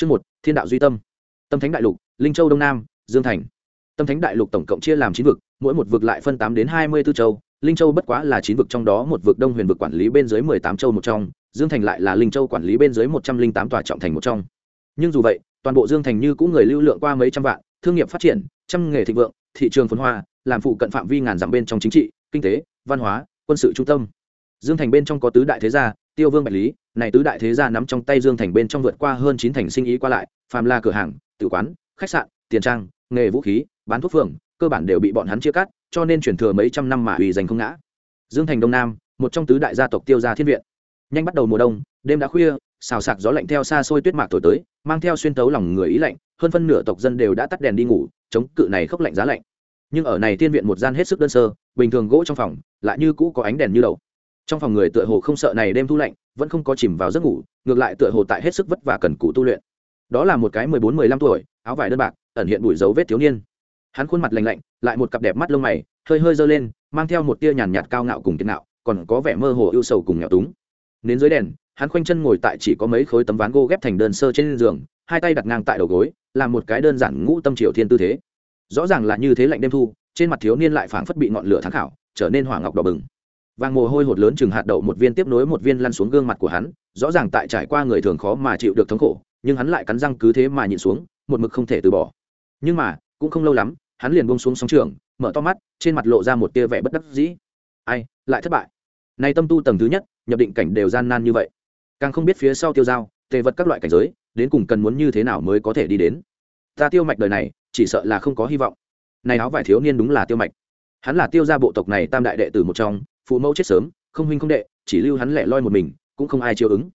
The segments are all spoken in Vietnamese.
Chương một, Thiên đạo duy tâm. Tâm Thánh đại lục, Linh Châu Đông Nam, Dương Thành. Tâm Thánh đại lục tổng cộng chia làm chín vực, mỗi một vực lại phân tám đến hai mươi 24 châu, Linh Châu bất quá là chín vực trong đó một vực Đông Huyền vực quản lý bên dưới mười tám châu một trong, Dương Thành lại là Linh Châu quản lý bên dưới một trăm linh tám tòa trọng thành một trong. Nhưng dù vậy, toàn bộ Dương Thành như cũng người lưu lượng qua mấy trăm vạn, thương nghiệp phát triển, trăm nghề thịnh vượng, thị trường phồn hoa, làm phụ cận phạm vi ngàn dặm bên trong chính trị, kinh tế, văn hóa, quân sự trung tâm. Dương Thành bên trong có tứ đại thế gia, Tiêu Vương Bạch Lý, này tứ đại thế gia nắm trong tay Dương Thành bên trong vượt qua hơn chín thành sinh ý qua lại, phàm là cửa hàng, tử quán, khách sạn, tiền trang, nghề vũ khí, bán thuốc phường, cơ bản đều bị bọn hắn chia cắt, cho nên chuyển thừa mấy trăm năm mà ủy giành không ngã. Dương Thành Đông Nam, một trong tứ đại gia tộc Tiêu gia Thiên viện. Nhanh bắt đầu mùa đông, đêm đã khuya, xào sạc gió lạnh theo xa xôi tuyết mạc thổi tới, mang theo xuyên tấu lòng người ý lạnh, hơn phân nửa tộc dân đều đã tắt đèn đi ngủ, chống cự này khốc lạnh giá lạnh. Nhưng ở này Thiên viện một gian hết sức đơn sơ, bình thường gỗ trong phòng, lại như cũ có ánh đèn như đầu. Trong phòng người tựa hồ không sợ này đêm thu lạnh, vẫn không có chìm vào giấc ngủ, ngược lại tựa hồ tại hết sức vất vả cần cù tu luyện. Đó là một cái mười bốn mười lăm tuổi, áo vải đơn bạc, ẩn hiện bụi dấu vết thiếu niên. Hắn khuôn mặt lạnh lạnh, lại một cặp đẹp mắt lông mày, hơi hơi dơ lên, mang theo một tia nhàn nhạt cao ngạo cùng kiên ngạo, còn có vẻ mơ hồ ưu sầu cùng nghèo túng. Đến dưới đèn, hắn khoanh chân ngồi tại chỉ có mấy khối tấm ván gỗ ghép thành đơn sơ trên giường, hai tay đặt ngang tại đầu gối, làm một cái đơn giản ngũ tâm triều thiên tư thế. Rõ ràng là như thế lạnh đêm thu, trên mặt thiếu niên lại phảng phất bị ngọn lửa thắng khảo, trở nên hỏa ngọc đỏ bừng. Vàng mồ hôi hột lớn chừng hạt đậu một viên tiếp nối một viên lăn xuống gương mặt của hắn, rõ ràng tại trải qua người thường khó mà chịu được thống khổ, nhưng hắn lại cắn răng cứ thế mà nhịn xuống, một mực không thể từ bỏ. Nhưng mà, cũng không lâu lắm, hắn liền bông xuống sóng trường, mở to mắt, trên mặt lộ ra một tia vẻ bất đắc dĩ. Ai, lại thất bại. Nay tâm tu tầng thứ nhất, nhập định cảnh đều gian nan như vậy. Càng không biết phía sau tiêu giao, tề vật các loại cảnh giới, đến cùng cần muốn như thế nào mới có thể đi đến. Ta tiêu mạch đời này, chỉ sợ là không có hy vọng. Này áo vải thiếu niên đúng là tiêu mạch. Hắn là tiêu gia bộ tộc này tam đại đệ tử một trong, phụ mẫu chết sớm, không huynh không đệ, chỉ lưu hắn lẻ loi một mình, cũng không ai chiều ứng.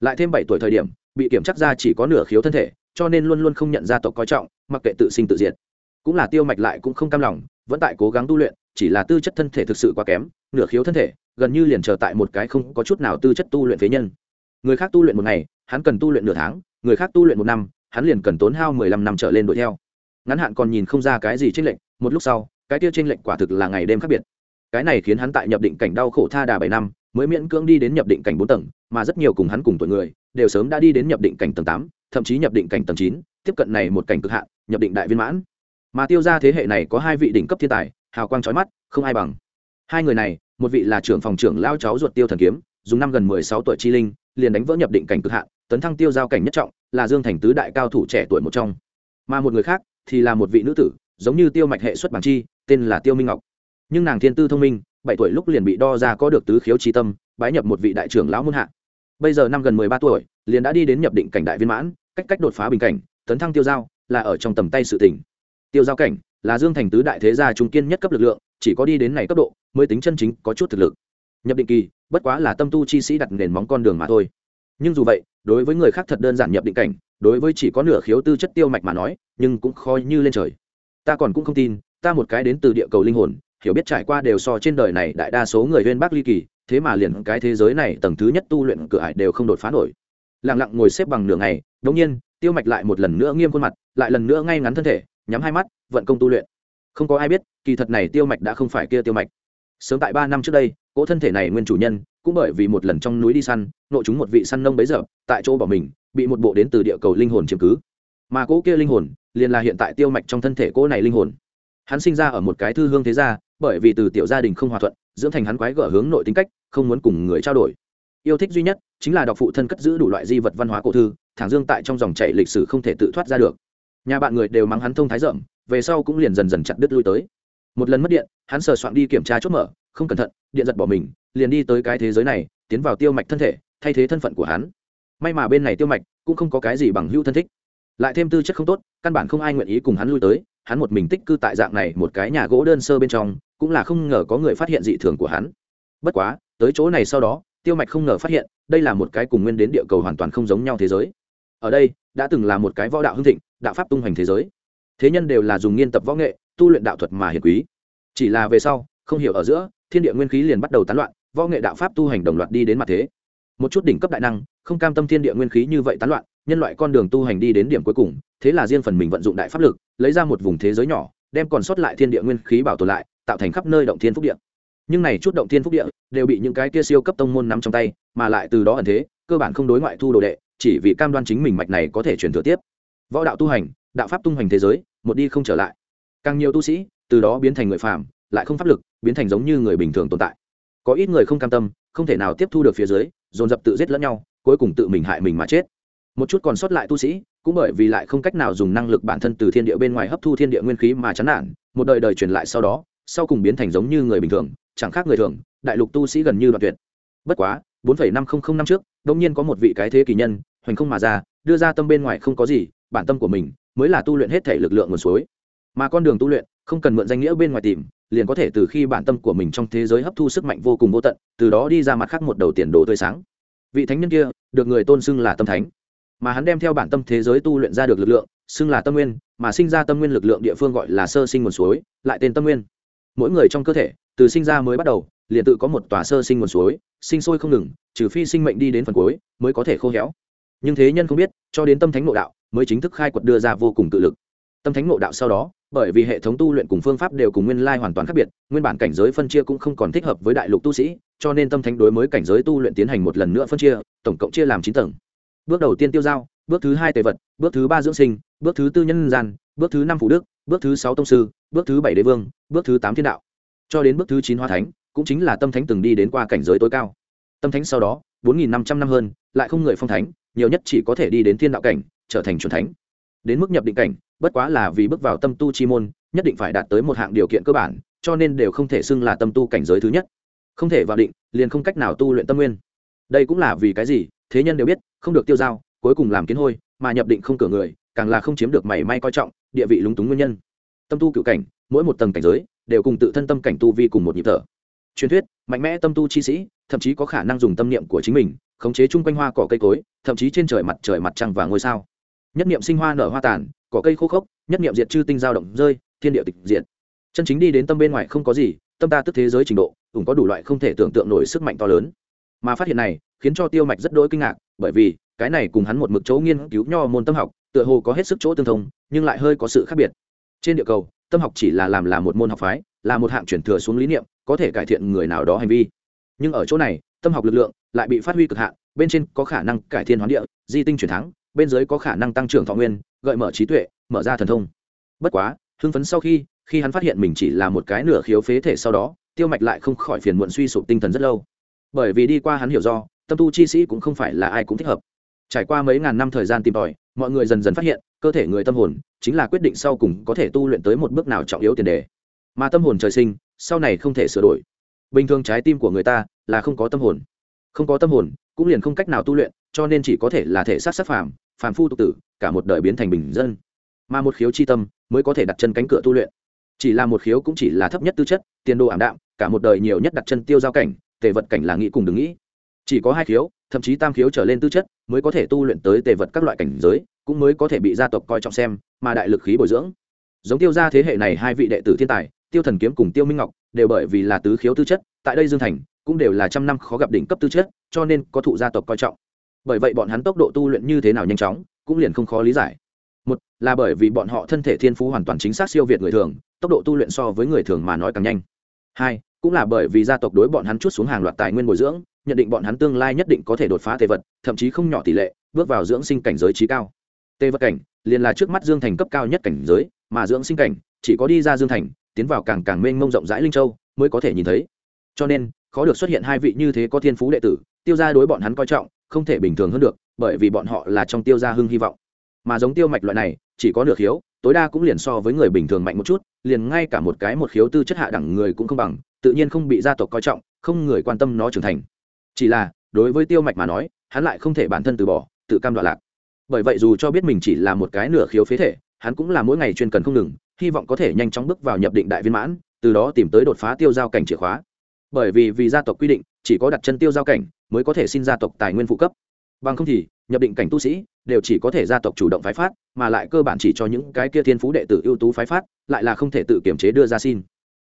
Lại thêm bảy tuổi thời điểm, bị kiểm chắc ra chỉ có nửa khiếu thân thể, cho nên luôn luôn không nhận ra tộc coi trọng, mặc kệ tự sinh tự diệt. Cũng là tiêu mạch lại cũng không cam lòng, vẫn tại cố gắng tu luyện, chỉ là tư chất thân thể thực sự quá kém, nửa khiếu thân thể, gần như liền chờ tại một cái không có chút nào tư chất tu luyện phế nhân. Người khác tu luyện một ngày, hắn cần tu luyện nửa tháng, người khác tu luyện một năm, hắn liền cần tốn hao mười lăm năm trở lên đuổi theo. Ngắn hạn còn nhìn không ra cái gì tranh lệnh, một lúc sau, cái tiêu tranh lệnh quả thực là ngày đêm khác biệt. Cái này khiến hắn tại nhập định cảnh đau khổ tha đà bảy năm, mới miễn cưỡng đi đến nhập định cảnh bốn tầng, mà rất nhiều cùng hắn cùng tuổi người, đều sớm đã đi đến nhập định cảnh tầng tám, thậm chí nhập định cảnh tầng chín, tiếp cận này một cảnh cực hạn, nhập định đại viên mãn. Mà tiêu gia thế hệ này có hai vị đỉnh cấp thiên tài, hào quang trói mắt, không ai bằng. Hai người này, một vị là trưởng phòng trưởng lao cháu ruột tiêu thần kiếm, dùng năm gần mười sáu tuổi chi linh, liền đánh vỡ nhập định cảnh cực hạn, tấn thăng tiêu giao cảnh nhất trọng, là Dương Thành tứ đại cao thủ trẻ tuổi một trong. Mà một người khác thì là một vị nữ tử, giống như tiêu mạch hệ xuất bản chi, tên là Tiêu Minh Ngọc. Nhưng nàng thiên tư thông minh, bảy tuổi lúc liền bị đo ra có được tứ khiếu chi tâm, bái nhập một vị đại trưởng lão muôn hạ. Bây giờ năm gần mười ba tuổi, liền đã đi đến nhập định cảnh đại viên mãn, cách cách đột phá bình cảnh, tấn thăng tiêu giao, là ở trong tầm tay sự tỉnh. Tiêu giao cảnh là Dương Thành tứ đại thế gia trung kiên nhất cấp lực lượng, chỉ có đi đến này cấp độ, mới tính chân chính có chút thực lực. Nhập định kỳ, bất quá là tâm tu chi sĩ đặt nền móng con đường mà thôi. Nhưng dù vậy, đối với người khác thật đơn giản nhập định cảnh, đối với chỉ có nửa khiếu tư chất tiêu mạch mà nói, nhưng cũng khó như lên trời. Ta còn cũng không tin, ta một cái đến từ địa cầu linh hồn, hiểu biết trải qua đều so trên đời này đại đa số người huyên bác ly kỳ, thế mà liền cái thế giới này tầng thứ nhất tu luyện cửa ải đều không đột phá nổi. Lặng lặng ngồi xếp bằng nửa ngày, đột nhiên, tiêu mạch lại một lần nữa nghiêm khuôn mặt, lại lần nữa ngay ngắn thân thể, nhắm hai mắt, vận công tu luyện. Không có ai biết, kỳ thật này tiêu mạch đã không phải kia tiêu mạch. Sớm tại ba năm trước đây, cỗ thân thể này nguyên chủ nhân, cũng bởi vì một lần trong núi đi săn, nội chúng một vị săn nông bấy giờ, tại chỗ bỏ mình, bị một bộ đến từ địa cầu linh hồn chiếm cứ. Mà cỗ kia linh hồn, liền là hiện tại tiêu mạch trong thân thể cỗ này linh hồn. Hắn sinh ra ở một cái thư hương thế gia, bởi vì từ tiểu gia đình không hòa thuận, dưỡng thành hắn quái gở hướng nội tính cách, không muốn cùng người trao đổi. Yêu thích duy nhất chính là đọc phụ thân cất giữ đủ loại di vật văn hóa cổ thư, thẳng dương tại trong dòng chảy lịch sử không thể tự thoát ra được. Nhà bạn người đều mắng hắn thông thái rộng, về sau cũng liền dần dần chặt đứt lui tới. Một lần mất điện, hắn sờ soạn đi kiểm tra chốt mở, không cẩn thận, điện giật bỏ mình, liền đi tới cái thế giới này, tiến vào tiêu mạch thân thể, thay thế thân phận của hắn. May mà bên này tiêu mạch cũng không có cái gì bằng hữu thân thích, lại thêm tư chất không tốt, căn bản không ai nguyện ý cùng hắn lui tới, hắn một mình tích cư tại dạng này một cái nhà gỗ đơn sơ bên trong, cũng là không ngờ có người phát hiện dị thường của hắn. Bất quá, tới chỗ này sau đó, tiêu mạch không ngờ phát hiện, đây là một cái cùng nguyên đến địa cầu hoàn toàn không giống nhau thế giới. Ở đây, đã từng là một cái võ đạo hưng thịnh, đạo pháp tung hoành thế giới. Thế nhân đều là dùng nghiên tập võ nghệ, tu luyện đạo thuật mà hiển quý. Chỉ là về sau, không hiểu ở giữa, thiên địa nguyên khí liền bắt đầu tán loạn võ nghệ đạo pháp tu hành đồng loạt đi đến mặt thế một chút đỉnh cấp đại năng không cam tâm thiên địa nguyên khí như vậy tán loạn nhân loại con đường tu hành đi đến điểm cuối cùng thế là riêng phần mình vận dụng đại pháp lực lấy ra một vùng thế giới nhỏ đem còn sót lại thiên địa nguyên khí bảo tồn lại tạo thành khắp nơi động thiên phúc địa. Nhưng này chút động thiên phúc địa đều bị những cái kia siêu cấp tông môn nắm trong tay, mà lại từ đó ẩn thế, cơ bản không đối ngoại thu đồ đệ, chỉ vì cam đoan chính mình mạch này có thể truyền thừa tiếp. Võ đạo tu hành, đạo pháp tung hoành thế giới, một đi không trở lại. Càng nhiều tu sĩ, từ đó biến thành người phàm, lại không pháp lực, biến thành giống như người bình thường tồn tại. Có ít người không cam tâm, không thể nào tiếp thu được phía dưới, dồn dập tự giết lẫn nhau, cuối cùng tự mình hại mình mà chết. Một chút còn sót lại tu sĩ, cũng bởi vì lại không cách nào dùng năng lực bản thân từ thiên địa bên ngoài hấp thu thiên địa nguyên khí mà chán nản, một đời đời truyền lại sau đó sau cùng biến thành giống như người bình thường, chẳng khác người thường, đại lục tu sĩ gần như đoạn tuyệt. Bất quá, bốn năm không không năm trước đông nhiên có một vị cái thế kỳ nhân, hoành không mà ra, đưa ra tâm bên ngoài không có gì, bản tâm của mình mới là tu luyện hết thể lực lượng nguồn suối. Mà con đường tu luyện, không cần mượn danh nghĩa bên ngoài tìm, liền có thể từ khi bản tâm của mình trong thế giới hấp thu sức mạnh vô cùng vô tận, từ đó đi ra mặt khác một đầu tiền đồ tươi sáng. Vị thánh nhân kia, được người tôn xưng là tâm thánh. Mà hắn đem theo bản tâm thế giới tu luyện ra được lực lượng, xưng là tâm nguyên, mà sinh ra tâm nguyên lực lượng địa phương gọi là sơ sinh nguồn suối, lại tên tâm nguyên mỗi người trong cơ thể, từ sinh ra mới bắt đầu, liền tự có một tòa sơ sinh nguồn suối, sinh sôi không ngừng, trừ phi sinh mệnh đi đến phần cuối, mới có thể khô héo. Nhưng thế nhân không biết, cho đến tâm thánh nội đạo, mới chính thức khai quật đưa ra vô cùng tự lực. Tâm thánh nội đạo sau đó, bởi vì hệ thống tu luyện cùng phương pháp đều cùng nguyên lai hoàn toàn khác biệt, nguyên bản cảnh giới phân chia cũng không còn thích hợp với đại lục tu sĩ, cho nên tâm thánh đối mới cảnh giới tu luyện tiến hành một lần nữa phân chia, tổng cộng chia làm chín tầng. Bước đầu tiên tiêu giao, bước thứ hai tề vật, bước thứ ba dưỡng sinh, bước thứ tư nhân gian, bước thứ năm phụ đức, bước thứ sáu tông sư bước thứ bảy đế vương, bước thứ tám thiên đạo. Cho đến bước thứ chín hoa thánh, cũng chính là tâm thánh từng đi đến qua cảnh giới tối cao. Tâm thánh sau đó, bốn nghìn năm trăm năm hơn, lại không người phong thánh, nhiều nhất chỉ có thể đi đến thiên đạo cảnh, trở thành c thánh. Đến mức nhập định cảnh, bất quá là vì bước vào tâm tu chi môn, nhất định phải đạt tới một hạng điều kiện cơ bản, cho nên đều không thể xưng là tâm tu cảnh giới thứ nhất. Không thể vào định, liền không cách nào tu luyện tâm nguyên. Đây cũng là vì cái gì, thế nhân đều biết, không được tiêu dao, cuối cùng làm kiến hôi, mà nhập định không cửa người, càng là không chiếm được mảy may coi trọng, địa vị lúng túng nguyên nhân tâm tu cựu cảnh, mỗi một tầng cảnh giới đều cùng tự thân tâm cảnh tu vi cùng một nhịp thở. Truyền thuyết, mạnh mẽ tâm tu chi sĩ, thậm chí có khả năng dùng tâm niệm của chính mình, khống chế chung quanh hoa cỏ cây cối, thậm chí trên trời mặt trời mặt trăng và ngôi sao. Nhất niệm sinh hoa nở hoa tàn, cỏ cây khô khốc, nhất niệm diệt chư tinh dao động rơi, thiên địa tịch diệt. Chân chính đi đến tâm bên ngoài không có gì, tâm ta tức thế giới trình độ, cũng có đủ loại không thể tưởng tượng nổi sức mạnh to lớn. Mà phát hiện này, khiến cho tiêu mạch rất đỗi kinh ngạc, bởi vì, cái này cùng hắn một mực chỗ nghiên cứu nho môn tâm học, tựa hồ có hết sức chỗ tương thông, nhưng lại hơi có sự khác biệt trên địa cầu, tâm học chỉ là làm là một môn học phái, là một hạng chuyển thừa xuống lý niệm, có thể cải thiện người nào đó hành vi. Nhưng ở chỗ này, tâm học lực lượng lại bị phát huy cực hạn, bên trên có khả năng cải thiên hoán địa, di tinh chuyển thắng, bên dưới có khả năng tăng trưởng thọ nguyên, gợi mở trí tuệ, mở ra thần thông. Bất quá, hưng phấn sau khi khi hắn phát hiện mình chỉ là một cái nửa khiếu phế thể sau đó, tiêu mạch lại không khỏi phiền muộn suy sụp tinh thần rất lâu. Bởi vì đi qua hắn hiểu do, tâm tu chi sĩ cũng không phải là ai cũng thích hợp. Trải qua mấy ngàn năm thời gian tìm tòi, mọi người dần dần phát hiện cơ thể người tâm hồn chính là quyết định sau cùng có thể tu luyện tới một bước nào trọng yếu tiền đề. Mà tâm hồn trời sinh, sau này không thể sửa đổi. Bình thường trái tim của người ta là không có tâm hồn. Không có tâm hồn, cũng liền không cách nào tu luyện, cho nên chỉ có thể là thể sát sát phàm phàm phu tục tử, cả một đời biến thành bình dân. Mà một khiếu chi tâm mới có thể đặt chân cánh cửa tu luyện. Chỉ là một khiếu cũng chỉ là thấp nhất tư chất, tiền đồ ảm đạm, cả một đời nhiều nhất đặt chân tiêu giao cảnh, tề vật cảnh là nghĩ cùng đừng nghĩ. Chỉ có hai khiếu, thậm chí tam khiếu trở lên tư chất mới có thể tu luyện tới tề vật các loại cảnh giới cũng mới có thể bị gia tộc coi trọng xem, mà đại lực khí bồi dưỡng. Giống tiêu gia thế hệ này hai vị đệ tử thiên tài, tiêu thần kiếm cùng tiêu minh ngọc, đều bởi vì là tứ khiếu tư chất, tại đây dương thành cũng đều là trăm năm khó gặp đỉnh cấp tư chất, cho nên có thụ gia tộc coi trọng. Bởi vậy bọn hắn tốc độ tu luyện như thế nào nhanh chóng, cũng liền không khó lý giải. Một là bởi vì bọn họ thân thể thiên phú hoàn toàn chính xác siêu việt người thường, tốc độ tu luyện so với người thường mà nói càng nhanh. Hai, cũng là bởi vì gia tộc đối bọn hắn chút xuống hàng loạt tài nguyên bồi dưỡng, nhận định bọn hắn tương lai nhất định có thể đột phá thể vật, thậm chí không nhỏ tỷ lệ, bước vào dưỡng sinh cảnh giới trí cao tê vật cảnh, liền là trước mắt dương thành cấp cao nhất cảnh giới, mà dưỡng sinh cảnh, chỉ có đi ra dương thành, tiến vào càng càng mênh mông rộng rãi linh châu, mới có thể nhìn thấy. Cho nên, khó được xuất hiện hai vị như thế có thiên phú đệ tử, tiêu gia đối bọn hắn coi trọng, không thể bình thường hơn được, bởi vì bọn họ là trong tiêu gia hưng hy vọng. Mà giống tiêu mạch loại này, chỉ có nửa khiếu, tối đa cũng liền so với người bình thường mạnh một chút, liền ngay cả một cái một khiếu tư chất hạ đẳng người cũng không bằng, tự nhiên không bị gia tộc coi trọng, không người quan tâm nó trưởng thành. Chỉ là, đối với tiêu mạch mà nói, hắn lại không thể bản thân từ bỏ, tự cam đoạn lạc bởi vậy dù cho biết mình chỉ là một cái nửa khiếu phế thể, hắn cũng là mỗi ngày chuyên cần không ngừng, hy vọng có thể nhanh chóng bước vào nhập định đại viên mãn, từ đó tìm tới đột phá tiêu giao cảnh chìa khóa. Bởi vì vì gia tộc quy định, chỉ có đặt chân tiêu giao cảnh mới có thể xin gia tộc tài nguyên phụ cấp. Bằng không thì, nhập định cảnh tu sĩ đều chỉ có thể gia tộc chủ động phái phát, mà lại cơ bản chỉ cho những cái kia thiên phú đệ tử ưu tú phái phát, lại là không thể tự kiểm chế đưa ra xin.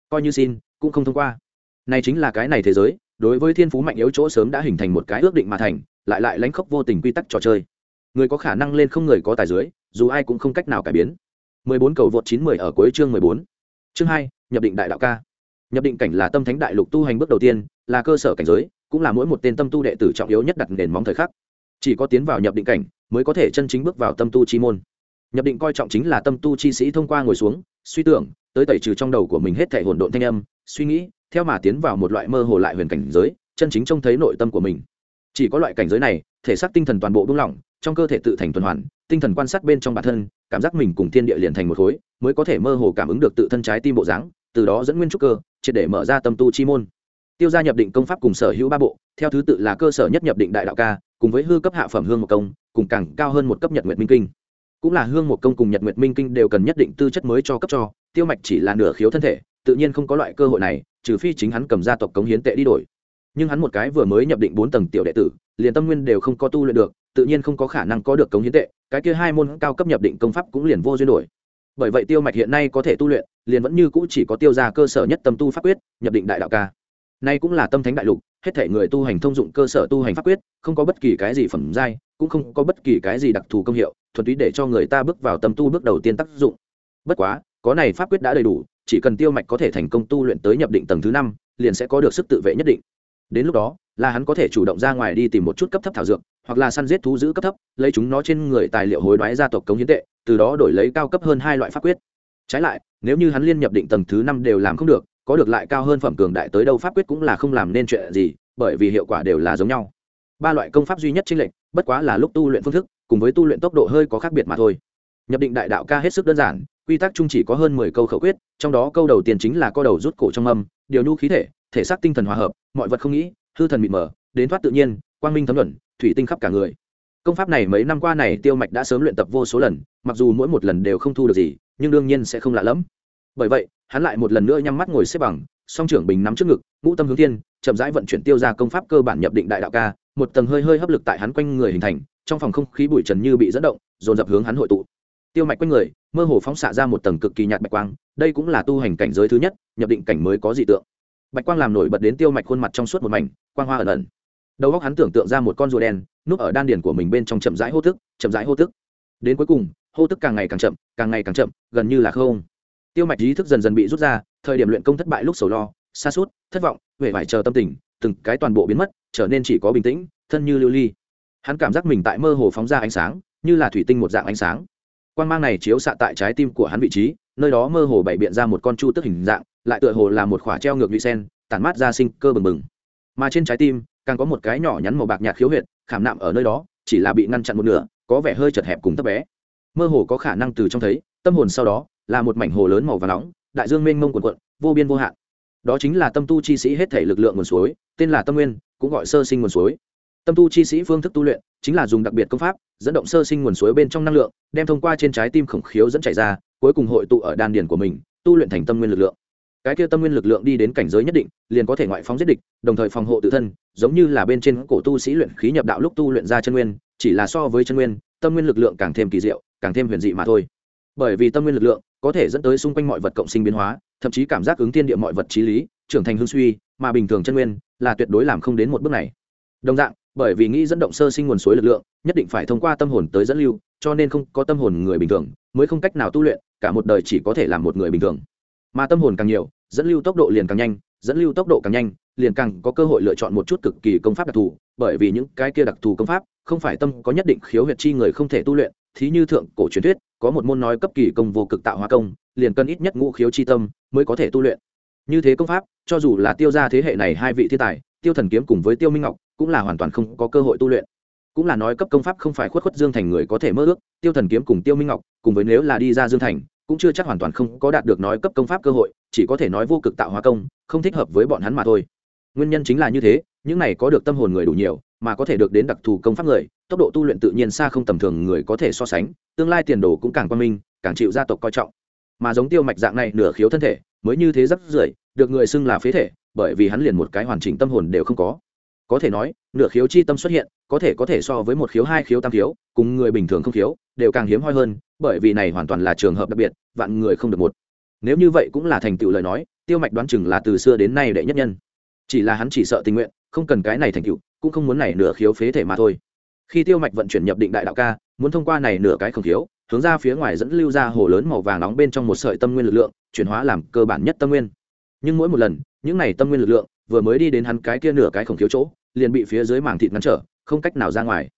Coi như xin, cũng không thông qua. Này chính là cái này thế giới, đối với thiên phú mạnh yếu chỗ sớm đã hình thành một cái ước định mà thành, lại lại lánh khốc vô tình quy tắc trò chơi người có khả năng lên không người có tài dưới dù ai cũng không cách nào cải biến 14 cầu vượt 910 ở cuối chương 14. Chương 2, nhập định đại đạo ca. Nhập định cảnh là tâm thánh đại lục tu hành bước đầu tiên, là cơ sở cảnh giới, cũng là mỗi một tên tâm tu đệ tử trọng yếu nhất đặt nền móng thời khắc. chỉ có tiến vào nhập định cảnh mới có thể chân chính bước vào tâm tu chi môn nhập định coi trọng chính là tâm tu chi sĩ thông qua ngồi xuống suy tưởng tới tẩy trừ trong đầu của mình hết thể hỗn độn thanh âm suy nghĩ theo mà tiến vào một loại mơ hồ lại huyền cảnh giới chân chính trông thấy nội tâm của mình chỉ có loại cảnh giới này thể xác tinh thần toàn bộ buông lỏng trong cơ thể tự thành tuần hoàn, tinh thần quan sát bên trong bản thân, cảm giác mình cùng thiên địa liền thành một khối, mới có thể mơ hồ cảm ứng được tự thân trái tim bộ dáng, từ đó dẫn nguyên trúc cơ, triệt để mở ra tâm tu chi môn. Tiêu gia nhập định công pháp cùng sở hữu ba bộ, theo thứ tự là cơ sở nhất nhập định đại đạo ca, cùng với hư cấp hạ phẩm hương một công, cùng càng cao hơn một cấp nhật nguyệt minh kinh. Cũng là hương một công cùng nhật nguyệt minh kinh đều cần nhất định tư chất mới cho cấp cho, tiêu mạch chỉ là nửa khiếu thân thể, tự nhiên không có loại cơ hội này, trừ phi chính hắn cầm gia tộc cống hiến tệ đi đổi. Nhưng hắn một cái vừa mới nhập định bốn tầng tiểu đệ tử, liền tâm nguyên đều không có tu luyện được tự nhiên không có khả năng có được cống hiến tệ, cái kia hai môn cao cấp nhập định công pháp cũng liền vô duyên đổi. Bởi vậy tiêu mạch hiện nay có thể tu luyện, liền vẫn như cũ chỉ có tiêu ra cơ sở nhất tâm tu pháp quyết, nhập định đại đạo ca. Nay cũng là tâm thánh đại lục, hết thể người tu hành thông dụng cơ sở tu hành pháp quyết, không có bất kỳ cái gì phẩm giai, cũng không có bất kỳ cái gì đặc thù công hiệu, thuần túy để cho người ta bước vào tâm tu bước đầu tiên tác dụng. Bất quá, có này pháp quyết đã đầy đủ, chỉ cần tiêu mạch có thể thành công tu luyện tới nhập định tầng thứ năm, liền sẽ có được sức tự vệ nhất định. Đến lúc đó là hắn có thể chủ động ra ngoài đi tìm một chút cấp thấp thảo dược, hoặc là săn giết thú giữ cấp thấp, lấy chúng nó trên người tài liệu hối đoái gia tộc cống hiến tệ, từ đó đổi lấy cao cấp hơn hai loại pháp quyết. Trái lại, nếu như hắn liên nhập định tầng thứ năm đều làm không được, có được lại cao hơn phẩm cường đại tới đâu pháp quyết cũng là không làm nên chuyện gì, bởi vì hiệu quả đều là giống nhau. Ba loại công pháp duy nhất chính lệnh bất quá là lúc tu luyện phương thức, cùng với tu luyện tốc độ hơi có khác biệt mà thôi. Nhập định đại đạo ca hết sức đơn giản, quy tắc chung chỉ có hơn mười câu khẩu quyết, trong đó câu đầu tiên chính là co đầu rút cổ trong âm, điều nhu khí thể thể xác tinh thần hòa hợp, mọi vật không nghĩ hư thần mịt mờ, đến thoát tự nhiên, quang minh thấm luận thủy tinh khắp cả người. Công pháp này mấy năm qua này tiêu mạch đã sớm luyện tập vô số lần, mặc dù mỗi một lần đều không thu được gì, nhưng đương nhiên sẽ không lạ lẫm. Bởi vậy, hắn lại một lần nữa nhắm mắt ngồi xếp bằng, song trưởng bình nắm trước ngực, ngũ tâm hướng thiên, chậm rãi vận chuyển tiêu ra công pháp cơ bản nhập định đại đạo ca, một tầng hơi hơi hấp lực tại hắn quanh người hình thành, trong phòng không khí bụi trần như bị dẫn động, dồn dập hướng hắn hội tụ. Tiêu mạch quanh người, mơ hồ phóng xạ ra một tầng cực kỳ nhạt bạch quang, đây cũng là tu hành cảnh giới thứ nhất, nhập định cảnh mới có dị tượng bạch quang làm nổi bật đến tiêu mạch khuôn mặt trong suốt một mảnh, quang hoa ẩn ẩn. Đầu góc hắn tưởng tượng ra một con rùa đen, núp ở đan điền của mình bên trong chậm rãi hô tức chậm rãi hô tức đến cuối cùng, hô tức càng ngày càng chậm, càng ngày càng chậm, gần như là không. Tiêu mạch ý thức dần dần bị rút ra, thời điểm luyện công thất bại lúc sầu lo xa suốt thất vọng huệ vải chờ tâm tình, từng cái toàn bộ biến mất, trở nên chỉ có bình tĩnh, thân như lưu ly. Hắn cảm giác mình tại mơ hồ phóng ra ánh sáng, như là thủy tinh một dạng ánh sáng. Quan mang này chiếu xạ tại trái tim của hắn vị trí, nơi đó mơ hồ bày biện ra một con chu tức hình dạng lại tựa hồ là một khỏa treo ngược lụy sen tản mát ra sinh cơ bừng bừng. Mà trên trái tim, càng có một cái nhỏ nhắn màu bạc nhạt khiếu huyệt, khảm nạm ở nơi đó, chỉ là bị ngăn chặn một nửa, có vẻ hơi chật hẹp cùng thấp bé. Mơ hồ có khả năng từ trong thấy, tâm hồn sau đó, là một mảnh hồ lớn màu và nóng, đại dương mênh mông quần quận vô biên vô hạn. Đó chính là tâm tu chi sĩ hết thể lực lượng nguồn suối, tên là tâm nguyên, cũng gọi sơ sinh nguồn suối. Tâm tu chi sĩ phương thức tu luyện, chính là dùng đặc biệt công pháp, dẫn động sơ sinh nguồn suối bên trong năng lượng, đem thông qua trên trái tim khổng khiếu dẫn chảy ra, cuối cùng hội tụ ở đan điền của mình, tu luyện thành tâm nguyên lực lượng cái kia tâm nguyên lực lượng đi đến cảnh giới nhất định, liền có thể ngoại phóng giết địch, đồng thời phòng hộ tự thân, giống như là bên trên cổ tu sĩ luyện khí nhập đạo lúc tu luyện ra chân nguyên, chỉ là so với chân nguyên, tâm nguyên lực lượng càng thêm kỳ diệu, càng thêm huyền dị mà thôi. Bởi vì tâm nguyên lực lượng có thể dẫn tới xung quanh mọi vật cộng sinh biến hóa, thậm chí cảm giác ứng thiên địa mọi vật trí lý, trưởng thành hương suy, mà bình thường chân nguyên là tuyệt đối làm không đến một bước này. Đồng dạng, bởi vì nghĩ dẫn động sơ sinh nguồn suối lực lượng, nhất định phải thông qua tâm hồn tới dẫn lưu, cho nên không có tâm hồn người bình thường, mới không cách nào tu luyện, cả một đời chỉ có thể làm một người bình thường mà tâm hồn càng nhiều, dẫn lưu tốc độ liền càng nhanh, dẫn lưu tốc độ càng nhanh, liền càng có cơ hội lựa chọn một chút cực kỳ công pháp đặc thù, bởi vì những cái kia đặc thù công pháp, không phải tâm có nhất định khiếu huyệt chi người không thể tu luyện, thí như thượng cổ truyền thuyết, có một môn nói cấp kỳ công vô cực tạo hóa công, liền cần ít nhất ngũ khiếu chi tâm mới có thể tu luyện. Như thế công pháp, cho dù là tiêu ra thế hệ này hai vị thiên tài, tiêu thần kiếm cùng với tiêu minh ngọc, cũng là hoàn toàn không có cơ hội tu luyện. Cũng là nói cấp công pháp không phải khuất khuất dương thành người có thể mơ ước, tiêu thần kiếm cùng tiêu minh ngọc, cùng với nếu là đi ra dương thành cũng chưa chắc hoàn toàn không có đạt được nói cấp công pháp cơ hội, chỉ có thể nói vô cực tạo hóa công, không thích hợp với bọn hắn mà thôi. Nguyên nhân chính là như thế, những này có được tâm hồn người đủ nhiều, mà có thể được đến đặc thù công pháp người, tốc độ tu luyện tự nhiên xa không tầm thường người có thể so sánh, tương lai tiền đồ cũng càng quan minh, càng chịu gia tộc coi trọng. Mà giống tiêu mạch dạng này nửa khiếu thân thể, mới như thế rất rưởi, được người xưng là phế thể, bởi vì hắn liền một cái hoàn chỉnh tâm hồn đều không có có thể nói, nửa khiếu chi tâm xuất hiện, có thể có thể so với một khiếu, hai khiếu, tam khiếu, cùng người bình thường không khiếu, đều càng hiếm hoi hơn, bởi vì này hoàn toàn là trường hợp đặc biệt, vạn người không được một. Nếu như vậy cũng là thành tựu lời nói, tiêu mạch đoán chừng là từ xưa đến nay đệ nhất nhân. Chỉ là hắn chỉ sợ tình nguyện, không cần cái này thành tựu, cũng không muốn này nửa khiếu phế thể mà thôi. Khi tiêu mạch vận chuyển nhập định đại đạo ca, muốn thông qua này nửa cái không khiếu, hướng ra phía ngoài dẫn lưu ra hồ lớn màu vàng nóng bên trong một sợi tâm nguyên lực lượng, chuyển hóa làm cơ bản nhất tâm nguyên. Nhưng mỗi một lần, những này tâm nguyên lực lượng vừa mới đi đến hắn cái kia nửa cái khổng khiếu chỗ liền bị phía dưới màng thịt ngăn trở, không cách nào ra ngoài.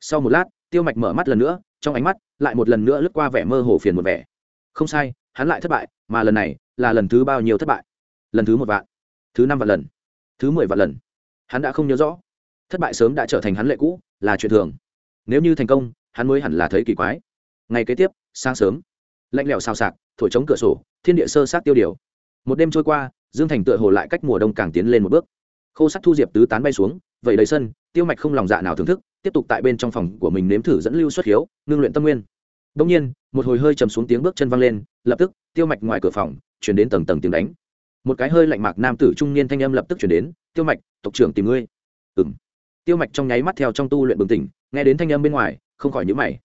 Sau một lát, tiêu mạch mở mắt lần nữa, trong ánh mắt lại một lần nữa lướt qua vẻ mơ hồ phiền một vẻ. Không sai, hắn lại thất bại, mà lần này là lần thứ bao nhiêu thất bại? Lần thứ một vạn, thứ năm vạn lần, thứ mười vạn lần. Hắn đã không nhớ rõ. Thất bại sớm đã trở thành hắn lệ cũ, là chuyện thường. Nếu như thành công, hắn mới hẳn là thấy kỳ quái. Ngày kế tiếp, sáng sớm, lạnh lẽo xào sạc thổi trống cửa sổ, thiên địa sơ sát tiêu điều. Một đêm trôi qua, dương thành tựa hồ lại cách mùa đông càng tiến lên một bước khô sắc thu diệp tứ tán bay xuống vậy đầy sân, tiêu mạch không lòng dạ nào thưởng thức, tiếp tục tại bên trong phòng của mình nếm thử dẫn lưu xuất hiếu, ngưng luyện tâm nguyên. Đông nhiên, một hồi hơi trầm xuống tiếng bước chân văng lên, lập tức, tiêu mạch ngoài cửa phòng, chuyển đến tầng tầng tiếng đánh. Một cái hơi lạnh mạc nam tử trung niên thanh âm lập tức chuyển đến, tiêu mạch, tộc trưởng tìm ngươi. Ừ m tiêu mạch trong nháy mắt theo trong tu luyện bừng tỉnh, nghe đến thanh âm bên ngoài, không khỏi nhữ mày.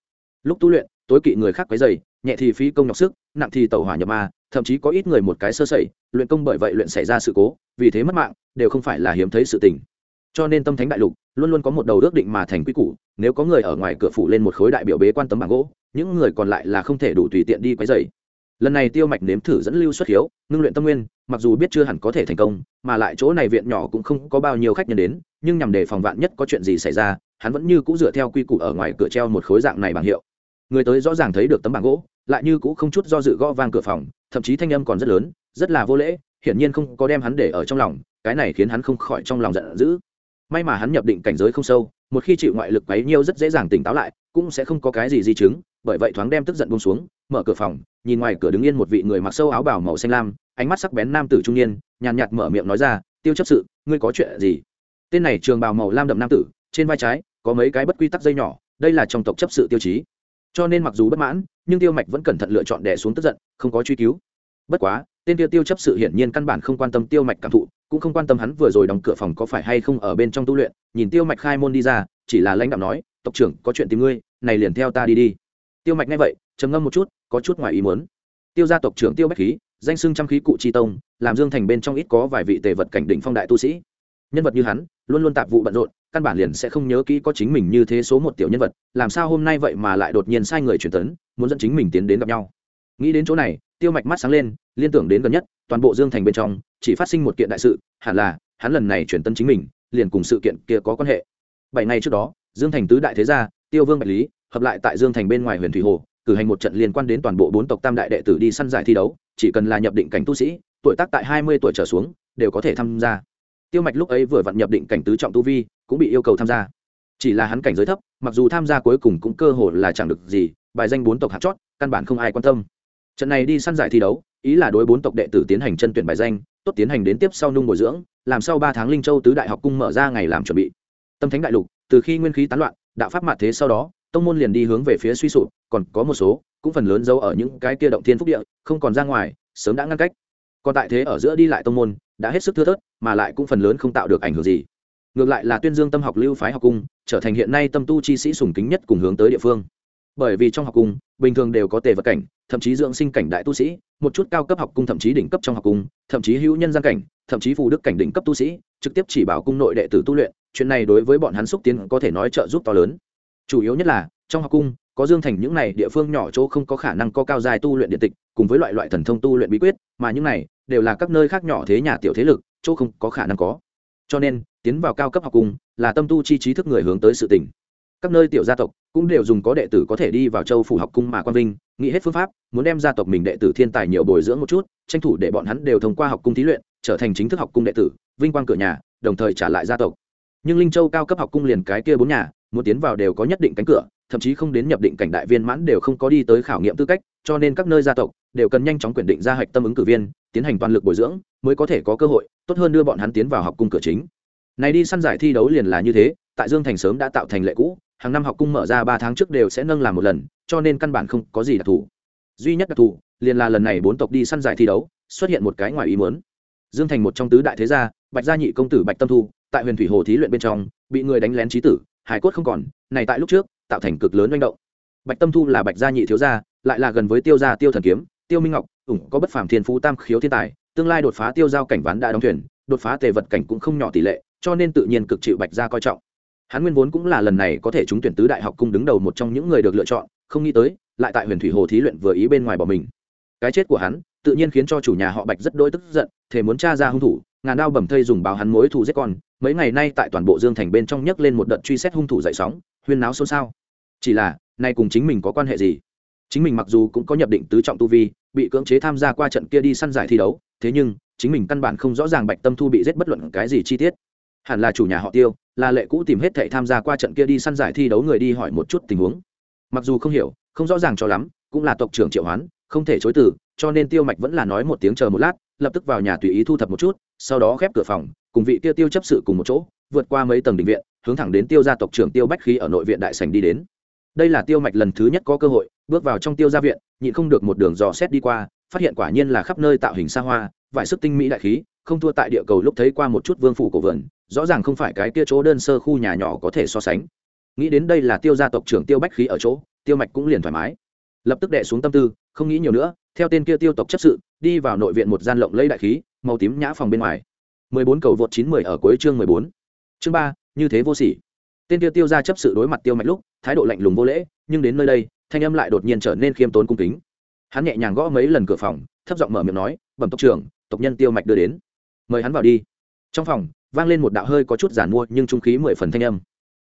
Lúc tu luyện, tối kỵ người khác quấy dày nhẹ thì phí công nhọc sức, nặng thì tẩu hỏa nhập ma thậm chí có ít người một cái sơ sẩy, luyện công bởi vậy luyện xảy ra sự cố, vì thế mất mạng, đều không phải là hiếm thấy sự tình. Cho nên tâm thánh đại lục luôn luôn có một đầu ước định mà thành quy củ, nếu có người ở ngoài cửa phủ lên một khối đại biểu bế quan tấm bảng gỗ, những người còn lại là không thể đủ tùy tiện đi quấy dày lần này tiêu mạch nếm thử dẫn lưu xuất hiếu, ngưng luyện tâm nguyên, mặc dù biết chưa hẳn có thể thành công, mà lại chỗ này viện nhỏ cũng không có bao nhiêu khách nhân đến, nhưng nhằm để phòng vạn nhất có chuyện gì xảy ra, hắn vẫn như cũ dựa theo quy củ ở ngoài cửa treo một khối dạng này bảng hiệu. Người tới rõ ràng thấy được tấm bảng gỗ lại như cũ không chút do dự gõ vang cửa phòng, thậm chí thanh âm còn rất lớn, rất là vô lễ, hiển nhiên không có đem hắn để ở trong lòng, cái này khiến hắn không khỏi trong lòng giận dữ. May mà hắn nhập định cảnh giới không sâu, một khi chịu ngoại lực quấy nhiêu rất dễ dàng tỉnh táo lại, cũng sẽ không có cái gì di chứng, bởi vậy thoáng đem tức giận buông xuống, mở cửa phòng, nhìn ngoài cửa đứng yên một vị người mặc sâu áo bảo màu xanh lam, ánh mắt sắc bén nam tử trung niên, nhàn nhạt mở miệng nói ra, tiêu chấp sự, ngươi có chuyện gì? Tên này trường bào màu lam đậm nam tử, trên vai trái có mấy cái bất quy tắc dây nhỏ, đây là trong tộc chấp sự tiêu chí cho nên mặc dù bất mãn, nhưng tiêu mạch vẫn cẩn thận lựa chọn đẻ xuống tức giận, không có truy cứu. Bất quá, tên tiêu tiêu chấp sự hiển nhiên căn bản không quan tâm tiêu mạch cảm thụ, cũng không quan tâm hắn vừa rồi đóng cửa phòng có phải hay không ở bên trong tu luyện, nhìn tiêu mạch khai môn đi ra, chỉ là lãnh đạo nói, tộc trưởng, có chuyện tìm ngươi, này liền theo ta đi đi. Tiêu mạch nghe vậy, trầm ngâm một chút, có chút ngoài ý muốn. Tiêu gia tộc trưởng tiêu bách khí, danh xưng trăm khí cụ chi tông, làm dương thành bên trong ít có vài vị tề vật cảnh đỉnh phong đại tu sĩ. Nhân vật như hắn, luôn luôn tạp vụ bận rộn căn bản liền sẽ không nhớ kỹ có chính mình như thế số một tiểu nhân vật, làm sao hôm nay vậy mà lại đột nhiên sai người truyền tấn, muốn dẫn chính mình tiến đến gặp nhau. Nghĩ đến chỗ này, tiêu mạch mắt sáng lên, liên tưởng đến gần nhất, toàn bộ dương thành bên trong, chỉ phát sinh một kiện đại sự, hẳn là, hắn lần này truyền tân chính mình, liền cùng sự kiện kia có quan hệ. Bảy ngày trước đó, dương thành tứ đại thế gia, tiêu vương bạch lý, hợp lại tại dương thành bên ngoài huyền thủy hồ, cử hành một trận liên quan đến toàn bộ bốn tộc tam đại đệ tử đi săn giải thi đấu, chỉ cần là nhập định cảnh tu sĩ, tuổi tác tại hai mươi tuổi trở xuống, đều có thể tham gia. Tiêu mạch lúc ấy vừa vặn nhập định cảnh tứ trọng tu vi cũng bị yêu cầu tham gia. Chỉ là hắn cảnh giới thấp, mặc dù tham gia cuối cùng cũng cơ hồ là chẳng được gì, bài danh bốn tộc hạt chót, căn bản không ai quan tâm. Trận này đi săn giải thi đấu, ý là đối bốn tộc đệ tử tiến hành chân tuyển bài danh, tốt tiến hành đến tiếp sau nung bồi dưỡng, làm sau ba tháng linh châu tứ đại học cung mở ra ngày làm chuẩn bị. Tâm thánh đại lục, từ khi nguyên khí tán loạn, đạo pháp mạt thế sau đó, tông môn liền đi hướng về phía suy sụp, còn có một số, cũng phần lớn giấu ở những cái kia động thiên phúc địa, không còn ra ngoài, sớm đã ngăn cách. Còn tại thế ở giữa đi lại tông môn, đã hết sức thưa thớt, mà lại cũng phần lớn không tạo được ảnh hưởng gì ngược lại là tuyên dương tâm học lưu phái học cung, trở thành hiện nay tâm tu chi sĩ sùng kính nhất cùng hướng tới địa phương. Bởi vì trong học cung, bình thường đều có tề vật cảnh, thậm chí dưỡng sinh cảnh đại tu sĩ, một chút cao cấp học cung thậm chí đỉnh cấp trong học cung, thậm chí hữu nhân gian cảnh, thậm chí phù đức cảnh đỉnh cấp tu sĩ, trực tiếp chỉ bảo cung nội đệ tử tu luyện, chuyện này đối với bọn hắn xúc tiến có thể nói trợ giúp to lớn. Chủ yếu nhất là, trong học cung, có dương thành những này địa phương nhỏ chỗ không có khả năng có cao dài tu luyện điện tịch, cùng với loại loại thần thông tu luyện bí quyết, mà những này đều là các nơi khác nhỏ thế nhà tiểu thế lực, chỗ không có khả năng có. Cho nên tiến vào cao cấp học cung, là tâm tu chi trí thức người hướng tới sự tỉnh. Các nơi tiểu gia tộc cũng đều dùng có đệ tử có thể đi vào châu phủ học cung mà quan vinh, nghĩ hết phương pháp, muốn đem gia tộc mình đệ tử thiên tài nhiều bồi dưỡng một chút, tranh thủ để bọn hắn đều thông qua học cung thí luyện, trở thành chính thức học cung đệ tử, vinh quang cửa nhà, đồng thời trả lại gia tộc. Nhưng linh châu cao cấp học cung liền cái kia bốn nhà, muốn tiến vào đều có nhất định cánh cửa, thậm chí không đến nhập định cảnh đại viên mãn đều không có đi tới khảo nghiệm tư cách, cho nên các nơi gia tộc đều cần nhanh chóng quyền định ra hạch tâm ứng cử viên, tiến hành toàn lực bồi dưỡng, mới có thể có cơ hội tốt hơn đưa bọn hắn tiến vào học cung cửa chính này đi săn giải thi đấu liền là như thế, tại dương thành sớm đã tạo thành lệ cũ, hàng năm học cung mở ra ba tháng trước đều sẽ nâng làm một lần, cho nên căn bản không có gì đặc thù. Duy nhất đặc thù, liền là lần này bốn tộc đi săn giải thi đấu, xuất hiện một cái ngoài ý muốn. Dương thành một trong tứ đại thế gia, bạch gia nhị công tử bạch tâm thu, tại huyền thủy hồ thí luyện bên trong, bị người đánh lén trí tử hải cốt không còn, này tại lúc trước, tạo thành cực lớn manh động. Bạch tâm thu là bạch gia nhị thiếu gia, lại là gần với tiêu gia tiêu thần kiếm, tiêu minh ngọc, ủng có bất phàm thiên phú tam khiếu thiên tài, tương lai đột phá tiêu giao cảnh ván đã đóng thuyền, đột phá tề vật cảnh cũng không nhỏ tỷ lệ cho nên tự nhiên cực chịu bạch gia coi trọng. Hắn nguyên vốn cũng là lần này có thể trúng tuyển tứ đại học cung đứng đầu một trong những người được lựa chọn, không nghĩ tới, lại tại huyền thủy hồ thí luyện vừa ý bên ngoài bỏ mình. Cái chết của hắn, tự nhiên khiến cho chủ nhà họ bạch rất đỗi tức giận thể muốn t r a ra hung thủ, ngàn đao bầm thây dùng báo hắn mối thù giết con, mấy ngày nay tại toàn bộ dương thành bên trong nhấc lên một đợt truy xét hung thủ dậy sóng, huyên náo xôn xao. Chỉ là, nay cùng chính mình có quan hệ gì? Chính mình mặc dù cũng có nhập định tứ trọng tu vi, bị cưỡng chế tham gia qua trận kia đi săn giải thi đấu, thế nhưng, chính mình căn bản không rõ ràng bạch tâm thu bị giết bất luận cái gì chi tiết hẳn là chủ nhà họ tiêu, là lệ cũ tìm hết thệ tham gia qua trận kia đi săn giải thi đấu người đi hỏi một chút tình huống. Mặc dù không hiểu, không rõ ràng cho lắm, cũng là tộc trưởng triệu hoán, không thể chối từ, cho nên tiêu mạch vẫn là nói một tiếng chờ một lát, lập tức vào nhà tùy ý thu thập một chút, sau đó khép cửa phòng, cùng vị Tiêu tiêu chấp sự cùng một chỗ, vượt qua mấy tầng định viện, hướng thẳng đến tiêu gia tộc trưởng tiêu bách khí ở nội viện đại sành đi đến. Đây là tiêu mạch lần thứ nhất có cơ hội, bước vào trong tiêu gia viện, nhịn không được một đường dò xét đi qua, phát hiện quả nhiên là khắp nơi tạo hình xa hoa vải sức tinh mỹ đại khí, không thua tại địa cầu lúc thấy qua một chút vương phủ cổ vườn rõ ràng không phải cái kia chỗ đơn sơ khu nhà nhỏ có thể so sánh nghĩ đến đây là tiêu gia tộc trưởng tiêu bách khí ở chỗ tiêu mạch cũng liền thoải mái lập tức đệ xuống tâm tư không nghĩ nhiều nữa theo tên kia tiêu tộc chấp sự đi vào nội viện một gian lộng lấy đại khí màu tím nhã phòng bên ngoài 14 cầu vượt 910 ở cuối chương 14. Chương 3, như thế vô sỉ. Tên kia tiêu gia chấp sự đối mặt tiêu mạch lúc, thái độ lạnh lùng vô lễ, nhưng đến nơi đây, thanh âm lại đột nhiên trở nên khiêm tốn cung kính. Hắn nhẹ nhàng gõ mấy lần cửa phòng, thấp giọng mở miệng nói, "Bẩm tộc trưởng, tộc nhân tiêu mạch đưa đến, mời hắn vào đi." Trong phòng, vang lên một đạo hơi có chút giản mua nhưng trung khí mười phần thanh âm.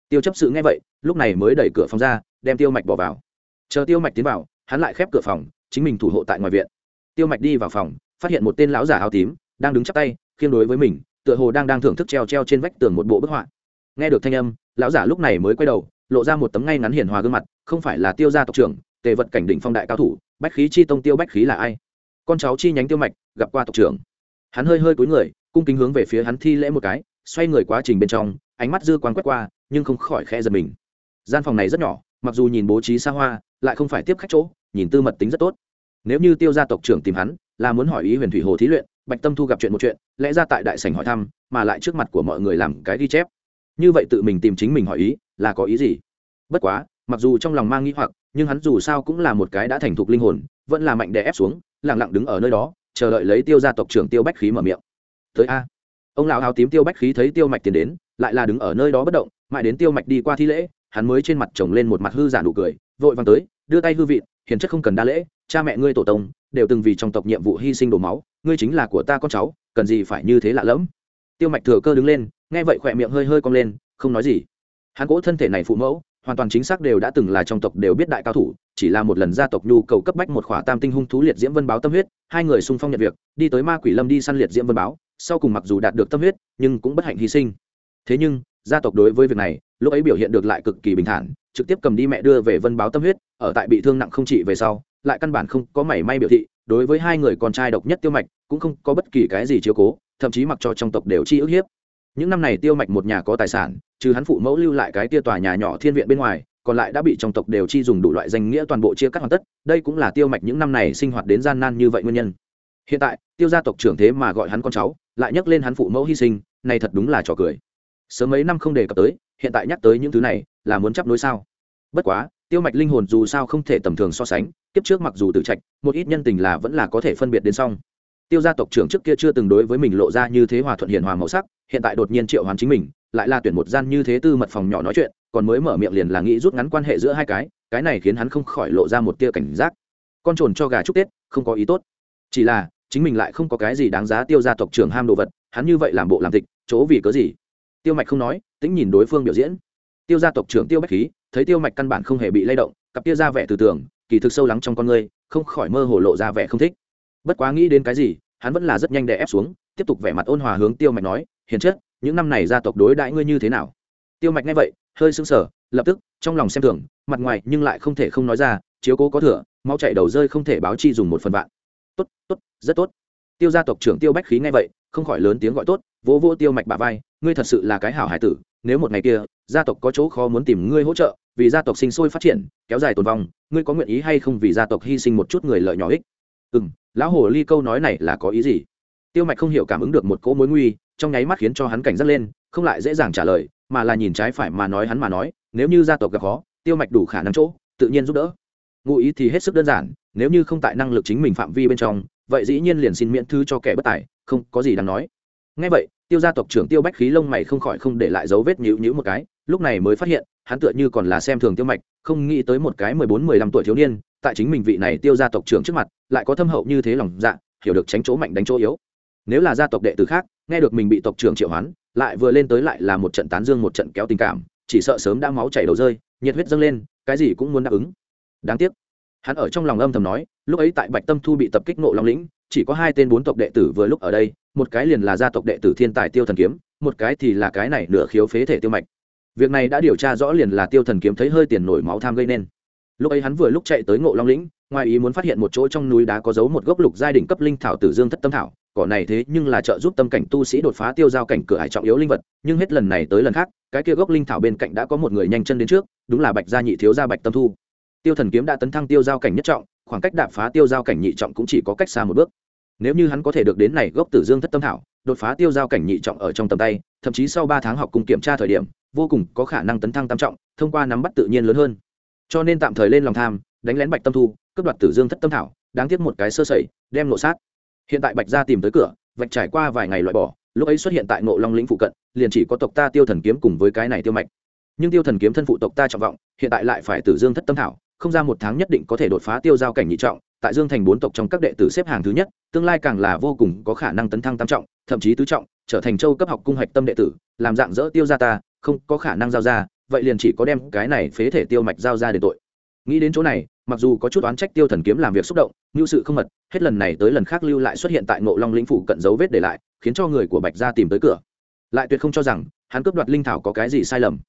Tiêu chấp sự nghe vậy, lúc này mới đẩy cửa phòng ra, đem tiêu mạch bỏ vào. Chờ tiêu mạch tiến vào, hắn lại khép cửa phòng, chính mình thủ hộ tại ngoài viện. Tiêu mạch đi vào phòng, phát hiện một tên lão giả áo tím đang đứng chắp tay khiêng đối với mình tựa hồ đang đang thưởng thức treo treo trên vách tường một bộ bức họa nghe được thanh âm lão giả lúc này mới quay đầu lộ ra một tấm ngay ngắn hiền hòa gương mặt không phải là tiêu gia tộc trưởng tề vật cảnh đỉnh phong đại cao thủ bách khí chi tông tiêu bách khí là ai con cháu chi nhánh tiêu mạch gặp qua tộc trưởng hắn hơi hơi cúi người cung kính hướng về phía hắn thi lễ một cái, xoay người quá trình bên trong, ánh mắt dư quán quét qua, nhưng không khỏi khe giật mình. Gian phòng này rất nhỏ, mặc dù nhìn bố trí xa hoa, lại không phải tiếp khách chỗ, nhìn tư mật tính rất tốt. Nếu như tiêu gia tộc trưởng tìm hắn, là muốn hỏi ý huyền thủy hồ thí luyện, bạch tâm thu gặp chuyện một chuyện, lẽ ra tại đại sảnh hỏi thăm, mà lại trước mặt của mọi người làm cái ghi chép. Như vậy tự mình tìm chính mình hỏi ý, là có ý gì? Bất quá, mặc dù trong lòng mang nghĩ hoặc, nhưng hắn dù sao cũng là một cái đã thành thục linh hồn, vẫn là mạnh đè ép xuống lẳng lặng đứng ở nơi đó, chờ đợi lấy tiêu gia tộc trưởng tiêu bách khí mở miệng tới a. Ông lão áo tím tiêu bách khí thấy tiêu mạch tiến đến, lại là đứng ở nơi đó bất động, mãi đến tiêu mạch đi qua thi lễ, hắn mới trên mặt chồng lên một mặt hư giả nụ cười, vội vàng tới, đưa tay hư vị hiền chất không cần đa lễ, cha mẹ ngươi tổ tông, đều từng vì trong tộc nhiệm vụ hy sinh đổ máu, ngươi chính là của ta con cháu, cần gì phải như thế lạ lẫm? Tiêu mạch thừa cơ đứng lên, nghe vậy khỏe miệng hơi hơi cong lên, không nói gì. Hắn cỗ thân thể này phụ mẫu, hoàn toàn chính xác đều đã từng là trong tộc đều biết đại cao thủ, chỉ là một lần gia tộc nhu cầu cấp bách một khỏa tam tinh hung thú liệt diễm vân báo tâm huyết, hai người xung phong nhận việc, đi tới ma quỷ lâm đi săn liệt diễm vân báo sau cùng mặc dù đạt được tâm huyết, nhưng cũng bất hạnh hy sinh. Thế nhưng, gia tộc đối với việc này, lúc ấy biểu hiện được lại cực kỳ bình thản, trực tiếp cầm đi mẹ đưa về vân báo tâm huyết, ở tại bị thương nặng không trị về sau, lại căn bản không có mảy may biểu thị, đối với hai người con trai độc nhất tiêu mạch, cũng không có bất kỳ cái gì chiếu cố, thậm chí mặc cho trong tộc đều chi ức hiếp. Những năm này tiêu mạch một nhà có tài sản, trừ hắn phụ mẫu lưu lại cái tia tòa nhà nhỏ thiên viện bên ngoài, còn lại đã bị trong tộc đều chi dùng đủ loại danh nghĩa toàn bộ chia cắt hoàn tất, đây cũng là tiêu mạch những năm này sinh hoạt đến gian nan như vậy nguyên nhân hiện tại, tiêu gia tộc trưởng thế mà gọi hắn con cháu, lại nhắc lên hắn phụ mẫu hy sinh, này thật đúng là trò cười. Sớm mấy năm không đề cập tới, hiện tại nhắc tới những thứ này, là muốn chấp nối sao? Bất quá, tiêu mạch linh hồn dù sao không thể tầm thường so sánh, kiếp trước mặc dù tự trạch, một ít nhân tình là vẫn là có thể phân biệt đến xong tiêu gia tộc trưởng trước kia chưa từng đối với mình lộ ra như thế hòa thuận hiền hòa màu sắc, hiện tại đột nhiên triệu hoàn chính mình, lại là tuyển một gian như thế tư mật phòng nhỏ nói chuyện, còn mới mở miệng liền là nghĩ rút ngắn quan hệ giữa hai cái cái này khiến hắn không khỏi lộ ra một tia cảnh giác. Con trồn cho gà chúc tết, không có ý tốt. Chỉ là chính mình lại không có cái gì đáng giá tiêu gia tộc trưởng ham đồ vật, hắn như vậy làm bộ làm tịch, chỗ vì cớ gì? Tiêu mạch không nói, tính nhìn đối phương biểu diễn. Tiêu gia tộc trưởng tiêu bách khí, thấy tiêu mạch căn bản không hề bị lay động, cặp kia ra vẻ từ tưởng, kỳ thực sâu lắng trong con người, không khỏi mơ hồ lộ ra vẻ không thích. Bất quá nghĩ đến cái gì, hắn vẫn là rất nhanh đè ép xuống, tiếp tục vẻ mặt ôn hòa hướng tiêu mạch nói, hiền chất những năm này gia tộc đối đãi ngươi như thế nào? Tiêu mạch nghe vậy, hơi sững sờ, lập tức, trong lòng xem thường, mặt ngoài nhưng lại không thể không nói ra, chiếu cố có thừa máu chạy đầu rơi không thể báo chi dùng một phần vạn. Tốt tốt rất tốt. Tiêu gia tộc trưởng tiêu bách khí nghe vậy, không khỏi lớn tiếng gọi tốt vỗ vỗ tiêu mạch bà vai, ngươi thật sự là cái hảo hải tử, nếu một ngày kia, gia tộc có chỗ khó muốn tìm ngươi hỗ trợ, vì gia tộc sinh sôi phát triển, kéo dài tồn vong, ngươi có nguyện ý hay không vì gia tộc hy sinh một chút người lợi nhỏ ích? Ừ m lão hồ ly câu nói này là có ý gì? Tiêu mạch không hiểu cảm ứng được một cỗ mối nguy, trong nháy mắt khiến cho hắn cảnh giác lên, không lại dễ dàng trả lời, mà là nhìn trái phải mà nói hắn mà nói, nếu như gia tộc gặp khó, tiêu mạch đủ khả năng chỗ, tự nhiên giúp đỡ. Ngụ ý thì hết sức đơn giản, nếu như không tại năng lực chính mình phạm vi bên trong vậy dĩ nhiên liền xin miễn thư cho kẻ bất tài, không có gì đáng nói. Ngay vậy, tiêu gia tộc trưởng tiêu bách khí lông mày không khỏi không để lại dấu vết nhữ nhữ một cái, lúc này mới phát hiện, hắn tựa như còn là xem thường tiêu mạch, không nghĩ tới một cái mười bốn, mười lăm tuổi thiếu niên, tại chính mình vị này tiêu gia tộc trưởng trước mặt, lại có thâm hậu như thế lòng dạ hiểu được tránh chỗ mạnh đánh chỗ yếu. Nếu là gia tộc đệ tử khác, nghe được mình bị tộc trưởng triệu hoán, lại vừa lên tới lại là một trận tán dương, một trận kéo tình cảm, chỉ sợ sớm đã máu chảy đầu rơi, nhiệt huyết dâng lên, cái gì cũng muốn đáp ứng. Đáng tiếc, hắn ở trong lòng âm thầm nói lúc ấy tại bạch tâm thu bị tập kích nộ long lĩnh, chỉ có hai tên bốn tộc đệ tử vừa lúc ở đây, một cái liền là gia tộc đệ tử thiên tài tiêu thần kiếm, một cái thì là cái này nửa khiếu phế thể tiêu mạch. Việc này đã điều tra rõ liền là tiêu thần kiếm thấy hơi tiền nổi máu tham gây nên. Lúc ấy hắn vừa lúc chạy tới ngộ long lĩnh, ngoài ý muốn phát hiện một chỗ trong núi đá có giấu một gốc lục giai đỉnh cấp linh thảo tử dương thất tâm thảo, cỏ này thế nhưng là trợ giúp tâm cảnh tu sĩ đột phá tiêu giao cảnh cửa hải trọng yếu linh vật, nhưng hết lần này tới lần khác, cái kia gốc linh thảo bên cạnh đã có một người nhanh chân đến trước, đúng là bạch gia nhị thiếu gia bạch tâm thu. Tiêu thần kiếm đã tấn thăng tiêu giao cảnh nhất trọng khoảng cách đạp phá tiêu giao cảnh nhị trọng cũng chỉ có cách xa một bước. Nếu như hắn có thể được đến này gốc tử dương thất tâm thảo, đột phá tiêu giao cảnh nhị trọng ở trong tầm tay, thậm chí sau ba tháng học cùng kiểm tra thời điểm, vô cùng có khả năng tấn thăng tam trọng, thông qua nắm bắt tự nhiên lớn hơn. Cho nên tạm thời lên lòng tham, đánh lén bạch tâm thu, cướp đoạt tử dương thất tâm thảo, đáng tiếc một cái sơ sẩy, đem nộ sát. Hiện tại bạch gia tìm tới cửa, vạch trải qua vài ngày loại bỏ, lúc ấy xuất hiện tại ngộ long lĩnh phụ cận, liền chỉ có tộc ta tiêu thần kiếm cùng với cái này tiêu mạch. Nhưng tiêu thần kiếm thân phụ tộc ta trọng vọng, hiện tại lại phải tử dương thất tâm thảo không ra một tháng nhất định có thể đột phá tiêu giao cảnh nhị trọng, tại dương thành bốn tộc trong các đệ tử xếp hàng thứ nhất, tương lai càng là vô cùng có khả năng tấn thăng tam trọng, thậm chí tứ trọng, trở thành châu cấp học cung hạch tâm đệ tử, làm dạng dỡ tiêu ra ta, không có khả năng giao ra, vậy liền chỉ có đem cái này phế thể tiêu mạch giao ra để tội. Nghĩ đến chỗ này, mặc dù có chút oán trách tiêu thần kiếm làm việc xúc động, như sự không mật, hết lần này tới lần khác lưu lại xuất hiện tại ngộ long lĩnh phủ cận dấu vết để lại, khiến cho người của bạch gia tìm tới cửa. Lại tuyệt không cho rằng, hắn cướp đoạt linh thảo có cái gì sai lầm.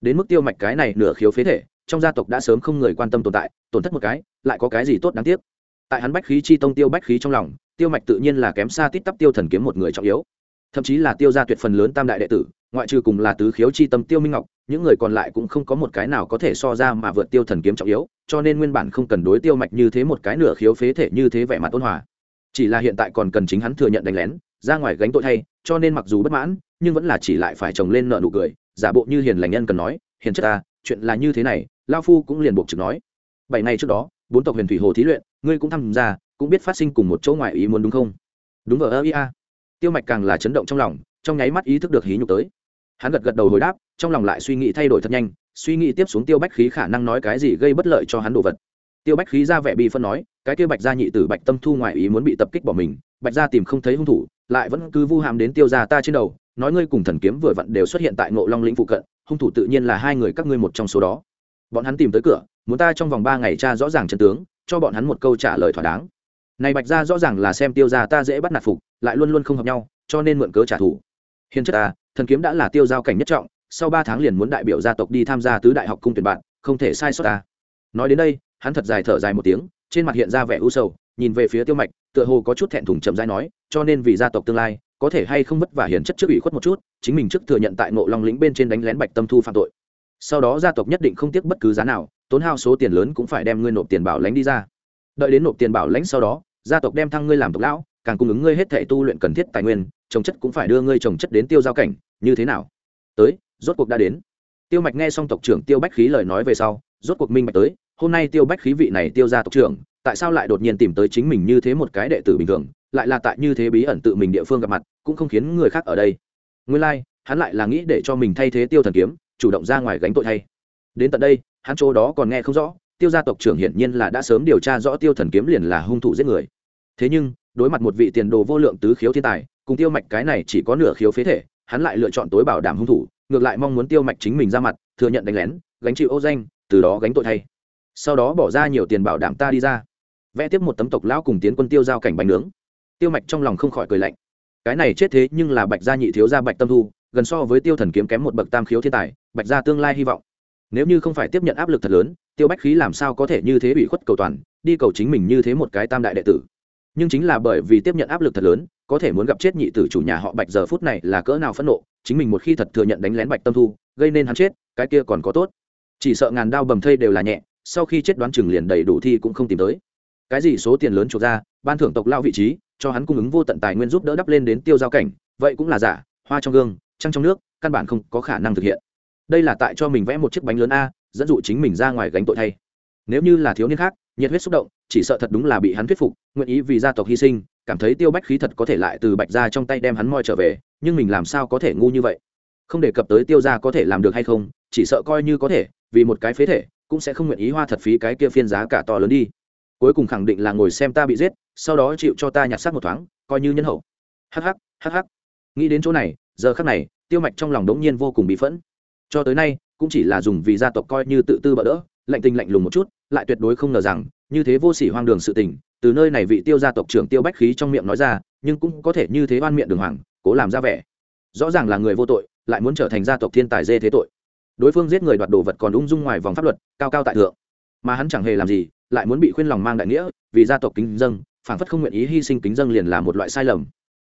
Đến mức tiêu mạch cái này nửa khiếu phế thể trong gia tộc đã sớm không người quan tâm tồn tại, tổn thất một cái, lại có cái gì tốt đáng tiếc? Tại hắn bách khí chi tông tiêu bách khí trong lòng, tiêu mạch tự nhiên là kém xa tít tắp tiêu thần kiếm một người trọng yếu. Thậm chí là tiêu gia tuyệt phần lớn tam đại đệ tử, ngoại trừ cùng là tứ khiếu chi tâm tiêu minh ngọc, những người còn lại cũng không có một cái nào có thể so ra mà vượt tiêu thần kiếm trọng yếu, cho nên nguyên bản không cần đối tiêu mạch như thế một cái nửa khiếu phế thể như thế vẻ mặt ôn hòa. Chỉ là hiện tại còn cần chính hắn thừa nhận đánh lén, ra ngoài gánh tội thay, cho nên mặc dù bất mãn, nhưng vẫn là chỉ lại phải chồng lên nợ nụ cười, giả bộ như hiền lành nhân cần nói, hiền chất ta chuyện là như thế này, lao phu cũng liền buộc trực nói. Bảy ngày trước đó, bốn tộc huyền thủy hồ thí luyện, ngươi cũng tham gia, cũng biết phát sinh cùng một chỗ ngoài ý muốn đúng không? Đúng vờ ơ ia tiêu mạch càng là chấn động trong lòng, trong nháy mắt ý thức được hí nhục tới. Hắn gật gật đầu hồi đáp, trong lòng lại suy nghĩ thay đổi thật nhanh, suy nghĩ tiếp xuống tiêu bách khí khả năng nói cái gì gây bất lợi cho hắn đồ vật. Tiêu bách khí ra vẻ bi phân nói, cái Tiêu bạch gia nhị tử bạch tâm thu ngoại ý muốn bị tập kích bỏ mình, bạch gia tìm không thấy hung thủ, lại vẫn cứ vu hàm đến tiêu gia ta trên đầu nói ngươi cùng thần kiếm vừa vặn đều xuất hiện tại ngộ long lĩnh phụ cận, hung thủ tự nhiên là hai người các ngươi một trong số đó. Bọn hắn tìm tới cửa, muốn ta trong vòng ba ngày tra rõ ràng chân tướng, cho bọn hắn một câu trả lời thỏa đáng. Này bạch gia rõ ràng là xem tiêu gia ta dễ bắt nạt phục, lại luôn luôn không hợp nhau, cho nên mượn cớ trả thù. Hiền chất ta thần kiếm đã là tiêu giao cảnh nhất trọng, sau ba tháng liền muốn đại biểu gia tộc đi tham gia tứ đại học cung tuyển bạn, không thể sai sót ta. Nói đến đây, hắn thật dài thở dài một tiếng, trên mặt hiện ra vẻ u sầu, nhìn về phía tiêu mạch, tựa hồ có chút thẹn thùng chậm dai nói, cho nên vì gia tộc tương lai có thể hay không vất vả hiển chất trước ủy khuất một chút, chính mình trước thừa nhận tại ngộ long lĩnh bên trên đánh lén bạch tâm thu phạm tội. Sau đó gia tộc nhất định không tiếc bất cứ giá nào, tốn hao số tiền lớn cũng phải đem ngươi nộp tiền bảo lãnh đi ra. Đợi đến nộp tiền bảo lãnh sau đó, gia tộc đem thăng ngươi làm tộc lão, càng cung ứng ngươi hết thể tu luyện cần thiết tài nguyên, trồng chất cũng phải đưa ngươi trồng chất đến tiêu giao cảnh, như thế nào? Tới, rốt cuộc đã đến. Tiêu mạch nghe xong tộc trưởng tiêu bách khí lời nói về sau, rốt cuộc minh bạch tới, hôm nay tiêu bách khí vị này tiêu ra tộc trưởng, tại sao lại đột nhiên tìm tới chính mình như thế một cái đệ tử bình thường, lại là tại như thế bí ẩn tự mình địa phương gặp mặt cũng không khiến người khác ở đây. Nguyên lai、like, hắn lại là nghĩ để cho mình thay thế tiêu thần kiếm chủ động ra ngoài gánh tội thay. Đến tận đây hắn chỗ đó còn nghe không rõ tiêu gia tộc trưởng hiển nhiên là đã sớm điều tra rõ tiêu thần kiếm liền là hung thủ giết người. Thế nhưng đối mặt một vị tiền đồ vô lượng tứ khiếu thiên tài cùng tiêu mạch cái này chỉ có nửa khiếu phế thể hắn lại lựa chọn tối bảo đảm hung thủ ngược lại mong muốn tiêu mạch chính mình ra mặt thừa nhận đánh lén gánh chịu ô danh từ đó gánh tội thay. Sau đó bỏ ra nhiều tiền bảo đảm ta đi ra. Vẽ tiếp một tấm tộc lão cùng tiến quân tiêu giao cảnh bánh nướng. Tiêu mạch trong lòng không khỏi cười lạnh cái này chết thế nhưng là bạch gia nhị thiếu gia bạch tâm thu, gần so với tiêu thần kiếm kém một bậc tam khiếu thiên tài, bạch gia tương lai hy vọng. Nếu như không phải tiếp nhận áp lực thật lớn, tiêu bách khí làm sao có thể như thế bị khuất cầu toàn, đi cầu chính mình như thế một cái tam đại đệ tử. Nhưng chính là bởi vì tiếp nhận áp lực thật lớn, có thể muốn gặp chết nhị tử chủ nhà họ bạch giờ phút này là cỡ nào phẫn nộ, chính mình một khi thật thừa nhận đánh lén bạch tâm thu, gây nên hắn chết, cái kia còn có tốt. Chỉ sợ ngàn đao bầm thây đều là nhẹ, sau khi chết đoán chừng liền đầy đủ thi cũng không tìm tới. Cái gì số tiền lớn chuộc ra, ban thưởng tộc lao vị trí cho hắn cung ứng vô tận tài nguyên giúp đỡ đắp lên đến tiêu giao cảnh, vậy cũng là giả, hoa trong gương, trăng trong nước, căn bản không có khả năng thực hiện. Đây là tại cho mình vẽ một chiếc bánh lớn a, dẫn dụ chính mình ra ngoài gánh tội thay. Nếu như là thiếu niên khác, nhiệt huyết xúc động, chỉ sợ thật đúng là bị hắn thuyết phục, nguyện ý vì gia tộc hy sinh, cảm thấy tiêu bách khí thật có thể lại từ bạch ra trong tay đem hắn moi trở về, nhưng mình làm sao có thể ngu như vậy? Không đề cập tới tiêu ra có thể làm được hay không, chỉ sợ coi như có thể, vì một cái phế thể, cũng sẽ không nguyện ý hoa thật phí cái kia phiên giá cả to lớn đi. Cuối cùng khẳng định là ngồi xem ta bị giết sau đó chịu cho ta nhặt xác một thoáng, coi như nhân hậu. Hh hh nghĩ đến chỗ này, giờ khắc này, tiêu mạch trong lòng đống nhiên vô cùng bị phẫn. Cho tới nay, cũng chỉ là dùng vì gia tộc coi như tự tư bỡ đỡ, lạnh tình lạnh lùng một chút, lại tuyệt đối không ngờ rằng, như thế vô sỉ hoang đường sự tình, từ nơi này vị tiêu gia tộc trưởng tiêu bách khí trong miệng nói ra, nhưng cũng có thể như thế oan miệng đường hoàng, cố làm ra vẻ. Rõ ràng là người vô tội, lại muốn trở thành gia tộc thiên tài dê thế tội. Đối phương giết người đoạt đồ vật còn ung dung ngoài vòng pháp luật, cao cao tại thượng. Mà hắn chẳng hề làm gì, lại muốn bị khuyên lòng mang đại nghĩa, vì gia tộc kính dân phản phất không nguyện ý hy sinh kính dân liền là một loại sai lầm.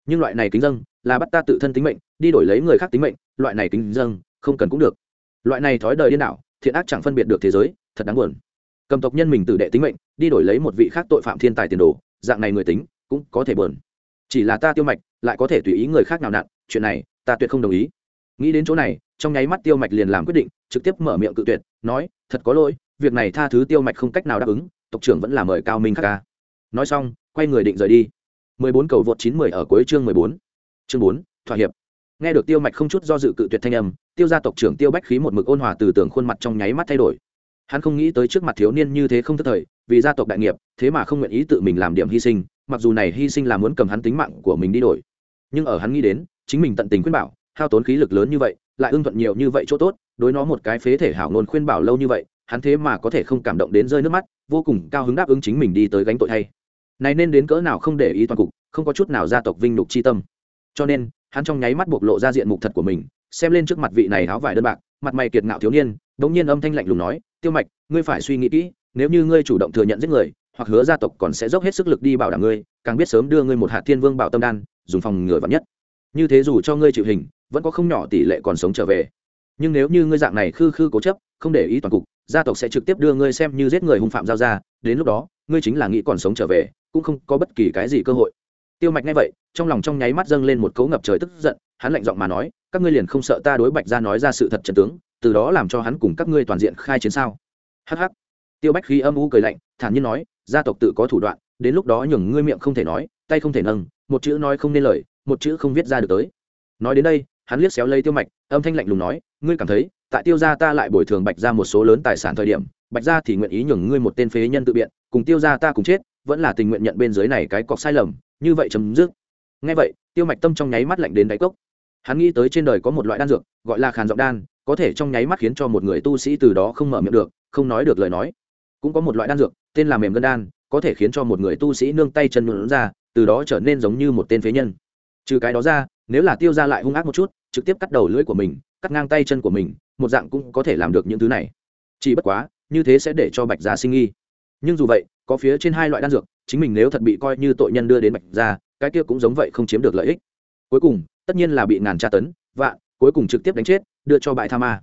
Nhưng loại này kính dân là bắt ta tự thân tính mệnh, đi đổi lấy người khác tính mệnh, loại này kính dân không cần cũng được. Loại này thói đời điên đảo, thiện ác chẳng phân biệt được thế giới, thật đáng buồn. Cầm tộc nhân mình tự đệ tính mệnh, đi đổi lấy một vị khác tội phạm thiên tài tiền đồ, dạng này người tính cũng có thể buồn. Chỉ là ta tiêu mạch lại có thể tùy ý người khác nào nặn, chuyện này ta tuyệt không đồng ý. Nghĩ đến chỗ này, trong nháy mắt tiêu mạch liền làm quyết định, trực tiếp mở miệng cự tuyệt, nói, thật có lỗi, việc này tha thứ tiêu mạch không cách nào đáp ứng, tộc trưởng vẫn là mời cao minh khắc ca. Nói xong quay người định rời đi 14 cầu vượt 910 ở cuối chương 14. Chương 4, thỏa hiệp. Nghe được Tiêu Mạch không chút do dự cự tuyệt thanh âm, Tiêu gia tộc trưởng Tiêu Bách khí một mực ôn hòa từ tưởng khuôn mặt trong nháy mắt thay đổi. Hắn không nghĩ tới trước mặt thiếu niên như thế không thất thời, vì gia tộc đại nghiệp, thế mà không nguyện ý tự mình làm điểm hy sinh, mặc dù này hy sinh là muốn cầm hắn tính mạng của mình đi đổi. Nhưng ở hắn nghĩ đến, chính mình tận tình khuyên bảo, hao tốn khí lực lớn như vậy, lại ưng thuận nhiều như vậy chỗ tốt, đối nó một cái phế thể hảo ngôn khuyên bảo lâu như vậy, hắn thế mà có thể không cảm động đến rơi nước mắt, vô cùng cao hứng đáp ứng chính mình đi tới gánh tội thay này nên đến cỡ nào không để ý toàn cục, không có chút nào gia tộc vinh nhục chi tâm. Cho nên, hắn trong nháy mắt bộc lộ ra diện mục thật của mình, xem lên trước mặt vị này áo vải đơn bạc, mặt mày kiệt ngạo thiếu niên, đống nhiên âm thanh lạnh lùng nói, tiêu mạch, ngươi phải suy nghĩ kỹ, nếu như ngươi chủ động thừa nhận giết người, hoặc hứa gia tộc còn sẽ dốc hết sức lực đi bảo đảm ngươi, càng biết sớm đưa ngươi một hạt thiên vương bảo tâm đan, dùng phòng ngừa vắn nhất. Như thế dù cho ngươi chịu hình, vẫn có không nhỏ tỷ lệ còn sống trở về. Nhưng nếu như ngươi dạng này khư khư cố chấp, không để ý toàn cục, gia tộc sẽ trực tiếp đưa ngươi xem như giết người hung phạm giao ra, đến lúc đó ngươi chính là nghĩ còn sống trở về, cũng không có bất kỳ cái gì cơ hội. Tiêu mạch nghe vậy, trong lòng trong nháy mắt dâng lên một cấu ngập trời tức giận, hắn lạnh giọng mà nói, các ngươi liền không sợ ta đối bạch ra nói ra sự thật trần tướng, từ đó làm cho hắn cùng các ngươi toàn diện khai chiến sao? Hh tiêu bách khí âm u cười lạnh, thản nhiên nói, gia tộc tự có thủ đoạn, đến lúc đó nhường ngươi miệng không thể nói, tay không thể nâng, một chữ nói không nên lời, một chữ không viết ra được tới. Nói đến đây, hắn liếc xéo lấy tiêu mạch, âm thanh lạnh lùng nói, ngươi cảm thấy, tại tiêu gia ta lại bồi thường bạch ra một số lớn tài sản thời điểm bạch gia thì nguyện ý nhường ngươi một tên phế nhân tự biện, cùng tiêu gia ta cùng chết, vẫn là tình nguyện nhận bên dưới này cái cọc sai lầm, như vậy chấm dứt. Ngay vậy, tiêu mạch tâm trong nháy mắt lạnh đến đáy cốc. Hắn nghĩ tới trên đời có một loại đan dược, gọi là khàn giọng đan, có thể trong nháy mắt khiến cho một người tu sĩ từ đó không mở miệng được, không nói được lời nói. Cũng có một loại đan dược, tên là mềm gân đan, có thể khiến cho một người tu sĩ nương tay chân nhuận ra, từ đó trở nên giống như một tên phế nhân. Trừ cái đó ra, nếu là tiêu ra lại hung ác một chút, trực tiếp cắt đầu lưỡi của mình, cắt ngang tay chân của mình, một dạng cũng có thể làm được những thứ này. Chỉ bất quá như thế sẽ để cho bạch gia sinh nghi. Nhưng dù vậy, có phía trên hai loại đan dược, chính mình nếu thật bị coi như tội nhân đưa đến bạch gia, cái kia cũng giống vậy không chiếm được lợi ích. Cuối cùng, tất nhiên là bị ngàn tra tấn vạn cuối cùng trực tiếp đánh chết, đưa cho bại tha ma.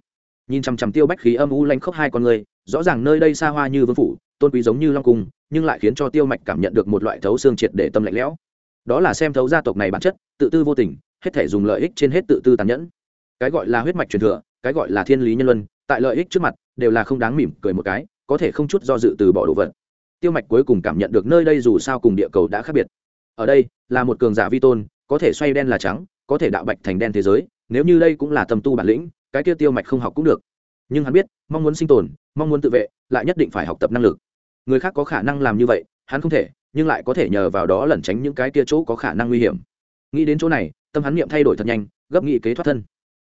Nhìn chằm chằm tiêu bách khí âm u lanh khốc hai con người, rõ ràng nơi đây xa hoa như vương phủ, tôn quý giống như long cung, nhưng lại khiến cho tiêu mạch cảm nhận được một loại thấu xương triệt để tâm lạnh lẽo. Đó là xem thấu gia tộc này bản chất, tự tư vô tình, hết thể dùng lợi ích trên hết tự tư tàn nhẫn. Cái gọi là huyết mạch truyền thừa, cái gọi là thiên lý nhân luân, tại lợi ích trước mặt đều là không đáng mỉm cười một cái, có thể không chút do dự từ bỏ đồ vật. Tiêu mạch cuối cùng cảm nhận được nơi đây dù sao cùng địa cầu đã khác biệt. Ở đây, là một cường giả vi tôn, có thể xoay đen là trắng, có thể đạo bạch thành đen thế giới, nếu như đây cũng là tâm tu bản lĩnh, cái kia tiêu mạch không học cũng được. Nhưng hắn biết, mong muốn sinh tồn, mong muốn tự vệ, lại nhất định phải học tập năng lực. Người khác có khả năng làm như vậy, hắn không thể, nhưng lại có thể nhờ vào đó lẩn tránh những cái kia chỗ có khả năng nguy hiểm. Nghĩ đến chỗ này, tâm hắn niệm thay đổi thật nhanh, gấp nghị kế thoát thân.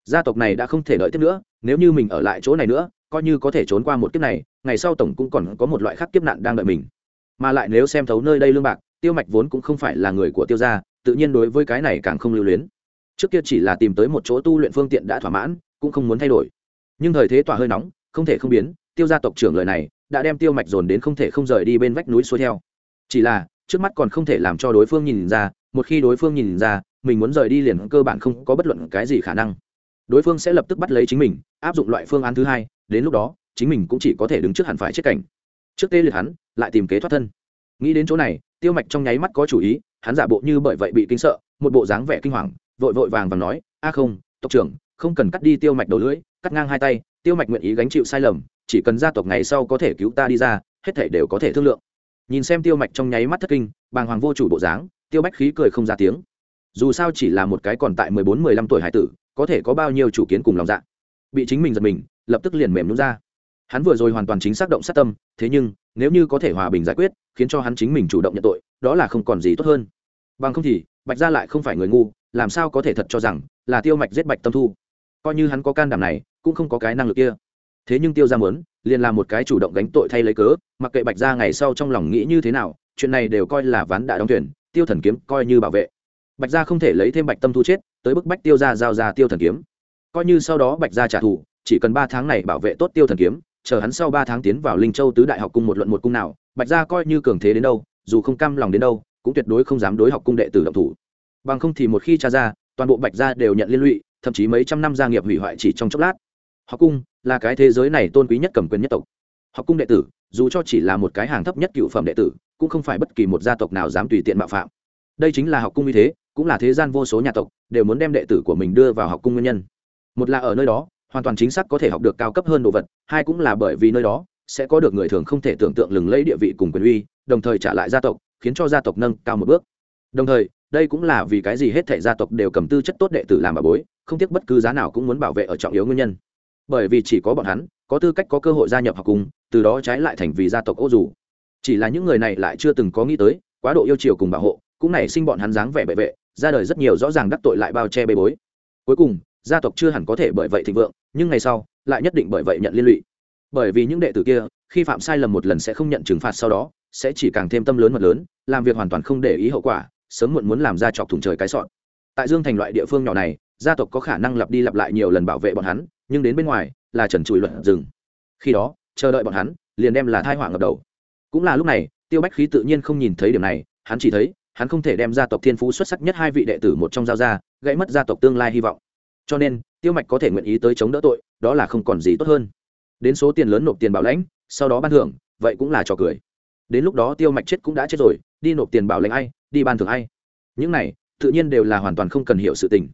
Gia tộc này đã không thể đợi tiếp nữa, nếu như mình ở lại chỗ này nữa coi như có thể trốn qua một kiếp này, ngày sau tổng cũng còn có một loại khác kiếp nạn đang đợi mình. Mà lại nếu xem thấu nơi đây lương bạc, tiêu mạch vốn cũng không phải là người của tiêu gia, tự nhiên đối với cái này càng không lưu luyến. Trước kia chỉ là tìm tới một chỗ tu luyện phương tiện đã thỏa mãn, cũng không muốn thay đổi. Nhưng thời thế tỏa hơi nóng, không thể không biến, tiêu gia tộc trưởng lời này đã đem tiêu mạch dồn đến không thể không rời đi bên vách núi xuôi theo. Chỉ là, trước mắt còn không thể làm cho đối phương nhìn ra, một khi đối phương nhìn ra, mình muốn rời đi liền cơ bản không có bất luận cái gì khả năng. Đối phương sẽ lập tức bắt lấy chính mình, áp dụng loại phương án thứ hai đến lúc đó, chính mình cũng chỉ có thể đứng trước hẳn phải chết cảnh. Trước tê liệt hắn, lại tìm kế thoát thân. Nghĩ đến chỗ này, tiêu mạch trong nháy mắt có chủ ý, hắn giả bộ như bởi vậy bị kinh sợ, một bộ dáng vẻ kinh hoàng, vội vội vàng và nói, a không, tộc trưởng, không cần cắt đi tiêu mạch đầu lưỡi, cắt ngang hai tay, tiêu mạch nguyện ý gánh chịu sai lầm, chỉ cần gia tộc ngày sau có thể cứu ta đi ra, hết thể đều có thể thương lượng. Nhìn xem tiêu mạch trong nháy mắt thất kinh, bàng hoàng vô chủ bộ dáng, tiêu bách khí cười không ra tiếng. Dù sao chỉ là một cái còn tại mười bốn, mười lăm tuổi hải tử, có thể có bao nhiêu chủ kiến cùng lòng dạ. Bị chính mình giật mình lập tức liền mềm nhún ra. Hắn vừa rồi hoàn toàn chính xác động sát tâm, thế nhưng, nếu như có thể hòa bình giải quyết, khiến cho hắn chính mình chủ động nhận tội, đó là không còn gì tốt hơn. Bằng không thì, bạch gia lại không phải người ngu, làm sao có thể thật cho rằng là tiêu mạch giết bạch tâm thu? Coi như hắn có can đảm này, cũng không có cái năng lực kia. Thế nhưng tiêu gia muốn, liền làm một cái chủ động gánh tội thay lấy cớ, mặc kệ bạch ra ngày sau trong lòng nghĩ như thế nào, chuyện này đều coi là ván đã đóng thuyền, tiêu thần kiếm coi như bảo vệ. Bạch gia không thể lấy thêm bạch tâm thu chết, tới bức bách tiêu ra giao ra tiêu thần kiếm. Coi như sau đó bạch gia trả thù chỉ cần ba tháng này bảo vệ tốt tiêu thần kiếm, chờ hắn sau ba tháng tiến vào linh châu tứ đại học cung một luận một cung nào, bạch gia coi như cường thế đến đâu, dù không cam lòng đến đâu, cũng tuyệt đối không dám đối học cung đệ tử động thủ. Bằng không thì một khi tra ra, toàn bộ bạch gia đều nhận liên lụy, thậm chí mấy trăm năm gia nghiệp hủy hoại chỉ trong chốc lát. Học cung là cái thế giới này tôn quý nhất cầm quyền nhất tộc. Học cung đệ tử, dù cho chỉ là một cái hàng thấp nhất cựu phẩm đệ tử, cũng không phải bất kỳ một gia tộc nào dám tùy tiện mạo phạm. Đây chính là học cung như thế, cũng là thế gian vô số nhà tộc, đều muốn đem đệ tử của mình đưa vào học cung nguyên nhân. Một là ở nơi đó hoàn toàn chính xác có thể học được cao cấp hơn đồ vật, hai cũng là bởi vì nơi đó sẽ có được người thường không thể tưởng tượng lừng lấy địa vị cùng quyền uy, đồng thời trả lại gia tộc, khiến cho gia tộc nâng cao một bước. Đồng thời, đây cũng là vì cái gì hết thể gia tộc đều cầm tư chất tốt đệ tử làm bà bối, không tiếc bất cứ giá nào cũng muốn bảo vệ ở trọng yếu nguyên nhân. Bởi vì chỉ có bọn hắn, có tư cách có cơ hội gia nhập học cùng, từ đó trái lại thành vì gia tộc ô dù. Chỉ là những người này lại chưa từng có nghĩ tới, quá độ yêu chiều cùng bảo hộ, cũng nảy sinh bọn hắn dáng vẻ bệ vệ, ra đời rất nhiều rõ ràng đắc tội lại bao che bê bối. Cuối cùng gia tộc chưa hẳn có thể bởi vậy thịnh vượng, nhưng ngày sau, lại nhất định bởi vậy nhận liên lụy. Bởi vì những đệ tử kia, khi phạm sai lầm một lần sẽ không nhận trừng phạt sau đó, sẽ chỉ càng thêm tâm lớn mật lớn, làm việc hoàn toàn không để ý hậu quả, sớm muộn muốn làm ra chọc thủng trời cái sọn. Tại dương thành loại địa phương nhỏ này, gia tộc có khả năng lặp đi lặp lại nhiều lần bảo vệ bọn hắn, nhưng đến bên ngoài, là trần trụi luận rừng. Khi đó, chờ đợi bọn hắn, liền đem là thai họa ngập đầu. Cũng là lúc này, tiêu bách khí tự nhiên không nhìn thấy điểm này, hắn chỉ thấy, hắn không thể đem gia tộc thiên phú xuất sắc nhất hai vị đệ tử một trong giao ra, gãy mất gia tộc tương lai hy vọng cho nên, tiêu mạch có thể nguyện ý tới chống đỡ tội, đó là không còn gì tốt hơn. Đến số tiền lớn nộp tiền bảo lãnh, sau đó ban thưởng, vậy cũng là trò cười. Đến lúc đó tiêu mạch chết cũng đã chết rồi, đi nộp tiền bảo lãnh ai, đi ban thưởng ai. Những này, tự nhiên đều là hoàn toàn không cần hiểu sự tình.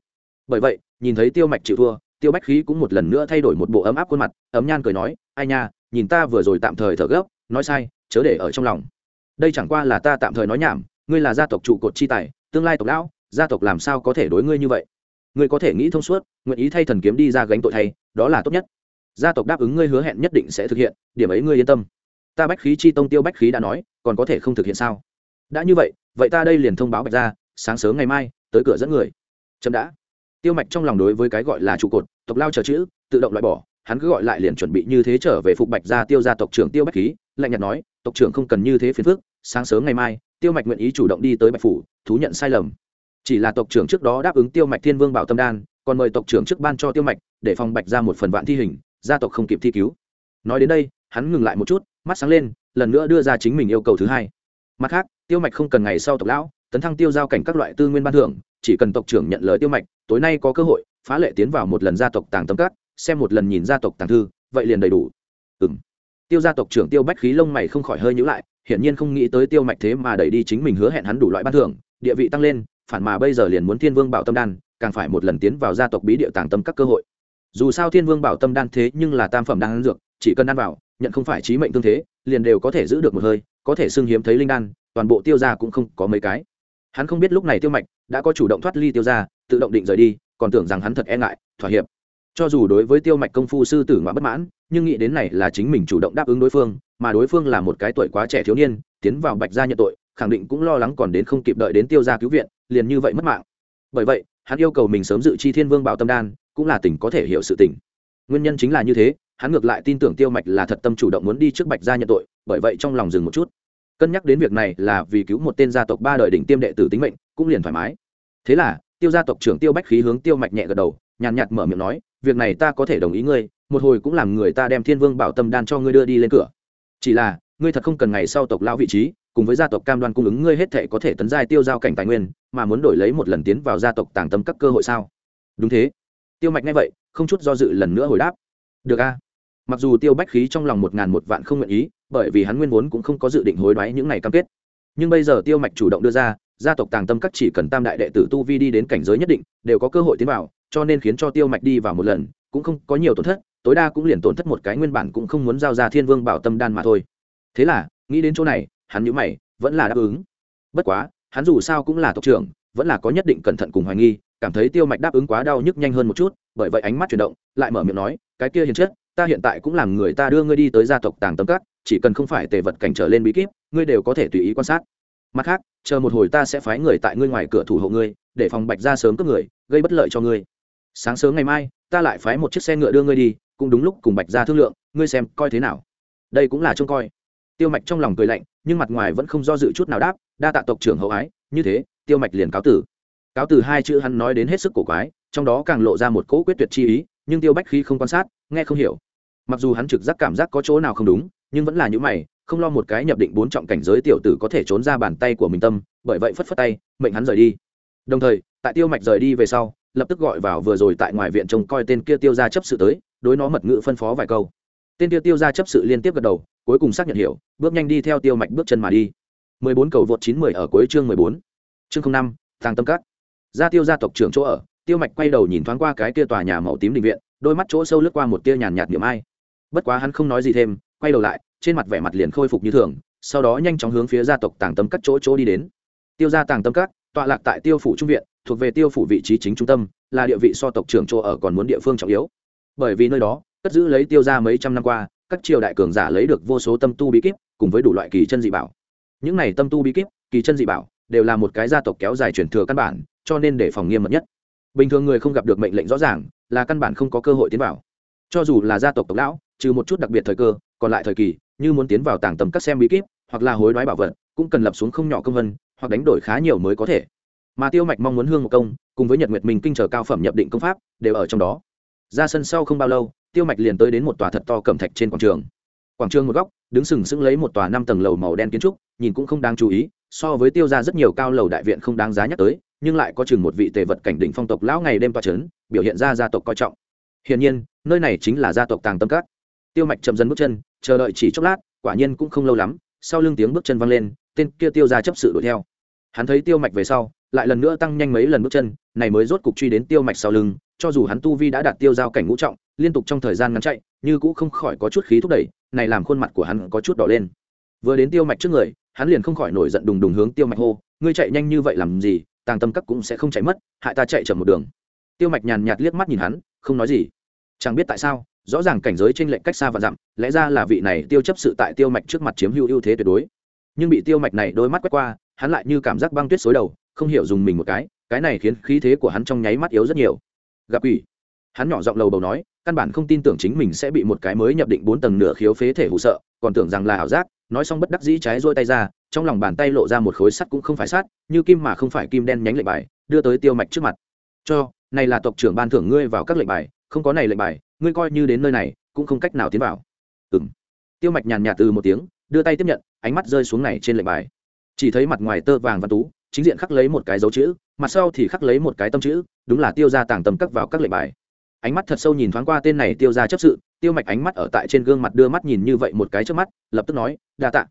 Bởi vậy, nhìn thấy tiêu mạch chịu thua, tiêu bách khí cũng một lần nữa thay đổi một bộ ấm áp khuôn mặt, ấm nhan cười nói, ai nha, nhìn ta vừa rồi tạm thời thở gấp, nói sai, chớ để ở trong lòng. Đây chẳng qua là ta tạm thời nói nhảm, ngươi là gia tộc trụ cột chi tài, tương lai tộc lão, gia tộc làm sao có thể đối ngươi như vậy? Ngươi có thể nghĩ thông suốt, nguyện ý thay thần kiếm đi ra gánh tội thay, đó là tốt nhất. Gia tộc đáp ứng ngươi hứa hẹn nhất định sẽ thực hiện, điểm ấy ngươi yên tâm. Ta bách khí chi tông tiêu bách khí đã nói, còn có thể không thực hiện sao? Đã như vậy vậy ta đây liền thông báo bạch ra sáng sớm ngày mai, tới cửa dẫn người. Chậm đã. Tiêu mạch trong lòng đối với cái gọi là trụ cột, tộc lao chờ chữ, tự động loại bỏ, hắn cứ gọi lại liền chuẩn bị như thế trở về phục bạch ra tiêu ra tộc trưởng tiêu bách khí, lạnh nhạt nói, tộc trưởng không cần như thế phiền phức, sáng sớm ngày mai, tiêu mạch nguyện ý chủ động đi tới bạch phủ, thú nhận sai lầm chỉ là tộc trưởng trước đó đáp ứng tiêu mạch thiên vương bảo tâm đan, còn mời tộc trưởng trước ban cho tiêu mạch để phòng bạch ra một phần vạn thi hình, gia tộc không kịp thi cứu. Nói đến đây, hắn ngừng lại một chút, mắt sáng lên, lần nữa đưa ra chính mình yêu cầu thứ hai. Mặt khác, tiêu mạch không cần ngày sau tộc lão, tấn thăng tiêu giao cảnh các loại tư nguyên ban thưởng, chỉ cần tộc trưởng nhận lời tiêu mạch, tối nay có cơ hội, phá lệ tiến vào một lần gia tộc tàng tâm cát xem một lần nhìn gia tộc tàng thư, vậy liền đầy đủ. Ừ m tiêu gia tộc trưởng tiêu bách khí lông mày không khỏi hơi nhữ lại, hiển nhiên không nghĩ tới tiêu mạch thế mà đẩy đi chính mình hứa hẹn hắn đủ loại ban thưởng, địa vị tăng lên phản mà bây giờ liền muốn thiên vương bảo tâm đan, càng phải một lần tiến vào gia tộc bí địa tàng tâm các cơ hội. Dù sao thiên vương bảo tâm đan thế nhưng là tam phẩm đan dược, chỉ cần ăn vào, nhận không phải trí mệnh tương thế, liền đều có thể giữ được một hơi, có thể xưng hiếm thấy linh đan, toàn bộ tiêu gia cũng không có mấy cái. Hắn không biết lúc này tiêu mạch đã có chủ động thoát ly tiêu gia, tự động định rời đi, còn tưởng rằng hắn thật e ngại, thỏa hiệp. Cho dù đối với tiêu mạch công phu sư tử ngoại bất mãn, nhưng nghĩ đến này là chính mình chủ động đáp ứng đối phương, mà đối phương là một cái tuổi quá trẻ thiếu niên, tiến vào bạch gia nhận tội, khẳng định cũng lo lắng còn đến không kịp đợi đến tiêu gia cứu viện liền như vậy mất mạng. Bởi vậy, hắn yêu cầu mình sớm dự chi thiên vương bảo tâm đan, cũng là tỉnh có thể hiểu sự tỉnh nguyên nhân chính là như thế, hắn ngược lại tin tưởng tiêu mạch là thật tâm chủ động muốn đi trước bạch gia nhận tội, bởi vậy trong lòng dừng một chút. Cân nhắc đến việc này là vì cứu một tên gia tộc ba đời đỉnh tiêm đệ tử tính mệnh, cũng liền thoải mái. Thế là, tiêu gia tộc trưởng tiêu bách khí hướng tiêu mạch nhẹ gật đầu, nhàn nhạt mở miệng nói, việc này ta có thể đồng ý ngươi, một hồi cũng làm người ta đem thiên vương bảo tâm đan cho ngươi đưa đi lên cửa. Chỉ là, ngươi thật không cần ngày sau tộc lão vị trí cùng với gia tộc cam đoan cung ứng ngươi hết thể có thể tấn giai tiêu giao cảnh tài nguyên, mà muốn đổi lấy một lần tiến vào gia tộc tàng tâm các cơ hội sao? Đúng thế. Tiêu mạch nghe vậy, không chút do dự lần nữa hồi đáp. Được a. Mặc dù tiêu bách khí trong lòng một ngàn một vạn không nguyện ý, bởi vì hắn nguyên vốn cũng không có dự định hối đoái những ngày cam kết. Nhưng bây giờ tiêu mạch chủ động đưa ra, gia tộc tàng tâm các chỉ cần tam đại đệ tử tu vi đi đến cảnh giới nhất định, đều có cơ hội tiến vào, cho nên khiến cho tiêu mạch đi vào một lần, cũng không có nhiều tổn thất, tối đa cũng liền tổn thất một cái nguyên bản cũng không muốn giao ra thiên vương bảo tâm đan mà thôi. Thế là, nghĩ đến chỗ này hắn nhíu mày vẫn là đáp ứng. Bất quá hắn dù sao cũng là tộc trưởng vẫn là có nhất định cẩn thận cùng hoài nghi cảm thấy tiêu mạch đáp ứng quá đau nhức nhanh hơn một chút bởi vậy ánh mắt chuyển động lại mở miệng nói cái kia hiền chất ta hiện tại cũng làm người ta đưa ngươi đi tới gia tộc tàng tâm Các, chỉ cần không phải tề vật cảnh trở lên bí kíp ngươi đều có thể tùy ý quan sát. Mặt khác chờ một hồi ta sẽ phái người tại ngươi ngoài cửa thủ hộ ngươi để phòng bạch gia sớm cướp người gây bất lợi cho ngươi. Sáng sớm ngày mai ta lại phái một chiếc xe ngựa đưa ngươi đi cũng đúng lúc cùng bạch gia thương lượng ngươi xem coi thế nào. Đây cũng là trông coi tiêu mạch trong lòng cười lạnh, nhưng mặt ngoài vẫn không do dự chút nào đáp, đa tạ tộc trưởng hậu ái, như thế, tiêu mạch liền cáo tử. Cáo tử hai chữ hắn nói đến hết sức cổ quái, trong đó càng lộ ra một cỗ quyết tuyệt chi ý, nhưng tiêu bách khi không quan sát, nghe không hiểu. Mặc dù hắn trực giác cảm giác có chỗ nào không đúng, nhưng vẫn là những mày, không lo một cái nhập định bốn trọng cảnh giới tiểu tử có thể trốn ra bàn tay của mình tâm, bởi vậy phất phất tay, mệnh hắn rời đi. Đồng thời, tại tiêu mạch rời đi về sau, lập tức gọi vào vừa rồi tại ngoài viện trông coi tên kia tiêu ra chấp sự tới, đối nó mật ngữ phân phó vài câu tên tiêu tiêu ra chấp sự liên tiếp gật đầu cuối cùng xác nhận hiểu bước nhanh đi theo tiêu mạch bước chân mà đi. 14 cầu vượt 90 ở cuối chương 14. Chương 05, tàng tâm cắt ra tiêu gia tộc trưởng chỗ ở tiêu mạch quay đầu nhìn thoáng qua cái kia tòa nhà màu tím định viện đôi mắt chỗ sâu lướt qua một tia nhàn nhạt niệm ai. Bất quá hắn không nói gì thêm quay đầu lại trên mặt vẻ mặt liền khôi phục như thường sau đó nhanh chóng hướng phía gia tộc tàng tâm cắt chỗ chỗ đi đến. Tiêu gia tàng tâm cắt tọa lạc tại tiêu phủ trung viện thuộc về tiêu phủ vị trí chính trung tâm là địa vị so tộc trưởng chỗ ở còn muốn địa phương trọng yếu. Bởi vì nơi đó cất giữ lấy tiêu ra mấy trăm năm qua, các triều đại cường giả lấy được vô số tâm tu bí kíp, cùng với đủ loại kỳ chân dị bảo. Những này tâm tu bí kíp, kỳ chân dị bảo, đều là một cái gia tộc kéo dài truyền thừa căn bản, cho nên để phòng nghiêm mật nhất. Bình thường người không gặp được mệnh lệnh rõ ràng, là căn bản không có cơ hội tiến vào. Cho dù là gia tộc tộc lão, trừ một chút đặc biệt thời cơ, còn lại thời kỳ, như muốn tiến vào tàng tầm các xem bí kíp, hoặc là hối đoái bảo vật, cũng cần lập xuống không nhỏ công vân, hoặc đánh đổi khá nhiều mới có thể. Mà tiêu mạch mong muốn hương một công, cùng với nhật nguyệt mình kinh chờ cao phẩm nhập định công pháp, đều ở trong đó ra sân sau không bao lâu, tiêu mạch liền tới đến một tòa thật to cẩm thạch trên quảng trường. Quảng trường một góc, đứng sừng sững lấy một tòa năm tầng lầu màu đen kiến trúc, nhìn cũng không đáng chú ý, so với tiêu ra rất nhiều cao lầu đại viện không đáng giá nhắc tới, nhưng lại có chừng một vị tề vật cảnh đỉnh phong tộc lão ngày đêm toa c h ấ n biểu hiện ra gia tộc coi trọng. Hiển nhiên, nơi này chính là gia tộc tàng tâm cát tiêu mạch chậm dần bước chân, chờ đợi chỉ chốc lát, quả nhiên cũng không lâu lắm, sau lưng tiếng bước chân văng lên, tên kia tiêu ra chấp sự đuổi theo. Hắn thấy tiêu mạch về sau lại lần nữa tăng nhanh mấy lần bước chân, này mới rốt cục truy đến tiêu mạch sau lưng, cho dù hắn tu vi đã đạt tiêu giao cảnh ngũ trọng, liên tục trong thời gian ngắn chạy, như cũ không khỏi có chút khí thúc đẩy, này làm khuôn mặt của hắn có chút đỏ lên. Vừa đến tiêu mạch trước người, hắn liền không khỏi nổi giận đùng đùng hướng tiêu mạch hô, ngươi chạy nhanh như vậy làm gì? Tàng tâm các cũng sẽ không chạy mất, hại ta chạy chậm một đường. Tiêu mạch nhàn nhạt liếc mắt nhìn hắn, không nói gì. Chẳng biết tại sao, rõ ràng cảnh giới trên lệnh cách xa và dặm, lẽ ra là vị này tiêu chấp sự tại tiêu mạch trước mặt chiếm hữu ưu thế tuyệt đối. Nhưng bị tiêu mạch này đôi mắt quét qua, hắn lại như cảm giác băng tuyết xối đầu không hiểu dùng mình một cái cái này khiến khí thế của hắn trong nháy mắt yếu rất nhiều. Gặp ủy hắn nhỏ giọng lầu bầu nói, căn bản không tin tưởng chính mình sẽ bị một cái mới nhập định bốn tầng nửa khiếu phế thể hụ sợ, còn tưởng rằng là ảo giác, nói xong bất đắc dĩ trái rôi tay ra, trong lòng bàn tay lộ ra một khối sắt cũng không phải sắt, như kim mà không phải kim đen nhánh lệnh bài, đưa tới tiêu mạch trước mặt. Cho, này là tộc trưởng ban thưởng ngươi vào các lệnh bài, không có này lệnh bài, ngươi coi như đến nơi này, cũng không cách nào tiến vào. Ừng tiêu mạch nhàn nhạt từ một tiếng, đưa tay tiếp nhận, ánh mắt rơi xuống này trên lệnh bài. Chỉ thấy mặt ngoài tơ vàng và tú chính diện khắc lấy một cái dấu chữ, mặt sau thì khắc lấy một cái tâm chữ, đúng là tiêu ra tàng tầm cắt vào các lệnh bài. Ánh mắt thật sâu nhìn thoáng qua tên này tiêu ra chấp sự, tiêu mạch ánh mắt ở tại trên gương mặt đưa mắt nhìn như vậy một cái trước mắt, lập tức nói, đa tạ.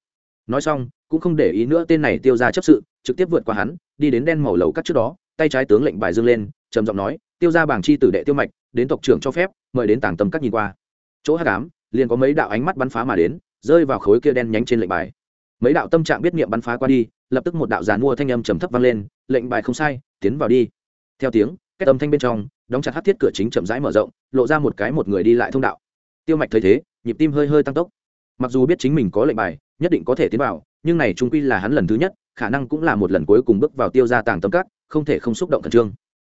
Nói xong, cũng không để ý nữa tên này tiêu ra chấp sự, trực tiếp vượt qua hắn, đi đến đen màu lầu cắt trước đó, tay trái tướng lệnh bài dương lên, trầm giọng nói, tiêu ra bảng chi tử đệ tiêu mạch, đến tộc trưởng cho phép, mời đến tàng tâm cắt nhìn qua. Chỗ hát cám liền có mấy đạo ánh mắt bắn phá mà đến, rơi vào khối kia đen nhánh trên lệnh bài mấy đạo tâm trạng biết niệm bắn phá qua đi, lập tức một đạo giàn mua thanh âm trầm thấp vang lên, lệnh bài không sai, tiến vào đi. Theo tiếng, cái âm thanh bên trong, đóng chặt hát thiết cửa chính chậm rãi mở rộng, lộ ra một cái một người đi lại thông đạo. Tiêu mạch thấy thế, nhịp tim hơi hơi tăng tốc. Mặc dù biết chính mình có lệnh bài, nhất định có thể tiến vào, nhưng này trung quy là hắn lần thứ nhất, khả năng cũng là một lần cuối cùng bước vào tiêu ra tàng tâm các, không thể không xúc động khẩn trương.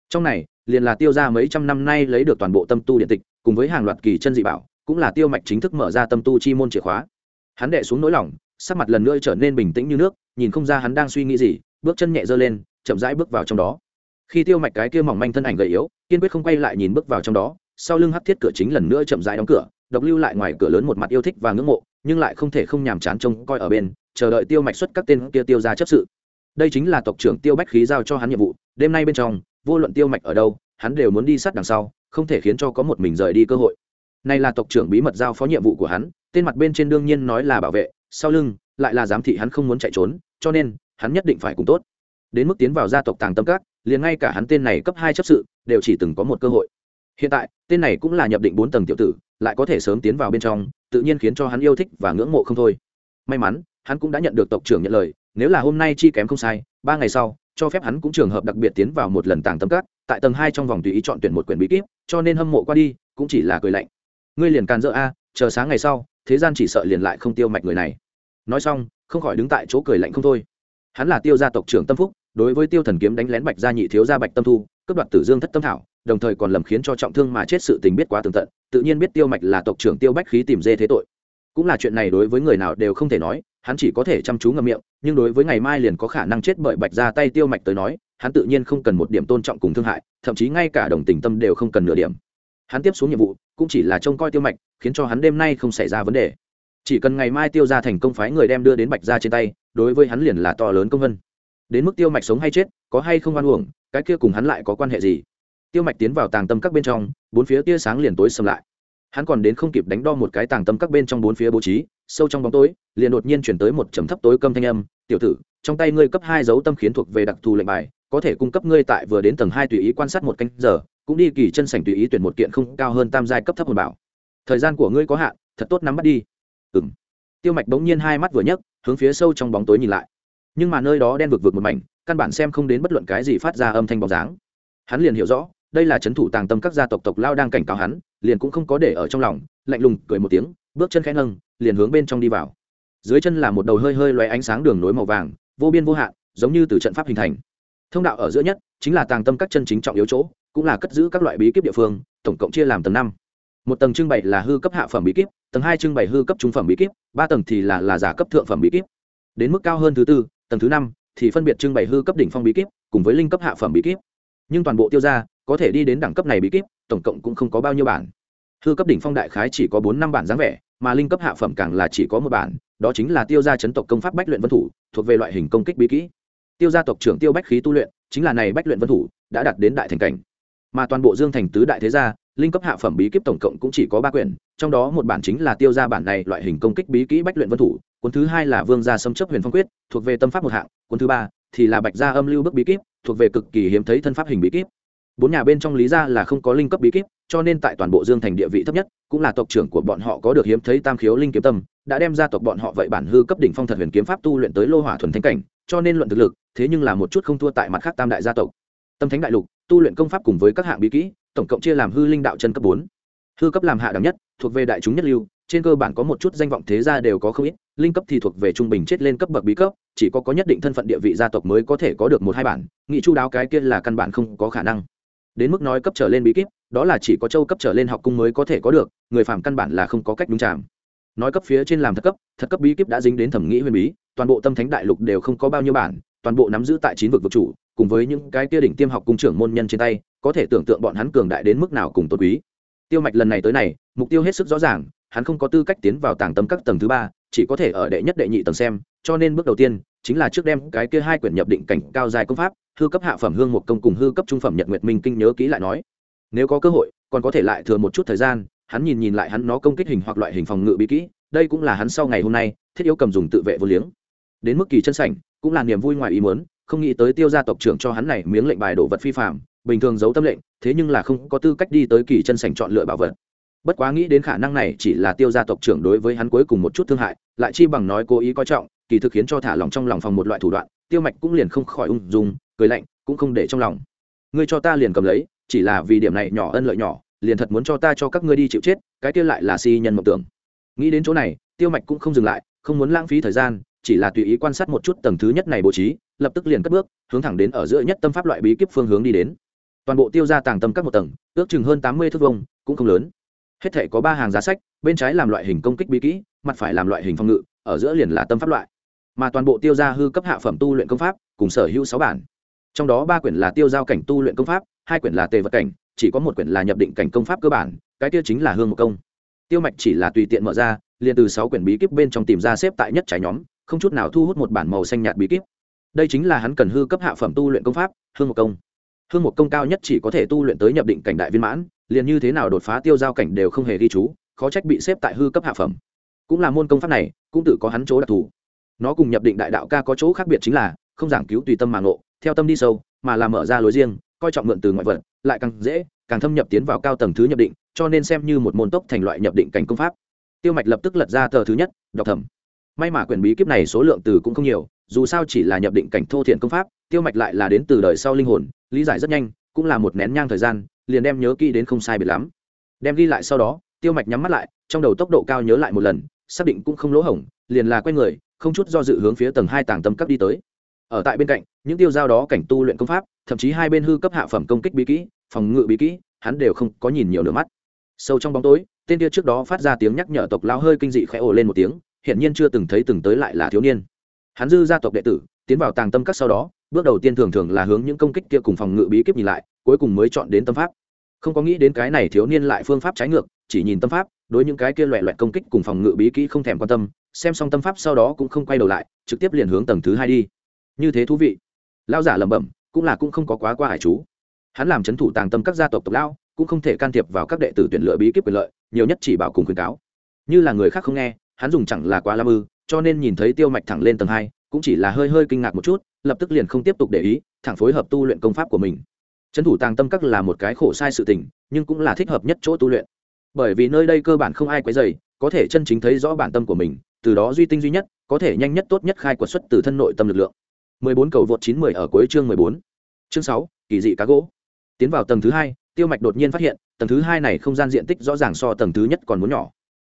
Trong này, liền là tiêu ra mấy trăm năm nay lấy được toàn bộ tâm tu điện tịch, cùng với hàng loạt kỳ chân dị bảo, cũng là tiêu mạch chính thức mở ra tâm tu chi môn chìa khóa. Hắn đệ xuống nỗi lòng sắc mặt lần nữa trở nên bình tĩnh như nước, nhìn không ra hắn đang suy nghĩ gì, bước chân nhẹ dơ lên, chậm rãi bước vào trong đó. Khi tiêu mạch cái kia mỏng manh thân ảnh gầy yếu, kiên quyết không quay lại nhìn bước vào trong đó, sau lưng hắt thiết cửa chính lần nữa chậm rãi đóng cửa, độc lưu lại ngoài cửa lớn một mặt yêu thích và ngưỡng mộ, nhưng lại không thể không nhàm chán trông coi ở bên, chờ đợi tiêu mạch xuất các tên kia tiêu ra chấp sự. Đây chính là tộc trưởng tiêu bách khí giao cho hắn nhiệm vụ, đêm nay bên trong, vô luận tiêu mạch ở đâu, hắn đều muốn đi sát đằng sau, không thể khiến cho có một mình rời đi cơ hội. Này là tộc trưởng bí mật giao phó nhiệm vụ của hắn, tên mặt bên trên đương nhiên nói là bảo vệ sau lưng lại là giám thị hắn không muốn chạy trốn, cho nên hắn nhất định phải cùng tốt. Đến mức tiến vào gia tộc tàng tâm các, liền ngay cả hắn tên này cấp hai chấp sự đều chỉ từng có một cơ hội. Hiện tại, tên này cũng là nhập định bốn tầng tiểu tử, lại có thể sớm tiến vào bên trong, tự nhiên khiến cho hắn yêu thích và ngưỡng mộ không thôi. May mắn, hắn cũng đã nhận được tộc trưởng nhận lời, nếu là hôm nay chi kém không sai, ba ngày sau, cho phép hắn cũng trường hợp đặc biệt tiến vào một lần tàng tâm cát tại tầng hai trong vòng tùy ý chọn tuyển một quyển bí kíp, cho nên hâm mộ qua đi, cũng chỉ là cười lạnh. Ngươi liền càn dỡ a, chờ sáng ngày sau thế gian chỉ sợ liền lại không tiêu mạch người này. Nói xong, không khỏi đứng tại chỗ cười lạnh không thôi. Hắn là tiêu gia tộc trưởng tâm phúc, đối với tiêu thần kiếm đánh lén bạch gia nhị thiếu gia bạch tâm thu, cướp đoạt tử dương thất tâm thảo, đồng thời còn lầm khiến cho trọng thương mà chết sự tình biết quá tường tận, tự nhiên biết tiêu mạch là tộc trưởng tiêu bách khí tìm dê thế tội. Cũng là chuyện này đối với người nào đều không thể nói, hắn chỉ có thể chăm chú ngậm miệng, nhưng đối với ngày mai liền có khả năng chết bởi bạch ra tay tiêu mạch tới nói, hắn tự nhiên không cần một điểm tôn trọng cùng thương hại, thậm chí ngay cả đồng tình tâm đều không cần nửa điểm hắn tiếp xuống nhiệm vụ cũng chỉ là trông coi tiêu mạch, khiến cho hắn đêm nay không xảy ra vấn đề. Chỉ cần ngày mai tiêu ra thành công phái người đem đưa đến bạch ra trên tay, đối với hắn liền là to lớn công vân. Đến mức tiêu mạch sống hay chết, có hay không ăn uổng, cái kia cùng hắn lại có quan hệ gì? Tiêu mạch tiến vào tàng tâm các bên trong, bốn phía tia sáng liền tối xâm lại. Hắn còn đến không kịp đánh đo một cái tàng tâm các bên trong bốn phía bố trí, sâu trong bóng tối, liền đột nhiên chuyển tới một trầm thấp tối câm thanh âm, tiểu tử, trong tay ngươi cấp hai dấu tâm khiến thuộc về đặc thù lệnh bài, có thể cung cấp ngươi tại vừa đến tầng hai tùy ý quan sát một canh giờ cũng đi kỳ chân sảnh tùy ý tuyển một kiện không cao hơn tam giai cấp thấp hồn bảo. Thời gian của ngươi có hạn, thật tốt nắm bắt đi. Ừ m tiêu mạch bỗng nhiên hai mắt vừa nhấc, hướng phía sâu trong bóng tối nhìn lại. Nhưng mà nơi đó đen vực vực một mảnh, căn bản xem không đến bất luận cái gì phát ra âm thanh bóng dáng. Hắn liền hiểu rõ, đây là c h ấ n thủ tàng tâm các gia tộc tộc lao đang cảnh cáo hắn, liền cũng không có để ở trong lòng, lạnh lùng cười một tiếng, bước chân khẽ nâng, liền hướng bên trong đi vào. Dưới chân là một đầu hơi hơi loé ánh sáng đường nối màu vàng, vô biên vô hạn, giống như từ trận pháp hình thành. Thông đạo ở giữa nhất, chính là tàng tâm các chân chính trọng yếu chỗ cũng là cất giữ các loại bí kíp địa phương, tổng cộng chia làm tầng năm. Một tầng trưng bày là hư cấp hạ phẩm bí kíp, tầng hai trưng bày hư cấp trung phẩm bí kíp, ba tầng thì là là giả cấp thượng phẩm bí kíp. Đến mức cao hơn thứ tư, tầng thứ năm thì phân biệt trưng bày hư cấp đỉnh phong bí kíp cùng với linh cấp hạ phẩm bí kíp. Nhưng toàn bộ tiêu ra, có thể đi đến đẳng cấp này bí kíp, tổng cộng cũng không có bao nhiêu bản. Hư cấp đỉnh phong đại khái chỉ có bốn năm bản dáng vẻ, mà linh cấp hạ phẩm càng là chỉ có một bản, đó chính là tiêu gia chấn tộc công pháp bách luyện vân thủ, thuộc về loại hình công kích bí kỹ. Tiêu gia tộc trưởng tiêu bách khí tu luyện, chính là này bách luyện vân thủ, đã đạt đến đại thành cảnh mà toàn bộ dương thành tứ đại thế gia, linh cấp hạ phẩm bí kíp tổng cộng cũng chỉ có ba quyển, trong đó một bản chính là tiêu gia bản này loại hình công kích bí kỹ bách luyện vân thủ, cuốn thứ hai là vương gia xâm chấp huyền phong quyết, thuộc về tâm pháp một hạng, cuốn thứ ba thì là bạch gia âm lưu bức bí kíp, thuộc về cực kỳ hiếm thấy thân pháp hình bí kíp. Bốn nhà bên trong lý gia là không có linh cấp bí kíp, cho nên tại toàn bộ dương thành địa vị thấp nhất, cũng là tộc trưởng của bọn họ có được hiếm thấy tam khiếu linh kiếm tâm, đã đem ra tộc bọn họ vậy bản hư cấp đỉnh phong thật huyền kiếm pháp tu luyện tới lô hỏa thuần thánh cảnh, cho nên luận thực lực, thế nhưng là một chút không thua tại mặt khác tam đại gia tộc. Tâm thánh đại lục tu luyện công pháp cùng với các hạng bí kỹ, tổng cộng chia làm hư linh đạo chân cấp bốn. Hư cấp làm hạ đẳng nhất, thuộc về đại chúng nhất lưu, trên cơ bản có một chút danh vọng thế gia đều có không ít, linh cấp thì thuộc về trung bình chết lên cấp bậc bí cấp, chỉ có có nhất định thân phận địa vị gia tộc mới có thể có được một hai bản, nghị chu đáo cái kia là căn bản không có khả năng. Đến mức nói cấp trở lên bí kíp, đó là chỉ có châu cấp trở lên học cung mới có thể có được, người phạm căn bản là không có cách đúng chạm. Nói cấp phía trên làm thật cấp thật cấp bí kíp đã dính đến thẩm nghĩ huyền bí, toàn bộ tâm thánh đại lục đều không có bao nhiêu bản, toàn bộ nắm giữ tại chín vực vực chủ cùng với những cái kia đỉnh tiêm học cung trưởng môn nhân trên tay, có thể tưởng tượng bọn hắn cường đại đến mức nào cùng tôn quý. Tiêu mạch lần này tới này, mục tiêu hết sức rõ ràng, hắn không có tư cách tiến vào tàng tâm các tầng thứ ba, chỉ có thể ở đệ nhất đệ nhị tầng xem, cho nên bước đầu tiên chính là trước đem cái kia hai quyển nhập định cảnh cao dài công pháp, hư cấp hạ phẩm hương một công cùng hư cấp trung phẩm nhật nguyệt minh kinh nhớ kỹ lại nói. Nếu có cơ hội, còn có thể lại thừa một chút thời gian, hắn nhìn nhìn lại hắn nó công kích hình hoặc loại hình phòng ngự bí kỹ, đây cũng là hắn sau ngày hôm nay thiết yếu cầm dùng tự vệ vô liếng. Đến mức kỳ chân sảnh, cũng là niềm vui ngoài ý muốn không nghĩ tới tiêu gia tộc trưởng cho hắn này miếng lệnh bài đồ vật phi phạm bình thường giấu tâm lệnh, thế nhưng là không có tư cách đi tới kỳ chân sảnh chọn lựa bảo vật. Bất quá nghĩ đến khả năng này chỉ là tiêu gia tộc trưởng đối với hắn cuối cùng một chút thương hại, lại chi bằng nói cố ý coi trọng, kỳ thực khiến cho thả lòng trong lòng phòng một loại thủ đoạn, tiêu mạch cũng liền không khỏi ung dung, cười lạnh, cũng không để trong lòng. Ngươi cho ta liền cầm lấy, chỉ là vì điểm này nhỏ ân lợi nhỏ, liền thật muốn cho ta cho các ngươi đi chịu chết, cái kia lại là si nhân mộng tưởng. Nghĩ đến chỗ này, tiêu mạch cũng không dừng lại, không muốn lãng phí thời gian chỉ là tùy ý quan sát một chút tầng thứ nhất này bố trí, lập tức liền cất bước, hướng thẳng đến ở giữa nhất tâm pháp loại bí kíp phương hướng đi đến. Toàn bộ tiêu ra tàng tâm các một tầng, ước chừng hơn tám mươi thước vông cũng không lớn. Hết thể có ba hàng giá sách, bên trái làm loại hình công kích bí kỹ, mặt phải làm loại hình phòng ngự, ở giữa liền là tâm pháp loại. Mà toàn bộ tiêu gia hư cấp hạ phẩm tu luyện công pháp, cùng sở hữu sáu bản. Trong đó ba quyển là tiêu giao cảnh tu luyện công pháp, hai quyển là tề vật cảnh, chỉ có một quyển là nhập định cảnh công pháp cơ bản, cái tiêu chính là hương một công. Tiêu mạch chỉ là tùy tiện mở ra, liền từ sáu quyển bí kíp bên trong tìm ra xếp tại nhất trái nhóm không chút nào thu hút một bản màu xanh nhạt bí kíp. Đây chính là hắn cần hư cấp hạ phẩm tu luyện công pháp, hương một công. Hương một công cao nhất chỉ có thể tu luyện tới nhập định cảnh đại viên mãn, liền như thế nào đột phá tiêu giao cảnh đều không hề ghi chú, khó trách bị xếp tại hư cấp hạ phẩm. Cũng là môn công pháp này, cũng tự có hắn chỗ đặc thù. Nó cùng nhập định đại đạo ca có chỗ khác biệt chính là, không giảng cứu tùy tâm mà ngộ, theo tâm đi sâu, mà là mở ra lối riêng, coi trọng mượn từ ngoại vật, lại càng dễ, càng thâm nhập tiến vào cao tầng thứ nhập định, cho nên xem như một môn tốc thành loại nhập định cảnh công pháp. Tiêu mạch lập tức lật ra tờ thứ nhất, đọc thẩm may mà quyển bí kíp này số lượng từ cũng không nhiều, dù sao chỉ là nhập định cảnh thô thiện công pháp, tiêu mạch lại là đến từ đời sau linh hồn, lý giải rất nhanh, cũng là một nén nhang thời gian, liền đem nhớ kỹ đến không sai biệt lắm. Đem ghi lại sau đó, tiêu mạch nhắm mắt lại, trong đầu tốc độ cao nhớ lại một lần, xác định cũng không lỗ hổng, liền là quay người, không chút do dự hướng phía tầng hai tàng tâm cấp đi tới. Ở tại bên cạnh, những tiêu giao đó cảnh tu luyện công pháp, thậm chí hai bên hư cấp hạ phẩm công kích bí kỹ, phòng ngự bí kỹ, hắn đều không có nhìn nhiều nửa mắt. Sâu trong bóng tối, tên kia trước đó phát ra tiếng nhắc nhở tộc lao hơi kinh dị khẽ ồ lên một tiếng hiện nhiên chưa từng thấy từng tới lại là thiếu niên. Hắn dư gia tộc đệ tử, tiến vào tàng tâm các sau đó, bước đầu tiên thường thường là hướng những công kích kia cùng phòng ngự bí kíp nhìn lại, cuối cùng mới chọn đến tâm pháp. Không có nghĩ đến cái này thiếu niên lại phương pháp trái ngược, chỉ nhìn tâm pháp, đối những cái kia loẹ loẹt công kích cùng phòng ngự bí kỹ không thèm quan tâm, xem xong tâm pháp sau đó cũng không quay đầu lại, trực tiếp liền hướng tầng thứ hai đi. Như thế thú vị. Lao giả lẩm bẩm, cũng là cũng không có quá qua hải chú. Hắn làm c h ấ n thủ tàng tâm các gia tộc tộc lao cũng không thể can thiệp vào các đệ tử tuyển lựa bí kíp quyền lợi, nhiều nhất chỉ bảo cùng khuyến cáo. Như là người khác không nghe hắn dùng chẳng là quá lam ư cho nên nhìn thấy tiêu mạch thẳng lên tầng hai cũng chỉ là hơi hơi kinh ngạc một chút lập tức liền không tiếp tục để ý thẳng phối hợp tu luyện công pháp của mình trấn thủ tàng tâm các là một cái khổ sai sự tình nhưng cũng là thích hợp nhất chỗ tu luyện bởi vì nơi đây cơ bản không ai quấy dày có thể chân chính thấy rõ bản tâm của mình từ đó duy tinh duy nhất có thể nhanh nhất tốt nhất khai quật xuất từ thân nội tâm lực lượng 14 cầu vượt 90 ở cuối chương 14. Chương 6, kỳ dị cá gỗ. Tiến vào tầng thứ hai, Tiêu Mạch đột nhiên phát hiện, tầng thứ hai này không gian diện tích rõ ràng so tầng thứ nhất còn muốn nhỏ.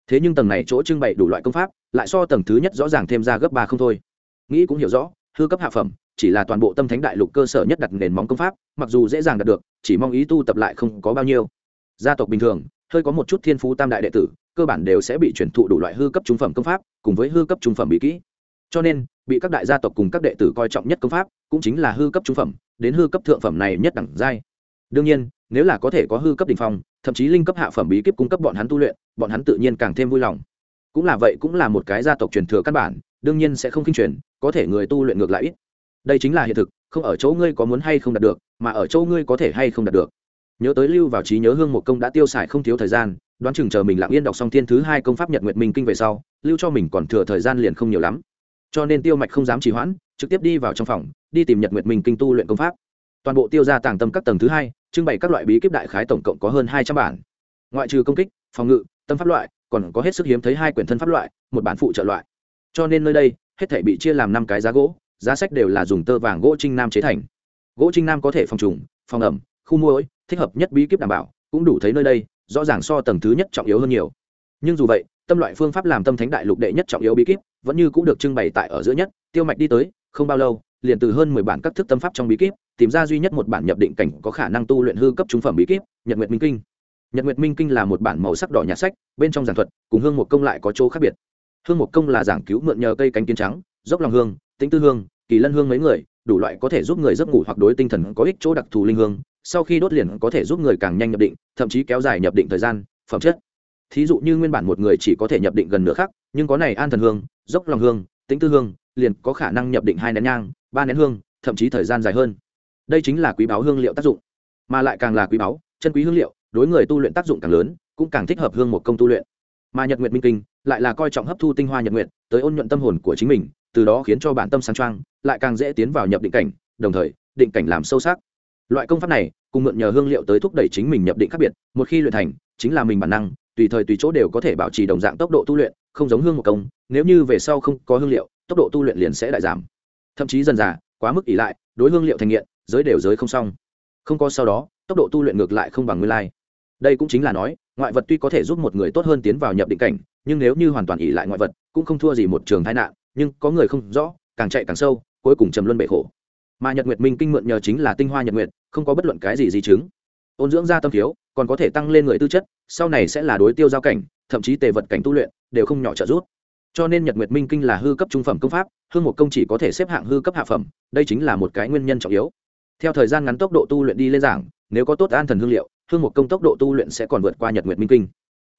Thế nhưng tầng này chỗ trưng bày đủ loại công pháp, lại so tầng thứ nhất rõ ràng thêm ra gấp ba không thôi. Nghĩ cũng hiểu rõ, hư cấp hạ phẩm, chỉ là toàn bộ tâm thánh đại lục cơ sở nhất đặt nền móng công pháp, mặc dù dễ dàng đạt được, chỉ mong ý tu tập lại không có bao nhiêu. Gia tộc bình thường, hơi có một chút thiên phú tam đại đệ tử, cơ bản đều sẽ bị truyền thụ đủ loại hư cấp trung phẩm công pháp, cùng với hư cấp trung phẩm bí kỹ cho nên bị các đại gia tộc cùng các đệ tử coi trọng nhất công pháp cũng chính là hư cấp trung phẩm đến hư cấp thượng phẩm này nhất đẳng giai đương nhiên nếu là có thể có hư cấp đ ỉ n h phong thậm chí linh cấp hạ phẩm bí kíp cung cấp bọn hắn tu luyện, bọn hắn tự nhiên càng thêm vui lòng. Cũng là vậy, cũng là một cái gia tộc truyền thừa căn bản, đương nhiên sẽ không kinh truyền, có thể người tu luyện ngược lại ít. Đây chính là hiện thực, không ở chỗ ngươi có muốn hay không đạt được, mà ở chỗ ngươi có thể hay không đạt được. Nhớ tới lưu vào trí nhớ hương một công đã tiêu xài không thiếu thời gian, đoán chừng chờ mình lặng yên đọc xong thiên thứ hai công pháp nhật nguyện minh kinh về sau, lưu cho mình còn thừa thời gian liền không nhiều lắm. Cho nên tiêu mạch không dám trì hoãn, trực tiếp đi vào trong phòng, đi tìm nhật nguyệt minh kinh tu luyện công pháp. Toàn bộ tiêu ra tàng tâm các tầng thứ hai trưng bày các loại bí kíp đại khái tổng cộng có hơn hai trăm bản. Ngoại trừ công kích, phòng ngự, tâm pháp loại, còn có hết sức hiếm thấy hai quyển thân pháp loại, một bản phụ trợ loại. Cho nên nơi đây, hết thể bị chia làm năm cái giá gỗ, giá sách đều là dùng tơ vàng gỗ trinh nam chế thành. Gỗ trinh nam có thể phòng trùng, phòng ẩm, khu muối, thích hợp nhất bí kíp đảm bảo, cũng đủ thấy nơi đây, rõ ràng so tầng thứ nhất trọng yếu hơn nhiều. Nhưng dù vậy, tâm loại phương pháp làm tâm thánh đại lục đệ nhất trọng yếu bí kíp vẫn như cũng được trưng bày tại ở giữa nhất, tiêu mạch đi tới, không bao lâu liền từ hơn mười bản các thức tâm pháp trong bí kíp, tìm ra duy nhất một bản nhập định cảnh có khả năng tu luyện hư cấp trung phẩm bí kíp, nhật nguyệt minh kinh. Nhật nguyệt minh kinh là một bản màu sắc đỏ nhạt sách, bên trong giảng thuật, cùng hương một công lại có chỗ khác biệt. Hương một công là giảng cứu mượn nhờ cây cánh kiến trắng, dốc lòng hương tính tư hương, kỳ lân hương mấy người, đủ loại có thể giúp người giấc ngủ hoặc đối tinh thần có ích chỗ đặc thù linh hương, sau khi đốt liền có thể giúp người càng nhanh nhập định, thậm chí kéo dài nhập định thời gian, phẩm chất. Thí dụ như nguyên bản một người chỉ có thể nhập định gần nửa khắc, nhưng có này an thần hương, dốc lòng hương tính tư hương, liền có khả năng nhập định hai nén nhang ba nén hương, thậm chí thời gian dài hơn. Đây chính là quý báo hương liệu tác dụng, mà lại càng là quý báo chân quý hương liệu, đối người tu luyện tác dụng càng lớn, cũng càng thích hợp hương một công tu luyện. Mà nhật nguyện minh kinh lại là coi trọng hấp thu tinh hoa nhật nguyện tới ôn nhuận tâm hồn của chính mình, từ đó khiến cho bản tâm sáng trang lại càng dễ tiến vào nhập định cảnh, đồng thời, định cảnh làm sâu sắc. Loại công pháp này, cùng mượn nhờ hương liệu tới thúc đẩy chính mình nhập định khác biệt, một khi luyện thành, chính là mình bản năng, tùy thời tùy chỗ đều có thể bảo trì đồng dạng tốc độ tu luyện, không giống hương một công, nếu như về sau không có hương liệu, tốc độ tu luyện liền sẽ đại giảm thậm chí dần dà, quá mức ỉ lại, đối hương liệu thành nghiện, giới đều giới không xong. Không có sau đó, tốc độ tu luyện ngược lại không bằng nguyên lai. Đây cũng chính là nói, ngoại vật tuy có thể giúp một người tốt hơn tiến vào nhập định cảnh, nhưng nếu như hoàn toàn ỉ lại ngoại vật, cũng không thua gì một trường tai nạn, nhưng có người không rõ, càng chạy càng sâu, cuối cùng trầm luân bể khổ. Mà nhật nguyệt minh kinh mượn nhờ chính là tinh hoa nhật nguyệt, không có bất luận cái gì di chứng. Ôn dưỡng ra tâm thiếu, còn có thể tăng lên người tư chất, sau này sẽ là đối tiêu giao cảnh, thậm chí tề vật cảnh tu luyện, đều không nhỏ trợ giúp cho nên nhật nguyệt minh kinh là hư cấp trung phẩm công pháp hương một công chỉ có thể xếp hạng hư cấp hạ phẩm, đây chính là một cái nguyên nhân trọng yếu. Theo thời gian ngắn tốc độ tu luyện đi lên giảng, nếu có tốt an thần hương liệu hương một công tốc độ tu luyện sẽ còn vượt qua nhật nguyệt minh kinh.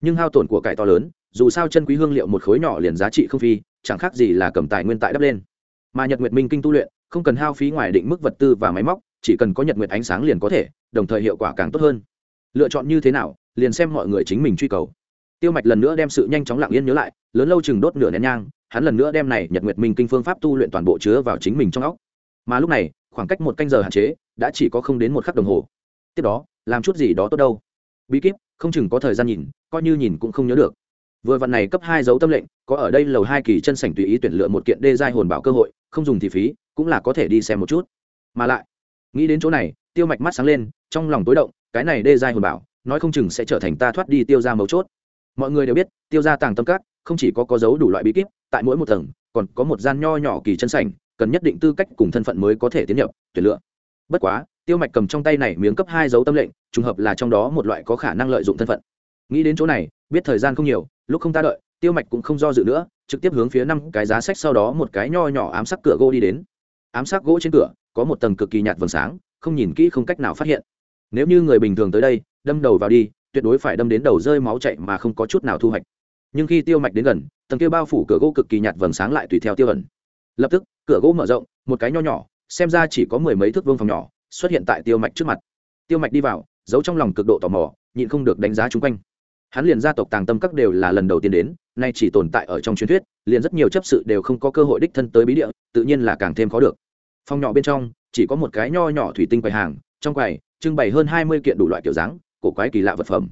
Nhưng hao tổn của cải to lớn, dù sao chân quý hương liệu một khối nhỏ liền giá trị không phi, chẳng khác gì là cầm tài nguyên tại đắp lên. Mà nhật nguyệt minh kinh tu luyện, không cần hao phí ngoài định mức vật tư và máy móc, chỉ cần có nhật nguyệt ánh sáng liền có thể, đồng thời hiệu quả càng tốt hơn. Lựa chọn như thế nào, liền xem mọi người chính mình truy cầu. Tiêu mạch lần nữa đem sự nhanh chóng lặng yên nhớ lại lớn lâu chừng đốt nửa nén nhang, hắn lần nữa đem này nhật nguyệt minh kinh phương pháp tu luyện toàn bộ chứa vào chính mình trong óc. Mà lúc này, khoảng cách một canh giờ hạn chế, đã chỉ có không đến một khắc đồng hồ. Tiếp đó, làm chút gì đó tốt đâu. Bí kíp, không chừng có thời gian nhìn, coi như nhìn cũng không nhớ được. Vừa vặn này cấp hai dấu tâm lệnh, có ở đây lầu hai kỳ chân sảnh tùy ý tuyển lựa một kiện đê giai hồn bảo cơ hội, không dùng thì phí, cũng là có thể đi xem một chút. Mà lại, nghĩ đến chỗ này, tiêu mạch mắt sáng lên, trong lòng tối động, cái này đê giai hồn bảo, nói không chừng sẽ trở thành ta thoát đi tiêu ra mấu chốt mọi người đều biết, tiêu ra tàng tâm các, không chỉ có có dấu đủ loại bí kíp, tại mỗi một tầng, còn có một gian nho nhỏ kỳ chân sảnh, cần nhất định tư cách cùng thân phận mới có thể tiến nhập, tuyển lựa. Bất quá, tiêu mạch cầm trong tay này miếng cấp hai dấu tâm lệnh, trùng hợp là trong đó một loại có khả năng lợi dụng thân phận. Nghĩ đến chỗ này, biết thời gian không nhiều, lúc không ta đợi, tiêu mạch cũng không do dự nữa, trực tiếp hướng phía năm cái giá sách sau đó một cái nho nhỏ ám sắc cửa gỗ đi đến. Ám sắc gỗ trên cửa, có một tầng cực kỳ nhạt vầng sáng, không nhìn kỹ không cách nào phát hiện. Nếu như người bình thường tới đây, đâm đầu vào đi tuyệt đối phải đâm đến đầu rơi máu chạy mà không có chút nào thu hoạch. Nhưng khi tiêu mạch đến gần, tầng kia bao phủ cửa gỗ cực kỳ nhạt vầng sáng lại tùy theo tiêu ẩn. Lập tức, cửa gỗ mở rộng, một cái nho nhỏ, xem ra chỉ có mười mấy thước vương phòng nhỏ, xuất hiện tại tiêu mạch trước mặt. Tiêu mạch đi vào, giấu trong lòng cực độ tò mò, nhịn không được đánh giá chung quanh. Hắn liền gia tộc tàng tâm các đều là lần đầu tiên đến, nay chỉ tồn tại ở trong truyền thuyết, liền rất nhiều chấp sự đều không có cơ hội đích thân tới bí địa, tự nhiên là càng thêm khó được. Phòng nhỏ bên trong, chỉ có một cái nho nhỏ thủy tinh quầy hàng, trong quầy trưng bày hơn hai mươi kiện đủ loại kiểu dáng cổ quái kỳ lạ vật phẩm.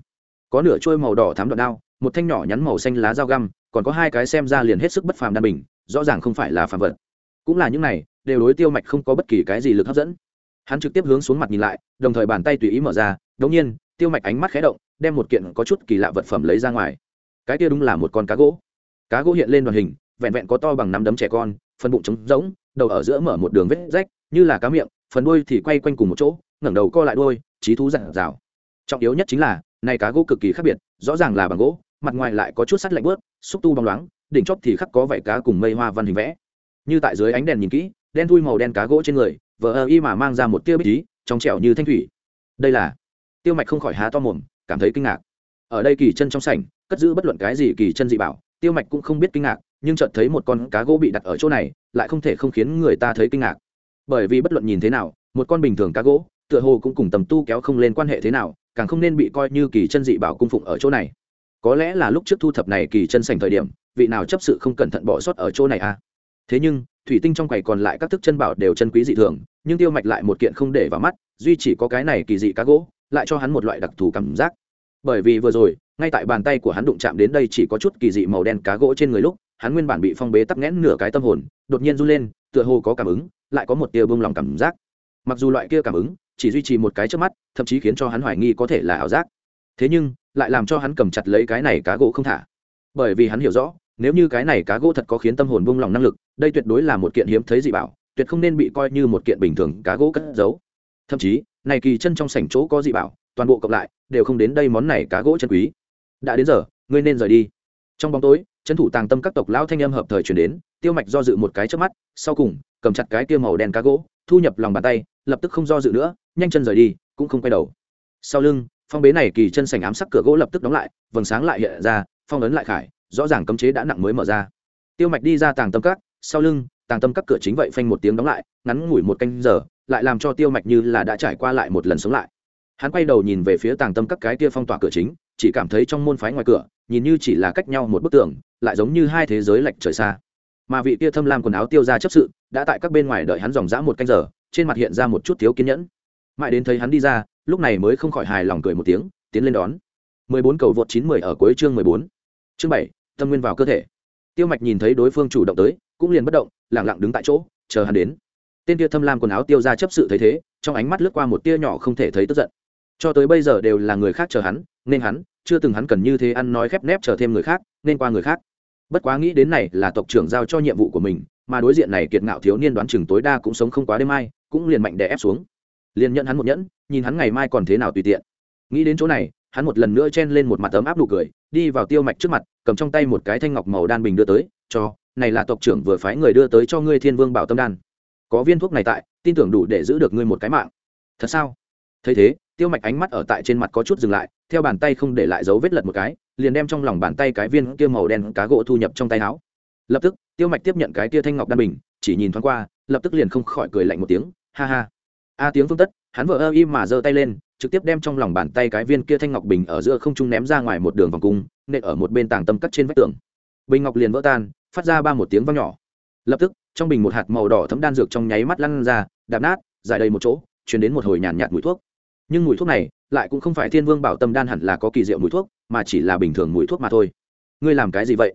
Có nửa trôi màu đỏ thám đoạn đao, một thanh nhỏ nhắn màu xanh lá dao găm, còn có hai cái xem ra liền hết sức bất phàm đan bình, rõ ràng không phải là phàm vật. Cũng là những này, đều đối tiêu mạch không có bất kỳ cái gì lực hấp dẫn. Hắn trực tiếp hướng xuống mặt nhìn lại, đồng thời bàn tay tùy ý mở ra, đống nhiên, tiêu mạch ánh mắt khé động, đem một kiện có chút kỳ lạ vật phẩm lấy ra ngoài. Cái kia đúng là một con cá gỗ. Cá gỗ hiện lên đoàn hình, vẹn vẹn có to bằng nắm đấm trẻ con, phần bụng trống rỗng, đầu ở giữa mở một đường vết rách, như là cá miệng, phần đuôi thì quay quanh cùng một chỗ, ngẩng đầu co lại đuôi, trí thú giản dào trọng yếu nhất chính là, này cá gỗ cực kỳ khác biệt, rõ ràng là bằng gỗ, mặt ngoài lại có chút sắt lạnh bớt, xúc tu bóng loáng, đỉnh chóp thì khắc có vảy cá cùng mây hoa văn hình vẽ. Như tại dưới ánh đèn nhìn kỹ, đen thui màu đen cá gỗ trên người, vờ ơ y mà mang ra một tia bích ý, trong trẻo như thanh thủy. Đây là, tiêu mạch không khỏi há to mồm, cảm thấy kinh ngạc. Ở đây kỳ chân trong sảnh, cất giữ bất luận cái gì kỳ chân dị bảo, tiêu mạch cũng không biết kinh ngạc, nhưng chợt thấy một con cá gỗ bị đặt ở chỗ này, lại không thể không khiến người ta thấy kinh ngạc. Bởi vì bất luận nhìn thế nào, một con bình thường cá gỗ, tựa hồ cũng cùng tầm tu kéo không lên quan hệ thế nào càng không nên bị coi như kỳ chân dị bảo cung phụng ở chỗ này. Có lẽ là lúc trước thu thập này kỳ chân sành thời điểm, vị nào chấp sự không cẩn thận bỏ sót ở chỗ này à? Thế nhưng, thủy tinh trong quầy còn lại các thức chân bảo đều chân quý dị thường, nhưng tiêu mạch lại một kiện không để vào mắt, duy chỉ có cái này kỳ dị cá gỗ, lại cho hắn một loại đặc thù cảm giác. Bởi vì vừa rồi, ngay tại bàn tay của hắn đụng chạm đến đây chỉ có chút kỳ dị màu đen cá gỗ trên người lúc, hắn nguyên bản bị phong bế tắc nghẽn nửa cái tâm hồn, đột nhiên run lên, tựa hồ có cảm ứng, lại có một tia bông lòng cảm giác mặc dù loại kia cảm ứng chỉ duy trì một cái trước mắt, thậm chí khiến cho hắn hoài nghi có thể là ảo giác. Thế nhưng, lại làm cho hắn cầm chặt lấy cái này cá gỗ không thả. Bởi vì hắn hiểu rõ, nếu như cái này cá gỗ thật có khiến tâm hồn buông lòng năng lực, đây tuyệt đối là một kiện hiếm thấy dị bảo, tuyệt không nên bị coi như một kiện bình thường cá gỗ cất giấu. Thậm chí, này kỳ chân trong sảnh chỗ có dị bảo, toàn bộ cộng lại, đều không đến đây món này cá gỗ chân quý. Đã đến giờ, ngươi nên rời đi. Trong bóng tối trấn thủ tàng tâm các tộc lão thanh âm hợp thời chuyển đến, tiêu mạch do dự một cái trước mắt, sau cùng, cầm chặt cái tiêu màu đen cá gỗ, thu nhập lòng bàn tay lập tức không do dự nữa, nhanh chân rời đi, cũng không quay đầu. Sau lưng, phong bế này kỳ chân sành ám sắc cửa gỗ lập tức đóng lại, vầng sáng lại hiện ra, phong ấn lại khải, rõ ràng cấm chế đã nặng mới mở ra. Tiêu mạch đi ra tàng tâm các, sau lưng, tàng tâm các cửa chính vậy phanh một tiếng đóng lại, ngắn ngủi một canh giờ, lại làm cho tiêu mạch như là đã trải qua lại một lần sống lại. Hắn quay đầu nhìn về phía tàng tâm các cái kia phong tỏa cửa chính, chỉ cảm thấy trong môn phái ngoài cửa, nhìn như chỉ là cách nhau một bức tường, lại giống như hai thế giới lệch trời xa. Mà vị kia thâm lam quần áo tiêu ra chấp sự đã tại các bên ngoài đợi hắn dòng dã một canh giờ trên mặt hiện ra một chút thiếu kiên nhẫn mãi đến thấy hắn đi ra lúc này mới không khỏi hài lòng cười một tiếng tiến lên đón 14 cầu vượt 910 ở cuối chương 14. Chương 7, tâm nguyên vào cơ thể. Tiêu Mạch nhìn thấy đối phương chủ động tới, cũng liền bất động, lặng lặng đứng tại chỗ, chờ hắn đến. Tên kia thâm lam quần áo tiêu ra chấp sự thấy thế, trong ánh mắt lướt qua một tia nhỏ không thể thấy tức giận. Cho tới bây giờ đều là người khác chờ hắn, nên hắn, chưa từng hắn cần như thế ăn nói khép nép chờ thêm người khác, nên qua người khác. Bất quá nghĩ đến này là tộc trưởng giao cho nhiệm vụ của mình, mà đối diện này kiệt ngạo thiếu niên đoán chừng tối đa cũng sống không quá đêm mai, cũng liền mạnh đè ép xuống. Liền nhận hắn một nhẫn nhìn hắn ngày mai còn thế nào tùy tiện. Nghĩ đến chỗ này hắn một lần nữa chen lên một mặt ấm áp nụ cười đi vào tiêu mạch trước mặt cầm trong tay một cái thanh ngọc màu đan bình đưa tới cho này là tộc trưởng vừa phái người đưa tới cho ngươi thiên vương bảo tâm đan. Có viên thuốc này tại tin tưởng đủ để giữ được ngươi một cái mạng. Thật sao? Thấy thế tiêu mạch ánh mắt ở tại trên mặt có chút dừng lại theo bàn tay không để lại dấu vết lật một cái liền đem trong lòng bàn tay cái viên kia màu đen cá gỗ thu nhập trong tay áo. Lập tức tiêu mạch tiếp nhận cái tia thanh ngọc đan bình, chỉ nhìn thoáng qua, lập tức liền không khỏi cười lạnh một tiếng, ha ha. A tiếng phương tất, hắn vợ ơ im mà giơ tay lên, trực tiếp đem trong lòng bàn tay cái viên kia thanh ngọc bình ở giữa không trung ném ra ngoài một đường vòng cung, nện ở một bên tảng tâm cắt trên vách tường. Bình ngọc liền vỡ tan, phát ra ba một tiếng vang nhỏ. Lập tức, trong bình một hạt màu đỏ thấm đan dược trong nháy mắt lăn ra, đạp nát, giải đầy một chỗ chuyển đến một hồi nhàn nhạt mùi thuốc. Nhưng mùi thuốc này lại cũng không phải thiên vương bảo tâm đan hẳn là có kỳ diệu mùi thuốc, mà chỉ là bình thường mùi thuốc mà thôi. Ngươi làm cái gì vậy?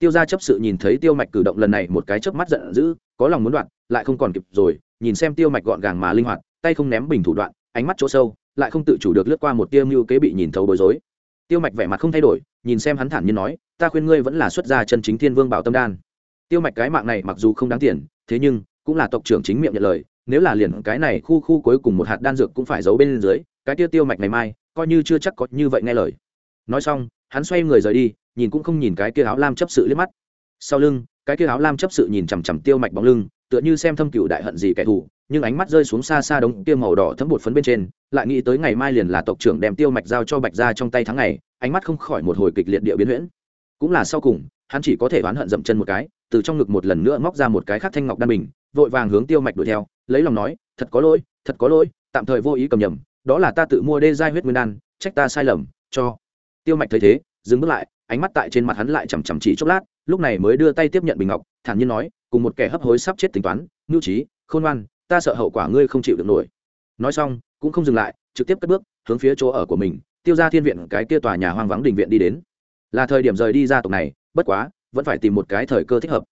Tiêu gia chấp sự nhìn thấy tiêu mạch cử động lần này một cái chớp mắt giận dữ, có lòng muốn đoạn, lại không còn kịp rồi, nhìn xem tiêu mạch gọn gàng mà linh hoạt, tay không ném bình thủ đoạn, ánh mắt chỗ sâu, lại không tự chủ được lướt qua một tiêu mưu kế bị nhìn thấu bối rối. Tiêu mạch vẻ mặt không thay đổi, nhìn xem hắn thản nhiên nói, ta khuyên ngươi vẫn là xuất gia chân chính thiên vương bảo tâm đan. Tiêu mạch cái mạng này mặc dù không đáng tiền, thế nhưng, cũng là tộc trưởng chính miệng nhận lời, nếu là liền cái này khu khu cuối cùng một hạt đan dược cũng phải giấu bên dưới, cái tiêu tiêu mạch ngày mai, coi như chưa chắc có như vậy nghe lời. Nói xong hắn xoay người rời đi, nhìn cũng không nhìn cái kia áo lam chấp sự liếc mắt. Sau lưng, cái kia áo lam chấp sự nhìn chằm chằm tiêu mạch bóng lưng, tựa như xem thâm cựu đại hận gì kẻ thù, nhưng ánh mắt rơi xuống xa xa đống tiêu màu đỏ thấm bột phấn bên trên, lại nghĩ tới ngày mai liền là tộc trưởng đem tiêu mạch giao cho bạch ra trong tay tháng ngày, ánh mắt không khỏi một hồi kịch liệt địa biến huyễn. Cũng là sau cùng, hắn chỉ có thể oán hận dậm chân một cái, từ trong ngực một lần nữa móc ra một cái khác thanh ngọc đan bình, vội vàng hướng tiêu mạch đuổi theo, lấy lòng nói, thật có lỗi, thật có lỗi, tạm thời vô ý cầm nhầm, đó là ta tự mua đê giai huyết nguyên đan, trách ta sai lầm, cho tiêu mạch thấy thế, dừng bước lại, ánh mắt tại trên mặt hắn lại chằm chằm chỉ chốc lát, lúc này mới đưa tay tiếp nhận bình ngọc, thản nhiên nói, cùng một kẻ hấp hối sắp chết tính toán ngưu trí khôn ngoan, ta sợ hậu quả ngươi không chịu được nổi. Nói xong, cũng không dừng lại, trực tiếp cất bước, hướng phía chỗ ở của mình, tiêu ra thiên viện, cái kia tòa nhà hoang vắng đình viện đi đến. Là thời điểm rời đi ra tộc này, bất quá, vẫn phải tìm một cái thời cơ thích hợp.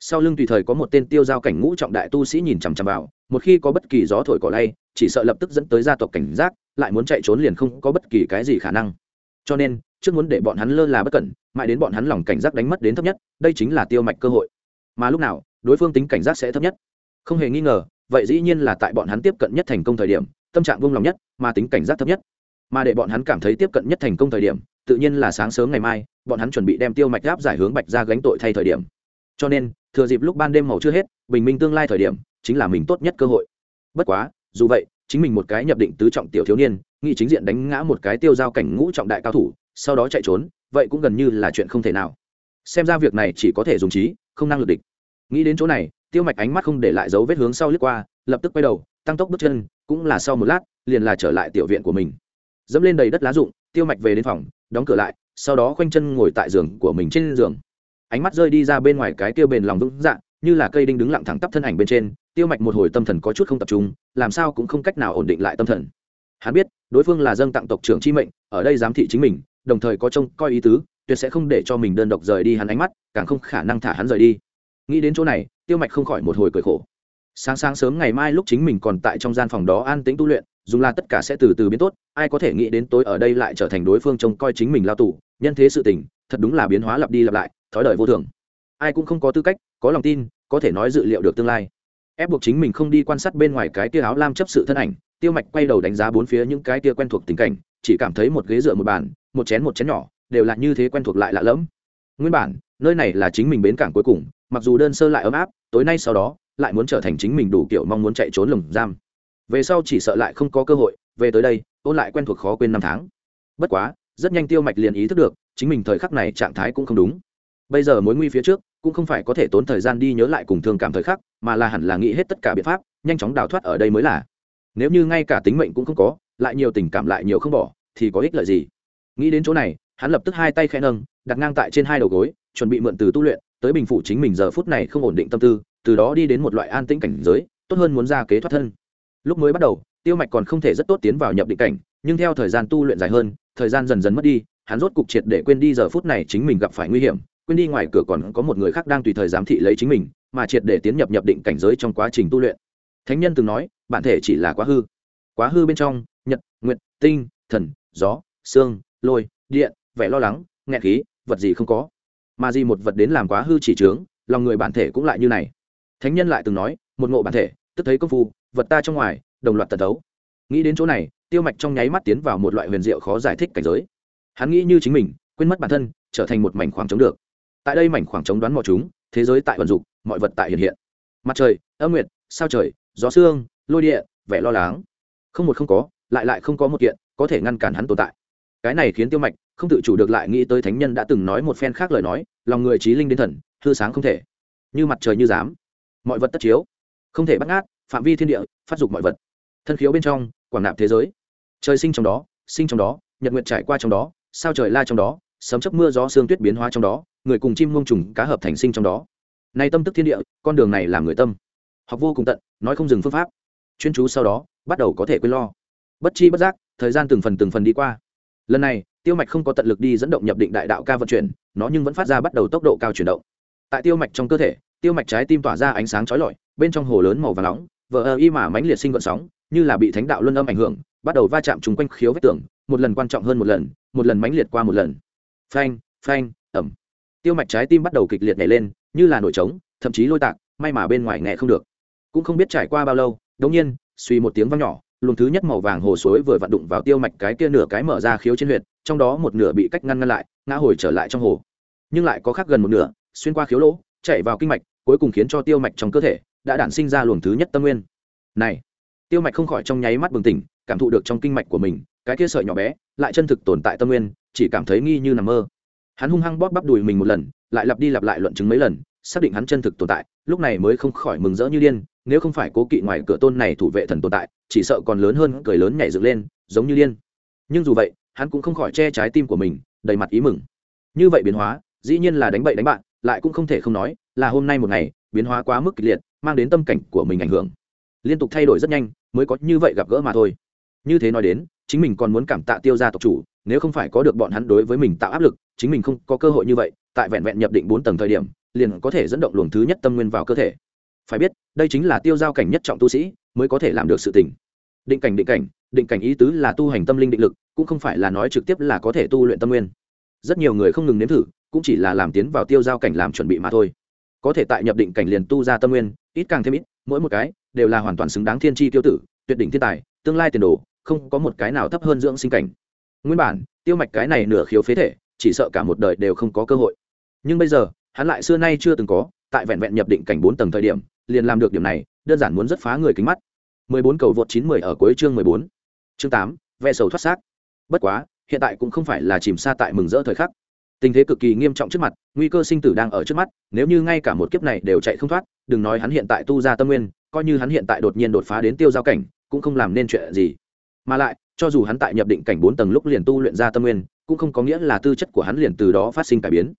Sau lưng tùy thời có một tên tiêu giao cảnh ngũ trọng đại tu sĩ nhìn chằm chằm vào, một khi có bất kỳ gió thổi cỏ lay, chỉ sợ lập tức dẫn tới gia tộc cảnh giác, lại muốn chạy trốn liền không có bất kỳ cái gì khả năng cho nên, trước muốn để bọn hắn lơ là bất cẩn, mãi đến bọn hắn lòng cảnh giác đánh mất đến thấp nhất, đây chính là tiêu mạch cơ hội. Mà lúc nào, đối phương tính cảnh giác sẽ thấp nhất. Không hề nghi ngờ, vậy dĩ nhiên là tại bọn hắn tiếp cận nhất thành công thời điểm, tâm trạng vung lòng nhất, mà tính cảnh giác thấp nhất. Mà để bọn hắn cảm thấy tiếp cận nhất thành công thời điểm, tự nhiên là sáng sớm ngày mai, bọn hắn chuẩn bị đem tiêu mạch gáp giải hướng bạch ra gánh tội thay thời điểm. Cho nên, thừa dịp lúc ban đêm màu chưa hết, bình minh tương lai thời điểm, chính là mình tốt nhất cơ hội. Bất quá, dù vậy chính mình một cái nhập định tứ trọng tiểu thiếu niên nghị chính diện đánh ngã một cái tiêu giao cảnh ngũ trọng đại cao thủ, sau đó chạy trốn, vậy cũng gần như là chuyện không thể nào. Xem ra việc này chỉ có thể dùng trí, không năng lực địch. Nghĩ đến chỗ này, tiêu mạch ánh mắt không để lại dấu vết hướng sau lướt qua, lập tức quay đầu, tăng tốc bước chân, cũng là sau một lát, liền là trở lại tiểu viện của mình. Dẫm lên đầy đất lá rụng, tiêu mạch về đến phòng, đóng cửa lại, sau đó khoanh chân ngồi tại giường của mình trên giường. Ánh mắt rơi đi ra bên ngoài cái tiêu bền lòng vững dạng như là cây đinh đứng lặng thẳng tắp thân ảnh bên trên tiêu mạch một hồi tâm thần có chút không tập trung, làm sao cũng không cách nào ổn định lại tâm thần. Hắn biết, đối phương là dân tặng tộc trưởng chi mệnh, ở đây giám thị chính mình, đồng thời có trông coi ý tứ, tuyệt sẽ không để cho mình đơn độc rời đi hắn ánh mắt, càng không khả năng thả hắn rời đi. Nghĩ đến chỗ này, tiêu mạch không khỏi một hồi cười khổ. Sáng sáng sớm ngày mai lúc chính mình còn tại trong gian phòng đó an tĩnh tu luyện dùng là tất cả sẽ từ từ biến tốt, ai có thể nghĩ đến tối ở đây lại trở thành đối phương trông coi chính mình lao tù, nhân thế sự tình, thật đúng là biến hóa lặp đi lặp lại, thói đời vô thường. Ai cũng không có tư cách, có lòng tin, có thể nói dự liệu được tương lai ép buộc chính mình không đi quan sát bên ngoài cái tia áo lam chấp sự thân ảnh, tiêu mạch quay đầu đánh giá bốn phía những cái tia quen thuộc tình cảnh, chỉ cảm thấy một ghế dựa một bàn, một chén một chén nhỏ, đều là như thế quen thuộc lại lạ lẫm. Nguyên bản, nơi này là chính mình bến cảng cuối cùng, mặc dù đơn sơ lại ấm áp, tối nay sau đó, lại muốn trở thành chính mình đủ kiểu mong muốn chạy trốn lồng giam. Về sau chỉ sợ lại không có cơ hội, về tới đây, ôn lại quen thuộc khó quên năm tháng. Bất quá, rất nhanh tiêu mạch liền ý thức được, chính mình thời khắc này trạng thái cũng không đúng. Bây giờ mối nguy phía trước, cũng không phải có thể tốn thời gian đi nhớ lại cùng thương cảm thời khắc mà là hẳn là nghĩ hết tất cả biện pháp, nhanh chóng đào thoát ở đây mới là. Nếu như ngay cả tính mệnh cũng không có, lại nhiều tình cảm lại nhiều không bỏ, thì có ích lợi gì? Nghĩ đến chỗ này, hắn lập tức hai tay khẽ nâng, đặt ngang tại trên hai đầu gối, chuẩn bị mượn từ tu luyện, tới bình phủ chính mình giờ phút này không ổn định tâm tư, từ đó đi đến một loại an tĩnh cảnh giới, tốt hơn muốn ra kế thoát thân. Lúc mới bắt đầu, tiêu mạch còn không thể rất tốt tiến vào nhập định cảnh, nhưng theo thời gian tu luyện dài hơn, thời gian dần dần mất đi, hắn rốt cục triệt để quên đi giờ phút này chính mình gặp phải nguy hiểm quên đi ngoài cửa còn có một người khác đang tùy thời giám thị lấy chính mình, mà triệt để tiến nhập nhập định cảnh giới trong quá trình tu luyện. Thánh nhân từng nói, bản thể chỉ là quá hư. Quá hư bên trong, nhật nguyện tinh, thần, gió, xương, lôi, điện, vẻ lo lắng, nghẹn khí, vật gì không có. Mà gì một vật đến làm quá hư chỉ trướng lòng người bản thể cũng lại như này. Thánh nhân lại từng nói, một ngộ bản thể, tức thấy công phu, vật ta trong ngoài, đồng loạt tật đấu nghĩ đến chỗ này, tiêu mạch trong nháy mắt tiến vào một loại huyền diệu khó giải thích cảnh giới. Hắn nghĩ như chính mình, quên mất bản thân, trở thành một mảnh khoảng trống được tại đây mảnh khoảng trống đoán mọi chúng, thế giới tại vận dụng, mọi vật tại hiện hiện. Mặt trời, âm nguyệt, sao trời, gió xương lôi địa, vẻ lo lắng. Không một không có, lại lại không có một kiện có thể ngăn cản hắn tồn tại. Cái này khiến tiêu mạch không tự chủ được lại nghĩ tới thánh nhân đã từng nói một phen khác lời nói, lòng người trí linh đến thần, hư sáng không thể. Như mặt trời như dám. Mọi vật tất chiếu. Không thể bắt ngát, phạm vi thiên địa, phát dục mọi vật. Thân khiếu bên trong, quảng nạp thế giới. Trời sinh trong đó, sinh trong đó, nhật nguyện trải qua trong đó, sao trời la trong đó, sấm chấp mưa gió sương tuyết biến hóa trong đó người cùng chim mông trùng cá hợp thành sinh trong đó. Nay tâm tức thiên địa, con đường này làm người tâm. Học vô cùng tận, nói không dừng phương pháp. Chuyên chú sau đó, bắt đầu có thể quên lo. Bất chi bất giác, thời gian từng phần từng phần đi qua. Lần này, tiêu mạch không có tận lực đi dẫn động nhập định đại đạo ca vận chuyển, nó nhưng vẫn phát ra bắt đầu tốc độ cao chuyển động. Tại tiêu mạch trong cơ thể, tiêu mạch trái tim tỏa ra ánh sáng chói lọi, bên trong hồ lớn màu và nóng, vờ ơ y mà mãnh liệt sinh vận sóng, như là bị thánh đạo luân âm ảnh hưởng, bắt đầu va chạm chung quanh khiếu vết tường, một lần quan trọng hơn một lần một lần mãnh liệt qua một lần. Phanh phanh ẩm tiêu mạch trái tim bắt đầu kịch liệt nhảy lên, như là nổi trống, thậm chí lôi tạc, may mà bên ngoài nghe không được. Cũng không biết trải qua bao lâu đống nhiên, suy một tiếng vang nhỏ, luồng thứ nhất màu vàng hồ suối vừa vặn đụng vào tiêu mạch cái kia nửa cái mở ra khiếu trên huyệt, trong đó một nửa bị cách ngăn ngăn lại, ngã hồi trở lại trong hồ. Nhưng lại có khác gần một nửa, xuyên qua khiếu lỗ, chạy vào kinh mạch, cuối cùng khiến cho tiêu mạch trong cơ thể đã đản sinh ra luồng thứ nhất tâm nguyên. Này, tiêu mạch không khỏi trong nháy mắt bừng tỉnh, cảm thụ được trong kinh mạch của mình, cái kia sợi nhỏ bé, lại chân thực tồn tại tâm nguyên, chỉ cảm thấy nghi như nằm mơ hắn hung hăng bóp bắp đùi mình một lần, lại lặp đi lặp lại luận chứng mấy lần, xác định hắn chân thực tồn tại, lúc này mới không khỏi mừng rỡ như điên, nếu không phải cố kỵ ngoài cửa tôn này thủ vệ thần tồn tại, chỉ sợ còn lớn hơn cười lớn nhảy dựng lên, giống như điên. Nhưng dù vậy, hắn cũng không khỏi che trái tim của mình, đầy mặt ý mừng. Như vậy biến hóa, dĩ nhiên là đánh bậy đánh bạn, lại cũng không thể không nói, là hôm nay một ngày, biến hóa quá mức kịch liệt, mang đến tâm cảnh của mình ảnh hưởng. Liên tục thay đổi rất nhanh, mới có như vậy gặp gỡ mà thôi. Như thế nói đến, chính mình còn muốn cảm tạ tiêu gia tộc chủ nếu không phải có được bọn hắn đối với mình tạo áp lực, chính mình không có cơ hội như vậy, tại vẹn vẹn nhập định bốn tầng thời điểm, liền có thể dẫn động luồng thứ nhất tâm nguyên vào cơ thể. Phải biết, đây chính là tiêu giao cảnh nhất trọng tu sĩ mới có thể làm được sự tình. Định cảnh định cảnh định cảnh ý tứ là tu hành tâm linh định lực, cũng không phải là nói trực tiếp là có thể tu luyện tâm nguyên. Rất nhiều người không ngừng nếm thử, cũng chỉ là làm tiến vào tiêu giao cảnh làm chuẩn bị mà thôi. Có thể tại nhập định cảnh liền tu ra tâm nguyên, ít càng thêm ít, mỗi một cái đều là hoàn toàn xứng đáng thiên tri tiêu tử, tuyệt đỉnh thiên tài, tương lai tiền đồ, không có một cái nào thấp hơn dưỡng sinh cảnh nguyên bản tiêu mạch cái này nửa khiếu phế thể chỉ sợ cả một đời đều không có cơ hội nhưng bây giờ hắn lại xưa nay chưa từng có tại vẹn vẹn nhập định cảnh bốn tầng thời điểm liền làm được điểm này đơn giản muốn rất phá người kính mắt 14 cầu vượt 910 ở cuối chương 14. Chương 8, ve sầu thoát xác. Bất quá, hiện tại cũng không phải là chìm xa tại mừng rỡ thời khắc. Tình thế cực kỳ nghiêm trọng trước mặt, nguy cơ sinh tử đang ở trước mắt, nếu như ngay cả một kiếp này đều chạy không thoát, đừng nói hắn hiện tại tu ra tâm nguyên, coi như hắn hiện tại đột nhiên đột phá đến tiêu giao cảnh, cũng không làm nên chuyện gì. Mà lại, cho dù hắn tại nhập định cảnh 4 tầng lúc liền tu luyện ra tâm nguyên, cũng không có nghĩa là tư chất của hắn liền từ đó phát sinh cải biến.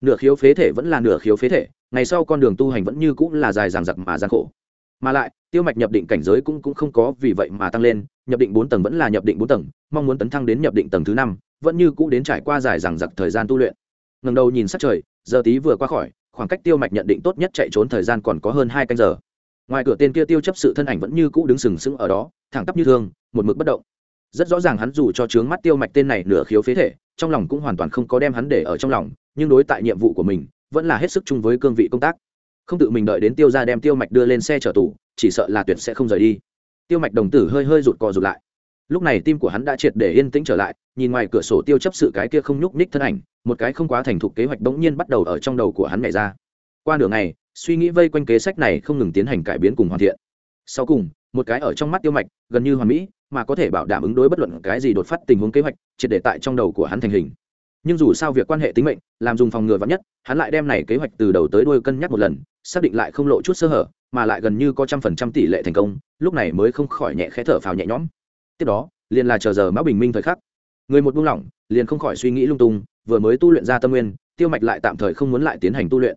Nửa khiếu phế thể vẫn là nửa khiếu phế thể, ngày sau con đường tu hành vẫn như cũng là dài dằng dặc mà gian khổ. Mà lại tiêu mạch nhập định cảnh giới cũng cũng không có vì vậy mà tăng lên nhập định bốn tầng vẫn là nhập định bốn tầng mong muốn tấn thăng đến nhập định tầng thứ năm vẫn như cũ đến trải qua dài dằng dặc thời gian tu luyện. Ngần đầu nhìn sát trời giờ tí vừa qua khỏi khoảng cách tiêu mạch nhận định tốt nhất chạy trốn thời gian còn có hơn hai canh giờ. Ngoài cửa tên kia tiêu chấp sự thân ảnh vẫn như cũ đứng sừng sững ở đó thẳng tắp như thương một mực bất động rất rõ ràng hắn dù cho trướng mắt tiêu mạch tên này nửa khiếu phế thể, trong lòng cũng hoàn toàn không có đem hắn để ở trong lòng, nhưng đối tại nhiệm vụ của mình, vẫn là hết sức chung với cương vị công tác. Không tự mình đợi đến tiêu ra đem tiêu mạch đưa lên xe chở tù, chỉ sợ là tuyệt sẽ không rời đi. Tiêu mạch đồng tử hơi hơi rụt cò rụt lại. Lúc này tim của hắn đã triệt để yên tĩnh trở lại, nhìn ngoài cửa sổ tiêu chấp sự cái kia không nhúc nhích thân ảnh, một cái không quá thành thục kế hoạch bỗng nhiên bắt đầu ở trong đầu của hắn nhảy ra. Qua nửa ngày, suy nghĩ vây quanh kế sách này không ngừng tiến hành cải biến cùng hoàn thiện. Sau cùng, một cái ở trong mắt tiêu mạch, gần như hoàn mỹ mà có thể bảo đảm ứng đối bất luận cái gì đột phát tình huống kế hoạch, triệt để tại trong đầu của hắn thành hình. Nhưng dù sao việc quan hệ tính mệnh, làm dùng phòng ngừa vắn nhất, hắn lại đem này kế hoạch từ đầu tới đuôi cân nhắc một lần, xác định lại không lộ chút sơ hở, mà lại gần như có trăm phần trăm tỷ lệ thành công, lúc này mới không khỏi nhẹ khẽ thở phào nhẹ nhõm. Tiếp đó, liền là chờ giờ mão bình minh thời khắc. Người một buông lỏng, liền không khỏi suy nghĩ lung tung, vừa mới tu luyện ra tâm nguyên, tiêu mạch lại tạm thời không muốn lại tiến hành tu luyện.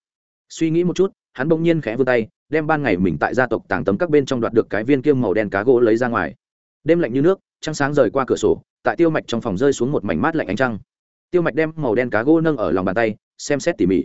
Suy nghĩ một chút, hắn bỗng nhiên khẽ vươn tay, đem ban ngày mình tại gia tộc tàng tấm các bên trong đoạt được cái viên kiêm màu đen cá gỗ lấy ra ngoài đêm lạnh như nước, trăng sáng rời qua cửa sổ, tại tiêu mạch trong phòng rơi xuống một mảnh mát lạnh ánh trăng. Tiêu mạch đem màu đen cá gỗ nâng ở lòng bàn tay, xem xét tỉ mỉ.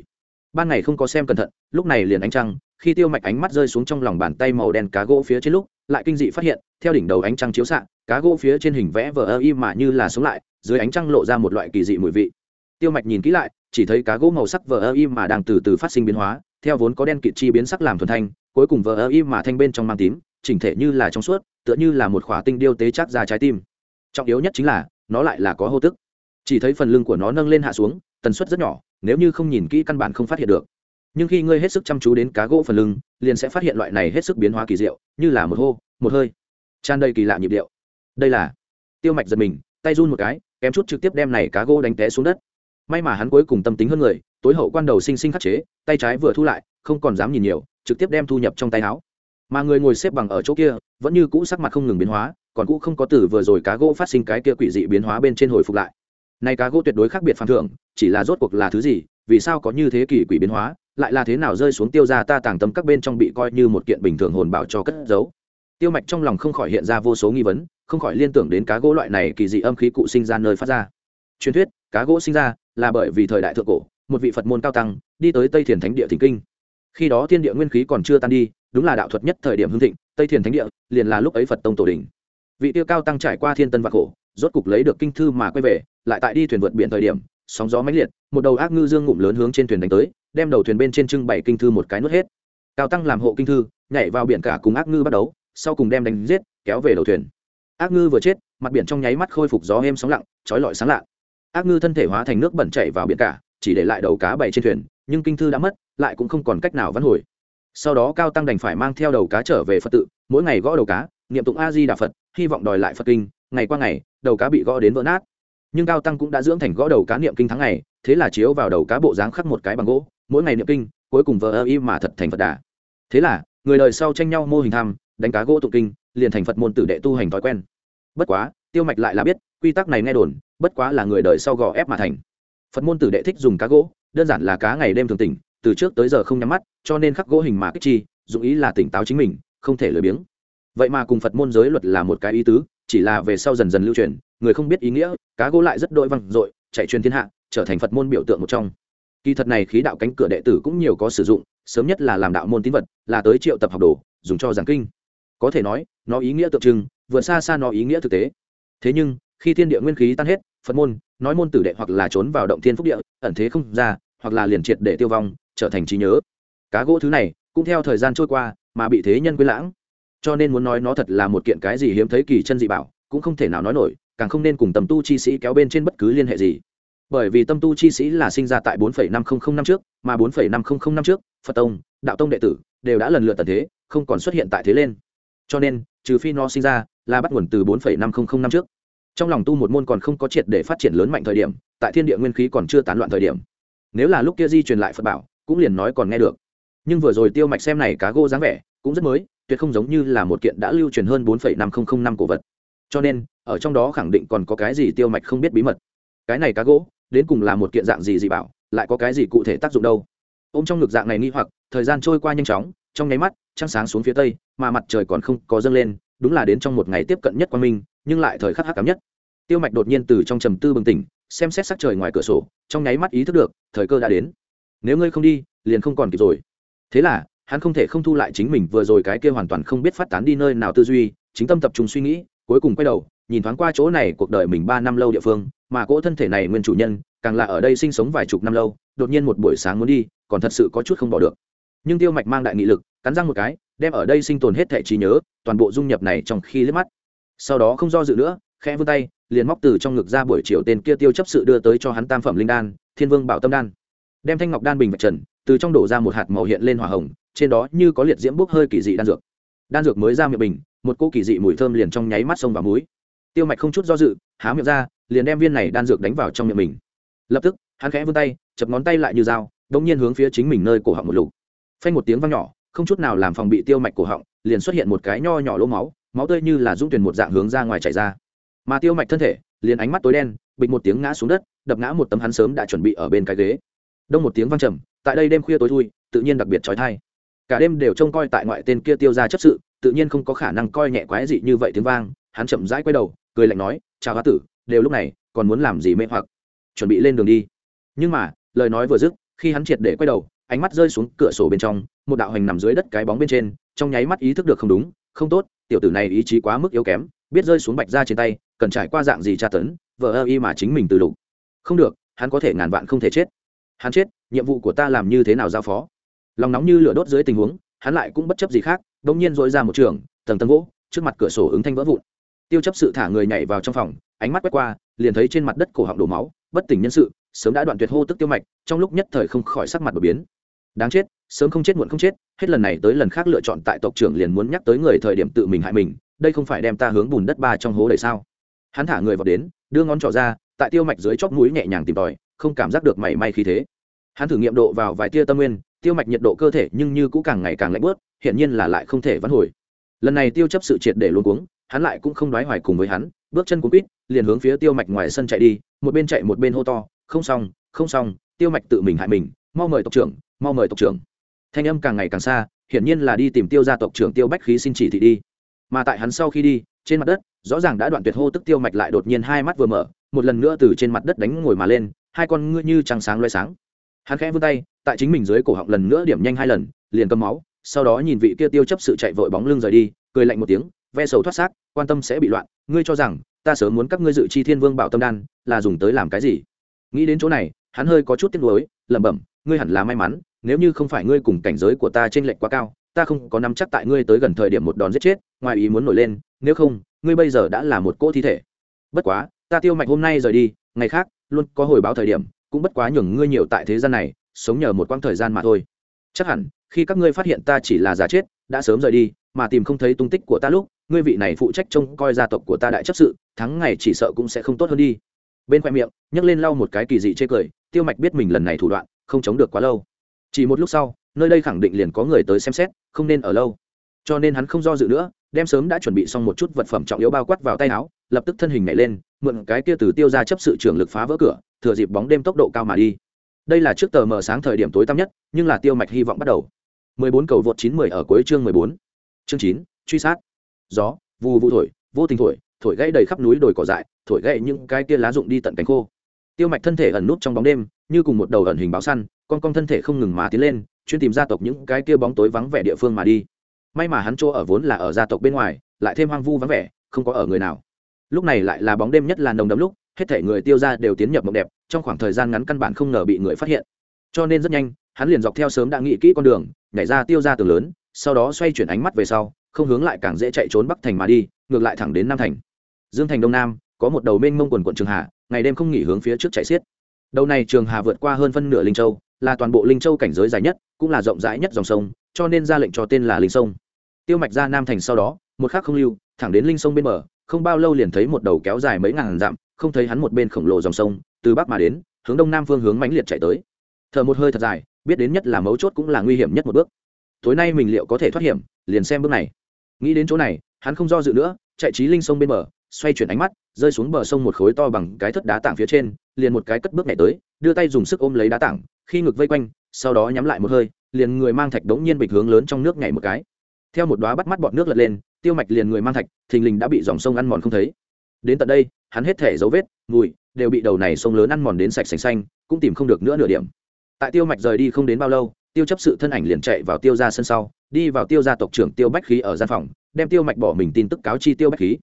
Ban ngày không có xem cẩn thận, lúc này liền ánh trăng, khi tiêu mạch ánh mắt rơi xuống trong lòng bàn tay màu đen cá gỗ phía trên lúc, lại kinh dị phát hiện, theo đỉnh đầu ánh trăng chiếu xạ, cá gỗ phía trên hình vẽ vờ ơ y mà như là sống lại, dưới ánh trăng lộ ra một loại kỳ dị mùi vị. Tiêu mạch nhìn kỹ lại, chỉ thấy cá gỗ màu sắc vờ ơ y mà đang từ từ phát sinh biến hóa, theo vốn có đen kịt chi biến sắc làm thuần thanh, cuối cùng vờ ơ y mà thanh bên trong mang tím chỉnh thể như là trong suốt, tựa như là một khỏa tinh điêu tế chắc ra trái tim. Trọng yếu nhất chính là, nó lại là có hô tức. Chỉ thấy phần lưng của nó nâng lên hạ xuống, tần suất rất nhỏ, nếu như không nhìn kỹ căn bản không phát hiện được. Nhưng khi ngươi hết sức chăm chú đến cá gỗ phần lưng, liền sẽ phát hiện loại này hết sức biến hóa kỳ diệu, như là một hô, một hơi. Tràn đầy kỳ lạ nhịp điệu. Đây là tiêu mạch giật mình, tay run một cái, kém chút trực tiếp đem này cá gỗ đánh té xuống đất. May mà hắn cuối cùng tâm tính hơn người, tối hậu quan đầu sinh sinh khắc chế, tay trái vừa thu lại, không còn dám nhìn nhiều, trực tiếp đem thu nhập trong tay áo mà người ngồi xếp bằng ở chỗ kia, vẫn như cũ sắc mặt không ngừng biến hóa, còn cũ không có từ vừa rồi cá gỗ phát sinh cái kia quỷ dị biến hóa bên trên hồi phục lại. Này cá gỗ tuyệt đối khác biệt phản thưởng chỉ là rốt cuộc là thứ gì, vì sao có như thế kỳ quỷ biến hóa, lại là thế nào rơi xuống tiêu ra ta tàng tâm các bên trong bị coi như một kiện bình thường hồn bảo cho cất giấu. Tiêu mạch trong lòng không khỏi hiện ra vô số nghi vấn, không khỏi liên tưởng đến cá gỗ loại này kỳ dị âm khí cụ sinh ra nơi phát ra. Truyền thuyết, cá gỗ sinh ra là bởi vì thời đại thượng cổ, một vị phật môn cao tăng, đi tới tây thiền thánh địa thỉnh kinh. Khi đó thiên địa nguyên khí còn chưa tan đi đúng là đạo thuật nhất thời điểm hưng thịnh, tây thiền thánh địa liền là lúc ấy phật tông tổ đình. Vị tiêu cao tăng trải qua thiên tân và khổ, rốt cục lấy được kinh thư mà quay về, lại tại đi thuyền vượt biển thời điểm, sóng gió mãnh liệt, một đầu ác ngư dương ngụm lớn hướng trên thuyền đánh tới, đem đầu thuyền bên trên trưng bày kinh thư một cái nuốt hết. Cao tăng làm hộ kinh thư, nhảy vào biển cả cùng ác ngư bắt đấu sau cùng đem đánh giết, kéo về đầu thuyền. Ác ngư vừa chết, mặt biển trong nháy mắt khôi phục gió êm sóng lặng trói lọi sáng lạ ác ngư thân thể hóa thành nước bẩn chảy vào biển cả, chỉ để lại đầu cá bày trên thuyền, nhưng kinh thư đã mất, lại cũng không còn cách nào vãn hồi sau đó cao tăng đành phải mang theo đầu cá trở về phật tự, mỗi ngày gõ đầu cá, niệm tụng a di đà phật, hy vọng đòi lại phật kinh. Ngày qua ngày, đầu cá bị gõ đến vỡ nát. Nhưng cao tăng cũng đã dưỡng thành gõ đầu cá niệm kinh tháng ngày, thế là chiếu vào đầu cá bộ dáng khắc một cái bằng gỗ, mỗi ngày niệm kinh, cuối cùng vờ ơ y mà thật thành phật đà. Thế là, người đời sau tranh nhau mô hình tham, đánh cá gỗ tụng kinh, liền thành phật môn tử đệ tu hành thói quen. Bất quá, tiêu mạch lại là biết, quy tắc này nghe đồn, bất quá là người đời sau gò ép mà thành. Phật môn tử đệ thích dùng cá gỗ, đơn giản là cá ngày đêm thường tỉnh từ trước tới giờ không nhắm mắt, cho nên khắc gỗ hình mà kích chi, dụng ý là tỉnh táo chính mình, không thể lười biếng. Vậy mà cùng phật môn giới luật là một cái ý tứ, chỉ là về sau dần dần lưu truyền, người không biết ý nghĩa, cá gỗ lại rất đội văng dội, chạy truyền thiên hạ, trở thành phật môn biểu tượng một trong. Kỳ thật này khí đạo cánh cửa đệ tử cũng nhiều có sử dụng, sớm nhất là làm đạo môn tín vật, là tới triệu tập học đồ, dùng cho giảng kinh. Có thể nói, nó ý nghĩa tượng trưng, vượt xa xa nó ý nghĩa thực tế. Thế nhưng, khi thiên địa nguyên khí tan hết, phật môn, nói môn tử đệ hoặc là trốn vào động thiên phúc địa, ẩn thế không ra, hoặc là liền triệt để tiêu vong trở thành trí nhớ. Cá gỗ thứ này cũng theo thời gian trôi qua mà bị thế nhân quên lãng. Cho nên muốn nói nó thật là một kiện cái gì hiếm thấy kỳ chân dị bảo cũng không thể nào nói nổi càng không nên cùng tầm tu chi sĩ kéo bên trên bất cứ liên hệ gì. Bởi vì tâm tu chi sĩ là sinh ra tại 4,500 năm trước mà 4,500 năm trước phật tông đạo tông đệ tử đều đã lần lượt tận thế không còn xuất hiện tại thế lên. Cho nên trừ phi nó sinh ra là bắt nguồn từ 4,500 năm trước. Trong lòng tu một môn còn không có triệt để phát triển lớn mạnh thời điểm tại thiên địa nguyên khí còn chưa tán loạn thời điểm. Nếu là lúc kia di truyền lại phật bảo cũng liền nói còn nghe được. Nhưng vừa rồi tiêu mạch xem này cá gô dáng vẻ, cũng rất mới, tuyệt không giống như là một kiện đã lưu truyền hơn bốn năm cổ vật. Cho nên, ở trong đó khẳng định còn có cái gì tiêu mạch không biết bí mật. Cái này cá gỗ, đến cùng là một kiện dạng gì gì bảo, lại có cái gì cụ thể tác dụng đâu? Ôm trong ngực dạng này nghi hoặc, thời gian trôi qua nhanh chóng, trong nháy mắt, trăng sáng xuống phía tây, mà mặt trời còn không có dâng lên, đúng là đến trong một ngày tiếp cận nhất quan minh, nhưng lại thời khắc hắc cám nhất. Tiêu mạch đột nhiên từ trong trầm tư bừng tỉnh, xem xét sắc trời ngoài cửa sổ, trong nháy mắt ý thức được, thời cơ đã đến nếu ngươi không đi, liền không còn kịp rồi. Thế là, hắn không thể không thu lại chính mình vừa rồi cái kia hoàn toàn không biết phát tán đi nơi nào tư duy, chính tâm tập trung suy nghĩ, cuối cùng quay đầu, nhìn thoáng qua chỗ này cuộc đời mình ba năm lâu địa phương, mà cỗ thân thể này nguyên chủ nhân, càng là ở đây sinh sống vài chục năm lâu, đột nhiên một buổi sáng muốn đi, còn thật sự có chút không bỏ được. Nhưng tiêu mạch mang đại nghị lực, cắn răng một cái, đem ở đây sinh tồn hết thẻ trí nhớ, toàn bộ dung nhập này trong khi liếc mắt. Sau đó không do dự nữa, khẽ vươn tay, liền móc từ trong ngực ra buổi chiều tên kia tiêu chấp sự đưa tới cho hắn tam phẩm linh đan, thiên vương bảo tâm đan đem thanh ngọc đan bình vạch trần, từ trong đổ ra một hạt màu hiện lên hỏa hồng, trên đó như có liệt diễm bốc hơi kỳ dị đan dược. Đan dược mới ra miệng bình, một cô kỳ dị mùi thơm liền trong nháy mắt sông vào mũi. Tiêu mạch không chút do dự, há miệng ra, liền đem viên này đan dược đánh vào trong miệng mình. Lập tức, hắn khẽ vươn tay, chập ngón tay lại như dao đ ỗ n g nhiên hướng phía chính mình nơi cổ họng một lục. Phanh một tiếng văng nhỏ, không chút nào làm phòng bị tiêu mạch cổ họng, liền xuất hiện một cái nho nhỏ lỗ máu máu tươi như là dung tuyển một dạng hướng ra ngoài chảy ra. Mà tiêu mạch thân thể, liền ánh mắt tối đen, bịch một tiếng ngã xuống đất, đập ngã một tấm hắn sớm đã chuẩn bị ở bên cái ghế đông một tiếng vang trầm, tại đây đêm khuya tối thui, tự nhiên đặc biệt trói thai. Cả đêm đều trông coi tại ngoại tên kia tiêu ra chấp sự, tự nhiên không có khả năng coi nhẹ quái dị như vậy tiếng vang, hắn chậm rãi quay đầu, cười lạnh nói, chào hoa tử, đều lúc này, còn muốn làm gì mê hoặc? Chuẩn bị lên đường đi. Nhưng mà, lời nói vừa dứt, khi hắn triệt để quay đầu, ánh mắt rơi xuống cửa sổ bên trong, một đạo hành nằm dưới đất cái bóng bên trên, trong nháy mắt ý thức được không đúng, không tốt, tiểu tử này ý chí quá mức yếu kém, biết rơi xuống bạch ra trên tay, cần trải qua dạng gì tra tấn vợ ơ y mà chính mình từ đủ không được, hắn có thể ngàn vạn không thể chết hắn chết, nhiệm vụ của ta làm như thế nào giao phó? Lòng nóng như lửa đốt dưới tình huống, hắn lại cũng bất chấp gì khác đ ỗ n g nhiên dội ra một trường, tầng tầng gỗ, trước mặt cửa sổ ứng thanh vỡ vụn. Tiêu chấp sự thả người nhảy vào trong phòng, ánh mắt quét qua, liền thấy trên mặt đất cổ họng đổ máu, bất tỉnh nhân sự, sớm đã đoạn tuyệt hô tức tiêu mạch, trong lúc nhất thời không khỏi sắc mặt đột biến. Đáng chết, sớm không chết muộn không chết, hết lần này tới lần khác lựa chọn tại tộc trưởng liền muốn nhắc tới người thời điểm tự mình hại mình, đây không phải đem ta hướng bùn đất ba trong hố đầy sao? Hắn thả người vào đến, đưa ngón trỏ ra, tại tiêu mạch dưới chóp mũi nhẹ nhàng tìm tòi, không cảm giác được mảy may khí thế hắn thử nghiệm độ vào vài tia tâm nguyên, tiêu mạch nhiệt độ cơ thể nhưng như cũ càng ngày càng lạnh bớt hiện nhiên là lại không thể vãn hồi. Lần này tiêu chấp sự triệt để luôn cuống, hắn lại cũng không nói hoài cùng với hắn, bước chân cuốn quýt, liền hướng phía tiêu mạch ngoài sân chạy đi, một bên chạy một bên hô to, không xong không xong, tiêu mạch tự mình hại mình, mau mời tộc trưởng, mau mời tộc trưởng. Thanh âm càng ngày càng xa, hiển nhiên là đi tìm tiêu gia tộc trưởng tiêu bách khí xin chỉ thị đi. Mà tại hắn sau khi đi, trên mặt đất, rõ ràng đã đoạn tuyệt hô tức tiêu mạch lại đột nhiên hai mắt vừa mở, một lần nữa từ trên mặt đất đánh ngồi mà lên, hai con ngươi như trăng sáng loay sáng hắn khẽ vươn tay, tại chính mình dưới cổ họng lần nữa điểm nhanh hai lần, liền cầm máu, sau đó nhìn vị kia tiêu chấp sự chạy vội bóng lưng rời đi, cười lạnh một tiếng, ve sầu thoát xác, quan tâm sẽ bị loạn, ngươi cho rằng, ta sớm muốn các ngươi dự chi thiên vương bảo tâm đan, là dùng tới làm cái gì? Nghĩ đến chỗ này, hắn hơi có chút tiếc nuối, lẩm bẩm, ngươi hẳn là may mắn, nếu như không phải ngươi cùng cảnh giới của ta trên lệnh quá cao, ta không có nắm chắc tại ngươi tới gần thời điểm một đòn giết chết, ngoài ý muốn nổi lên, nếu không, ngươi bây giờ đã là một cỗ thi thể. Bất quá, ta tiêu mạch hôm nay rời đi, ngày khác, luôn có hồi báo thời điểm cũng bất quá nhường ngươi nhiều tại thế gian này, sống nhờ một quãng thời gian mà thôi. Chắc hẳn, khi các ngươi phát hiện ta chỉ là giả chết, đã sớm rời đi, mà tìm không thấy tung tích của ta lúc, ngươi vị này phụ trách trông coi gia tộc của ta đại chấp sự, thắng ngày chỉ sợ cũng sẽ không tốt hơn đi. Bên khoe miệng, nhấc lên lau một cái kỳ dị chê cười, tiêu mạch biết mình lần này thủ đoạn, không chống được quá lâu. Chỉ một lúc sau, nơi đây khẳng định liền có người tới xem xét, không nên ở lâu. Cho nên hắn không do dự nữa, đem sớm đã chuẩn bị xong một chút vật phẩm trọng yếu bao quát vào tay áo, lập tức thân hình nhảy lên, mượn cái kia từ tiêu ra chấp sự trưởng lực phá vỡ cửa thừa dịp bóng đêm tốc độ cao mà đi. Đây là trước tờ mờ sáng thời điểm tối tăm nhất nhưng là tiêu mạch hy vọng bắt đầu. 14 cầu vượt 910 ở cuối chương 14. chương 9, truy sát. Gió vù vù thổi vô tình thổi thổi gãy đầy khắp núi đồi cỏ dại thổi gãy những cái kia lá rụng đi tận cánh khô. Tiêu mạch thân thể ẩn nút trong bóng đêm như cùng một đầu ẩn hình báo săn con con thân thể không ngừng mà tiến lên chuyên tìm gia tộc những cái kia bóng tối vắng vẻ địa phương mà đi. May mà hắn chỗ ở vốn là ở gia tộc bên ngoài lại thêm hoang vu vắng vẻ không có ở người nào. Lúc này lại là bóng đêm nhất là nồng đậm lúc hết thể người tiêu ra đều tiến nhập mộng đẹp, trong khoảng thời gian ngắn căn bản không ngờ bị người phát hiện. Cho nên rất nhanh, hắn liền dọc theo sớm đã nghĩ kỹ con đường, nhảy ra tiêu ra tường lớn, sau đó xoay chuyển ánh mắt về sau, không hướng lại càng dễ chạy trốn bắc thành mà đi, ngược lại thẳng đến nam thành. Dương thành đông nam, có một đầu mênh mông quần quận trường hà, ngày đêm không nghỉ hướng phía trước chạy xiết. Đầu này trường hà vượt qua hơn phân nửa linh châu, là toàn bộ linh châu cảnh giới dài nhất, cũng là rộng rãi nhất dòng sông, cho nên ra lệnh cho tên là linh sông. Tiêu mạch ra nam thành sau đó, một khắc không lưu, thẳng đến linh sông bên bờ, không bao lâu liền thấy một đầu kéo dài mấy ngàn dặm không thấy hắn một bên khổng lồ dòng sông, từ bắc mà đến, hướng đông nam phương hướng mãnh liệt chạy tới. Thở một hơi thật dài, biết đến nhất là mấu chốt cũng là nguy hiểm nhất một bước. Tối nay mình liệu có thể thoát hiểm, liền xem bước này. Nghĩ đến chỗ này, hắn không do dự nữa, chạy trí linh sông bên bờ, xoay chuyển ánh mắt, rơi xuống bờ sông một khối to bằng cái thất đá tảng phía trên, liền một cái cất bước nhảy tới, đưa tay dùng sức ôm lấy đá tảng, khi ngực vây quanh, sau đó nhắm lại một hơi, liền người mang thạch đống nhiên bịch hướng lớn trong nước nhảy một cái. Theo một đóa bắt mắt bọt nước lật lên, tiêu mạch liền người mang thạch, thình lình đã bị dòng sông ăn mòn không thấy. Đến tận đây hắn hết thể dấu vết, mùi, đều bị đầu này sông lớn ăn mòn đến sạch sành xanh, cũng tìm không được nữa nửa điểm. Tại tiêu mạch rời đi không đến bao lâu, tiêu chấp sự thân ảnh liền chạy vào tiêu ra sân sau, đi vào tiêu gia tộc trưởng tiêu bách khí ở gian phòng, đem tiêu mạch bỏ mình tin tức cáo chi tiêu bách khí.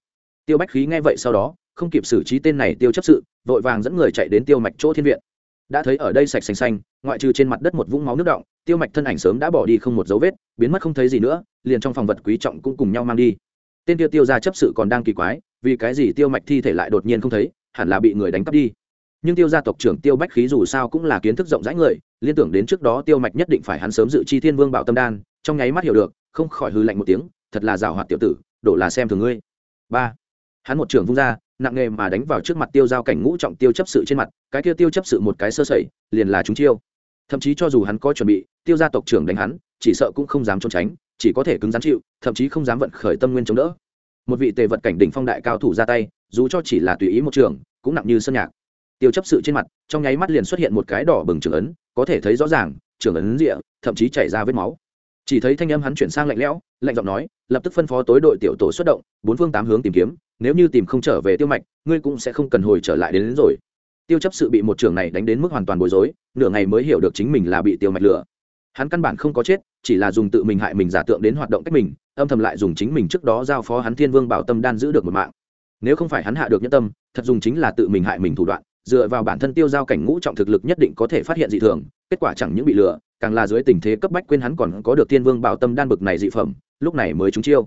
Tiêu bách khí nghe vậy sau đó, không kịp xử trí tên này tiêu chấp sự, vội vàng dẫn người chạy đến tiêu mạch chỗ thiên viện. Đã thấy ở đây sạch xanh xanh, ngoại trừ trên mặt đất một vũng máu nước động tiêu mạch thân ảnh sớm đã bỏ đi không một dấu vết, biến mất không thấy gì nữa, liền trong phòng vật quý trọng cũng cùng nhau mang đi. Tên tiêu tiêu gia chấp sự còn đang kỳ quái vì cái gì tiêu mạch thi thể lại đột nhiên không thấy, hẳn là bị người đánh cắp đi. Nhưng tiêu gia tộc trưởng tiêu bách khí dù sao cũng là kiến thức rộng rãi người, liên tưởng đến trước đó tiêu mạch nhất định phải hắn sớm dự chi thiên vương bảo tâm đan, trong nháy mắt hiểu được, không khỏi hư lạnh một tiếng, thật là rào hoạt tiểu tử, đổ là xem thường ngươi. Ba. Hắn một trưởng vung ra, nặng nghề mà đánh vào trước mặt tiêu giao cảnh ngũ trọng tiêu chấp sự trên mặt, cái kia tiêu chấp sự một cái sơ sẩy, liền là chúng chiêu. Thậm chí cho dù hắn có chuẩn bị, tiêu gia tộc trưởng đánh hắn, chỉ sợ cũng không dám trốn tránh, chỉ có thể cứng rắn chịu, thậm chí không dám vận khởi tâm nguyên chống đỡ một vị tề vật cảnh đỉnh phong đại cao thủ ra tay dù cho chỉ là tùy ý một trường cũng nặng như sân nhạc. Tiêu chấp sự trên mặt trong nháy mắt liền xuất hiện một cái đỏ bừng trường ấn có thể thấy rõ ràng trường ấn rịa thậm chí chảy ra vết máu. Chỉ thấy thanh âm hắn chuyển sang lạnh lẽo lạnh giọng nói lập tức phân phó tối đội tiểu tổ xuất động bốn phương tám hướng tìm kiếm nếu như tìm không trở về tiêu mạch ngươi cũng sẽ không cần hồi trở lại đến, đến rồi. Tiêu chấp sự bị một trường này đánh đến mức hoàn toàn bối rối nửa ngày mới hiểu được chính mình là bị tiêu mạch lừa hắn căn bản không có chết, chỉ là dùng tự mình hại mình giả tượng đến hoạt động cách mình, âm thầm lại dùng chính mình trước đó giao phó hắn thiên vương bảo tâm đan giữ được một mạng. Nếu không phải hắn hạ được nhân tâm, thật dùng chính là tự mình hại mình thủ đoạn, dựa vào bản thân tiêu giao cảnh ngũ trọng thực lực nhất định có thể phát hiện dị thường, kết quả chẳng những bị lừa, càng là dưới tình thế cấp bách quên hắn còn có được thiên vương bảo tâm đan bực này dị phẩm, lúc này mới trúng chiêu.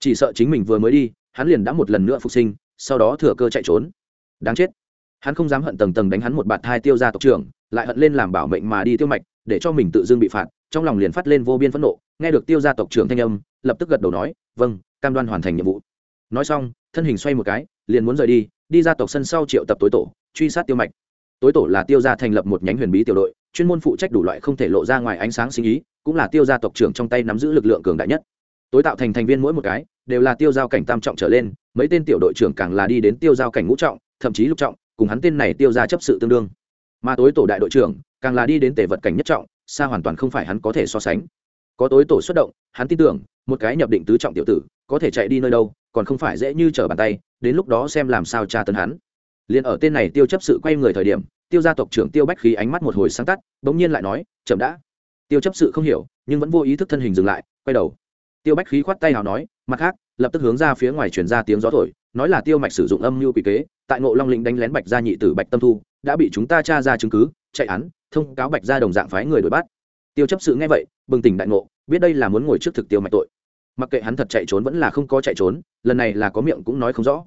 Chỉ sợ chính mình vừa mới đi, hắn liền đã một lần nữa phục sinh, sau đó thừa cơ chạy trốn. Đáng chết. Hắn không dám hận tầng tầng đánh hắn một bạt hai tiêu ra tộc trưởng, lại hận lên làm bảo mệnh mà đi tiêu mạch để cho mình tự dưng bị phạt, trong lòng liền phát lên vô biên phẫn nộ, nghe được tiêu gia tộc trưởng thanh âm, lập tức gật đầu nói vâng cam đoan hoàn thành nhiệm vụ. Nói xong, thân hình xoay một cái, liền muốn rời đi đi ra tộc sân sau triệu tập tối tổ, truy sát tiêu mạch. Tối tổ là tiêu gia thành lập một nhánh huyền bí tiểu đội, chuyên môn phụ trách đủ loại không thể lộ ra ngoài ánh sáng sinh ý, cũng là tiêu gia tộc trưởng trong tay nắm giữ lực lượng cường đại nhất. Tối tạo thành thành viên mỗi một cái, đều là tiêu giao cảnh tam trọng trở lên, mấy tên tiểu đội trưởng càng là đi đến tiêu giao cảnh ngũ trọng, thậm chí lục trọng, cùng hắn tên này tiêu ra chấp sự tương đương mà tối tổ đại đội trưởng càng là đi đến tể vật cảnh nhất trọng, xa hoàn toàn không phải hắn có thể so sánh. Có tối tổ xuất động, hắn tin tưởng, một cái nhập định tứ trọng tiểu tử, có thể chạy đi nơi đâu, còn không phải dễ như trở bàn tay, đến lúc đó xem làm sao tra tấn hắn. Liền ở tên này tiêu chấp sự quay người thời điểm, tiêu gia tộc trưởng tiêu bách khí ánh mắt một hồi sáng tắt, bỗng nhiên lại nói, chậm đã. Tiêu chấp sự không hiểu, nhưng vẫn vô ý thức thân hình dừng lại, quay đầu. Tiêu bách khí khoát tay nào nói, mặt khác, lập tức hướng ra phía ngoài chuyển ra tiếng gió thổi nói là tiêu mạch sử dụng âm mưu quỷ kế, tại ngộ long lĩnh đánh lén bạch gia nhị tử bạch tâm thu, đã bị chúng ta tra ra chứng cứ, chạy án, thông cáo bạch gia đồng dạng phái người đuổi bắt. Tiêu chấp sự nghe vậy, bừng tỉnh đại ngộ, biết đây là muốn ngồi trước thực tiêu mạch tội. Mặc kệ hắn thật chạy trốn vẫn là không có chạy trốn, lần này là có miệng cũng nói không rõ.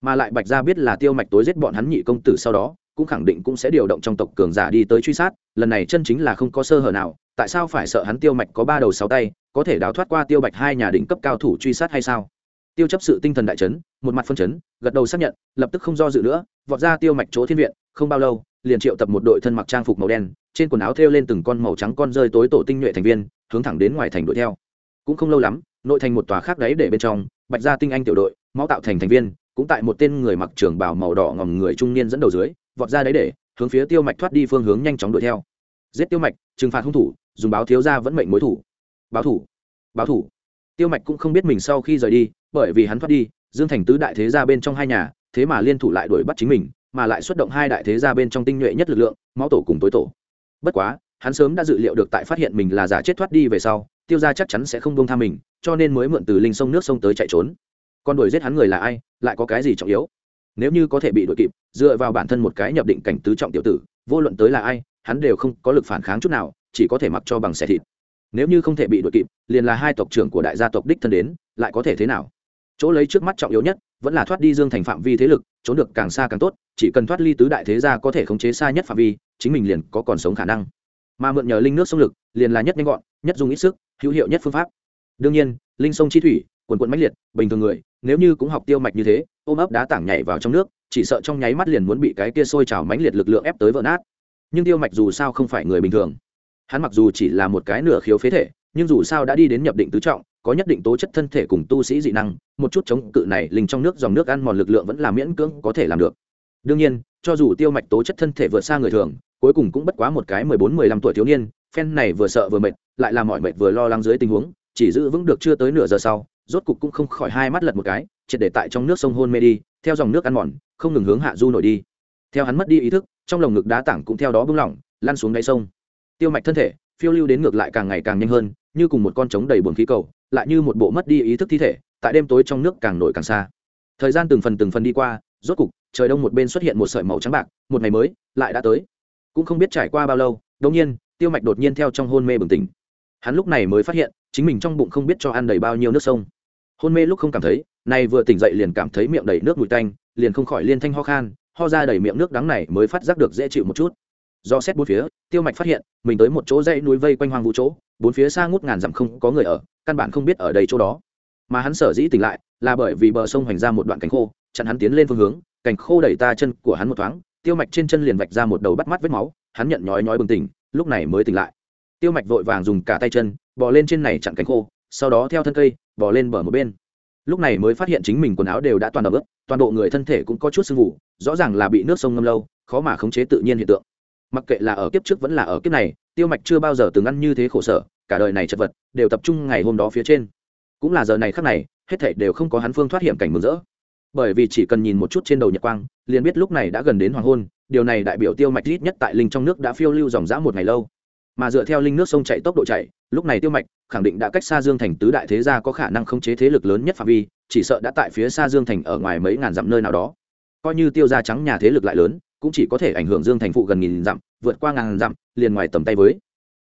Mà lại bạch gia biết là tiêu mạch tối giết bọn hắn nhị công tử sau đó, cũng khẳng định cũng sẽ điều động trong tộc cường giả đi tới truy sát, lần này chân chính là không có sơ hở nào, tại sao phải sợ hắn tiêu mạch có ba đầu sáu tay, có thể đào thoát qua tiêu bạch hai nhà đỉnh cấp cao thủ truy sát hay sao? Tiêu chấp sự tinh thần đại chấn, một mặt phân chấn, gật đầu xác nhận, lập tức không do dự nữa, vọt ra tiêu mạch chỗ thiên viện, không bao lâu, liền triệu tập một đội thân mặc trang phục màu đen, trên quần áo thêu lên từng con màu trắng con rơi tối tổ tinh nhuệ thành viên, hướng thẳng đến ngoài thành đuổi theo. Cũng không lâu lắm, nội thành một tòa khác đấy để bên trong, bạch gia tinh anh tiểu đội, máu tạo thành thành viên, cũng tại một tên người mặc trường bào màu đỏ ngòm người trung niên dẫn đầu dưới, vọt ra đấy để, hướng phía tiêu mạch thoát đi phương hướng nhanh chóng đuổi theo. Giết tiêu mạch, trừng phạt hung thủ, dùng báo thiếu ra vẫn mệnh mối thủ. Báo thủ. Báo thủ tiêu mạch cũng không biết mình sau khi rời đi, bởi vì hắn thoát đi, dương thành tứ đại thế ra bên trong hai nhà, thế mà liên thủ lại đuổi bắt chính mình, mà lại xuất động hai đại thế ra bên trong tinh nhuệ nhất lực lượng, máu tổ cùng tối tổ. Bất quá, hắn sớm đã dự liệu được tại phát hiện mình là giả chết thoát đi về sau, tiêu gia chắc chắn sẽ không bông tha mình, cho nên mới mượn từ linh sông nước sông tới chạy trốn. Còn đuổi giết hắn người là ai, lại có cái gì trọng yếu? Nếu như có thể bị đuổi kịp, dựa vào bản thân một cái nhập định cảnh tứ trọng tiểu tử, vô luận tới là ai, hắn đều không có lực phản kháng chút nào, chỉ có thể mặc cho bằng xẻ thịt nếu như không thể bị đuổi kịp, liền là hai tộc trưởng của đại gia tộc đích thân đến, lại có thể thế nào? Chỗ lấy trước mắt trọng yếu nhất, vẫn là thoát đi dương thành phạm vi thế lực, trốn được càng xa càng tốt, chỉ cần thoát ly tứ đại thế gia có thể khống chế xa nhất phạm vi, chính mình liền có còn sống khả năng. Mà mượn nhờ linh nước sông lực, liền là nhất nhanh gọn, nhất dùng ít sức, hữu hiệu nhất phương pháp. Đương nhiên, linh sông chi thủy, quần quận mãnh liệt, bình thường người, nếu như cũng học tiêu mạch như thế, ôm ấp đá tảng nhảy vào trong nước, chỉ sợ trong nháy mắt liền muốn bị cái kia sôi trào mãnh liệt lực lượng ép tới vỡ nát. Nhưng tiêu mạch dù sao không phải người bình thường hắn mặc dù chỉ là một cái nửa khiếu phế thể, nhưng dù sao đã đi đến nhập định tứ trọng, có nhất định tố chất thân thể cùng tu sĩ dị năng, một chút chống cự này linh trong nước dòng nước ăn mòn lực lượng vẫn là miễn cưỡng có thể làm được. Đương nhiên, cho dù tiêu mạch tố chất thân thể vượt xa người thường, cuối cùng cũng bất quá một cái mười bốn mười lăm tuổi thiếu niên, phen này vừa sợ vừa mệt, lại làm mọi mệt vừa lo lắng dưới tình huống, chỉ giữ vững được chưa tới nửa giờ sau, rốt cục cũng không khỏi hai mắt lật một cái, triệt để tại trong nước sông hôn mê đi, theo dòng nước ăn mòn, không ngừng hướng hạ du nổi đi. Theo hắn mất đi ý thức, trong lồng ngực đá tảng cũng theo đó bung lỏng, lăn xuống đáy sông tiêu mạch thân thể, phiêu lưu đến ngược lại càng ngày càng nhanh hơn, như cùng một con trống đầy buồng khí cầu, lại như một bộ mất đi ý thức thi thể, tại đêm tối trong nước càng nổi càng xa. Thời gian từng phần từng phần đi qua, rốt cục, trời đông một bên xuất hiện một sợi màu trắng bạc, một ngày mới, lại đã tới. Cũng không biết trải qua bao lâu đông nhiên, tiêu mạch đột nhiên theo trong hôn mê bừng tỉnh. Hắn lúc này mới phát hiện, chính mình trong bụng không biết cho ăn đầy bao nhiêu nước sông. Hôn mê lúc không cảm thấy, nay vừa tỉnh dậy liền cảm thấy miệng đầy nước mùi tanh, liền không khỏi liên thanh ho khan, ho ra đầy miệng nước đắng này mới phát giác được dễ chịu một chút do xét bốn phía, tiêu mạch phát hiện, mình tới một chỗ dãy núi vây quanh hoang vũ chỗ, bốn phía xa ngút ngàn dặm không có người ở, căn bản không biết ở đây chỗ đó. Mà hắn sở dĩ tỉnh lại, là bởi vì bờ sông hoành ra một đoạn cánh khô, chặn hắn tiến lên phương hướng, cành khô đẩy ta chân của hắn một thoáng, tiêu mạch trên chân liền vạch ra một đầu bắt mắt vết máu, hắn nhận nhói nhói bừng tỉnh, lúc này mới tỉnh lại. Tiêu mạch vội vàng dùng cả tay chân, bò lên trên này chặn cánh khô, sau đó theo thân cây, bò lên bờ một bên. Lúc này mới phát hiện chính mình quần áo đều đã toàn đập ướt, toàn bộ người thân thể cũng có chút sưng vụ, rõ ràng là bị nước sông ngâm lâu, khó mà khống chế tự nhiên hiện tượng mặc kệ là ở kiếp trước vẫn là ở kiếp này, tiêu mạch chưa bao giờ từng ăn như thế khổ sở, cả đời này chật vật đều tập trung ngày hôm đó phía trên. Cũng là giờ này khác này, hết thảy đều không có hắn phương thoát hiểm cảnh mừng rỡ. Bởi vì chỉ cần nhìn một chút trên đầu nhật quang, liền biết lúc này đã gần đến hoàng hôn, điều này đại biểu tiêu mạch ít nhất tại linh trong nước đã phiêu lưu dòng dã một ngày lâu. Mà dựa theo linh nước sông chạy tốc độ chạy, lúc này tiêu mạch khẳng định đã cách xa dương thành tứ đại thế gia có khả năng khống chế thế lực lớn nhất phạm vi, chỉ sợ đã tại phía xa dương thành ở ngoài mấy ngàn dặm nơi nào đó. Coi như tiêu gia trắng nhà thế lực lại lớn cũng chỉ có thể ảnh hưởng dương thành phụ gần nghìn dặm, vượt qua ngàn dặm, liền ngoài tầm tay với.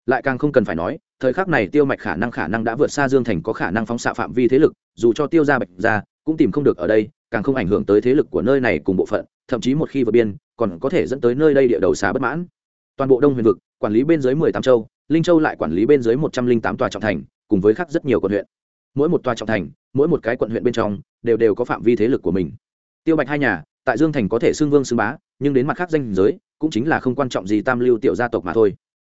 Lại càng không cần phải nói, thời khắc này tiêu mạch khả năng khả năng đã vượt xa dương thành có khả năng phóng xạ phạm vi thế lực, dù cho tiêu gia bạch ra cũng tìm không được ở đây, càng không ảnh hưởng tới thế lực của nơi này cùng bộ phận, thậm chí một khi vượt biên, còn có thể dẫn tới nơi đây địa đầu xá bất mãn. Toàn bộ đông huyền vực, quản lý bên dưới mười tám châu, linh châu lại quản lý bên dưới một trăm linh tám tòa trọng thành, cùng với khác rất nhiều quận huyện. Mỗi một tòa trọng thành, mỗi một cái quận huyện bên trong, đều đều có phạm vi thế lực của mình. Tiêu bạch hai nhà tại dương thành có thể xưng vương xưng bá, nhưng đến mặt khác danh giới, cũng chính là không quan trọng gì tam lưu tiểu gia tộc mà thôi.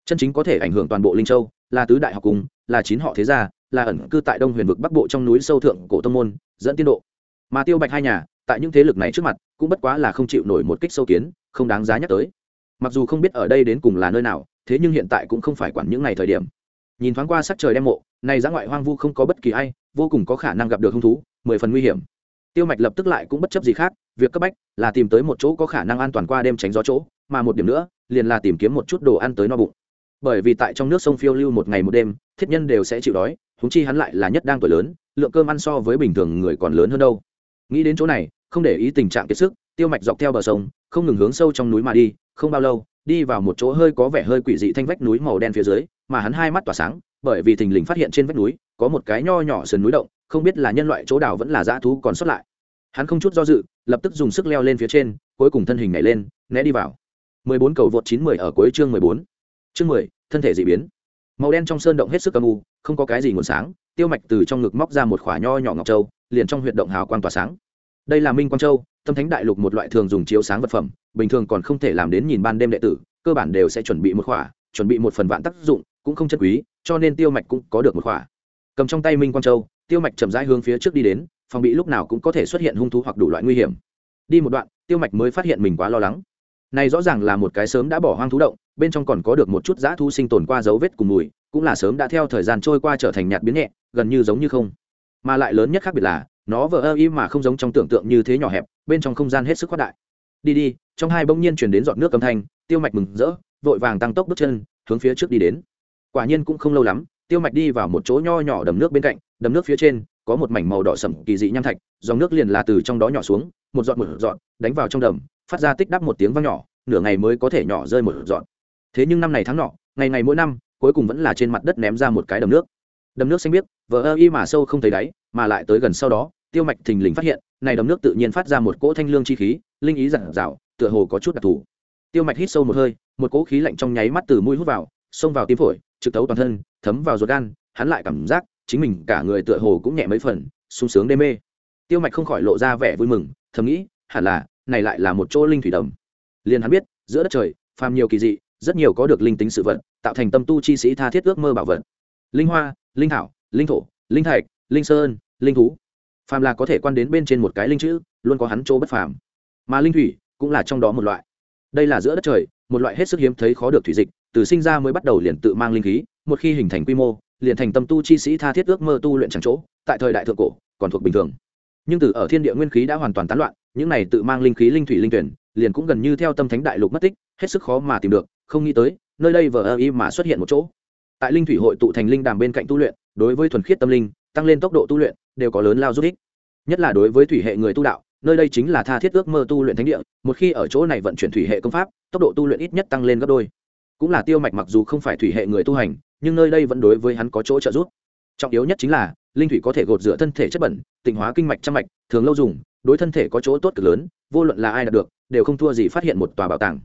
Chân chính có thể ảnh hưởng toàn bộ linh châu, là tứ đại học cùng, là chín họ thế gia, là ẩn cư tại đông huyền vực bắc bộ trong núi sâu thượng cổ tông môn, dẫn tiến độ. Mà tiêu bạch hai nhà, tại những thế lực này trước mặt, cũng bất quá là không chịu nổi một kích sâu kiến, không đáng giá nhắc tới. Mặc dù không biết ở đây đến cùng là nơi nào, thế nhưng hiện tại cũng không phải quản những ngày thời điểm. Nhìn thoáng qua sắc trời đem mộ này ra ngoại hoang vu không có bất kỳ ai, vô cùng có khả năng gặp được hung thú, mười phần nguy hiểm tiêu mạch lập tức lại cũng bất chấp gì khác, việc cấp bách là tìm tới một chỗ có khả năng an toàn qua đêm tránh gió chỗ, mà một điểm nữa, liền là tìm kiếm một chút đồ ăn tới no bụng. Bởi vì tại trong nước sông phiêu lưu một ngày một đêm, thiết nhân đều sẽ chịu đói húng chi hắn lại là nhất đang tuổi lớn, lượng cơm ăn so với bình thường người còn lớn hơn đâu. Nghĩ đến chỗ này, không để ý tình trạng kiệt sức, tiêu mạch dọc theo bờ sông, không ngừng hướng sâu trong núi mà đi, không bao lâu, đi vào một chỗ hơi có vẻ hơi quỷ dị thanh vách núi màu đen phía dưới, mà hắn hai mắt tỏa sáng, bởi vì thình lình phát hiện trên vách núi có một cái nho nhỏ sườn núi động, không biết là nhân loại chỗ đào vẫn là dã thú còn sót lại hắn không chút do dự lập tức dùng sức leo lên phía trên cuối cùng thân hình nhảy lên né đi vào 14 cầu vượt 910 ở cuối chương 14. Chương 10, thân thể dị biến. Màu đen trong sơn động hết sức âm u, không có cái gì nguồn sáng, Tiêu Mạch từ trong ngực móc ra một khỏa nho nhỏ ngọc châu, liền trong huyệt động hào quang tỏa sáng. Đây là Minh Quang Châu, Tâm Thánh Đại Lục một loại thường dùng chiếu sáng vật phẩm, bình thường còn không thể làm đến nhìn ban đêm đệ tử, cơ bản đều sẽ chuẩn bị một khỏa, chuẩn bị một phần vạn tác dụng, cũng không chân quý, cho nên Tiêu Mạch cũng có được một khỏa. Cầm trong tay Minh Quang Châu, Tiêu Mạch chậm rãi hướng phía trước đi đến, phòng bị lúc nào cũng có thể xuất hiện hung thú hoặc đủ loại nguy hiểm. Đi một đoạn, Tiêu Mạch mới phát hiện mình quá lo lắng. Này rõ ràng là một cái sớm đã bỏ hoang thú động bên trong còn có được một chút dã thú sinh tồn qua dấu vết cùng mùi cũng là sớm đã theo thời gian trôi qua trở thành nhạt biến nhẹ gần như giống như không. Mà lại lớn nhất khác biệt là nó vỡ ơ im mà không giống trong tưởng tượng như thế nhỏ hẹp bên trong không gian hết sức khoát đại. Đi đi trong hai bỗng nhiên chuyển đến giọt nước âm thanh tiêu mạch mừng rỡ vội vàng tăng tốc bước chân hướng phía trước đi đến. Quả nhiên cũng không lâu lắm tiêu mạch đi vào một chỗ nho nhỏ đầm nước bên cạnh đầm nước phía trên có một mảnh màu đỏ sẫm kỳ dị nham thạch, dòng nước liền là từ trong đó nhỏ xuống, một giọt một giọt, đánh vào trong đầm, phát ra tích đắp một tiếng vang nhỏ, nửa ngày mới có thể nhỏ rơi một giọt. Thế nhưng năm này tháng nọ, ngày ngày mỗi năm, cuối cùng vẫn là trên mặt đất ném ra một cái đầm nước. Đầm nước xanh biếc vỡ y mà sâu không thấy đáy, mà lại tới gần sau đó, tiêu mạch thình lình phát hiện, này đầm nước tự nhiên phát ra một cỗ thanh lương chi khí, linh ý dặn dạo tựa hồ có chút đặc thù. Tiêu mạch hít sâu một hơi, một cỗ khí lạnh trong nháy mắt từ mũi hút vào, xông vào tim phổi, trực thấu toàn thân, thấm vào ruột gan, hắn lại cảm giác chính mình cả người tựa hồ cũng nhẹ mấy phần, sung sướng đê mê. Tiêu mạch không khỏi lộ ra vẻ vui mừng, thầm nghĩ, hẳn là, này lại là một chỗ linh thủy đầm. Liền hắn biết, giữa đất trời, phàm nhiều kỳ dị, rất nhiều có được linh tính sự vật, tạo thành tâm tu chi sĩ tha thiết ước mơ bảo vật. Linh hoa, linh thảo, linh thổ, linh thạch, linh sơn, linh thú. Phàm là có thể quan đến bên trên một cái linh chữ, luôn có hắn chỗ bất phàm. Mà linh thủy cũng là trong đó một loại. Đây là giữa đất trời, một loại hết sức hiếm thấy khó được thủy dịch, từ sinh ra mới bắt đầu liền tự mang linh khí, một khi hình thành quy mô liền thành tâm tu chi sĩ tha thiết ước mơ tu luyện chẳng chỗ, tại thời đại thượng cổ, còn thuộc bình thường. Nhưng từ ở thiên địa nguyên khí đã hoàn toàn tán loạn, những này tự mang linh khí linh thủy linh tuyển, liền cũng gần như theo tâm thánh đại lục mất tích, hết sức khó mà tìm được, không nghĩ tới, nơi đây vờ ơ y mà xuất hiện một chỗ. Tại linh thủy hội tụ thành linh đàm bên cạnh tu luyện, đối với thuần khiết tâm linh, tăng lên tốc độ tu luyện, đều có lớn lao giúp ích. Nhất là đối với thủy hệ người tu đạo, nơi đây chính là tha thiết ước mơ tu luyện thánh địa, một khi ở chỗ này vận chuyển thủy hệ công pháp, tốc độ tu luyện ít nhất tăng lên gấp đôi cũng là tiêu mạch mặc dù không phải thủy hệ người tu hành, nhưng nơi đây vẫn đối với hắn có chỗ trợ giúp. Trọng yếu nhất chính là, linh thủy có thể gột rửa thân thể chất bẩn, tịnh hóa kinh mạch trăm mạch, thường lâu dùng, đối thân thể có chỗ tốt cực lớn, vô luận là ai đạt được, đều không thua gì phát hiện một tòa bảo tàng.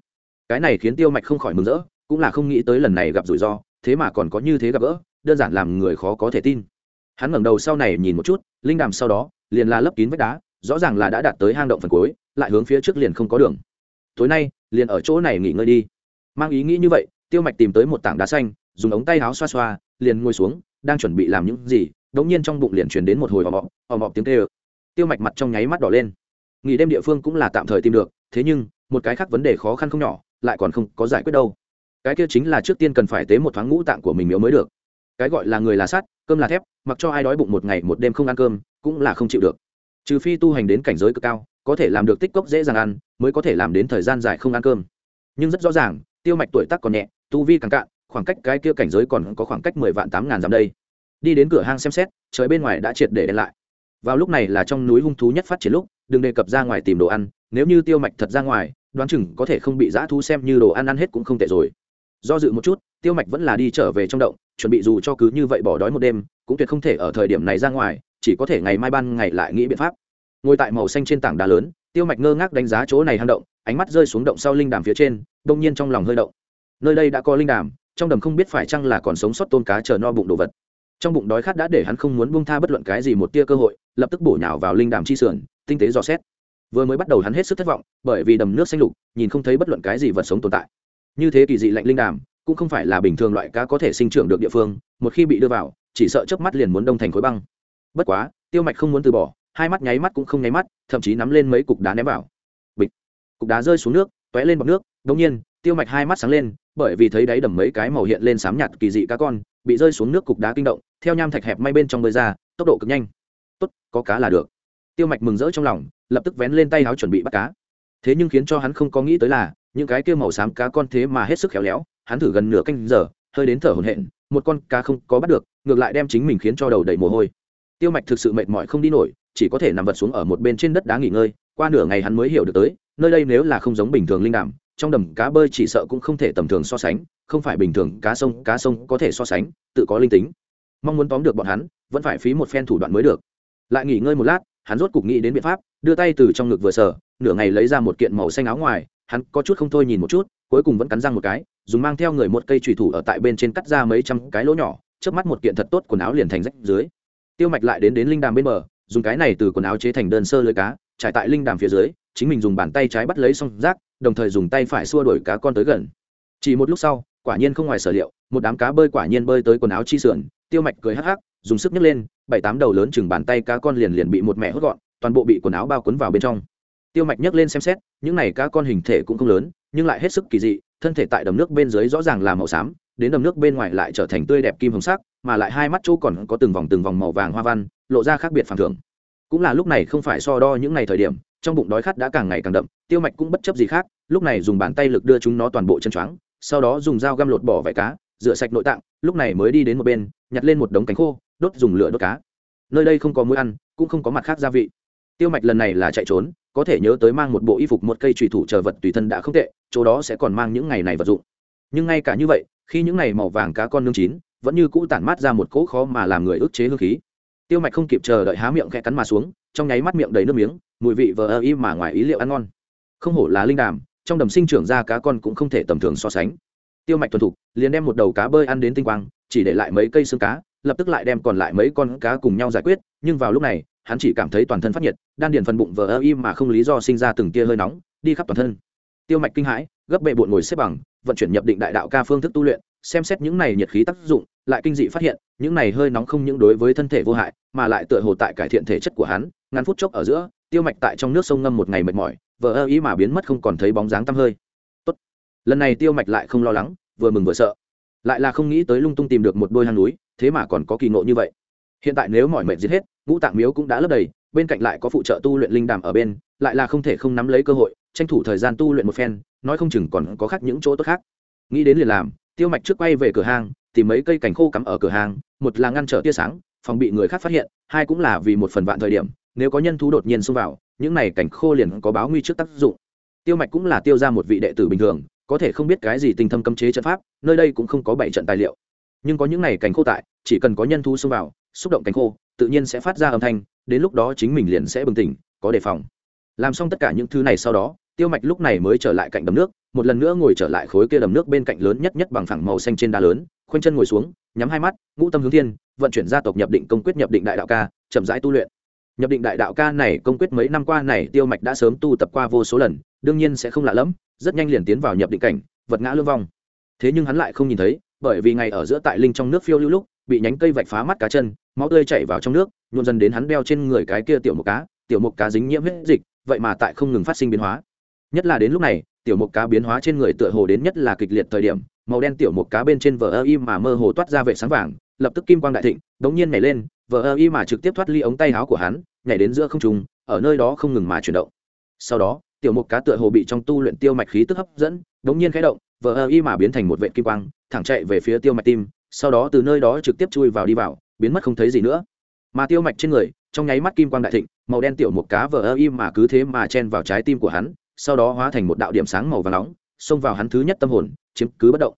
Cái này khiến tiêu mạch không khỏi mừng rỡ, cũng là không nghĩ tới lần này gặp rủi ro, thế mà còn có như thế gặp gỡ, đơn giản làm người khó có thể tin. Hắn ngẩng đầu sau này nhìn một chút, linh đàm sau đó, liền là lấp kín vách đá, rõ ràng là đã đạt tới hang động phần cuối, lại hướng phía trước liền không có đường. Tối nay, liền ở chỗ này nghỉ ngơi đi mang ý nghĩ như vậy tiêu mạch tìm tới một tảng đá xanh dùng ống tay áo xoa xoa liền ngồi xuống đang chuẩn bị làm những gì đống nhiên trong bụng liền truyền đến một hồi ò bọ, ò bọ tiếng kêu. Tiêu mạch mặt trong nháy mắt đỏ lên. Nghỉ đêm địa phương cũng là tạm thời tìm được thế nhưng một cái khác vấn đề khó khăn không nhỏ lại còn không có giải quyết đâu. Cái kia chính là trước tiên cần phải tế một thoáng ngũ tạng của mình miếu mới được. Cái gọi là người là sắt cơm là thép mặc cho ai đói bụng một ngày một đêm không ăn cơm cũng là không chịu được. Trừ phi tu hành đến cảnh giới cực cao có thể làm được tích cốc dễ dàng ăn mới có thể làm đến thời gian dài không ăn cơm. Nhưng rất rõ ràng tiêu mạch tuổi tác còn nhẹ, tu vi càng cạn, khoảng cách cái kia cảnh giới còn có khoảng cách mười vạn tám ngàn dặm đây. Đi đến cửa hang xem xét, trời bên ngoài đã triệt để đen lại. Vào lúc này là trong núi hung thú nhất phát triển lúc, đừng đề cập ra ngoài tìm đồ ăn, nếu như tiêu mạch thật ra ngoài, đoán chừng có thể không bị dã thú xem như đồ ăn ăn hết cũng không tệ rồi. Do dự một chút, tiêu mạch vẫn là đi trở về trong động, chuẩn bị dù cho cứ như vậy bỏ đói một đêm, cũng tuyệt không thể ở thời điểm này ra ngoài, chỉ có thể ngày mai ban ngày lại nghĩ biện pháp. Ngồi tại màu xanh trên tảng đá lớn, tiêu mạch ngơ ngác đánh giá chỗ này hang động, ánh mắt rơi xuống động sau linh đàm phía trên đông nhiên trong lòng hơi động. Nơi đây đã có linh đàm, trong đầm không biết phải chăng là còn sống sót tôn cá chờ no bụng đồ vật. Trong bụng đói khát đã để hắn không muốn buông tha bất luận cái gì một tia cơ hội, lập tức bổ nhào vào linh đàm chi sườn, tinh tế dò xét. Vừa mới bắt đầu hắn hết sức thất vọng, bởi vì đầm nước xanh lục, nhìn không thấy bất luận cái gì vật sống tồn tại. Như thế kỳ dị lạnh linh đàm, cũng không phải là bình thường loại cá có thể sinh trưởng được địa phương, một khi bị đưa vào, chỉ sợ chớp mắt liền muốn đông thành khối băng. Bất quá, tiêu mạch không muốn từ bỏ, hai mắt nháy mắt cũng không nháy mắt, thậm chí nắm lên mấy cục đá ném vào. Bịch. Cục đá rơi xuống nước tóe lên bọc nước đông nhiên, tiêu mạch hai mắt sáng lên, bởi vì thấy đáy đầm mấy cái màu hiện lên sám nhạt kỳ dị cá con, bị rơi xuống nước cục đá kinh động, theo nham thạch hẹp may bên trong bơi ra, tốc độ cực nhanh. Tốt, có cá là được. Tiêu mạch mừng rỡ trong lòng, lập tức vén lên tay áo chuẩn bị bắt cá. Thế nhưng khiến cho hắn không có nghĩ tới là, những cái kia màu xám cá con thế mà hết sức khéo léo, hắn thử gần nửa canh giờ, hơi đến thở hổn hển, một con cá không có bắt được, ngược lại đem chính mình khiến cho đầu đầy mồ hôi. Tiêu mạch thực sự mệt mỏi không đi nổi, chỉ có thể nằm vật xuống ở một bên trên đất đá nghỉ ngơi qua nửa ngày hắn mới hiểu được tới nơi đây nếu là không giống bình thường linh đàm trong đầm cá bơi chỉ sợ cũng không thể tầm thường so sánh không phải bình thường cá sông cá sông có thể so sánh tự có linh tính. Mong muốn tóm được bọn hắn vẫn phải phí một phen thủ đoạn mới được. Lại nghỉ ngơi một lát hắn rốt cục nghĩ đến biện pháp đưa tay từ trong ngực vừa sở, nửa ngày lấy ra một kiện màu xanh áo ngoài hắn có chút không thôi nhìn một chút cuối cùng vẫn cắn răng một cái dùng mang theo người một cây trùy thủ ở tại bên trên cắt ra mấy trăm cái lỗ nhỏ trước mắt một kiện thật tốt quần áo liền thành rách dưới. Tiêu mạch lại đến đến linh đàm bên bờ dùng cái này từ quần áo chế thành đơn sơ lưới cá trải tại linh đàm phía dưới, chính mình dùng bàn tay trái bắt lấy xong rác, đồng thời dùng tay phải xua đuổi cá con tới gần. Chỉ một lúc sau, quả nhiên không ngoài sở liệu, một đám cá bơi quả nhiên bơi tới quần áo chi sườn, tiêu mạch cười hắc hắc, dùng sức nhấc lên, bảy tám đầu lớn chừng bàn tay cá con liền liền bị một mẹ hốt gọn, toàn bộ bị quần áo bao quấn vào bên trong. Tiêu mạch nhấc lên xem xét, những này cá con hình thể cũng không lớn, nhưng lại hết sức kỳ dị, thân thể tại đầm nước bên dưới rõ ràng là màu xám, đến đầm nước bên ngoài lại trở thành tươi đẹp kim hồng sắc, mà lại hai mắt chỗ còn có từng vòng từng vòng màu vàng hoa văn, lộ ra khác biệt phản thưởng cũng là lúc này không phải so đo những ngày thời điểm, trong bụng đói khát đã càng ngày càng đậm, tiêu mạch cũng bất chấp gì khác, lúc này dùng bàn tay lực đưa chúng nó toàn bộ chân choáng, sau đó dùng dao găm lột bỏ vải cá, rửa sạch nội tạng, lúc này mới đi đến một bên, nhặt lên một đống cánh khô, đốt dùng lửa đốt cá. Nơi đây không có muối ăn, cũng không có mặt khác gia vị. Tiêu mạch lần này là chạy trốn, có thể nhớ tới mang một bộ y phục một cây trùy thủ chờ vật tùy thân đã không tệ, chỗ đó sẽ còn mang những ngày này vật dụng. Nhưng ngay cả như vậy, khi những ngày màu vàng cá con nương chín, vẫn như cũ tản mát ra một cỗ khó mà làm người ức chế hương khí tiêu mạch không kịp chờ đợi há miệng khẽ cắn mà xuống, trong nháy mắt miệng đầy nước miếng, mùi vị vờ ơ y mà ngoài ý liệu ăn ngon. Không hổ là linh đàm, trong đầm sinh trưởng ra cá con cũng không thể tầm thường so sánh. Tiêu mạch thuần thục, liền đem một đầu cá bơi ăn đến tinh quang, chỉ để lại mấy cây xương cá, lập tức lại đem còn lại mấy con cá cùng nhau giải quyết, nhưng vào lúc này, hắn chỉ cảm thấy toàn thân phát nhiệt, đan điền phần bụng vờ ơ y mà không lý do sinh ra từng tia hơi nóng, đi khắp toàn thân. Tiêu mạch kinh hãi, gấp bệ bộn ngồi xếp bằng, vận chuyển nhập định đại đạo ca phương thức tu luyện xem xét những này nhiệt khí tác dụng, lại kinh dị phát hiện, những này hơi nóng không những đối với thân thể vô hại, mà lại tựa hồ tại cải thiện thể chất của hắn, ngắn phút chốc ở giữa, tiêu mạch tại trong nước sông ngâm một ngày mệt mỏi, vờ ơ ý mà biến mất không còn thấy bóng dáng tăm hơi. Tốt. lần này tiêu mạch lại không lo lắng, vừa mừng vừa sợ. Lại là không nghĩ tới lung tung tìm được một đôi hang núi, thế mà còn có kỳ ngộ như vậy. Hiện tại nếu mọi mệt giết hết, ngũ tạng miếu cũng đã lấp đầy, bên cạnh lại có phụ trợ tu luyện linh đàm ở bên, lại là không thể không nắm lấy cơ hội, tranh thủ thời gian tu luyện một phen, nói không chừng còn có khác những chỗ tốt khác. Nghĩ đến liền làm tiêu mạch trước quay về cửa hàng, tìm mấy cây cành khô cắm ở cửa hàng, một là ngăn trở tia sáng, phòng bị người khác phát hiện, hai cũng là vì một phần vạn thời điểm, nếu có nhân thú đột nhiên xông vào, những này cảnh khô liền có báo nguy trước tác dụng. Tiêu mạch cũng là tiêu ra một vị đệ tử bình thường, có thể không biết cái gì tinh thâm cấm chế trận pháp, nơi đây cũng không có bảy trận tài liệu. Nhưng có những này cảnh khô tại, chỉ cần có nhân thú xông vào, xúc động cảnh khô, tự nhiên sẽ phát ra âm thanh, đến lúc đó chính mình liền sẽ bừng tỉnh, có đề phòng. Làm xong tất cả những thứ này sau đó, tiêu mạch lúc này mới trở lại cạnh đầm nước một lần nữa ngồi trở lại khối kia đầm nước bên cạnh lớn nhất nhất bằng phẳng màu xanh trên đá lớn, khoanh chân ngồi xuống, nhắm hai mắt, ngũ tâm hướng thiên, vận chuyển gia tộc nhập định công quyết nhập định đại đạo ca, chậm rãi tu luyện. Nhập định đại đạo ca này công quyết mấy năm qua này, tiêu mạch đã sớm tu tập qua vô số lần, đương nhiên sẽ không lạ lẫm, rất nhanh liền tiến vào nhập định cảnh, vật ngã lương vong. Thế nhưng hắn lại không nhìn thấy, bởi vì ngày ở giữa tại linh trong nước phiêu lưu lúc, bị nhánh cây vạch phá mắt cá chân, máu tươi chảy vào trong nước nhuộm dần đến hắn đeo trên người cái kia tiểu một cá, tiểu một cá dính nhiễm huyết dịch, vậy mà tại không ngừng phát sinh biến hóa. Nhất là đến lúc này tiểu Mục cá biến hóa trên người tựa hồ đến nhất là kịch liệt thời điểm, màu đen tiểu Mục cá bên trên vờ ơ y mà mơ hồ toát ra vệ sáng vàng, lập tức kim quang đại thịnh, đống nhiên nhảy lên, vờ ơ y mà trực tiếp thoát ly ống tay áo của hắn, nhảy đến giữa không trung, ở nơi đó không ngừng mà chuyển động. Sau đó, tiểu Mục cá tựa hồ bị trong tu luyện tiêu mạch khí tức hấp dẫn, đống nhiên khẽ động, vờ ơ y mà biến thành một vệ kim quang, thẳng chạy về phía tiêu mạch tim, sau đó từ nơi đó trực tiếp chui vào đi vào, biến mất không thấy gì nữa. Mà tiêu mạch trên người, trong nháy mắt kim quang đại thịnh, màu đen tiểu Mục cá vờ ơ y mà cứ thế mà chen vào trái tim của hắn sau đó hóa thành một đạo điểm sáng màu vàng nóng xông vào hắn thứ nhất tâm hồn chiếm cứ bất động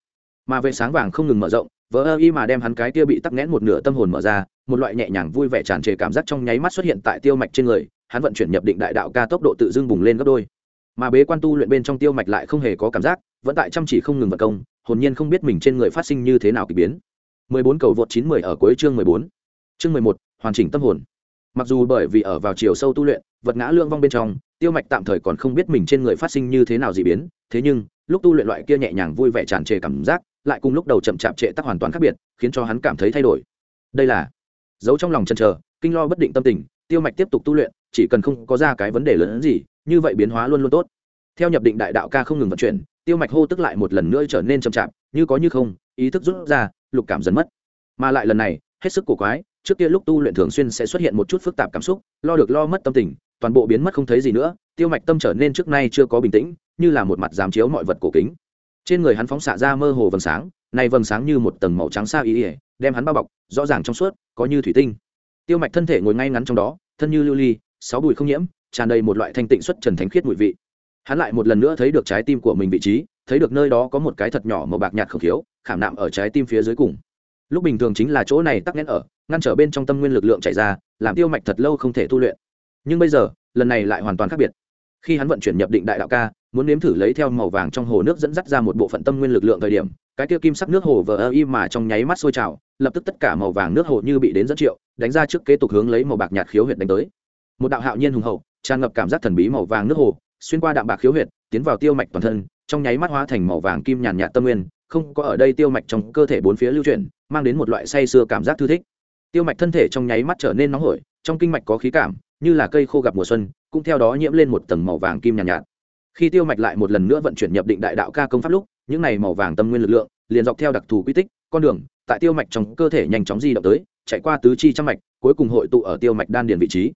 mà vệ sáng vàng không ngừng mở rộng vỡ ơ y mà đem hắn cái kia bị tắc nghẽn một nửa tâm hồn mở ra một loại nhẹ nhàng vui vẻ tràn trề cảm giác trong nháy mắt xuất hiện tại tiêu mạch trên người hắn vận chuyển nhập định đại đạo ca tốc độ tự dưng bùng lên gấp đôi mà bế quan tu luyện bên trong tiêu mạch lại không hề có cảm giác vẫn tại chăm chỉ không ngừng vật công hồn nhiên không biết mình trên người phát sinh như thế nào k ỳ biến 14 cầu vượt 910 ở cuối chương 14. Chương 11, hoàn chỉnh tâm hồn. Mặc dù bởi vì ở vào chiều sâu tu luyện, vật ngã lương vong bên trong, Tiêu Mạch tạm thời còn không biết mình trên người phát sinh như thế nào dị biến, thế nhưng, lúc tu luyện loại kia nhẹ nhàng vui vẻ tràn trề cảm giác, lại cùng lúc đầu chậm chạp trệ tắc hoàn toàn khác biệt, khiến cho hắn cảm thấy thay đổi. Đây là giấu trong lòng chân chờ, kinh lo bất định tâm tình, Tiêu Mạch tiếp tục tu luyện, chỉ cần không có ra cái vấn đề lớn hơn gì, như vậy biến hóa luôn luôn tốt. Theo nhập định đại đạo ca không ngừng vận chuyển, Tiêu Mạch hô tức lại một lần nữa trở nên chậm chạp, như có như không, ý thức rút ra, lục cảm dần mất mà lại lần này hết sức cổ quái trước kia lúc tu luyện thường xuyên sẽ xuất hiện một chút phức tạp cảm xúc, lo được lo mất tâm tình, toàn bộ biến mất không thấy gì nữa, tiêu mạch tâm trở nên trước nay chưa có bình tĩnh, như là một mặt dám chiếu mọi vật cổ kính. Trên người hắn phóng xạ ra mơ hồ vầng sáng này vầng sáng như một tầng màu trắng xa ý ỉa đem hắn bao bọc, rõ ràng trong suốt, có như thủy tinh. Tiêu mạch thân thể ngồi ngay ngắn trong đó, thân như lưu ly, sáu bụi không nhiễm, tràn đầy một loại thanh tịnh xuất trần thánh khiết mùi vị. Hắn lại một lần nữa thấy được trái tim của mình vị trí, thấy được nơi đó có một cái thật nhỏ màu bạc nhạt khẩu thiếu khảm nạm ở trái tim phía dưới cùng. Lúc bình thường chính là chỗ này tắc nghẽn ở ngăn trở bên trong tâm nguyên lực lượng chạy ra, làm tiêu mạch thật lâu không thể tu luyện. Nhưng bây giờ, lần này lại hoàn toàn khác biệt. Khi hắn vận chuyển nhập định đại đạo ca, muốn nếm thử lấy theo màu vàng trong hồ nước dẫn dắt ra một bộ phận tâm nguyên lực lượng thời điểm, cái kia kim sắc nước hồ vờ ơ y mà trong nháy mắt sôi trào, lập tức tất cả màu vàng nước hồ như bị đến dẫn triệu, đánh ra trước kế tục hướng lấy màu bạc nhạt khiếu huyệt đánh tới. Một đạo hạo nhiên hùng hậu, tràn ngập cảm giác thần bí màu vàng nước hồ, xuyên qua đạm bạc khiếu huyệt, tiến vào tiêu mạch toàn thân, trong nháy mắt hóa thành màu vàng kim nhàn nhạt tâm nguyên, không có ở đây tiêu mạch trong cơ thể bốn phía lưu chuyển, mang đến một loại say sưa cảm giác thư thích tiêu mạch thân thể trong nháy mắt trở nên nóng hổi trong kinh mạch có khí cảm như là cây khô gặp mùa xuân cũng theo đó nhiễm lên một tầng màu vàng kim nhàn nhạt, nhạt. Khi tiêu mạch lại một lần nữa vận chuyển nhập định đại đạo ca công pháp lúc những này màu vàng tâm nguyên lực lượng liền dọc theo đặc thù quy tích con đường tại tiêu mạch trong cơ thể nhanh chóng di động tới chạy qua tứ chi trăm mạch cuối cùng hội tụ ở tiêu mạch đan điền vị trí.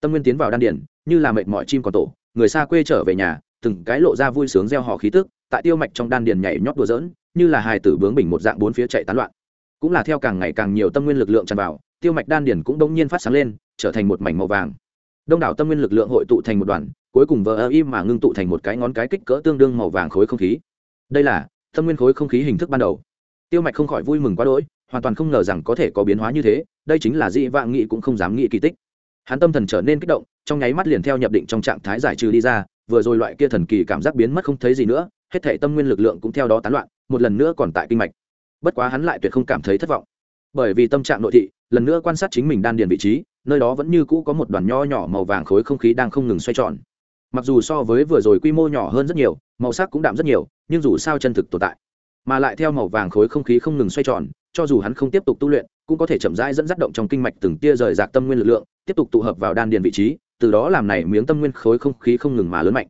Tâm nguyên tiến vào đan điền như là mệt mỏi chim còn tổ người xa quê trở về nhà từng cái lộ ra vui sướng gieo họ khí tức tại tiêu mạch trong đan điền nhảy nhót đùa dỡn như là hài tử bướng bình một dạng bốn phía chạy tán loạn cũng là theo càng ngày càng nhiều tâm nguyên lực lượng tràn vào, tiêu mạch đan điển cũng đông nhiên phát sáng lên, trở thành một mảnh màu vàng. Đông đảo tâm nguyên lực lượng hội tụ thành một đoàn, cuối cùng vờ ơ im mà ngưng tụ thành một cái ngón cái kích cỡ tương đương màu vàng khối không khí. Đây là tâm nguyên khối không khí hình thức ban đầu. Tiêu mạch không khỏi vui mừng quá đỗi, hoàn toàn không ngờ rằng có thể có biến hóa như thế, đây chính là dị vạn nghị cũng không dám nghĩ kỳ tích. Hắn tâm thần trở nên kích động, trong nháy mắt liền theo nhập định trong trạng thái giải trừ đi ra, vừa rồi loại kia thần kỳ cảm giác biến mất không thấy gì nữa, hết thể tâm nguyên lực lượng cũng theo đó tán loạn, một lần nữa còn tại kinh mạch bất quá hắn lại tuyệt không cảm thấy thất vọng. Bởi vì tâm trạng nội thị, lần nữa quan sát chính mình đan điền vị trí, nơi đó vẫn như cũ có một đoàn nho nhỏ màu vàng khối không khí đang không ngừng xoay tròn. Mặc dù so với vừa rồi quy mô nhỏ hơn rất nhiều, màu sắc cũng đạm rất nhiều, nhưng dù sao chân thực tồn tại, mà lại theo màu vàng khối không khí không ngừng xoay tròn, cho dù hắn không tiếp tục tu luyện, cũng có thể chậm rãi dẫn dắt động trong kinh mạch từng tia rời rạc tâm nguyên lực lượng, tiếp tục tụ hợp vào đan điền vị trí, từ đó làm này miếng tâm nguyên khối không khí không ngừng mà lớn mạnh.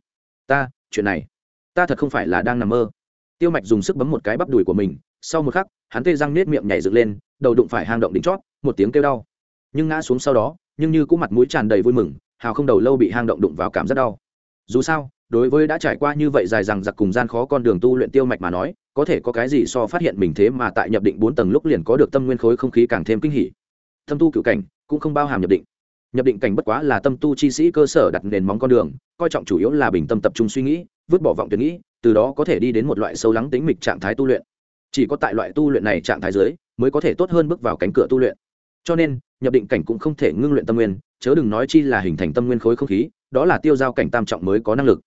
Ta, chuyện này, ta thật không phải là đang nằm mơ. Tiêu mạch dùng sức bấm một cái bắp đùi của mình sau một khắc, hắn tê răng nết miệng nhảy dựng lên, đầu đụng phải hang động đỉnh chót, một tiếng kêu đau. Nhưng ngã xuống sau đó, nhưng như cũng mặt mũi tràn đầy vui mừng, hào không đầu lâu bị hang động đụng vào cảm rất đau. Dù sao, đối với đã trải qua như vậy dài rằng giặc cùng gian khó con đường tu luyện tiêu mạch mà nói, có thể có cái gì so phát hiện mình thế mà tại nhập định bốn tầng lúc liền có được tâm nguyên khối không khí càng thêm kinh hỉ. Tâm tu cựu cảnh, cũng không bao hàm nhập định. Nhập định cảnh bất quá là tâm tu chi sĩ cơ sở đặt nền móng con đường, coi trọng chủ yếu là bình tâm tập trung suy nghĩ, vứt bỏ vọng tuyệt nghĩ, từ đó có thể đi đến một loại sâu lắng tính mịch trạng thái tu luyện chỉ có tại loại tu luyện này trạng thái dưới, mới có thể tốt hơn bước vào cánh cửa tu luyện. Cho nên, nhập định cảnh cũng không thể ngưng luyện tâm nguyên, chớ đừng nói chi là hình thành tâm nguyên khối không khí, đó là tiêu giao cảnh tam trọng mới có năng lực.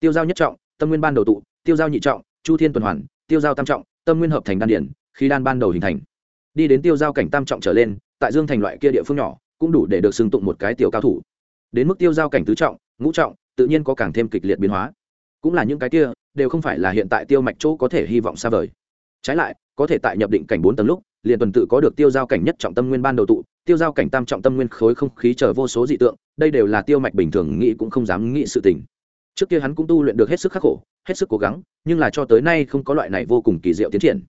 Tiêu giao nhất trọng, tâm nguyên ban đầu tụ, tiêu giao nhị trọng, chu thiên tuần hoàn, tiêu giao tam trọng, tâm nguyên hợp thành đan điển, khi đan ban đầu hình thành. Đi đến tiêu giao cảnh tam trọng trở lên, tại dương thành loại kia địa phương nhỏ, cũng đủ để được xưng tụng một cái tiểu cao thủ. Đến mức tiêu giao cảnh tứ trọng, ngũ trọng, tự nhiên có càng thêm kịch liệt biến hóa. Cũng là những cái kia, đều không phải là hiện tại tiêu mạch chỗ có thể hy vọng xa vời trái lại, có thể tại nhập định cảnh bốn tầng lúc, liền tuần tự có được tiêu giao cảnh nhất trọng tâm nguyên ban đầu tụ, tiêu giao cảnh tam trọng tâm nguyên khối không khí chờ vô số dị tượng, đây đều là tiêu mạch bình thường nghĩ cũng không dám nghĩ sự tình. Trước kia hắn cũng tu luyện được hết sức khắc khổ, hết sức cố gắng, nhưng là cho tới nay không có loại này vô cùng kỳ diệu tiến triển.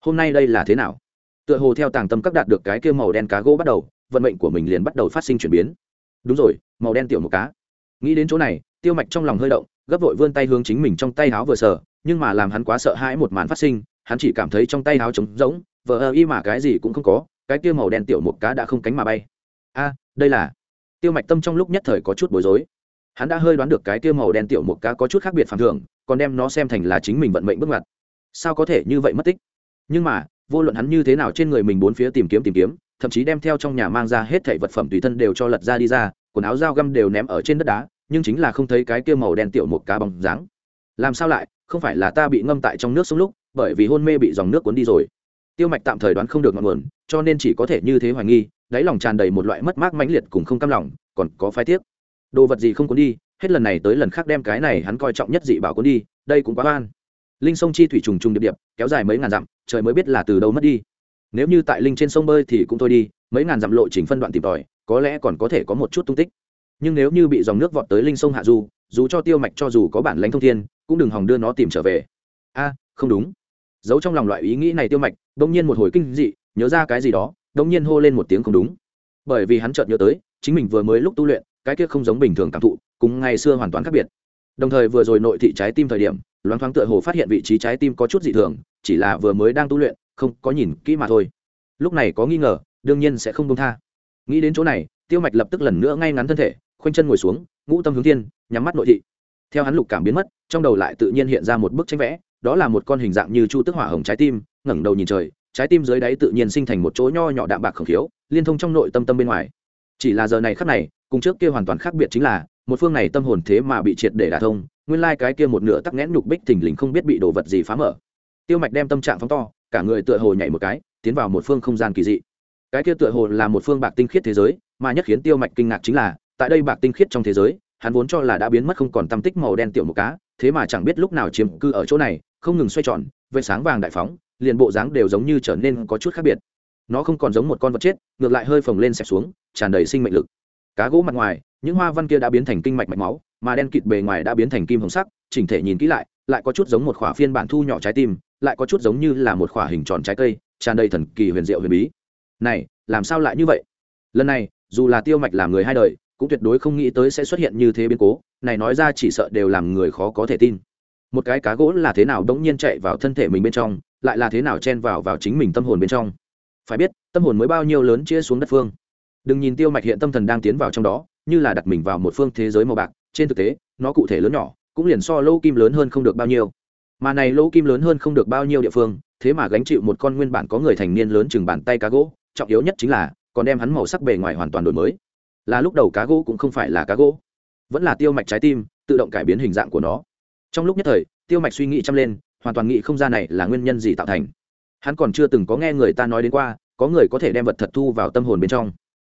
Hôm nay đây là thế nào? Tựa hồ theo tàng tâm các đạt được cái kia màu đen cá gỗ bắt đầu, vận mệnh của mình liền bắt đầu phát sinh chuyển biến. Đúng rồi, màu đen tiểu một cá. Nghĩ đến chỗ này, tiêu mạch trong lòng hơi động, gấp vội vươn tay hướng chính mình trong tay áo vừa sờ, nhưng mà làm hắn quá sợ hãi một màn phát sinh hắn chỉ cảm thấy trong tay áo trống rỗng, vờ ơ y mà cái gì cũng không có, cái kia màu đen tiểu một cá đã không cánh mà bay. A, đây là tiêu mạch tâm trong lúc nhất thời có chút bối rối. Hắn đã hơi đoán được cái kia màu đen tiểu một cá có chút khác biệt phản thường, còn đem nó xem thành là chính mình vận mệnh bước ngoặt. Sao có thể như vậy mất tích? Nhưng mà, vô luận hắn như thế nào trên người mình bốn phía tìm kiếm tìm kiếm, thậm chí đem theo trong nhà mang ra hết thảy vật phẩm tùy thân đều cho lật ra đi ra, quần áo dao găm đều ném ở trên đất đá, nhưng chính là không thấy cái kia màu đen tiểu một cá bóng dáng. Làm sao lại? Không phải là ta bị ngâm tại trong nước sông lúc bởi vì hôn mê bị dòng nước cuốn đi rồi. Tiêu mạch tạm thời đoán không được ngọn nguồn, cho nên chỉ có thể như thế hoài nghi, đáy lòng tràn đầy một loại mất mát mãnh liệt cùng không cam lòng, còn có phái tiếc. Đồ vật gì không cuốn đi, hết lần này tới lần khác đem cái này hắn coi trọng nhất dị bảo cuốn đi, đây cũng quá oan. Linh sông chi thủy trùng trùng điệp điệp, kéo dài mấy ngàn dặm, trời mới biết là từ đâu mất đi. Nếu như tại linh trên sông bơi thì cũng thôi đi, mấy ngàn dặm lộ trình phân đoạn tìm tòi, có lẽ còn có thể có một chút tung tích. Nhưng nếu như bị dòng nước vọt tới linh sông hạ du, dù cho tiêu mạch cho dù có bản lãnh thông thiên, cũng đừng hòng đưa nó tìm trở về. A, không đúng giấu trong lòng loại ý nghĩ này tiêu mạch đông nhiên một hồi kinh dị, nhớ ra cái gì đó đông nhiên hô lên một tiếng không đúng. Bởi vì hắn chợt nhớ tới, chính mình vừa mới lúc tu luyện, cái kia không giống bình thường cảm thụ, cùng ngày xưa hoàn toàn khác biệt. Đồng thời vừa rồi nội thị trái tim thời điểm, loáng thoáng tựa hồ phát hiện vị trí trái tim có chút dị thường, chỉ là vừa mới đang tu luyện, không có nhìn kỹ mà thôi. Lúc này có nghi ngờ, đương nhiên sẽ không công tha. Nghĩ đến chỗ này, tiêu mạch lập tức lần nữa ngay ngắn thân thể, khoanh chân ngồi xuống, ngũ tâm hướng thiên, nhắm mắt nội thị. Theo hắn lục cảm biến mất, trong đầu lại tự nhiên hiện ra một bức tranh vẽ đó là một con hình dạng như chu tức hỏa hồng trái tim, ngẩng đầu nhìn trời, trái tim dưới đáy tự nhiên sinh thành một chỗ nho nhỏ đạm bạc khổng khiếu, liên thông trong nội tâm tâm bên ngoài. Chỉ là giờ này khắc này, cùng trước kia hoàn toàn khác biệt chính là, một phương này tâm hồn thế mà bị triệt để đả thông, nguyên lai cái kia một nửa tắc nghẽn nhục bích thình lình không biết bị đồ vật gì phá mở. Tiêu mạch đem tâm trạng phóng to, cả người tựa hồ nhảy một cái, tiến vào một phương không gian kỳ dị. Cái kia tựa hồ là một phương bạc tinh khiết thế giới, mà nhất khiến tiêu mạch kinh ngạc chính là, tại đây bạc tinh khiết trong thế giới, hắn vốn cho là đã biến mất không còn tâm tích màu đen tiểu một cá thế mà chẳng biết lúc nào chiếm cư ở chỗ này, không ngừng xoay tròn vệt sáng vàng đại phóng, liền bộ dáng đều giống như trở nên có chút khác biệt. Nó không còn giống một con vật chết, ngược lại hơi phồng lên xẹp xuống, tràn đầy sinh mệnh lực. Cá gỗ mặt ngoài, những hoa văn kia đã biến thành kinh mạch mạch máu, mà đen kịt bề ngoài đã biến thành kim hồng sắc, chỉnh thể nhìn kỹ lại lại có chút giống một khỏa phiên bản thu nhỏ trái tim, lại có chút giống như là một khỏa hình tròn trái cây, tràn đầy thần kỳ huyền diệu huyền bí. Này, làm sao lại như vậy? Lần này, dù là tiêu mạch làm người hai đời, cũng tuyệt đối không nghĩ tới sẽ xuất hiện như thế biến cố này nói ra chỉ sợ đều làm người khó có thể tin. Một cái cá gỗ là thế nào đống nhiên chạy vào thân thể mình bên trong, lại là thế nào chen vào vào chính mình tâm hồn bên trong? Phải biết, tâm hồn mới bao nhiêu lớn chia xuống đất phương. Đừng nhìn tiêu mạch hiện tâm thần đang tiến vào trong đó, như là đặt mình vào một phương thế giới màu bạc, trên thực tế, nó cụ thể lớn nhỏ, cũng liền so lô kim lớn hơn không được bao nhiêu. Mà này lô kim lớn hơn không được bao nhiêu địa phương, thế mà gánh chịu một con nguyên bản có người thành niên lớn chừng bàn tay cá gỗ, trọng yếu nhất chính là, còn đem hắn màu sắc bề ngoài hoàn toàn đổi mới. Là lúc đầu cá gỗ cũng không phải là cá gỗ vẫn là tiêu mạch trái tim, tự động cải biến hình dạng của nó. Trong lúc nhất thời, tiêu mạch suy nghĩ chăm lên, hoàn toàn nghĩ không ra này là nguyên nhân gì tạo thành. Hắn còn chưa từng có nghe người ta nói đến qua, có người có thể đem vật thật thu vào tâm hồn bên trong.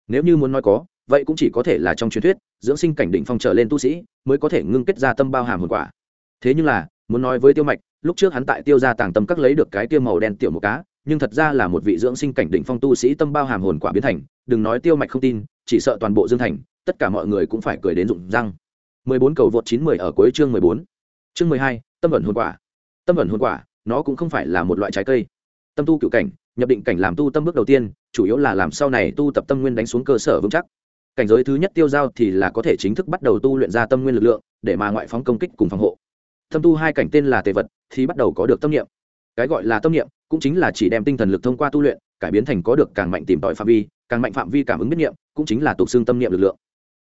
Nếu như muốn nói có, vậy cũng chỉ có thể là trong truyền thuyết, dưỡng sinh cảnh định phong trở lên tu sĩ, mới có thể ngưng kết ra tâm bao hàm hồn quả. Thế nhưng là, muốn nói với tiêu mạch, lúc trước hắn tại tiêu ra tàng tâm các lấy được cái tiêu màu đen tiểu một cá, nhưng thật ra là một vị dưỡng sinh cảnh định phong tu sĩ tâm bao hàm hồn quả biến thành, đừng nói tiêu mạch không tin, chỉ sợ toàn bộ dương thành tất cả mọi người cũng phải cười đến rụng răng 14 cầu vượt 910 ở cuối chương 14. Chương 12, tâm ẩn hồn quả. Tâm ẩn hồn quả, nó cũng không phải là một loại trái cây. Tâm tu cửu cảnh, nhập định cảnh làm tu tâm bước đầu tiên, chủ yếu là làm sau này tu tập tâm nguyên đánh xuống cơ sở vững chắc. Cảnh giới thứ nhất tiêu giao thì là có thể chính thức bắt đầu tu luyện ra tâm nguyên lực lượng, để mà ngoại phóng công kích cùng phòng hộ. Tâm tu hai cảnh tên là tề vật, thì bắt đầu có được tâm niệm. Cái gọi là tâm niệm, cũng chính là chỉ đem tinh thần lực thông qua tu luyện, cải biến thành có được càng mạnh tìm tòi phạm vi, càng mạnh phạm vi cảm ứng biết niệm, cũng chính là tục xương tâm niệm lực lượng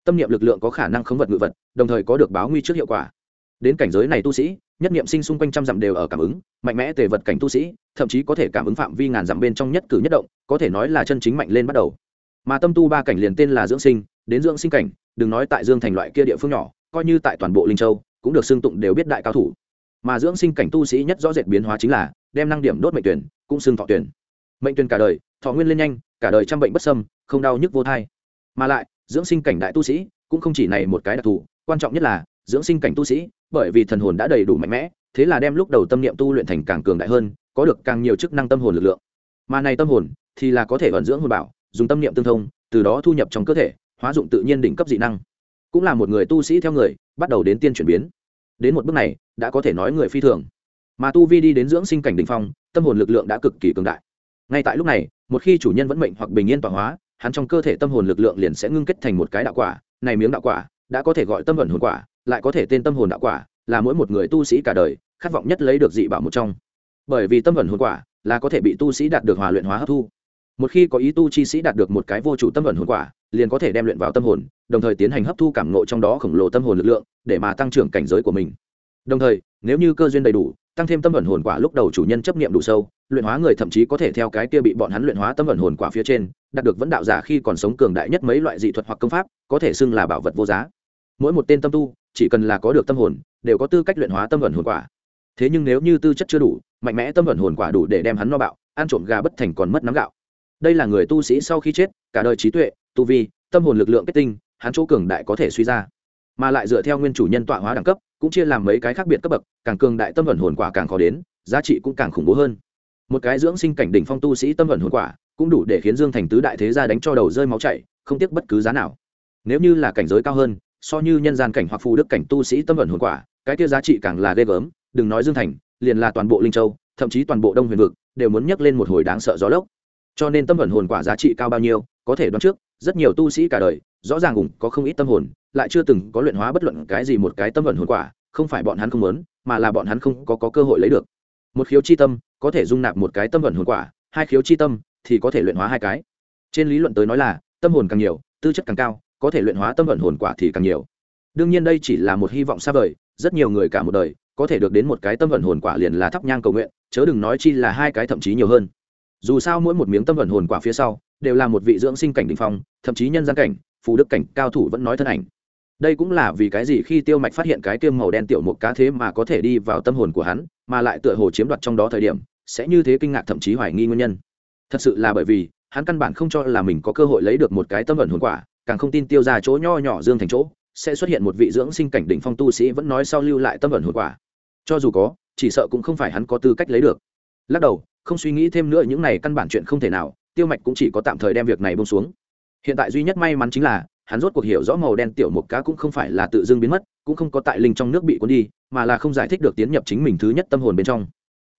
tâm niệm lực lượng có khả năng khống vật ngự vật, đồng thời có được báo nguy trước hiệu quả. Đến cảnh giới này tu sĩ, nhất niệm sinh xung quanh trăm dặm đều ở cảm ứng, mạnh mẽ tề vật cảnh tu sĩ, thậm chí có thể cảm ứng phạm vi ngàn dặm bên trong nhất cử nhất động, có thể nói là chân chính mạnh lên bắt đầu. Mà tâm tu ba cảnh liền tên là dưỡng sinh, đến dưỡng sinh cảnh, đừng nói tại dương thành loại kia địa phương nhỏ, coi như tại toàn bộ linh châu, cũng được xưng tụng đều biết đại cao thủ. Mà dưỡng sinh cảnh tu sĩ nhất rõ rệt biến hóa chính là, đem năng điểm đốt mệnh tuyển, cũng xưng thọ tuyển. Mệnh tuyển cả đời, thọ nguyên lên nhanh, cả đời trăm bệnh bất sâm không đau nhức vô thai. Mà lại dưỡng sinh cảnh đại tu sĩ cũng không chỉ này một cái đặc thù, quan trọng nhất là dưỡng sinh cảnh tu sĩ, bởi vì thần hồn đã đầy đủ mạnh mẽ, thế là đem lúc đầu tâm niệm tu luyện thành càng cường đại hơn, có được càng nhiều chức năng tâm hồn lực lượng. Mà này tâm hồn thì là có thể vận dưỡng hồn bảo, dùng tâm niệm tương thông, từ đó thu nhập trong cơ thể, hóa dụng tự nhiên đỉnh cấp dị năng. Cũng là một người tu sĩ theo người, bắt đầu đến tiên chuyển biến. Đến một bước này, đã có thể nói người phi thường. Mà tu vi đi đến dưỡng sinh cảnh đ ỉ n h phong, tâm hồn lực lượng đã cực kỳ cường đại. Ngay tại lúc này, một khi chủ nhân vẫn mệnh hoặc bình yên tọa hóa hắn trong cơ thể tâm hồn lực lượng liền sẽ ngưng kết thành một cái đạo quả, này miếng đạo quả, đã có thể gọi tâm ẩn hồn quả, lại có thể tên tâm hồn đạo quả, là mỗi một người tu sĩ cả đời, khát vọng nhất lấy được dị bảo một trong. Bởi vì tâm ẩn hồn quả là có thể bị tu sĩ đạt được hòa luyện hóa hấp thu. Một khi có ý tu chi sĩ đạt được một cái vô chủ tâm ẩn hồn quả, liền có thể đem luyện vào tâm hồn, đồng thời tiến hành hấp thu cảm nộ trong đó khổng lồ tâm hồn lực lượng, để mà tăng trưởng cảnh giới của mình. Đồng thời, nếu như cơ duyên đầy đủ, tăng thêm tâm ẩn hồn quả lúc đầu chủ nhân chấp nghiệm đủ sâu luyện hóa người thậm chí có thể theo cái kia bị bọn hắn luyện hóa tâm ẩn hồn quả phía trên, đạt được vẫn đạo giả khi còn sống cường đại nhất mấy loại dị thuật hoặc công pháp, có thể xưng là bảo vật vô giá. Mỗi một tên tâm tu, chỉ cần là có được tâm hồn, đều có tư cách luyện hóa tâm ẩn hồn quả. Thế nhưng nếu như tư chất chưa đủ, mạnh mẽ tâm ẩn hồn quả đủ để đem hắn no bạo, ăn trộm gà bất thành còn mất nắm gạo. Đây là người tu sĩ sau khi chết, cả đời trí tuệ, tu vi, tâm hồn lực lượng kết tinh, hắn chỗ cường đại có thể suy ra. Mà lại dựa theo nguyên chủ nhân tọa hóa đẳng cấp, cũng chia làm mấy cái khác biệt cấp bậc, càng cường đại tâm ẩn hồn quả càng khó đến, giá trị cũng càng khủng bố hơn một cái dưỡng sinh cảnh đỉnh phong tu sĩ tâm ẩn hồn quả cũng đủ để khiến dương thành tứ đại thế gia đánh cho đầu rơi máu chảy không tiếc bất cứ giá nào. Nếu như là cảnh giới cao hơn so như nhân gian cảnh hoặc phù đức cảnh tu sĩ tâm ẩn hồn quả cái kia giá trị càng là ghê gớm đừng nói dương thành liền là toàn bộ linh châu thậm chí toàn bộ đông huyền vực đều muốn nhắc lên một hồi đáng sợ gió lốc. Cho nên tâm ẩn hồn quả giá trị cao bao nhiêu có thể đoán trước rất nhiều tu sĩ cả đời rõ ràng cũng có không ít tâm hồn lại chưa từng có luyện hóa bất luận cái gì một cái tâm ẩn hồn quả không phải bọn hắn không muốn mà là bọn hắn không có, có cơ hội lấy được. Một khiếu chi tâm có thể dung nạp một cái tâm vận hồn quả, hai khiếu chi tâm thì có thể luyện hóa hai cái. Trên lý luận tới nói là, tâm hồn càng nhiều, tư chất càng cao, có thể luyện hóa tâm vận hồn quả thì càng nhiều. Đương nhiên đây chỉ là một hy vọng xa vời, rất nhiều người cả một đời có thể được đến một cái tâm vận hồn quả liền là thắp nhang cầu nguyện, chớ đừng nói chi là hai cái thậm chí nhiều hơn. Dù sao mỗi một miếng tâm vận hồn quả phía sau đều là một vị dưỡng sinh cảnh đình phong, thậm chí nhân gian cảnh, phù đức cảnh, cao thủ vẫn nói thân ảnh đây cũng là vì cái gì khi tiêu mạch phát hiện cái tiêm màu đen tiểu một cá thế mà có thể đi vào tâm hồn của hắn, mà lại tựa hồ chiếm đoạt trong đó thời điểm, sẽ như thế kinh ngạc thậm chí hoài nghi nguyên nhân. Thật sự là bởi vì, hắn căn bản không cho là mình có cơ hội lấy được một cái tâm ẩn hồn quả, càng không tin tiêu ra chỗ nho nhỏ dương thành chỗ, sẽ xuất hiện một vị dưỡng sinh cảnh đỉnh phong tu sĩ vẫn nói sau lưu lại tâm ẩn hồn quả. Cho dù có, chỉ sợ cũng không phải hắn có tư cách lấy được. Lắc đầu, không suy nghĩ thêm nữa những này căn bản chuyện không thể nào, tiêu mạch cũng chỉ có tạm thời đem việc này bông xuống. Hiện tại duy nhất may mắn chính là hắn rốt cuộc hiểu rõ màu đen tiểu một cá cũng không phải là tự dưng biến mất, cũng không có tại linh trong nước bị cuốn đi, mà là không giải thích được tiến nhập chính mình thứ nhất tâm hồn bên trong.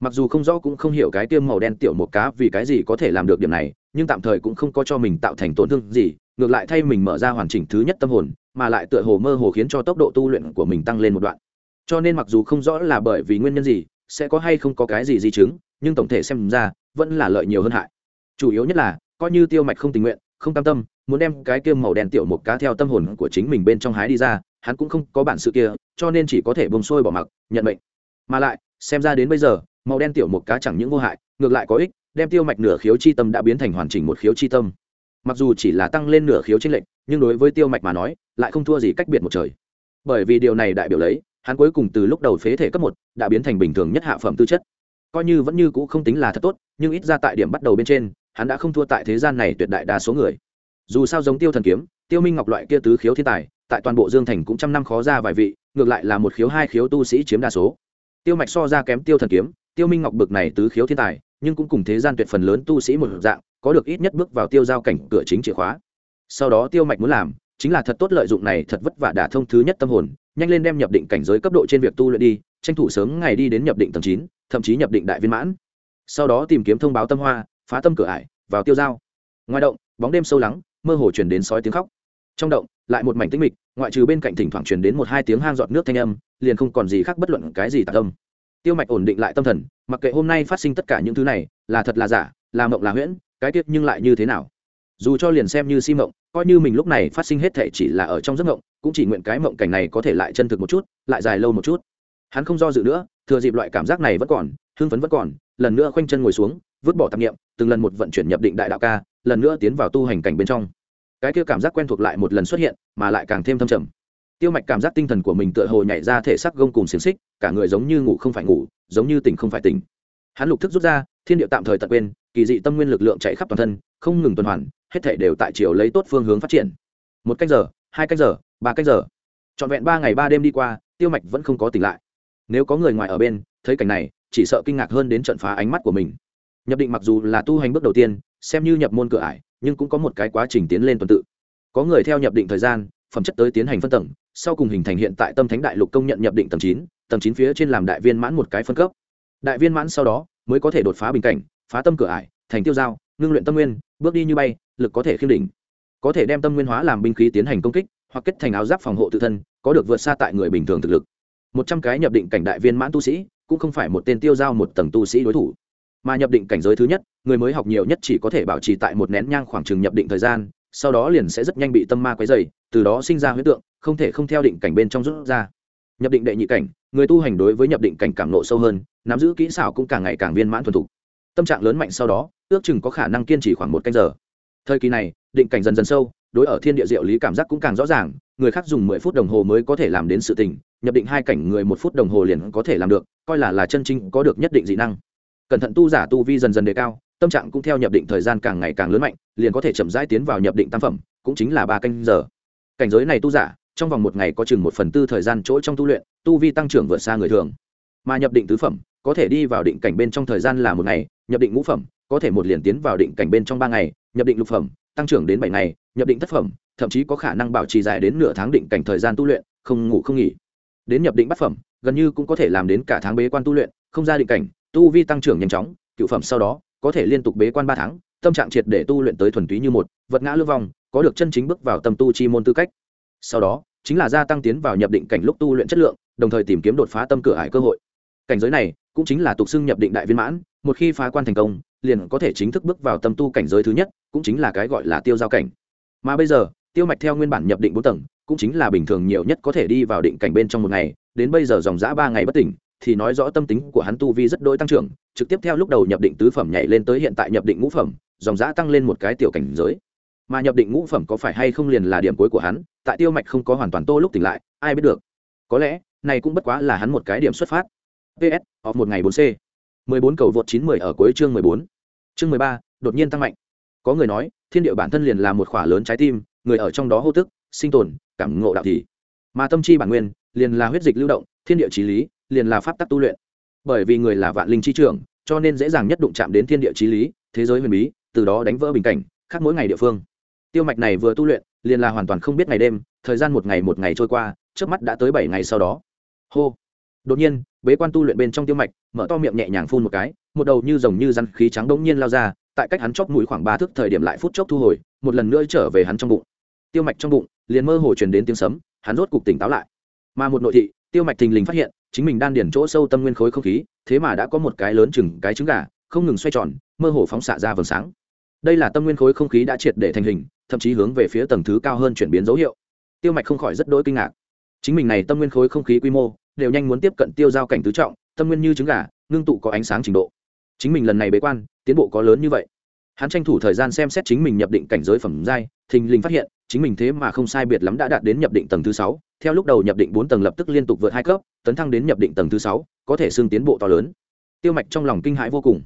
Mặc dù không rõ cũng không hiểu cái tiêm màu đen tiểu một cá vì cái gì có thể làm được điểm này, nhưng tạm thời cũng không có cho mình tạo thành tổn thương gì, ngược lại thay mình mở ra hoàn chỉnh thứ nhất tâm hồn, mà lại tựa hồ mơ hồ khiến cho tốc độ tu luyện của mình tăng lên một đoạn. Cho nên mặc dù không rõ là bởi vì nguyên nhân gì, sẽ có hay không có cái gì di chứng, nhưng tổng thể xem ra, vẫn là lợi nhiều hơn hại. Chủ yếu nhất là, coi như tiêu mạch không tình nguyện không cam tâm, muốn đem cái kia màu đen tiểu một cá theo tâm hồn của chính mình bên trong hái đi ra, hắn cũng không có bản sự kia, cho nên chỉ có thể bông sôi bỏ mặc, nhận mệnh. Mà lại, xem ra đến bây giờ, màu đen tiểu một cá chẳng những vô hại, ngược lại có ích, đem tiêu mạch nửa khiếu chi tâm đã biến thành hoàn chỉnh một khiếu chi tâm. Mặc dù chỉ là tăng lên nửa khiếu trên lệnh nhưng đối với tiêu mạch mà nói, lại không thua gì cách biệt một trời. Bởi vì điều này đại biểu lấy, hắn cuối cùng từ lúc đầu phế thể cấp một, đã biến thành bình thường nhất hạ phẩm tư chất. Coi như vẫn như cũ không tính là thật tốt, nhưng ít ra tại điểm bắt đầu bên trên hắn đã không thua tại thế gian này tuyệt đại đa số người. Dù sao giống tiêu thần kiếm, tiêu minh ngọc loại kia tứ khiếu thiên tài, tại toàn bộ dương thành cũng trăm năm khó ra vài vị, ngược lại là một khiếu, hai khiếu tu sĩ chiếm đa số. Tiêu mạch so ra kém tiêu thần kiếm, tiêu minh ngọc bực này tứ khiếu thiên tài, nhưng cũng cùng thế gian tuyệt phần lớn tu sĩ một dạng, có được ít nhất bước vào tiêu giao cảnh cửa chính chìa khóa. Sau đó tiêu mạch muốn làm, chính là thật tốt lợi dụng này thật vất vả đả thông thứ nhất tâm hồn, nhanh lên đem nhập định cảnh giới cấp độ trên việc tu luyện đi, tranh thủ sớm ngày đi đến nhập định tầng chín, thậm chí nhập định đại viên mãn. Sau đó tìm kiếm thông báo tâm hoa phá tâm cửa ải, vào tiêu giao ngoài động, bóng đêm sâu lắng, mơ hồ truyền đến sói tiếng khóc. Trong động, lại một mảnh tĩnh mịch, ngoại trừ bên cạnh thỉnh thoảng truyền đến một hai tiếng hang giọt nước thanh âm, liền không còn gì khác bất luận cái gì tạc âm. Tiêu mạch ổn định lại tâm thần, mặc kệ hôm nay phát sinh tất cả những thứ này, là thật là giả, là mộng là huyễn, cái tiết nhưng lại như thế nào? Dù cho liền xem như si mộng, coi như mình lúc này phát sinh hết thể chỉ là ở trong giấc mộng, cũng chỉ nguyện cái mộng cảnh này có thể lại chân thực một chút, lại dài lâu một chút. Hắn không do dự nữa, thừa dịp loại cảm giác này vẫn còn, hưng phấn vẫn còn, lần nữa khoanh chân ngồi xuống vứt bỏ tạp nghiệm, từng lần một vận chuyển nhập định đại đạo ca, lần nữa tiến vào tu hành cảnh bên trong. Cái kia cảm giác quen thuộc lại một lần xuất hiện, mà lại càng thêm thâm trầm. Tiêu mạch cảm giác tinh thần của mình tựa hồ nhảy ra thể sắc gông cùng xiềng xích, cả người giống như ngủ không phải ngủ, giống như tỉnh không phải tỉnh. Hắn lục thức rút ra, thiên địa tạm thời tận quên, kỳ dị tâm nguyên lực lượng chạy khắp toàn thân, không ngừng tuần hoàn, hết thể đều tại chiều lấy tốt phương hướng phát triển. Một cách giờ, hai cách giờ, ba cách giờ. Trọn vẹn ba ngày ba đêm đi qua, tiêu mạch vẫn không có tỉnh lại. Nếu có người ngoài ở bên, thấy cảnh này, chỉ sợ kinh ngạc hơn đến trận phá ánh mắt của mình nhập định mặc dù là tu hành bước đầu tiên, xem như nhập môn cửa ải, nhưng cũng có một cái quá trình tiến lên tuần tự. Có người theo nhập định thời gian, phẩm chất tới tiến hành phân tầng, sau cùng hình thành hiện tại tâm thánh đại lục công nhận nhập định tầng chín tầng chín phía trên làm đại viên mãn một cái phân cấp. Đại viên mãn sau đó, mới có thể đột phá bình cảnh, phá tâm cửa ải, thành tiêu giao, ngưng luyện tâm nguyên, bước đi như bay, lực có thể khiêm đỉnh. Có thể đem tâm nguyên hóa làm binh khí tiến hành công kích, hoặc kết thành áo giáp phòng hộ tự thân, có được vượt xa tại người bình thường thực lực. Một trăm cái nhập định cảnh đại viên mãn tu sĩ, cũng không phải một tên tiêu giao một tầng tu sĩ đối thủ mà nhập định cảnh giới thứ nhất, người mới học nhiều nhất chỉ có thể bảo trì tại một nén nhang khoảng chừng nhập định thời gian, sau đó liền sẽ rất nhanh bị tâm ma quấy dày từ đó sinh ra huyết tượng, không thể không theo định cảnh bên trong rút ra. Nhập định đệ nhị cảnh, người tu hành đối với nhập định cảnh cảm nộ sâu hơn, nắm giữ kỹ xảo cũng càng ngày càng viên mãn thuần thục. Tâm trạng lớn mạnh sau đó, ước chừng có khả năng kiên trì khoảng một canh giờ. Thời kỳ này, định cảnh dần dần sâu, đối ở thiên địa diệu lý cảm giác cũng càng rõ ràng, người khác dùng mười phút đồng hồ mới có thể làm đến sự tình, nhập định hai cảnh người một phút đồng hồ liền có thể làm được, coi là là chân chính có được nhất định dị năng cẩn thận tu giả tu vi dần dần đề cao, tâm trạng cũng theo nhập định thời gian càng ngày càng lớn mạnh, liền có thể chậm rãi tiến vào nhập định tam phẩm, cũng chính là ba canh giờ. Cảnh giới này tu giả, trong vòng một ngày có chừng một phần tư thời gian chỗ trong tu luyện, tu vi tăng trưởng vượt xa người thường. Mà nhập định tứ phẩm, có thể đi vào định cảnh bên trong thời gian là một ngày, nhập định ngũ phẩm, có thể một liền tiến vào định cảnh bên trong ba ngày, nhập định lục phẩm, tăng trưởng đến bảy ngày, nhập định thất phẩm, thậm chí có khả năng bảo trì dài đến nửa tháng định cảnh thời gian tu luyện, không ngủ không nghỉ. Đến nhập định bát phẩm, gần như cũng có thể làm đến cả tháng bế quan tu luyện, không ra định cảnh tu vi tăng trưởng nhanh chóng, cựu phẩm sau đó, có thể liên tục bế quan ba tháng, tâm trạng triệt để tu luyện tới thuần túy như một, vật ngã lưu vong, có được chân chính bước vào tâm tu chi môn tư cách. Sau đó, chính là gia tăng tiến vào nhập định cảnh lúc tu luyện chất lượng, đồng thời tìm kiếm đột phá tâm cửa hải cơ hội. Cảnh giới này, cũng chính là tục xưng nhập định đại viên mãn, một khi phá quan thành công, liền có thể chính thức bước vào tâm tu cảnh giới thứ nhất, cũng chính là cái gọi là tiêu giao cảnh. Mà bây giờ, tiêu mạch theo nguyên bản nhập định bốn tầng, cũng chính là bình thường nhiều nhất có thể đi vào định cảnh bên trong một ngày, đến bây giờ dòng dã ba ngày bất tỉnh thì nói rõ tâm tính của hắn tu vi rất đôi tăng trưởng trực tiếp theo lúc đầu nhập định tứ phẩm nhảy lên tới hiện tại nhập định ngũ phẩm dòng giã tăng lên một cái tiểu cảnh giới mà nhập định ngũ phẩm có phải hay không liền là điểm cuối của hắn tại tiêu mạch không có hoàn toàn tô lúc tỉnh lại ai biết được có lẽ này cũng bất quá là hắn một cái điểm xuất phát ps Off một ngày bốn c 14 cầu vượt 910 ở cuối chương 14. Chương 13, đột nhiên tăng mạnh. Có người nói, thiên địa bản thân liền là một khỏa lớn trái tim, người ở trong đó hô tức, sinh tồn, cảm ngộ đạo thì. Mà tâm chi bản nguyên, liền là huyết dịch lưu động, thiên địa trí lý, liền là pháp tắc tu luyện. Bởi vì người là vạn linh chi trưởng, cho nên dễ dàng nhất đụng chạm đến thiên địa chí lý, thế giới huyền bí, từ đó đánh vỡ bình cảnh, khác mỗi ngày địa phương. Tiêu mạch này vừa tu luyện, liền là hoàn toàn không biết ngày đêm, thời gian một ngày một ngày trôi qua, chớp mắt đã tới 7 ngày sau đó. Hô. Đột nhiên, bế quan tu luyện bên trong tiêu mạch mở to miệng nhẹ nhàng phun một cái một đầu như rồng như rắn khí trắng đông nhiên lao ra tại cách hắn chóp mũi khoảng ba thước thời điểm lại phút chốc thu hồi một lần nữa trở về hắn trong bụng tiêu mạch trong bụng liền mơ hồ truyền đến tiếng sấm hắn rốt cục tỉnh táo lại mà một nội thị tiêu mạch thình lình phát hiện, chính mình đan điển chỗ sâu tâm nguyên khối không khí, thế mà đã có một cái lớn chừng cái trứng gà, không ngừng xoay tròn, mơ hồ phóng xạ ra vầng sáng. Đây là tâm nguyên khối không khí đã triệt để thành hình, thậm chí hướng về phía tầng thứ cao hơn chuyển biến dấu hiệu. Tiêu mạch không khỏi rất đỗi kinh ngạc. Chính mình này tâm nguyên khối không khí quy mô, đều nhanh muốn tiếp cận tiêu giao cảnh tứ trọng, tâm nguyên như trứng gà, ngưng tụ có ánh sáng trình độ. Chính mình lần này bế quan, tiến bộ có lớn như vậy. Hắn tranh thủ thời gian xem xét chính mình nhập định cảnh giới phẩm giai, thình lình phát hiện chính mình thế mà không sai biệt lắm đã đạt đến nhập định tầng thứ sáu, theo lúc đầu nhập định bốn tầng lập tức liên tục vượt hai cấp, tấn thăng đến nhập định tầng thứ sáu, có thể xương tiến bộ to lớn. Tiêu mạch trong lòng kinh hãi vô cùng.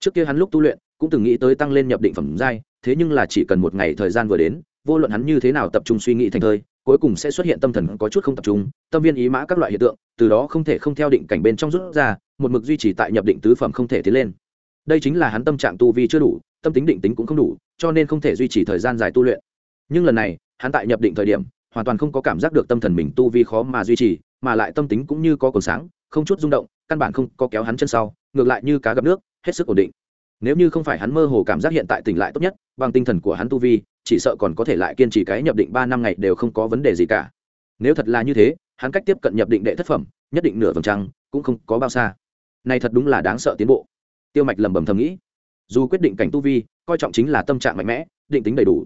Trước kia hắn lúc tu luyện, cũng từng nghĩ tới tăng lên nhập định phẩm giai, thế nhưng là chỉ cần một ngày thời gian vừa đến, vô luận hắn như thế nào tập trung suy nghĩ thành thơi, cuối cùng sẽ xuất hiện tâm thần có chút không tập trung, tâm viên ý mã các loại hiện tượng, từ đó không thể không theo định cảnh bên trong rút ra, một mực duy trì tại nhập định tứ phẩm không thể tiến lên. Đây chính là hắn tâm trạng tu vi chưa đủ, tâm tính định tính cũng không đủ, cho nên không thể duy trì thời gian dài tu luyện nhưng lần này, hắn tại nhập định thời điểm, hoàn toàn không có cảm giác được tâm thần mình tu vi khó mà duy trì, mà lại tâm tính cũng như có cồn sáng, không chút rung động, căn bản không có kéo hắn chân sau, ngược lại như cá gặp nước, hết sức ổn định. Nếu như không phải hắn mơ hồ cảm giác hiện tại tỉnh lại tốt nhất, bằng tinh thần của hắn tu vi, chỉ sợ còn có thể lại kiên trì cái nhập định ba năm ngày đều không có vấn đề gì cả. Nếu thật là như thế, hắn cách tiếp cận nhập định đệ thất phẩm, nhất định nửa vầng trăng, cũng không có bao xa. Này thật đúng là đáng sợ tiến bộ. Tiêu mạch lầm bầm thầm nghĩ. Dù quyết định cảnh tu vi, coi trọng chính là tâm trạng mạnh mẽ, định tính đầy đủ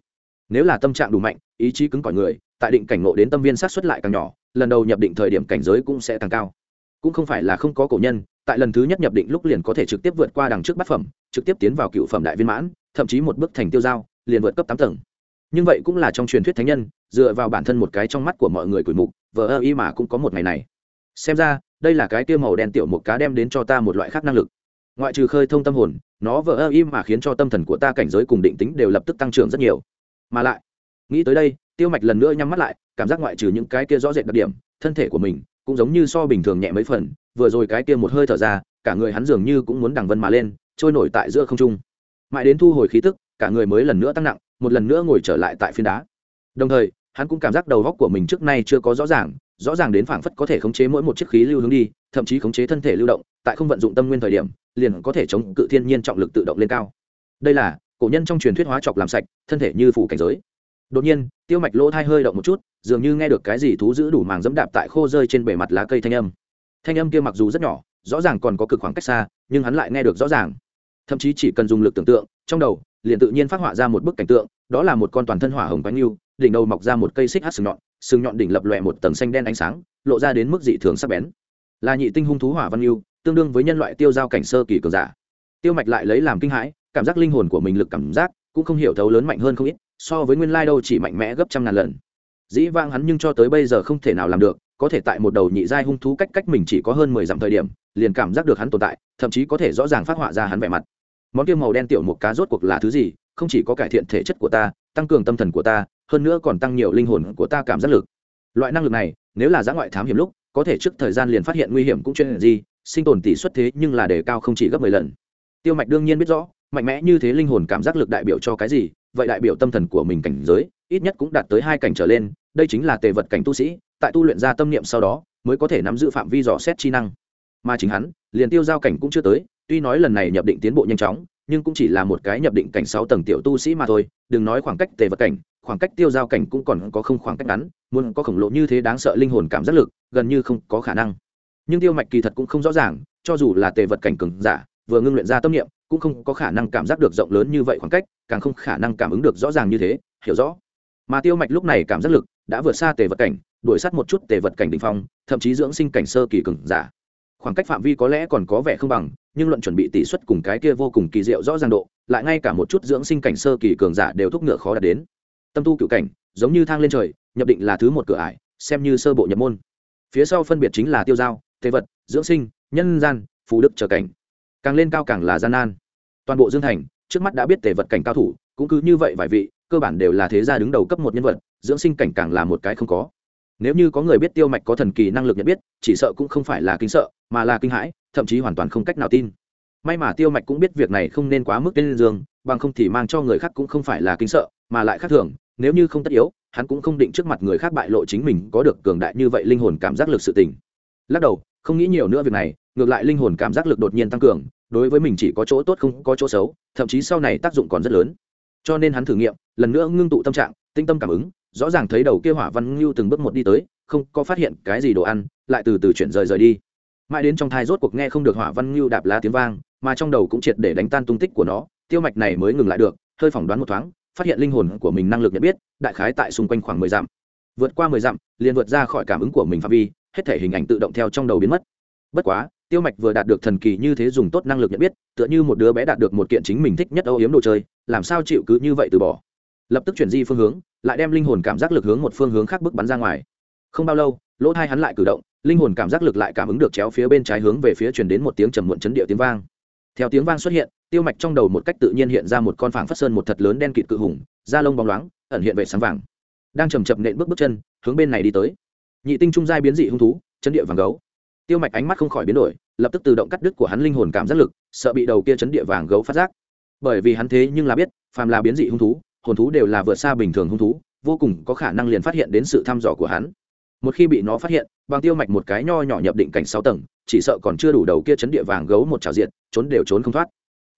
nếu là tâm trạng đủ mạnh, ý chí cứng cỏi người, tại định cảnh ngộ đến tâm viên sát xuất lại càng nhỏ, lần đầu nhập định thời điểm cảnh giới cũng sẽ càng cao. Cũng không phải là không có cổ nhân, tại lần thứ nhất nhập định lúc liền có thể trực tiếp vượt qua đằng trước bát phẩm, trực tiếp tiến vào cựu phẩm đại viên mãn, thậm chí một bước thành tiêu giao, liền vượt cấp tám tầng. Nhưng vậy cũng là trong truyền thuyết thánh nhân, dựa vào bản thân một cái trong mắt của mọi người quỷ mục, vờ ơ y mà cũng có một ngày này. Xem ra, đây là cái tiêu màu đen tiểu một cá đem đến cho ta một loại khác năng lực. Ngoại trừ khơi thông tâm hồn, nó vờ ơ y mà khiến cho tâm thần của ta cảnh giới cùng định tính đều lập tức tăng trưởng rất nhiều mà lại, nghĩ tới đây, tiêu mạch lần nữa nhắm mắt lại, cảm giác ngoại trừ những cái kia rõ rệt đặc điểm, thân thể của mình cũng giống như so bình thường nhẹ mấy phần, vừa rồi cái kia một hơi thở ra, cả người hắn dường như cũng muốn đằng vân mà lên, trôi nổi tại giữa không trung. Mãi đến thu hồi khí tức, cả người mới lần nữa tăng nặng, một lần nữa ngồi trở lại tại phiến đá. Đồng thời, hắn cũng cảm giác đầu góc của mình trước nay chưa có rõ ràng rõ ràng đến phảng phất có thể khống chế mỗi một chiếc khí lưu hướng đi, thậm chí khống chế thân thể lưu động, tại không vận dụng tâm nguyên thời điểm, liền có thể chống cự thiên nhiên trọng lực tự động lên cao. Đây là cổ nhân trong truyền thuyết hóa chọc làm sạch, thân thể như phủ cảnh giới. Đột nhiên, tiêu mạch lỗ thai hơi động một chút, dường như nghe được cái gì thú giữ đủ màng dẫm đạp tại khô rơi trên bề mặt lá cây thanh âm. Thanh âm kia mặc dù rất nhỏ, rõ ràng còn có cực khoảng cách xa, nhưng hắn lại nghe được rõ ràng. Thậm chí chỉ cần dùng lực tưởng tượng, trong đầu, liền tự nhiên phát họa ra một bức cảnh tượng, đó là một con toàn thân hỏa hồng bánh yêu, đỉnh đầu mọc ra một cây xích hát sừng nhọn sừng nhọn đỉnh lập lòe một tầng xanh đen ánh sáng, lộ ra đến mức dị thường sắc bén. Là nhị tinh hung thú hỏa văn yêu, tương đương với nhân loại tiêu giao cảnh sơ kỳ cường giả. Tiêu mạch lại lấy làm kinh hãi cảm giác linh hồn của mình lực cảm giác cũng không hiểu thấu lớn mạnh hơn không ít, so với nguyên lai đâu chỉ mạnh mẽ gấp trăm ngàn lần. Dĩ vang hắn nhưng cho tới bây giờ không thể nào làm được, có thể tại một đầu nhị giai hung thú cách cách mình chỉ có hơn mười dặm thời điểm, liền cảm giác được hắn tồn tại, thậm chí có thể rõ ràng phát họa ra hắn vẻ mặt. Món kia màu đen tiểu một cá rốt cuộc là thứ gì, không chỉ có cải thiện thể chất của ta, tăng cường tâm thần của ta, hơn nữa còn tăng nhiều linh hồn của ta cảm giác lực. Loại năng lực này, nếu là giã ngoại thám hiểm lúc, có thể trước thời gian liền phát hiện nguy hiểm cũng chuyên gì, sinh tồn tỷ suất thế nhưng là đề cao không chỉ gấp mười lần. Tiêu mạch đương nhiên biết rõ mạnh mẽ như thế linh hồn cảm giác lực đại biểu cho cái gì? Vậy đại biểu tâm thần của mình cảnh giới, ít nhất cũng đạt tới hai cảnh trở lên, đây chính là tề vật cảnh tu sĩ, tại tu luyện ra tâm niệm sau đó, mới có thể nắm giữ phạm vi dò xét chi năng. Mà chính hắn, liền tiêu giao cảnh cũng chưa tới, tuy nói lần này nhập định tiến bộ nhanh chóng, nhưng cũng chỉ là một cái nhập định cảnh sáu tầng tiểu tu sĩ mà thôi, đừng nói khoảng cách tề vật cảnh, khoảng cách tiêu giao cảnh cũng còn có không khoảng cách ngắn, muốn có khổng lồ như thế đáng sợ linh hồn cảm giác lực, gần như không có khả năng. Nhưng tiêu mạch kỳ thật cũng không rõ ràng, cho dù là tề vật cảnh cường giả, vừa ngưng luyện ra tâm niệm cũng không có khả năng cảm giác được rộng lớn như vậy khoảng cách, càng không khả năng cảm ứng được rõ ràng như thế, hiểu rõ. Mà tiêu mạch lúc này cảm giác lực đã vượt xa tề vật cảnh, đuổi sát một chút tề vật cảnh đ ỉ n h phong, thậm chí dưỡng sinh cảnh sơ kỳ cừng giả. Khoảng cách phạm vi có lẽ còn có vẻ không bằng, nhưng luận chuẩn bị tỷ suất cùng cái kia vô cùng kỳ diệu rõ ràng độ, lại ngay cả một chút dưỡng sinh cảnh sơ kỳ cường giả đều thúc ngựa khó đạt đến. Tâm tu cựu cảnh, giống như thang lên trời, nhập định là thứ một cửa ải, xem như sơ bộ nhập môn. Phía sau phân biệt chính là tiêu giao, tề vật, dưỡng sinh, nhân gian, phù đức trở cảnh càng lên cao càng là gian nan. Toàn bộ dương thành, trước mắt đã biết tề vật cảnh cao thủ, cũng cứ như vậy vài vị, cơ bản đều là thế gia đứng đầu cấp một nhân vật, dưỡng sinh cảnh càng là một cái không có. Nếu như có người biết tiêu mạch có thần kỳ năng lực nhận biết, chỉ sợ cũng không phải là kinh sợ, mà là kinh hãi, thậm chí hoàn toàn không cách nào tin. May mà tiêu mạch cũng biết việc này không nên quá mức lên dương, bằng không thì mang cho người khác cũng không phải là kinh sợ, mà lại khác thường, nếu như không tất yếu, hắn cũng không định trước mặt người khác bại lộ chính mình có được cường đại như vậy linh hồn cảm giác lực sự tình. Lắc đầu, không nghĩ nhiều nữa việc này, ngược lại linh hồn cảm giác lực đột nhiên tăng cường đối với mình chỉ có chỗ tốt không có chỗ xấu, thậm chí sau này tác dụng còn rất lớn. Cho nên hắn thử nghiệm, lần nữa ngưng tụ tâm trạng, tinh tâm cảm ứng, rõ ràng thấy đầu kia hỏa văn ngưu từng bước một đi tới, không có phát hiện cái gì đồ ăn, lại từ từ chuyển rời rời đi. Mãi đến trong thai rốt cuộc nghe không được hỏa văn ngưu đạp lá tiếng vang, mà trong đầu cũng triệt để đánh tan tung tích của nó, tiêu mạch này mới ngừng lại được, hơi phỏng đoán một thoáng, phát hiện linh hồn của mình năng lực nhận biết, đại khái tại xung quanh khoảng mười dặm. Vượt qua mười dặm, liền vượt ra khỏi cảm ứng của mình phạm vi, hết thể hình ảnh tự động theo trong đầu biến mất. Bất quá tiêu mạch vừa đạt được thần kỳ như thế dùng tốt năng lực nhận biết, tựa như một đứa bé đạt được một kiện chính mình thích nhất âu yếm đồ chơi, làm sao chịu cứ như vậy từ bỏ? Lập tức chuyển di phương hướng, lại đem linh hồn cảm giác lực hướng một phương hướng khác bước bắn ra ngoài. Không bao lâu, lỗ thai hắn lại cử động, linh hồn cảm giác lực lại cảm ứng được chéo phía bên trái hướng về phía chuyển đến một tiếng trầm muộn chấn điệu tiếng vang. Theo tiếng vang xuất hiện, tiêu mạch trong đầu một cách tự nhiên hiện ra một con phảng phất sơn một thật lớn đen kịt cự hùng, da lông bóng loáng, ẩn hiện vệ sáng vàng. Đang chầm chậm nện bước bước chân, hướng bên này đi tới. Nhị tinh trung giai biến dị hung thú, chấn địa vàng gấu tiêu mạch ánh mắt không khỏi biến đổi, lập tức tự động cắt đứt của hắn linh hồn cảm giác lực, sợ bị đầu kia chấn địa vàng gấu phát giác. Bởi vì hắn thế nhưng là biết, phàm là biến dị hung thú, hồn thú đều là vượt xa bình thường hung thú, vô cùng có khả năng liền phát hiện đến sự thăm dò của hắn. Một khi bị nó phát hiện, bằng tiêu mạch một cái nho nhỏ nhập định cảnh sáu tầng, chỉ sợ còn chưa đủ đầu kia chấn địa vàng gấu một trào diện trốn đều trốn không thoát.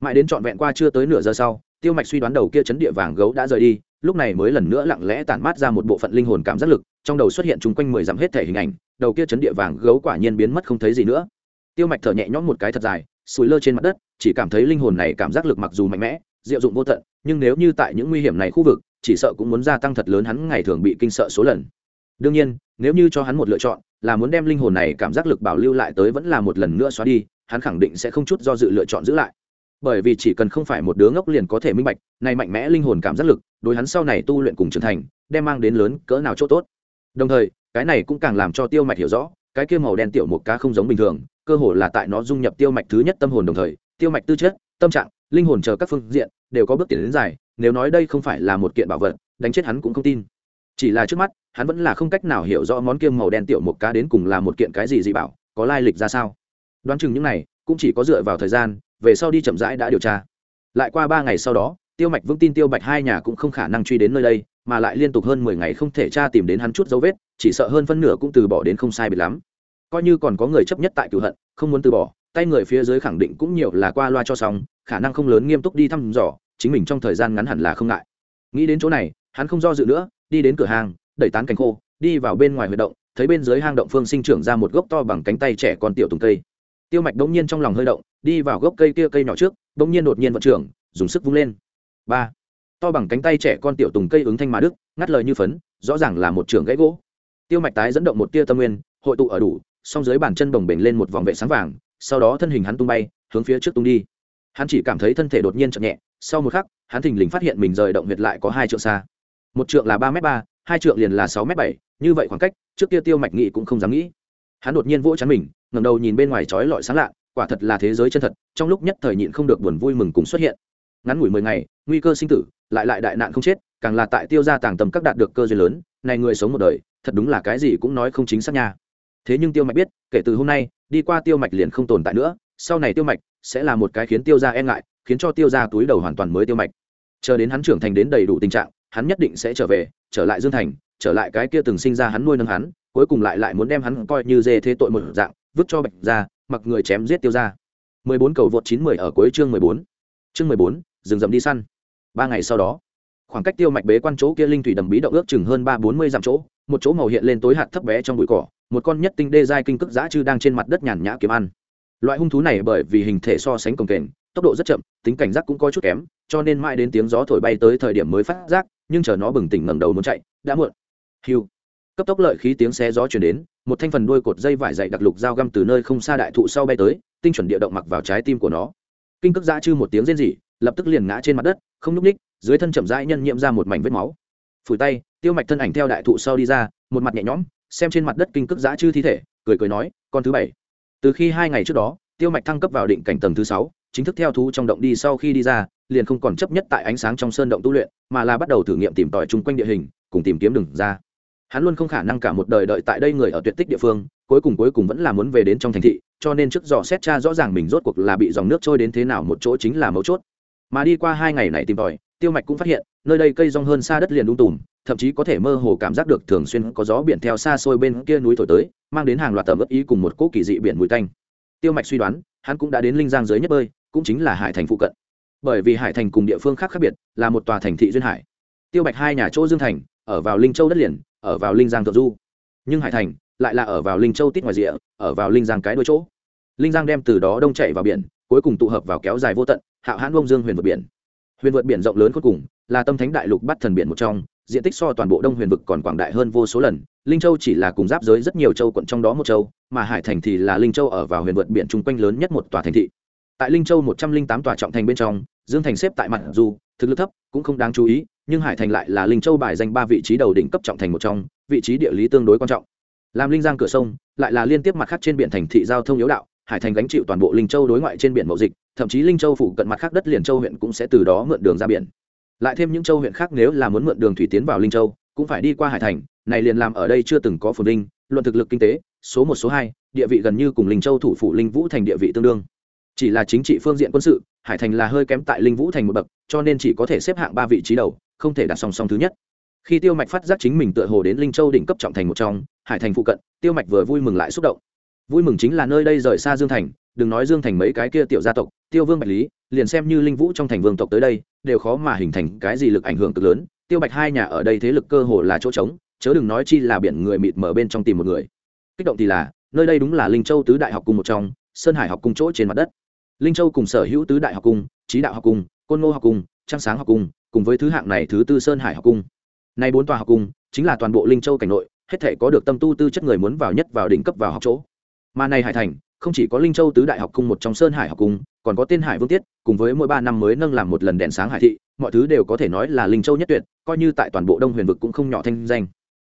Mãi đến trọn vẹn qua chưa tới nửa giờ sau, tiêu mạch suy đoán đầu kia chấn địa vàng gấu đã rời đi, lúc này mới lần nữa lặng lẽ tản mát ra một bộ phận linh hồn cảm giác lực, trong đầu xuất hiện chung quanh mười dặm hết thể hình ảnh đầu kia chấn địa vàng gấu quả nhiên biến mất không thấy gì nữa. Tiêu mạch thở nhẹ nhõm một cái thật dài sùi lơ trên mặt đất, chỉ cảm thấy linh hồn này cảm giác lực mặc dù mạnh mẽ, diệu dụng vô tận, nhưng nếu như tại những nguy hiểm này khu vực, chỉ sợ cũng muốn gia tăng thật lớn hắn ngày thường bị kinh sợ số lần. Đương nhiên, nếu như cho hắn một lựa chọn, là muốn đem linh hồn này cảm giác lực bảo lưu lại tới vẫn là một lần nữa xóa đi, hắn khẳng định sẽ không chút do dự lựa chọn giữ lại. Bởi vì chỉ cần không phải một đứa ngốc liền có thể minh bạch, này mạnh mẽ linh hồn cảm giác lực, đối hắn sau này tu luyện cùng trưởng thành, đem mang đến lớn cỡ nào chỗ tốt. Đồng thời cái này cũng càng làm cho tiêu mạch hiểu rõ, cái kia màu đen tiểu một cá không giống bình thường, cơ hồ là tại nó dung nhập tiêu mạch thứ nhất tâm hồn đồng thời, tiêu mạch tư chất, tâm trạng, linh hồn chờ các phương diện, đều có bước tiến đến dài, nếu nói đây không phải là một kiện bảo vật, đánh chết hắn cũng không tin. Chỉ là trước mắt, hắn vẫn là không cách nào hiểu rõ món kiêm màu đen tiểu một cá đến cùng là một kiện cái gì dị bảo, có lai lịch ra sao. Đoán chừng những này, cũng chỉ có dựa vào thời gian, về sau đi chậm rãi đã điều tra. Lại qua ba ngày sau đó, tiêu mạch vững tin tiêu bạch hai nhà cũng không khả năng truy đến nơi đây mà lại liên tục hơn mười ngày không thể tra tìm đến hắn chút dấu vết, chỉ sợ hơn phân nửa cũng từ bỏ đến không sai biệt lắm. Coi như còn có người chấp nhất tại cửu hận, không muốn từ bỏ, tay người phía dưới khẳng định cũng nhiều là qua loa cho xong, khả năng không lớn nghiêm túc đi thăm dò, chính mình trong thời gian ngắn hẳn là không ngại. Nghĩ đến chỗ này, hắn không do dự nữa, đi đến cửa hàng đẩy tán cánh khô, đi vào bên ngoài huy động, thấy bên dưới hang động phương sinh trưởng ra một gốc to bằng cánh tay trẻ con tiểu tùng cây. Tiêu mạch bỗng nhiên trong lòng hơi động, đi vào gốc cây kia cây nhỏ trước, bỗng nhiên đột nhiên vận trưởng, dùng sức vung lên. Ba to bằng cánh tay trẻ con tiểu tùng cây ứng thanh mà đức, ngắt lời như phấn, rõ ràng là một trường gãy gỗ. Tiêu mạch tái dẫn động một tia tâm nguyên, hội tụ ở đủ, song dưới bàn chân bồng bềnh lên một vòng vệ sáng vàng, sau đó thân hình hắn tung bay, hướng phía trước tung đi. Hắn chỉ cảm thấy thân thể đột nhiên chậm nhẹ, sau một khắc, hắn thình lình phát hiện mình rời động huyệt lại có hai trượng xa. Một trượng là ba m ba, hai trượng liền là sáu m bảy, như vậy khoảng cách, trước kia tiêu mạch nghị cũng không dám nghĩ. Hắn đột nhiên vỗ chắn mình ngầm đầu nhìn bên ngoài trói lọi sáng lạ, quả thật là thế giới chân thật, trong lúc nhất thời nhịn không được buồn vui mừng cùng xuất hiện ngắn ngủi mười ngày, nguy cơ sinh tử, lại lại đại nạn không chết, càng là tại tiêu gia tàng tầm các đạt được cơ duyên lớn, này người sống một đời, thật đúng là cái gì cũng nói không chính xác nha. Thế nhưng tiêu mạch biết, kể từ hôm nay, đi qua tiêu mạch liền không tồn tại nữa, sau này tiêu mạch sẽ là một cái khiến tiêu gia e ngại, khiến cho tiêu gia túi đầu hoàn toàn mới tiêu mạch. Chờ đến hắn trưởng thành đến đầy đủ tình trạng, hắn nhất định sẽ trở về, trở lại dương thành, trở lại cái kia từng sinh ra hắn nuôi nâng hắn, cuối cùng lại lại muốn đem hắn coi như dê thế tội một dạng, vứt cho bạch ra mặc người chém giết tiêu ra 14 cầu vượt 910 ở cuối chương 14. Chương 14, dừng dậm đi săn. Ba ngày sau đó, khoảng cách tiêu mạch bế quan chỗ kia linh thủy đầm bí động ước chừng hơn ba bốn mươi dặm chỗ, một chỗ màu hiện lên tối hạt thấp bé trong bụi cỏ, một con nhất tinh đê giai kinh cước dã chư đang trên mặt đất nhàn nhã kiếm ăn. Loại hung thú này bởi vì hình thể so sánh cồng kềnh, tốc độ rất chậm, tính cảnh giác cũng có chút kém, cho nên mãi đến tiếng gió thổi bay tới thời điểm mới phát giác, nhưng chờ nó bừng tỉnh ngẩng đầu muốn chạy, đã muộn. Hiu, cấp tốc lợi khí tiếng xé gió chuyển đến một thanh phần đuôi cột dây vải dày đặc lục dao găm từ nơi không xa đại thụ sau bay tới tinh chuẩn địa động mặc vào trái tim của nó kinh cước giã chư một tiếng rên rỉ, lập tức liền ngã trên mặt đất, không nhúc ních dưới thân chậm rãi nhân nhiễm ra một mảnh vết máu. Phủi tay, tiêu mạch thân ảnh theo đại thụ sau đi ra, một mặt nhẹ nhõm, xem trên mặt đất kinh cước giã chư thi thể, cười cười nói, con thứ bảy. Từ khi hai ngày trước đó, tiêu mạch thăng cấp vào định cảnh tầng thứ sáu, chính thức theo thú trong động đi sau khi đi ra, liền không còn chấp nhất tại ánh sáng trong sơn động tu luyện, mà là bắt đầu thử nghiệm tìm tòi chung quanh địa hình, cùng tìm kiếm đường ra. Hắn luôn không khả năng cả một đời đợi tại đây người ở tuyệt tích địa phương cuối cùng cuối cùng vẫn là muốn về đến trong thành thị, cho nên trước dò xét cha rõ ràng mình rốt cuộc là bị dòng nước trôi đến thế nào, một chỗ chính là mấu chốt. Mà đi qua hai ngày này tìm tòi, tiêu mạch cũng phát hiện, nơi đây cây rong hơn xa đất liền đung tùm, thậm chí có thể mơ hồ cảm giác được thường xuyên có gió biển theo xa xôi bên kia núi thổi tới, mang đến hàng loạt tầm ấp ý cùng một cỗ kỳ dị biển mùi tanh. Tiêu mạch suy đoán, hắn cũng đã đến linh giang dưới nhất bơi, cũng chính là hải thành phụ cận. Bởi vì hải thành cùng địa phương khác khác biệt, là một tòa thành thị duyên hải. Tiêu bạch hai nhà chỗ dương thành, ở vào linh châu đất liền, ở vào linh giang thượng du. Nhưng hải thành lại là ở vào linh châu tít ngoài rìa, ở vào linh giang cái đôi chỗ. Linh giang đem từ đó đông chạy vào biển, cuối cùng tụ hợp vào kéo dài vô tận hạo hãn bông dương huyền vượt biển. Huyền vượt biển rộng lớn cuối cùng, là tâm thánh đại lục bắt thần biển một trong, diện tích so toàn bộ đông huyền vực còn quảng đại hơn vô số lần, linh châu chỉ là cùng giáp giới rất nhiều châu quận trong đó một châu, mà hải thành thì là linh châu ở vào huyền vượt biển chung quanh lớn nhất một tòa thành thị. Tại linh châu một trăm linh tám tòa trọng thành bên trong, dương thành xếp tại mặt dù, thực lực thấp, cũng không đáng chú ý, nhưng hải thành lại là linh châu bài danh ba vị trí đầu đỉnh cấp trọng thành một trong, vị trí địa lý tương đối quan trọng làm linh giang cửa sông, lại là liên tiếp mặt khác trên biển thành thị giao thông yếu đạo, hải thành gánh chịu toàn bộ linh châu đối ngoại trên biển mậu dịch, thậm chí linh châu phủ cận mặt khác đất liền châu huyện cũng sẽ từ đó mượn đường ra biển. Lại thêm những châu huyện khác nếu là muốn mượn đường thủy tiến vào linh châu, cũng phải đi qua hải thành, này liền làm ở đây chưa từng có phồn linh luận thực lực kinh tế, số một, số hai, địa vị gần như cùng linh châu thủ phủ linh vũ thành địa vị tương đương. Chỉ là chính trị phương diện quân sự, hải thành là hơi kém tại linh vũ thành một bậc, cho nên chỉ có thể xếp hạng ba vị trí đầu, không thể đặt song song thứ nhất khi tiêu mạch phát giác chính mình tựa hồ đến linh châu đỉnh cấp trọng thành một trong, hải thành phụ cận, tiêu mạch vừa vui mừng lại xúc động. Vui mừng chính là nơi đây rời xa dương thành, đừng nói dương thành mấy cái kia tiểu gia tộc, tiêu vương bạch lý, liền xem như linh vũ trong thành vương tộc tới đây, đều khó mà hình thành cái gì lực ảnh hưởng cực lớn. Tiêu bạch hai nhà ở đây thế lực cơ hồ là chỗ trống, chớ đừng nói chi là biển người mịt mở bên trong tìm một người. Kích động thì là, nơi đây đúng là linh châu tứ đại học cung một trong, sơn hải học cung chỗ trên mặt đất. Linh châu cùng sở hữu tứ đại học cung trí đạo học cung côn ngô học cung trang sáng học cung cùng với thứ hạng này thứ tư sơn hải học cung nay bốn tòa học cung, chính là toàn bộ linh châu cảnh nội, hết thể có được tâm tu tư chất người muốn vào nhất vào đỉnh cấp vào học chỗ. Mà này hải thành, không chỉ có linh châu tứ đại học cung một trong sơn hải học cung, còn có tên hải vương tiết, cùng với mỗi ba năm mới nâng làm một lần đèn sáng hải thị, mọi thứ đều có thể nói là linh châu nhất tuyệt, coi như tại toàn bộ đông huyền vực cũng không nhỏ thanh danh.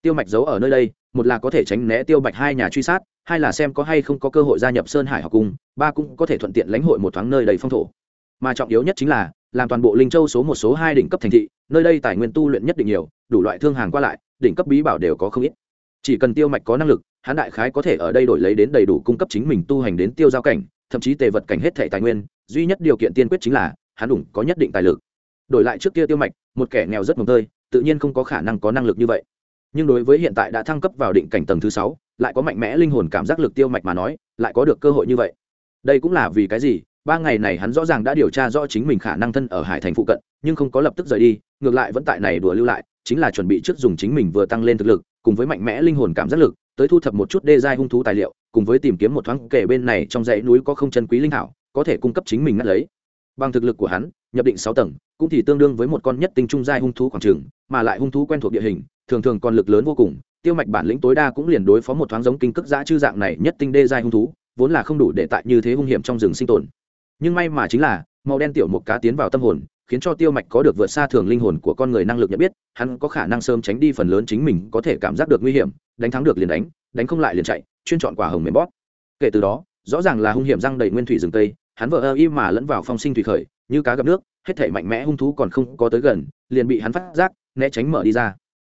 Tiêu mạch giấu ở nơi đây, một là có thể tránh né tiêu bạch hai nhà truy sát, hai là xem có hay không có cơ hội gia nhập sơn hải học cung, ba cũng có thể thuận tiện lãnh hội một thoáng nơi đầy phong thổ. Mà trọng yếu nhất chính là làm toàn bộ linh châu số một, số hai đỉnh cấp thành thị, nơi đây tài nguyên tu luyện nhất định nhiều, đủ loại thương hàng qua lại, đỉnh cấp bí bảo đều có không ít. Chỉ cần tiêu mạch có năng lực, hắn đại khái có thể ở đây đổi lấy đến đầy đủ cung cấp chính mình tu hành đến tiêu giao cảnh, thậm chí tề vật cảnh hết thể tài nguyên, duy nhất điều kiện tiên quyết chính là hắn đủ có nhất định tài lực. Đổi lại trước kia tiêu mạch, một kẻ nghèo rất mồm tơi, tự nhiên không có khả năng có năng lực như vậy. Nhưng đối với hiện tại đã thăng cấp vào định cảnh tầng thứ sáu, lại có mạnh mẽ linh hồn cảm giác lực tiêu mạch mà nói, lại có được cơ hội như vậy. Đây cũng là vì cái gì? Ba ngày này hắn rõ ràng đã điều tra rõ chính mình khả năng thân ở hải thành phụ cận, nhưng không có lập tức rời đi, ngược lại vẫn tại này đùa lưu lại, chính là chuẩn bị trước dùng chính mình vừa tăng lên thực lực, cùng với mạnh mẽ linh hồn cảm giác lực, tới thu thập một chút đê giai hung thú tài liệu, cùng với tìm kiếm một thoáng kể bên này trong dãy núi có không chân quý linh hảo có thể cung cấp chính mình ngắt lấy. Bằng thực lực của hắn, nhập định sáu tầng, cũng thì tương đương với một con nhất tinh trung giai hung thú khoảng trường mà lại hung thú quen thuộc địa hình, thường thường còn lực lớn vô cùng, tiêu mạch bản lĩnh tối đa cũng liền đối phó một thoáng giống kinh cước giã chư dạng này nhất tinh đê giai hung thú, vốn là không đủ để tại như thế hung hiểm trong rừng sinh tồn nhưng may mà chính là, màu đen tiểu một cá tiến vào tâm hồn, khiến cho tiêu mạch có được vượt xa thường linh hồn của con người năng lực nhận biết, hắn có khả năng sớm tránh đi phần lớn chính mình có thể cảm giác được nguy hiểm, đánh thắng được liền đánh đánh không lại liền chạy, chuyên chọn quả hồng mềm bóp. Kể từ đó, rõ ràng là hung hiểm răng đầy nguyên thủy rừng tây, hắn vợ ơ y mà lẫn vào phong sinh thủy khởi, như cá gặp nước, hết thể mạnh mẽ hung thú còn không có tới gần, liền bị hắn phát giác, né tránh mở đi ra.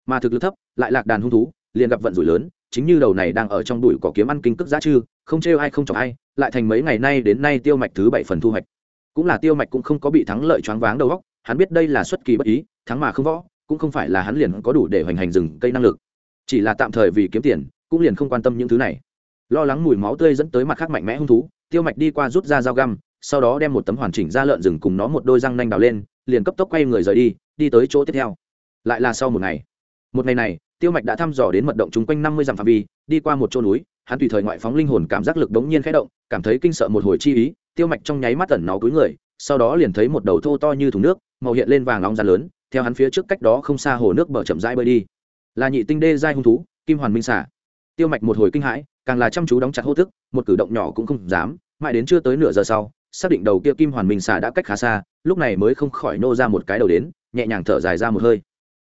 Mà thực lực thấp, lại lạc đàn hung thú, liền gặp vận rủi lớn, chính như đầu này đang ở trong đùi cỏ kiếm ăn kinh cước giá chư, không trêu ai không chọc ai lại thành mấy ngày nay đến nay tiêu mạch thứ bảy phần thu hoạch. Cũng là tiêu mạch cũng không có bị thắng lợi choáng váng đầu óc, hắn biết đây là xuất kỳ bất ý, thắng mà không võ, cũng không phải là hắn liền có đủ để hoành hành rừng cây năng lực. Chỉ là tạm thời vì kiếm tiền, cũng liền không quan tâm những thứ này. Lo lắng mùi máu tươi dẫn tới mặt khác mạnh mẽ hung thú, tiêu mạch đi qua rút ra dao găm, sau đó đem một tấm hoàn chỉnh da lợn rừng cùng nó một đôi răng nanh đào lên, liền cấp tốc quay người rời đi đi tới chỗ tiếp theo. Lại là sau một ngày. Một ngày này tiêu mạch đã thăm dò đến mật động chung quanh năm mươi dặm phạm vi, đi qua một chỗ núi, hắn tùy thời ngoại phóng linh hồn cảm giác lực đống nhiên khẽ động, cảm thấy kinh sợ một hồi chi ý, tiêu mạch trong nháy mắt tẩn nó túi người, sau đó liền thấy một đầu thô to như thùng nước, màu hiện lên vàng long ra lớn, theo hắn phía trước cách đó không xa hồ nước bờ chậm rãi bơi đi. Là nhị tinh đê giai hung thú, kim hoàn minh xả tiêu mạch một hồi kinh hãi, càng là chăm chú đóng chặt hô thức, một cử động nhỏ cũng không dám, mãi đến chưa tới nửa giờ sau, xác định đầu kia kim hoàn minh xả đã cách khá xa, lúc này mới không khỏi nô ra một cái đầu đến, nhẹ nhàng thở dài ra một hơi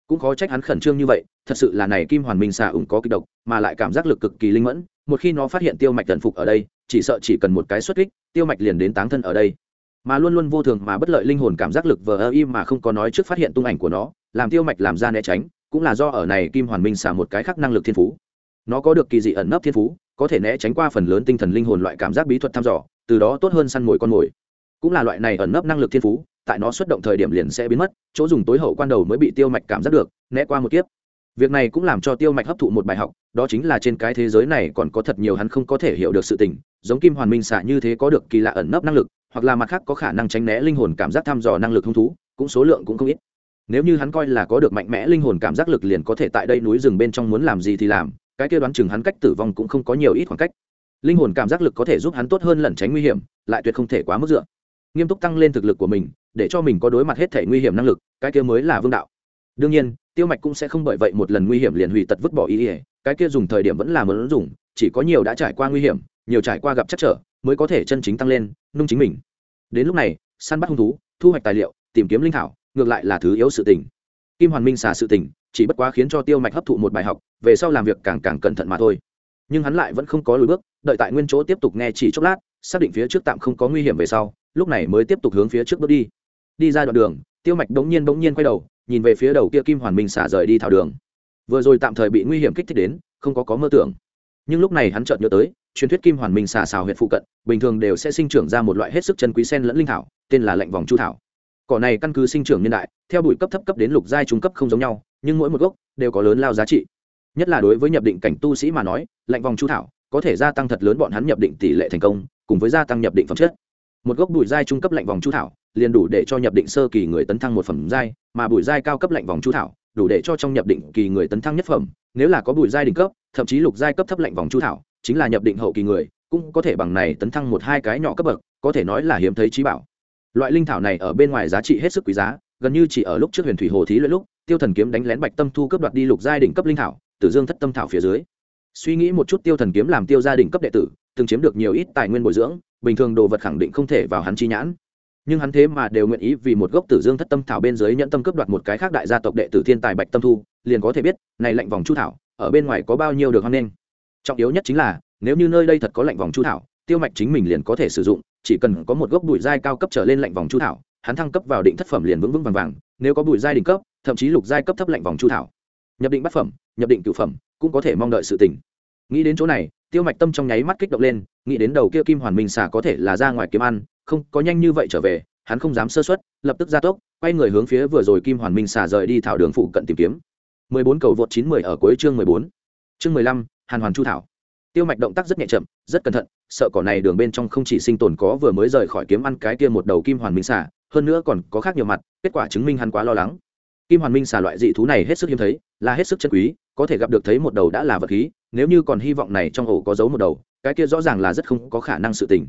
cũng khó trách hắn khẩn trương như vậy, thật sự là này kim hoàn minh xà ủng có kịch độc, mà lại cảm giác lực cực kỳ linh mẫn, một khi nó phát hiện tiêu mạch tần phục ở đây, chỉ sợ chỉ cần một cái xuất kích, tiêu mạch liền đến táng thân ở đây. Mà luôn luôn vô thường mà bất lợi linh hồn cảm giác lực vờ ơ im mà không có nói trước phát hiện tung ảnh của nó, làm tiêu mạch làm ra né tránh, cũng là do ở này kim hoàn minh xả một cái khác năng lực thiên phú. Nó có được kỳ dị ẩn nấp thiên phú, có thể né tránh qua phần lớn tinh thần linh hồn loại cảm giác bí thuật thăm dò, từ đó tốt hơn săn mồi con mồi. Cũng là loại này ẩn nấp năng lực thiên phú tại nó xuất động thời điểm liền sẽ biến mất, chỗ dùng tối hậu quan đầu mới bị tiêu mạch cảm giác được, né qua một kiếp. Việc này cũng làm cho tiêu mạch hấp thụ một bài học, đó chính là trên cái thế giới này còn có thật nhiều hắn không có thể hiểu được sự tình, giống kim hoàn minh xạ như thế có được kỳ lạ ẩn nấp năng lực, hoặc là mặt khác có khả năng tránh né linh hồn cảm giác thăm dò năng lực hung thú, cũng số lượng cũng không ít. Nếu như hắn coi là có được mạnh mẽ linh hồn cảm giác lực liền có thể tại đây núi rừng bên trong muốn làm gì thì làm, cái kia đoán chừng hắn cách tử vong cũng không có nhiều ít khoảng cách. Linh hồn cảm giác lực có thể giúp hắn tốt hơn lẩn tránh nguy hiểm, lại tuyệt không thể quá mức dựa nghiêm túc tăng lên thực lực của mình, để cho mình có đối mặt hết thể nguy hiểm năng lực, cái kia mới là vương đạo. Đương nhiên, tiêu mạch cũng sẽ không bởi vậy một lần nguy hiểm liền hủy tật vứt bỏ ý ỉa cái kia dùng thời điểm vẫn là muốn dùng, chỉ có nhiều đã trải qua nguy hiểm, nhiều trải qua gặp chắc trở, mới có thể chân chính tăng lên, nung chính mình. Đến lúc này, săn bắt hung thú, thu hoạch tài liệu, tìm kiếm linh thảo, ngược lại là thứ yếu sự tình. Kim hoàn minh xả sự tình, chỉ bất quá khiến cho tiêu mạch hấp thụ một bài học, về sau làm việc càng càng cẩn thận mà thôi. Nhưng hắn lại vẫn không có lùi bước, đợi tại nguyên chỗ tiếp tục nghe chỉ chốc lát, xác định phía trước tạm không có nguy hiểm về sau lúc này mới tiếp tục hướng phía trước bước đi. Đi ra đoạn đường, tiêu mạch đống nhiên đống nhiên quay đầu, nhìn về phía đầu kia kim hoàn minh xả rời đi thảo đường. Vừa rồi tạm thời bị nguy hiểm kích thích đến, không có có mơ tưởng. Nhưng lúc này hắn chợt nhớ tới, truyền thuyết kim hoàn minh xả xào huyện phụ cận, bình thường đều sẽ sinh trưởng ra một loại hết sức chân quý sen lẫn linh thảo, tên là lệnh vòng chu thảo. Cỏ này căn cứ sinh trưởng niên đại, theo bụi cấp thấp cấp đến lục giai trung cấp không giống nhau, nhưng mỗi một gốc đều có lớn lao giá trị. Nhất là đối với nhập định cảnh tu sĩ mà nói lệnh vòng chu thảo có thể gia tăng thật lớn bọn hắn nhập định tỷ lệ thành công, cùng với gia tăng nhập định phẩm chất một gốc bụi giai trung cấp lệnh vòng chu thảo, liền đủ để cho nhập định sơ kỳ người tấn thăng một phẩm giai mà bụi giai cao cấp lệnh vòng chu thảo, đủ để cho trong nhập định kỳ người tấn thăng nhất phẩm. Nếu là có bụi giai đỉnh cấp, thậm chí lục giai cấp thấp lệnh vòng chu thảo, chính là nhập định hậu kỳ người, cũng có thể bằng này tấn thăng một hai cái nhỏ cấp bậc, có thể nói là hiếm thấy trí bảo. Loại linh thảo này ở bên ngoài giá trị hết sức quý giá, gần như chỉ ở lúc trước huyền thủy hồ thí luyện lúc, tiêu thần kiếm đánh lén bạch tâm thu cấp đoạt đi lục giai đỉnh cấp linh thảo, tử dương thất tâm thảo phía dưới. Suy nghĩ một chút, tiêu thần kiếm làm tiêu gia đình cấp đệ tử, từng chiếm được nhiều ít tài nguyên bồi dưỡng bình thường đồ vật khẳng định không thể vào hắn chi nhãn. Nhưng hắn thế mà đều nguyện ý vì một gốc tử dương thất tâm thảo bên dưới nhẫn tâm cướp đoạt một cái khác đại gia tộc đệ tử thiên tài bạch tâm thu, liền có thể biết, này lệnh vòng chu thảo, ở bên ngoài có bao nhiêu được hoan nghênh. Trọng yếu nhất chính là, nếu như nơi đây thật có lệnh vòng chu thảo, tiêu mạch chính mình liền có thể sử dụng, chỉ cần có một gốc bụi giai cao cấp trở lên lệnh vòng chu thảo, hắn thăng cấp vào định thất phẩm liền vững vững vàng vàng, nếu có bụi giai đỉnh cấp, thậm chí lục giai cấp thấp lệnh vòng chu thảo. Nhập định bát phẩm, nhập định cửu phẩm, cũng có thể mong đợi sự tỉnh nghĩ đến chỗ này tiêu mạch tâm trong nháy mắt kích động lên nghĩ đến đầu kia kim hoàn minh xà có thể là ra ngoài kiếm ăn không có nhanh như vậy trở về hắn không dám sơ xuất lập tức ra tốc quay người hướng phía vừa rồi kim hoàn minh xà rời đi thảo đường phụ cận tìm kiếm 14 cầu vượt 910 ở cuối chương 14. Chương 15, Hàn Hoàn Chu thảo. Tiêu Mạch động tác rất nhẹ chậm, rất cẩn thận, sợ cỏ này đường bên trong không chỉ sinh tồn có vừa mới rời khỏi kiếm ăn cái kia một đầu kim hoàn minh xà, hơn nữa còn có khác nhiều mặt, kết quả chứng minh hắn quá lo lắng. Kim hoàn minh xà loại dị thú này hết sức hiếm thấy, là hết sức chân quý, có thể gặp được thấy một đầu đã là vật khí, nếu như còn hy vọng này trong ổ có giấu một đầu, cái kia rõ ràng là rất không có khả năng sự tình.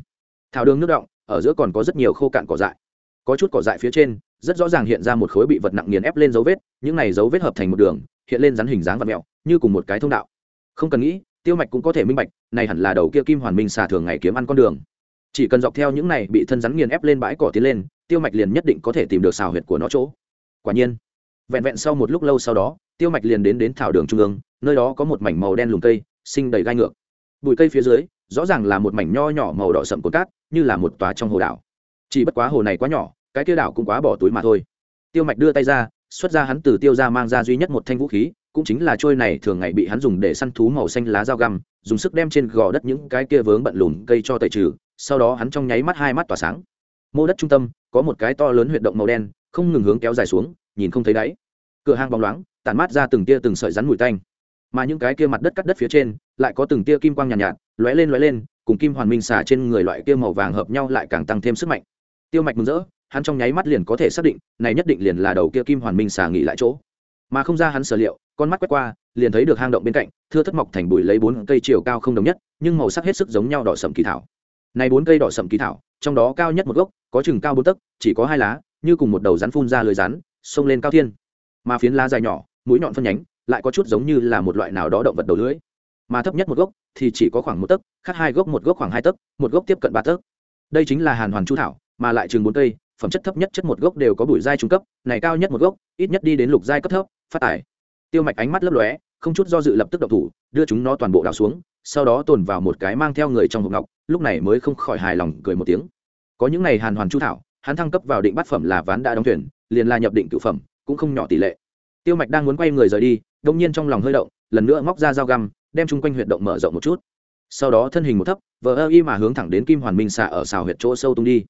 Thảo đường nước động, ở giữa còn có rất nhiều khô cạn cỏ dại. Có chút cỏ dại phía trên, rất rõ ràng hiện ra một khối bị vật nặng nghiền ép lên dấu vết, những này dấu vết hợp thành một đường, hiện lên rắn hình dáng vật mèo, như cùng một cái thông đạo. Không cần nghĩ, Tiêu Mạch cũng có thể minh bạch, này hẳn là đầu kia kim hoàn minh xà thường ngày kiếm ăn con đường. Chỉ cần dọc theo những này bị thân rắn nghiền ép lên bãi cỏ tiến lên, Tiêu Mạch liền nhất định có thể tìm được xào huyệt của nó chỗ. Quả nhiên, vẹn vẹn sau một lúc lâu sau đó, Tiêu Mạch liền đến đến thảo đường trung ương, nơi đó có một mảnh màu đen lùm cây, sinh đầy gai ngược. Bụi cây phía dưới, rõ ràng là một mảnh nho nhỏ màu đỏ sậm cồn cát, như là một tòa trong hồ đảo. Chỉ bất quá hồ này quá nhỏ, cái kia đảo cũng quá bỏ túi mà thôi tiêu mạch đưa tay ra xuất ra hắn từ tiêu ra mang ra duy nhất một thanh vũ khí cũng chính là trôi này thường ngày bị hắn dùng để săn thú màu xanh lá dao găm dùng sức đem trên gò đất những cái kia vướng bận lùm cây cho tẩy trừ sau đó hắn trong nháy mắt hai mắt tỏa sáng mô đất trung tâm có một cái to lớn huyệt động màu đen không ngừng hướng kéo dài xuống nhìn không thấy đáy cửa hang bóng loáng tản mát ra từng tia từng sợi rắn mùi tanh. Mà những cái kia mặt đất cắt đất phía trên lại có từng tia kim quang nhàn nhạt, nhạt lóe lên lóe lên cùng kim hoàn minh xả trên người loại kia màu vàng hợp nhau lại càng tăng thêm sức mạnh. Tiêu mạch mừng rỡ hắn trong nháy mắt liền có thể xác định này nhất định liền là đầu kia kim hoàn minh xà nghỉ lại chỗ. Mà không ra hắn sở liệu con mắt quét qua liền thấy được hang động bên cạnh thưa thất mọc thành bụi lấy bốn cây chiều cao không đồng nhất nhưng màu sắc hết sức giống nhau đỏ sậm kỳ thảo. Này bốn cây đỏ sậm kỳ thảo trong đó cao nhất một gốc có chừng cao bốn tấc chỉ có hai lá như cùng một đầu rắn phun ra lưới rắn xông lên cao thiên. Mà phiến lá dài nhỏ mũi nhọn phân nhánh, lại có chút giống như là một loại nào đó động vật đầu lưới mà thấp nhất một gốc thì chỉ có khoảng một tấc, khác hai gốc một gốc khoảng hai tấc, một gốc tiếp cận ba tấc. Đây chính là hàn hoàn chu thảo, mà lại chừng bốn cây, phẩm chất thấp nhất chất một gốc đều có bụi giai trung cấp, này cao nhất một gốc, ít nhất đi đến lục giai cấp thấp, phát tải tiêu mạch ánh mắt lấp lóe, không chút do dự lập tức động thủ, đưa chúng nó toàn bộ đào xuống, sau đó tồn vào một cái mang theo người trong hộp ngọc, lúc này mới không khỏi hài lòng cười một tiếng. Có những ngày hàn hoàn chu thảo, hắn thăng cấp vào định bát phẩm là ván đã đóng thuyền, liền là nhập định cựu phẩm, cũng không nhỏ tỷ lệ tiêu mạch đang muốn quay người rời đi đông nhiên trong lòng hơi động, lần nữa móc ra dao găm, đem chung quanh huyệt động mở rộng một chút. Sau đó thân hình một thấp, vờ ơ y mà hướng thẳng đến kim hoàn minh xạ ở xào huyệt chỗ sâu tung đi.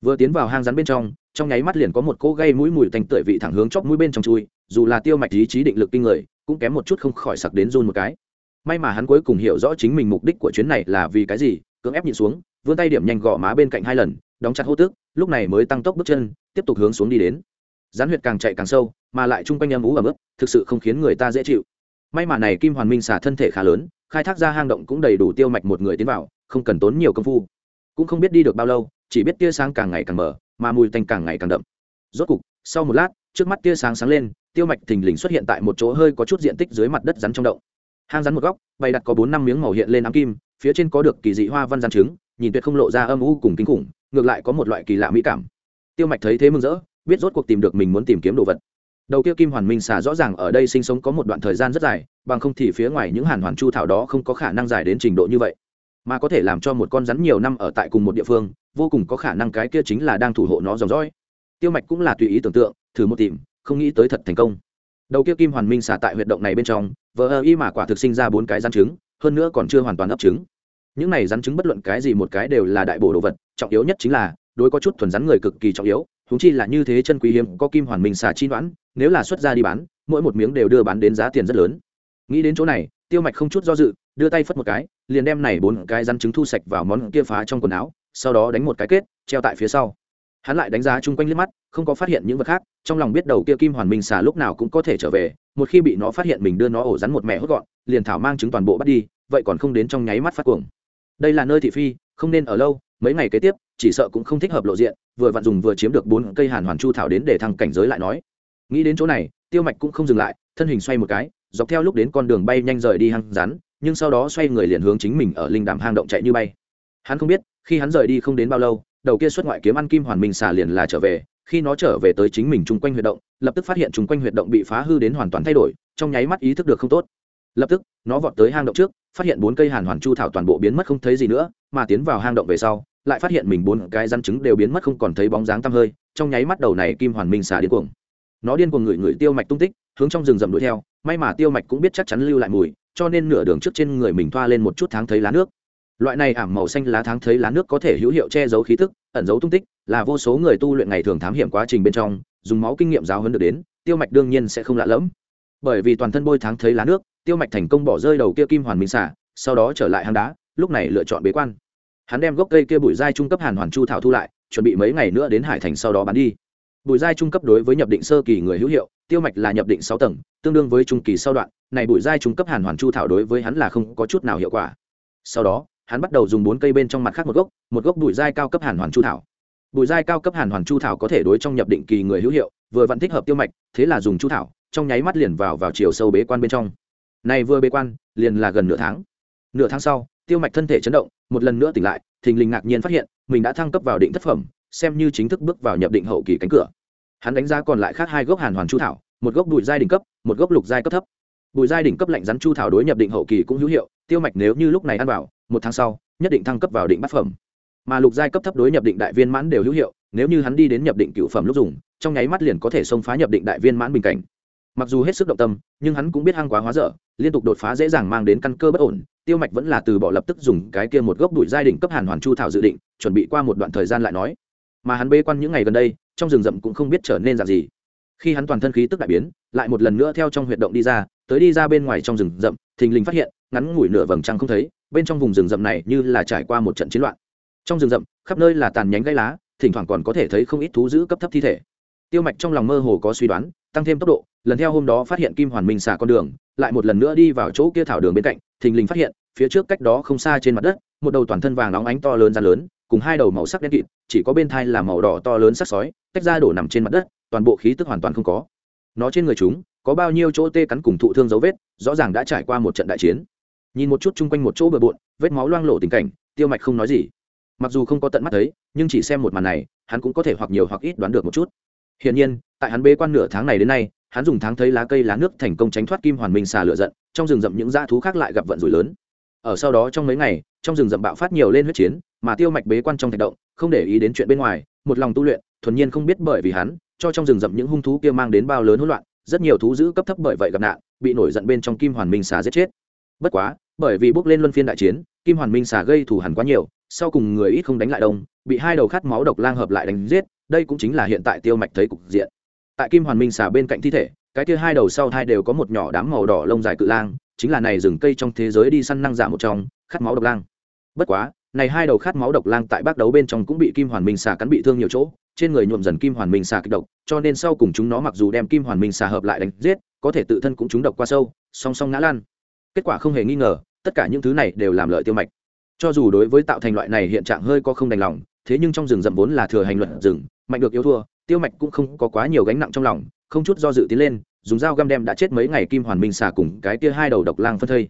Vừa tiến vào hang rắn bên trong trong nháy mắt liền có một cỗ gây mũi mùi thành tưởi vị thẳng hướng chóp mũi bên trong chui, dù là tiêu mạch ý chí định lực kinh người, cũng kém một chút không khỏi sặc đến run một cái. May mà hắn cuối cùng hiểu rõ chính mình mục đích của chuyến này là vì cái gì, cưỡng ép nhịn xuống, vươn tay điểm nhanh gõ má bên cạnh hai lần, đóng chặt hô tức lúc này mới tăng tốc bước chân, tiếp tục hướng xuống đi đến. Rắn huyệt càng chạy càng sâu mà lại chung quanh âm ú ẩm ướt thực sự không khiến người ta dễ chịu. May mà này kim hoàn minh xả thân thể khá lớn, khai thác ra hang động cũng đầy đủ tiêu mạch một người tiến vào, không cần tốn nhiều công phu. Cũng không biết đi được bao lâu, chỉ biết tia sáng càng ngày càng mở mà mùi tanh càng ngày càng đậm. Rốt cục, sau một lát, trước mắt tia sáng sáng lên, tiêu mạch thình lình xuất hiện tại một chỗ hơi có chút diện tích dưới mặt đất rắn trong động. Hang rắn một góc, bày đặt có bốn năm miếng màu hiện lên ám kim, phía trên có được kỳ dị hoa văn rắn trứng, nhìn tuyệt không lộ ra âm u cùng kinh khủng, ngược lại có một loại kỳ lạ mỹ cảm. Tiêu mạch thấy thế mừng rỡ, biết rốt cuộc tìm được mình muốn tìm kiếm đồ vật đầu kia kim hoàn minh xà rõ ràng ở đây sinh sống có một đoạn thời gian rất dài, bằng không thì phía ngoài những hàn hoàn chu thảo đó không có khả năng dài đến trình độ như vậy. Mà có thể làm cho một con rắn nhiều năm ở tại cùng một địa phương, vô cùng có khả năng cái kia chính là đang thủ hộ nó dòng dõi. Tiêu mạch cũng là tùy ý tưởng tượng, thử một tìm, không nghĩ tới thật thành công. Đầu kia kim hoàn minh xả tại huyệt động này bên trong, vờ ơ y mà quả thực sinh ra bốn cái rắn trứng, hơn nữa còn chưa hoàn toàn ấp trứng. Những này rắn trứng bất luận cái gì một cái đều là đại bổ đồ vật, trọng yếu nhất chính là, đối có chút thuần rắn người cực kỳ trọng yếu huống chi là như thế chân quý hiếm, có kim hoàn minh xà chi đoán nếu là xuất ra đi bán, mỗi một miếng đều đưa bán đến giá tiền rất lớn. Nghĩ đến chỗ này, tiêu mạch không chút do dự, đưa tay phất một cái, liền đem này bốn cái rắn trứng thu sạch vào món kia phá trong quần áo, sau đó đánh một cái kết, treo tại phía sau. Hắn lại đánh giá chung quanh liếc mắt, không có phát hiện những vật khác, trong lòng biết đầu kia kim hoàn minh xà lúc nào cũng có thể trở về, một khi bị nó phát hiện mình đưa nó ổ rắn một mẹ hốt gọn, liền thảo mang trứng toàn bộ bắt đi, vậy còn không đến trong nháy mắt phát cuồng. Đây là nơi thị phi, không nên ở lâu mấy ngày kế tiếp, chỉ sợ cũng không thích hợp lộ diện, vừa vặn dùng vừa chiếm được bốn cây hàn hoàn chu thảo đến để thăng cảnh giới lại nói. Nghĩ đến chỗ này, tiêu mạch cũng không dừng lại, thân hình xoay một cái, dọc theo lúc đến con đường bay nhanh rời đi hang rắn, nhưng sau đó xoay người liền hướng chính mình ở linh đàm hang động chạy như bay. Hắn không biết, khi hắn rời đi không đến bao lâu, đầu kia xuất ngoại kiếm ăn kim hoàn minh xà liền là trở về, khi nó trở về tới chính mình chung quanh huyệt động, lập tức phát hiện chung quanh huyệt động bị phá hư đến hoàn toàn thay đổi, trong nháy mắt ý thức được không tốt lập tức, nó vọt tới hang động trước, phát hiện bốn cây hàn hoàn chu thảo toàn bộ biến mất không thấy gì nữa, mà tiến vào hang động về sau, lại phát hiện mình bốn cái rắn trứng đều biến mất không còn thấy bóng dáng tăm hơi, trong nháy mắt đầu này kim hoàn minh xà điên cuồng. Nó điên cuồng ngửi ngửi tiêu mạch tung tích, hướng trong rừng rậm đuổi theo, may mà tiêu mạch cũng biết chắc chắn lưu lại mùi, cho nên nửa đường trước trên người mình thoa lên một chút tháng thấy lá nước. Loại này ảm màu xanh lá tháng thấy lá nước có thể hữu hiệu che giấu khí tức, ẩn giấu tung tích, là vô số người tu luyện ngày thường thám hiểm quá trình bên trong, dùng máu kinh nghiệm giáo hơn được đến, tiêu mạch đương nhiên sẽ không lạ lẫm. Bởi vì toàn thân bôi tháng thấy lá nước tiêu mạch thành công bỏ rơi đầu kia kim hoàn minh xả sau đó trở lại hang đá, lúc này lựa chọn bế quan. Hắn đem gốc cây kia bụi dai trung cấp hàn hoàn chu thảo thu lại, chuẩn bị mấy ngày nữa đến hải thành sau đó bán đi. Bụi dai trung cấp đối với nhập định sơ kỳ người hữu hiệu, tiêu mạch là nhập định sáu tầng, tương đương với trung kỳ sau đoạn, này bụi dai trung cấp hàn hoàn chu thảo đối với hắn là không có chút nào hiệu quả. Sau đó, hắn bắt đầu dùng bốn cây bên trong mặt khác một gốc một gốc bụi dai cao cấp hàn hoàn chu thảo. Bụi dai cao cấp hàn hoàn chu thảo có thể đối trong nhập định kỳ người hữu hiệu, vừa vẫn thích hợp tiêu mạch, thế là dùng chu thảo, trong nháy mắt liền vào vào chiều sâu bế quan bên trong này vừa bế quan, liền là gần nửa tháng. Nửa tháng sau, tiêu mạch thân thể chấn động, một lần nữa tỉnh lại, thình lình ngạc nhiên phát hiện, mình đã thăng cấp vào định thất phẩm, xem như chính thức bước vào nhập định hậu kỳ cánh cửa. Hắn đánh giá còn lại khác hai gốc hàn hoàn chu thảo, một gốc bụi giai đỉnh cấp, một gốc lục giai cấp thấp. Bụi giai đỉnh cấp lạnh rắn chu thảo đối nhập định hậu kỳ cũng hữu hiệu, tiêu mạch nếu như lúc này ăn vào, một tháng sau, nhất định thăng cấp vào định bát phẩm. Mà lục giai cấp thấp đối nhập định đại viên mãn đều hữu hiệu, nếu như hắn đi đến nhập định cựu phẩm lúc dùng, trong nháy mắt liền có thể xông phá nhập định đại viên mãn bình cảnh mặc dù hết sức động tâm, nhưng hắn cũng biết hăng quá hóa dở, liên tục đột phá dễ dàng mang đến căn cơ bất ổn, tiêu mạch vẫn là từ bỏ lập tức dùng cái kia một gốc bụi giai đỉnh cấp hàn hoàn chu thảo dự định, chuẩn bị qua một đoạn thời gian lại nói. Mà hắn bê quan những ngày gần đây, trong rừng rậm cũng không biết trở nên dạng gì. Khi hắn toàn thân khí tức đại biến, lại một lần nữa theo trong huyệt động đi ra, tới đi ra bên ngoài trong rừng rậm, thình lình phát hiện, ngắn ngủi nửa vầng trăng không thấy, bên trong vùng rừng rậm này như là trải qua một trận chiến loạn. Trong rừng rậm, khắp nơi là tàn nhánh gãy lá, thỉnh thoảng còn có thể thấy không ít thú giữ cấp thấp thi thể. Tiêu mạch trong lòng mơ hồ có suy đoán, tăng thêm tốc độ lần theo hôm đó phát hiện kim hoàn minh xả con đường, lại một lần nữa đi vào chỗ kia thảo đường bên cạnh, thình lình phát hiện, phía trước cách đó không xa trên mặt đất, một đầu toàn thân vàng óng ánh to lớn ra lớn, cùng hai đầu màu sắc đen kịt, chỉ có bên thai là màu đỏ to lớn sắc sói, tách ra đổ nằm trên mặt đất, toàn bộ khí tức hoàn toàn không có. Nó trên người chúng, có bao nhiêu chỗ tê cắn cùng thụ thương dấu vết, rõ ràng đã trải qua một trận đại chiến. Nhìn một chút chung quanh một chỗ bừa bộn, vết máu loang lộ tình cảnh, tiêu mạch không nói gì. Mặc dù không có tận mắt thấy, nhưng chỉ xem một màn này, hắn cũng có thể hoặc nhiều hoặc ít đoán được một chút. Hiển nhiên, tại hắn bê quan nửa tháng này đến nay hắn dùng tháng thấy lá cây lá nước thành công tránh thoát kim hoàn minh xà lựa giận, trong rừng rậm những dã thú khác lại gặp vận rủi lớn. Ở sau đó trong mấy ngày, trong rừng rậm bạo phát nhiều lên huyết chiến, mà tiêu mạch bế quan trong thạch động, không để ý đến chuyện bên ngoài, một lòng tu luyện, thuần nhiên không biết bởi vì hắn, cho trong rừng rậm những hung thú kia mang đến bao lớn hỗn loạn, rất nhiều thú dữ cấp thấp bởi vậy gặp nạn, bị nổi giận bên trong kim hoàn minh xà giết chết. Bất quá, bởi vì bước lên luân phiên đại chiến, kim hoàn minh xà gây thù hẳn quá nhiều, sau cùng người ít không đánh lại đông, bị hai đầu khát máu độc lang hợp lại đánh giết, đây cũng chính là hiện tại tiêu mạch thấy cục diện tại kim hoàn minh xà bên cạnh thi thể, cái kia hai đầu sau thai đều có một nhỏ đám màu đỏ lông dài cự lang, chính là này rừng cây trong thế giới đi săn năng giả một trong, khát máu độc lang. Bất quá, này hai đầu khát máu độc lang tại bác đấu bên trong cũng bị kim hoàn minh xà cắn bị thương nhiều chỗ, trên người nhuộm dần kim hoàn minh xà kịch độc, cho nên sau cùng chúng nó mặc dù đem kim hoàn minh xà hợp lại đánh giết, có thể tự thân cũng chúng độc qua sâu, song song ngã lan kết quả không hề nghi ngờ, tất cả những thứ này đều làm lợi tiêu mạch. Cho dù đối với tạo thành loại này hiện trạng hơi có không đành lòng, thế nhưng trong rừng rậm vốn là thừa hành luận rừng, mạnh được yêu thua tiêu mạch cũng không có quá nhiều gánh nặng trong lòng, không chút do dự tiến lên, dùng dao găm đem đã chết mấy ngày kim hoàn minh xà cùng cái tia hai đầu độc lang phân thây.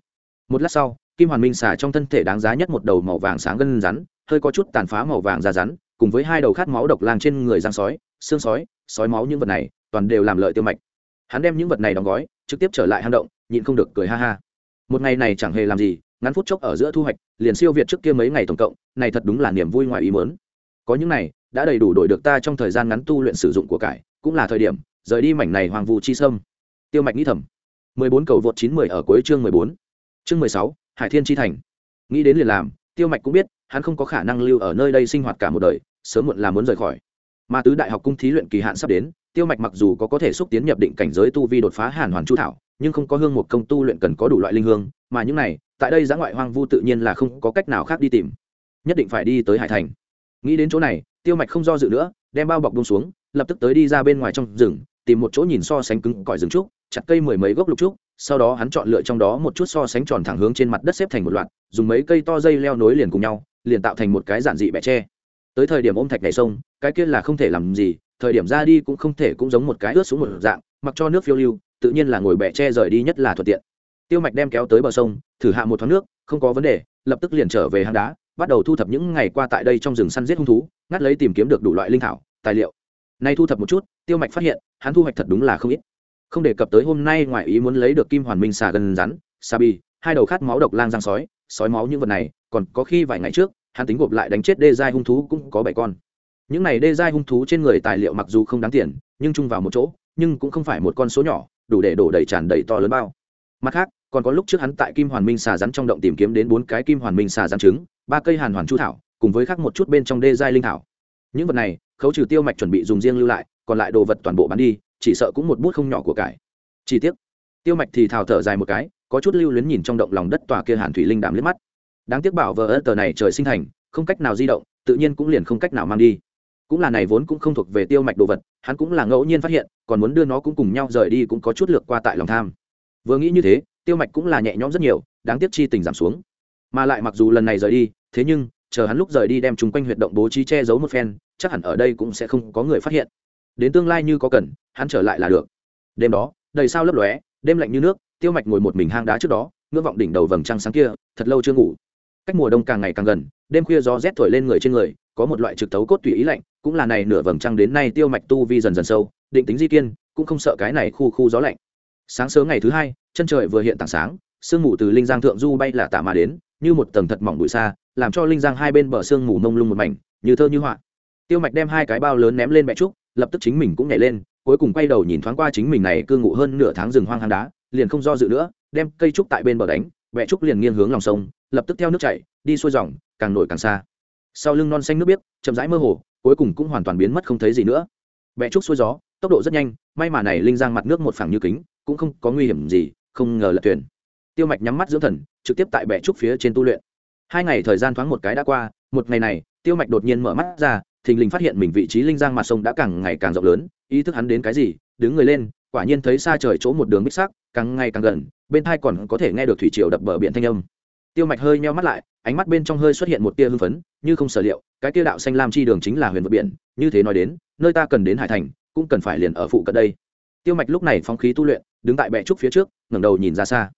Một lát sau, kim hoàn minh xà trong thân thể đáng giá nhất một đầu màu vàng sáng gân rắn, hơi có chút tàn phá màu vàng da rắn, cùng với hai đầu khát máu độc lang trên người giang sói, xương sói sói máu những vật này, toàn đều làm lợi tiêu mạch. Hắn đem những vật này đóng gói, trực tiếp trở lại hang động, nhịn không được cười ha ha. Một ngày này chẳng hề làm gì, ngắn phút chốc ở giữa thu hoạch, liền siêu việt trước kia mấy ngày tổng cộng, này thật đúng là niềm vui ngoài ý mớn có những này đã đầy đủ đổi được ta trong thời gian ngắn tu luyện sử dụng của cải cũng là thời điểm rời đi mảnh này hoàng vu chi sâm tiêu mạch nghĩ thầm 14 cầu vượt 910 ở cuối chương 14. Chương 16, Hải Thiên chi thành. Nghĩ đến liền làm, Tiêu Mạch cũng biết, hắn không có khả năng lưu ở nơi đây sinh hoạt cả một đời, sớm muộn là muốn rời khỏi. Mà tứ đại học cung thí luyện kỳ hạn sắp đến, Tiêu Mạch mặc dù có có thể xúc tiến nhập định cảnh giới tu vi đột phá Hàn Hoàn Chu thảo, nhưng không có hương một công tu luyện cần có đủ loại linh hương, mà những này, tại đây giã ngoại hoang vu tự nhiên là không có cách nào khác đi tìm. Nhất định phải đi tới Hải Thành. Nghĩ đến chỗ này, Tiêu Mạch không do dự nữa, đem bao bọc bông xuống, lập tức tới đi ra bên ngoài trong rừng, tìm một chỗ nhìn so sánh cứng cỏi rừng trúc, chặt cây mười mấy gốc lục trúc, sau đó hắn chọn lựa trong đó một chút so sánh tròn thẳng hướng trên mặt đất xếp thành một loạt, dùng mấy cây to dây leo nối liền cùng nhau, liền tạo thành một cái giản dị bẻ tre. Tới thời điểm ôm thạch này sông, cái kia là không thể làm gì, thời điểm ra đi cũng không thể cũng giống một cái ướt xuống một dạng, mặc cho nước phiêu lưu, tự nhiên là ngồi bẻ tre rời đi nhất là thuận tiện. Tiêu Mạch đem kéo tới bờ sông, thử hạ một thoáng nước, không có vấn đề, lập tức liền trở về hang đá, bắt đầu thu thập những ngày qua tại đây trong rừng săn giết hung thú, ngắt lấy tìm kiếm được đủ loại linh thảo, tài liệu. Nay thu thập một chút, Tiêu Mạch phát hiện, hắn thu hoạch thật đúng là không ít. Không đề cập tới hôm nay ngoài ý muốn lấy được kim hoàn minh xà gần rắn xà bì hai đầu khát máu độc lang giang sói sói máu những vật này còn có khi vài ngày trước hắn tính gộp lại đánh chết đê giai hung thú cũng có bảy con. Những này đê giai hung thú trên người tài liệu mặc dù không đáng tiền nhưng chung vào một chỗ nhưng cũng không phải một con số nhỏ đủ để đổ đầy tràn đầy to lớn bao. Mặt khác còn có lúc trước hắn tại kim hoàn minh xà rắn trong động tìm kiếm đến bốn cái kim hoàn minh xà rắn trứng ba cây hàn hoàn chu thảo, cùng với khác một chút bên trong đê giai linh thảo. Những vật này, khấu trừ tiêu mạch chuẩn bị dùng riêng lưu lại, còn lại đồ vật toàn bộ bán đi, chỉ sợ cũng một bút không nhỏ của cải. Chi tiết tiêu mạch thì thào thở dài một cái, có chút lưu luyến nhìn trong động lòng đất tòa kia hàn thủy linh đàm liếc mắt. Đáng tiếc bảo vờ ơ tờ này trời sinh thành, không cách nào di động, tự nhiên cũng liền không cách nào mang đi. Cũng là này vốn cũng không thuộc về tiêu mạch đồ vật, hắn cũng là ngẫu nhiên phát hiện, còn muốn đưa nó cũng cùng nhau rời đi cũng có chút lược qua tại lòng tham. Vừa nghĩ như thế, tiêu mạch cũng là nhẹ nhõm rất nhiều, đáng tiếc chi tình giảm xuống mà lại mặc dù lần này rời đi, thế nhưng, chờ hắn lúc rời đi đem chúng quanh huyệt động bố trí che giấu một phen, chắc hẳn ở đây cũng sẽ không có người phát hiện. Đến tương lai như có cần, hắn trở lại là được. Đêm đó, đầy sao lấp lóe, đêm lạnh như nước, tiêu mạch ngồi một mình hang đá trước đó, ngưỡng vọng đỉnh đầu vầng trăng sáng kia, thật lâu chưa ngủ. Cách mùa đông càng ngày càng gần, đêm khuya gió rét thổi lên người trên người, có một loại trực tấu cốt tùy ý lạnh, cũng là này nửa vầng trăng đến nay tiêu mạch tu vi dần dần sâu, định tính di kiên, cũng không sợ cái này khu khu gió lạnh. Sáng sớm ngày thứ hai, chân trời vừa hiện tảng sáng, sương mù từ linh giang thượng du bay là tạ mà đến như một tầng thật mỏng bụi xa, làm cho linh giang hai bên bờ sương mù mông lung một mảnh, như thơ như họa. Tiêu mạch đem hai cái bao lớn ném lên mẹ trúc, lập tức chính mình cũng nhảy lên, cuối cùng quay đầu nhìn thoáng qua chính mình này cư ngụ hơn nửa tháng rừng hoang hang đá, liền không do dự nữa, đem cây trúc tại bên bờ đánh Mẹ trúc liền nghiêng hướng lòng sông, lập tức theo nước chảy, đi xuôi dòng, càng nổi càng xa. Sau lưng non xanh nước biếc, chậm rãi mơ hồ, cuối cùng cũng hoàn toàn biến mất không thấy gì nữa. Mẹ trúc xuôi gió, tốc độ rất nhanh, may mà này linh giang mặt nước một phẳng như kính, cũng không có nguy hiểm gì, không ngờ là thuyền tiêu mạch nhắm mắt dưỡng thần, trực tiếp tại bệ trúc phía trên tu luyện. Hai ngày thời gian thoáng một cái đã qua, một ngày này, tiêu mạch đột nhiên mở mắt ra, thình lình phát hiện mình vị trí linh giang mặt sông đã càng ngày càng rộng lớn, ý thức hắn đến cái gì, đứng người lên, quả nhiên thấy xa trời chỗ một đường bích sắc, càng ngày càng gần, bên thai còn có thể nghe được thủy triều đập bờ biển thanh âm. Tiêu mạch hơi meo mắt lại, ánh mắt bên trong hơi xuất hiện một tia hưng phấn, như không sở liệu, cái tia đạo xanh lam chi đường chính là huyền vượt biển, như thế nói đến, nơi ta cần đến hải thành, cũng cần phải liền ở phụ cận đây. Tiêu mạch lúc này phóng khí tu luyện, đứng tại bệ trúc phía trước, ngẩng đầu nhìn ra xa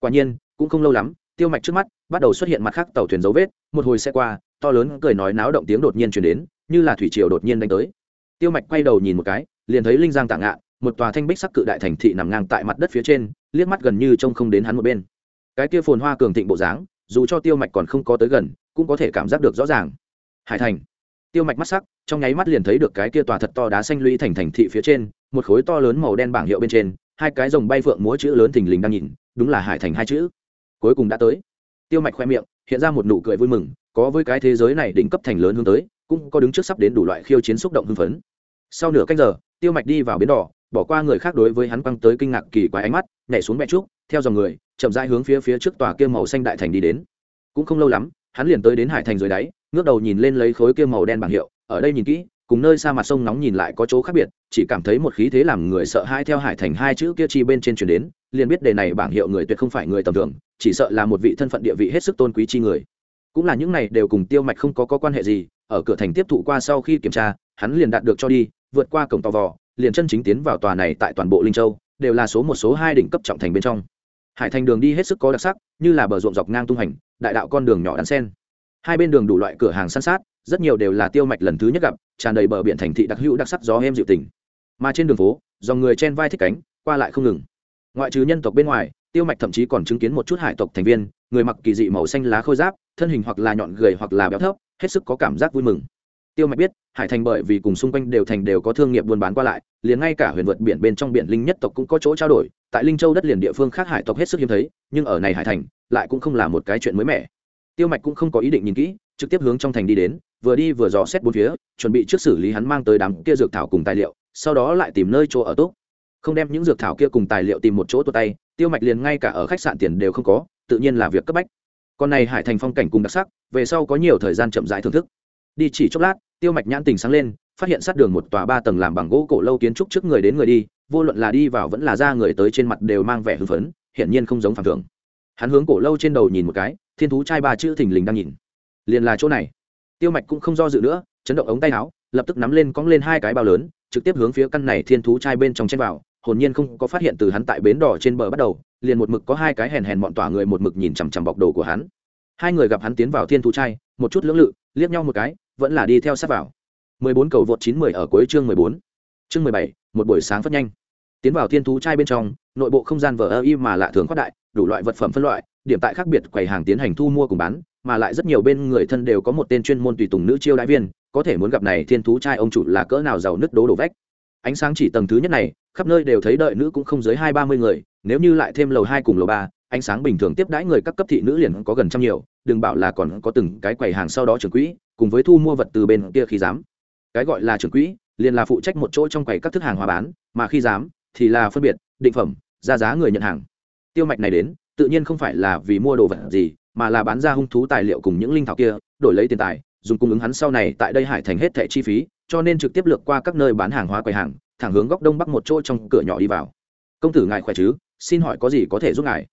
quả nhiên, cũng không lâu lắm, tiêu mạch trước mắt bắt đầu xuất hiện mặt khác tàu thuyền dấu vết, một hồi xe qua, to lớn cười nói náo động tiếng đột nhiên chuyển đến, như là thủy triều đột nhiên đánh tới. Tiêu mạch quay đầu nhìn một cái, liền thấy linh giang tạ ngạn một tòa thanh bích sắc cự đại thành thị nằm ngang tại mặt đất phía trên, liếc mắt gần như trông không đến hắn một bên. Cái kia phồn hoa cường thịnh bộ dáng, dù cho tiêu mạch còn không có tới gần, cũng có thể cảm giác được rõ ràng. Hải thành. Tiêu mạch mắt sắc, trong nháy mắt liền thấy được cái kia tòa thật to đá xanh lũy thành thành thị phía trên, một khối to lớn màu đen bảng hiệu bên trên hai cái rồng bay phượng múa chữ lớn thình lình đang nhìn, đúng là hải thành hai chữ. Cuối cùng đã tới. Tiêu mạch khoe miệng, hiện ra một nụ cười vui mừng, có với cái thế giới này đỉnh cấp thành lớn hướng tới, cũng có đứng trước sắp đến đủ loại khiêu chiến xúc động hưng phấn. Sau nửa canh giờ, tiêu mạch đi vào bến đỏ, bỏ qua người khác đối với hắn quăng tới kinh ngạc kỳ quái ánh mắt, nhảy xuống mẹ trúc, theo dòng người, chậm rãi hướng phía phía trước tòa kia màu xanh đại thành đi đến. Cũng không lâu lắm, hắn liền tới đến hải thành rồi đáy, ngước đầu nhìn lên lấy khối kia màu đen bảng hiệu, ở đây nhìn kỹ cùng nơi xa mặt sông nóng nhìn lại có chỗ khác biệt chỉ cảm thấy một khí thế làm người sợ hãi theo hải thành hai chữ kia chi bên trên chuyển đến liền biết đề này bảng hiệu người tuyệt không phải người tầm thường chỉ sợ là một vị thân phận địa vị hết sức tôn quý chi người. Cũng là những này đều cùng tiêu mạch không có, có quan hệ gì ở cửa thành tiếp thụ qua sau khi kiểm tra hắn liền đạt được cho đi vượt qua cổng tò vò liền chân chính tiến vào tòa này tại toàn bộ linh châu đều là số một số hai đỉnh cấp trọng thành bên trong. Hải thành đường đi hết sức có đặc sắc như là bờ ruộng dọc ngang tung hành đại đạo con đường nhỏ đan sen. Hai bên đường đủ loại cửa hàng san sát rất nhiều đều là tiêu mạch lần thứ nhất gặp, tràn đầy bờ biển thành thị đặc hữu đặc sắc gió êm dịu tình. Mà trên đường phố, dòng người chen vai thích cánh, qua lại không ngừng. Ngoại trừ nhân tộc bên ngoài, tiêu mạch thậm chí còn chứng kiến một chút hải tộc thành viên, người mặc kỳ dị màu xanh lá khôi giáp, thân hình hoặc là nhọn gầy hoặc là béo thấp, hết sức có cảm giác vui mừng. Tiêu mạch biết, hải thành bởi vì cùng xung quanh đều thành đều có thương nghiệp buôn bán qua lại, liền ngay cả huyền vượt biển bên trong biển linh nhất tộc cũng có chỗ trao đổi, tại linh châu đất liền địa phương khác hải tộc hết sức hiếm thấy, nhưng ở này hải thành, lại cũng không là một cái chuyện mới mẻ. Tiêu mạch cũng không có ý định nhìn kỹ trực tiếp hướng trong thành đi đến, vừa đi vừa dò xét bốn phía, chuẩn bị trước xử lý hắn mang tới đám kia dược thảo cùng tài liệu, sau đó lại tìm nơi chỗ ở tốt. Không đem những dược thảo kia cùng tài liệu tìm một chỗ tuột tay, tiêu mạch liền ngay cả ở khách sạn tiền đều không có, tự nhiên là việc cấp bách. Còn này hải thành phong cảnh cùng đặc sắc, về sau có nhiều thời gian chậm rãi thưởng thức. Đi chỉ chốc lát, tiêu mạch nhãn tình sáng lên, phát hiện sát đường một tòa ba tầng làm bằng gỗ cổ lâu kiến trúc trước người đến người đi, vô luận là đi vào vẫn là ra người tới trên mặt đều mang vẻ hưng phấn, hiển nhiên không giống phản thường. Hắn hướng cổ lâu trên đầu nhìn một cái, thiên thú trai ba chữ thình lình đang nhìn liền là chỗ này tiêu mạch cũng không do dự nữa chấn động ống tay áo lập tức nắm lên cong lên hai cái bao lớn trực tiếp hướng phía căn này thiên thú trai bên trong chen vào hồn nhiên không có phát hiện từ hắn tại bến đỏ trên bờ bắt đầu liền một mực có hai cái hèn hèn bọn tỏa người một mực nhìn chằm chằm bọc đồ của hắn hai người gặp hắn tiến vào thiên thú trai một chút lưỡng lự liếc nhau một cái vẫn là đi theo sát vào 14 cầu vượt 910 ở cuối chương 14. Chương 17, một buổi sáng phát nhanh. Tiến vào thiên thú trai bên trong, nội bộ không gian vở ơ y mà lạ thường khoát đại, đủ loại vật phẩm phân loại, điểm tại khác biệt quầy hàng tiến hành thu mua cùng bán, mà lại rất nhiều bên người thân đều có một tên chuyên môn tùy tùng nữ chiêu đại viên, có thể muốn gặp này thiên thú trai ông chủ là cỡ nào giàu nứt đố đổ vách. Ánh sáng chỉ tầng thứ nhất này, khắp nơi đều thấy đợi nữ cũng không dưới hai ba mươi người, nếu như lại thêm lầu hai cùng lầu ba, ánh sáng bình thường tiếp đãi người các cấp thị nữ liền có gần trăm nhiều, đừng bảo là còn có từng cái quầy hàng sau đó trưởng quỹ, cùng với thu mua vật từ bên kia khi dám cái gọi là trưởng quỹ liền là phụ trách một chỗ trong quầy các thức hàng hóa bán mà khi dám thì là phân biệt định phẩm ra giá người nhận hàng tiêu mạch này đến tự nhiên không phải là vì mua đồ vật gì mà là bán ra hung thú tài liệu cùng những linh thảo kia, đổi lấy tiền tài, dùng cung ứng hắn sau này tại đây hải thành hết thẻ chi phí, cho nên trực tiếp lược qua các nơi bán hàng hóa quầy hàng, thẳng hướng góc đông bắc một chỗ trong cửa nhỏ đi vào. Công tử ngài khỏe chứ? Xin hỏi có gì có thể giúp ngài?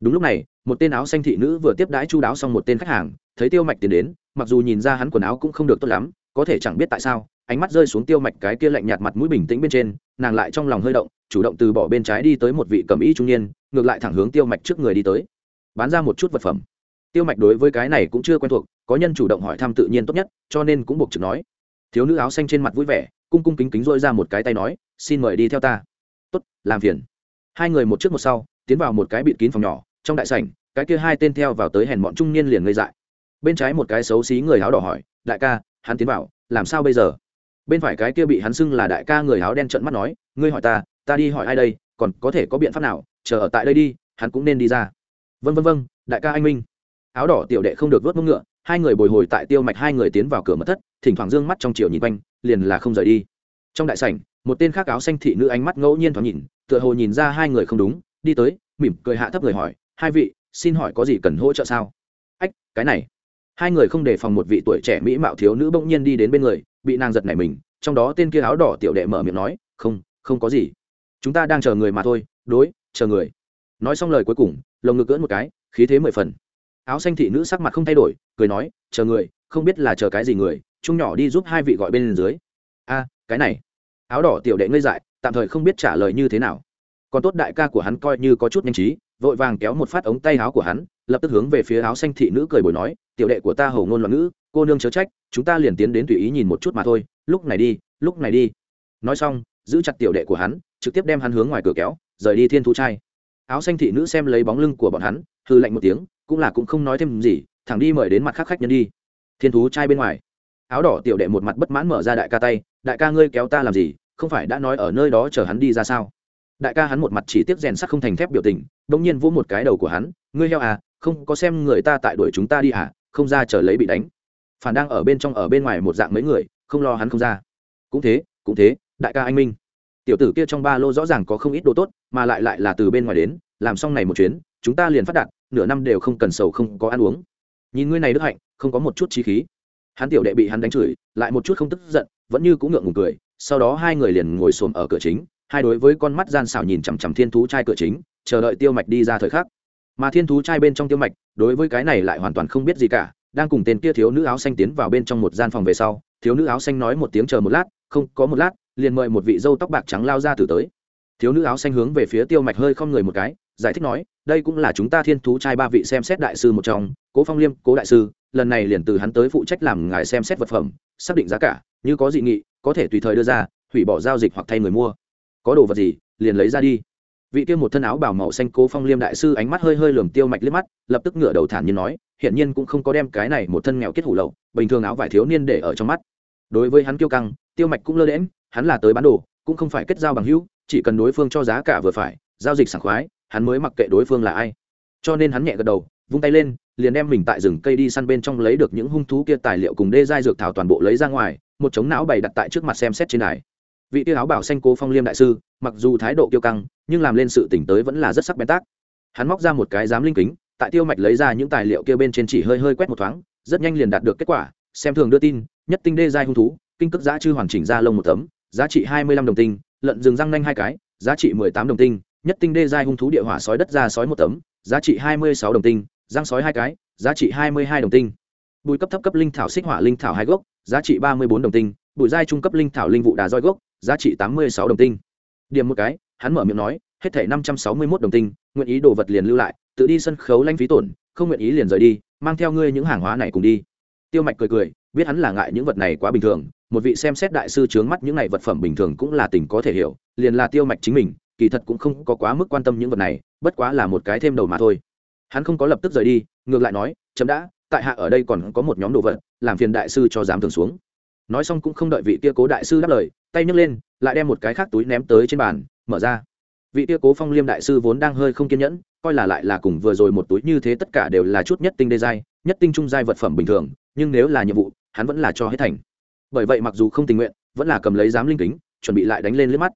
Đúng lúc này, một tên áo xanh thị nữ vừa tiếp đãi chu đáo xong một tên khách hàng, thấy tiêu mạch tiến đến, mặc dù nhìn ra hắn quần áo cũng không được tốt lắm, có thể chẳng biết tại sao, ánh mắt rơi xuống tiêu mạch cái kia lạnh nhạt mặt mũi bình tĩnh bên trên, nàng lại trong lòng hơi động, chủ động từ bỏ bên trái đi tới một vị cầm ý trung niên, ngược lại thẳng hướng tiêu mạch trước người đi tới. Bán ra một chút vật phẩm tiêu mạch đối với cái này cũng chưa quen thuộc, có nhân chủ động hỏi thăm tự nhiên tốt nhất, cho nên cũng buộc trực nói. Thiếu nữ áo xanh trên mặt vui vẻ, cung cung kính kính dôi ra một cái tay nói, xin mời đi theo ta. Tốt, làm phiền. Hai người một trước một sau, tiến vào một cái bịt kín phòng nhỏ, trong đại sảnh, cái kia hai tên theo vào tới hèn bọn trung niên liền ngây dại. Bên trái một cái xấu xí người áo đỏ hỏi, đại ca, hắn tiến vào, làm sao bây giờ? Bên phải cái kia bị hắn xưng là đại ca người áo đen trận mắt nói, ngươi hỏi ta ta đi hỏi ai đây, còn có thể có biện pháp nào, chờ ở tại đây đi, hắn cũng nên đi ra. Vân vân vân đại ca anh minh áo đỏ tiểu đệ không được vớt mông ngựa, hai người bồi hồi tại tiêu mạch hai người tiến vào cửa mật thất, thỉnh thoảng d ư ơ n g mắt trong chiều nhìn quanh, liền là không rời đi. Trong đại sảnh, một tên khác áo xanh thị nữ ánh mắt ngẫu nhiên thoáng nhìn, tựa hồ nhìn ra hai người không đúng, đi tới, mỉm cười hạ thấp người hỏi, hai vị, xin hỏi có gì cần hỗ trợ sao? Ách, cái này. Hai người không đề phòng một vị tuổi trẻ mỹ mạo thiếu nữ bỗng nhiên đi đến bên người, bị nàng giật nảy mình, trong đó tên kia áo đỏ tiểu đệ mở miệng nói, không không có gì. Chúng ta đang chờ người mà thôi, đối, chờ người. Nói xong lời cuối cùng, lồng ngực cưỡn một cái, khí thế mười phần áo xanh thị nữ sắc mặt không thay đổi, cười nói, chờ người, không biết là chờ cái gì người, chung nhỏ đi giúp hai vị gọi bên dưới. A, cái này. Áo đỏ tiểu đệ ngây dại, tạm thời không biết trả lời như thế nào. Còn tốt đại ca của hắn coi như có chút nhanh trí, vội vàng kéo một phát ống tay áo của hắn, lập tức hướng về phía áo xanh thị nữ cười bồi nói, tiểu đệ của ta hầu ngôn loạn ngữ, cô nương chớ trách, chúng ta liền tiến đến tùy ý nhìn một chút mà thôi, lúc này đi, lúc này đi. Nói xong, giữ chặt tiểu đệ của hắn, trực tiếp đem hắn hướng ngoài cửa kéo, rời đi thiên thu trai. Áo xanh thị nữ xem lấy bóng lưng của bọn hắn hư lạnh một tiếng cũng là cũng không nói thêm gì, thẳng đi mời đến mặt khác khách nhân đi. Thiên thú trai bên ngoài. Áo đỏ tiểu đệ một mặt bất mãn mở ra đại ca tay, đại ca ngươi kéo ta làm gì? Không phải đã nói ở nơi đó chờ hắn đi ra sao? Đại ca hắn một mặt chỉ tiếc rèn sắt không thành thép biểu tình, bỗng nhiên vỗ một cái đầu của hắn, ngươi heo à không có xem người ta tại đuổi chúng ta đi à? Không ra chờ lấy bị đánh. Phản đang ở bên trong ở bên ngoài một dạng mấy người, không lo hắn không ra. Cũng thế cũng thế, đại ca anh minh. Tiểu tử kia trong ba lô rõ ràng có không ít đồ tốt, mà lại lại là từ bên ngoài đến, làm xong này một chuyến chúng ta liền phát đạt, nửa năm đều không cần sầu, không có ăn uống. Nhìn ngươi này đức hạnh, không có một chút trí khí. Hắn tiểu đệ bị hắn đánh chửi, lại một chút không tức giận, vẫn như cũng ngượng ngùng cười, sau đó hai người liền ngồi xổm ở cửa chính, hai đối với con mắt gian xảo nhìn chằm chằm thiên thú trai cửa chính, chờ đợi tiêu mạch đi ra thời khắc. Mà thiên thú trai bên trong tiêu mạch, đối với cái này lại hoàn toàn không biết gì cả, đang cùng tên kia thiếu nữ áo xanh tiến vào bên trong một gian phòng về sau, thiếu nữ áo xanh nói một tiếng chờ một lát, không, có một lát, liền mời một vị dâu tóc bạc trắng lao ra từ tới. Thiếu nữ áo xanh hướng về phía tiêu mạch hơi không người một cái giải thích nói, đây cũng là chúng ta thiên thú trai ba vị xem xét đại sư một trong, cố phong liêm, cố đại sư, lần này liền từ hắn tới phụ trách làm ngài xem xét vật phẩm, xác định giá cả, như có dị nghị, có thể tùy thời đưa ra, hủy bỏ giao dịch hoặc thay người mua. Có đồ vật gì, liền lấy ra đi. Vị kia một thân áo bảo màu xanh cố phong liêm đại sư ánh mắt hơi hơi lườm tiêu mạch liếc mắt, lập tức ngửa đầu thản nhiên nói, hiển nhiên cũng không có đem cái này một thân nghèo kết hủ lậu, bình thường áo vải thiếu niên để ở trong mắt. Đối với hắn kiêu căng, tiêu mạch cũng lơ đễm hắn là tới bán đồ, cũng không phải kết giao bằng hữu, chỉ cần đối phương cho giá cả vừa phải, giao dịch sảng khoái hắn mới mặc kệ đối phương là ai. Cho nên hắn nhẹ gật đầu, vung tay lên, liền đem mình tại rừng cây đi săn bên trong lấy được những hung thú kia tài liệu cùng đê giai dược thảo toàn bộ lấy ra ngoài, một chống não bày đặt tại trước mặt xem xét trên đài. Vị tiêu áo bảo xanh cố phong liêm đại sư, mặc dù thái độ kiêu căng, nhưng làm lên sự tỉnh tới vẫn là rất sắc bén tác. Hắn móc ra một cái giám linh kính, tại tiêu mạch lấy ra những tài liệu kia bên trên chỉ hơi hơi quét một thoáng, rất nhanh liền đạt được kết quả, xem thường đưa tin, nhất tinh đê giai hung thú, kinh cước giá chư hoàn chỉnh ra lông một tấm, giá trị hai mươi lăm đồng tinh, lợn rừng răng nanh hai cái, giá trị mười tám đồng tinh nhất tinh đê giai hung thú địa hỏa sói đất ra sói một tấm, giá trị hai mươi sáu đồng tinh, răng sói hai cái, giá trị hai mươi hai đồng tinh. Bùi cấp thấp cấp linh thảo xích hỏa linh thảo hai gốc, giá trị ba mươi bốn đồng tinh. Bùi giai trung cấp linh thảo linh vụ đà roi gốc, giá trị tám mươi sáu đồng tinh. Điểm một cái, hắn mở miệng nói, hết thảy năm trăm sáu mươi mốt đồng tinh, nguyện ý đồ vật liền lưu lại, tự đi sân khấu lanh phí tổn, không nguyện ý liền rời đi, mang theo ngươi những hàng hóa này cùng đi. Tiêu mạch cười cười, biết hắn là ngại những vật này quá bình thường, một vị xem xét đại sư trướng mắt những này vật phẩm bình thường cũng là tình có thể hiểu, liền là tiêu mạch chính mình kỳ thật cũng không có quá mức quan tâm những vật này, bất quá là một cái thêm đầu mà thôi. Hắn không có lập tức rời đi, ngược lại nói chấm đã, tại hạ ở đây còn có một nhóm đồ vật, làm phiền đại sư cho dám thường xuống. Nói xong cũng không đợi vị kia cố đại sư đáp lời, tay nhấc lên, lại đem một cái khác túi ném tới trên bàn, mở ra. Vị kia cố phong liêm đại sư vốn đang hơi không kiên nhẫn, coi là lại là cùng vừa rồi một túi như thế tất cả đều là chút nhất tinh đê giai, nhất tinh trung giai vật phẩm bình thường, nhưng nếu là nhiệm vụ, hắn vẫn là cho hết thành. Bởi vậy mặc dù không tình nguyện, vẫn là cầm lấy giám linh kính, chuẩn bị lại đánh lên liếc mắt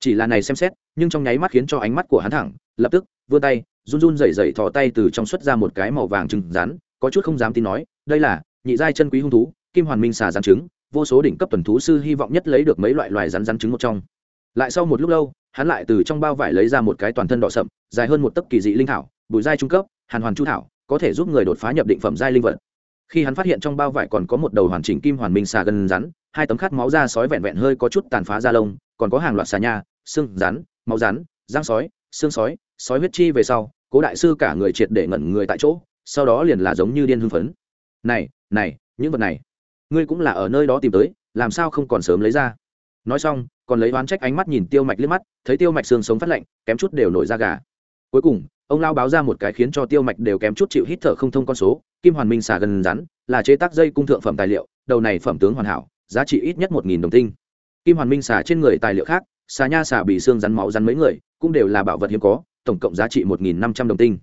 chỉ là này xem xét, nhưng trong nháy mắt khiến cho ánh mắt của hắn thẳng, lập tức, vươn tay, run run rẩy rẩy thò tay từ trong xuất ra một cái màu vàng trứng rắn, có chút không dám tin nói, đây là, nhị giai chân quý hung thú, kim hoàn minh xà rắn trứng, vô số đỉnh cấp tuần thú sư hy vọng nhất lấy được mấy loại loài rắn rắn trứng một trong. Lại sau một lúc lâu, hắn lại từ trong bao vải lấy ra một cái toàn thân đỏ sậm, dài hơn một tấc kỳ dị linh thảo bùi giai trung cấp, hàn hoàn chu thảo, có thể giúp người đột phá nhập định phẩm giai linh vật. Khi hắn phát hiện trong bao vải còn có một đầu hoàn chỉnh kim hoàn minh xà gần rắn, hai tấm khát máu da sói vẹn vẹn hơi có chút tàn phá da lông còn có hàng loạt xà nha, xương rắn, máu rắn giang sói, xương sói sói huyết chi về sau, cố đại sư cả người triệt để ngẩn người tại chỗ, sau đó liền là giống như điên hưng phấn. Này này, những vật này, ngươi cũng là ở nơi đó tìm tới, làm sao không còn sớm lấy ra? Nói xong, còn lấy oán trách ánh mắt nhìn tiêu mạch liếc mắt, thấy tiêu mạch xương sống phát lạnh, kém chút đều nổi ra gà. Cuối cùng, ông lao báo ra một cái khiến cho tiêu mạch đều kém chút chịu hít thở không thông con số, kim hoàn minh xà gần rắn, là chế tác dây cung thượng phẩm tài liệu, đầu này phẩm tướng hoàn hảo, giá trị ít nhất một nghìn đồng tinh kim hoàn minh xả trên người tài liệu khác xà nha xả bị xương rắn máu rắn mấy người, cũng đều là bảo vật hiếm có, tổng cộng giá trị một nghìn năm trăm đồng tinh.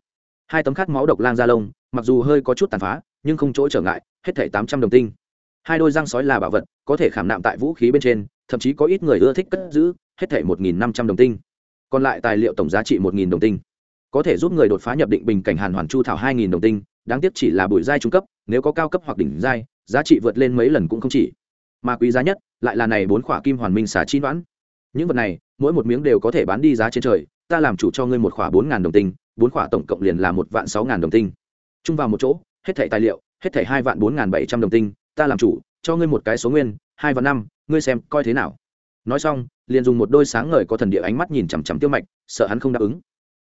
Hai tấm khát máu độc lang da lông, mặc dù hơi có chút tàn phá, nhưng không chỗ trở ngại, hết thể tám trăm đồng tinh. Hai đôi răng sói là bảo vật, có thể khảm nạm tại vũ khí bên trên, thậm chí có ít người ưa thích cất giữ, hết thể một nghìn năm trăm đồng tinh. Còn lại tài liệu tổng giá trị một nghìn đồng tinh. Có thể giúp người đột phá nhập định bình cảnh hàn hoàn chu thảo hai nghìn đồng tinh, đáng tiếc chỉ là bụi giai trung cấp, nếu có cao cấp hoặc đỉnh giai, giá trị vượt lên mấy lần cũng không chỉ mà quý giá nhất lại là này bốn khỏa kim hoàn minh xả chi đoán những vật này, mỗi một miếng đều có thể bán đi giá trên trời, ta làm chủ cho ngươi một khỏa bốn ngàn đồng tinh, bốn khỏa tổng cộng liền là một vạn sáu ngàn đồng tinh. Chung vào một chỗ, hết thảy tài liệu, hết thảy hai vạn bốn ngàn bảy trăm đồng tinh, ta làm chủ, cho ngươi một cái số nguyên, hai vạn năm, ngươi xem coi thế nào. Nói xong, liền dùng một đôi sáng ngời có thần địa ánh mắt nhìn chằm chằm tiêu mạch, sợ hắn không đáp ứng.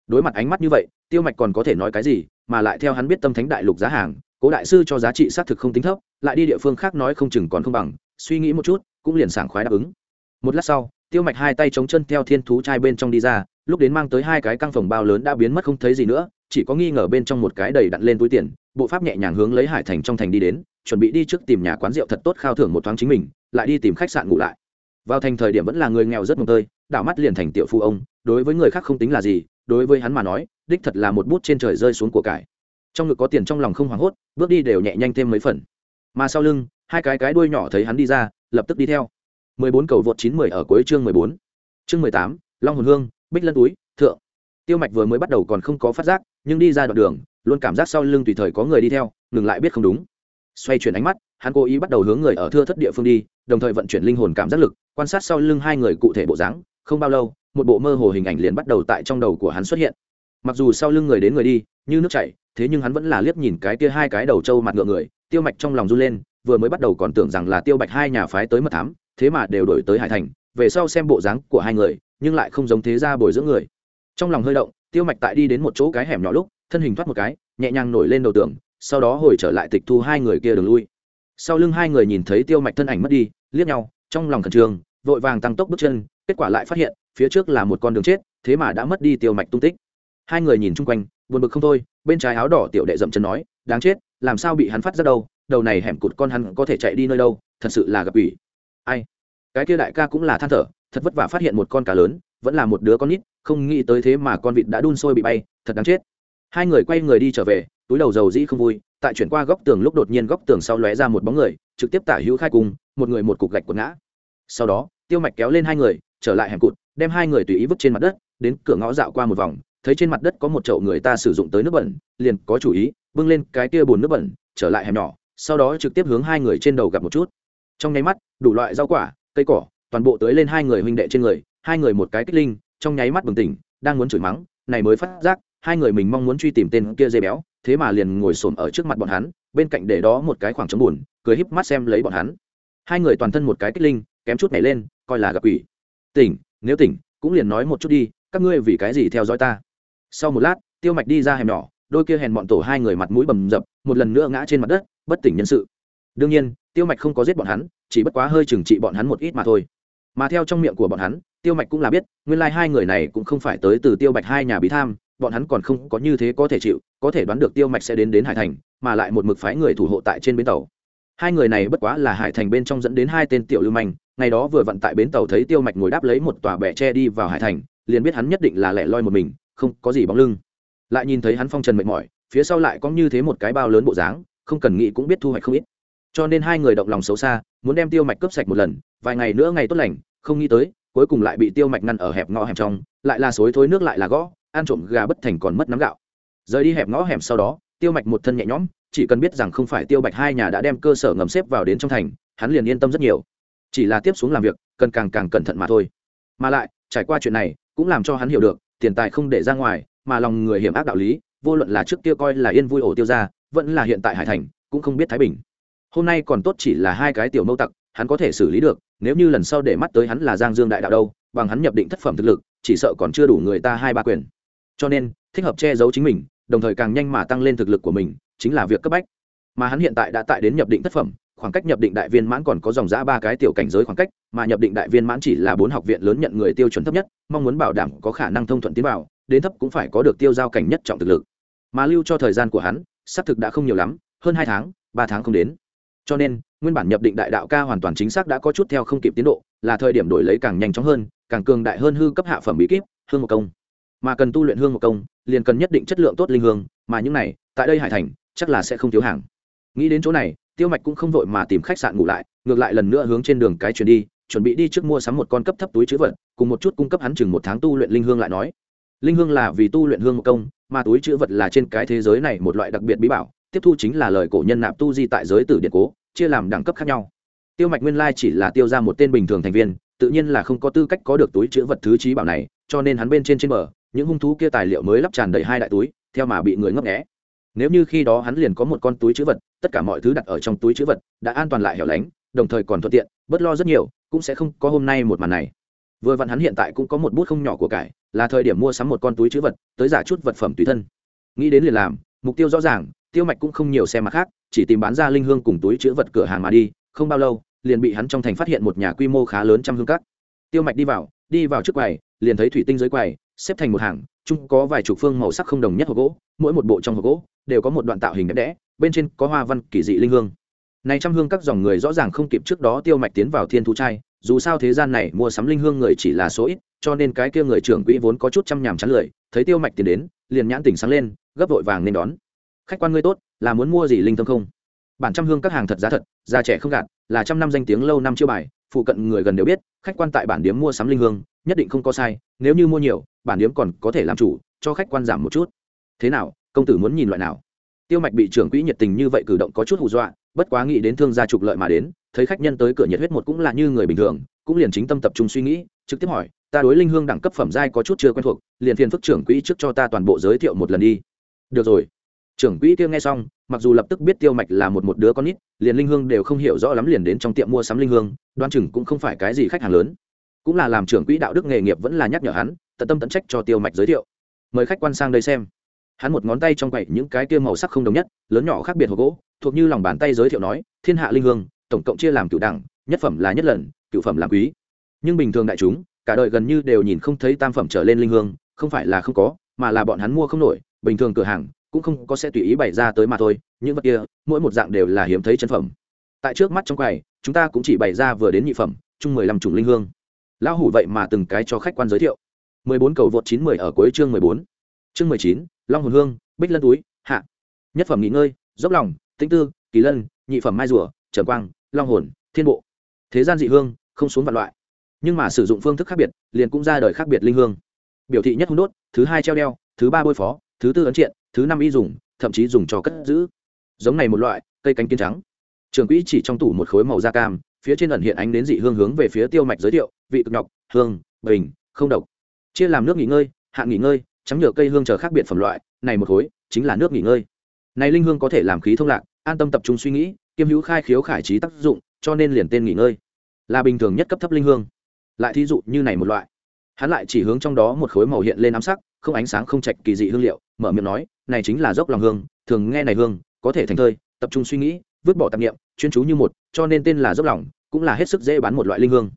Đối mặt ánh mắt như vậy, tiêu mạch còn có thể nói cái gì, mà lại theo hắn biết tâm thánh đại lục giá hàng, cố đại sư cho giá trị xác thực không tính thấp, lại đi địa phương khác nói không chừng còn không bằng suy nghĩ một chút, cũng liền sảng khoái đáp ứng. Một lát sau, tiêu mạch hai tay chống chân theo thiên thú trai bên trong đi ra, lúc đến mang tới hai cái căng phòng bao lớn đã biến mất không thấy gì nữa, chỉ có nghi ngờ bên trong một cái đầy đặn lên túi tiền, bộ pháp nhẹ nhàng hướng lấy hải thành trong thành đi đến, chuẩn bị đi trước tìm nhà quán rượu thật tốt khao thưởng một thoáng chính mình, lại đi tìm khách sạn ngủ lại. Vào thành thời điểm vẫn là người nghèo rất mồm tơi, đảo mắt liền thành tiểu phu ông, đối với người khác không tính là gì, đối với hắn mà nói, đích thật là một bút trên trời rơi xuống của cải. Trong ngực có tiền trong lòng không hoảng hốt, bước đi đều nhẹ nhanh thêm mấy phần. Mà sau lưng hai cái cái đuôi nhỏ thấy hắn đi ra lập tức đi theo 14 cầu vượt 910 ở cuối chương 14. Chương 18, Long hồn hương, bích lân túi, thượng. Tiêu Mạch vừa mới bắt đầu còn không có phát giác, nhưng đi ra đoạn đường, luôn cảm giác sau lưng tùy thời có người đi theo, ngừng lại biết không đúng. Xoay chuyển ánh mắt, hắn cố ý bắt đầu hướng người ở thưa thất địa phương đi, đồng thời vận chuyển linh hồn cảm giác lực, quan sát sau lưng hai người cụ thể bộ dáng, không bao lâu, một bộ mơ hồ hình ảnh liền bắt đầu tại trong đầu của hắn xuất hiện. Mặc dù sau lưng người đến người đi, như nước chảy, thế nhưng hắn vẫn là liếc nhìn cái kia hai cái đầu trâu mặt ngựa người, Tiêu Mạch trong lòng run lên, vừa mới bắt đầu còn tưởng rằng là Tiêu Bạch hai nhà phái tới mật thám, thế mà đều đổi tới hải thành về sau xem bộ dáng của hai người nhưng lại không giống thế ra bồi dưỡng người. Trong lòng hơi động tiêu mạch tại đi đến một chỗ cái hẻm nhỏ lúc thân hình thoát một cái nhẹ nhàng nổi lên đầu tường sau đó hồi trở lại tịch thu hai người kia đường lui. Sau lưng hai người nhìn thấy tiêu mạch thân ảnh mất đi liếc nhau trong lòng khẩn trương vội vàng tăng tốc bước chân kết quả lại phát hiện phía trước là một con đường chết thế mà đã mất đi tiêu mạch tung tích. Hai người nhìn chung quanh buồn bực không thôi bên trái áo đỏ tiểu đệ dậm chân nói đáng chết làm sao bị hắn phát ra đâu đầu này hẻm cụt con hắn có thể chạy đi nơi đâu, thật sự là gặp ủy. Ai? Cái kia đại ca cũng là than thở, thật vất vả phát hiện một con cá lớn, vẫn là một đứa con nít, không nghĩ tới thế mà con vịt đã đun sôi bị bay, thật đáng chết. Hai người quay người đi trở về, túi đầu dầu dĩ không vui, tại chuyển qua góc tường lúc đột nhiên góc tường sau lóe ra một bóng người, trực tiếp tả hữu khai cùng, một người một cục gạch quật ngã. Sau đó, tiêu mạch kéo lên hai người, trở lại hẻm cụt, đem hai người tùy ý vứt trên mặt đất, đến cửa ngõ dạo qua một vòng, thấy trên mặt đất có một chậu người ta sử dụng tới nước bẩn, liền có chủ ý, bưng lên cái kia bùn nước bẩn, trở lại hẻm nhỏ sau đó trực tiếp hướng hai người trên đầu gặp một chút. Trong nháy mắt, đủ loại rau quả, cây cỏ, toàn bộ tới lên hai người huynh đệ trên người, hai người một cái kích linh, trong nháy mắt bừng tỉnh, đang muốn chửi mắng, này mới phát giác, hai người mình mong muốn truy tìm tên kia dây béo, thế mà liền ngồi xổm ở trước mặt bọn hắn, bên cạnh để đó một cái khoảng trống buồn, cười híp mắt xem lấy bọn hắn. Hai người toàn thân một cái kích linh, kém chút nhảy lên, coi là gặp quỷ. Tỉnh, nếu tỉnh, cũng liền nói một chút đi, các ngươi vì cái gì theo dõi ta? Sau một lát, tiêu mạch đi ra hẻm nhỏ, đôi kia hèn bọn tổ hai người mặt mũi bầm dập, một lần nữa ngã trên mặt đất bất tỉnh nhân sự. Đương nhiên, tiêu mạch không có giết bọn hắn, chỉ bất quá hơi trừng trị bọn hắn một ít mà thôi. Mà theo trong miệng của bọn hắn, tiêu mạch cũng là biết, nguyên lai、like、hai người này cũng không phải tới từ tiêu bạch hai nhà bí tham, bọn hắn còn không có như thế có thể chịu, có thể đoán được tiêu mạch sẽ đến đến hải thành, mà lại một mực phái người thủ hộ tại trên bến tàu. Hai người này bất quá là hải thành bên trong dẫn đến hai tên tiểu lưu manh, ngày đó vừa vặn tại bến tàu thấy tiêu mạch ngồi đáp lấy một tòa bẻ tre đi vào hải thành, liền biết hắn nhất định là lẻ loi một mình, không có gì bóng lưng. Lại nhìn thấy hắn phong trần mệt mỏi, phía sau lại có như thế một cái bao lớn bộ dáng không cần nghĩ cũng biết thu hoạch không ít. Cho nên hai người động lòng xấu xa, muốn đem tiêu mạch cướp sạch một lần, vài ngày nữa ngày tốt lành, không nghĩ tới, cuối cùng lại bị tiêu mạch ngăn ở hẹp ngõ hẻm trong, lại là xối thối nước lại là gõ, ăn trộm gà bất thành còn mất nắm gạo. Rời đi hẹp ngõ hẻm sau đó, tiêu mạch một thân nhẹ nhõm, chỉ cần biết rằng không phải tiêu bạch hai nhà đã đem cơ sở ngầm xếp vào đến trong thành, hắn liền yên tâm rất nhiều. Chỉ là tiếp xuống làm việc, cần càng càng cẩn thận mà thôi. Mà lại, trải qua chuyện này, cũng làm cho hắn hiểu được, tiền tài không để ra ngoài, mà lòng người hiểm ác đạo lý, vô luận là trước kia coi là yên vui ổ tiêu ra vẫn là hiện tại hải thành, cũng không biết thái bình. Hôm nay còn tốt chỉ là hai cái tiểu mâu tặc, hắn có thể xử lý được, nếu như lần sau để mắt tới hắn là giang dương đại đạo đâu, bằng hắn nhập định thất phẩm thực lực, chỉ sợ còn chưa đủ người ta hai ba quyền. Cho nên, thích hợp che giấu chính mình, đồng thời càng nhanh mà tăng lên thực lực của mình, chính là việc cấp bách. Mà hắn hiện tại đã tại đến nhập định thất phẩm, khoảng cách nhập định đại viên mãn còn có dòng giã ba cái tiểu cảnh giới khoảng cách, mà nhập định đại viên mãn chỉ là bốn học viện lớn nhận người tiêu chuẩn thấp nhất, mong muốn bảo đảm có khả năng thông thuận tiến vào, đến thấp cũng phải có được tiêu giao cảnh nhất trọng thực lực. Mà lưu cho thời gian của hắn xác thực đã không nhiều lắm, hơn hai tháng, ba tháng không đến. Cho nên, nguyên bản nhập định đại đạo ca hoàn toàn chính xác đã có chút theo không kịp tiến độ, là thời điểm đổi lấy càng nhanh chóng hơn, càng cường đại hơn hư cấp hạ phẩm bí kíp, hương một công. Mà cần tu luyện hương một công, liền cần nhất định chất lượng tốt linh hương, mà những này, tại đây hải thành, chắc là sẽ không thiếu hàng. Nghĩ đến chỗ này, tiêu mạch cũng không vội mà tìm khách sạn ngủ lại, ngược lại lần nữa hướng trên đường cái chuyển đi, chuẩn bị đi trước mua sắm một con cấp thấp túi chữ vật, cùng một chút cung cấp hắn chừng một tháng tu luyện linh hương lại nói linh hương là vì tu luyện hương một công, mà túi chữ vật là trên cái thế giới này một loại đặc biệt bí bảo, tiếp thu chính là lời cổ nhân nạp tu di tại giới tử điện cố, chia làm đẳng cấp khác nhau. Tiêu mạch nguyên lai chỉ là tiêu ra một tên bình thường thành viên, tự nhiên là không có tư cách có được túi chữ vật thứ trí bảo này, cho nên hắn bên trên trên bờ, những hung thú kia tài liệu mới lắp tràn đầy hai đại túi, theo mà bị người ngấp nghẽ nếu như khi đó hắn liền có một con túi chữ vật, tất cả mọi thứ đặt ở trong túi chữ vật, đã an toàn lại hẻo lánh, đồng thời còn thuận tiện, bớt lo rất nhiều, cũng sẽ không có hôm nay một màn này. Vừa vặn hắn hiện tại cũng có một bút không nhỏ của cải là thời điểm mua sắm một con túi chữ vật, tới giả chút vật phẩm tùy thân. Nghĩ đến liền làm, mục tiêu rõ ràng, tiêu mạch cũng không nhiều xe mặt khác, chỉ tìm bán ra linh hương cùng túi chữ vật cửa hàng mà đi, không bao lâu, liền bị hắn trong thành phát hiện một nhà quy mô khá lớn trăm hương cắt tiêu mạch đi vào đi vào trước quầy, liền thấy thủy tinh dưới quầy, xếp thành một hàng, chung có vài chục phương màu sắc không đồng nhất hộp gỗ, mỗi một bộ trong hộp gỗ đều có một đoạn tạo hình đẹp đẽ, bên trên có hoa văn kỳ dị linh hương. Này trăm hương các dòng người rõ ràng không kịp trước đó tiêu mạch tiến vào thiên thú trai, dù sao thế gian này mua sắm linh hương người chỉ là số ít cho nên cái kia người trưởng quỹ vốn có chút chăm nhàm chán lười, thấy tiêu mạch tiền đến, liền nhãn tỉnh sáng lên, gấp vội vàng nên đón. Khách quan ngươi tốt, là muốn mua gì linh thơm không? Bản trăm hương các hàng thật giá thật, già trẻ không gạt, là trăm năm danh tiếng lâu năm chiêu bài, phụ cận người gần đều biết, khách quan tại bản điếm mua sắm linh hương, nhất định không có sai, nếu như mua nhiều, bản điếm còn có thể làm chủ, cho khách quan giảm một chút. Thế nào, công tử muốn nhìn loại nào? Tiêu mạch bị trưởng quỹ nhiệt tình như vậy cử động có chút hù dọa, bất quá nghĩ đến thương gia trục lợi mà đến, thấy khách nhân tới cửa nhiệt huyết một cũng là như người bình thường, cũng liền chính tâm tập trung suy nghĩ, trực tiếp hỏi ta đối linh hương đẳng cấp phẩm giai có chút chưa quen thuộc, liền phiền phức trưởng quỹ trước cho ta toàn bộ giới thiệu một lần đi. Được rồi. Trưởng quỹ kia nghe xong, mặc dù lập tức biết tiêu mạch là một một đứa con nít, liền linh hương đều không hiểu rõ lắm liền đến trong tiệm mua sắm linh hương đoan chừng cũng không phải cái gì khách hàng lớn. Cũng là làm trưởng quỹ đạo đức nghề nghiệp vẫn là nhắc nhở hắn, tận tâm tận trách cho tiêu mạch giới thiệu. Mời khách quan sang đây xem. Hắn một ngón tay trong quậy những cái kia màu sắc không đồng nhất, lớn nhỏ khác biệt hồ gỗ, thuộc như lòng bàn tay giới thiệu nói, thiên hạ linh hương, tổng cộng chia làm cựu đẳng, nhất phẩm là nhất lần cựu phẩm là quý. Nhưng bình thường đại chúng cả đời gần như đều nhìn không thấy tam phẩm trở lên linh hương, không phải là không có, mà là bọn hắn mua không nổi, bình thường cửa hàng cũng không có sẽ tùy ý bày ra tới mà thôi, những vật kia, mỗi một dạng đều là hiếm thấy chân phẩm. Tại trước mắt trong quầy, chúng ta cũng chỉ bày ra vừa đến nhị phẩm, chung mười lăm chủng linh hương. Lão hủ vậy mà từng cái cho khách quan giới thiệu. mười bốn cầu vượt chín mười ở cuối chương mười bốn. Chương mười chín, long hồn hương, bích lân túi, hạ. Nhất phẩm nghỉ ngơi, dốc lòng, tĩnh tư, kỳ lân, nhị phẩm mai rùa, trần quang, long hồn, thiên bộ. Thế gian dị hương, không xuống vạn loại nhưng mà sử dụng phương thức khác biệt, liền cũng ra đời khác biệt linh hương. Biểu thị nhất hung đốt, thứ hai treo đeo, thứ ba bôi phó, thứ tư ấn triện, thứ năm y dùng, thậm chí dùng cho cất giữ. Giống này một loại, cây cánh kiến trắng. Trường quỹ chỉ trong tủ một khối màu da cam, phía trên ẩn hiện ánh đến dị hương hướng về phía tiêu mạch giới thiệu, vị cực nhọc, hương, bình, không độc. Chia làm nước nghỉ ngơi hạn nghỉ ngơi, trắng nhựa cây hương chờ khác biệt phẩm loại, này một khối, chính là nước nghỉ ngơi. Này linh hương có thể làm khí thông lạc, an tâm tập trung suy nghĩ, kiêm hữu khai khiếu khải trí tác dụng, cho nên liền tên nghỉ ngơi. Là bình thường nhất cấp thấp linh hương lại thí dụ như này một loại. Hắn lại chỉ hướng trong đó một khối màu hiện lên ám sắc, không ánh sáng, không chạch kỳ dị hương liệu, mở miệng nói, này chính là dốc lòng hương, thường nghe này hương, có thể thành thơi, tập trung suy nghĩ, vứt bỏ tạp nghiệm chuyên chú như một, cho nên tên là dốc lòng, cũng là hết sức dễ bán một loại linh hương,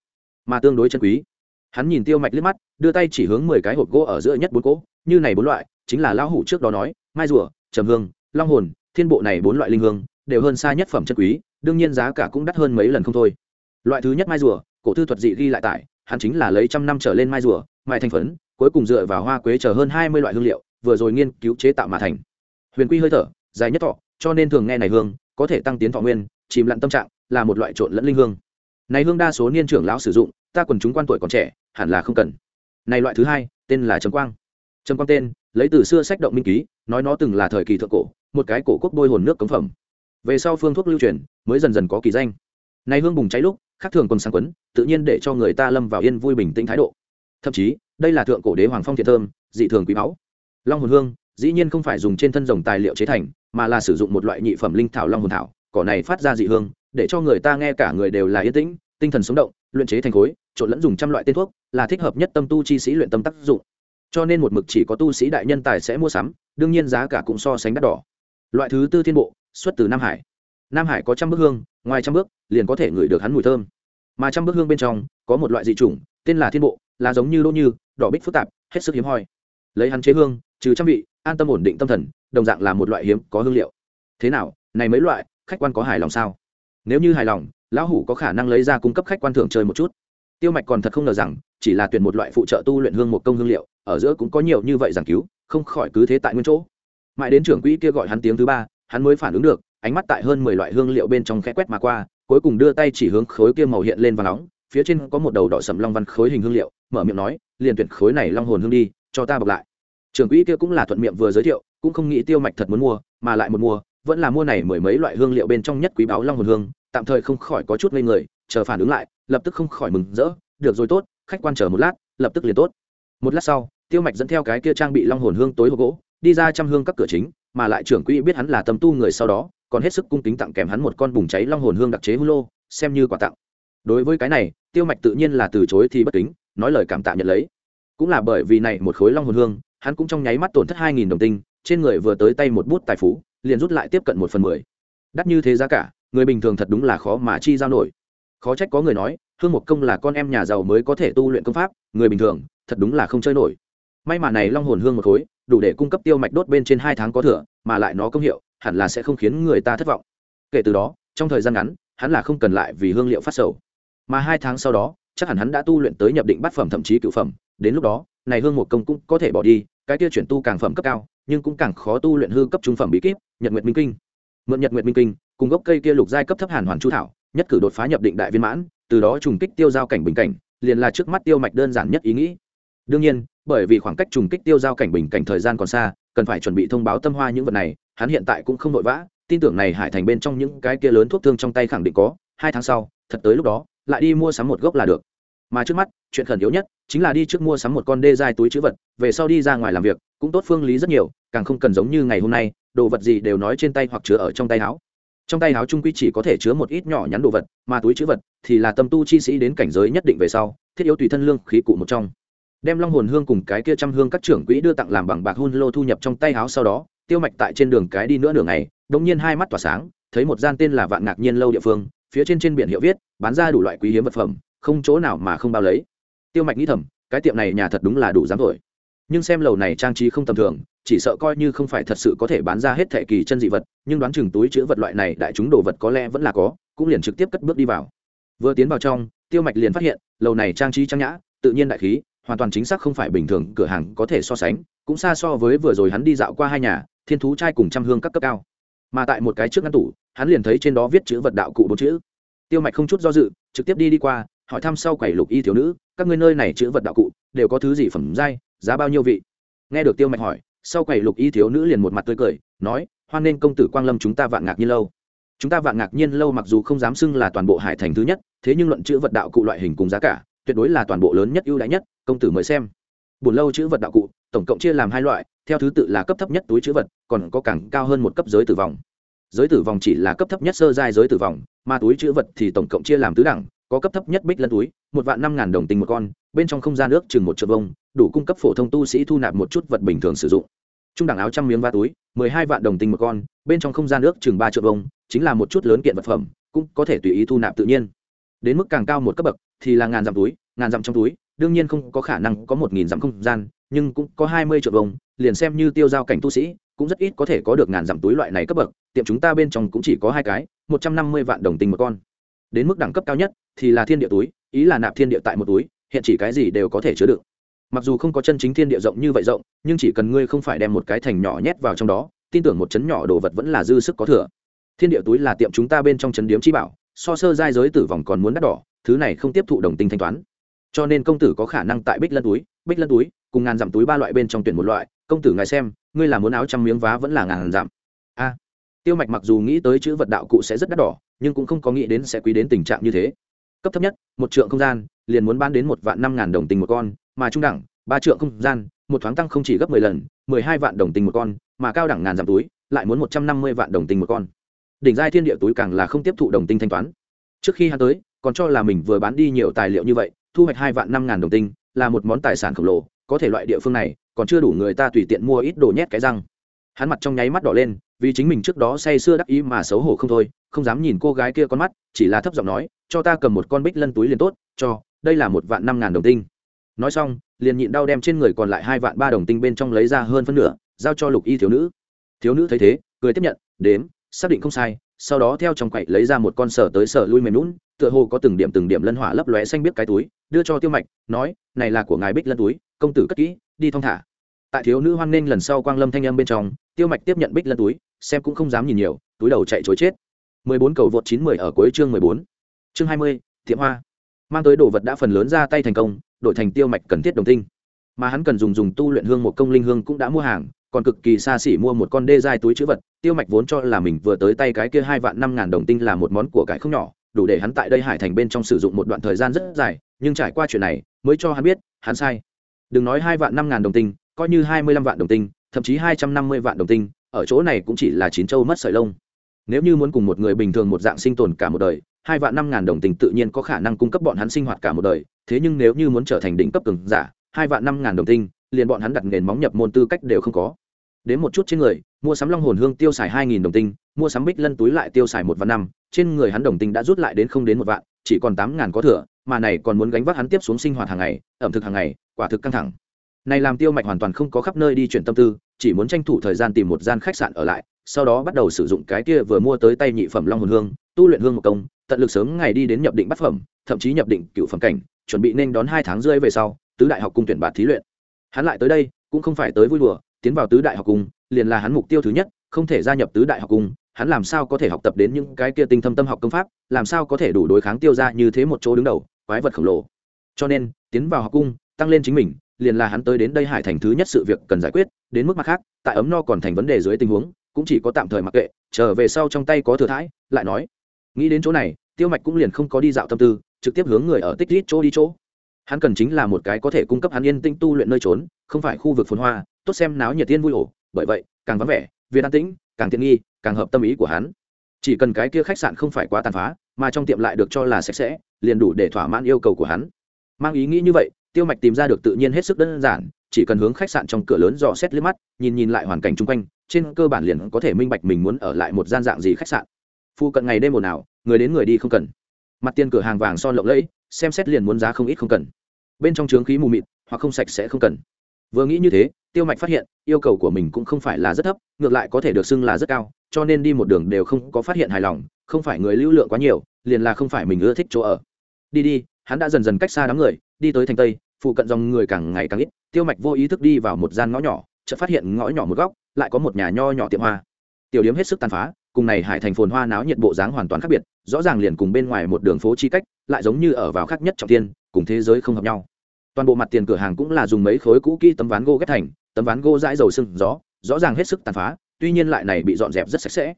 mà tương đối chân quý. Hắn nhìn tiêu mạch liếc mắt, đưa tay chỉ hướng mười cái hộp gỗ ở giữa nhất bốn cỗ, như này bốn loại, chính là lão hủ trước đó nói, mai rùa, trầm hương, long hồn, thiên bộ này bốn loại linh hương, đều hơn xa nhất phẩm chân quý, đương nhiên giá cả cũng đắt hơn mấy lần không thôi. Loại thứ nhất mai rùa cổ thư thuật dị ghi lại tại hắn chính là lấy trăm năm trở lên mai rùa, mai thành phấn, cuối cùng dựa vào hoa quế chờ hơn hai mươi loại hương liệu, vừa rồi nghiên cứu chế tạo mà thành. Huyền quy hơi thở, dài nhất thọ, cho nên thường nghe này hương, có thể tăng tiến thọ nguyên, chìm lặn tâm trạng, là một loại trộn lẫn linh hương. Này hương đa số niên trưởng lão sử dụng, ta quần chúng quan tuổi còn trẻ, hẳn là không cần. Này loại thứ hai, tên là trầm quang. Trầm quang tên, lấy từ xưa sách động minh ký, nói nó từng là thời kỳ thượng cổ, một cái cổ quốc bôi hồn nước cống phẩm. Về sau phương thuốc lưu truyền, mới dần dần có kỳ danh. Này hương bùng cháy lúc khác thường còn sáng quấn, tự nhiên để cho người ta lâm vào yên vui bình tĩnh thái độ. Thậm chí, đây là thượng cổ đế hoàng phong thiện thơm, dị thường quý báu. Long hồn hương, dĩ nhiên không phải dùng trên thân rồng tài liệu chế thành, mà là sử dụng một loại nhị phẩm linh thảo long hồn thảo, cỏ này phát ra dị hương, để cho người ta nghe cả người đều là yên tĩnh, tinh thần sống động, luyện chế thành khối, trộn lẫn dùng trăm loại tên thuốc, là thích hợp nhất tâm tu chi sĩ luyện tâm tác dụng. Cho nên một mực chỉ có tu sĩ đại nhân tài sẽ mua sắm, đương nhiên giá cả cũng so sánh đắt đỏ. Loại thứ tư thiên bộ, xuất từ nam hải. Nam hải có trăm bước hương, ngoài trăm bước liền có thể ngửi được hắn mùi thơm. Mà trăm bức hương bên trong, có một loại dị chủng, tên là thiên bộ, là giống như đỗ như, đỏ bích phức tạp, hết sức hiếm hoi. Lấy hắn chế hương, trừ trăm vị, an tâm ổn định tâm thần, đồng dạng là một loại hiếm có hương liệu. Thế nào, này mấy loại, khách quan có hài lòng sao? Nếu như hài lòng, lão hủ có khả năng lấy ra cung cấp khách quan thưởng chơi một chút. Tiêu mạch còn thật không ngờ rằng, chỉ là tuyển một loại phụ trợ tu luyện hương một công hương liệu, ở giữa cũng có nhiều như vậy giảng cứu, không khỏi cứ thế tại nguyên chỗ. Mãi đến trưởng quỹ kia gọi hắn tiếng thứ ba, hắn mới phản ứng được, ánh mắt tại hơn mười loại hương liệu bên trong khẽ quét mà qua cuối cùng đưa tay chỉ hướng khối kia màu hiện lên và nóng, phía trên có một đầu đỏ sầm long văn khối hình hương liệu, mở miệng nói, liền tuyển khối này long hồn hương đi, cho ta bọc lại. Trưởng quỹ kia cũng là thuận miệng vừa giới thiệu, cũng không nghĩ tiêu mạch thật muốn mua, mà lại một mua, vẫn là mua này mười mấy loại hương liệu bên trong nhất quý báo long hồn hương, tạm thời không khỏi có chút ngây người, chờ phản ứng lại, lập tức không khỏi mừng rỡ, được rồi tốt, khách quan chờ một lát, lập tức liền tốt. Một lát sau, tiêu mạch dẫn theo cái kia trang bị long hồn hương tối hộp gỗ, đi ra trăm hương các cửa chính, mà lại trưởng quỹ biết hắn là tâm tu người sau đó còn hết sức cung kính tặng kèm hắn một con bùng cháy long hồn hương đặc chế hu lô, xem như quà tặng. Đối với cái này, tiêu mạch tự nhiên là từ chối thì bất kính, nói lời cảm tạ nhận lấy. Cũng là bởi vì này một khối long hồn hương, hắn cũng trong nháy mắt tổn thất hai nghìn đồng tinh, trên người vừa tới tay một bút tài phú, liền rút lại tiếp cận một phần mười. Đắt như thế giá cả, người bình thường thật đúng là khó mà chi giao nổi. Khó trách có người nói, hương một công là con em nhà giàu mới có thể tu luyện công pháp, người bình thường, thật đúng là không chơi nổi. May mà này long hồn hương một khối, đủ để cung cấp tiêu mạch đốt bên trên hai tháng có thừa, mà lại nó công hiệu hẳn là sẽ không khiến người ta thất vọng. Kể từ đó, trong thời gian ngắn, hắn là không cần lại vì hương liệu phát sầu. Mà hai tháng sau đó, chắc hẳn hắn đã tu luyện tới nhập định bát phẩm thậm chí cựu phẩm. Đến lúc đó, này hương một công cũng có thể bỏ đi, cái kia chuyển tu càng phẩm cấp cao, nhưng cũng càng khó tu luyện hư cấp trung phẩm bí kíp, nhật nguyệt minh kinh. Mượn nhật nguyệt minh kinh, cùng gốc cây kia lục giai cấp thấp hàn hoàn chu thảo, nhất cử đột phá nhập định đại viên mãn, từ đó trùng kích tiêu giao cảnh bình cảnh, liền là trước mắt tiêu mạch đơn giản nhất ý nghĩ. Đương nhiên, bởi vì khoảng cách trùng kích tiêu giao cảnh bình cảnh thời gian còn xa, cần phải chuẩn bị thông báo tâm hoa những vật này hắn hiện tại cũng không vội vã, tin tưởng này hải thành bên trong những cái kia lớn thuốc thương trong tay khẳng định có, hai tháng sau, thật tới lúc đó, lại đi mua sắm một gốc là được. Mà trước mắt, chuyện khẩn yếu nhất chính là đi trước mua sắm một con đê dài túi chữ vật, về sau đi ra ngoài làm việc, cũng tốt phương lý rất nhiều, càng không cần giống như ngày hôm nay, đồ vật gì đều nói trên tay hoặc chứa ở trong tay áo. Trong tay áo trung quy chỉ có thể chứa một ít nhỏ nhắn đồ vật, mà túi chữ vật thì là tâm tu chi sĩ đến cảnh giới nhất định về sau, thiết yếu tùy thân lương khí cụ một trong. Đem long hồn hương cùng cái kia trăm hương các trưởng quỹ đưa tặng làm bằng bạc hun lô thu nhập trong tay áo sau đó tiêu mạch tại trên đường cái đi nữa nửa ngày đống nhiên hai mắt tỏa sáng, thấy một gian tên là vạn ngạc nhiên lâu địa phương, phía trên trên biển hiệu viết, bán ra đủ loại quý hiếm vật phẩm, không chỗ nào mà không bao lấy. Tiêu mạch nghĩ thầm, cái tiệm này nhà thật đúng là đủ dám thổi nhưng xem lầu này trang trí không tầm thường, chỉ sợ coi như không phải thật sự có thể bán ra hết thệ kỳ chân dị vật, nhưng đoán chừng túi chữ vật loại này đại chúng đồ vật có lẽ vẫn là có, cũng liền trực tiếp cất bước đi vào. Vừa tiến vào trong, tiêu mạch liền phát hiện, lầu này trang trí trang nhã, tự nhiên đại khí, hoàn toàn chính xác không phải bình thường, cửa hàng có thể so sánh, cũng xa so với vừa rồi hắn đi dạo qua hai nhà thiên thú trai cùng trăm hương các cấp cao. Mà tại một cái trước ngăn tủ, hắn liền thấy trên đó viết chữ vật đạo cụ bốn chữ. Tiêu mạch không chút do dự, trực tiếp đi đi qua, hỏi thăm sau quầy lục y thiếu nữ, các ngươi nơi này chữ vật đạo cụ, đều có thứ gì phẩm giai, giá bao nhiêu vị? Nghe được tiêu mạch hỏi, sau quầy lục y thiếu nữ liền một mặt tươi cười, nói, hoan nên công tử quang lâm chúng ta vạn ngạc nhiên lâu. Chúng ta vạn ngạc nhiên lâu mặc dù không dám xưng là toàn bộ hải thành thứ nhất, thế nhưng luận chữ vật đạo cụ loại hình cùng giá cả, tuyệt đối là toàn bộ lớn nhất, ưu đãi nhất, công tử mời xem. Buồn lâu chữ vật đạo cụ tổng cộng chia làm hai loại, theo thứ tự là cấp thấp nhất túi chữ vật, còn có càng cao hơn một cấp giới tử vong. Giới tử vong chỉ là cấp thấp nhất sơ giai giới tử vong, mà túi chữ vật thì tổng cộng chia làm tứ đẳng, có cấp thấp nhất bích lân túi, một vạn năm ngàn đồng tình một con, bên trong không gian nước chừng một triệu vông, đủ cung cấp phổ thông tu sĩ thu nạp một chút vật bình thường sử dụng. Trung đẳng áo trăm miếng va túi, mười hai vạn đồng tình một con, bên trong không gian nước chừng ba triệu vông, chính là một chút lớn kiện vật phẩm, cũng có thể tùy ý thu nạp tự nhiên. Đến mức càng cao một cấp bậc thì là ngàn dặm túi, ngàn dặm trong túi, đương nhiên không có khả năng có một nghìn dặm không gian nhưng cũng có hai mươi triệu đồng liền xem như tiêu giao cảnh tu sĩ, cũng rất ít có thể có được ngàn dặm túi loại này cấp bậc, tiệm chúng ta bên trong cũng chỉ có hai cái, một trăm năm mươi vạn đồng tình một con. Đến mức đẳng cấp cao nhất thì là thiên địa túi, ý là nạp thiên địa tại một túi, hiện chỉ cái gì đều có thể chứa đựng mặc dù không có chân chính thiên địa rộng như vậy rộng, nhưng chỉ cần ngươi không phải đem một cái thành nhỏ nhét vào trong đó, tin tưởng một chấn nhỏ đồ vật vẫn là dư sức có thừa. Thiên địa túi là tiệm chúng ta bên trong chấn điếm chi bảo, so sơ giai giới tử vòng còn muốn đắt đỏ, thứ này không tiếp thụ đồng tinh thanh toán. Cho nên công tử có khả năng tại bích lân túi, bích lân túi cùng ngàn dặm túi ba loại bên trong tuyển một loại, công tử ngài xem, ngươi là muốn áo trăm miếng vá vẫn là ngàn dặm? A. Tiêu mạch mặc dù nghĩ tới chữ vật đạo cụ sẽ rất đắt đỏ, nhưng cũng không có nghĩ đến sẽ quý đến tình trạng như thế. Cấp thấp nhất, một trượng không gian, liền muốn bán đến một vạn năm ngàn đồng tình một con, mà trung đẳng, ba trượng không gian, một thoáng tăng không chỉ gấp mười lần, mười hai vạn đồng tình một con, mà cao đẳng ngàn dặm túi, lại muốn một trăm năm mươi vạn đồng tình một con. Đỉnh giai thiên địa túi càng là không tiếp thụ đồng tinh thanh toán. Trước khi hắn tới, còn cho là mình vừa bán đi nhiều tài liệu như vậy, thu hoạch hai vạn năm ngàn đồng tinh, là một món tài sản khổng lồ có thể loại địa phương này, còn chưa đủ người ta tùy tiện mua ít đồ nhét cái răng. Hắn mặt trong nháy mắt đỏ lên, vì chính mình trước đó say sưa đắc ý mà xấu hổ không thôi, không dám nhìn cô gái kia con mắt, chỉ là thấp giọng nói, cho ta cầm một con bích lân túi liền tốt, cho, đây là một vạn năm ngàn đồng tinh. Nói xong, liền nhịn đau đem trên người còn lại hai vạn ba đồng tinh bên trong lấy ra hơn phân nửa, giao cho lục y thiếu nữ. Thiếu nữ thấy thế, cười tiếp nhận, đếm, xác định không sai sau đó theo trong quậy lấy ra một con sở tới sở lui mềm lún tựa hồ có từng điểm từng điểm lân hỏa lấp lóe xanh biết cái túi đưa cho tiêu mạch nói này là của ngài bích lân túi công tử cất kỹ đi thong thả tại thiếu nữ hoan nghênh lần sau quang lâm thanh âm bên trong tiêu mạch tiếp nhận bích lân túi xem cũng không dám nhìn nhiều túi đầu chạy chối chết 14 cầu vượt 910 ở cuối chương 14. Chương 20, Tiệm Hoa. Mang tới đồ vật đã phần lớn ra tay thành công, đổi thành tiêu mạch cần thiết đồng tinh. Mà hắn cần dùng dùng tu luyện hương một công linh hương cũng đã mua hàng, còn cực kỳ xa xỉ mua một con đê dài túi chữ vật, tiêu mạch vốn cho là mình vừa tới tay cái kia hai vạn năm ngàn đồng tinh là một món của cải không nhỏ, đủ để hắn tại đây hải thành bên trong sử dụng một đoạn thời gian rất dài, nhưng trải qua chuyện này, mới cho hắn biết, hắn sai. Đừng nói hai vạn năm ngàn đồng tinh, coi như hai mươi lăm vạn đồng tinh, thậm chí hai trăm năm mươi vạn đồng tinh, ở chỗ này cũng chỉ là chín châu mất sợi lông nếu như muốn cùng một người bình thường một dạng sinh tồn cả một đời hai vạn năm ngàn đồng tình tự nhiên có khả năng cung cấp bọn hắn sinh hoạt cả một đời thế nhưng nếu như muốn trở thành đỉnh cấp cường giả hai vạn năm ngàn đồng tinh liền bọn hắn đặt nền móng nhập môn tư cách đều không có đến một chút trên người, mua sắm long hồn hương tiêu xài hai nghìn đồng tinh, mua sắm bích lân túi lại tiêu xài một vạn năm, trên người hắn đồng tinh đã rút lại đến không đến một vạn, chỉ còn tám ngàn có thừa, mà này còn muốn gánh vác hắn tiếp xuống sinh hoạt hàng ngày, ẩm thực hàng ngày, quả thực căng thẳng. Này làm tiêu mạch hoàn toàn không có khắp nơi đi chuyển tâm tư, chỉ muốn tranh thủ thời gian tìm một gian khách sạn ở lại, sau đó bắt đầu sử dụng cái kia vừa mua tới tay nhị phẩm long hồn hương, tu luyện hương một công, tận lực sớm ngày đi đến nhập định bát phẩm, thậm chí nhập định cựu phẩm cảnh, chuẩn bị nên đón hai tháng rưỡi về sau, tứ đại học cung tuyển bạt thí luyện. Hắn lại tới đây, cũng không phải tới vui đùa tiến vào tứ đại học cung, liền là hắn mục tiêu thứ nhất, không thể gia nhập tứ đại học cung, hắn làm sao có thể học tập đến những cái kia tinh thâm tâm học công pháp, làm sao có thể đủ đối kháng tiêu ra như thế một chỗ đứng đầu, quái vật khổng lồ. Cho nên, tiến vào học cung, tăng lên chính mình, liền là hắn tới đến đây hải thành thứ nhất sự việc cần giải quyết, đến mức mặt khác, tại ấm no còn thành vấn đề dưới tình huống, cũng chỉ có tạm thời mặc kệ, trở về sau trong tay có thừa thãi, lại nói. Nghĩ đến chỗ này, tiêu mạch cũng liền không có đi dạo tâm tư, trực tiếp hướng người ở tích rít chỗ đi chỗ hắn cần chính là một cái có thể cung cấp hắn yên tĩnh tu luyện nơi trốn, không phải khu vực phồn hoa, tốt xem náo nhiệt tiên vui ổ. Bởi vậy, càng vắng vẻ, việt an tĩnh, càng tiện nghi, càng hợp tâm ý của hắn. Chỉ cần cái kia khách sạn không phải quá tàn phá, mà trong tiệm lại được cho là sạch sẽ, liền đủ để thỏa mãn yêu cầu của hắn. Mang ý nghĩ như vậy, tiêu mạch tìm ra được tự nhiên hết sức đơn giản, chỉ cần hướng khách sạn trong cửa lớn dò xét liếc mắt, nhìn nhìn lại hoàn cảnh chung quanh, trên cơ bản liền có thể minh bạch mình muốn ở lại một gian dạng gì khách sạn. Phu cận ngày đêm ồn ào, người đến người đi không cần. Mặt tiền cửa hàng vàng son lộng lẫy xem xét liền muốn giá không ít không cần. Bên trong trướng khí mù mịt, hoặc không sạch sẽ không cần. Vừa nghĩ như thế, tiêu mạch phát hiện, yêu cầu của mình cũng không phải là rất thấp, ngược lại có thể được xưng là rất cao, cho nên đi một đường đều không có phát hiện hài lòng, không phải người lưu lượng quá nhiều, liền là không phải mình ưa thích chỗ ở. Đi đi, hắn đã dần dần cách xa đám người, đi tới thành tây, phụ cận dòng người càng ngày càng ít, tiêu mạch vô ý thức đi vào một gian ngõ nhỏ, chợt phát hiện ngõ nhỏ một góc, lại có một nhà nho nhỏ tiệm hoa. Tiểu điếm hết sức tàn phá, cùng này hải thành phồn hoa náo nhiệt bộ dáng hoàn toàn khác biệt rõ ràng liền cùng bên ngoài một đường phố chi cách lại giống như ở vào khác nhất trọng thiên, cùng thế giới không hợp nhau. Toàn bộ mặt tiền cửa hàng cũng là dùng mấy khối cũ kỹ tấm ván gỗ ghép thành tấm ván gỗ dãi dầu sưng gió rõ ràng hết sức tàn phá tuy nhiên lại này bị dọn dẹp rất sạch sẽ.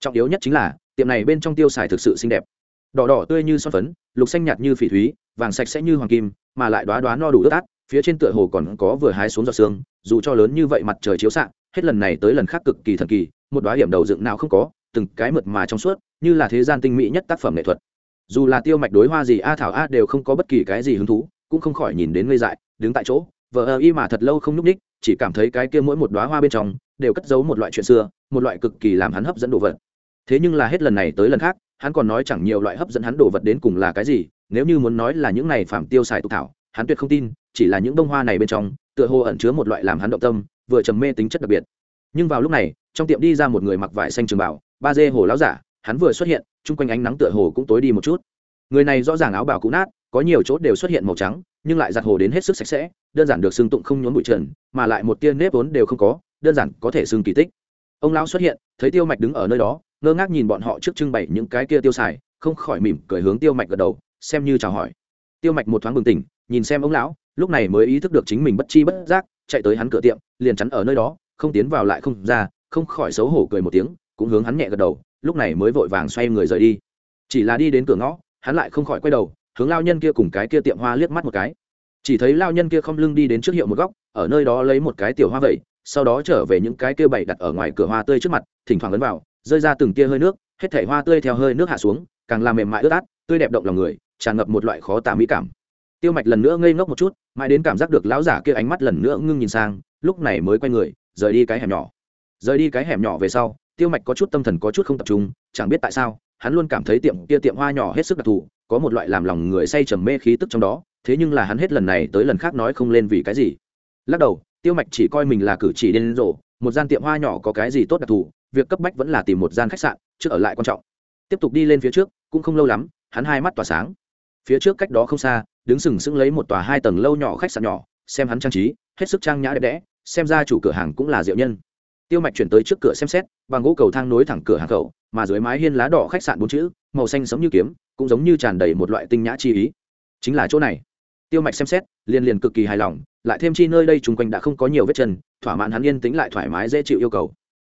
Trọng yếu nhất chính là tiệm này bên trong tiêu xài thực sự xinh đẹp. Đỏ đỏ tươi như son phấn lục xanh nhạt như phỉ thúy vàng sạch sẽ như hoàng kim mà lại đoá đoá no đủ ướt át phía trên tựa hồ còn có vừa hái xuống giọt sương dù cho lớn như vậy mặt trời chiếu xạ hết lần này tới lần khác cực kỳ thần kỳ một đoá hiểm đầu dựng nào không có từng cái mượt mà trong suốt, như là thế gian tinh mỹ nhất tác phẩm nghệ thuật. Dù là tiêu mạch đối hoa gì, a thảo a đều không có bất kỳ cái gì hứng thú, cũng không khỏi nhìn đến ngây dại, đứng tại chỗ vợ ơ y mà thật lâu không n ú c ních chỉ cảm thấy cái kia mỗi một đoá hoa bên trong đều cất giấu một loại chuyện xưa, một loại cực kỳ làm hắn hấp dẫn đồ vật. Thế nhưng là hết lần này tới lần khác, hắn còn nói chẳng nhiều loại hấp dẫn hắn đồ vật đến cùng là cái gì, nếu như muốn nói là những này phạm tiêu xài tục thảo, hắn tuyệt không tin, chỉ là những bông hoa này bên trong, tựa hồ ẩn chứa một loại làm hắn động tâm, vừa trầm mê tính chất đặc biệt. Nhưng vào lúc này, trong tiệm đi ra một người mặc vải xanh trường bảo ba dê hồ láo giả, hắn vừa xuất hiện, chung quanh ánh nắng tựa hồ cũng tối đi một chút. Người này rõ ràng áo bào cũ nát, có nhiều chỗ đều xuất hiện màu trắng, nhưng lại giặt hồ đến hết sức sạch sẽ, đơn giản được xương tụng không nhốn bụi trần, mà lại một tia nếp vốn đều không có, đơn giản có thể xương kỳ tích. Ông lão xuất hiện, thấy tiêu mạch đứng ở nơi đó, ngơ ngác nhìn bọn họ trước trưng bày những cái kia tiêu xài, không khỏi mỉm cười hướng tiêu mạch gật đầu, xem như chào hỏi. Tiêu mạch một thoáng bừng tỉnh, nhìn xem ông lão, lúc này mới ý thức được chính mình bất chi bất giác, chạy tới hắn cửa tiệm, liền chắn ở nơi đó, không tiến vào lại không ra, không khỏi xấu hổ cười một tiếng cũng hướng hắn nhẹ gật đầu, lúc này mới vội vàng xoay người rời đi. Chỉ là đi đến cửa ngõ, hắn lại không khỏi quay đầu, hướng lao nhân kia cùng cái kia tiệm hoa liếc mắt một cái. Chỉ thấy lao nhân kia không lưng đi đến trước hiệu một góc, ở nơi đó lấy một cái tiểu hoa vẩy, sau đó trở về những cái kia bày đặt ở ngoài cửa hoa tươi trước mặt, thỉnh thoảng lấn vào, rơi ra từng tia hơi nước, hết thảy hoa tươi theo hơi nước hạ xuống, càng làm mềm mại ướt át, tươi đẹp động lòng người, tràn ngập một loại khó tả mỹ cảm. Tiêu mạch lần nữa ngây ngốc một chút, mãi đến cảm giác được lão giả kia ánh mắt lần nữa ngưng nhìn sang, lúc này mới quay người, rời đi cái hẻm nhỏ. Rời đi cái hẻm nhỏ về sau tiêu mạch có chút tâm thần có chút không tập trung, chẳng biết tại sao, hắn luôn cảm thấy tiệm kia tiệm hoa nhỏ hết sức đặc thù, có một loại làm lòng người say trầm mê khí tức trong đó, thế nhưng là hắn hết lần này tới lần khác nói không lên vì cái gì. Lắc đầu, tiêu mạch chỉ coi mình là cử chỉ điên rồ, một gian tiệm hoa nhỏ có cái gì tốt đặc thù, việc cấp bách vẫn là tìm một gian khách sạn trước ở lại quan trọng. Tiếp tục đi lên phía trước, cũng không lâu lắm, hắn hai mắt tỏa sáng. Phía trước cách đó không xa, đứng sừng sững lấy một tòa hai tầng lâu nhỏ khách sạn nhỏ, xem hắn trang trí, hết sức trang nhã đẹp đẽ, xem ra chủ cửa hàng cũng là diệu nhân tiêu mạch chuyển tới trước cửa xem xét, bằng gỗ cầu thang nối thẳng cửa hàng khẩu, mà dưới mái hiên lá đỏ khách sạn bốn chữ, màu xanh giống như kiếm, cũng giống như tràn đầy một loại tinh nhã chi ý. Chính là chỗ này. Tiêu mạch xem xét, liền liền cực kỳ hài lòng, lại thêm chi nơi đây chung quanh đã không có nhiều vết chân, thỏa mãn hắn yên tĩnh lại thoải mái dễ chịu yêu cầu.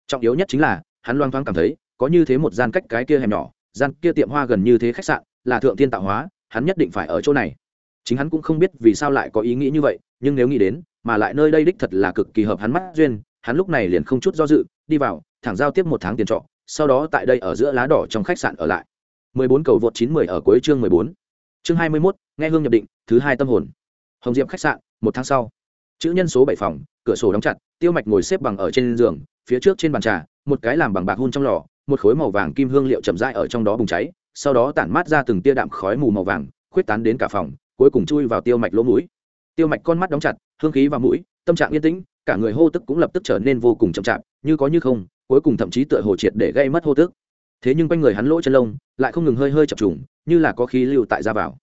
Trọng yếu nhất chính là, hắn loang thoáng cảm thấy, có như thế một gian cách cái kia hẻm nhỏ, gian kia tiệm hoa gần như thế khách sạn, là thượng tiên tạo hóa, hắn nhất định phải ở chỗ này. Chính hắn cũng không biết vì sao lại có ý nghĩ như vậy, nhưng nếu nghĩ đến, mà lại nơi đây đích thật là cực kỳ hợp hắn mắt duyên hắn lúc này liền không chút do dự, đi vào, thẳng giao tiếp một tháng tiền trọ, sau đó tại đây ở giữa lá đỏ trong khách sạn ở lại. 14 cầu vượt 910 ở cuối chương 14. chương hai mươi mốt, nghe hương nhập định, thứ hai tâm hồn. Hồng diệp khách sạn, một tháng sau. Chữ nhân số bảy phòng, cửa sổ đóng chặt, tiêu mạch ngồi xếp bằng ở trên giường, phía trước trên bàn trà, một cái làm bằng bạc hun trong lò, một khối màu vàng kim hương liệu chậm rãi ở trong đó bùng cháy, sau đó tản mát ra từng tia đạm khói mù màu vàng, khuyết tán đến cả phòng, cuối cùng chui vào tiêu mạch lỗ mũi. Tiêu mạch con mắt đóng chặt, hương khí vào mũi, tâm trạng yên tĩnh cả người hô tức cũng lập tức trở nên vô cùng chậm chạp, như có như không, cuối cùng thậm chí tựa hồ triệt để gây mất hô tức. Thế nhưng quanh người hắn lỗ chân lông lại không ngừng hơi hơi chập trùng, như là có khí lưu tại ra vào.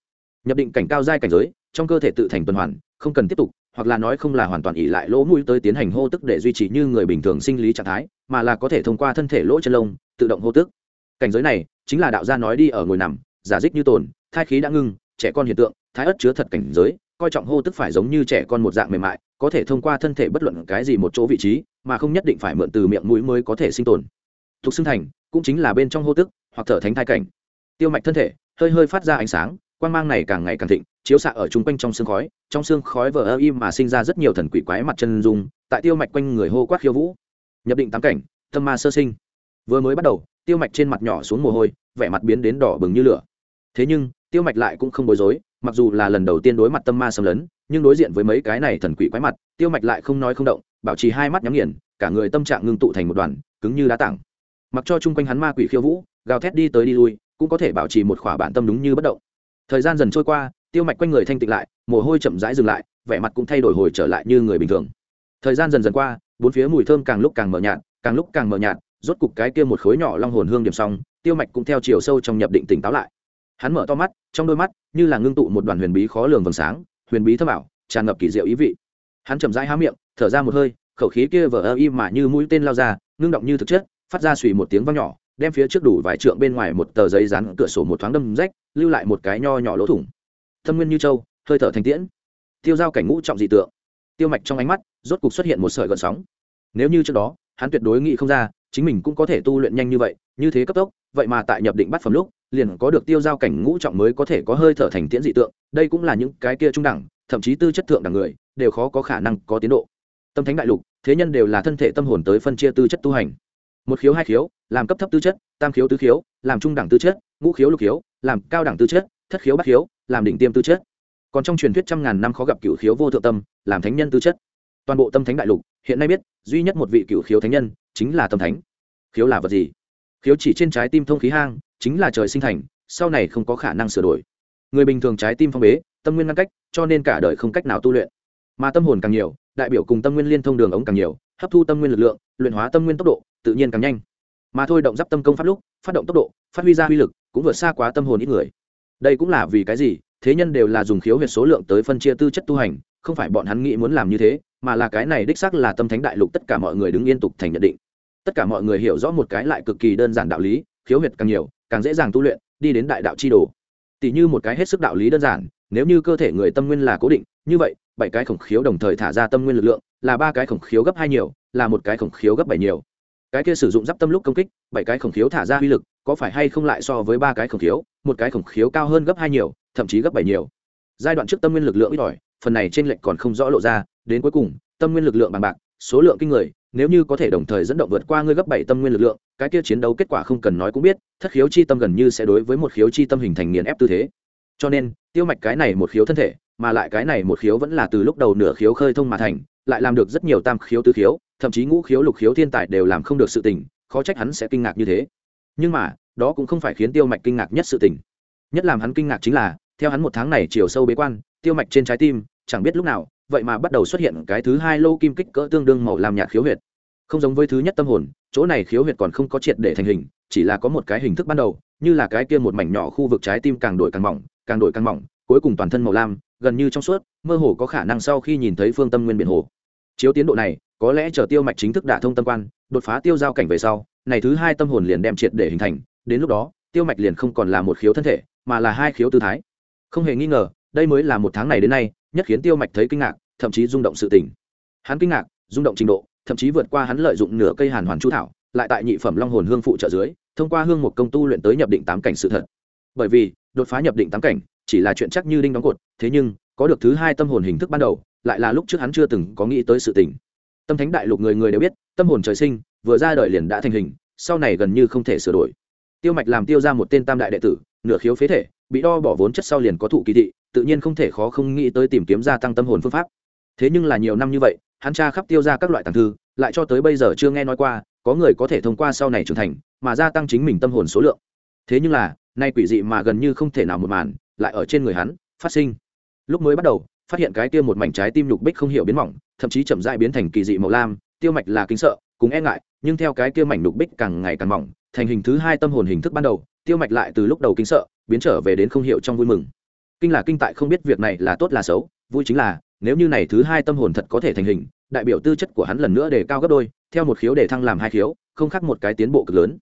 Nhập định cảnh cao giai cảnh giới, trong cơ thể tự thành tuần hoàn, không cần tiếp tục, hoặc là nói không là hoàn toàn ỉ lại lỗ mũi tới tiến hành hô tức để duy trì như người bình thường sinh lý trạng thái, mà là có thể thông qua thân thể lỗ chân lông tự động hô tức. Cảnh giới này chính là đạo gia nói đi ở ngồi nằm, giả dích như tồn, thai khí đã ngưng, trẻ con hiện tượng, thái ất chứa thật cảnh giới coi trọng hô tức phải giống như trẻ con một dạng mềm mại, có thể thông qua thân thể bất luận cái gì một chỗ vị trí, mà không nhất định phải mượn từ miệng mũi mới có thể sinh tồn. Thuộc xưng thành, cũng chính là bên trong hô tức, hoặc thở thánh thai cảnh. Tiêu mạch thân thể, hơi hơi phát ra ánh sáng quan mang này càng ngày càng thịnh, chiếu xạ ở chung quanh trong xương khói, trong xương khói vờ ơ im mà sinh ra rất nhiều thần quỷ quái mặt chân dung, tại tiêu mạch quanh người hô quát khiêu vũ. Nhập định tám cảnh, tâm ma sơ sinh. Vừa mới bắt đầu, tiêu mạch trên mặt nhỏ xuống mồ hôi, vẻ mặt biến đến đỏ bừng như lửa. Thế nhưng, tiêu mạch lại cũng không bối rối mặc dù là lần đầu tiên đối mặt tâm ma xâm lấn, nhưng đối diện với mấy cái này thần quỷ quái mặt, tiêu mạch lại không nói không động, bảo trì hai mắt nhắm nghiền, cả người tâm trạng ngưng tụ thành một đoàn, cứng như đá tảng. Mặc cho chung quanh hắn ma quỷ khiêu vũ, gào thét đi tới đi lui, cũng có thể bảo trì một khỏa bản tâm đúng như bất động. Thời gian dần trôi qua, tiêu mạch quanh người thanh tịnh lại, mồ hôi chậm rãi dừng lại, vẻ mặt cũng thay đổi hồi trở lại như người bình thường. Thời gian dần dần qua, bốn phía mùi thơm càng lúc càng mờ nhạt, càng lúc càng mờ nhạt, rốt cục cái kia một khối nhỏ long hồn hương điểm xong, tiêu mạch cũng theo chiều sâu trong nhập định tỉnh táo lại hắn mở to mắt, trong đôi mắt, như là ngưng tụ một đoàn huyền bí khó lường vầng sáng, huyền bí thâm ảo, tràn ngập kỳ diệu ý vị. Hắn chậm rãi há miệng, thở ra một hơi, khẩu khí kia vờ ơ y mà như mũi tên lao ra, ngưng động như thực chất, phát ra suy một tiếng vang nhỏ, đem phía trước đủ vài trượng bên ngoài một tờ giấy dán cửa sổ một thoáng đâm rách, lưu lại một cái nho nhỏ lỗ thủng. Thâm nguyên như châu, hơi thở thành tiễn. Tiêu giao cảnh ngũ trọng dị tượng. Tiêu mạch trong ánh mắt, rốt cục xuất hiện một sợi gợn sóng. Nếu như trước đó, hắn tuyệt đối nghĩ không ra chính mình cũng có thể tu luyện nhanh như vậy, như thế cấp tốc, vậy mà tại nhập định bắt phẩm lúc, liền có được tiêu giao cảnh ngũ trọng mới có thể có hơi thở thành tiễn dị tượng, đây cũng là những cái kia trung đẳng, thậm chí tư chất thượng đẳng người, đều khó có khả năng có tiến độ. Tâm thánh đại lục, thế nhân đều là thân thể tâm hồn tới phân chia tư chất tu hành. Một khiếu, hai khiếu, làm cấp thấp tư chất, tam khiếu, tứ khiếu, làm trung đẳng tư chất, ngũ khiếu, lục khiếu, làm cao đẳng tư chất, thất khiếu, bát khiếu, làm đỉnh tiêm tư chất. Còn trong truyền thuyết trăm ngàn năm khó gặp cựu khiếu vô thượng tâm, làm thánh nhân tư chất toàn bộ tâm thánh đại lục, hiện nay biết, duy nhất một vị cựu khiếu thánh nhân chính là tâm thánh. Khiếu là vật gì? Khiếu chỉ trên trái tim thông khí hang, chính là trời sinh thành, sau này không có khả năng sửa đổi. Người bình thường trái tim phong bế, tâm nguyên ngăn cách, cho nên cả đời không cách nào tu luyện. Mà tâm hồn càng nhiều, đại biểu cùng tâm nguyên liên thông đường ống càng nhiều, hấp thu tâm nguyên lực lượng, luyện hóa tâm nguyên tốc độ, tự nhiên càng nhanh. Mà thôi động giáp tâm công pháp lúc, phát động tốc độ, phát huy ra uy lực, cũng vượt xa quá tâm hồn ít người. Đây cũng là vì cái gì? Thế nhân đều là dùng khiếu huyệt số lượng tới phân chia tư chất tu hành, không phải bọn hắn nghĩ muốn làm như thế mà là cái này đích xác là tâm thánh đại lục tất cả mọi người đứng yên tục thành nhận định. Tất cả mọi người hiểu rõ một cái lại cực kỳ đơn giản đạo lý, khiếu huyệt càng nhiều, càng dễ dàng tu luyện, đi đến đại đạo chi đồ. Tỷ như một cái hết sức đạo lý đơn giản, nếu như cơ thể người tâm nguyên là cố định, như vậy, bảy cái khổng khiếu đồng thời thả ra tâm nguyên lực lượng, là ba cái khổng khiếu gấp hai nhiều, là một cái khổng khiếu gấp bảy nhiều. Cái kia sử dụng giáp tâm lúc công kích, bảy cái khổng khiếu thả ra uy lực, có phải hay không lại so với ba cái khổng khiếu, một cái khổng khiếu cao hơn gấp hai nhiều, thậm chí gấp bảy nhiều. Giai đoạn trước tâm nguyên lực lượng ít ỏi, phần này trên lệnh còn không rõ lộ ra đến cuối cùng, tâm nguyên lực lượng bằng bạc, số lượng kinh người, nếu như có thể đồng thời dẫn động vượt qua ngươi gấp bảy tâm nguyên lực lượng, cái kia chiến đấu kết quả không cần nói cũng biết, thất khiếu chi tâm gần như sẽ đối với một khiếu chi tâm hình thành nghiền ép tư thế. Cho nên, tiêu mạch cái này một khiếu thân thể, mà lại cái này một khiếu vẫn là từ lúc đầu nửa khiếu khơi thông mà thành, lại làm được rất nhiều tam khiếu tứ khiếu, thậm chí ngũ khiếu lục khiếu thiên tài đều làm không được sự tình, khó trách hắn sẽ kinh ngạc như thế. Nhưng mà, đó cũng không phải khiến tiêu mạch kinh ngạc nhất sự tình. Nhất làm hắn kinh ngạc chính là, theo hắn một tháng này chiều sâu bế quan, tiêu mạch trên trái tim, chẳng biết lúc nào vậy mà bắt đầu xuất hiện cái thứ hai lô kim kích cỡ tương đương màu làm nhạt khiếu huyệt. Không giống với thứ nhất tâm hồn, chỗ này khiếu huyệt còn không có triệt để thành hình, chỉ là có một cái hình thức ban đầu, như là cái kia một mảnh nhỏ khu vực trái tim càng đổi càng mỏng, càng đổi càng mỏng, cuối cùng toàn thân màu lam, gần như trong suốt, mơ hồ có khả năng sau khi nhìn thấy phương tâm nguyên biển hồ. Chiếu tiến độ này, có lẽ chờ tiêu mạch chính thức đả thông tâm quan, đột phá tiêu giao cảnh về sau, này thứ hai tâm hồn liền đem triệt để hình thành, đến lúc đó, tiêu mạch liền không còn là một khiếu thân thể, mà là hai khiếu tư thái. Không hề nghi ngờ, đây mới là một tháng này đến nay, nhất khiến tiêu mạch thấy kinh ngạc thậm chí rung động sự tình. Hắn kinh ngạc, rung động trình độ, thậm chí vượt qua hắn lợi dụng nửa cây hàn hoàn chu thảo, lại tại nhị phẩm long hồn hương phụ trợ dưới, thông qua hương một công tu luyện tới nhập định tám cảnh sự thật. Bởi vì, đột phá nhập định tám cảnh, chỉ là chuyện chắc như đinh đóng cột, thế nhưng, có được thứ hai tâm hồn hình thức ban đầu, lại là lúc trước hắn chưa từng có nghĩ tới sự tình. Tâm thánh đại lục người người đều biết, tâm hồn trời sinh, vừa ra đời liền đã thành hình, sau này gần như không thể sửa đổi. Tiêu mạch làm tiêu ra một tên tam đại đệ tử, nửa khiếu phế thể, bị đo bỏ vốn chất sau liền có thụ kỳ thị, tự nhiên không thể khó không nghĩ tới tìm kiếm gia tăng tâm hồn phương pháp thế nhưng là nhiều năm như vậy, hắn tra khắp tiêu ra các loại tàng thư, lại cho tới bây giờ chưa nghe nói qua, có người có thể thông qua sau này trưởng thành, mà gia tăng chính mình tâm hồn số lượng. Thế nhưng là, nay quỷ dị mà gần như không thể nào một màn, lại ở trên người hắn, phát sinh. Lúc mới bắt đầu, phát hiện cái kia một mảnh trái tim nhục bích không hiểu biến mỏng, thậm chí chậm dại biến thành kỳ dị màu lam, tiêu mạch là kính sợ, cùng e ngại, nhưng theo cái kia mảnh nhục bích càng ngày càng mỏng, thành hình thứ hai tâm hồn hình thức ban đầu, tiêu mạch lại từ lúc đầu kính sợ, biến trở về đến không hiểu trong vui mừng. Kinh là kinh tại không biết việc này là tốt là xấu, vui chính là nếu như này thứ hai tâm hồn thật có thể thành hình, đại biểu tư chất của hắn lần nữa để cao gấp đôi, theo một khiếu để thăng làm hai khiếu, không khác một cái tiến bộ cực lớn.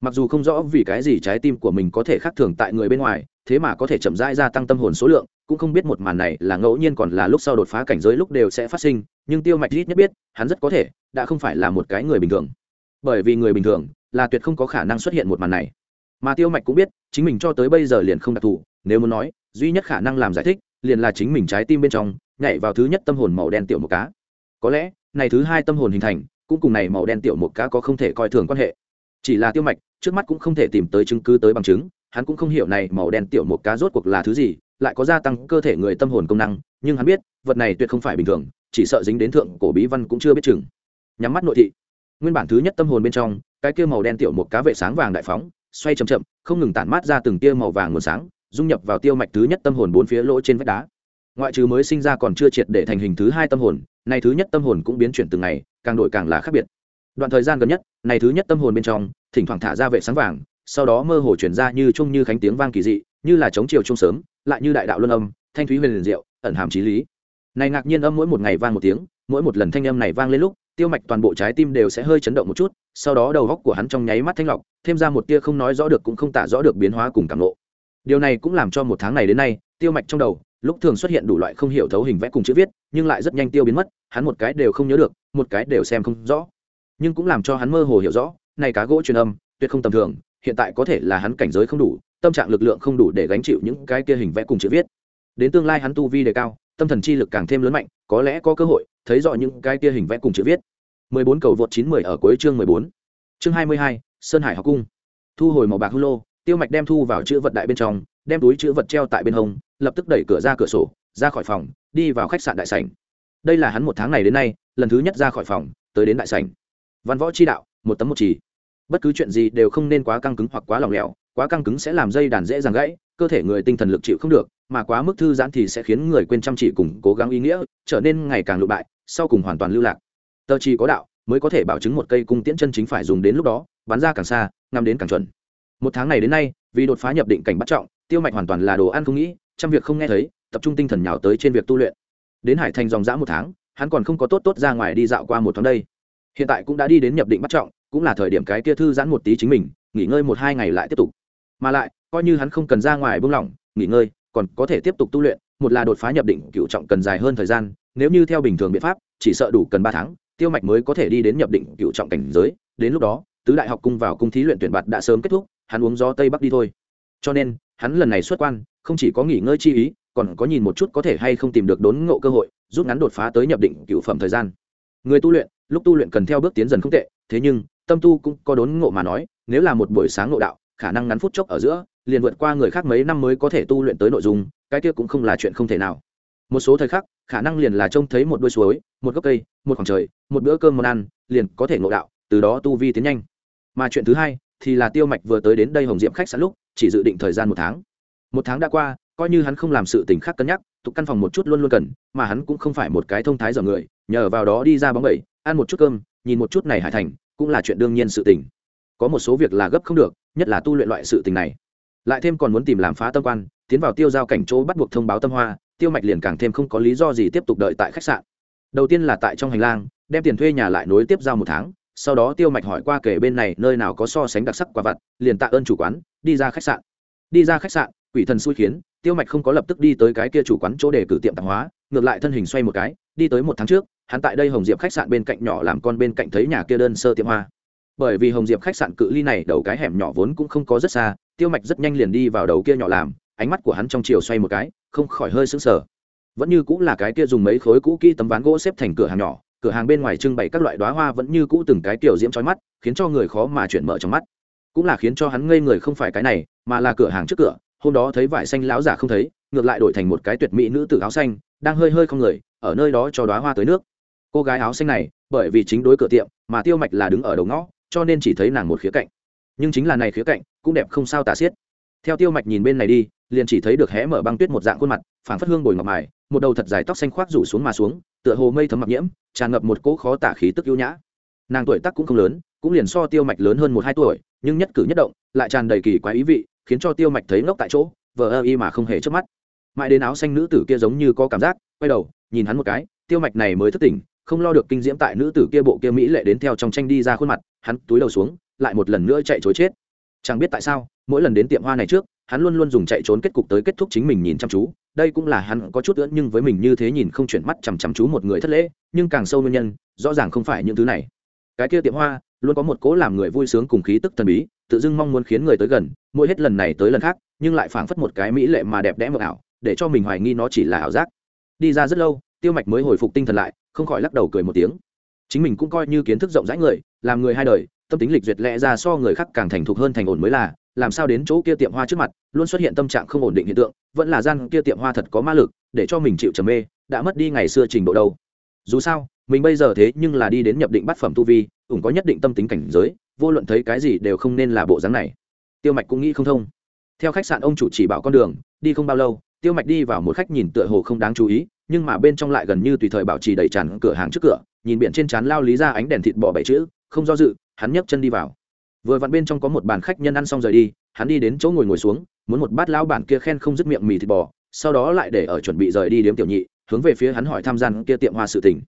Mặc dù không rõ vì cái gì trái tim của mình có thể khác thường tại người bên ngoài, thế mà có thể chậm rãi gia tăng tâm hồn số lượng, cũng không biết một màn này là ngẫu nhiên còn là lúc sau đột phá cảnh giới lúc đều sẽ phát sinh, nhưng tiêu mạch ít nhất biết, hắn rất có thể đã không phải là một cái người bình thường. Bởi vì người bình thường là tuyệt không có khả năng xuất hiện một màn này. Mà tiêu mạch cũng biết, chính mình cho tới bây giờ liền không đặc thù, nếu muốn nói, duy nhất khả năng làm giải thích, liền là chính mình trái tim bên trong nhảy vào thứ nhất tâm hồn màu đen tiểu một cá. Có lẽ, này thứ hai tâm hồn hình thành, cũng cùng này màu đen tiểu một cá có không thể coi thường quan hệ. Chỉ là tiêu mạch, trước mắt cũng không thể tìm tới chứng cứ tới bằng chứng, hắn cũng không hiểu này màu đen tiểu một cá rốt cuộc là thứ gì, lại có gia tăng cơ thể người tâm hồn công năng, nhưng hắn biết, vật này tuyệt không phải bình thường, chỉ sợ dính đến thượng cổ bí văn cũng chưa biết chừng. Nhắm mắt nội thị. Nguyên bản thứ nhất tâm hồn bên trong, cái kia màu đen tiểu một cá vệ sáng vàng đại phóng, xoay chậm chậm, không ngừng tản mát ra từng tia màu vàng nguồn sáng, dung nhập vào tiêu mạch thứ nhất tâm hồn bốn phía lỗ trên vách đá ngoại trừ mới sinh ra còn chưa triệt để thành hình thứ hai tâm hồn này thứ nhất tâm hồn cũng biến chuyển từng ngày, càng đổi càng là khác biệt. Đoạn thời gian gần nhất này thứ nhất tâm hồn bên trong, thỉnh thoảng thả ra vệ sáng vàng, sau đó mơ hồ chuyển ra như trung như khánh tiếng vang kỳ dị, như là chống chiều trung sớm, lại như đại đạo luân âm, thanh thúy huyền liền diệu, ẩn hàm trí lý. Này ngạc nhiên âm mỗi một ngày vang một tiếng, mỗi một lần thanh âm này vang lên lúc, tiêu mạch toàn bộ trái tim đều sẽ hơi chấn động một chút, sau đó đầu góc của hắn trong nháy mắt thanh lọc, thêm ra một tia không nói rõ được cũng không tả rõ được biến hóa cùng cảm lộ. Điều này cũng làm cho một tháng này đến nay, tiêu mạch trong đầu lúc thường xuất hiện đủ loại không hiểu thấu hình vẽ cùng chữ viết nhưng lại rất nhanh tiêu biến mất hắn một cái đều không nhớ được một cái đều xem không rõ nhưng cũng làm cho hắn mơ hồ hiểu rõ này cá gỗ truyền âm tuyệt không tầm thường hiện tại có thể là hắn cảnh giới không đủ tâm trạng lực lượng không đủ để gánh chịu những cái kia hình vẽ cùng chữ viết đến tương lai hắn tu vi đề cao tâm thần chi lực càng thêm lớn mạnh có lẽ có cơ hội thấy rõ những cái kia hình vẽ cùng chữ viết 14 cầu vượt 910 ở cuối chương 14. Chương 22, Sơn Hải học cung. Thu hồi màu bạc hư lô, Tiêu Mạch đem thu vào chữ vật đại bên trong, đem túi chữ vật treo tại bên hông, lập tức đẩy cửa ra cửa sổ, ra khỏi phòng, đi vào khách sạn đại sảnh. Đây là hắn một tháng này đến nay, lần thứ nhất ra khỏi phòng, tới đến đại sảnh. Văn võ chi đạo, một tấm một chỉ. Bất cứ chuyện gì đều không nên quá căng cứng hoặc quá lỏng lẻo, quá căng cứng sẽ làm dây đàn dễ dàng gãy, cơ thể người tinh thần lực chịu không được, mà quá mức thư giãn thì sẽ khiến người quên chăm chỉ cùng cố gắng ý nghĩa, trở nên ngày càng lụ bại, sau cùng hoàn toàn lưu lạc tờ chi có đạo mới có thể bảo chứng một cây cung tiễn chân chính phải dùng đến lúc đó bắn ra càng xa ngắm đến càng chuẩn một tháng này đến nay vì đột phá nhập định cảnh bắt trọng tiêu mạch hoàn toàn là đồ ăn không nghĩ trăm việc không nghe thấy, tập trung tinh thần nhào tới trên việc tu luyện. Đến hải thành dòng dã một tháng, hắn còn không có tốt tốt ra ngoài đi dạo qua một tháng đây. Hiện tại cũng đã đi đến nhập định bắt trọng, cũng là thời điểm cái kia thư giãn một tí chính mình, nghỉ ngơi một hai ngày lại tiếp tục. Mà lại, coi như hắn không cần ra ngoài buông lỏng, nghỉ ngơi, còn có thể tiếp tục tu luyện, một là đột phá nhập định cựu trọng cần dài hơn thời gian, nếu như theo bình thường biện pháp, chỉ sợ đủ cần ba tháng, tiêu mạch mới có thể đi đến nhập định cựu trọng cảnh giới. Đến lúc đó, tứ đại học cung vào cung thí luyện tuyển bạt đã sớm kết thúc, hắn uống gió tây bắc đi thôi. Cho nên hắn lần này xuất quan, không chỉ có nghỉ ngơi chi ý, còn có nhìn một chút có thể hay không tìm được đốn ngộ cơ hội, rút ngắn đột phá tới nhập định cựu phẩm thời gian. Người tu luyện, lúc tu luyện cần theo bước tiến dần không tệ, thế nhưng, tâm tu cũng có đốn ngộ mà nói, nếu là một buổi sáng ngộ đạo, khả năng ngắn phút chốc ở giữa, liền vượt qua người khác mấy năm mới có thể tu luyện tới nội dung, cái kia cũng không là chuyện không thể nào. Một số thời khắc, khả năng liền là trông thấy một đôi suối, một gốc cây, một khoảng trời, một bữa cơm món ăn, liền có thể ngộ đạo, từ đó tu vi tiến nhanh. Mà chuyện thứ hai thì là tiêu mạch vừa tới đến đây hồng diệm khách sạn lúc, chỉ dự định thời gian một tháng. Một tháng đã qua, coi như hắn không làm sự tình khác cân nhắc tục căn phòng một chút luôn luôn cần, mà hắn cũng không phải một cái thông thái dở người, nhờ vào đó đi ra bóng bẩy, ăn một chút cơm, nhìn một chút này hải thành, cũng là chuyện đương nhiên sự tình. Có một số việc là gấp không được, nhất là tu luyện loại sự tình này. Lại thêm còn muốn tìm làm phá tâm quan, tiến vào tiêu giao cảnh chỗ bắt buộc thông báo tâm hoa, tiêu mạch liền càng thêm không có lý do gì tiếp tục đợi tại khách sạn. Đầu tiên là tại trong hành lang, đem tiền thuê nhà lại nối tiếp giao một tháng sau đó tiêu mạch hỏi qua kể bên này nơi nào có so sánh đặc sắc quả vặt, liền tạ ơn chủ quán, đi ra khách sạn. Đi ra khách sạn, quỷ thần xui khiến, tiêu mạch không có lập tức đi tới cái kia chủ quán chỗ để cử tiệm tạp hóa, ngược lại thân hình xoay một cái, đi tới một tháng trước, hắn tại đây hồng diệp khách sạn bên cạnh nhỏ làm con bên cạnh thấy nhà kia đơn sơ tiệm hoa. Bởi vì hồng diệp khách sạn cự ly này đầu cái hẻm nhỏ vốn cũng không có rất xa, tiêu mạch rất nhanh liền đi vào đầu kia nhỏ làm, ánh mắt của hắn trong chiều xoay một cái, không khỏi hơi sững sờ. Vẫn như cũng là cái kia dùng mấy khối cũ kỹ tấm ván gỗ xếp thành cửa hàng nhỏ cửa hàng bên ngoài trưng bày các loại đoá hoa vẫn như cũ từng cái kiểu diễm trói mắt, khiến cho người khó mà chuyển mở trong mắt. Cũng là khiến cho hắn ngây người không phải cái này, mà là cửa hàng trước cửa, hôm đó thấy vải xanh lão giả không thấy, ngược lại đổi thành một cái tuyệt mỹ nữ tử áo xanh, đang hơi hơi không người, ở nơi đó cho đoá hoa tới nước. Cô gái áo xanh này, bởi vì chính đối cửa tiệm, mà tiêu mạch là đứng ở đầu ngõ, cho nên chỉ thấy nàng một khía cạnh. Nhưng chính là này khía cạnh, cũng đẹp không sao tả xiết. Theo tiêu mạch nhìn bên này đi, liền chỉ thấy được hé mở băng tuyết một dạng khuôn mặt, phảng phất hương bồi ngọc mài, một đầu thật dài tóc xanh khoác rủ xuống mà xuống tựa hồ mây thấm mặc nhiễm, tràn ngập một cỗ khó tả khí tức ưu nhã. Nàng tuổi tác cũng không lớn, cũng liền so tiêu mạch lớn hơn một hai tuổi, nhưng nhất cử nhất động, lại tràn đầy kỳ quái ý vị, khiến cho tiêu mạch thấy ngốc tại chỗ, vờ ơ y mà không hề chớp mắt. Mãi đến áo xanh nữ tử kia giống như có cảm giác, quay đầu, nhìn hắn một cái, tiêu mạch này mới thất tỉnh, không lo được kinh diễm tại nữ tử kia bộ kia mỹ lệ đến theo trong tranh đi ra khuôn mặt, hắn túi đầu xuống, lại một lần nữa chạy chối chết. Chẳng biết tại sao, mỗi lần đến tiệm hoa này trước hắn luôn luôn dùng chạy trốn kết cục tới kết thúc chính mình nhìn chăm chú. Đây cũng là hắn có chút ưỡn nhưng với mình như thế nhìn không chuyển mắt chằm chằm chú một người thất lễ, nhưng càng sâu nguyên nhân, rõ ràng không phải những thứ này. Cái kia tiệm hoa, luôn có một cố làm người vui sướng cùng khí tức thần bí, tự dưng mong muốn khiến người tới gần, mỗi hết lần này tới lần khác, nhưng lại phảng phất một cái mỹ lệ mà đẹp đẽ mờ ảo, để cho mình hoài nghi nó chỉ là ảo giác. Đi ra rất lâu, tiêu mạch mới hồi phục tinh thần lại, không khỏi lắc đầu cười một tiếng. Chính mình cũng coi như kiến thức rộng rãi người, làm người hai đời, tâm tính lịch duyệt lẽ ra so người khác càng thành thục hơn thành ổn mới là làm sao đến chỗ kia tiệm hoa trước mặt, luôn xuất hiện tâm trạng không ổn định hiện tượng, vẫn là gian kia tiệm hoa thật có ma lực, để cho mình chịu trầm mê, đã mất đi ngày xưa trình độ đâu. Dù sao, mình bây giờ thế nhưng là đi đến nhập định bát phẩm tu vi, ủng có nhất định tâm tính cảnh giới, vô luận thấy cái gì đều không nên là bộ dáng này. Tiêu mạch cũng nghĩ không thông. Theo khách sạn ông chủ chỉ bảo con đường, đi không bao lâu, tiêu mạch đi vào một khách nhìn tựa hồ không đáng chú ý, nhưng mà bên trong lại gần như tùy thời bảo trì đầy tràn cửa hàng trước cửa, nhìn biển trên trán lao lý ra ánh đèn thịt bò bảy chữ, không do dự, hắn nhấc chân đi vào vừa vặn bên trong có một bàn khách nhân ăn xong rời đi, hắn đi đến chỗ ngồi ngồi xuống, muốn một bát lão bản kia khen không dứt miệng mì thịt bò, sau đó lại để ở chuẩn bị rời đi điếm tiểu nhị, hướng về phía hắn hỏi tham gian kia tiệm hoa sự tình.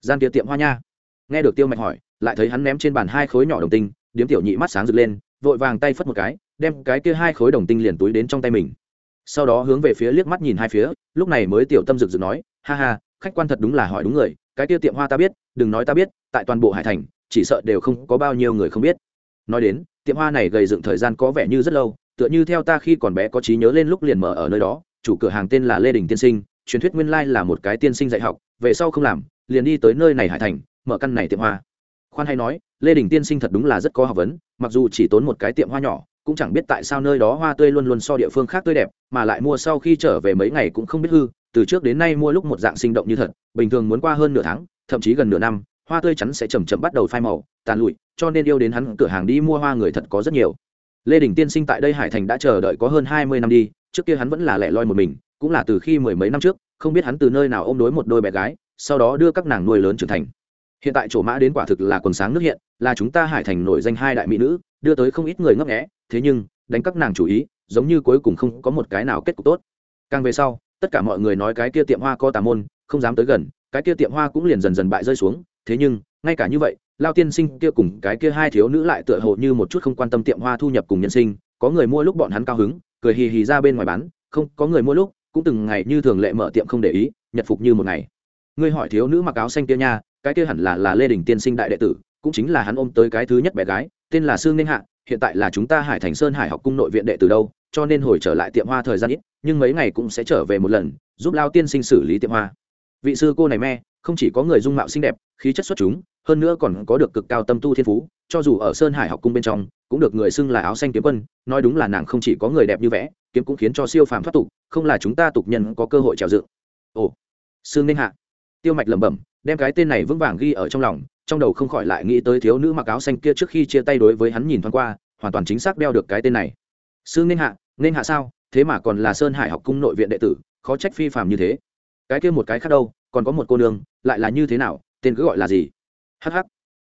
Gian kia tiệm hoa nha? Nghe được tiêu mạch hỏi, lại thấy hắn ném trên bàn hai khối nhỏ đồng tinh, điếm tiểu nhị mắt sáng rực lên, vội vàng tay phất một cái, đem cái kia hai khối đồng tinh liền túi đến trong tay mình. Sau đó hướng về phía liếc mắt nhìn hai phía, lúc này mới tiểu tâm rực rực nói, ha ha, khách quan thật đúng là hỏi đúng người, cái kia tiệm hoa ta biết, đừng nói ta biết, tại toàn bộ hải thành, chỉ sợ đều không có bao nhiêu người không biết nói đến, tiệm hoa này gầy dựng thời gian có vẻ như rất lâu, tựa như theo ta khi còn bé có trí nhớ lên lúc liền mở ở nơi đó, chủ cửa hàng tên là lê đình tiên sinh, truyền thuyết nguyên lai là một cái tiên sinh dạy học, về sau không làm, liền đi tới nơi này hải thành, mở căn này tiệm hoa. Khoan hay nói, lê đình tiên sinh thật đúng là rất có học vấn, mặc dù chỉ tốn một cái tiệm hoa nhỏ, cũng chẳng biết tại sao nơi đó hoa tươi luôn luôn so địa phương khác tươi đẹp, mà lại mua sau khi trở về mấy ngày cũng không biết hư, từ trước đến nay mua lúc một dạng sinh động như thật, bình thường muốn qua hơn nửa tháng, thậm chí gần nửa năm hoa tươi chắn sẽ chầm chậm bắt đầu phai màu, tàn lụi, cho nên yêu đến hắn cửa hàng đi mua hoa người thật có rất nhiều. Lê đình tiên sinh tại đây hải thành đã chờ đợi có hơn hai mươi năm đi, trước kia hắn vẫn là lẻ loi một mình, cũng là từ khi mười mấy năm trước, không biết hắn từ nơi nào ôm đối một đôi bé gái, sau đó đưa các nàng nuôi lớn trưởng thành. Hiện tại chỗ mã đến quả thực là quần sáng nước hiện, là chúng ta hải thành nổi danh hai đại mỹ nữ, đưa tới không ít người ngấp nghẽ thế nhưng, đánh các nàng chủ ý, giống như cuối cùng không có một cái nào kết cục tốt. Càng về sau, tất cả mọi người nói cái kia tiệm hoa có tà môn, không dám tới gần, cái kia tiệm hoa cũng liền dần dần bại rơi xuống thế nhưng, ngay cả như vậy, lao tiên sinh kia cùng cái kia hai thiếu nữ lại tựa hồ như một chút không quan tâm tiệm hoa thu nhập cùng nhân sinh, có người mua lúc bọn hắn cao hứng, cười hì hì ra bên ngoài bán, không, có người mua lúc, cũng từng ngày như thường lệ mở tiệm không để ý, nhật phục như một ngày. Ngươi hỏi thiếu nữ mặc áo xanh kia nha, cái kia hẳn là là lê đình tiên sinh đại đệ tử, cũng chính là hắn ôm tới cái thứ nhất bé gái, tên là sương ninh hạ, hiện tại là chúng ta hải thành sơn hải học cung nội viện đệ tử đâu, cho nên hồi trở lại tiệm hoa thời gian ít, nhưng mấy ngày cũng sẽ trở về một lần, giúp lao tiên sinh xử lý tiệm hoa vị sư cô này me, không chỉ có người dung mạo xinh đẹp, khí chất xuất chúng, hơn nữa còn có được cực cao tâm tu thiên phú, cho dù ở sơn hải học cung bên trong, cũng được người xưng là áo xanh kiếm quân, nói đúng là nàng không chỉ có người đẹp như vẽ, kiếm cũng khiến cho siêu phàm thoát tục, không là chúng ta tục nhân có cơ hội trèo dựng. Ồ, sương ninh hạ. Tiêu mạch lẩm bẩm, đem cái tên này vững vàng ghi ở trong lòng, trong đầu không khỏi lại nghĩ tới thiếu nữ mặc áo xanh kia trước khi chia tay đối với hắn nhìn thoáng qua, hoàn toàn chính xác đeo được cái tên này. Sương ninh hạ, nên hạ sao? Thế mà còn là sơn hải học cung nội viện đệ tử, khó trách phi phàm như thế cái kia một cái khác đâu, còn có một cô nương, lại là như thế nào, tên cứ gọi là gì? Hh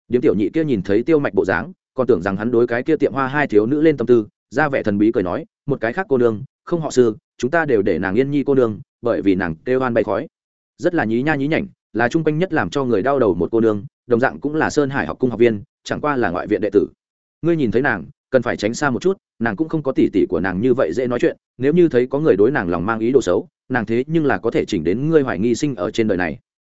điếm tiểu nhị kia nhìn thấy tiêu mạch bộ dáng, còn tưởng rằng hắn đối cái kia tiệm hoa hai thiếu nữ lên tâm tư, ra vẻ thần bí cười nói, một cái khác cô nương, không họ sư, chúng ta đều để nàng yên nhi cô nương, bởi vì nàng kêu hoan bay khói. Rất là nhí nha nhí nhảnh, là trung quanh nhất làm cho người đau đầu một cô nương, đồng dạng cũng là sơn hải học cung học viên, chẳng qua là ngoại viện đệ tử. Ngươi nhìn thấy nàng, cần phải tránh xa một chút, nàng cũng không có tỉ tỉ của nàng như vậy dễ nói chuyện, nếu như thấy có người đối nàng lòng mang ý đồ xấu nàng thế nhưng là có thể chỉnh đến ngươi hoài nghi sinh ở trên đời này.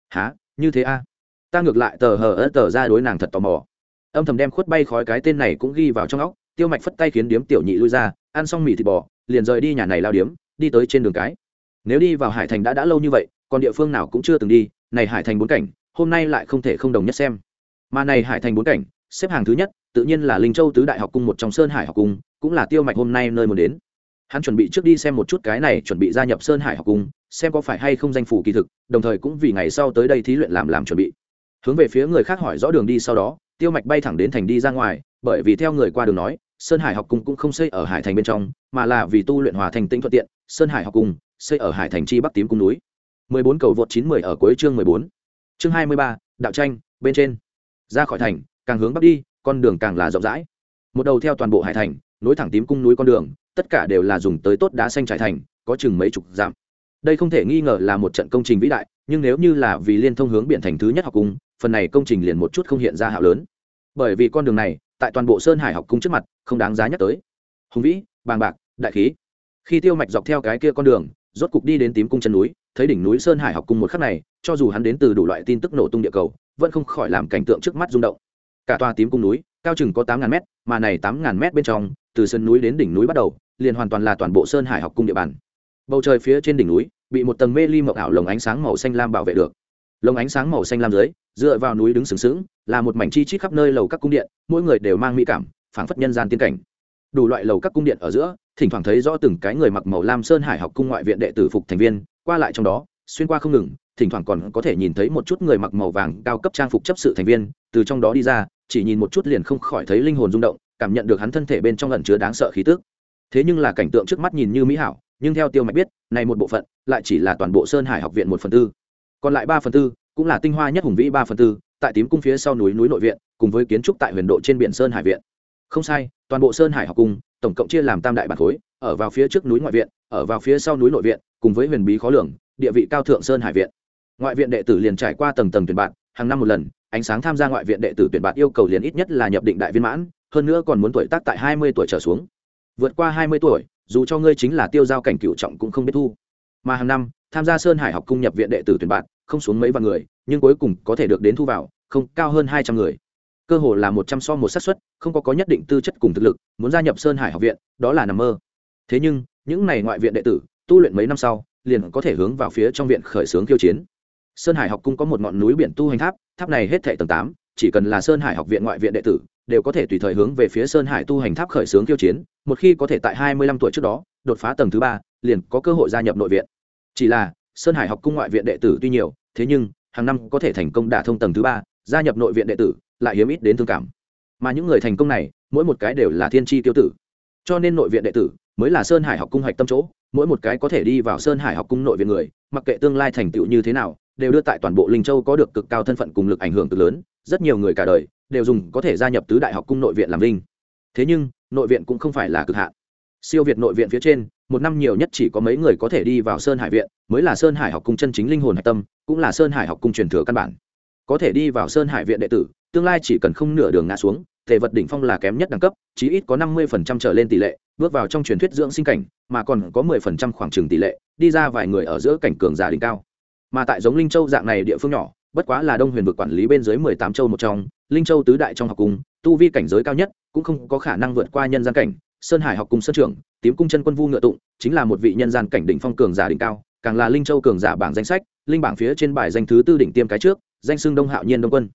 Há như thế a? Ta ngược lại tờ hờ ớt tờ ra đối nàng thật tò mò. Âm thầm đem khuất bay khói cái tên này cũng ghi vào trong óc, tiêu mạch phất tay khiến điếm tiểu nhị lui ra, ăn xong mì thịt bò, liền rời đi nhà này lao điếm, đi tới trên đường cái. Nếu đi vào hải thành đã đã lâu như vậy, còn địa phương nào cũng chưa từng đi, này hải thành bốn cảnh, hôm nay lại không thể không đồng nhất xem. Mà này hải thành bốn cảnh, xếp hàng thứ nhất, tự nhiên là linh châu tứ đại học cung một trong sơn hải học cung, cũng là tiêu mạch hôm nay nơi muốn đến hắn chuẩn bị trước đi xem một chút cái này chuẩn bị gia nhập sơn hải học cung xem có phải hay không danh phủ kỳ thực đồng thời cũng vì ngày sau tới đây thí luyện làm làm chuẩn bị. Hướng về phía người khác hỏi rõ đường đi sau đó tiêu mạch bay thẳng đến thành đi ra ngoài bởi vì theo người qua đường nói sơn hải học cung cũng không xây ở hải thành bên trong mà là vì tu luyện hòa thành tĩnh thuận tiện sơn hải học cung xây ở hải thành chi bắc tím cung núi. 14 cầu vượt 910 ở cuối chương 14. chương 23, đạo tranh bên trên. Ra khỏi thành càng hướng bắc đi con đường càng là rộng rãi. Một đầu theo toàn bộ hải thành nối thẳng tím cung núi con đường tất cả đều là dùng tới tốt đá xanh trải thành, có chừng mấy chục dặm đây không thể nghi ngờ là một trận công trình vĩ đại, nhưng nếu như là vì liên thông hướng biển thành thứ nhất học cung, phần này công trình liền một chút không hiện ra hạo lớn. Bởi vì con đường này, tại toàn bộ sơn hải học cung trước mặt, không đáng giá nhắc tới. Hùng vĩ, bàng bạc, đại khí. Khi tiêu mạch dọc theo cái kia con đường, rốt cục đi đến tím cung chân núi, thấy đỉnh núi sơn hải học cung một khắc này, cho dù hắn đến từ đủ loại tin tức nổ tung địa cầu, vẫn không khỏi làm cảnh tượng trước mắt rung động. Cả tòa tím cung núi, cao chừng có tám ngàn mét, mà này tám ngàn mét bên trong, từ sân núi đến đỉnh núi bắt đầu liền hoàn toàn là toàn bộ sơn hải học cung địa bàn. Bầu trời phía trên đỉnh núi, bị một tầng mê ly mộng ảo lồng ánh sáng màu xanh lam bảo vệ được. Lồng ánh sáng màu xanh lam dưới, dựa vào núi đứng sừng sững, là một mảnh chi chít khắp nơi lầu các cung điện, mỗi người đều mang mỹ cảm, phảng phất nhân gian tiên cảnh. Đủ loại lầu các cung điện ở giữa, thỉnh thoảng thấy rõ từng cái người mặc màu lam sơn hải học cung ngoại viện đệ tử phục thành viên, qua lại trong đó, xuyên qua không ngừng, thỉnh thoảng còn có thể nhìn thấy một chút người mặc màu vàng cao cấp trang phục chấp sự thành viên, từ trong đó đi ra, chỉ nhìn một chút liền không khỏi thấy linh hồn rung động, cảm nhận được hắn thân thể bên trong lần chứa đáng sợ khí tức thế nhưng là cảnh tượng trước mắt nhìn như mỹ hảo, nhưng theo tiêu mạch biết, này một bộ phận lại chỉ là toàn bộ sơn hải học viện một phần tư. Còn lại ba phần tư cũng là tinh hoa nhất hùng vĩ ba phần tư, tại tím cung phía sau núi núi nội viện, cùng với kiến trúc tại huyền độ trên biển sơn hải viện. Không sai, toàn bộ sơn hải học cung tổng cộng chia làm tam đại bản khối, ở vào phía trước núi ngoại viện, ở vào phía sau núi nội viện, cùng với huyền bí khó lường, địa vị cao thượng sơn hải viện. Ngoại viện đệ tử liền trải qua tầng tầng tuyển bạn, hàng năm một lần, ánh sáng tham gia ngoại viện đệ tử tuyển bạn yêu cầu liền ít nhất là nhập định đại viên mãn, hơn nữa còn muốn tuổi tác tại hai mươi tuổi trở xuống vượt qua hai mươi tuổi, dù cho ngươi chính là tiêu giao cảnh cựu trọng cũng không biết thu. Mà hàng năm, tham gia sơn hải học cung nhập viện đệ tử tuyển bạn, không xuống mấy vạn người, nhưng cuối cùng có thể được đến thu vào, không, cao hơn hai trăm người. Cơ hồ là một trăm so một xác suất, không có có nhất định tư chất cùng thực lực, muốn gia nhập sơn hải học viện, đó là nằm mơ. Thế nhưng, những này ngoại viện đệ tử, tu luyện mấy năm sau, liền có thể hướng vào phía trong viện khởi xướng kiêu chiến. Sơn hải học cung có một ngọn núi biển tu hành tháp tháp này hết thệ tầng tám, chỉ cần là sơn hải học viện ngoại viện đệ tử đều có thể tùy thời hướng về phía sơn hải tu hành tháp khởi xướng kiêu chiến, một khi có thể tại hai mươi lăm tuổi trước đó, đột phá tầng thứ ba, liền có cơ hội gia nhập nội viện. Chỉ là, sơn hải học cung ngoại viện đệ tử tuy nhiều, thế nhưng, hàng năm có thể thành công đả thông tầng thứ ba, gia nhập nội viện đệ tử, lại hiếm ít đến thương cảm. Mà những người thành công này, mỗi một cái đều là thiên tri tiêu tử. Cho nên nội viện đệ tử mới là sơn hải học cung hạch tâm chỗ, mỗi một cái có thể đi vào sơn hải học cung nội viện người, mặc kệ tương lai thành tựu như thế nào, đều đưa tại toàn bộ linh châu có được cực cao thân phận cùng lực ảnh hưởng cực lớn, rất nhiều người cả đời đều dùng có thể gia nhập tứ đại học cung nội viện làm linh. Thế nhưng, nội viện cũng không phải là cực hạn. Siêu việt nội viện phía trên, một năm nhiều nhất chỉ có mấy người có thể đi vào sơn hải viện, mới là sơn hải học cung chân chính linh hồn hạch tâm, cũng là sơn hải học cung truyền thừa căn bản. Có thể đi vào sơn hải viện đệ tử, tương lai chỉ cần không nửa đường ngã xuống, thể vật đỉnh phong là kém nhất đẳng cấp, chí ít có năm mươi phần trăm trở lên tỷ lệ, bước vào trong truyền thuyết dưỡng sinh cảnh, mà còn có mười phần trăm khoảng trừng tỷ lệ, đi ra vài người ở giữa cảnh cường giả đỉnh cao. Mà tại giống linh châu dạng này địa phương nhỏ bất quá là đông huyền vực quản lý bên dưới mười tám châu một trong, linh châu tứ đại trong học cung, tu vi cảnh giới cao nhất, cũng không có khả năng vượt qua nhân gian cảnh. Sơn hải học cung sơn trưởng, tím cung chân quân vu ngựa tụng, chính là một vị nhân gian cảnh đỉnh phong cường giả đỉnh cao, càng là linh châu cường giả bảng danh sách, linh bảng phía trên bài danh thứ tư đỉnh tiêm cái trước, danh xưng đông hạo nhiên đông quân.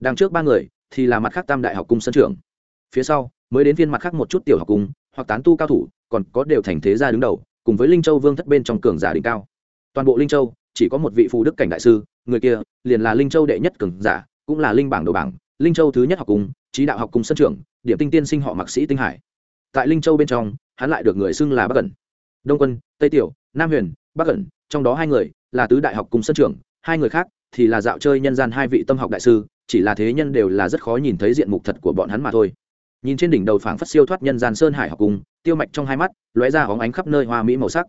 Đằng trước ba người, thì là mặt khác tam đại học cung sân trưởng. Phía sau, mới đến viên mặt khác một chút tiểu học cung, hoặc tán tu cao thủ, còn có đều thành thế gia đứng đầu, cùng với linh châu vương thất bên trong cường giả đỉnh cao. Toàn bộ linh châu, chỉ có một vị phù đức cảnh đại sư người kia liền là linh châu đệ nhất cường giả, cũng là linh bảng đầu bảng, linh châu thứ nhất học cung, trí đạo học cung sân trưởng điểm tinh tiên sinh họ mạc sĩ tinh hải. Tại linh châu bên trong, hắn lại được người xưng là bắc cẩn. Đông quân, tây tiểu, nam huyền, bắc cẩn, trong đó hai người là tứ đại học cung sân trưởng hai người khác thì là dạo chơi nhân gian hai vị tâm học đại sư, chỉ là thế nhân đều là rất khó nhìn thấy diện mục thật của bọn hắn mà thôi. Nhìn trên đỉnh đầu phảng phất siêu thoát nhân gian sơn hải học cung, tiêu mạch trong hai mắt lóe ra hóng ánh khắp nơi hoa mỹ màu sắc.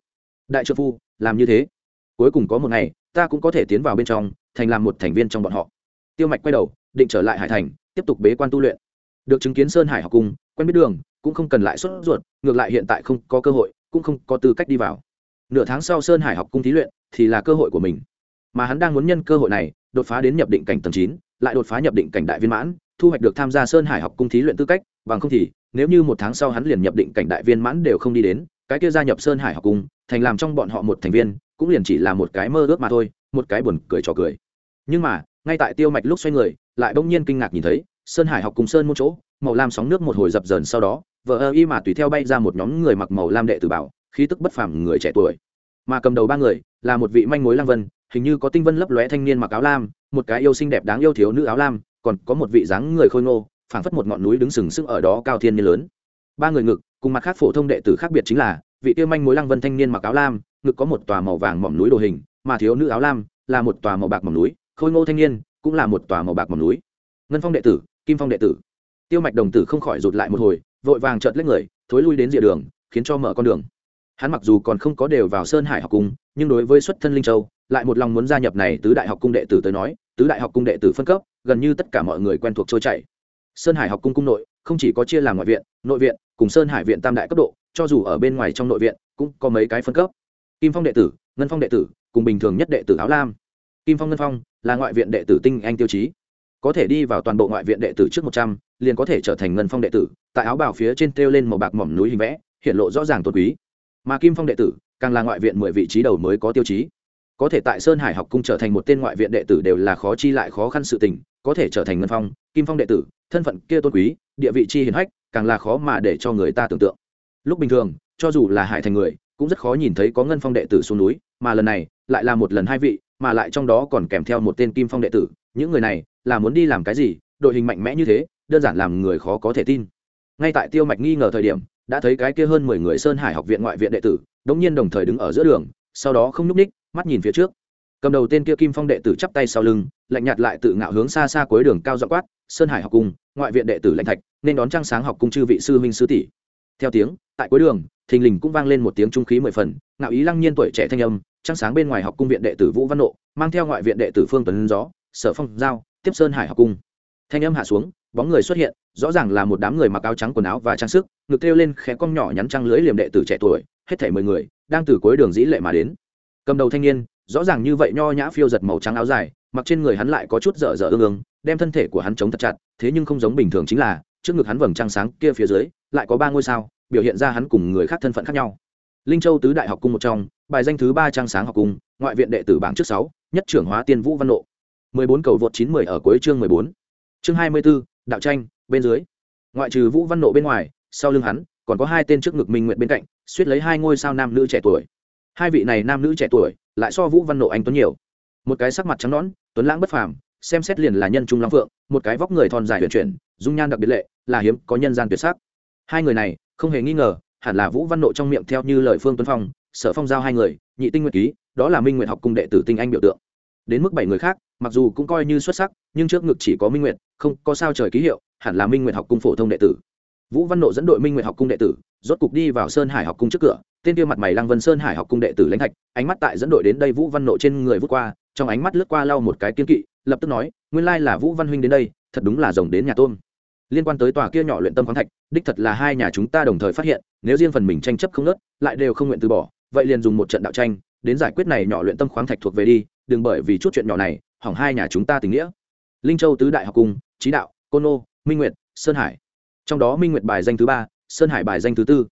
Đại trợ phu, làm như thế. Cuối cùng có một ngày ta cũng có thể tiến vào bên trong, thành làm một thành viên trong bọn họ. Tiêu mạch quay đầu, định trở lại hải thành, tiếp tục bế quan tu luyện. Được chứng kiến sơn hải học cung, quen biết đường, cũng không cần lại xuất ruột, ngược lại hiện tại không có cơ hội, cũng không có tư cách đi vào. Nửa tháng sau sơn hải học cung thí luyện, thì là cơ hội của mình. Mà hắn đang muốn nhân cơ hội này, đột phá đến nhập định cảnh tầng chín, lại đột phá nhập định cảnh đại viên mãn, thu hoạch được tham gia sơn hải học cung thí luyện tư cách, bằng không thì, nếu như một tháng sau hắn liền nhập định cảnh đại viên mãn đều không đi đến, cái kia gia nhập sơn hải học cung, thành làm trong bọn họ một thành viên cũng liền chỉ là một cái mơ ước mà thôi, một cái buồn cười trò cười. Nhưng mà, ngay tại tiêu mạch lúc xoay người, lại bỗng nhiên kinh ngạc nhìn thấy, sơn hải học cùng sơn một chỗ, màu lam sóng nước một hồi dập dờn sau đó vợ ơ y mà tùy theo bay ra một nhóm người mặc màu lam đệ tử bảo, khí tức bất phàm người trẻ tuổi. Mà cầm đầu ba người, là một vị manh mối lang vân, hình như có tinh vân lấp lóe thanh niên mặc áo lam, một cái yêu xinh đẹp đáng yêu thiếu nữ áo lam, còn có một vị dáng người khôi ngô, phảng phất một ngọn núi đứng sừng sững ở đó cao thiên như lớn. Ba người ngực, cùng mặt khác phổ thông đệ tử khác biệt chính là, vị tiêu manh mối lang vân thanh niên mặc áo lam ngực có một tòa màu vàng mỏm núi đồ hình, mà thiếu nữ áo lam là một tòa màu bạc mỏm núi, khôi ngô thanh niên cũng là một tòa màu bạc mỏm núi. Ngân phong đệ tử, kim phong đệ tử. Tiêu mạch đồng tử không khỏi rụt lại một hồi, vội vàng chợt lấy người, thối lui đến rìa đường, khiến cho mở con đường. Hắn mặc dù còn không có đều vào sơn hải học cung, nhưng đối với xuất thân linh châu, lại một lòng muốn gia nhập này tứ đại học cung đệ tử tới nói, tứ đại học cung đệ tử phân cấp, gần như tất cả mọi người quen thuộc trôi chảy. Sơn hải học cung cung nội, không chỉ có chia làm ngoại viện, nội viện, cùng sơn hải viện tam đại cấp độ, cho dù ở bên ngoài trong nội viện, cũng có mấy cái phân cấp kim phong đệ tử, ngân phong đệ tử, cùng bình thường nhất đệ tử áo lam. Kim phong ngân phong là ngoại viện đệ tử tinh anh tiêu chí. Có thể đi vào toàn bộ ngoại viện đệ tử trước một trăm, liền có thể trở thành ngân phong đệ tử, tại áo bào phía trên treo lên màu bạc mỏm núi hình vẽ, hiện lộ rõ ràng tôn quý. Mà kim phong đệ tử, càng là ngoại viện mười vị trí đầu mới có tiêu chí. Có thể tại sơn hải học cung trở thành một tên ngoại viện đệ tử đều là khó chi lại khó khăn sự tình, có thể trở thành ngân phong, kim phong đệ tử, thân phận kia tôn quý, địa vị chi hiển hách, càng là khó mà để cho người ta tưởng tượng. Lúc bình thường, cho dù là hải thành người cũng rất khó nhìn thấy có ngân phong đệ tử xuống núi, mà lần này lại là một lần hai vị, mà lại trong đó còn kèm theo một tên kim phong đệ tử. Những người này là muốn đi làm cái gì? Đội hình mạnh mẽ như thế, đơn giản làm người khó có thể tin. Ngay tại tiêu mạch nghi ngờ thời điểm, đã thấy cái kia hơn mười người sơn hải học viện ngoại viện đệ tử, đống nhiên đồng thời đứng ở giữa đường, sau đó không nhúc ních mắt nhìn phía trước. Cầm đầu tên kia kim phong đệ tử chắp tay sau lưng, lạnh nhạt lại tự ngạo hướng xa xa cuối đường cao dọ quát, sơn hải học cung, ngoại viện đệ tử lạnh thạch, nên đón trang sáng học cung chư vị sư huynh sư tỷ. Theo tiếng, tại cuối đường thình lình cũng vang lên một tiếng trung khí mười phần, ngạo ý lăng nhiên tuổi trẻ thanh âm trang sáng bên ngoài học cung viện đệ tử vũ văn nộ, mang theo ngoại viện đệ tử phương tuấn gió, sở phong giao, tiếp sơn hải học cung. Thanh âm hạ xuống, bóng người xuất hiện, rõ ràng là một đám người mặc áo trắng quần áo và trang sức, ngực kêu lên khẽ cong nhỏ nhắn trăng lưới liềm đệ tử trẻ tuổi, hết thảy mười người, đang từ cuối đường dĩ lệ mà đến. Cầm đầu thanh niên, rõ ràng như vậy nho nhã phiêu giật màu trắng áo dài, mặc trên người hắn lại có chút dở dở ương ương, đem thân thể của hắn chống thật chặt, thế nhưng không giống bình thường chính là, trước ngực hắn vầng trăng sáng kia phía dưới, lại có ba ngôi sao biểu hiện ra hắn cùng người khác thân phận khác nhau. Linh châu tứ đại học cung một trong bài danh thứ ba trang sáng học cung ngoại viện đệ tử bảng trước sáu nhất trưởng hóa tiên vũ văn nộ mười bốn cầu vượt chín mười ở cuối chương mười bốn. Chương hai mươi 24, đạo tranh bên dưới. Ngoại trừ vũ văn nộ bên ngoài sau lưng hắn còn có hai tên trước ngực minh nguyện bên cạnh suýt lấy hai ngôi sao nam nữ trẻ tuổi. Hai vị này nam nữ trẻ tuổi lại so vũ văn nộ anh tuấn nhiều. Một cái sắc mặt trắng nõn tuấn lãng bất phàm xem xét liền là nhân trung long phượng một cái vóc người thon dài huyền chuyển dung nhan đặc biệt lệ là hiếm có nhân gian tuyệt sắc. Hai người này không hề nghi ngờ, hẳn là vũ văn nộ trong miệng theo như lời phương tuấn phong, sở phong giao hai người, nhị tinh nguyệt ký, đó là minh nguyệt học cung đệ tử tinh anh biểu tượng. Đến mức bảy người khác, mặc dù cũng coi như xuất sắc, nhưng trước ngực chỉ có minh nguyệt, không có sao trời ký hiệu, hẳn là minh nguyệt học cung phổ thông đệ tử. Vũ văn nộ dẫn đội minh nguyệt học cung đệ tử, rốt cục đi vào sơn hải học cung trước cửa, tên kia mặt mày lăng vân sơn hải học cung đệ tử lãnh thạch, ánh mắt tại dẫn đội đến đây vũ văn nộ trên người vút qua, trong ánh mắt lướt qua lau một cái kiên kỵ, lập tức nói, nguyên lai là vũ văn huynh đến đây, thật đúng là rồng đến nhà tôm liên quan tới tòa kia nhỏ luyện tâm khoáng thạch, đích thật là hai nhà chúng ta đồng thời phát hiện, nếu riêng phần mình tranh chấp không nớt, lại đều không nguyện từ bỏ, vậy liền dùng một trận đạo tranh, đến giải quyết này nhỏ luyện tâm khoáng thạch thuộc về đi, đừng bởi vì chút chuyện nhỏ này, hỏng hai nhà chúng ta tình nghĩa. Linh châu tứ đại học cung trí đạo côn nô, minh nguyệt, sơn hải. Trong đó minh nguyệt bài danh thứ ba, sơn hải bài danh thứ tư.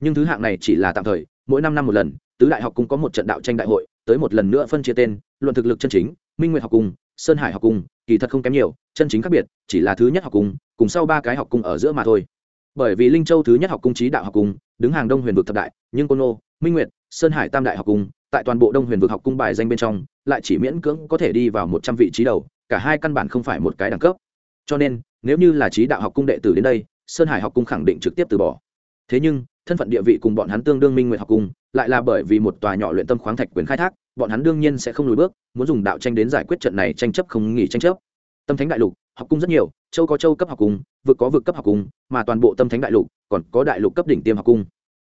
Nhưng thứ hạng này chỉ là tạm thời, mỗi năm năm một lần, tứ đại học cung có một trận đạo tranh đại hội, tới một lần nữa phân chia tên, luận thực lực chân chính, minh nguyệt học cung sơn hải học cung kỳ thật không kém nhiều, chân chính khác biệt, chỉ là thứ nhất học cung cùng sau ba cái học cung ở giữa mà thôi. Bởi vì linh châu thứ nhất học cung trí đạo học cung đứng hàng đông huyền vực thập đại, nhưng côn ô minh nguyệt, sơn hải tam đại học cung tại toàn bộ đông huyền vực học cung bài danh bên trong, lại chỉ miễn cưỡng có thể đi vào một trăm vị trí đầu, cả hai căn bản không phải một cái đẳng cấp. Cho nên, nếu như là trí đạo học cung đệ tử đến đây, sơn hải học cung khẳng định trực tiếp từ bỏ. Thế nhưng thân phận địa vị cùng bọn hắn tương đương minh nguyện học cung, lại là bởi vì một tòa nhỏ luyện tâm khoáng thạch quyền khai thác, bọn hắn đương nhiên sẽ không lùi bước, muốn dùng đạo tranh đến giải quyết trận này tranh chấp không nghỉ tranh chấp. Tâm thánh đại lục, học cung rất nhiều, châu có châu cấp học cung, vực có vực cấp học cung, mà toàn bộ tâm thánh đại lục còn có đại lục cấp đỉnh tiêm học cung.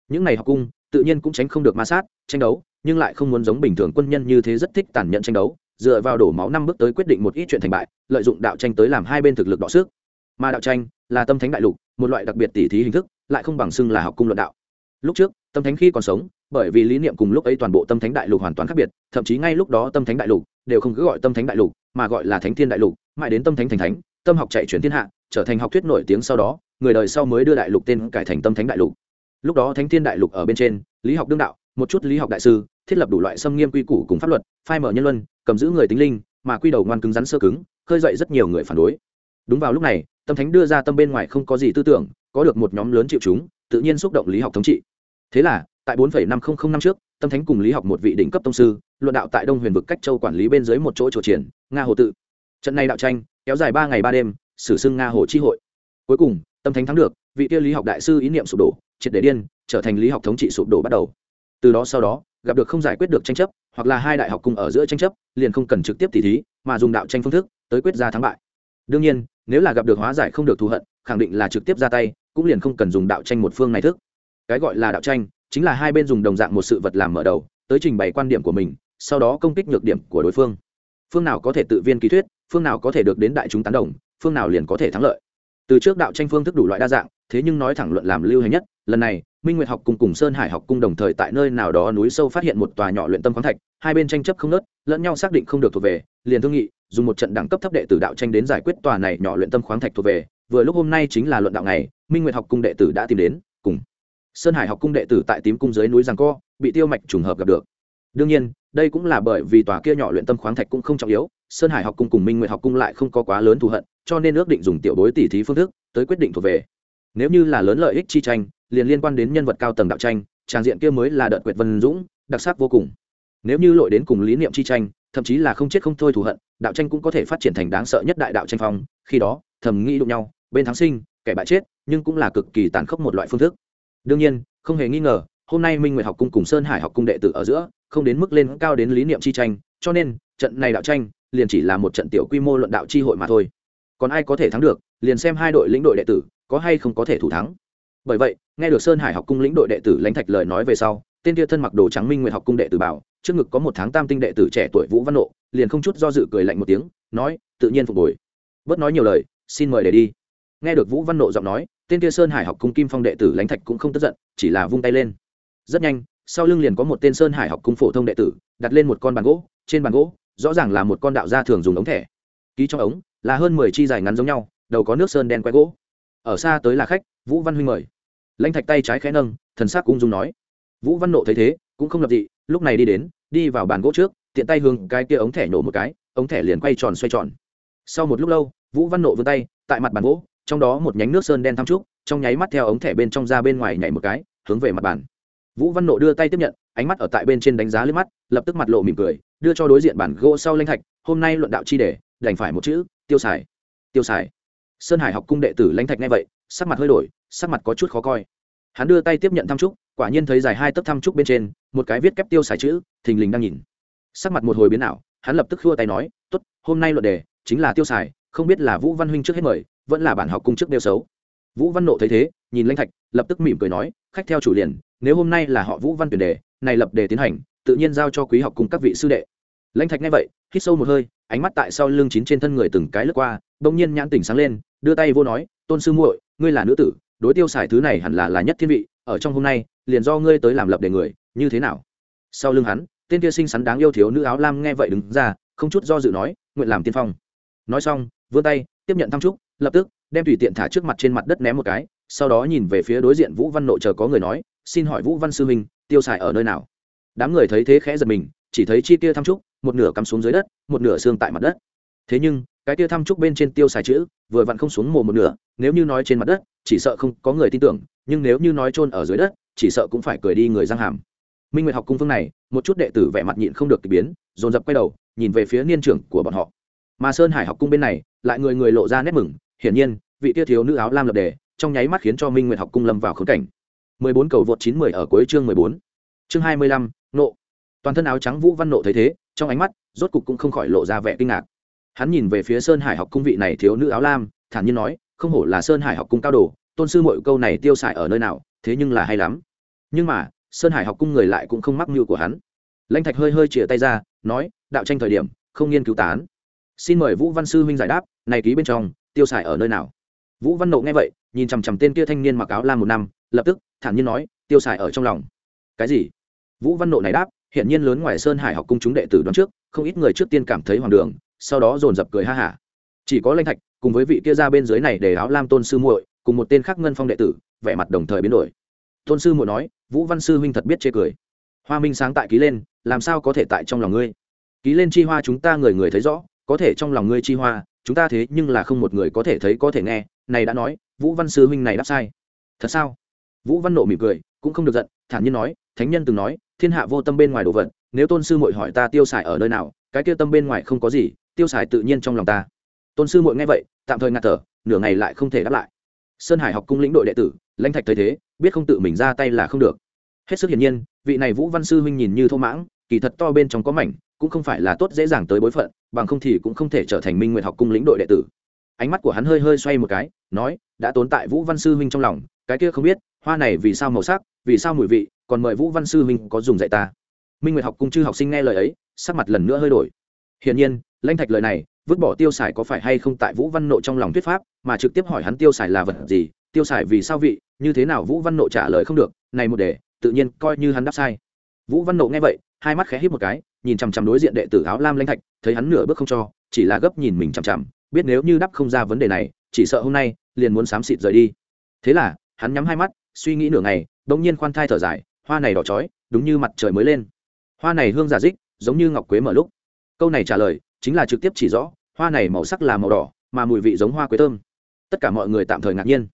Những này học cung, tự nhiên cũng tránh không được ma sát, tranh đấu, nhưng lại không muốn giống bình thường quân nhân như thế rất thích tàn nhẫn tranh đấu, dựa vào đổ máu năm bước tới quyết định một ít chuyện thành bại, lợi dụng đạo tranh tới làm hai bên thực lực đọ sức. Mà đạo tranh là tâm thánh đại lục, một loại đặc biệt tỉ thí hình thức lại không bằng xưng là học cung luận đạo. Lúc trước, tâm thánh khi còn sống, bởi vì lý niệm cùng lúc ấy toàn bộ tâm thánh đại lục hoàn toàn khác biệt, thậm chí ngay lúc đó tâm thánh đại lục đều không cứ gọi tâm thánh đại lục, mà gọi là thánh thiên đại lục, mãi đến tâm thánh thành thánh, tâm học chạy chuyển thiên hạ, trở thành học thuyết nổi tiếng sau đó, người đời sau mới đưa đại lục tên cải thành tâm thánh đại lục. Lúc đó thánh thiên đại lục ở bên trên, lý học đương đạo, một chút lý học đại sư, thiết lập đủ loại xâm nghiêm quy củ cùng pháp luật, phai mở nhân luân, cầm giữ người tính linh, mà quy đầu ngoan cứng rắn sơ cứng, khơi dậy rất nhiều người phản đối. Đúng vào lúc này, tâm thánh đưa ra tâm bên ngoài không có gì tư tưởng có được một nhóm lớn chịu chúng tự nhiên xúc động lý học thống trị. Thế là tại 4,500 năm trước tâm thánh cùng lý học một vị đỉnh cấp tông sư luận đạo tại đông huyền vực cách châu quản lý bên dưới một chỗ trò triển nga hồ tự. Trận này đạo tranh kéo dài ba ngày ba đêm sử xưng nga hồ chi hội. Cuối cùng tâm thánh thắng được vị kia lý học đại sư ý niệm sụp đổ triệt để điên trở thành lý học thống trị sụp đổ bắt đầu. Từ đó sau đó gặp được không giải quyết được tranh chấp hoặc là hai đại học cùng ở giữa tranh chấp liền không cần trực tiếp tỉ thí mà dùng đạo tranh phương thức tới quyết ra thắng bại. Đương nhiên nếu là gặp được hóa giải không được thù hận khẳng định là trực tiếp ra tay cũng liền không cần dùng đạo tranh một phương này thức. Cái gọi là đạo tranh, chính là hai bên dùng đồng dạng một sự vật làm mở đầu, tới trình bày quan điểm của mình, sau đó công kích nhược điểm của đối phương. Phương nào có thể tự viên ký thuyết, phương nào có thể được đến đại chúng tán đồng, phương nào liền có thể thắng lợi. Từ trước đạo tranh phương thức đủ loại đa dạng, thế nhưng nói thẳng luận làm lưu hành nhất, lần này, minh nguyệt học cùng cùng sơn hải học cung đồng thời tại nơi nào đó núi sâu phát hiện một tòa nhỏ luyện tâm khoáng thạch, hai bên tranh chấp không nớt lẫn nhau xác định không được thuộc về, liền thương nghị, dùng một trận đẳng cấp thấp đệ tử đạo tranh đến giải quyết tòa này nhỏ luyện tâm khoáng thạch thuộc về vừa lúc hôm nay chính là luận đạo này minh nguyệt học cung đệ tử đã tìm đến, cùng sơn hải học cung đệ tử tại tím cung dưới núi giang co, bị tiêu mạch trùng hợp gặp được. Đương nhiên, đây cũng là bởi vì tòa kia nhỏ luyện tâm khoáng thạch cũng không trọng yếu, sơn hải học cung cùng minh nguyệt học cung lại không có quá lớn thù hận, cho nên ước định dùng tiểu bối tỉ thí phương thức tới quyết định thuộc về. Nếu như là lớn lợi ích chi tranh, liền liên quan đến nhân vật cao tầng đạo tranh, tràng diện kia mới là đợt quyệt vân dũng, đặc sắc vô cùng. Nếu như lội đến cùng lý niệm chi tranh, thậm chí là không chết không thôi thù hận, đạo tranh cũng có thể phát triển thành đáng sợ nhất đại đạo tranh phong, khi đó, thầm nghĩ đụng nhau bên thắng sinh, kẻ bại chết, nhưng cũng là cực kỳ tàn khốc một loại phương thức. Đương nhiên, không hề nghi ngờ, hôm nay minh nguyệt học cung cùng sơn hải học cung đệ tử ở giữa, không đến mức lên cao đến lý niệm chi tranh, cho nên, trận này đạo tranh, liền chỉ là một trận tiểu quy mô luận đạo chi hội mà thôi. Còn ai có thể thắng được, liền xem hai đội lĩnh đội đệ tử, có hay không có thể thủ thắng. Bởi vậy, nghe được sơn hải học cung lĩnh đội đệ tử lãnh thạch lời nói về sau, tên kia thân mặc đồ trắng minh nguyệt học cung đệ tử bảo, trước ngực có một tháng tam tinh đệ tử trẻ tuổi vũ văn nộ, liền không chút do dự cười lạnh một tiếng, nói, tự nhiên phục hồi. Bớt nói nhiều lời, xin mời để đi nghe được vũ văn nộ giọng nói, tên kia sơn hải học cung kim phong đệ tử lãnh thạch cũng không tức giận, chỉ là vung tay lên. Rất nhanh, sau lưng liền có một tên sơn hải học cung phổ thông đệ tử, đặt lên một con bàn gỗ, trên bàn gỗ, rõ ràng là một con đạo gia thường dùng ống thẻ. Ký trong ống, là hơn mười chi dài ngắn giống nhau, đầu có nước sơn đen quay gỗ. Ở xa tới là khách, vũ văn huynh mời. Lãnh thạch tay trái khẽ nâng, thần sắc cũng dùng nói. Vũ văn nộ thấy thế, cũng không lập dị, lúc này đi đến, đi vào bàn gỗ trước, tiện tay hướng cái kia ống thẻ nổ một cái, ống thẻ liền quay tròn xoay tròn. Sau một lúc lâu, vũ văn nộ vươn tay, tại mặt bàn gỗ trong đó một nhánh nước sơn đen thăm trúc, trong nháy mắt theo ống thẻ bên trong ra bên ngoài nhảy một cái, hướng về mặt bàn. Vũ văn nộ đưa tay tiếp nhận, ánh mắt ở tại bên trên đánh giá lên mắt, lập tức mặt lộ mỉm cười, đưa cho đối diện bản gỗ sau lanh thạch, hôm nay luận đạo chi đề, đành phải một chữ, tiêu xài. Tiêu xài. Sơn hải học cung đệ tử lãnh thạch nghe vậy, sắc mặt hơi đổi, sắc mặt có chút khó coi. Hắn đưa tay tiếp nhận thăm trúc, quả nhiên thấy dài hai tấc thăm trúc bên trên, một cái viết kép tiêu xài chữ, thình lình đang nhìn. Sắc mặt một hồi biến ảo, hắn lập tức khua tay nói, tốt, hôm nay luận đề chính là tiêu xài, không biết là vũ văn huynh trước hết mời vẫn là bản học cung trước đeo xấu. Vũ văn nộ thấy thế, nhìn lãnh thạch, lập tức mỉm cười nói, khách theo chủ liền, nếu hôm nay là họ vũ văn tuyển đề, này lập đề tiến hành, tự nhiên giao cho quý học cùng các vị sư đệ. Lãnh thạch nghe vậy, hít sâu một hơi, ánh mắt tại sau lưng chín trên thân người từng cái lướt qua, bỗng nhiên nhãn tỉnh sáng lên, đưa tay vô nói, tôn sư muội, ngươi là nữ tử, đối tiêu xài thứ này hẳn là là nhất thiên vị, ở trong hôm nay, liền do ngươi tới làm lập đề người, như thế nào? Sau lưng hắn, tên kia xinh xắn đáng yêu thiếu nữ áo lam nghe vậy đứng ra, không chút do dự nói, nguyện làm tiên phong. Nói xong, vươn tay, tiếp nhận thăm trúc lập tức, đem tùy tiện thả trước mặt trên mặt đất ném một cái, sau đó nhìn về phía đối diện vũ văn nội chờ có người nói, xin hỏi vũ văn sư huynh, tiêu xài ở nơi nào? Đám người thấy thế khẽ giật mình, chỉ thấy chi tiêu thăm trúc, một nửa cắm xuống dưới đất, một nửa xương tại mặt đất. Thế nhưng, cái tiêu thăm trúc bên trên tiêu xài chữ, vừa vặn không xuống mồ một nửa, nếu như nói trên mặt đất, chỉ sợ không có người tin tưởng, nhưng nếu như nói chôn ở dưới đất, chỉ sợ cũng phải cười đi người giang hàm. Minh nguyệt học cung phương này, một chút đệ tử vẻ mặt nhịn không được k biến, dồn dập quay đầu, nhìn về phía niên trưởng của bọn họ. Mà sơn hải học cung bên này, lại người người lộ ra nét mừng hiển nhiên vị tia thiếu nữ áo lam lập đề trong nháy mắt khiến cho minh nguyệt học cung lâm vào khốn cảnh 14 cầu vượt 910 ở cuối chương 14. Chương 25, nộ. Toàn thân áo trắng Vũ Văn nộ thấy thế, trong ánh mắt, rốt cục cũng không khỏi lộ ra vẻ kinh ngạc. Hắn nhìn về phía Sơn Hải học cung vị này thiếu nữ áo lam, thản nhiên nói, không hổ là Sơn Hải học cung cao đồ, tôn sư mọi câu này tiêu xài ở nơi nào, thế nhưng là hay lắm. Nhưng mà, Sơn Hải học cung người lại cũng không mắc mưu của hắn. Lãnh Thạch hơi hơi chìa tay ra, nói, đạo tranh thời điểm, không nghiên cứu tán. Xin mời Vũ Văn sư huynh giải đáp, này ký bên trong, tiêu xài ở nơi nào? Vũ Văn nộ nghe vậy, nhìn chằm chằm tên kia thanh niên mặc áo lam một năm, lập tức thản nhiên nói tiêu xài ở trong lòng. Cái gì? Vũ văn nộ này đáp hiện nhiên lớn ngoài sơn hải học cung chúng đệ tử đoán trước không ít người trước tiên cảm thấy hoàng đường sau đó dồn dập cười ha hả. Chỉ có lanh thạch cùng với vị kia ra bên dưới này để áo lam tôn sư muội cùng một tên khác ngân phong đệ tử vẻ mặt đồng thời biến đổi. Tôn sư muội nói vũ văn sư huynh thật biết chê cười. Hoa minh sáng tại ký lên làm sao có thể tại trong lòng ngươi? Ký lên chi hoa chúng ta người người thấy rõ có thể trong lòng ngươi chi hoa chúng ta thế nhưng là không một người có thể thấy có thể nghe, này đã nói, vũ văn sư huynh này đáp sai. Thật sao? Vũ văn nộ mỉm cười, cũng không được giận, thản nhiên nói, thánh nhân từng nói, thiên hạ vô tâm bên ngoài đồ vật, nếu tôn sư muội hỏi ta tiêu xài ở nơi nào, cái kia tâm bên ngoài không có gì, tiêu xài tự nhiên trong lòng ta. Tôn sư muội nghe vậy, tạm thời ngạt thở, nửa ngày lại không thể đáp lại. Sơn hải học cung lĩnh đội đệ tử, lãnh thạch thấy thế, biết không tự mình ra tay là không được. Hết sức hiển nhiên, vị này vũ văn sư huynh nhìn như thô mãng kỳ thật to bên trong có mảnh, cũng không phải là tốt dễ dàng tới bối phận, bằng không thì cũng không thể trở thành minh nguyện học cung lĩnh đội đệ tử. Ánh mắt của hắn hơi hơi xoay một cái, nói, đã tốn tại vũ văn sư huynh trong lòng, cái kia không biết, hoa này vì sao màu sắc, vì sao mùi vị, còn mời vũ văn sư huynh có dùng dạy ta. Minh nguyệt học cung chư học sinh nghe lời ấy, sắc mặt lần nữa hơi đổi. Hiển nhiên, lãnh thạch lời này, vứt bỏ tiêu xài có phải hay không tại vũ văn nộ trong lòng thuyết pháp, mà trực tiếp hỏi hắn tiêu xài là vật gì, tiêu xài vì sao vị, như thế nào vũ văn nộ trả lời không được, này một đề, tự nhiên coi như hắn đáp sai. Vũ văn nộ nghe vậy hai mắt khẽ hít một cái, nhìn chằm chằm đối diện đệ tử áo lam lãnh thạch, thấy hắn nửa bước không cho, chỉ là gấp nhìn mình chằm chằm, biết nếu như đắp không ra vấn đề này, chỉ sợ hôm nay liền muốn xám xịt rời đi. Thế là, hắn nhắm hai mắt, suy nghĩ nửa ngày, bỗng nhiên khoan thai thở dài, hoa này đỏ chói, đúng như mặt trời mới lên. Hoa này hương giả dích, giống như ngọc quế mở lúc. Câu này trả lời, chính là trực tiếp chỉ rõ, hoa này màu sắc là màu đỏ, mà mùi vị giống hoa quế thơm. Tất cả mọi người tạm thời ngạc nhiên.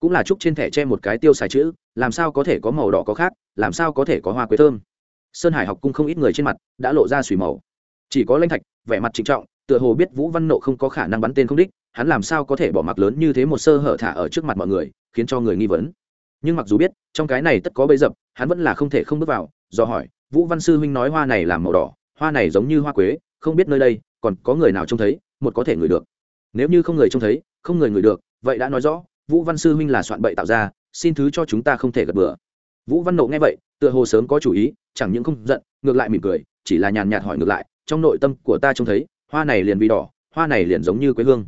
Cũng là chúc trên thẻ che một cái tiêu xài chữ, làm sao có thể có màu đỏ có khác, làm sao có thể có hoa quế thơm? Sơn hải học cung không ít người trên mặt đã lộ ra xùy màu. Chỉ có lanh thạch, vẻ mặt trịnh trọng, tựa hồ biết vũ văn nộ không có khả năng bắn tên không đích, hắn làm sao có thể bỏ mặc lớn như thế một sơ hở thả ở trước mặt mọi người, khiến cho người nghi vấn. Nhưng mặc dù biết, trong cái này tất có bấy dập, hắn vẫn là không thể không bước vào, do hỏi, vũ văn sư huynh nói hoa này làm màu đỏ, hoa này giống như hoa quế, không biết nơi đây, còn có người nào trông thấy, một có thể ngửi được. Nếu như không người trông thấy, không người ngửi được, vậy đã nói rõ, vũ văn sư huynh là soạn bậy tạo ra, xin thứ cho chúng ta không thể gật bừa. Vũ văn nộ nghe vậy tựa hồ sớm có chủ ý, chẳng những không giận, ngược lại mỉm cười, chỉ là nhàn nhạt hỏi ngược lại, trong nội tâm của ta trông thấy, hoa này liền vì đỏ, hoa này liền giống như quế hương.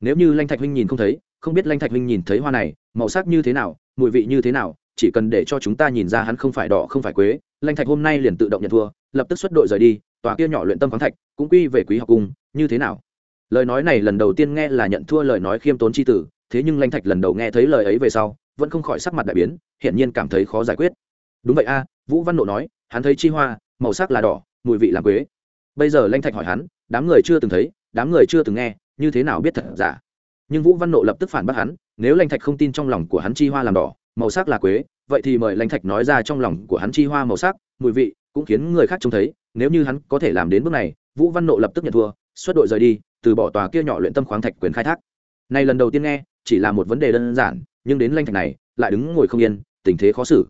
Nếu như lanh thạch huynh nhìn không thấy, không biết lanh thạch huynh nhìn thấy hoa này, màu sắc như thế nào, mùi vị như thế nào, chỉ cần để cho chúng ta nhìn ra hắn không phải đỏ, không phải quế, lanh thạch hôm nay liền tự động nhận thua, lập tức xuất đội rời đi, tòa kia nhỏ luyện tâm khoáng thạch, cũng quy về quý học cung, như thế nào? Lời nói này lần đầu tiên nghe là nhận thua lời nói khiêm tốn c h i tử, thế nhưng lanh thạch lần đầu nghe thấy lời ấy về sau, vẫn không khỏi sắc mặt đại biến, hiển nhiên cảm thấy khó giải quyết đúng vậy a, vũ văn nộ nói, hắn thấy chi hoa, màu sắc là đỏ, mùi vị là quế. Bây giờ lanh thạch hỏi hắn, đám người chưa từng thấy, đám người chưa từng nghe, như thế nào biết thật giả? Nhưng vũ văn nộ lập tức phản bác hắn, nếu lanh thạch không tin trong lòng của hắn chi hoa làm đỏ, màu sắc là quế, vậy thì mời lanh thạch nói ra trong lòng của hắn chi hoa màu sắc, mùi vị, cũng khiến người khác trông thấy, nếu như hắn có thể làm đến bước này, vũ văn nộ lập tức nhận thua, xuất đội rời đi, từ bỏ tòa kia nhỏ luyện tâm khoáng thạch quyền khai thác. Này lần đầu tiên nghe, chỉ là một vấn đề đơn giản, nhưng đến lanh thạch này, lại đứng ngồi không yên, tình thế khó xử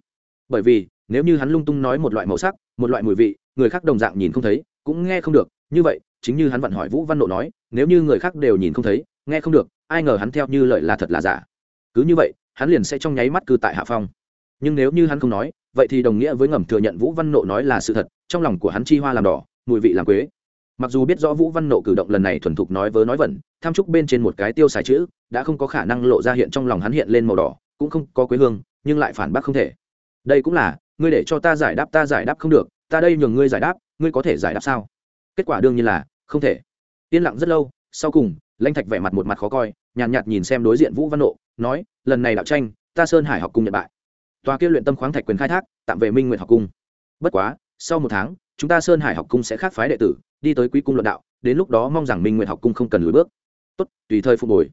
bởi vì, nếu như hắn lung tung nói một loại màu sắc, một loại mùi vị, người khác đồng dạng nhìn không thấy, cũng nghe không được. Như vậy, chính như hắn vặn hỏi vũ văn nộ nói, nếu như người khác đều nhìn không thấy, nghe không được, ai ngờ hắn theo như lợi là thật là giả. Cứ như vậy, hắn liền sẽ trong nháy mắt cư tại hạ phong. Nhưng nếu như hắn không nói, vậy thì đồng nghĩa với ngầm thừa nhận vũ văn nộ nói là sự thật, trong lòng của hắn chi hoa làm đỏ, mùi vị làm quế. Mặc dù biết rõ vũ văn nộ cử động lần này thuần thục nói vớ nói vẩn, tham trúc bên trên một cái tiêu xài chữ, đã không có khả năng lộ ra hiện trong lòng hắn hiện lên màu đỏ, cũng không có quế hương, nhưng lại phản bác không thể đây cũng là ngươi để cho ta giải đáp ta giải đáp không được ta đây nhường ngươi giải đáp ngươi có thể giải đáp sao? Kết quả đương nhiên là không thể. Yên lặng rất lâu sau cùng lãnh thạch vẻ mặt một mặt khó coi nhàn nhạt, nhạt nhìn xem đối diện vũ văn nộ nói lần này đạo tranh ta sơn hải học cung nhận bại. Tòa kia luyện tâm khoáng thạch quyền khai thác tạm về minh nguyện học cung. Bất quá sau một tháng chúng ta sơn hải học cung sẽ khác phái đệ tử đi tới quý cung luận đạo đến lúc đó mong rằng minh nguyện học cung không cần lùi bước. Tốt tùy thời phục hồi.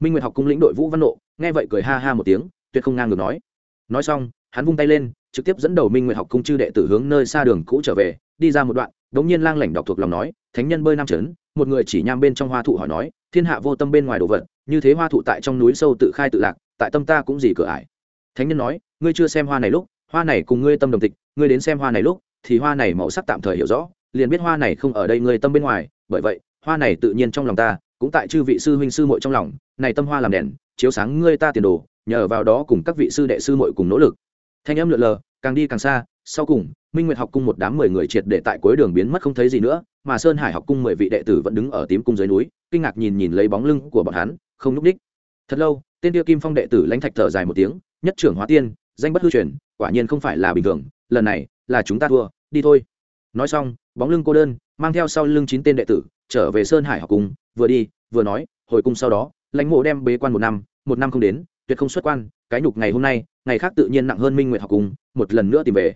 Minh nguyện học cung lĩnh đội vũ văn nộ nghe vậy cười ha ha một tiếng tuyệt không ngang ngược nói. Nói xong hắn vung tay lên, trực tiếp dẫn đầu minh nguyện học cung chư đệ tử hướng nơi xa đường cũ trở về, đi ra một đoạn, đống nhiên lang lảnh đọc thuộc lòng nói, thánh nhân bơi nam trấn một người chỉ nham bên trong hoa thụ hỏi nói, thiên hạ vô tâm bên ngoài đồ vật, như thế hoa thụ tại trong núi sâu tự khai tự lạc, tại tâm ta cũng gì cửa ải? Thánh nhân nói, ngươi chưa xem hoa này lúc, hoa này cùng ngươi tâm đồng tịch, ngươi đến xem hoa này lúc, thì hoa này màu sắc tạm thời hiểu rõ, liền biết hoa này không ở đây ngươi tâm bên ngoài, bởi vậy, hoa này tự nhiên trong lòng ta, cũng tại chư vị sư huynh sư muội trong lòng, này tâm hoa làm đèn, chiếu sáng ngươi ta tiền đồ, nhờ vào đó cùng các vị sư đệ sư muội cùng nỗ lực thanh âm lượn lờ, càng đi càng xa, sau cùng, minh nguyệt học cung một đám mười người triệt để tại cuối đường biến mất không thấy gì nữa, mà sơn hải học cung mười vị đệ tử vẫn đứng ở tím cung dưới núi, kinh ngạc nhìn nhìn lấy bóng lưng của bọn hắn, không núp đích. Thật lâu, tên tiêu kim phong đệ tử lãnh thạch thở dài một tiếng, nhất trưởng hóa tiên, danh bất hư truyền, quả nhiên không phải là bình thường, lần này là chúng ta thua, đi thôi. Nói xong, bóng lưng cô đơn, mang theo sau lưng chín tên đệ tử, trở về sơn hải học cung, vừa đi, vừa nói, hồi cung sau đó, lãnh mộ đem bế quan một năm một năm không đến, tuyệt không xuất quan cái nhục ngày hôm nay, ngày khác tự nhiên nặng hơn minh nguyệt học cùng, một lần nữa tìm về.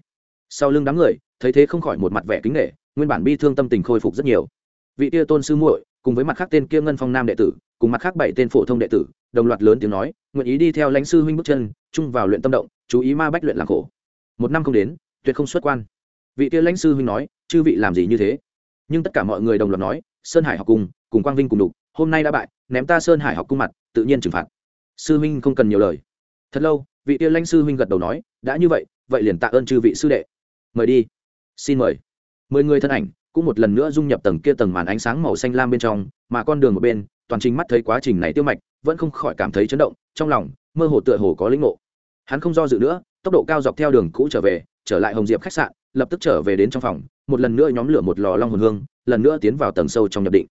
Sau lưng đám người, thấy thế không khỏi một mặt vẻ kính nghệ nguyên bản bi thương tâm tình khôi phục rất nhiều. Vị tia tôn sư muội, cùng với mặt khác tên kia ngân phong nam đệ tử, cùng mặt khác bảy tên phổ thông đệ tử, đồng loạt lớn tiếng nói, nguyện ý đi theo lãnh sư huynh bước chân, chung vào luyện tâm động, chú ý ma bách luyện làm khổ. Một năm không đến, tuyệt không xuất quan. Vị kia lãnh sư huynh nói, chư vị làm gì như thế? Nhưng tất cả mọi người đồng loạt nói, sơn hải học cùng cùng quang vinh cùng đục, hôm nay đã bại, ném ta sơn hải học cung mặt, tự nhiên trừng phạt. Sư huynh không cần nhiều lời thật lâu vị kia lãnh sư huynh gật đầu nói đã như vậy vậy liền tạ ơn chư vị sư đệ. Mời đi. Xin mời. Mười người thân ảnh cũng một lần nữa dung nhập tầng kia tầng màn ánh sáng màu xanh lam bên trong mà con đường một bên toàn trình mắt thấy quá trình này tiêu mạch vẫn không khỏi cảm thấy chấn động trong lòng mơ hồ tựa hồ có lĩnh ngộ. Hắn không do dự nữa tốc độ cao dọc theo đường cũ trở về trở lại hồng diệp khách sạn lập tức trở về đến trong phòng một lần nữa nhóm lửa một lò long hồn hương lần nữa tiến vào tầng sâu trong nhập định.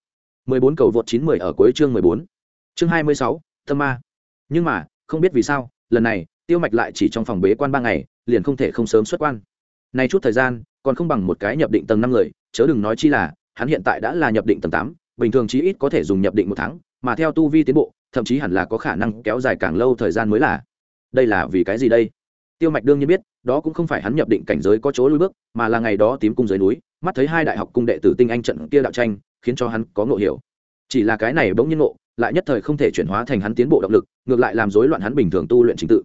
14 cầu vượt 910 ở cuối chương 14. Chương 26, Tâm Ma. Nhưng mà, không biết vì sao, lần này, Tiêu Mạch lại chỉ trong phòng bế quan ba ngày, liền không thể không sớm xuất quan. Nay chút thời gian, còn không bằng một cái nhập định tầng năm người, chớ đừng nói chi là, hắn hiện tại đã là nhập định tầng tám, bình thường chí ít có thể dùng nhập định một tháng, mà theo tu vi tiến bộ, thậm chí hẳn là có khả năng kéo dài càng lâu thời gian mới là. Đây là vì cái gì đây? Tiêu Mạch đương nhiên biết, đó cũng không phải hắn nhập định cảnh giới có chỗ lui bước, mà là ngày đó tím cung dưới núi, mắt thấy hai đại học cung đệ tử tinh anh trận kia đạo tranh, khiến cho hắn có ngộ hiểu chỉ là cái này bỗng nhiên ngộ lại nhất thời không thể chuyển hóa thành hắn tiến bộ động lực, ngược lại làm rối loạn hắn bình thường tu luyện trình tự.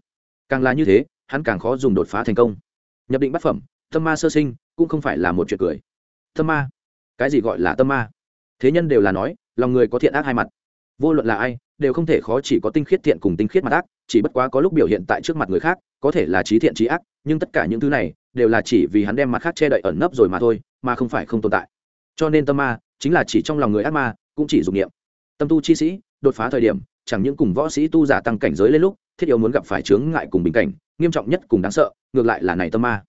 Càng là như thế, hắn càng khó dùng đột phá thành công. Nhập định bát phẩm, tâm ma sơ sinh, cũng không phải là một chuyện cười. Tâm ma? Cái gì gọi là tâm ma? Thế nhân đều là nói, lòng người có thiện ác hai mặt. Vô luận là ai, đều không thể khó chỉ có tinh khiết thiện cùng tinh khiết mặt ác, chỉ bất quá có lúc biểu hiện tại trước mặt người khác, có thể là trí thiện trí ác, nhưng tất cả những thứ này, đều là chỉ vì hắn đem mặt khác che đậy ẩn nấp rồi mà thôi, mà không phải không tồn tại. Cho nên tâm ma, chính là chỉ trong lòng người ác ma, cũng chỉ dùng niệm tâm tu chi sĩ, đột phá thời điểm, chẳng những cùng võ sĩ tu giả tăng cảnh giới lên lúc, thiết yếu muốn gặp phải chướng ngại cùng bình cảnh, nghiêm trọng nhất cùng đáng sợ, ngược lại là này tâm ma.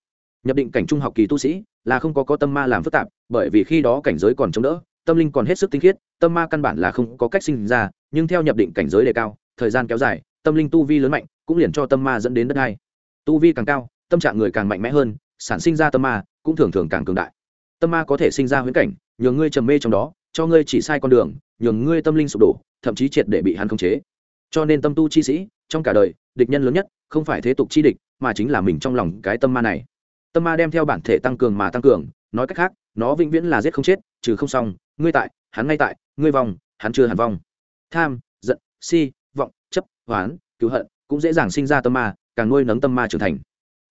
Nhập định cảnh trung học kỳ tu sĩ, là không có có tâm ma làm phức tạp, bởi vì khi đó cảnh giới còn chống đỡ, tâm linh còn hết sức tinh khiết, tâm ma căn bản là không có cách sinh ra, nhưng theo nhập định cảnh giới đề cao, thời gian kéo dài, tâm linh tu vi lớn mạnh, cũng liền cho tâm ma dẫn đến đất hai tu vi càng cao, tâm trạng người càng mạnh mẽ hơn, sản sinh ra tâm ma, cũng thường thường càng cường đại. Tâm ma có thể sinh ra huyễn cảnh, nhờ ngươi trầm mê trong đó cho ngươi chỉ sai con đường, nhường ngươi tâm linh sụp đổ, thậm chí triệt để bị hắn khống chế. Cho nên tâm tu chi sĩ, trong cả đời, địch nhân lớn nhất, không phải thế tục chi địch, mà chính là mình trong lòng cái tâm ma này. Tâm ma đem theo bản thể tăng cường mà tăng cường, nói cách khác, nó vĩnh viễn là giết không chết, trừ không xong, ngươi tại, hắn ngay tại, ngươi vong, hắn chưa hẳn vong. Tham, giận, si, vọng, chấp hoán cứu hận, cũng dễ dàng sinh ra tâm ma, càng nuôi nấng tâm ma trưởng thành.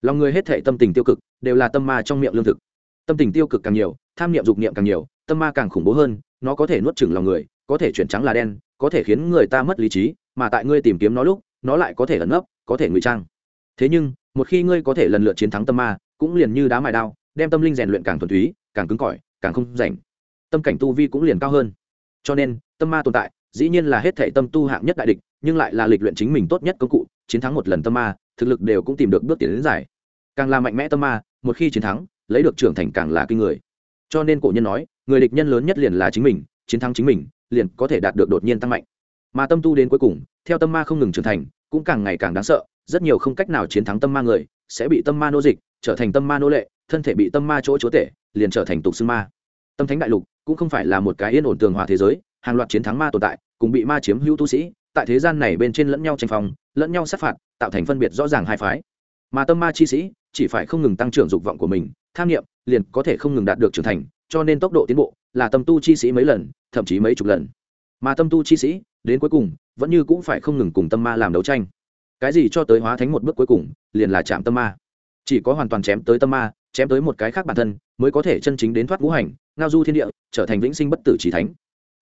Lòng người hết thể tâm tình tiêu cực, đều là tâm ma trong miệng lương thực. Tâm tình tiêu cực càng nhiều, tham niệm dục niệm càng nhiều, tâm ma càng khủng bố hơn nó có thể nuốt chửng lòng người, có thể chuyển trắng là đen, có thể khiến người ta mất lý trí, mà tại ngươi tìm kiếm nó lúc, nó lại có thể ẩn nấp, có thể ngụy trang. Thế nhưng, một khi ngươi có thể lần lượt chiến thắng tâm ma, cũng liền như đá mài đao, đem tâm linh rèn luyện càng thuần túy, càng cứng cỏi, càng không rảnh. Tâm cảnh tu vi cũng liền cao hơn. Cho nên, tâm ma tồn tại, dĩ nhiên là hết thể tâm tu hạng nhất đại địch, nhưng lại là lịch luyện chính mình tốt nhất công cụ, chiến thắng một lần tâm ma, thực lực đều cũng tìm được bước tiến đến giải. Càng là mạnh mẽ tâm ma, một khi chiến thắng, lấy được trưởng thành càng là kinh người. Cho nên cổ nhân nói người địch nhân lớn nhất liền là chính mình, chiến thắng chính mình, liền có thể đạt được đột nhiên tăng mạnh. Mà tâm tu đến cuối cùng, theo tâm ma không ngừng trưởng thành, cũng càng ngày càng đáng sợ, rất nhiều không cách nào chiến thắng tâm ma người, sẽ bị tâm ma nô dịch, trở thành tâm ma nô lệ, thân thể bị tâm ma chỗ chúa tể, liền trở thành tục xưng ma. Tâm thánh đại lục cũng không phải là một cái yên ổn tường hòa thế giới, hàng loạt chiến thắng ma tồn tại, cùng bị ma chiếm hữu tu sĩ, tại thế gian này bên trên lẫn nhau tranh phòng lẫn nhau sát phạt, tạo thành phân biệt rõ ràng hai phái. Mà tâm ma chi sĩ chỉ phải không ngừng tăng trưởng dục vọng của mình, tham nghiệm liền có thể không ngừng đạt được trưởng thành cho nên tốc độ tiến bộ là tâm tu chi sĩ mấy lần, thậm chí mấy chục lần. Mà tâm tu chi sĩ, đến cuối cùng, vẫn như cũng phải không ngừng cùng tâm ma làm đấu tranh. Cái gì cho tới hóa thánh một bước cuối cùng, liền là chạm tâm ma. Chỉ có hoàn toàn chém tới tâm ma, chém tới một cái khác bản thân, mới có thể chân chính đến thoát ngũ hành, ngao du thiên địa, trở thành vĩnh sinh bất tử trí thánh.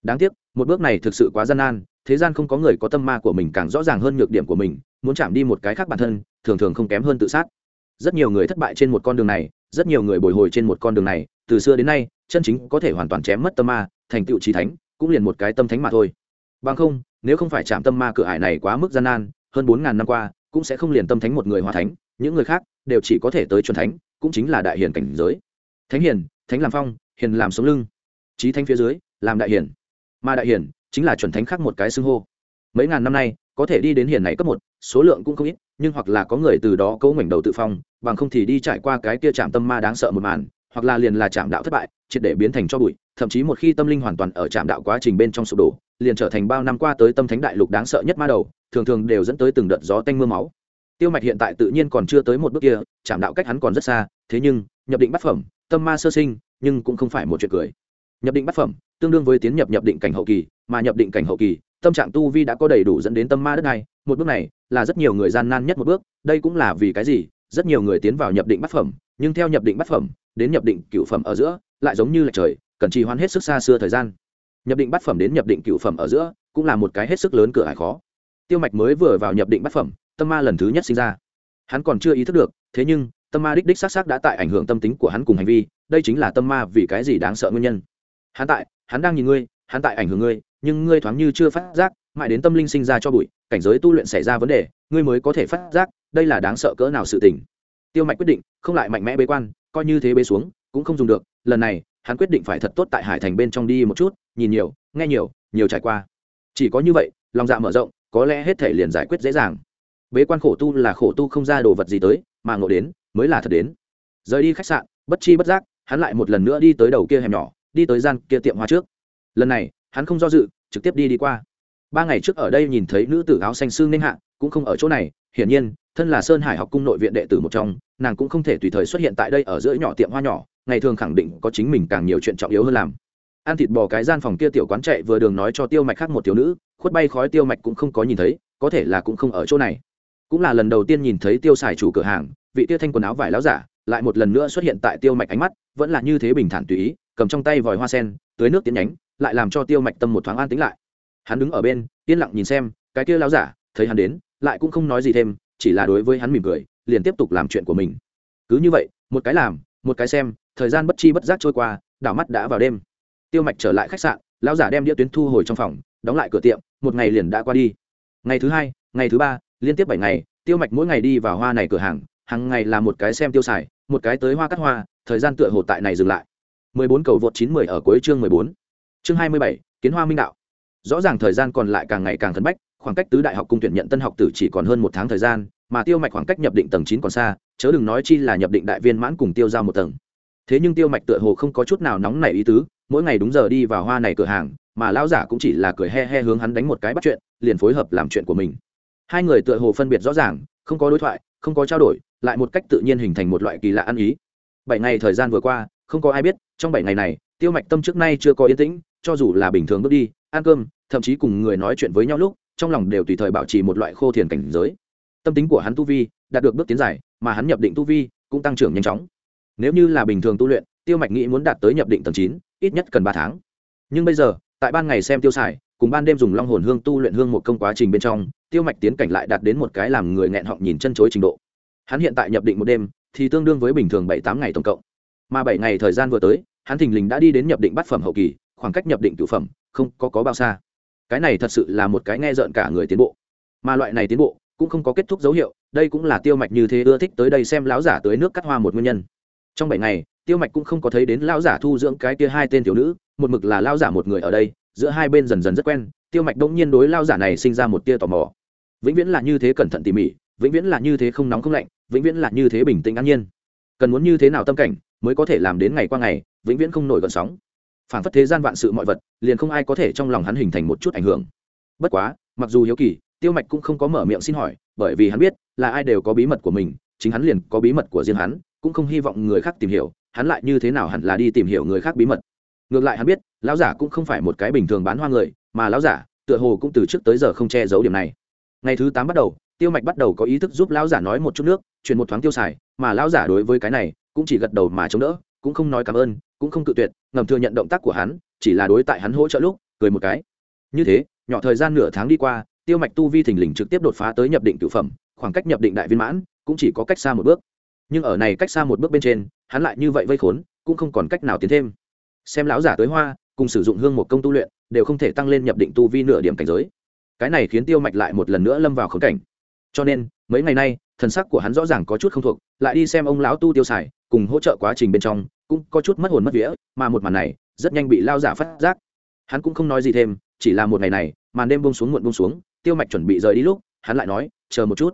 Đáng tiếc, một bước này thực sự quá gian nan, thế gian không có người có tâm ma của mình càng rõ ràng hơn nhược điểm của mình, muốn chạm đi một cái khác bản thân, thường thường không kém hơn tự sát. Rất nhiều người thất bại trên một con đường này, rất nhiều người bồi hồi trên một con đường này, từ xưa đến nay chân chính có thể hoàn toàn chém mất tâm ma, thành tựu trí thánh, cũng liền một cái tâm thánh mà thôi. Bằng không, nếu không phải chạm tâm ma cửa ải này quá mức gian nan, hơn bốn ngàn năm qua, cũng sẽ không liền tâm thánh một người hóa thánh, những người khác đều chỉ có thể tới chuẩn thánh, cũng chính là đại hiền cảnh giới. Thánh hiền, thánh làm phong, hiền làm sống lưng. Trí thánh phía dưới, làm đại hiền. Mà đại hiền chính là chuẩn thánh khác một cái xưng hô. Mấy ngàn năm nay, có thể đi đến hiền này cấp một, số lượng cũng không ít, nhưng hoặc là có người từ đó cấu ngoảnh đầu tự phong, bằng không thì đi trải qua cái kia chạm tâm ma đáng sợ một màn hoặc là liền là chạm đạo thất bại, triệt để biến thành cho bụi, thậm chí một khi tâm linh hoàn toàn ở chạm đạo quá trình bên trong sụp đổ, liền trở thành bao năm qua tới tâm thánh đại lục đáng sợ nhất ma đầu, thường thường đều dẫn tới từng đợt gió tanh mưa máu. Tiêu mạch hiện tại tự nhiên còn chưa tới một bước kia, chạm đạo cách hắn còn rất xa, thế nhưng, nhập định bát phẩm, tâm ma sơ sinh, nhưng cũng không phải một chuyện cười. Nhập định bát phẩm, tương đương với tiến nhập nhập định cảnh hậu kỳ, mà nhập định cảnh hậu kỳ, tâm trạng tu vi đã có đầy đủ dẫn đến tâm ma đất này, một bước này là rất nhiều người gian nan nhất một bước, đây cũng là vì cái gì? Rất nhiều người tiến vào nhập định bát phẩm nhưng theo nhập định bát phẩm, đến nhập định cựu phẩm ở giữa, lại giống như là trời, cần trì hoãn hết sức xa xưa thời gian. Nhập định bát phẩm đến nhập định cựu phẩm ở giữa, cũng là một cái hết sức lớn cửa hải khó. Tiêu mạch mới vừa vào nhập định bát phẩm, tâm ma lần thứ nhất sinh ra. Hắn còn chưa ý thức được, thế nhưng, tâm ma đích đích xác xác đã tại ảnh hưởng tâm tính của hắn cùng hành vi, đây chính là tâm ma vì cái gì đáng sợ nguyên nhân. Hắn tại, hắn đang nhìn ngươi, hắn tại ảnh hưởng ngươi, nhưng ngươi thoáng như chưa phát giác, mãi đến tâm linh sinh ra cho bụi, cảnh giới tu luyện xảy ra vấn đề, ngươi mới có thể phát giác, đây là đáng sợ cỡ nào sự tình tiêu mạch quyết định, không lại mạnh mẽ bế quan, coi như thế bế xuống, cũng không dùng được. Lần này, hắn quyết định phải thật tốt tại hải thành bên trong đi một chút, nhìn nhiều, nghe nhiều nhiều trải qua. Chỉ có như vậy, lòng dạ mở rộng, có lẽ hết thể liền giải quyết dễ dàng. Bế quan khổ tu là khổ tu không ra đồ vật gì tới, mà ngộ đến, mới là thật đến. Rời đi khách sạn, bất chi bất giác, hắn lại một lần nữa đi tới đầu kia hẻm nhỏ, đi tới gian kia tiệm hoa trước. Lần này, hắn không do dự, trực tiếp đi đi qua. Ba ngày trước ở đây nhìn thấy nữ tử áo xanh xương ninh hạ, cũng không ở chỗ này, hiển nhiên thân là sơn hải học cung nội viện đệ tử một trong, nàng cũng không thể tùy thời xuất hiện tại đây ở giữa nhỏ tiệm hoa nhỏ, ngày thường khẳng định có chính mình càng nhiều chuyện trọng yếu hơn làm. Ăn thịt bò cái gian phòng kia tiểu quán chạy vừa đường nói cho tiêu mạch khác một thiếu nữ, khuất bay khói tiêu mạch cũng không có nhìn thấy, có thể là cũng không ở chỗ này. Cũng là lần đầu tiên nhìn thấy tiêu xài chủ cửa hàng, vị Tiêu thanh quần áo vải láo giả, lại một lần nữa xuất hiện tại tiêu mạch ánh mắt, vẫn là như thế bình thản tùy ý, cầm trong tay vòi hoa sen, tưới nước tiến nhánh, lại làm cho tiêu mạch tâm một thoáng an tính lại. Hắn đứng ở bên, yên lặng nhìn xem, cái kia láo giả, thấy hắn đến, lại cũng không nói gì thêm chỉ là đối với hắn mỉm cười liền tiếp tục làm chuyện của mình cứ như vậy một cái làm một cái xem thời gian bất chi bất giác trôi qua đảo mắt đã vào đêm tiêu mạch trở lại khách sạn lão giả đem đĩa tuyến thu hồi trong phòng đóng lại cửa tiệm một ngày liền đã qua đi ngày thứ hai ngày thứ ba liên tiếp bảy ngày tiêu mạch mỗi ngày đi vào hoa này cửa hàng hàng ngày là một cái xem tiêu xài một cái tới hoa cắt hoa thời gian tựa hồ tại này dừng lại 14 cầu vượt 910 ở cuối chương 14. Chương 27, kiến hoa minh đạo. Rõ ràng thời gian còn lại càng ngày càng khẩn bách, khoảng cách tứ đại học cung tuyển nhận tân học tử chỉ còn hơn một tháng thời gian, mà tiêu mạch khoảng cách nhập định tầng chín còn xa, chớ đừng nói chi là nhập định đại viên mãn cùng tiêu giao một tầng. Thế nhưng tiêu mạch tựa hồ không có chút nào nóng nảy ý tứ, mỗi ngày đúng giờ đi vào hoa này cửa hàng, mà lão giả cũng chỉ là cười he he hướng hắn đánh một cái bắt chuyện, liền phối hợp làm chuyện của mình. Hai người tựa hồ phân biệt rõ ràng, không có đối thoại, không có trao đổi, lại một cách tự nhiên hình thành một loại kỳ lạ ăn ý. Bảy ngày thời gian vừa qua, không có ai biết, trong bảy ngày này, tiêu mạch tâm trước nay chưa có yên tĩnh, cho dù là bình thường bước đi, ăn cơm, thậm chí cùng người nói chuyện với nhau lúc, trong lòng đều tùy thời bảo trì một loại khô thiền cảnh giới. Tâm tính của hắn tu vi đạt được bước tiến dài, mà hắn nhập định tu vi cũng tăng trưởng nhanh chóng. Nếu như là bình thường tu luyện, tiêu mạch nghĩ muốn đạt tới nhập định tầng chín, ít nhất cần ba tháng. Nhưng bây giờ, tại ban ngày xem tiêu xài, cùng ban đêm dùng long hồn hương tu luyện hương một công quá trình bên trong, tiêu mạch tiến cảnh lại đạt đến một cái làm người nghẹn họng nhìn chân chối trình độ. Hắn hiện tại nhập định một đêm, thì tương đương với bình thường bảy tám ngày tổng cộng. Mà bảy ngày thời gian vừa tới, hắn thình lình đã đi đến nhập định bát phẩm hậu kỳ, khoảng cách nhập định cửu phẩm không có có bao xa. Cái này thật sự là một cái nghe rợn cả người tiến bộ. Mà loại này tiến bộ cũng không có kết thúc dấu hiệu, đây cũng là tiêu mạch như thế ưa thích tới đây xem lão giả tới nước cắt hoa một nguyên nhân. Trong bảy ngày, tiêu mạch cũng không có thấy đến lão giả thu dưỡng cái kia hai tên thiếu nữ, một mực là lão giả một người ở đây, giữa hai bên dần dần rất quen, tiêu mạch đông nhiên đối lão giả này sinh ra một tia tò mò. Vĩnh viễn là như thế cẩn thận tỉ mỉ, vĩnh viễn là như thế không nóng không lạnh, vĩnh viễn là như thế bình tĩnh an nhiên. Cần muốn như thế nào tâm cảnh, mới có thể làm đến ngày qua ngày vĩnh viễn không nổi gọn sóng phản phất thế gian vạn sự mọi vật, liền không ai có thể trong lòng hắn hình thành một chút ảnh hưởng. Bất quá, mặc dù hiếu kỳ, tiêu mạch cũng không có mở miệng xin hỏi, bởi vì hắn biết là ai đều có bí mật của mình, chính hắn liền có bí mật của riêng hắn, cũng không hy vọng người khác tìm hiểu, hắn lại như thế nào hẳn là đi tìm hiểu người khác bí mật. Ngược lại hắn biết, lão giả cũng không phải một cái bình thường bán hoa người, mà lão giả, tựa hồ cũng từ trước tới giờ không che giấu điểm này. Ngày thứ tám bắt đầu, tiêu mạch bắt đầu có ý thức giúp lão giả nói một chút nước chuyển một thoáng tiêu xài, mà lão giả đối với cái này cũng chỉ gật đầu mà chống đỡ, cũng không nói cảm ơn, cũng không cự tuyệt ngầm thừa nhận động tác của hắn, chỉ là đối tại hắn hỗ trợ lúc, cười một cái. Như thế, nhỏ thời gian nửa tháng đi qua, tiêu mạch tu vi thình lình trực tiếp đột phá tới nhập định cửu phẩm, khoảng cách nhập định đại viên mãn cũng chỉ có cách xa một bước. Nhưng ở này cách xa một bước bên trên, hắn lại như vậy vây khốn, cũng không còn cách nào tiến thêm. Xem lão giả tới hoa, cùng sử dụng hương một công tu luyện, đều không thể tăng lên nhập định tu vi nửa điểm cảnh giới. Cái này khiến tiêu mạch lại một lần nữa lâm vào khống cảnh. Cho nên, mấy ngày nay, thần sắc của hắn rõ ràng có chút không thuộc, lại đi xem ông lão tu tiêu xài cùng hỗ trợ quá trình bên trong, cũng có chút mất hồn mất vía, mà một màn này, rất nhanh bị lao giả phát giác. Hắn cũng không nói gì thêm, chỉ là một ngày này, màn đêm bông xuống muộn bông xuống, tiêu mạch chuẩn bị rời đi lúc, hắn lại nói, chờ một chút.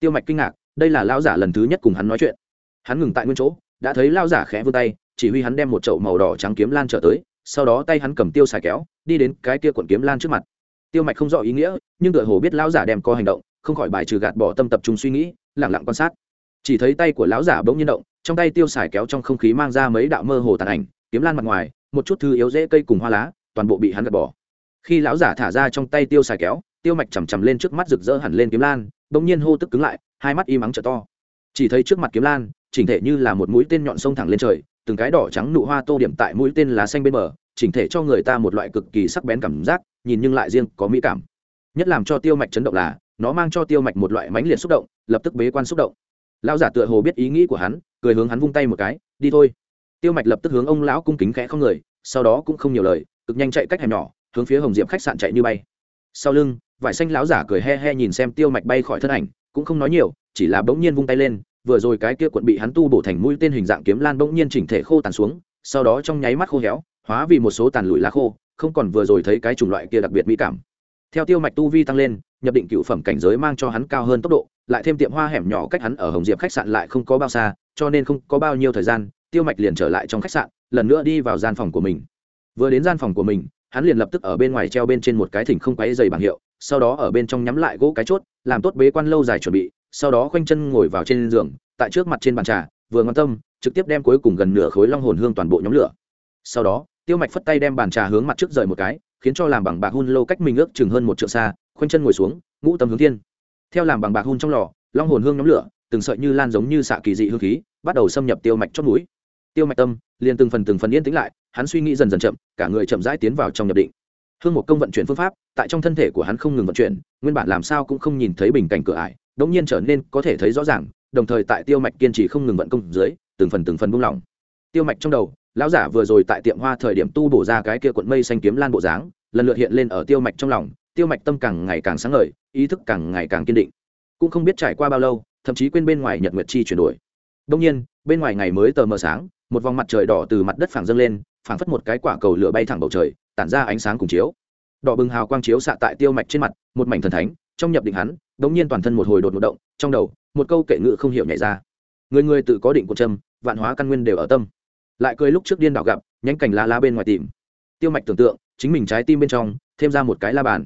Tiêu mạch kinh ngạc, đây là lao giả lần thứ nhất cùng hắn nói chuyện. Hắn ngừng tại nguyên chỗ, đã thấy lao giả khẽ vươn tay, chỉ huy hắn đem một chậu màu đỏ trắng kiếm lan trở tới, sau đó tay hắn cầm tiêu xài kéo, đi đến cái kia cuộn kiếm lan trước mặt. Tiêu mạch không rõ ý nghĩa, nhưng tựa hồ biết lao giả đem có hành động, không khỏi bài trừ gạt bỏ tâm tập trung suy nghĩ lẳng lặng quan sát chỉ thấy tay của lão giả bỗng nhiên động, trong tay tiêu xài kéo trong không khí mang ra mấy đạo mơ hồ tàn ảnh, kiếm lan mặt ngoài, một chút thư yếu dễ cây cùng hoa lá, toàn bộ bị hắn gạt bỏ. Khi lão giả thả ra trong tay tiêu xài kéo, tiêu mạch chằm chằm lên trước mắt rực rỡ hẳn lên kiếm lan, bỗng nhiên hô tức cứng lại, hai mắt im ắng trợ to. Chỉ thấy trước mặt kiếm lan, chỉnh thể như là một mũi tên nhọn sông thẳng lên trời, từng cái đỏ trắng nụ hoa tô điểm tại mũi tên lá xanh bên bờ, chỉnh thể cho người ta một loại cực kỳ sắc bén cảm giác, nhìn nhưng lại riêng có mỹ cảm. Nhất làm cho tiêu mạch chấn động là, nó mang cho tiêu mạch một loại mãnh liệt xúc động, lập tức bế quan xúc động lão giả tựa hồ biết ý nghĩ của hắn, cười hướng hắn vung tay một cái, đi thôi. Tiêu mạch lập tức hướng ông lão cung kính khẽ không người, sau đó cũng không nhiều lời, cực nhanh chạy cách hẻm nhỏ, hướng phía hồng diệp khách sạn chạy như bay. Sau lưng, vải xanh lão giả cười he he nhìn xem tiêu mạch bay khỏi thân ảnh, cũng không nói nhiều, chỉ là bỗng nhiên vung tay lên, vừa rồi cái kia quận bị hắn tu bổ thành mũi tên hình dạng kiếm lan bỗng nhiên chỉnh thể khô tàn xuống, sau đó trong nháy mắt khô héo, hóa vì một số tàn lụi lá khô, không còn vừa rồi thấy cái chủng loại kia đặc biệt mỹ cảm. Theo tiêu mạch tu vi tăng lên nhập định cựu phẩm cảnh giới mang cho hắn cao hơn tốc độ, lại thêm tiệm hoa hẻm nhỏ cách hắn ở hồng diệp khách sạn lại không có bao xa, cho nên không có bao nhiêu thời gian, tiêu mạch liền trở lại trong khách sạn, lần nữa đi vào gian phòng của mình. Vừa đến gian phòng của mình, hắn liền lập tức ở bên ngoài treo bên trên một cái thỉnh không quáy dày bảng hiệu, sau đó ở bên trong nhắm lại gỗ cái chốt, làm tốt bế quan lâu dài chuẩn bị, sau đó khoanh chân ngồi vào trên giường, tại trước mặt trên bàn trà, vừa ngon tâm, trực tiếp đem cuối cùng gần nửa khối long hồn hương toàn bộ nhóm lửa. Sau đó, tiêu mạch phất tay đem bàn trà hướng mặt trước rời một cái, khiến cho làm bằng bạc hun lâu cách mình ước chừng hơn một trượng xa khoanh chân ngồi xuống, ngũ tâm hướng thiên. Theo làm bằng bạc hun trong lò, long hồn hương nhóm lửa, từng sợi như lan giống như xạ kỳ dị hương khí, bắt đầu xâm nhập tiêu mạch chót mũi. Tiêu mạch tâm, liền từng phần từng phần yên tĩnh lại, hắn suy nghĩ dần dần chậm, cả người chậm rãi tiến vào trong nhập định. Hương một công vận chuyển phương pháp, tại trong thân thể của hắn không ngừng vận chuyển, nguyên bản làm sao cũng không nhìn thấy bình cảnh cửa ải, đống nhiên trở nên có thể thấy rõ ràng, đồng thời tại tiêu mạch kiên trì không ngừng vận công dưới, từng phần từng phần buông lỏng. Tiêu mạch trong đầu, lão giả vừa rồi tại tiệm hoa thời điểm tu bổ ra cái kia cuộn mây xanh kiếm lan bộ dáng, lần lượt hiện lên ở tiêu mạch trong lòng tiêu mạch tâm càng ngày càng sáng ngời, ý thức càng ngày càng kiên định. Cũng không biết trải qua bao lâu, thậm chí quên bên ngoài nhật nguyệt chi chuyển đổi. Đông nhiên, bên ngoài ngày mới tờ mờ sáng, một vòng mặt trời đỏ từ mặt đất phẳng dâng lên, phảng phất một cái quả cầu lửa bay thẳng bầu trời, tản ra ánh sáng cùng chiếu. Đỏ bừng hào quang chiếu xạ tại tiêu mạch trên mặt, một mảnh thần thánh, trong nhập định hắn, đống nhiên toàn thân một hồi đột một động, trong đầu, một câu kệ ngự không hiểu nhảy ra. Người người tự có định của trâm, vạn hóa căn nguyên đều ở tâm. Lại cười lúc trước điên đảo gặp, nhánh cảnh la la bên ngoài tìm. Tiêu mạch tưởng tượng, chính mình trái tim bên trong, thêm ra một cái la bàn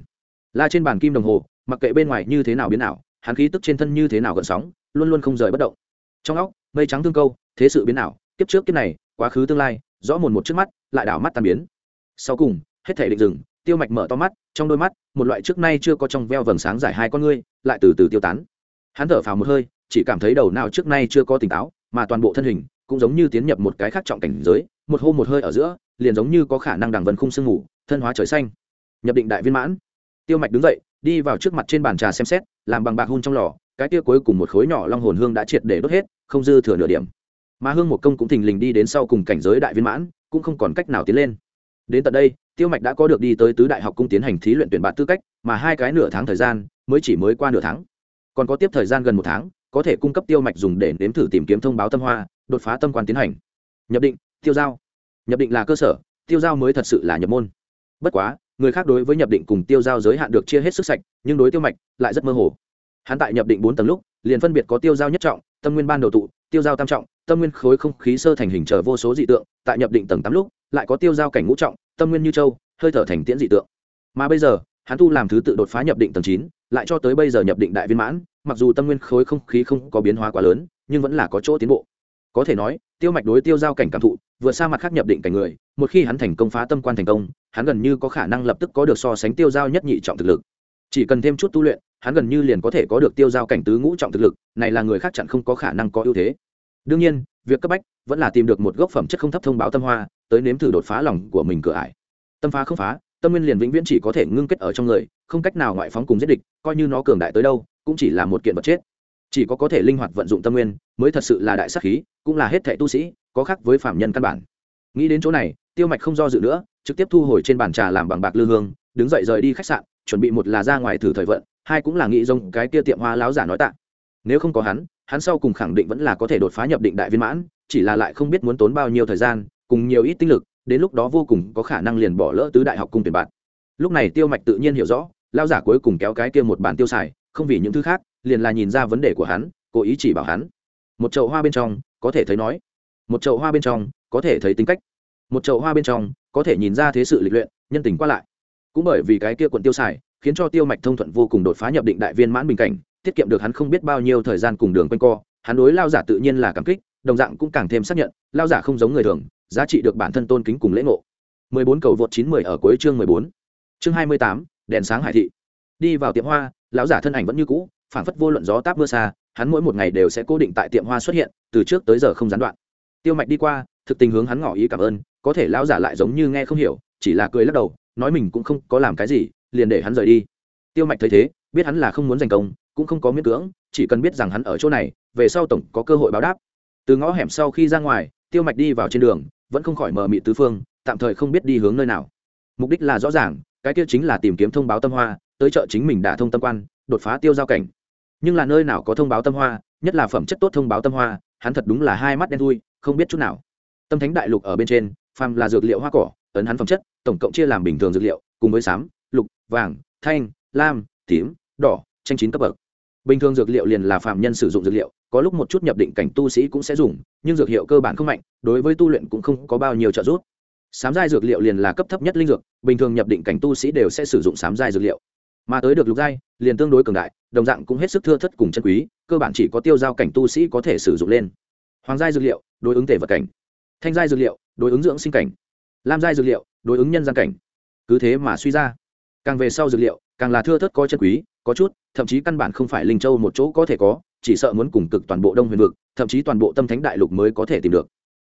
la trên bàn kim đồng hồ, mặc kệ bên ngoài như thế nào biến nào hắn khí tức trên thân như thế nào gợn sóng, luôn luôn không rời bất động. Trong óc, mây trắng thương câu, thế sự biến nào kiếp trước kiếp này, quá khứ tương lai, rõ mồn một trước mắt, lại đảo mắt tan biến. Sau cùng, hết thể định dừng, tiêu mạch mở to mắt, trong đôi mắt, một loại trước nay chưa có trong veo vầng sáng giải hai con ngươi, lại từ từ tiêu tán. Hắn thở phào một hơi, chỉ cảm thấy đầu nào trước nay chưa có tỉnh táo, mà toàn bộ thân hình cũng giống như tiến nhập một cái khác trọng cảnh giới, một hôm một hơi ở giữa, liền giống như có khả năng đằng vân khung sương ngủ thân hóa trời xanh. Nhập định đại viên mãn tiêu mạch đứng dậy, đi vào trước mặt trên bàn trà xem xét, làm bằng bạc hun trong lò, cái tia cuối cùng một khối nhỏ long hồn hương đã triệt để đốt hết, không dư thừa nửa điểm. Mà hương một công cũng thình lình đi đến sau cùng cảnh giới đại viên mãn, cũng không còn cách nào tiến lên. Đến tận đây, tiêu mạch đã có được đi tới tứ đại học cung tiến hành thí luyện tuyển bạn tư cách, mà hai cái nửa tháng thời gian, mới chỉ mới qua nửa tháng. Còn có tiếp thời gian gần một tháng, có thể cung cấp tiêu mạch dùng để nếm thử tìm kiếm thông báo tâm hoa, đột phá tâm quan tiến hành. Nhập định, tiêu giao. Nhập định là cơ sở, tiêu giao mới thật sự là nhập môn. Bất quá người khác đối với nhập định cùng tiêu giao giới hạn được chia hết sức sạch, nhưng đối tiêu mạch lại rất mơ hồ. Hắn tại nhập định bốn tầng lúc, liền phân biệt có tiêu giao nhất trọng, tâm nguyên ban đầu tụ, tiêu giao tam trọng, tâm nguyên khối không khí sơ thành hình chờ vô số dị tượng, tại nhập định tầng tám lúc, lại có tiêu giao cảnh ngũ trọng, tâm nguyên như châu, hơi thở thành tiễn dị tượng. Mà bây giờ, hắn tu làm thứ tự đột phá nhập định tầng chín, lại cho tới bây giờ nhập định đại viên mãn, mặc dù tâm nguyên khối không khí không có biến hóa quá lớn, nhưng vẫn là có chỗ tiến bộ. Có thể nói, tiêu mạch đối tiêu giao cảnh cảm thụ vừa xa mặt khác nhập định cảnh người, một khi hắn thành công phá tâm quan thành công, hắn gần như có khả năng lập tức có được so sánh tiêu giao nhất nhị trọng thực lực. Chỉ cần thêm chút tu luyện, hắn gần như liền có thể có được tiêu giao cảnh tứ ngũ trọng thực lực, này là người khác chặn không có khả năng có ưu thế. Đương nhiên, việc cấp bách vẫn là tìm được một gốc phẩm chất không thấp thông báo tâm hoa, tới nếm thử đột phá lòng của mình cửa ải. Tâm phá không phá, tâm nguyên liền vĩnh viễn chỉ có thể ngưng kết ở trong người, không cách nào ngoại phóng cùng giết địch, coi như nó cường đại tới đâu, cũng chỉ là một kiện vật chết. Chỉ có có thể linh hoạt vận dụng tâm nguyên, mới thật sự là đại sắc khí, cũng là hết thệ tu sĩ có khác với phạm nhân căn bản. Nghĩ đến chỗ này, tiêu mạch không do dự nữa, trực tiếp thu hồi trên bàn trà làm bằng bạc lư hương, đứng dậy rời đi khách sạn, chuẩn bị một là ra ngoài thử thời vận, hai cũng là nghĩ rông cái kia tiệm hoa láo giả nói tạ. Nếu không có hắn hắn sau cùng khẳng định vẫn là có thể đột phá nhập định đại viên mãn, chỉ là lại không biết muốn tốn bao nhiêu thời gian, cùng nhiều ít tinh lực, đến lúc đó vô cùng có khả năng liền bỏ lỡ tứ đại học cùng tiền bạn. Lúc này tiêu mạch tự nhiên hiểu rõ lao giả cuối cùng kéo cái kia một bàn tiêu xài, không vì những thứ khác, liền là nhìn ra vấn đề của hắn, cố ý chỉ bảo hắn. Một chậu hoa bên trong, có thể thấy nói một chậu hoa bên trong có thể thấy tính cách. Một chậu hoa bên trong có thể nhìn ra thế sự lịch luyện nhân tình qua lại. Cũng bởi vì cái kia quận tiêu xài khiến cho tiêu mạch thông thuận vô cùng đột phá nhập định đại viên mãn bình cảnh tiết kiệm được hắn không biết bao nhiêu thời gian cùng đường quanh co. Hắn đối lao giả tự nhiên là cảm kích đồng dạng cũng càng thêm xác nhận lao giả không giống người thường giá trị được bản thân tôn kính cùng lễ ngộ. 14 cầu vượt 910 ở cuối chương 14. Chương 28, đèn sáng hải thị. Đi vào tiệm hoa, lão giả thân ảnh vẫn như cũ, phảng phất vô luận gió táp mưa xa, hắn mỗi một ngày đều sẽ cố định tại tiệm hoa xuất hiện từ trước tới giờ không gián đoạn tiêu mạch đi qua, thực tình hướng hắn ngỏ ý cảm ơn, có thể lão giả lại giống như nghe không hiểu, chỉ là cười lắc đầu, nói mình cũng không có làm cái gì, liền để hắn rời đi. Tiêu mạch thấy thế, biết hắn là không muốn giành công, cũng không có miễn cưỡng, chỉ cần biết rằng hắn ở chỗ này, về sau tổng có cơ hội báo đáp. Từ ngõ hẻm sau khi ra ngoài, tiêu mạch đi vào trên đường, vẫn không khỏi mờ mị tứ phương, tạm thời không biết đi hướng nơi nào. Mục đích là rõ ràng, cái kia chính là tìm kiếm thông báo tâm hoa, tới chợ chính mình đã thông tâm quan, đột phá tiêu giao cảnh. Nhưng là nơi nào có thông báo tâm hoa, nhất là phẩm chất tốt thông báo tâm hoa, hắn thật đúng là hai mắt đen thui không biết chút nào. Tâm thánh đại lục ở bên trên, phàm là dược liệu hoa cỏ, ấn hắn phẩm chất, tổng cộng chia làm bình thường dược liệu, cùng với xám lục, vàng, thanh, lam, tím, đỏ, tranh chín cấp bậc. Bình thường dược liệu liền là phạm nhân sử dụng dược liệu, có lúc một chút nhập định cảnh tu sĩ cũng sẽ dùng, nhưng dược hiệu cơ bản không mạnh, đối với tu luyện cũng không có bao nhiêu trợ giúp. Sám giai dược liệu liền là cấp thấp nhất linh dược, bình thường nhập định cảnh tu sĩ đều sẽ sử dụng sám giai dược liệu. Mà tới được lục giai, liền tương đối cường đại, đồng dạng cũng hết sức thưa thất cùng chân quý, cơ bản chỉ có tiêu giao cảnh tu sĩ có thể sử dụng lên hoàng giai dược liệu, đối ứng tể vật cảnh. Thanh giai dược liệu, đối ứng dưỡng sinh cảnh. Lam giai dược liệu, đối ứng nhân gian cảnh. Cứ thế mà suy ra. Càng về sau dược liệu, càng là thưa thớt có chân quý, có chút, thậm chí căn bản không phải linh châu một chỗ có thể có, chỉ sợ muốn cùng cực toàn bộ đông huyền vực, thậm chí toàn bộ tâm thánh đại lục mới có thể tìm được.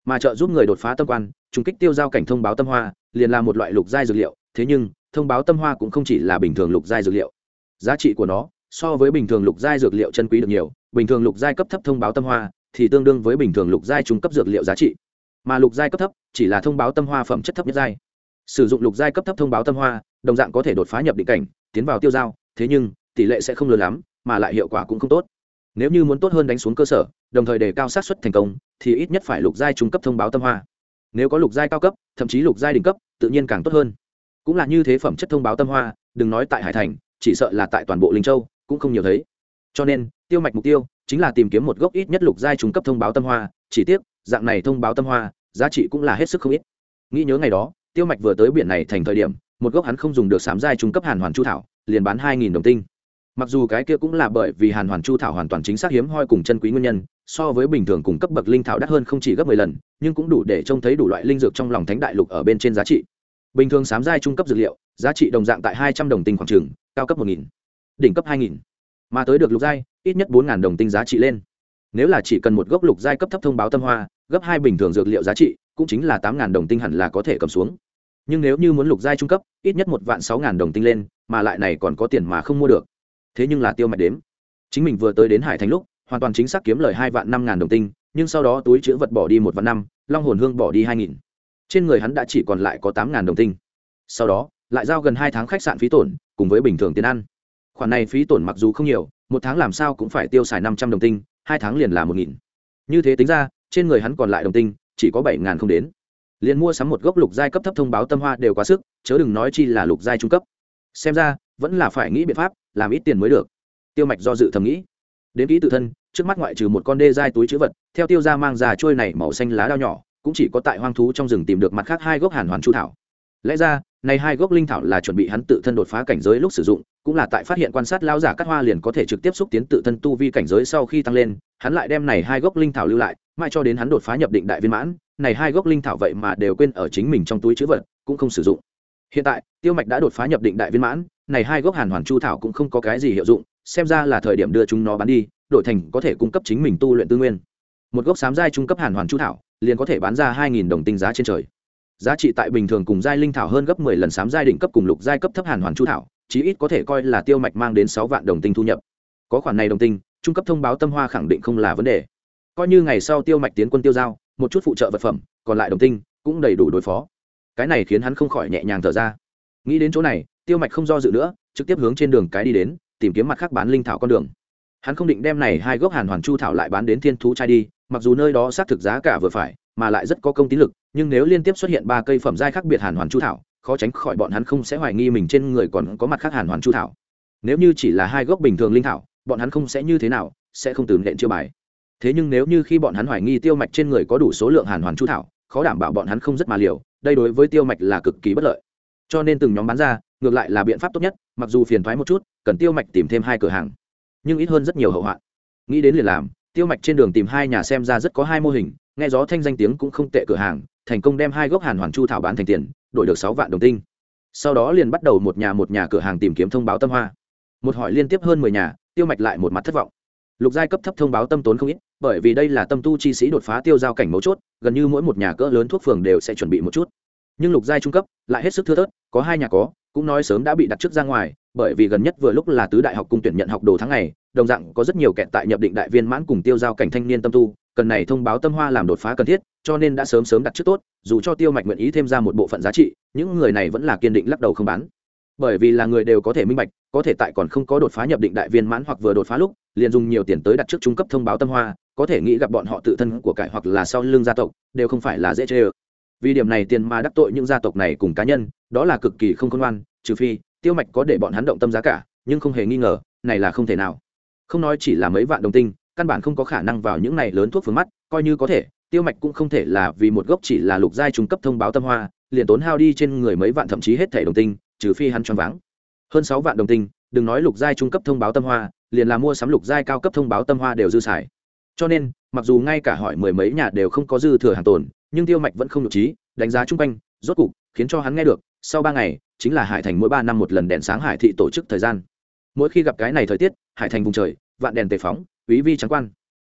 Mà trợ giúp người đột phá tâm quan, trùng kích tiêu giao cảnh thông báo tâm hoa, liền là một loại lục giai dược liệu, thế nhưng, thông báo tâm hoa cũng không chỉ là bình thường lục giai dược liệu. Giá trị của nó, so với bình thường lục giai dược liệu chân quý được nhiều, bình thường lục giai cấp thấp thông báo tâm hoa thì tương đương với bình thường lục giai trung cấp dược liệu giá trị. Mà lục giai cấp thấp chỉ là thông báo tâm hoa phẩm chất thấp nhất giai. Sử dụng lục giai cấp thấp thông báo tâm hoa, đồng dạng có thể đột phá nhập định cảnh, tiến vào tiêu giao, thế nhưng, tỷ lệ sẽ không lớn lắm, mà lại hiệu quả cũng không tốt. Nếu như muốn tốt hơn đánh xuống cơ sở, đồng thời đề cao sát xuất thành công, thì ít nhất phải lục giai trung cấp thông báo tâm hoa. Nếu có lục giai cao cấp, thậm chí lục giai đỉnh cấp, tự nhiên càng tốt hơn. Cũng là như thế phẩm chất thông báo tâm hoa, đừng nói tại hải thành, chỉ sợ là tại toàn bộ linh châu, cũng không nhiều thấy. Cho nên, tiêu mạch mục tiêu chính là tìm kiếm một gốc ít nhất lục giai trung cấp thông báo tâm hoa, chỉ tiếc, dạng này thông báo tâm hoa, giá trị cũng là hết sức không ít. Nghĩ nhớ ngày đó, tiêu mạch vừa tới biển này thành thời điểm, một gốc hắn không dùng được sám giai trung cấp hàn hoàn chu thảo, liền bán hai nghìn đồng tinh. Mặc dù cái kia cũng là bởi vì hàn hoàn chu thảo hoàn toàn chính xác hiếm hoi cùng chân quý nguyên nhân, so với bình thường cùng cấp bậc linh thảo đắt hơn không chỉ gấp mười lần, nhưng cũng đủ để trông thấy đủ loại linh dược trong lòng thánh đại lục ở bên trên giá trị. Bình thường sám giai trung cấp dược liệu, giá trị đồng dạng tại hai trăm đồng tinh khoảng trường cao cấp một nghìn, đỉnh cấp hai nghìn mà tới được lục giai, ít nhất bốn ngàn đồng tinh giá trị lên. Nếu là chỉ cần một gốc lục giai cấp thấp thông báo tâm hoa, gấp hai bình thường dược liệu giá trị, cũng chính là tám ngàn đồng tinh hẳn là có thể cầm xuống. Nhưng nếu như muốn lục giai trung cấp, ít nhất một vạn sáu ngàn đồng tinh lên, mà lại này còn có tiền mà không mua được. Thế nhưng là tiêu mạch đếm. Chính mình vừa tới đến hải thành lúc, hoàn toàn chính xác kiếm lời hai vạn năm ngàn đồng tinh, nhưng sau đó túi chữ vật bỏ đi một vạn năm, long hồn hương bỏ đi hai nghìn. Trên người hắn đã chỉ còn lại có tám ngàn đồng tinh. Sau đó, lại giao gần hai tháng khách sạn phí tổn, cùng với bình thường tiền ăn khoản này phí tổn mặc dù không nhiều, một tháng làm sao cũng phải tiêu xài năm trăm đồng tinh, hai tháng liền là một nghìn. Như thế tính ra, trên người hắn còn lại đồng tinh, chỉ có bảy ngàn không đến. Liền mua sắm một gốc lục giai cấp thấp thông báo tâm hoa đều quá sức, chớ đừng nói chi là lục giai trung cấp. Xem ra, vẫn là phải nghĩ biện pháp, làm ít tiền mới được. Tiêu mạch do dự thầm nghĩ. Đến kỹ tự thân, trước mắt ngoại trừ một con đê giai túi chữ vật, theo tiêu ra mang già trôi này màu xanh lá đao nhỏ, cũng chỉ có tại hoang thú trong rừng tìm được mặt khác hai gốc hàn hoàn chu thảo. Lẽ ra này hai gốc linh thảo là chuẩn bị hắn tự thân đột phá cảnh giới lúc sử dụng, cũng là tại phát hiện quan sát lao giả cắt hoa liền có thể trực tiếp xúc tiến tự thân tu vi cảnh giới sau khi tăng lên, hắn lại đem này hai gốc linh thảo lưu lại, mãi cho đến hắn đột phá nhập định đại viên mãn, này hai gốc linh thảo vậy mà đều quên ở chính mình trong túi chữ vật, cũng không sử dụng. Hiện tại, tiêu mạch đã đột phá nhập định đại viên mãn, này hai gốc hàn hoàn chu thảo cũng không có cái gì hiệu dụng, xem ra là thời điểm đưa chúng nó bán đi, đổi thành có thể cung cấp chính mình tu luyện tư nguyên. Một gốc sám giai trung cấp hàn hoàn chu thảo, liền có thể bán ra hai nghìn đồng tinh giá trên trời giá trị tại bình thường cùng giai linh thảo hơn gấp mười lần sám giai đỉnh cấp cùng lục giai cấp thấp hàn hoàn chu thảo, chí ít có thể coi là tiêu mạch mang đến sáu vạn đồng tinh thu nhập. Có khoản này đồng tinh, trung cấp thông báo tâm hoa khẳng định không là vấn đề. Coi như ngày sau tiêu mạch tiến quân tiêu giao, một chút phụ trợ vật phẩm, còn lại đồng tinh cũng đầy đủ đối phó. Cái này khiến hắn không khỏi nhẹ nhàng thở ra. Nghĩ đến chỗ này, tiêu mạch không do dự nữa, trực tiếp hướng trên đường cái đi đến, tìm kiếm mặt khác bán linh thảo con đường. Hắn không định đem này hai gốc hàn hoàn chu thảo lại bán đến thiên thú trai đi, mặc dù nơi đó xác thực giá cả vừa phải mà lại rất có công tín lực, nhưng nếu liên tiếp xuất hiện ba cây phẩm giai khác biệt hàn hoàn chu thảo, khó tránh khỏi bọn hắn không sẽ hoài nghi mình trên người còn có mặt khác hàn hoàn chu thảo. Nếu như chỉ là hai gốc bình thường linh thảo, bọn hắn không sẽ như thế nào, sẽ không từ nện chưa bài. Thế nhưng nếu như khi bọn hắn hoài nghi tiêu mạch trên người có đủ số lượng hàn hoàn chu thảo, khó đảm bảo bọn hắn không rất mà liều, đây đối với tiêu mạch là cực kỳ bất lợi. Cho nên từng nhóm bán ra, ngược lại là biện pháp tốt nhất, mặc dù phiền thoái một chút, cần tiêu mạch tìm thêm hai cửa hàng, nhưng ít hơn rất nhiều hậu hoạn. Nghĩ đến liền làm, tiêu mạch trên đường tìm hai nhà xem ra rất có hai mô hình nghe gió thanh danh tiếng cũng không tệ cửa hàng, thành công đem hai gốc hàn hoàn chu thảo bán thành tiền, đổi được sáu vạn đồng tinh. Sau đó liền bắt đầu một nhà một nhà cửa hàng tìm kiếm thông báo tâm hoa. Một hỏi liên tiếp hơn mười nhà, tiêu mạch lại một mặt thất vọng. Lục giai cấp thấp thông báo tâm tốn không ít, bởi vì đây là tâm tu chi sĩ đột phá tiêu giao cảnh mấu chốt, gần như mỗi một nhà cỡ lớn thuốc phường đều sẽ chuẩn bị một chút. Nhưng lục giai trung cấp, lại hết sức thưa thớt, có hai nhà có, cũng nói sớm đã bị đặt trước ra ngoài, bởi vì gần nhất vừa lúc là tứ đại học cung tuyển nhận học đồ tháng này đồng dạng có rất nhiều kẹt tại nhập định đại viên mãn cùng tiêu giao cảnh thanh niên tâm tu cần này thông báo tâm hoa làm đột phá cần thiết, cho nên đã sớm sớm đặt trước tốt, dù cho tiêu mạch nguyện ý thêm ra một bộ phận giá trị, những người này vẫn là kiên định lắc đầu không bán. Bởi vì là người đều có thể minh bạch, có thể tại còn không có đột phá nhập định đại viên mãn hoặc vừa đột phá lúc, liền dùng nhiều tiền tới đặt trước trung cấp thông báo tâm hoa, có thể nghĩ gặp bọn họ tự thân của cải hoặc là sau lưng gia tộc, đều không phải là dễ chê ơ. Vì điểm này tiền mà đắc tội những gia tộc này cùng cá nhân, đó là cực kỳ không công ngoan, trừ phi, tiêu mạch có để bọn hắn động tâm giá cả, nhưng không hề nghi ngờ, này là không thể nào. Không nói chỉ là mấy vạn đồng tinh căn bản không có khả năng vào những này lớn thuốc phương mắt, coi như có thể, tiêu mạch cũng không thể là vì một gốc chỉ là lục giai trung cấp thông báo tâm hoa, liền tốn hao đi trên người mấy vạn thậm chí hết thẻ đồng tinh, trừ phi hắn choáng váng. Hơn sáu vạn đồng tinh, đừng nói lục giai trung cấp thông báo tâm hoa, liền là mua sắm lục giai cao cấp thông báo tâm hoa đều dư xài. Cho nên, mặc dù ngay cả hỏi mười mấy nhà đều không có dư thừa hàng tồn, nhưng tiêu mạch vẫn không nhục trí, đánh giá chung quanh, rốt cục, khiến cho hắn nghe được, sau ba ngày, chính là hải thành mỗi ba năm một lần đèn sáng hải thị tổ chức thời gian. Mỗi khi gặp cái này thời tiết, hải thành vùng trời, vạn đèn tề phóng quý vi trắng quan.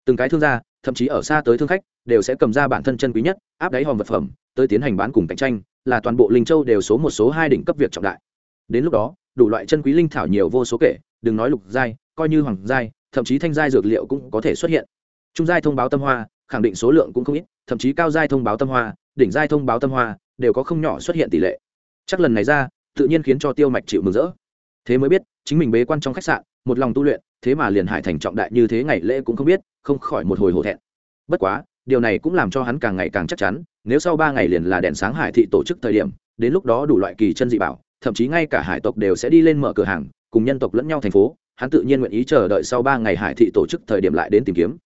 Từng cái thương gia, thậm chí ở xa tới thương khách, đều sẽ cầm ra bản thân chân quý nhất, áp đáy hòm vật phẩm, tới tiến hành bán cùng cạnh tranh, là toàn bộ linh châu đều số một số hai đỉnh cấp việc trọng đại. Đến lúc đó, đủ loại chân quý linh thảo nhiều vô số kể, đừng nói lục giai, coi như hoàng giai, thậm chí thanh giai dược liệu cũng có thể xuất hiện. Trung giai thông báo tâm hoa, khẳng định số lượng cũng không ít, thậm chí cao giai thông báo tâm hoa, đỉnh giai thông báo tâm hoa, đều có không nhỏ xuất hiện tỷ lệ. Chắc lần này ra, tự nhiên khiến cho tiêu mạch chịu mừng rỡ thế mới biết, chính mình bế quan trong khách sạn, một lòng tu luyện, thế mà liền hải thành trọng đại như thế ngày lễ cũng không biết, không khỏi một hồi hổ thẹn. Bất quá, điều này cũng làm cho hắn càng ngày càng chắc chắn, nếu sau ba ngày liền là đèn sáng hải thị tổ chức thời điểm, đến lúc đó đủ loại kỳ chân dị bảo, thậm chí ngay cả hải tộc đều sẽ đi lên mở cửa hàng, cùng nhân tộc lẫn nhau thành phố, hắn tự nhiên nguyện ý chờ đợi sau ba ngày hải thị tổ chức thời điểm lại đến tìm kiếm.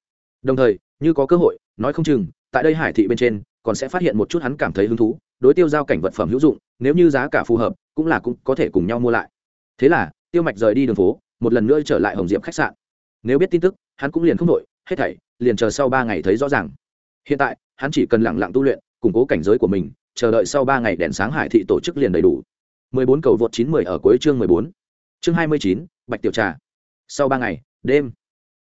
Đồng thời, như có cơ hội, nói không chừng, tại đây hải thị bên trên, còn sẽ phát hiện một chút hắn cảm thấy hứng thú, đối tiêu giao cảnh vật phẩm hữu dụng, nếu như giá cả phù hợp, cũng là cũng có thể cùng nhau mua lại thế là tiêu mạch rời đi đường phố một lần nữa trở lại hồng diệm khách sạn nếu biết tin tức hắn cũng liền không đội hết thảy liền chờ sau ba ngày thấy rõ ràng hiện tại hắn chỉ cần lặng lặng tu luyện củng cố cảnh giới của mình chờ đợi sau ba ngày đèn sáng hải thị tổ chức liền đầy đủ 14 cầu vượt 910 ở cuối chương 14. Chương 29, Bạch tiểu trà. Sau 3 ngày, đêm,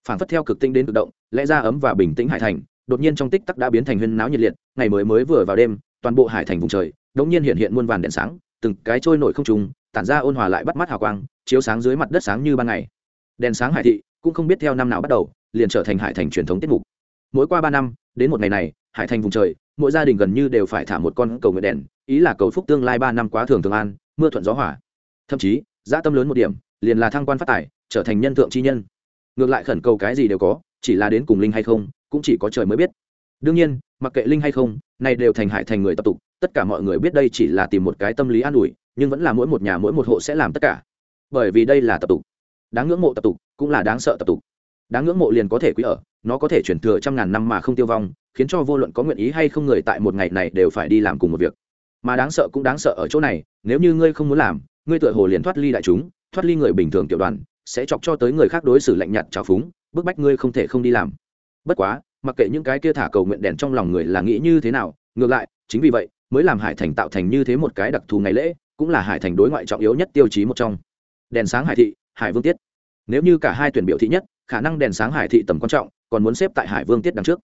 phản phất theo cực tinh đến cực động, lẽ ra ấm và bình tĩnh hải thành, đột nhiên trong tích tắc đã biến thành huyên náo nhiệt liệt, ngày mới mới vừa vào đêm, toàn bộ hải thành vùng trời, đột nhiên hiện hiện muôn vàn đèn sáng, từng cái trôi nổi không trung tản ra ôn hòa lại bắt mắt hào quang, chiếu sáng dưới mặt đất sáng như ban ngày. Đèn sáng hải thị cũng không biết theo năm nào bắt đầu, liền trở thành hải thành truyền thống tiết mục. Mỗi qua 3 năm, đến một ngày này, hải thành vùng trời, mỗi gia đình gần như đều phải thả một con cầu nguyện đèn, ý là cầu phúc tương lai 3 năm quá thường thường an, mưa thuận gió hỏa thậm chí dã tâm lớn một điểm liền là thăng quan phát tài trở thành nhân thượng chi nhân ngược lại khẩn cầu cái gì đều có chỉ là đến cùng linh hay không cũng chỉ có trời mới biết đương nhiên mặc kệ linh hay không này đều thành hải thành người tập tục tất cả mọi người biết đây chỉ là tìm một cái tâm lý an ủi nhưng vẫn là mỗi một nhà mỗi một hộ sẽ làm tất cả. Bởi vì đây là tập tục. Đáng ngưỡng mộ tập tục cũng là đáng sợ tập tục. Đáng ngưỡng mộ liền có thể quý ở, nó có thể chuyển thừa trăm ngàn năm mà không tiêu vong, khiến cho vô luận có nguyện ý hay không người tại một ngày này đều phải đi làm cùng một việc. Mà đáng sợ cũng đáng sợ ở chỗ này, nếu như ngươi không muốn làm, ngươi tựa hồ liền thoát ly đại chúng, thoát ly người bình thường tiểu đoàn, sẽ chọc cho tới người khác đối xử lạnh nhạt trào phúng, bức bách ngươi không thể không đi làm. Bất quá, mặc kệ những cái kia thả cầu nguyện đèn trong lòng người là nghĩ như thế nào, ngược lại, chính vì vậy, mới làm hải thành tạo thành như thế một cái đặc thù ngày lễ cũng là hải thành đối ngoại trọng yếu nhất tiêu chí một trong. Đèn sáng hải thị, hải vương tiết. Nếu như cả hai tuyển biểu thị nhất, khả năng đèn sáng hải thị tầm quan trọng, còn muốn xếp tại hải vương tiết đằng trước.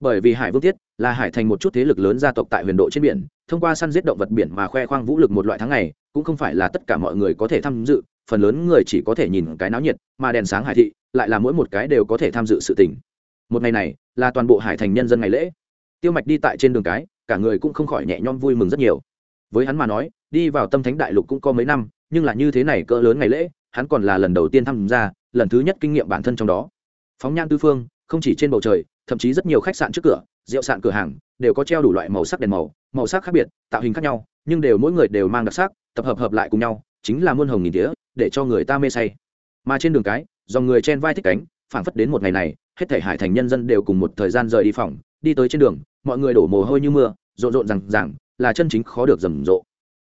Bởi vì hải vương tiết là hải thành một chút thế lực lớn gia tộc tại huyền độ trên biển, thông qua săn giết động vật biển mà khoe khoang vũ lực một loại tháng này cũng không phải là tất cả mọi người có thể tham dự, phần lớn người chỉ có thể nhìn cái náo nhiệt, mà đèn sáng hải thị lại là mỗi một cái đều có thể tham dự sự tình. Một ngày này, là toàn bộ hải thành nhân dân ngày lễ. Tiêu mạch đi tại trên đường cái, cả người cũng không khỏi nhẹ nhõm vui mừng rất nhiều với hắn mà nói, đi vào tâm thánh đại lục cũng có mấy năm, nhưng là như thế này cỡ lớn ngày lễ, hắn còn là lần đầu tiên tham gia, lần thứ nhất kinh nghiệm bản thân trong đó. Phóng nhan tư phương, không chỉ trên bầu trời, thậm chí rất nhiều khách sạn trước cửa, rượu sạn cửa hàng, đều có treo đủ loại màu sắc đèn màu màu sắc khác biệt, tạo hình khác nhau, nhưng đều mỗi người đều mang đặc sắc, tập hợp hợp lại cùng nhau, chính là muôn hồng nghìn tía, để cho người ta mê say. Mà trên đường cái, dòng người chen vai thích cánh, phảng phất đến một ngày này, hết thể hải thành nhân dân đều cùng một thời gian rời đi phòng, đi tới trên đường, mọi người đổ mồ hôi như mưa, rộn rộn rằng rằng là chân chính khó được rầm rộ.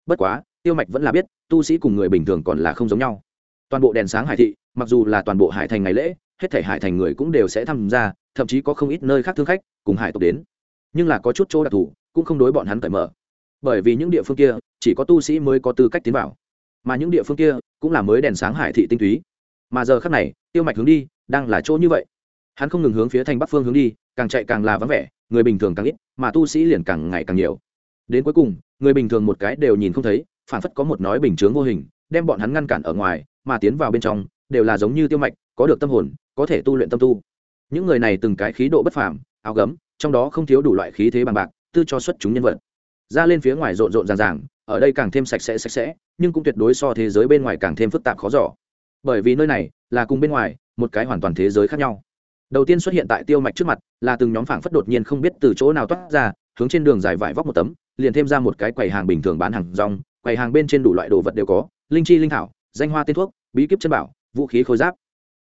Bất quá, tiêu mạch vẫn là biết, tu sĩ cùng người bình thường còn là không giống nhau. Toàn bộ đèn sáng hải thị, mặc dù là toàn bộ hải thành ngày lễ, hết thể hải thành người cũng đều sẽ tham gia, thậm chí có không ít nơi khác thương khách cùng hải tộc đến. Nhưng là có chút chỗ đặc thù, cũng không đối bọn hắn cởi mở. Bởi vì những địa phương kia, chỉ có tu sĩ mới có tư cách tiến vào. Mà những địa phương kia, cũng là mới đèn sáng hải thị tinh túy. Mà giờ khác này, tiêu mạch hướng đi, đang là chỗ như vậy. Hắn không ngừng hướng phía thành bắc phương hướng đi, càng chạy càng là vắng vẻ, người bình thường càng ít, mà tu sĩ liền càng ngày càng nhiều đến cuối cùng, người bình thường một cái đều nhìn không thấy, phản phất có một nói bình chướng vô hình, đem bọn hắn ngăn cản ở ngoài, mà tiến vào bên trong, đều là giống như tiêu mạch, có được tâm hồn, có thể tu luyện tâm tu. Những người này từng cái khí độ bất phàm, áo gấm, trong đó không thiếu đủ loại khí thế bằng bạc, tư cho xuất chúng nhân vật. Ra lên phía ngoài rộn rộn ràng ràng, ở đây càng thêm sạch sẽ sạch sẽ, nhưng cũng tuyệt đối so thế giới bên ngoài càng thêm phức tạp khó giỏ bởi vì nơi này là cùng bên ngoài, một cái hoàn toàn thế giới khác nhau. Đầu tiên xuất hiện tại tiêu mạch trước mặt, là từng nhóm phảng phất đột nhiên không biết từ chỗ nào toát ra hướng trên đường dài vải vóc một tấm liền thêm ra một cái quầy hàng bình thường bán hàng rong quầy hàng bên trên đủ loại đồ vật đều có linh chi linh thảo danh hoa tên thuốc bí kíp chân bảo vũ khí khối giáp.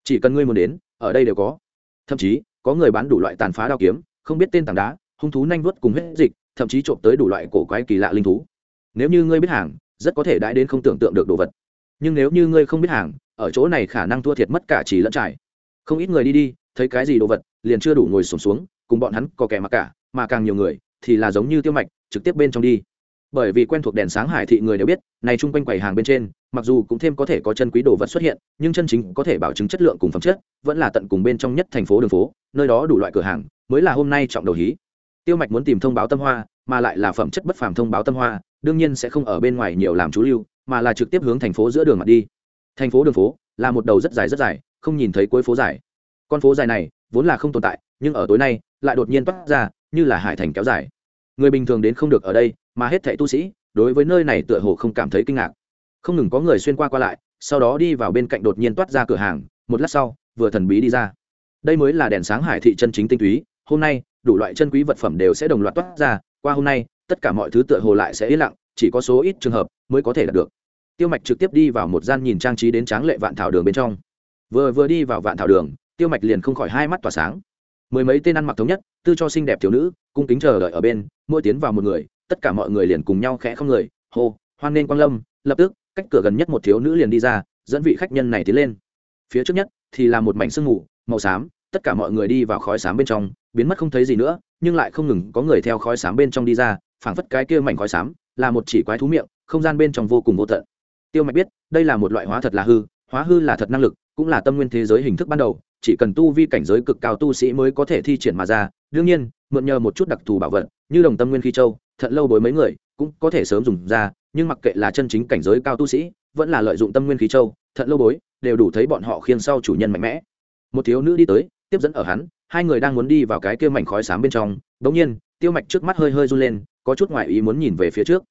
Chỉ cần ngươi muốn đến ở đây đều có. Thậm chí có người bán đủ loại tàn phá đao kiếm không biết tên tảng đá hung thú nanh vuốt cùng hết dịch thậm chí trộm tới đủ loại cổ quái kỳ lạ linh thú. Nếu như ngươi biết hàng rất có thể đãi đến không tưởng tượng được đồ vật. Nhưng nếu như ngươi không biết hàng ở chỗ này khả năng thua thiệt mất cả chỉ lẫn trải. Không ít người đi đi thấy cái gì đồ vật liền chưa đủ ngồi sổm xuống, xuống cùng bọn hắn có kẻ mặc cả mà càng nhiều người thì là giống như tiêu mạch, trực tiếp bên trong đi. Bởi vì quen thuộc đèn sáng hải thị người đều biết, này chung quanh quầy hàng bên trên, mặc dù cũng thêm có thể có chân quý đồ vật xuất hiện, nhưng chân chính có thể bảo chứng chất lượng cùng phẩm chất, vẫn là tận cùng bên trong nhất thành phố đường phố, nơi đó đủ loại cửa hàng, mới là hôm nay trọng đầu hí. Tiêu mạch muốn tìm thông báo tâm hoa, mà lại là phẩm chất bất phàm thông báo tâm hoa, đương nhiên sẽ không ở bên ngoài nhiều làm chú lưu, mà là trực tiếp hướng thành phố giữa đường mặt đi. Thành phố đường phố là một đầu rất dài rất dài, không nhìn thấy cuối phố dài. Con phố dài này vốn là không tồn tại, nhưng ở tối nay lại đột nhiên toát ra như là hải thành kéo dài. Người bình thường đến không được ở đây, mà hết thảy tu sĩ, đối với nơi này tựa hồ không cảm thấy kinh ngạc. Không ngừng có người xuyên qua qua lại, sau đó đi vào bên cạnh đột nhiên toát ra cửa hàng, một lát sau, vừa thần bí đi ra. Đây mới là đèn sáng hải thị chân chính tinh túy, hôm nay, đủ loại chân quý vật phẩm đều sẽ đồng loạt toát ra, qua hôm nay, tất cả mọi thứ tựa hồ lại sẽ yên lặng, chỉ có số ít trường hợp mới có thể đạt được. Tiêu mạch trực tiếp đi vào một gian nhìn trang trí đến tráng lệ vạn thảo đường bên trong. Vừa vừa đi vào vạn thảo đường, tiêu mạch liền không khỏi hai mắt tỏa sáng mười mấy tên ăn mặc thống nhất, tư cho xinh đẹp thiếu nữ, cung kính chờ đợi ở bên, mỗi tiến vào một người, tất cả mọi người liền cùng nhau khẽ không người, hô, hoan nên quang lâm, lập tức, cách cửa gần nhất một thiếu nữ liền đi ra, dẫn vị khách nhân này tiến lên. Phía trước nhất thì là một mảnh sương mù, màu xám, tất cả mọi người đi vào khói xám bên trong, biến mất không thấy gì nữa, nhưng lại không ngừng có người theo khói xám bên trong đi ra, phảng phất cái kia mảnh khói xám, là một chỉ quái thú miệng, không gian bên trong vô cùng vô tận. Tiêu mạch biết, đây là một loại hóa thật là hư, hóa hư là thật năng lực, cũng là tâm nguyên thế giới hình thức ban đầu chỉ cần tu vi cảnh giới cực cao tu sĩ mới có thể thi triển mà ra. Đương nhiên, mượn nhờ một chút đặc thù bảo vật, như đồng tâm nguyên khí châu thận lâu bối mấy người, cũng có thể sớm dùng ra, nhưng mặc kệ là chân chính cảnh giới cao tu sĩ, vẫn là lợi dụng tâm nguyên khí châu thận lâu bối, đều đủ thấy bọn họ khiêng sau chủ nhân mạnh mẽ. Một thiếu nữ đi tới, tiếp dẫn ở hắn, hai người đang muốn đi vào cái kia mảnh khói xám bên trong, đống nhiên, tiêu mạch trước mắt hơi hơi run lên, có chút ngoại ý muốn nhìn về phía trước.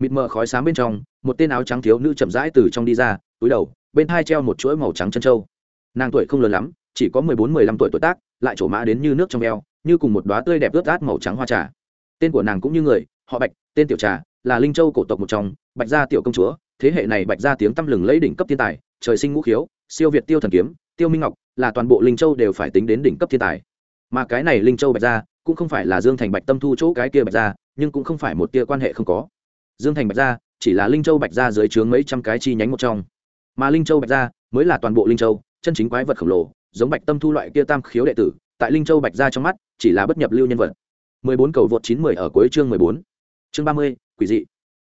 Mịt mờ khói xám bên trong, một tên áo trắng thiếu nữ chậm rãi từ trong đi ra, túi đầu, bên hai treo một chuỗi màu trắng chân trâu nàng tuổi không lớn lắm chỉ có mười bốn, mười lăm tuổi tuổi tác, lại trổ mã đến như nước trong eo như cùng một đoá tươi đẹp ướt át màu trắng hoa trà. Tên của nàng cũng như người, họ bạch, tên tiểu trà, là linh châu cổ tộc một trong, bạch gia tiểu công chúa, thế hệ này bạch gia tiếng tăm lừng lấy đỉnh cấp thiên tài, trời sinh ngũ khiếu, siêu việt tiêu thần kiếm, tiêu minh ngọc, là toàn bộ linh châu đều phải tính đến đỉnh cấp thiên tài. Mà cái này linh châu bạch gia, cũng không phải là dương thành bạch tâm thu chỗ cái kia bạch gia, nhưng cũng không phải một tia quan hệ không có. Dương thành bạch gia, chỉ là linh châu bạch gia dưới trướng mấy trăm cái chi nhánh một trong. Mà linh châu bạch gia, mới là toàn bộ linh châu, chân chính quái vật khổng lồ giống bạch tâm thu loại kia tam khiếu đệ tử tại linh châu bạch gia trong mắt chỉ là bất nhập lưu nhân vật 14 cầu vượt 910 ở cuối chương 14. Chương 30, quỷ dị.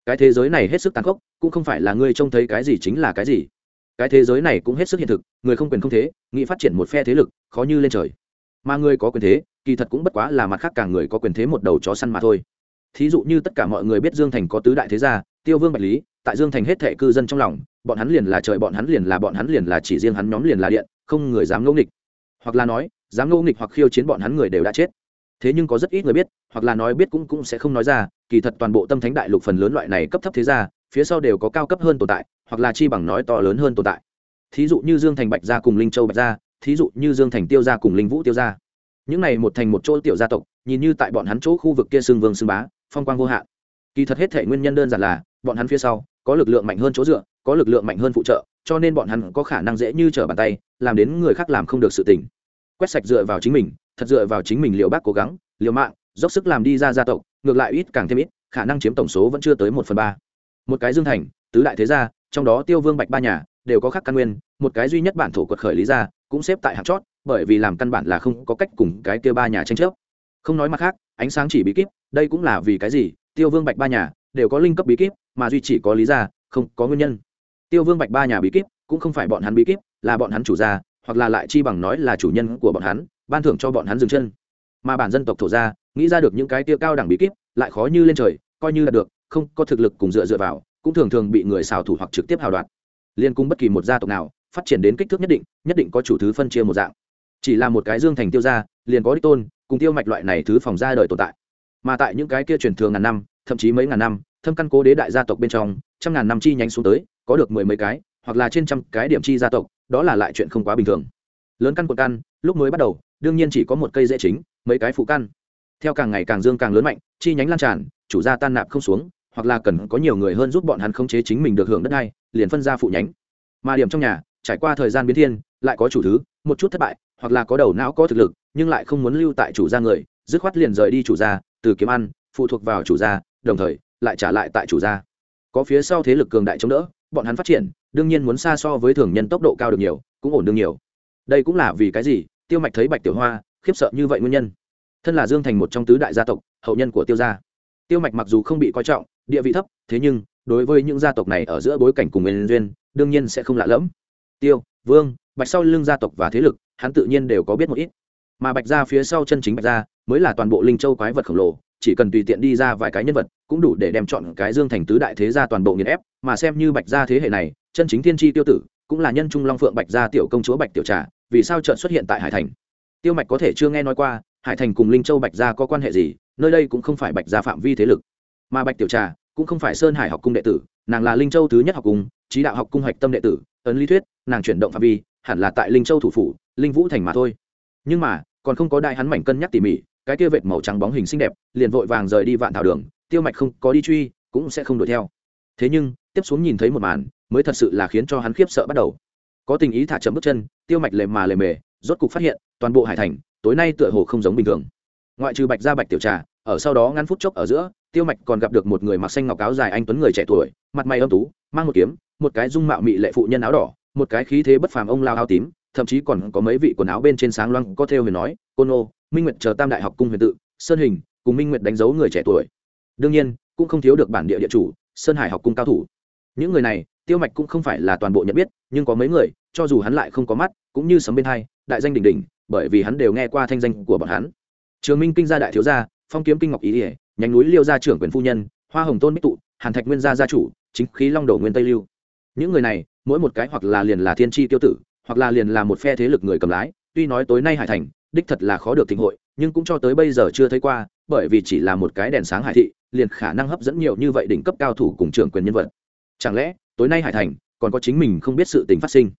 Cái thế giới này hết sức tàn khốc, cũng không phải là ngươi trông thấy cái gì chính là cái gì. Cái thế giới này cũng hết sức hiện thực, người không quyền không thế, nghĩ phát triển một phe thế lực, khó như lên trời. Mà người có quyền thế, kỳ thật cũng bất quá là mặt khác cả người có quyền thế một đầu chó săn mà thôi. Thí dụ như tất cả mọi người biết Dương Thành có tứ đại thế gia, Tiêu Vương Bạch Lý, tại Dương Thành hết thảy cư dân trong lòng, bọn hắn liền là trời, bọn hắn liền là bọn hắn liền là chỉ riêng hắn nhóm liền là điện, không người dám ngẫu nghịch. Hoặc là nói, dám ngẫu nghịch hoặc khiêu chiến bọn hắn người đều đã chết. Thế nhưng có rất ít người biết hoặc là nói biết cũng cũng sẽ không nói ra kỳ thật toàn bộ tâm thánh đại lục phần lớn loại này cấp thấp thế gia phía sau đều có cao cấp hơn tồn tại hoặc là chi bằng nói to lớn hơn tồn tại. Thí dụ như dương thành bạch gia cùng linh châu bạch gia thí dụ như dương thành tiêu gia cùng linh vũ tiêu gia. Những này một thành một chỗ tiểu gia tộc nhìn như tại bọn hắn chỗ khu vực kia xương vương xương bá phong quang vô hạn. Kỳ thật hết thể nguyên nhân đơn giản là bọn hắn phía sau có lực lượng mạnh hơn chỗ dựa có lực lượng mạnh hơn phụ trợ cho nên bọn hắn có khả năng dễ như trở bàn tay, làm đến người khác làm không được sự tình. Quét sạch dựa vào chính mình, thật dựa vào chính mình liệu bác cố gắng liệu mạng, dốc sức làm đi ra gia tộc, ngược lại ít càng thêm ít, khả năng chiếm tổng số vẫn chưa tới một phần ba. Một cái dương thành, tứ đại thế gia, trong đó tiêu vương bạch ba nhà, đều có khác căn nguyên, một cái duy nhất bản thổ quật khởi lý ra cũng xếp tại hạng chót, bởi vì làm căn bản là không có cách cùng cái kia ba nhà tranh chấp. Không nói mặt khác, ánh sáng chỉ bí kíp, đây cũng là vì cái gì, tiêu vương bạch ba nhà, đều có linh cấp bí kíp, mà duy chỉ có lý ra không có nguyên nhân tiêu vương bạch ba nhà bí kíp, cũng không phải bọn hắn bí kíp, là bọn hắn chủ gia, hoặc là lại chi bằng nói là chủ nhân của bọn hắn, ban thưởng cho bọn hắn dừng chân. Mà bản dân tộc thổ gia, nghĩ ra được những cái tia cao đẳng bí kíp, lại khó như lên trời, coi như là được, không có thực lực cùng dựa dựa vào, cũng thường thường bị người xào thủ hoặc trực tiếp hào đoạt. Liên cung bất kỳ một gia tộc nào, phát triển đến kích thước nhất định nhất định có chủ thứ phân chia một dạng. Chỉ là một cái dương thành tiêu gia, liền có đích tôn, cùng tiêu mạch loại này thứ phòng ra đời tồn tại. Mà tại những cái kia truyền thường ngàn năm, thậm chí mấy ngàn năm, thâm căn cố đế đại gia tộc bên trong, trăm ngàn năm chi nhánh xuống tới có được mười mấy cái, hoặc là trên trăm cái điểm chi gia tộc, đó là lại chuyện không quá bình thường. Lớn căn quận căn, lúc mới bắt đầu, đương nhiên chỉ có một cây dễ chính, mấy cái phụ căn. Theo càng ngày càng dương càng lớn mạnh, chi nhánh lan tràn, chủ gia tan nạp không xuống, hoặc là cần có nhiều người hơn giúp bọn hắn khống chế chính mình được hưởng đất này liền phân ra phụ nhánh. Mà điểm trong nhà, trải qua thời gian biến thiên, lại có chủ thứ, một chút thất bại, hoặc là có đầu não có thực lực, nhưng lại không muốn lưu tại chủ gia người, dứt khoát liền rời đi chủ gia, từ kiếm ăn, phụ thuộc vào chủ gia, đồng thời, lại trả lại tại chủ gia. Có phía sau thế lực cường đại chống đỡ bọn hắn phát triển, đương nhiên muốn xa so với thường nhân tốc độ cao được nhiều, cũng ổn đương nhiều. Đây cũng là vì cái gì? Tiêu mạch thấy bạch tiểu hoa, khiếp sợ như vậy nguyên nhân. Thân là dương thành một trong tứ đại gia tộc, hậu nhân của tiêu gia. Tiêu mạch mặc dù không bị coi trọng, địa vị thấp, thế nhưng, đối với những gia tộc này ở giữa bối cảnh cùng nguyên duyên, đương nhiên sẽ không lạ lẫm. Tiêu, vương, bạch sau lưng gia tộc và thế lực, hắn tự nhiên đều có biết một ít. Mà bạch gia phía sau chân chính bạch gia, mới là toàn bộ linh châu quái vật khổng lồ chỉ cần tùy tiện đi ra vài cái nhân vật, cũng đủ để đem chọn cái dương thành tứ đại thế gia toàn bộ nghiền ép, mà xem như bạch gia thế hệ này, chân chính thiên tri tiêu tử, cũng là nhân trung long phượng bạch gia tiểu công chúa bạch tiểu trà, vì sao chợt xuất hiện tại hải thành? Tiêu mạch có thể chưa nghe nói qua, hải thành cùng linh châu bạch gia có quan hệ gì, nơi đây cũng không phải bạch gia phạm vi thế lực. Mà bạch tiểu trà cũng không phải sơn hải học cung đệ tử, nàng là linh châu thứ nhất học cung trí đạo học cung hạch tâm đệ tử, ấn lý thuyết, nàng chuyển động phạm vi, hẳn là tại linh châu thủ phủ, linh vũ thành mà thôi. Nhưng mà, còn không có đại hắn mảnh cân nhắc tỉ mỉ cái kia vệt màu trắng bóng hình xinh đẹp, liền vội vàng rời đi vạn thảo đường, tiêu mạch không có đi truy, cũng sẽ không đuổi theo. Thế nhưng, tiếp xuống nhìn thấy một màn, mới thật sự là khiến cho hắn khiếp sợ bắt đầu. Có tình ý thả chậm bước chân, tiêu mạch lề mà lề mề, rốt cục phát hiện, toàn bộ hải thành, tối nay tựa hồ không giống bình thường. Ngoại trừ bạch ra bạch tiểu trà, ở sau đó ngăn phút chốc ở giữa, tiêu mạch còn gặp được một người mặc xanh ngọc áo dài anh tuấn người trẻ tuổi, mặt mày âm tú, mang một kiếm, một cái dung mạo mị lệ phụ nhân áo đỏ, một cái khí thế bất phàm ông lao áo tím, thậm chí còn có mấy vị quần áo bên trên sáng loang có theo huyền nói côn ô minh nguyệt chờ tam đại học cung huyền tự, sơn hình, cùng minh nguyệt đánh dấu người trẻ tuổi. đương nhiên, cũng không thiếu được bản địa địa chủ, sơn hải học cung cao thủ. những người này, tiêu mạch cũng không phải là toàn bộ nhận biết, nhưng có mấy người, cho dù hắn lại không có mắt, cũng như sấm bên hai, đại danh đỉnh đỉnh, bởi vì hắn đều nghe qua thanh danh của bọn hắn. trường minh kinh gia đại thiếu gia, phong kiếm kinh ngọc ý ỉa, nhánh núi liêu gia trưởng quyền phu nhân, hoa hồng tôn bích tụ, hàn thạch nguyên gia gia chủ, chính khí long đầu nguyên tây lưu. những người này, mỗi một cái hoặc là liền là thiên tri tiêu tử, hoặc là liền là một phe thế lực người cầm lái, tuy nói tối nay hải thành đích thật là khó được thịnh hội, nhưng cũng cho tới bây giờ chưa thấy qua, bởi vì chỉ là một cái đèn sáng hải thị, liền khả năng hấp dẫn nhiều như vậy đỉnh cấp cao thủ cùng trưởng quyền nhân vật. Chẳng lẽ, tối nay hải thành, còn có chính mình không biết sự tình phát sinh?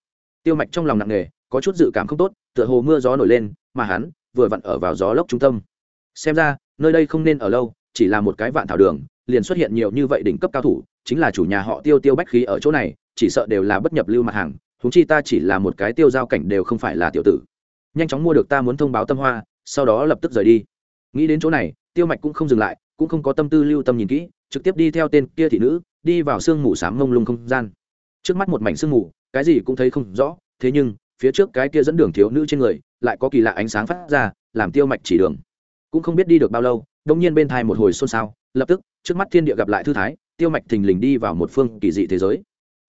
Tiêu mạch trong lòng nặng nề, có chút dự cảm không tốt, tựa hồ mưa gió nổi lên, mà hắn vừa vặn ở vào gió lốc trung tâm. Xem ra, nơi đây không nên ở lâu, chỉ là một cái vạn thảo đường, liền xuất hiện nhiều như vậy đỉnh cấp cao thủ, chính là chủ nhà họ tiêu tiêu bách khí ở chỗ này, chỉ sợ đều là bất nhập lưu mặt hàng thúng chi ta chỉ là một cái tiêu giao cảnh đều không phải là tiểu tử nhanh chóng mua được ta muốn thông báo tâm hoa, sau đó lập tức rời đi. Nghĩ đến chỗ này, tiêu mạch cũng không dừng lại, cũng không có tâm tư lưu tâm nhìn kỹ, trực tiếp đi theo tên kia thị nữ, đi vào sương mù s á m mông lung không gian. Trước mắt một mảnh sương mù, cái gì cũng thấy không rõ, thế nhưng, phía trước cái kia dẫn đường thiếu nữ trên người, lại có kỳ lạ ánh sáng phát ra, làm tiêu mạch chỉ đường. Cũng không biết đi được bao lâu đông nhiên bên thai một hồi xôn xao, lập tức, trước mắt thiên địa gặp lại thư thái, tiêu mạch thình lình đi vào một phương kỳ dị thế giới.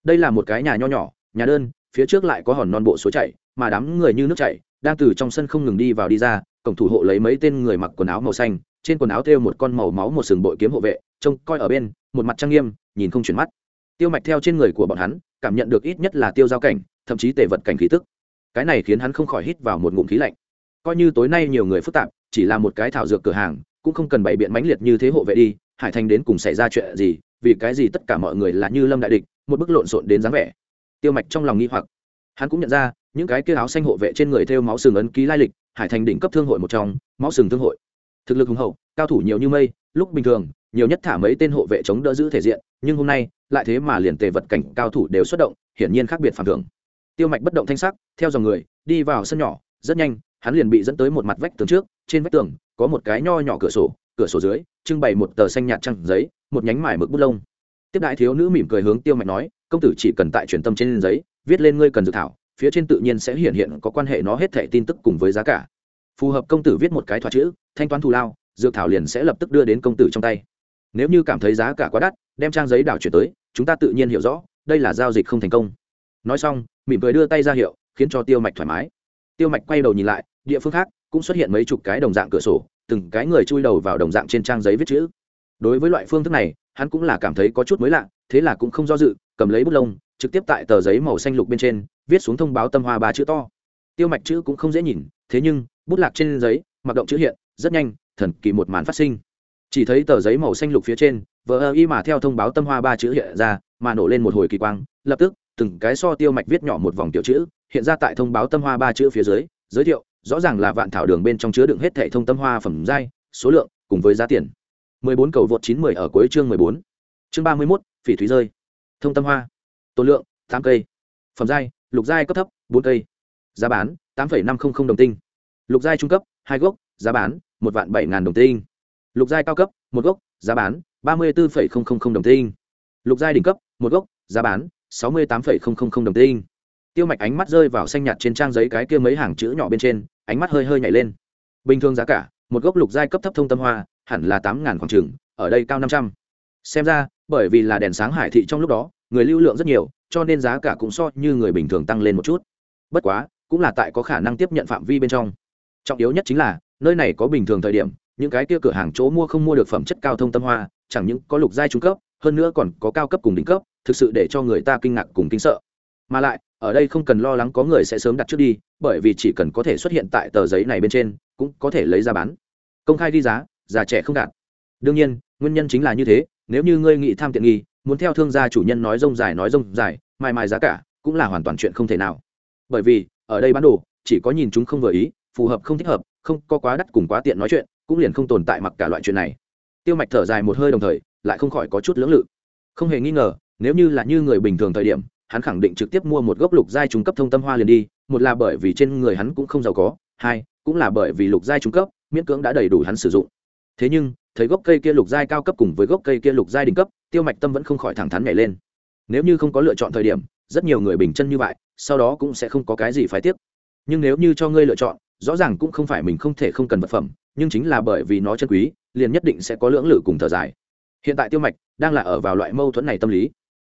Đây là một cái nhà nho nhỏ, nhà đơn, phía trước lại có hòn non bộ suối chảy, mà đám người như nước chảy đang từ trong sân không ngừng đi vào đi ra, cổng thủ hộ lấy mấy tên người mặc quần áo màu xanh, trên quần áo thêu một con màu máu một sừng bội kiếm hộ vệ, trông coi ở bên, một mặt trang nghiêm, nhìn không chuyển mắt. Tiêu mạch theo trên người của bọn hắn, cảm nhận được ít nhất là tiêu giao cảnh, thậm chí tề vật cảnh khí tức. Cái này khiến hắn không khỏi hít vào một ngụm khí lạnh. Coi như tối nay nhiều người phức tạp, chỉ là một cái thảo dược cửa hàng, cũng không cần bày biện mãnh liệt như thế hộ vệ đi, hải thành đến cùng xảy ra chuyện gì, vì cái gì tất cả mọi người là như lâm đại địch, một bức lộn xộn đến dáng vẻ. Tiêu mạch trong lòng nghi hoặc. Hắn cũng nhận ra những cái kia áo xanh hộ vệ trên người theo máu sừng ấn ký lai lịch, hải thành đỉnh cấp thương hội một trong, máu sừng thương hội. Thực lực hùng hậu, cao thủ nhiều như mây, lúc bình thường, nhiều nhất thả mấy tên hộ vệ chống đỡ giữ thể diện, nhưng hôm nay, lại thế mà liền tề vật cảnh cao thủ đều xuất động, hiển nhiên khác biệt phản thường. Tiêu mạch bất động thanh sắc, theo dòng người, đi vào sân nhỏ, rất nhanh, hắn liền bị dẫn tới một mặt vách tường trước, trên vách tường, có một cái nho nhỏ cửa sổ cửa sổ dưới, trưng bày một tờ xanh nhạt trăng giấy, một nhánh mải mực bút lông. Tiếp đại thiếu nữ mỉm cười hướng tiêu mạch nói, công tử chỉ cần tại truyền tâm trên giấy, viết lên ngươi cần dự thảo phía trên tự nhiên sẽ hiện hiện có quan hệ nó hết thẻ tin tức cùng với giá cả. Phù hợp công tử viết một cái thoại chữ, thanh toán thù lao, dược thảo liền sẽ lập tức đưa đến công tử trong tay. Nếu như cảm thấy giá cả quá đắt, đem trang giấy đảo chuyển tới, chúng ta tự nhiên hiểu rõ, đây là giao dịch không thành công. Nói xong, mỉm cười đưa tay ra hiệu, khiến cho tiêu mạch thoải mái. Tiêu mạch quay đầu nhìn lại, địa phương khác cũng xuất hiện mấy chục cái đồng dạng cửa sổ, từng cái người chui đầu vào đồng dạng trên trang giấy viết chữ. Đối với loại phương thức này, hắn cũng là cảm thấy có chút mới lạ, thế là cũng không do dự, cầm lấy bút lông, trực tiếp tại tờ giấy màu xanh lục bên trên viết xuống thông báo tâm hoa ba chữ to tiêu mạch chữ cũng không dễ nhìn thế nhưng bút lạc trên giấy mặc động chữ hiện rất nhanh thần kỳ một màn phát sinh chỉ thấy tờ giấy màu xanh lục phía trên vờ ơ y mà theo thông báo tâm hoa ba chữ hiện ra mà nổ lên một hồi kỳ quang lập tức từng cái so tiêu mạch viết nhỏ một vòng tiểu chữ hiện ra tại thông báo tâm hoa ba chữ phía dưới giới thiệu rõ ràng là vạn thảo đường bên trong chứa đựng hết thẻ thông tâm hoa phẩm giai số lượng cùng với giá tiền 14 cầu vượt 910 ở cuối chương 14. Chương 31, phỉ thúy rơi. Thông tâm hoa. Tổ lượng, 8 cây. Phẩm giai, lục giai cấp thấp, 4 cây. Giá bán, 8,500 đồng tinh. Lục giai trung cấp, 2 gốc, giá bán, 1 vạn 7000 đồng tinh. Lục giai cao cấp, 1 gốc, giá bán, 34,000 đồng tinh. Lục giai đỉnh cấp, 1 gốc, giá bán, 68,000 đồng tinh. Tiêu Mạch ánh mắt rơi vào xanh nhạt trên trang giấy cái kia mấy hàng chữ nhỏ bên trên, ánh mắt hơi hơi nhảy lên. Bình thường giá cả, một gốc lục giai cấp thấp thông tâm hoa, hẳn là tám ngàn khoảng trường ở đây cao năm trăm xem ra bởi vì là đèn sáng hải thị trong lúc đó người lưu lượng rất nhiều, cho nên giá cả cũng so như người bình thường tăng lên một chút. Bất quá, cũng là tại có khả năng tiếp nhận phạm vi bên trong. Trọng yếu nhất chính là, nơi này có bình thường thời điểm, những cái kia cửa hàng chỗ mua không mua được phẩm chất cao thông tâm hoa, chẳng những có lục giai trung cấp, hơn nữa còn có cao cấp cùng đỉnh cấp, thực sự để cho người ta kinh ngạc cùng kinh sợ. Mà lại, ở đây không cần lo lắng có người sẽ sớm đặt trước đi, bởi vì chỉ cần có thể xuất hiện tại tờ giấy này bên trên, cũng có thể lấy ra bán. Công khai ghi giá, già trẻ không gạt đương nhiên, nguyên nhân chính là như thế, nếu như ngươi nghĩ tham tiện nghi muốn theo thương gia chủ nhân nói rông dài nói rông dài, mai mài giá cả cũng là hoàn toàn chuyện không thể nào. Bởi vì, ở đây bán đồ, chỉ có nhìn chúng không vừa ý, phù hợp không thích hợp, không có quá đắt cùng quá tiện nói chuyện, cũng liền không tồn tại mặc cả loại chuyện này. Tiêu mạch thở dài một hơi đồng thời, lại không khỏi có chút lưỡng lự. Không hề nghi ngờ, nếu như là như người bình thường thời điểm, hắn khẳng định trực tiếp mua một gốc lục giai trung cấp thông tâm hoa liền đi, một là bởi vì trên người hắn cũng không giàu có, hai, cũng là bởi vì lục giai trung cấp, miễn cưỡng đã đầy đủ hắn sử dụng. Thế nhưng, thấy gốc cây kia lục giai cao cấp cùng với gốc cây kia lục giai đỉnh cấp tiêu mạch tâm vẫn không khỏi thẳng thắn nhảy lên. Nếu như không có lựa chọn thời điểm, rất nhiều người bình chân như vậy, sau đó cũng sẽ không có cái gì phải tiếc. Nhưng nếu như cho ngươi lựa chọn, rõ ràng cũng không phải mình không thể không cần vật phẩm, nhưng chính là bởi vì nó chân quý, liền nhất định sẽ có lưỡng lự cùng thở dài. Hiện tại tiêu mạch đang là ở vào loại mâu thuẫn này tâm lý.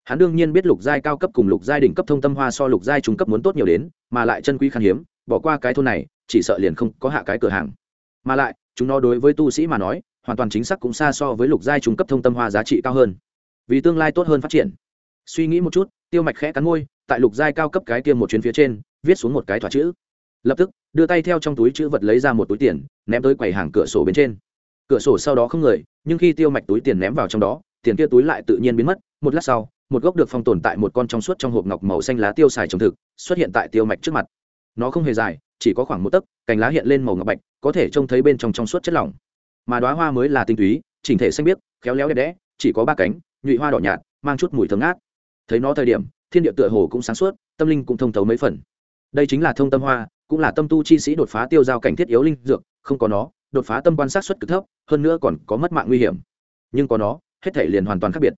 Hắn đương nhiên biết lục giai cao cấp cùng lục giai đỉnh cấp thông tâm hoa so lục giai trung cấp muốn tốt nhiều đến, mà lại chân quý khan hiếm, bỏ qua cái thôn này, chỉ sợ liền không có hạ cái cửa hàng. Mà lại, chúng nó đối với tu sĩ mà nói hoàn toàn chính xác cũng xa so với lục giai trung cấp thông tâm hoa giá trị cao hơn, vì tương lai tốt hơn phát triển. Suy nghĩ một chút, tiêu mạch khẽ cắn môi, tại lục giai cao cấp cái kia một chuyến phía trên, viết xuống một cái thỏa chữ. Lập tức, đưa tay theo trong túi chữ vật lấy ra một túi tiền, ném tới quầy hàng cửa sổ bên trên. Cửa sổ sau đó không người, nhưng khi tiêu mạch túi tiền ném vào trong đó, tiền kia túi lại tự nhiên biến mất. Một lát sau, một gốc được phong tồn tại một con trong suốt trong hộp ngọc màu xanh lá tiêu xài trồng thực, xuất hiện tại tiêu mạch trước mặt. Nó không hề dài, chỉ có khoảng một tấc, cành lá hiện lên màu ngọc bạch, có thể trông thấy bên trong trong suốt chất lỏng mà đoá hoa mới là tinh túy, chỉnh thể xanh biếc, khéo léo đẹp đẽ, chỉ có ba cánh, nhụy hoa đỏ nhạt, mang chút mùi thơm ngát. Thấy nó thời điểm, thiên địa tựa hồ cũng sáng suốt, tâm linh cũng thông thấu mấy phần. Đây chính là thông tâm hoa, cũng là tâm tu chi sĩ đột phá tiêu giao cảnh thiết yếu linh dược, không có nó, đột phá tâm quan sát xuất cực thấp, hơn nữa còn có mất mạng nguy hiểm. Nhưng có nó, hết thể liền hoàn toàn khác biệt.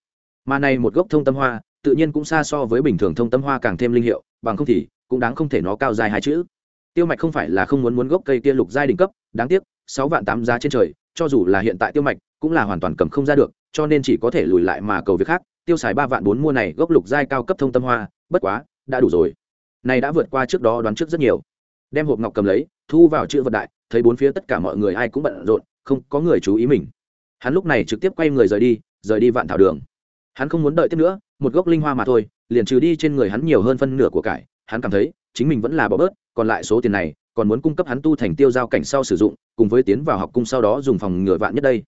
Mà này một gốc thông tâm hoa, tự nhiên cũng xa so với bình thường thông tâm hoa càng thêm linh hiệu, bằng không thì cũng đáng không thể nó cao dài hai chữ. Tiêu mạch không phải là không muốn muốn gốc cây kia lục giai đỉnh cấp, đáng tiếc, sáu vạn tám giá trên trời cho dù là hiện tại tiêu mạch cũng là hoàn toàn cầm không ra được, cho nên chỉ có thể lùi lại mà cầu việc khác, tiêu xài ba vạn bốn mua này gốc lục giai cao cấp thông tâm hoa, bất quá, đã đủ rồi. Này đã vượt qua trước đó đoán trước rất nhiều. Đem hộp ngọc cầm lấy, thu vào chữ vật đại, thấy bốn phía tất cả mọi người ai cũng bận rộn, không có người chú ý mình. Hắn lúc này trực tiếp quay người rời đi rời đi vạn thảo đường. Hắn không muốn đợi tiếp nữa, một gốc linh hoa mà thôi, liền trừ đi trên người hắn nhiều hơn phân nửa của cải. Hắn cảm thấy, chính mình vẫn là bỏ bớt, còn lại số tiền này còn muốn cung cấp hắn tu thành tiêu giao cảnh sau sử dụng, cùng với tiến vào học cung sau đó dùng phòng ngừa vạn nhất đây.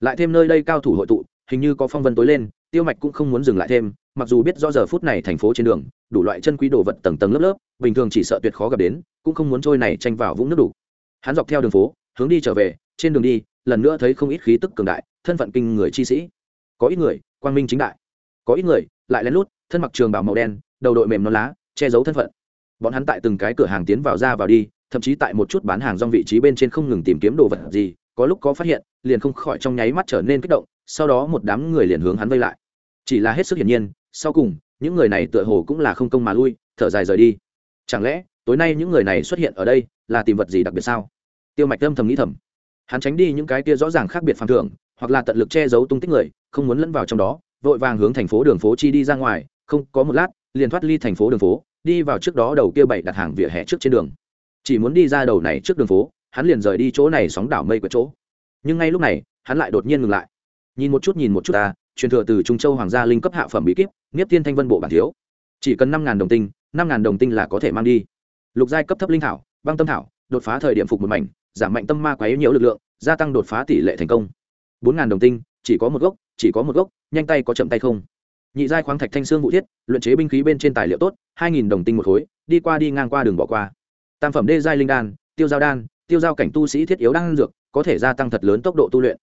Lại thêm nơi đây cao thủ hội tụ, hình như có phong vân tối lên, tiêu mạch cũng không muốn dừng lại thêm, mặc dù biết do giờ phút này thành phố trên đường, đủ loại chân quý đồ vật tầng tầng lớp lớp, bình thường chỉ sợ tuyệt khó gặp đến, cũng không muốn trôi này tranh vào vũng nước đủ hắn dọc theo đường phố, hướng đi trở về, trên đường đi, lần nữa thấy không ít khí tức cường đại, thân phận kinh người chi sĩ. Có ít người, quang minh chính đại. Có ít người, lại lén lút, thân mặc trường bảo màu đen, đầu đội mềm non lá, che giấu thân phận. Bọn hắn tại từng cái cửa hàng tiến vào ra vào đi thậm chí tại một chút bán hàng rong vị trí bên trên không ngừng tìm kiếm đồ vật gì, có lúc có phát hiện, liền không khỏi trong nháy mắt trở nên kích động, sau đó một đám người liền hướng hắn vây lại. Chỉ là hết sức hiển nhiên, sau cùng, những người này tựa hồ cũng là không công mà lui, thở dài rời đi. Chẳng lẽ, tối nay những người này xuất hiện ở đây, là tìm vật gì đặc biệt sao? Tiêu mạch âm thầm nghĩ thầm. Hắn tránh đi những cái kia rõ ràng khác biệt phản thưởng, hoặc là tận lực che giấu tung tích người, không muốn lẫn vào trong đó, vội vàng hướng thành phố đường phố chi đi ra ngoài, không, có một lát, liền thoát ly thành phố đường phố, đi vào trước đó đầu kia bảy đặt hàng vỉa hè trước trên đường chỉ muốn đi ra đầu này trước đường phố, hắn liền rời đi chỗ này sóng đảo mây của chỗ. Nhưng ngay lúc này, hắn lại đột nhiên ngừng lại. Nhìn một chút, nhìn một chút ta, truyền thừa từ trung châu hoàng gia linh cấp hạ phẩm bí kíp, nghiếp tiên thanh vân bộ bản thiếu. Chỉ cần năm đồng tinh, năm đồng tinh là có thể mang đi. Lục giai cấp thấp linh thảo, băng tâm thảo, đột phá thời điểm phục một mảnh, giảm mạnh tâm ma quá yếu nhiều lực lượng, gia tăng đột phá tỷ lệ thành công. Bốn đồng tinh, chỉ có một gốc, chỉ có một gốc, nhanh tay có chậm tay không. Nhị giai khoáng thạch thanh xương vũ thiết, luyện chế binh khí bên trên tài liệu tốt, hai nghìn đồng tinh một khối, đi qua đi ngang qua đường bỏ qua tam phẩm đê giai linh đan, tiêu giao đan, tiêu giao cảnh tu sĩ thiết yếu đang dược, có thể gia tăng thật lớn tốc độ tu luyện.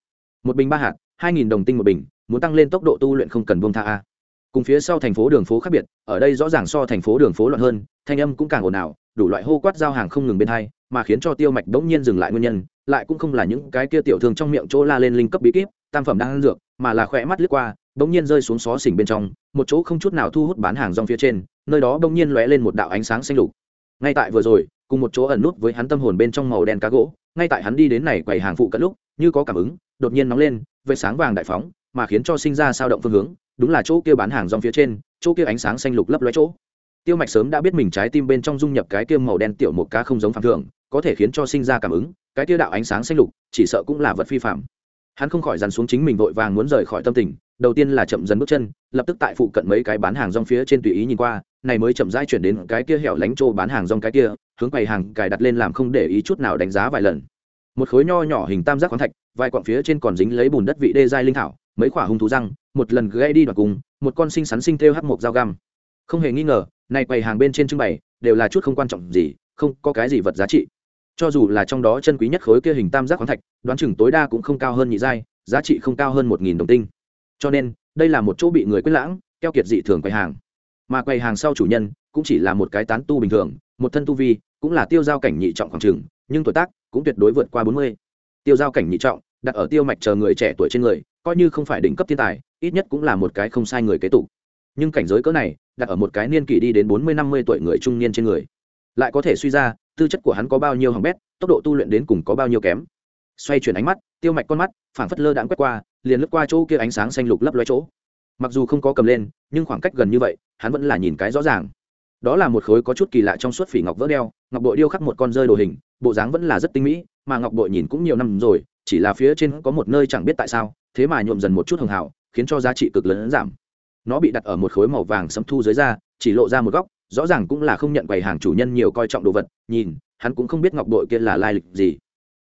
Một bình ba hạt, hai nghìn đồng tinh một bình, muốn tăng lên tốc độ tu luyện không cần buông tha a. Cùng phía sau thành phố đường phố khác biệt, ở đây rõ ràng so thành phố đường phố loạn hơn, thanh âm cũng càng ồn ào, đủ loại hô quát giao hàng không ngừng bên hai, mà khiến cho tiêu mạch đ nhiên dừng lại nguyên nhân, lại cũng không là những cái kia tiểu thương trong miệng chỗ la lên linh cấp bí kíp, tam phẩm đang ăn dược, mà là khỏe mắt lướt qua, bỗng nhiên rơi xuống xó xỉnh bên trong, một chỗ không chút nào thu hút bán hàng rong phía trên, nơi đó bỗng nhiên lóe lên một đạo ánh sáng xanh lục. Ngay tại vừa rồi cùng một chỗ ẩn nút với hắn tâm hồn bên trong màu đen cá gỗ, ngay tại hắn đi đến này quầy hàng phụ cận lúc, như có cảm ứng, đột nhiên nóng lên vệt sáng vàng đại phóng, mà khiến cho sinh ra sao động phương hướng, đúng là chỗ kia bán hàng rong phía trên, chỗ kia ánh sáng xanh lục lấp lóe chỗ. Tiêu mạch sớm đã biết mình trái tim bên trong dung nhập cái kia màu đen tiểu một cá không giống phạm thường, có thể khiến cho sinh ra cảm ứng, cái kia đạo ánh sáng xanh lục, chỉ sợ cũng là vật phi phạm. Hắn không khỏi dằn xuống chính mình vội vàng muốn rời khỏi tâm tình đầu tiên là chậm dần bước chân, lập tức tại phụ cận mấy cái bán hàng rong phía trên tùy ý nhìn qua, này mới chậm rãi chuyển đến cái kia hẻo lánh trô bán hàng rong cái kia, hướng quầy hàng cài đặt lên làm không để ý chút nào đánh giá vài lần. Một khối nho nhỏ hình tam giác khoáng thạch, vài quặng phía trên còn dính lấy bùn đất vị đê giai linh thảo, mấy quả hung thú răng, một lần gây đi đoạt cùng, một con sinh sắn sinh theo hắc một dao găm. Không hề nghi ngờ, này quầy hàng bên trên trưng bày, đều là chút không quan trọng gì, không có cái gì vật giá trị. Cho dù là trong đó chân quý nhất khối kia hình tam giác khoáng thạch, đoán chừng tối đa cũng không cao hơn nhị giai, giá trị không cao hơn một nghìn đồng tinh cho nên, đây là một chỗ bị người quyết lãng, keo kiệt dị thường quầy hàng. Mà quầy hàng sau chủ nhân cũng chỉ là một cái tán tu bình thường, một thân tu vi cũng là tiêu giao cảnh nhị trọng khoảng trường nhưng tuổi tác cũng tuyệt đối vượt qua bốn mươi. Tiêu giao cảnh nhị trọng, đặt ở tiêu mạch chờ người trẻ tuổi trên người, coi như không phải đỉnh cấp thiên tài, ít nhất cũng là một cái không sai người kế tục. Nhưng cảnh giới cỡ này, đặt ở một cái niên kỷ đi đến bốn mươi, năm mươi tuổi người trung niên trên người. Lại có thể suy ra, tư chất của hắn có bao nhiêu hỏng bét, tốc độ tu luyện đến cùng có bao nhiêu kém. Xoay chuyển ánh mắt, tiêu mạch con mắt, phảng phất lơ đãng quét qua liền lướt qua chỗ kia ánh sáng xanh lục lấp loe chỗ. Mặc dù không có cầm lên, nhưng khoảng cách gần như vậy, hắn vẫn là nhìn cái rõ ràng. Đó là một khối có chút kỳ lạ trong suốt phỉ ngọc vỡ đeo, ngọc bội điêu khắc một con rơi đồ hình, bộ dáng vẫn là rất tinh mỹ, mà ngọc bội nhìn cũng nhiều năm rồi, chỉ là phía trên có một nơi chẳng biết tại sao, thế mà nhuộm dần một chút hường hảo, khiến cho giá trị cực lớn giảm. Nó bị đặt ở một khối màu vàng sẫm thu dưới da, chỉ lộ ra một góc, rõ ràng cũng là không nhận quầy hàng chủ nhân nhiều coi trọng đồ vật, nhìn, hắn cũng không biết ngọc bội kia là lai lịch gì.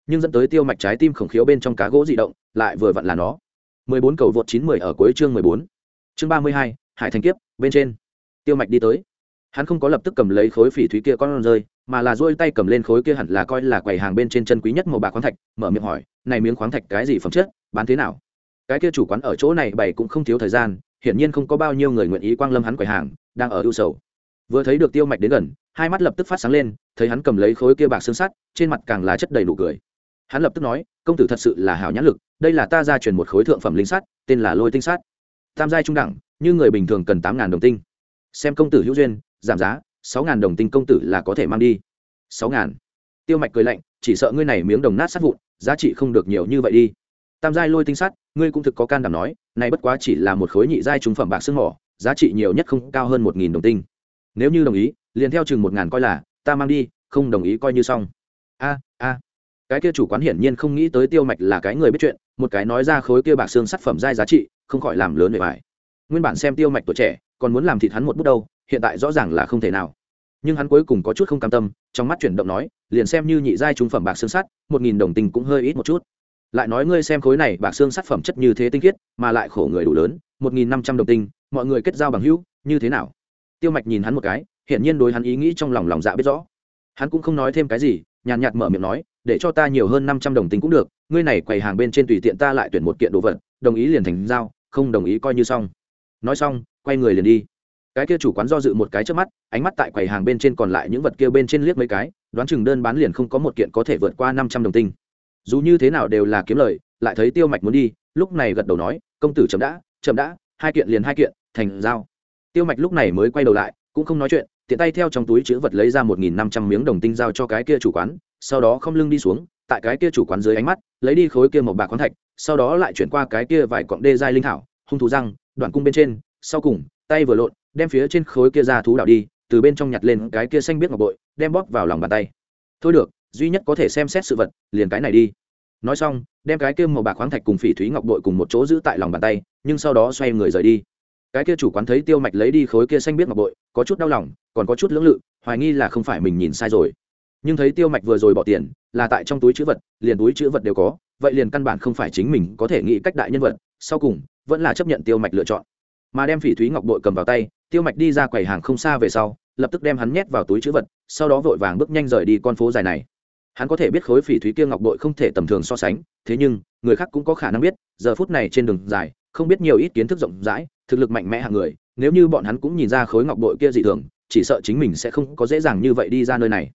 Nhưng dẫn tới tiêu mạch trái tim khổng khiếu bên trong cá gỗ dị động, lại vừa vặn là nó. 14 cầu vượt 910 ở cuối chương 14. Chương 32, Hải Thành kiếp, bên trên. Tiêu Mạch đi tới. Hắn không có lập tức cầm lấy khối phỉ thúy kia con rơi, mà là duỗi tay cầm lên khối kia hẳn là coi là quầy hàng bên trên chân quý nhất màu bạc khoáng thạch, mở miệng hỏi, "Này miếng khoáng thạch cái gì phẩm chất, bán thế nào?" Cái kia chủ quán ở chỗ này bày cũng không thiếu thời gian, hiển nhiên không có bao nhiêu người nguyện ý quang lâm hắn quầy hàng, đang ở ưu sầu. Vừa thấy được Tiêu Mạch đến gần, hai mắt lập tức phát sáng lên, thấy hắn cầm lấy khối kia bạc xương sắt, trên mặt càng là chất đầy nụ cười hắn lập tức nói công tử thật sự là hảo nhãn lực đây là ta ra truyền một khối thượng phẩm linh sắt, tên là lôi tinh sắt. Tam giai trung đẳng, như người bình thường cần tám ngàn đồng tinh. Xem công tử hữu duyên, giảm giá, sáu ngàn đồng tinh công tử là có thể mang đi. Sáu ngàn. Tiêu mạch cười lạnh, chỉ sợ ngươi này miếng đồng nát sắt vụn, giá trị không được nhiều như vậy đi. Tam giai lôi tinh sắt, ngươi cũng thực có can đảm nói, này bất quá chỉ là một khối nhị giai trung phẩm bạc xương mỏ, giá trị nhiều nhất không cao hơn một nghìn đồng tinh. Nếu như đồng ý, liền theo chừng một ngàn coi là, ta mang đi, không đồng ý coi như xong. A a. Cái kia chủ quán hiển nhiên không nghĩ tới tiêu mạch là cái người biết chuyện một cái nói ra khối kia bạc xương sắt phẩm giai giá trị, không khỏi làm lớn về bài nguyên bản xem tiêu mạch tuổi trẻ, còn muốn làm thịt hắn một bút đâu, hiện tại rõ ràng là không thể nào. Nhưng hắn cuối cùng có chút không cam tâm, trong mắt chuyển động nói, liền xem như nhị giai trung phẩm bạc xương sắt, một nghìn đồng tình cũng hơi ít một chút. Lại nói ngươi xem khối này bạc xương sắt phẩm chất như thế tinh khiết, mà lại khổ người đủ lớn, một nghìn năm trăm đồng tinh mọi người kết giao bằng hữu, như thế nào? Tiêu mạch nhìn hắn một cái, hiển nhiên đối hắn ý nghĩ trong lòng lòng dạ biết rõ. Hắn cũng không nói thêm cái gì nhàn nhạt mở miệng nói, để cho ta nhiều hơn năm trăm đồng tính cũng được, ngươi này quầy hàng bên trên tùy tiện ta lại tuyển một kiện đồ vật, đồng ý liền thành giao, không đồng ý coi như xong. Nói xong, quay người liền đi. Cái kia chủ quán do dự một cái trước mắt, ánh mắt tại quầy hàng bên trên còn lại những vật kia bên trên liếc mấy cái, đoán chừng đơn bán liền không có một kiện có thể vượt qua năm trăm đồng tinh dù như thế nào đều là kiếm lời, lại thấy tiêu mạch muốn đi, lúc này gật đầu nói, công tử chậm đã chậm đã, hai kiện liền hai kiện, thành giao. Tiêu mạch lúc này mới quay đầu lại, cũng không nói chuyện tiện tay theo trong túi chữ vật lấy ra một nghìn năm trăm miếng đồng tinh giao cho cái kia chủ quán, sau đó không lưng đi xuống, tại cái kia chủ quán dưới ánh mắt, lấy đi khối kia một bạc khoáng thạch, sau đó lại chuyển qua cái kia vài cọng đê giai linh thảo, hung thú răng, đoạn cung bên trên, sau cùng, tay vừa lộn, đem phía trên khối kia ra thú đảo đi, từ bên trong nhặt lên cái kia xanh biết ngọc bội, đem bóp vào lòng bàn tay. Thôi được, duy nhất có thể xem xét sự vật, liền cái này đi. Nói xong, đem cái kia màu bạc khoáng thạch cùng phỉ thúy ngọc bội cùng một chỗ giữ tại lòng bàn tay, nhưng sau đó xoay người rời đi cái kia chủ quán thấy tiêu mạch lấy đi khối kia xanh biết ngọc bội, có chút đau lòng, còn có chút lưỡng lự, hoài nghi là không phải mình nhìn sai rồi. Nhưng thấy tiêu mạch vừa rồi bỏ tiền, là tại trong túi chữ vật, liền túi chữ vật đều có, vậy liền căn bản không phải chính mình có thể nghĩ cách đại nhân vật, sau cùng, vẫn là chấp nhận tiêu mạch lựa chọn. Mà đem phỉ thúy ngọc bội cầm vào tay, tiêu mạch đi ra quầy hàng không xa về sau, lập tức đem hắn nhét vào túi chữ vật, sau đó vội vàng bước nhanh rời đi con phố dài này. Hắn có thể biết khối phỉ thúy kia ngọc bội không thể tầm thường so sánh, thế nhưng, người khác cũng có khả năng biết, giờ phút này trên đường dài không biết nhiều ít kiến thức rộng rãi, thực lực mạnh mẽ hạng người, nếu như bọn hắn cũng nhìn ra khối ngọc bội kia dị thường, chỉ sợ chính mình sẽ không có dễ dàng như vậy đi ra nơi này.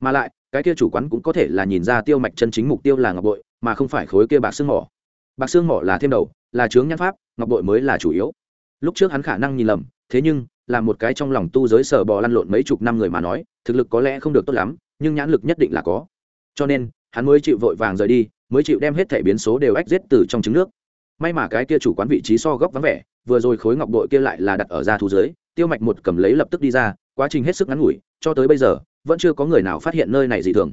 Mà lại, cái kia chủ quán cũng có thể là nhìn ra tiêu mạch chân chính mục tiêu là ngọc bội, mà không phải khối kia bạc xương mỏ. Bạc xương mỏ là thêm đầu, là chướng nhãn pháp, ngọc bội mới là chủ yếu. Lúc trước hắn khả năng nhìn lầm, thế nhưng, là một cái trong lòng tu giới sở bò lăn lộn mấy chục năm người mà nói, thực lực có lẽ không được tốt lắm, nhưng nhãn lực nhất định là có. Cho nên, hắn mới chịu vội vàng rời đi, mới chịu đem hết thẻ biến số đều ách giết từ trong trứng nước may mà cái kia chủ quán vị trí so góc vắng vẻ, vừa rồi khối ngọc bội kia lại là đặt ở ra thú dưới, tiêu mạch một cầm lấy lập tức đi ra, quá trình hết sức ngắn ngủi, cho tới bây giờ, vẫn chưa có người nào phát hiện nơi này dị thường.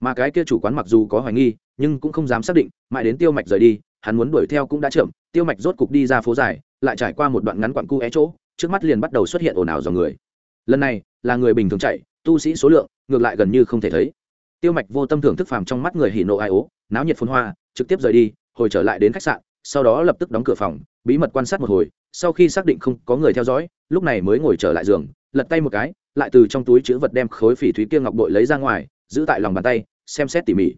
Mà cái kia chủ quán mặc dù có hoài nghi, nhưng cũng không dám xác định, mãi đến tiêu mạch rời đi, hắn muốn đuổi theo cũng đã chậm, tiêu mạch rốt cục đi ra phố dài, lại trải qua một đoạn ngắn quặn cu é chỗ, trước mắt liền bắt đầu xuất hiện ồn ào dòng người. Lần này, là người bình thường chạy, tu sĩ số lượng, ngược lại gần như không thể thấy. Tiêu mạch vô tâm thưởng thức phàm trong mắt người hỉ nộ ai ố, náo nhiệt phun hoa, trực tiếp rời đi, hồi trở lại đến khách sạn sau đó lập tức đóng cửa phòng, bí mật quan sát một hồi, sau khi xác định không có người theo dõi, lúc này mới ngồi trở lại giường, lật tay một cái, lại từ trong túi chữ vật đem khối phỉ thúy kia ngọc bội lấy ra ngoài, giữ tại lòng bàn tay, xem xét tỉ mỉ.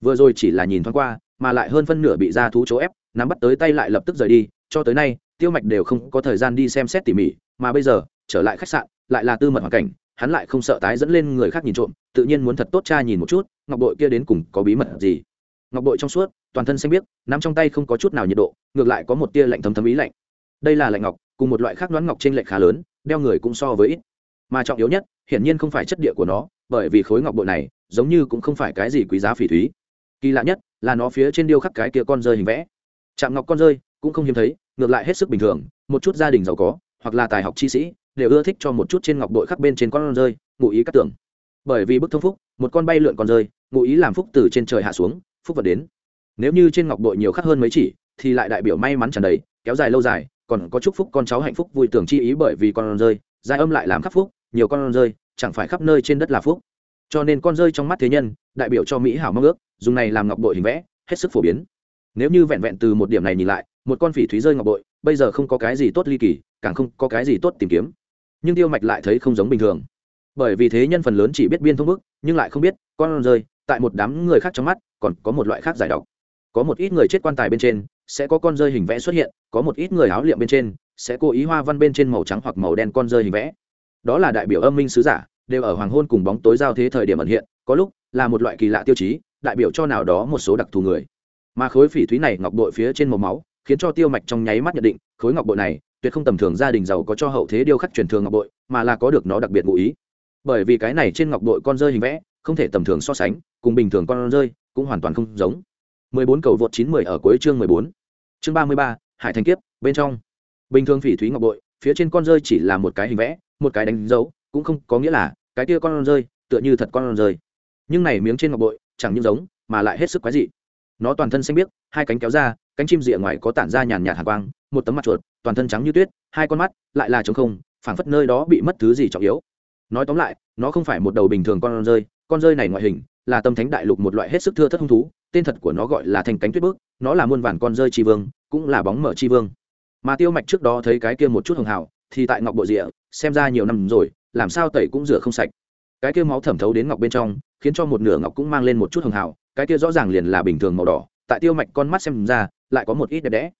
Vừa rồi chỉ là nhìn thoáng qua, mà lại hơn phân nửa bị ra thú chỗ ép, nắm bắt tới tay lại lập tức rời đi, cho tới nay, tiêu mạch đều không có thời gian đi xem xét tỉ mỉ, mà bây giờ, trở lại khách sạn, lại là tư mật hoàn cảnh, hắn lại không sợ tái dẫn lên người khác nhìn trộm, tự nhiên muốn thật tốt cha nhìn một chút, ngọc bội kia đến cùng có bí mật gì ngọc bội trong suốt, toàn thân xanh biếc, nắm trong tay không có chút nào nhiệt độ, ngược lại có một tia lạnh thấm thấm ý lạnh. Đây là lạnh ngọc, cùng một loại khác đoán ngọc trên lệch khá lớn, đeo người cũng so với ít. Mà trọng yếu nhất, hiển nhiên không phải chất địa của nó, bởi vì khối ngọc bội này, giống như cũng không phải cái gì quý giá phỉ thúy. Kỳ lạ nhất, là nó phía trên điêu khắc cái kia con rơi hình vẽ. Chạm ngọc con rơi, cũng không hiếm thấy, ngược lại hết sức bình thường, một chút gia đình giàu có, hoặc là tài học chi sĩ, đều ưa thích cho một chút trên ngọc bội khắc bên trên con rơi, ngụ ý cắt tưởng. Bởi vì bức thông phúc, một con bay lượn con rơi, ngụ ý làm phúc từ trên trời hạ xuống phúc vật đến. Nếu như trên ngọc bội nhiều khắc hơn mấy chỉ, thì lại đại biểu may mắn tràn đầy, kéo dài lâu dài, còn có chúc phúc con cháu hạnh phúc vui tưởng chi ý bởi vì con rơi giai âm lại làm khắc phúc, nhiều con rơi, chẳng phải khắp nơi trên đất là phúc. Cho nên con rơi trong mắt thế nhân, đại biểu cho mỹ hảo mong ước, dùng này làm ngọc bội hình vẽ, hết sức phổ biến. Nếu như vẹn vẹn từ một điểm này nhìn lại, một con phỉ thúy rơi ngọc bội, bây giờ không có cái gì tốt ly kỳ, càng không có cái gì tốt tìm kiếm. Nhưng tiêu mạch lại thấy không giống bình thường. Bởi vì thế nhân phần lớn chỉ biết biên thông bức, nhưng lại không biết, con rơi, tại một đám người khác trong mắt còn có một loại khác giải độc. Có một ít người chết quan tài bên trên, sẽ có con rơi hình vẽ xuất hiện, có một ít người áo liệm bên trên, sẽ cố ý hoa văn bên trên màu trắng hoặc màu đen con rơi hình vẽ. Đó là đại biểu âm minh sứ giả, đều ở hoàng hôn cùng bóng tối giao thế thời điểm ẩn hiện, có lúc là một loại kỳ lạ tiêu chí, đại biểu cho nào đó một số đặc thù người. Mà khối phỉ thúy này ngọc bội phía trên màu máu, khiến cho tiêu mạch trong nháy mắt nhận định, khối ngọc bội này tuyệt không tầm thường gia đình giàu có cho hậu thế điêu khắc truyền thường ngọc bội, mà là có được nó đặc biệt ngụ ý. Bởi vì cái này trên ngọc bội con rơi hình vẽ, không thể tầm thường so sánh, cùng bình thường con rơi cũng hoàn toàn không giống 14 cầu vượt 910 ở cuối chương 14. Chương 33, Hải Thành kiếp, bên trong. Bình thường phỉ thúy ngọc bội, phía trên con rơi chỉ là một cái hình vẽ, một cái đánh dấu, cũng không có nghĩa là cái kia con rơi tựa như thật con rơi. Nhưng này miếng trên ngọc bội, chẳng những giống, mà lại hết sức quái dị. Nó toàn thân xanh biếc, hai cánh kéo ra, cánh chim rìa ngoài có tản ra nhàn nhạt hàn quang, một tấm mặt chuột, toàn thân trắng như tuyết, hai con mắt lại là trống không, phảng phất nơi đó bị mất thứ gì trọng yếu. Nói tóm lại, nó không phải một đầu bình thường con rơi, con rơi này ngoại hình là tâm thánh đại lục một loại hết sức thưa thất hung thú, tên thật của nó gọi là thành cánh tuyết bước nó là muôn vàn con rơi tri vương cũng là bóng mở tri vương. Mà tiêu mạch trước đó thấy cái kia một chút hường hào thì tại ngọc bộ rịa xem ra nhiều năm rồi làm sao tẩy cũng rửa không sạch. Cái kia máu thẩm thấu đến ngọc bên trong khiến cho một nửa ngọc cũng mang lên một chút hường hào cái kia rõ ràng liền là bình thường màu đỏ tại tiêu mạch con mắt xem ra lại có một ít đẹp đẽ.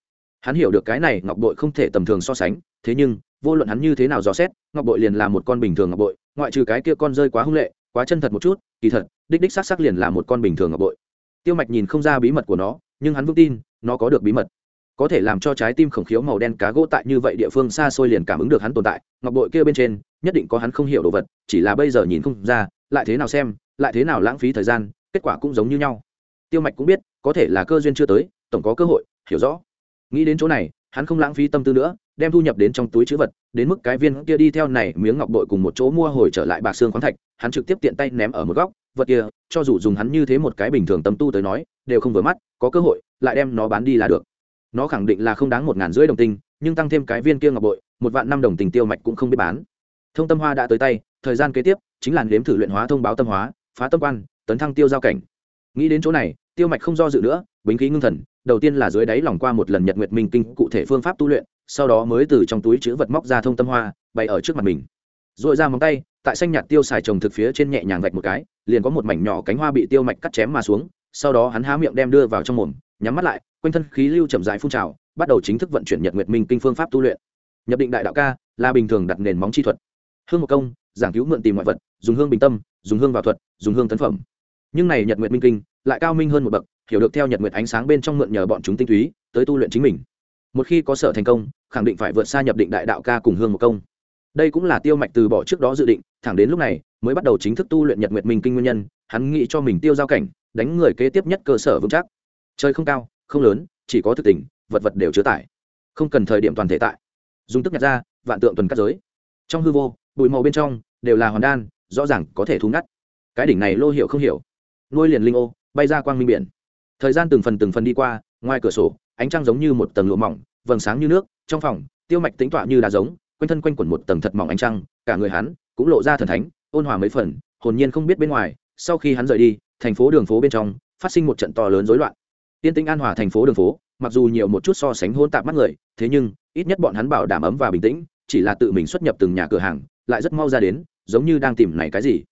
Hắn hiểu được cái này ngọc bội không thể tầm thường so sánh thế nhưng vô luận hắn như thế nào dò xét ngọc bội liền là một con bình thường ngọc bội ngoại trừ cái kia con rơi quá hung lệ quá chân thật một chút kỳ thật đích đích xác xác liền là một con bình thường ngọc bội. Tiêu mạch nhìn không ra bí mật của nó, nhưng hắn vững tin, nó có được bí mật. Có thể làm cho trái tim khổng khiếu màu đen cá gỗ tại như vậy địa phương xa xôi liền cảm ứng được hắn tồn tại, ngọc bội kia bên trên, nhất định có hắn không hiểu đồ vật, chỉ là bây giờ nhìn không ra, lại thế nào xem, lại thế nào lãng phí thời gian, kết quả cũng giống như nhau. Tiêu mạch cũng biết, có thể là cơ duyên chưa tới, tổng có cơ hội, hiểu rõ. Nghĩ đến chỗ này, hắn không lãng phí tâm tư nữa, đem thu nhập đến trong túi chữ vật, đến mức cái viên kia đi theo này miếng ngọc bội cùng một chỗ mua hồi trở lại bạc xương khoáng thạch, hắn trực tiếp tiện tay ném ở một góc vật kia, cho dù dùng hắn như thế một cái bình thường tâm tu tới nói, đều không vừa mắt, có cơ hội, lại đem nó bán đi là được. Nó khẳng định là không đáng một ngàn rưỡi đồng tinh, nhưng tăng thêm cái viên kia ngọc bội, một vạn năm đồng tình tiêu mạch cũng không biết bán. Thông tâm hoa đã tới tay, thời gian kế tiếp, chính là nếm thử luyện hóa thông báo tâm hóa, phá tâm quan, tấn thăng tiêu giao cảnh. Nghĩ đến chỗ này, tiêu mạch không do dự nữa, bính khí ngưng thần, đầu tiên là dưới đáy lòng qua một lần nhật nguyệt minh kinh cụ thể phương pháp tu luyện, sau đó mới từ trong túi chữ vật móc ra thông tâm hoa, bày ở trước mặt mình. Rồi ra móng tay tại xanh nhạt tiêu xài trồng thực phía trên nhẹ nhàng vạch một cái, liền có một mảnh nhỏ cánh hoa bị tiêu mạch cắt chém mà xuống, sau đó hắn há miệng đem đưa vào trong mồm, nhắm mắt lại, quanh thân khí lưu chậm rãi phun trào, bắt đầu chính thức vận chuyển nhật nguyệt minh kinh phương pháp tu luyện. Nhập định đại đạo ca, là bình thường đặt nền móng chi thuật. Hương một công, giảng cứu mượn tìm ngoại vật, dùng hương bình tâm, dùng hương vào thuật, dùng hương tấn phẩm. Nhưng này nhật nguyệt minh kinh, lại cao minh hơn một bậc, hiểu được theo nhật nguyệt ánh sáng bên trong mượn nhờ bọn chúng tinh túy, tới tu luyện chính mình. Một khi có sở thành công, khẳng định phải vượt xa nhập định đại đạo ca cùng hương một công. Đây cũng là tiêu mạch từ bỏ trước đó dự định thẳng đến lúc này, mới bắt đầu chính thức tu luyện nhật nguyệt minh kinh nguyên nhân, hắn nghĩ cho mình tiêu giao cảnh, đánh người kế tiếp nhất cơ sở vững chắc. Chơi không cao, không lớn, chỉ có thực tình, vật vật đều chứa tải. Không cần thời điểm toàn thể tại. Dùng tức nhặt ra, vạn tượng tuần cắt giới. Trong hư vô, bụi màu bên trong, đều là hoàn đan, rõ ràng có thể thu ngắt. Cái đỉnh này lô hiểu không hiểu. Nuôi liền linh ô, bay ra quang minh biển. Thời gian từng phần từng phần đi qua, ngoài cửa sổ, ánh trăng giống như một tầng lụa mỏng, vầng sáng như nước, trong phòng, tiêu mạch tính tọa như đá giống, quanh thân quanh quẩn một tầng thật mỏng ánh trăng, cả người hắn cũng lộ ra thần thánh, ôn hòa mấy phần, hồn nhiên không biết bên ngoài, sau khi hắn rời đi, thành phố đường phố bên trong, phát sinh một trận to lớn rối loạn. Tiên tĩnh an hòa thành phố đường phố, mặc dù nhiều một chút so sánh hôn tạp mắt người, thế nhưng, ít nhất bọn hắn bảo đảm ấm và bình tĩnh, chỉ là tự mình xuất nhập từng nhà cửa hàng, lại rất mau ra đến, giống như đang tìm này cái gì.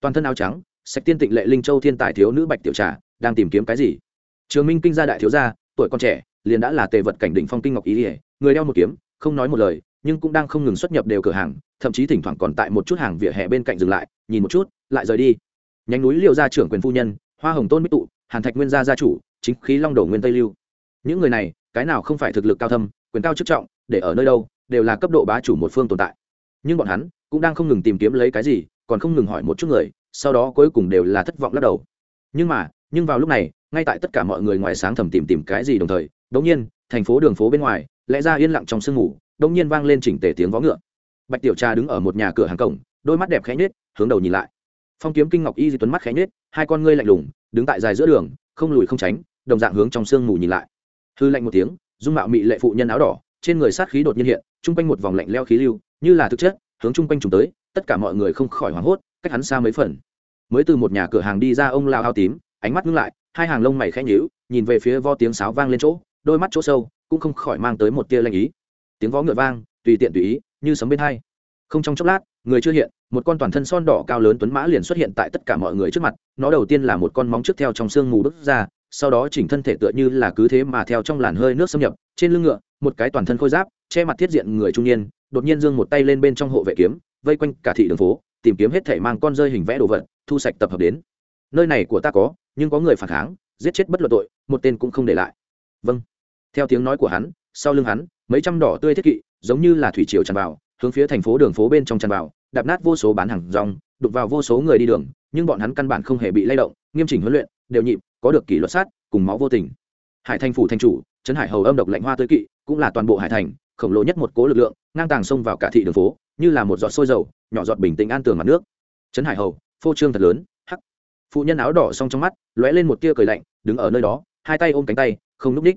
Toàn thân áo trắng, sạch tiên tịnh lệ linh châu thiên tài thiếu nữ bạch tiểu trà, đang tìm kiếm cái gì? Trường minh kinh gia đại thiếu gia, tuổi còn trẻ, liền đã là tề vật cảnh đỉnh phong kinh ngọc ý ỉa người đeo một kiếm, không nói một lời nhưng cũng đang không ngừng xuất nhập đều cửa hàng, thậm chí thỉnh thoảng còn tại một chút hàng vỉa hè bên cạnh dừng lại, nhìn một chút, lại rời đi. Nhánh núi liêu gia trưởng quyền phu nhân, hoa hồng tôn bích tụ, hàn thạch nguyên gia gia chủ, chính khí long đổ nguyên tây lưu. Những người này, cái nào không phải thực lực cao thâm, quyền cao chức trọng, để ở nơi đâu, đều là cấp độ bá chủ một phương tồn tại. Nhưng bọn hắn cũng đang không ngừng tìm kiếm lấy cái gì, còn không ngừng hỏi một chút người, sau đó cuối cùng đều là thất vọng lắc đầu. Nhưng mà, nhưng vào lúc này, ngay tại tất cả mọi người ngoài sáng thầm tìm tìm cái gì đồng thời, đột nhiên, thành phố đường phố bên ngoài, lẽ ra yên lặng trong sương ngủ đông nhiên vang lên chỉnh tề tiếng vó ngựa. Bạch tiểu trà đứng ở một nhà cửa hàng cổng, đôi mắt đẹp khẽ nhết hướng đầu nhìn lại. Phong kiếm kinh ngọc y di tuấn mắt khẽ nhết hai con ngươi lạnh lùng, đứng tại dài giữa đường, không lùi không tránh, đồng dạng hướng trong sương mù nhìn lại. Hư lạnh một tiếng, dung mạo mị lệ phụ nhân áo đỏ, trên người sát khí đột nhiên hiện, chung quanh một vòng lạnh leo khí lưu, như là thực chất, hướng chung quanh chúng tới, tất cả mọi người không khỏi hoảng hốt, cách hắn xa mấy phần. Mới từ một nhà cửa hàng đi ra ông lao áo tím, ánh mắt ngưng lại, hai hàng lông mày khẽ nhíu, nhìn về phía vo tiếng sáo vang lên chỗ, đôi mắt chỗ sâu, cũng không khỏi mang tới một tia lanh ý tiếng vó ngựa vang, tùy tiện tùy ý, như sấm bên hai. Không trong chốc lát, người chưa hiện, một con toàn thân son đỏ cao lớn tuấn mã liền xuất hiện tại tất cả mọi người trước mặt, nó đầu tiên là một con móng trước theo trong sương mù bước ra, sau đó chỉnh thân thể tựa như là cứ thế mà theo trong làn hơi nước xâm nhập, trên lưng ngựa, một cái toàn thân khôi giáp, che mặt thiết diện người trung niên, đột nhiên giương một tay lên bên trong hộ vệ kiếm, vây quanh cả thị đường phố, tìm kiếm hết thể mang con rơi hình vẽ đồ vật, thu sạch tập hợp đến. Nơi này của ta có, nhưng có người phản kháng, giết chết bất luận tội, một tên cũng không để lại. Vâng. Theo tiếng nói của hắn sau lưng hắn, mấy trăm đỏ tươi thiết kỵ, giống như là thủy triều tràn vào, hướng phía thành phố đường phố bên trong tràn vào, đạp nát vô số bán hàng rong đục vào vô số người đi đường, nhưng bọn hắn căn bản không hề bị lay động, nghiêm chỉnh huấn luyện, đều nhịp, có được kỷ luật sát, cùng máu vô tình. Hải thành phủ thành chủ, trấn hải hầu âm độc lạnh hoa tươi kỵ, cũng là toàn bộ hải thành, khổng lồ nhất một cố lực lượng, ngang tàng xông vào cả thị đường phố, như là một giọt sôi dầu, nhỏ giọt bình tĩnh an tường mặt nước. Trấn hải hầu, phô trương thật lớn, hắc. Phụ nhân áo đỏ xong trong mắt, lóe lên một tia cười lạnh, đứng ở nơi đó, hai tay ôm cánh tay, không núp ních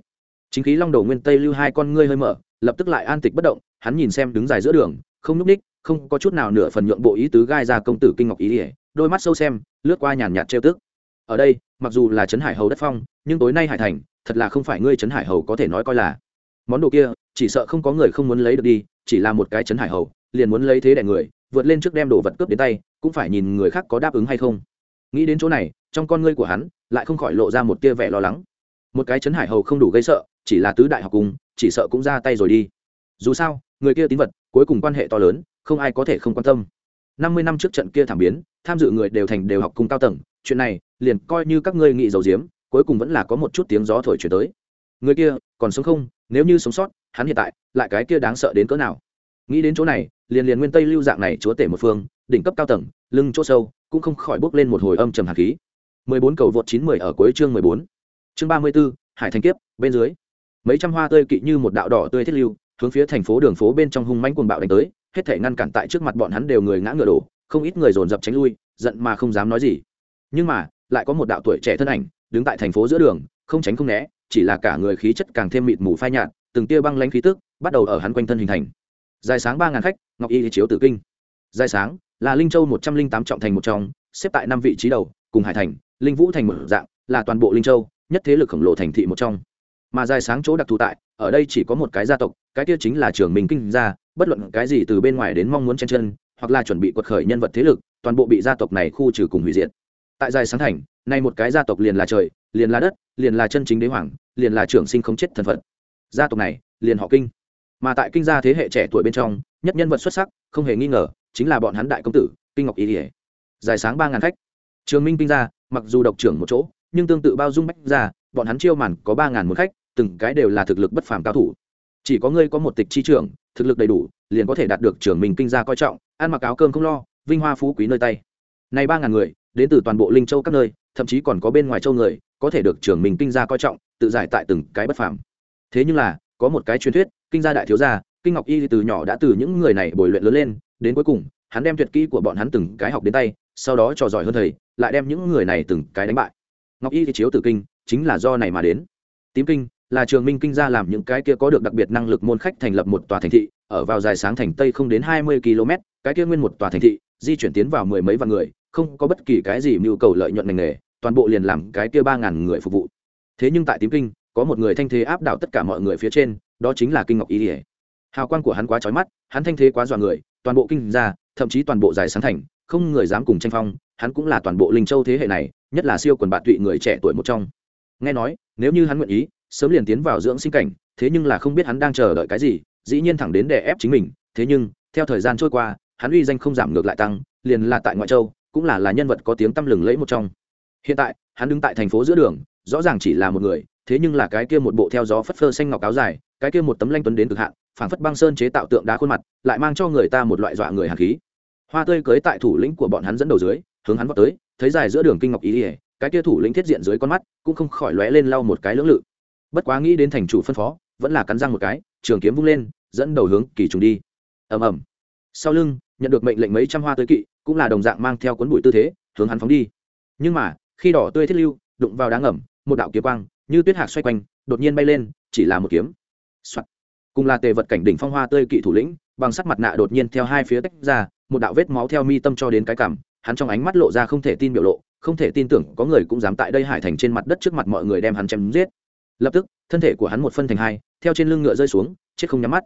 chính khí long đầu nguyên tây lưu hai con ngươi hơi mở, lập tức lại an tịch bất động, hắn nhìn xem đứng dài giữa đường, không nhúc ních không có chút nào nửa phần nhượng bộ ý tứ gai ra công tử kinh ngọc ý ỉa đôi mắt sâu xem, lướt qua nhàn nhạt trêu tức. Ở đây, mặc dù là trấn hải hầu đất phong, nhưng tối nay hải thành, thật là không phải ngươi trấn hải hầu có thể nói coi là. Món đồ kia, chỉ sợ không có người không muốn lấy được đi, chỉ là một cái trấn hải hầu, liền muốn lấy thế đẻ người, vượt lên trước đem đồ vật cướp đến tay, cũng phải nhìn người khác có đáp ứng hay không. Nghĩ đến chỗ này, trong con ngươi của hắn, lại không khỏi lộ ra một tia vẻ lo lắng. Một cái trấn hải hầu không đủ gây sợ chỉ là tứ đại học cùng chỉ sợ cũng ra tay rồi đi. Dù sao người kia tín vật cuối cùng quan hệ to lớn không ai có thể không quan tâm. Năm mươi năm trước trận kia thảm biến tham dự người đều thành đều học cùng cao tầng chuyện này liền coi như các ngươi nghị dầu diếm cuối cùng vẫn là có một chút tiếng gió thổi chuyển tới. Người kia còn sống không? Nếu như sống sót hắn hiện tại lại cái kia đáng sợ đến cỡ nào? Nghĩ đến chỗ này liền liền nguyên tây lưu dạng này chúa tể một phương đỉnh cấp cao tầng lưng chỗ sâu cũng không khỏi bước lên một hồi âm trầm hạt khí. 14 cầu vượt 910 ở cuối chương 14. Chương 34, Hải Thành kiếp, bên dưới. Mấy trăm hoa tươi kỵ như một đạo đỏ tươi thiết lưu, hướng phía thành phố đường phố bên trong hung mãnh cuồng bạo đánh tới hết thể ngăn cản tại trước mặt bọn hắn đều người ngã ngựa đổ không ít người dồn dập tránh lui giận mà không dám nói gì. Nhưng mà lại có một đạo tuổi trẻ thân ảnh đứng tại thành phố giữa đường không tránh không né chỉ là cả người khí chất càng thêm mịt mù phai nhạt từng tia băng lãnh khí tức bắt đầu ở hắn quanh thân hình thành. Dài sáng ba ngàn khách ngọc y chiếu tử kinh. Dài sáng là linh châu một trăm linh tám trọng thành một trong xếp tại năm vị trí đầu cùng hải thành linh vũ thành một dạng là toàn bộ linh châu nhất thế lực khổng lồ thành thị một trong mà dài sáng chỗ đặc thù tại, ở đây chỉ có một cái gia tộc, cái kia chính là trường mình kinh gia, bất luận cái gì từ bên ngoài đến mong muốn chen chân, hoặc là chuẩn bị quật khởi nhân vật thế lực, toàn bộ bị gia tộc này khu trừ cùng hủy diệt. Tại dài sáng thành, nay một cái gia tộc liền là trời, liền là đất, liền là chân chính đế hoàng, liền là trưởng sinh không chết thần phật. Gia tộc này, liền họ kinh. Mà tại kinh gia thế hệ trẻ tuổi bên trong, nhất nhân vật xuất sắc, không hề nghi ngờ, chính là bọn hắn đại công tử, kinh ngọc ý ỉa dài sáng ba ngàn khách. Trường minh kinh gia, mặc dù độc trưởng một chỗ, nhưng tương tự bao dung bách gia, bọn hắn chiêu màn có ba ngàn một khách từng cái đều là thực lực bất phàm cao thủ. Chỉ có ngươi có một tịch chi trưởng, thực lực đầy đủ, liền có thể đạt được trưởng mình kinh gia coi trọng, ăn mặc áo cơm không lo, vinh hoa phú quý nơi tay. Này ba ngàn người, đến từ toàn bộ linh châu các nơi, thậm chí còn có bên ngoài châu người, có thể được trưởng mình kinh gia coi trọng, tự giải tại từng cái bất phàm. Thế nhưng là, có một cái truyền thuyết, kinh gia đại thiếu gia, kinh ngọc y từ nhỏ đã từ những người này bồi luyện lớn lên, đến cuối cùng, hắn đem tuyệt kỹ của bọn hắn từng cái học đến tay, sau đó trò giỏi hơn thầy, lại đem những người này từng cái đánh bại. Ngọc y thì chiếu tử kinh, chính là do này mà đến. Tím kinh là trường minh kinh gia làm những cái kia có được đặc biệt năng lực môn khách thành lập một tòa thành thị, ở vào dài sáng thành tây không đến hai mươi km, cái kia nguyên một tòa thành thị, di chuyển tiến vào mười mấy vạn người, không có bất kỳ cái gì mưu cầu lợi nhuận ngành nghề, toàn bộ liền làm cái kia ba ngàn người phục vụ. Thế nhưng tại tím kinh, có một người thanh thế áp đảo tất cả mọi người phía trên, đó chính là kinh ngọc y ỉa hào quang của hắn quá trói mắt, hắn thanh thế quá dọa người, toàn bộ kinh gia, thậm chí toàn bộ giải sáng thành, không người dám cùng tranh phong, hắn cũng là toàn bộ linh châu thế hệ này, nhất là siêu quần bạn tụy người trẻ tuổi một trong. Nghe nói, nếu như hắn nguyện ý sớm liền tiến vào dưỡng sinh cảnh, thế nhưng là không biết hắn đang chờ đợi cái gì, dĩ nhiên thẳng đến đè ép chính mình, thế nhưng, theo thời gian trôi qua, hắn uy danh không giảm ngược lại tăng, liền là tại ngoại châu, cũng là là nhân vật có tiếng tăm lừng lẫy một trong. Hiện tại, hắn đứng tại thành phố giữa đường, rõ ràng chỉ là một người, thế nhưng là cái kia một bộ theo gió phất phơ xanh ngọc áo dài, cái kia một tấm lanh tuấn đến cực hạn, phảng phất băng sơn chế tạo tượng đá khuôn mặt, lại mang cho người ta một loại dọa người hạt khí. Hoa tươi cưới tại thủ lĩnh của bọn hắn dẫn đầu dưới, hướng hắn vào tới, thấy dài giữa đường kinh ngọc ý ỉa cái kia thủ lĩnh thiết diện dưới con mắt, cũng không khỏi lóe lên lau một cái lưỡng lự bất quá nghĩ đến thành chủ phân phó, vẫn là cắn răng một cái, trường kiếm vung lên, dẫn đầu hướng kỳ trùng đi. Ầm ầm. Sau lưng, nhận được mệnh lệnh mấy trăm hoa tươi kỵ, cũng là đồng dạng mang theo cuốn bụi tư thế, hướng hắn phóng đi. Nhưng mà, khi đỏ tươi thiết lưu, đụng vào đá ngầm, một đạo kiếm quang, như tuyết hạc xoay quanh, đột nhiên bay lên, chỉ là một kiếm、Soạn. cùng là tề vật cảnh đỉnh phong hoa tươi kỵ thủ lĩnh, bằng sắc mặt nạ đột nhiên theo hai phía tách ra, một đạo vết máu theo mi tâm cho đến cái cằm, hắn trong ánh mắt lộ ra không thể tin biểu lộ, không thể tin tưởng có người cũng dám tại đây hải thành trên mặt đất trước mặt mọi người đem hắn chém giết lập tức, thân thể của hắn một phân thành hai, theo trên lưng ngựa rơi xuống, chết không nhắm mắt.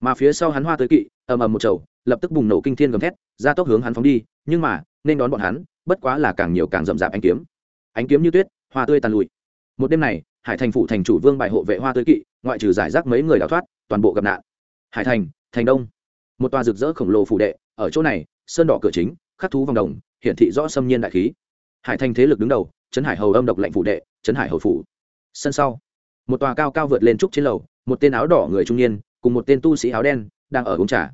Mà phía sau hắn hoa tới kỵ, ầm ầm một chầu, lập tức bùng nổ kinh thiên gầm thét, ra tốc hướng hắn phóng đi, nhưng mà, nên đón bọn hắn, bất quá là càng nhiều càng rậm rạp ánh kiếm. Ánh kiếm như tuyết, hoa tươi tàn lụi. Một đêm này, hải thành phủ thành chủ vương bại hộ vệ hoa tươi kỵ, ngoại trừ giải rác mấy người đào thoát, toàn bộ gặp nạn. Hải thành thành đông. Một tòa rực rỡ khổng lồ phủ đệ, ở chỗ này, sơn đỏ cửa chính, khắc thú vòng đồng, hiển thị rõ xâm nhiên đại khí. Hải thành thế lực đứng đầu, trấn hải hầu âm độc lệnh phủ đệ, trấn hải hầu phủ. Sân sau một tòa cao cao vượt lên trúc trên lầu, một tên áo đỏ người trung niên, cùng một tên tu sĩ áo đen, đang ở uống trà.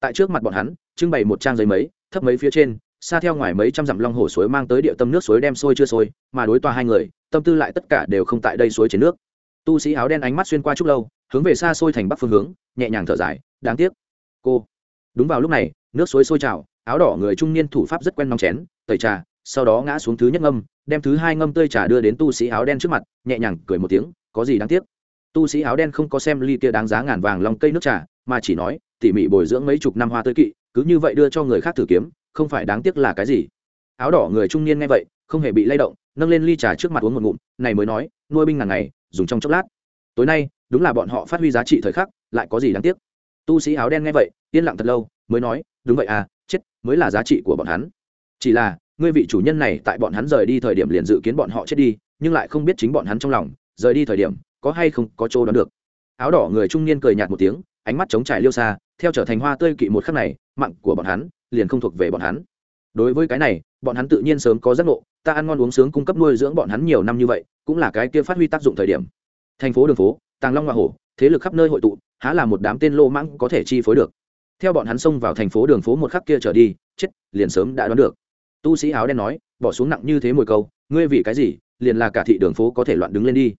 Tại trước mặt bọn hắn, trưng bày một trang giấy mấy, thấp mấy phía trên, xa theo ngoài mấy trăm dặm long hồ suối mang tới địa tâm nước suối đem sôi chưa sôi, mà đối tòa hai người, tâm tư lại tất cả đều không tại đây suối trên nước. Tu sĩ áo đen ánh mắt xuyên qua trúc lâu, hướng về xa xôi thành bắc phương hướng, nhẹ nhàng thở dài, đáng tiếc, cô. Đúng vào lúc này, nước suối sôi trào, áo đỏ người trung niên thủ pháp rất quen nóng chén, tẩy trà, sau đó ngã xuống thứ nhất ngâm, đem thứ hai ngâm tươi trà đưa đến tu sĩ áo đen trước mặt, nhẹ nhàng cười một tiếng có gì đáng tiếc? Tu sĩ áo đen không có xem ly kia đáng giá ngàn vàng lòng cây nước trà, mà chỉ nói, tỉ mỉ bồi dưỡng mấy chục năm hoa tươi kỵ, cứ như vậy đưa cho người khác thử kiếm, không phải đáng tiếc là cái gì? Áo đỏ người trung niên nghe vậy, không hề bị lay động, nâng lên ly trà trước mặt uống một ngụm, này mới nói, nuôi binh ngàn ngày, dùng trong chốc lát. Tối nay, đúng là bọn họ phát huy giá trị thời khắc, lại có gì đáng tiếc? Tu sĩ áo đen nghe vậy, yên lặng thật lâu, mới nói, đúng vậy à chết, mới là giá trị của bọn hắn. Chỉ là, ngươi vị chủ nhân này tại bọn hắn rời đi thời điểm liền dự kiến bọn họ chết đi, nhưng lại không biết chính bọn hắn trong lòng rời đi thời điểm, có hay không có chỗ đoán được. Áo đỏ người trung niên cười nhạt một tiếng, ánh mắt chống trải liêu xa, theo trở thành hoa tươi kỵ một khắc này, mạng của bọn hắn liền không thuộc về bọn hắn. Đối với cái này, bọn hắn tự nhiên sớm có giấc ngộ, ta ăn ngon uống sướng cung cấp nuôi dưỡng bọn hắn nhiều năm như vậy, cũng là cái kia phát huy tác dụng thời điểm. Thành phố đường phố, tàng long hoa hổ thế lực khắp nơi hội tụ, há là một đám tên lô mãng có thể chi phối được. Theo bọn hắn xông vào thành phố đường phố một khắc kia trở đi, chết, liền sớm đã đoán được. Tu sĩ áo đen nói, bỏ xuống nặng như thế mồi câu, ngươi vì cái gì, liền là cả thị đường phố có thể loạn đứng lên đi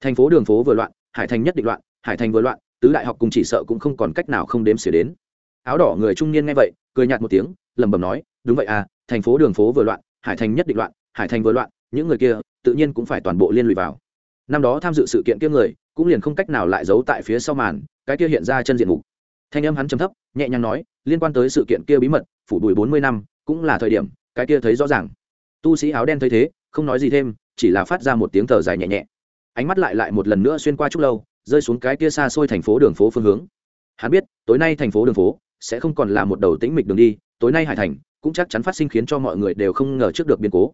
thành phố đường phố vừa loạn, hải thành nhất định loạn, hải thành vừa loạn, tứ đại học cùng chỉ sợ cũng không còn cách nào không đếm xỉa đến. Áo đỏ người trung niên nghe vậy, cười nhạt một tiếng, lẩm bẩm nói, đúng vậy à thành phố đường phố vừa loạn, hải thành nhất định loạn, hải thành vừa loạn, những người kia tự nhiên cũng phải toàn bộ liên lụy vào. Năm đó tham dự sự kiện kia người, cũng liền không cách nào lại giấu tại phía sau màn, cái kia hiện ra chân diện mục. Thanh âm hắn trầm thấp, nhẹ nhàng nói, liên quan tới sự kiện kia bí mật, phủ bùi bốn mươi năm, cũng là thời điểm, cái kia thấy rõ ràng. Tu sĩ áo đen thấy thế, không nói gì thêm, chỉ là phát ra một tiếng thở dài nhẹ nhẹ ánh mắt lại lại một lần nữa xuyên qua chút lâu, rơi xuống cái kia xa xôi thành phố đường phố phương hướng. Hắn biết, tối nay thành phố đường phố sẽ không còn là một đầu tĩnh mịch đường đi, tối nay hải thành cũng chắc chắn phát sinh khiến cho mọi người đều không ngờ trước được biến cố.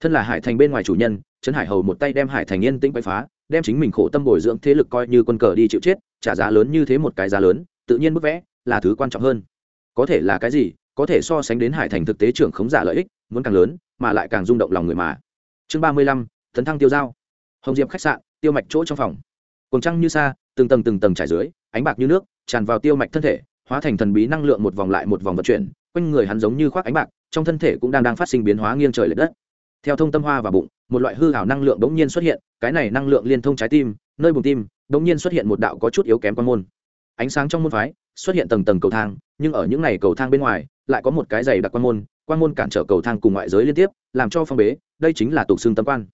Thân là hải thành bên ngoài chủ nhân, trấn hải hầu một tay đem hải thành yên tĩnh quay phá, đem chính mình khổ tâm bồi dưỡng thế lực coi như quân cờ đi chịu chết, trả giá lớn như thế một cái giá lớn, tự nhiên bức vẽ là thứ quan trọng hơn. Có thể là cái gì, có thể so sánh đến hải thành thực tế trưởng khống giả lợi ích, muốn càng lớn, mà lại càng rung động lòng người mà. Chương ba mươi lăm, tấn thăng tiêu giao hồng diệp khách sạn, tiêu mạch chỗ trong phòng. Cùng trăng như xa, từng tầng từng tầng trải dưới, ánh bạc như nước, tràn vào tiêu mạch thân thể, hóa thành thần bí năng lượng một vòng lại một vòng vận chuyển, quanh người hắn giống như khoác ánh bạc, trong thân thể cũng đang đang phát sinh biến hóa nghiêng trời l ệ đất. Theo thông tâm hoa và bụng, một loại hư hảo năng lượng bỗng nhiên xuất hiện, cái này năng lượng liên thông trái tim, nơi bụng tim, bỗng nhiên xuất hiện một đạo có chút yếu kém quan môn. Ánh sáng trong môn phái, xuất hiện tầng tầng cầu thang, nhưng ở những này cầu thang bên ngoài, lại có một cái dày đặc quan môn quan môn cản trở cầu thang cùng ngoại giới liên tiếp, làm cho phong bế, đây chính là tục xương tâm quan.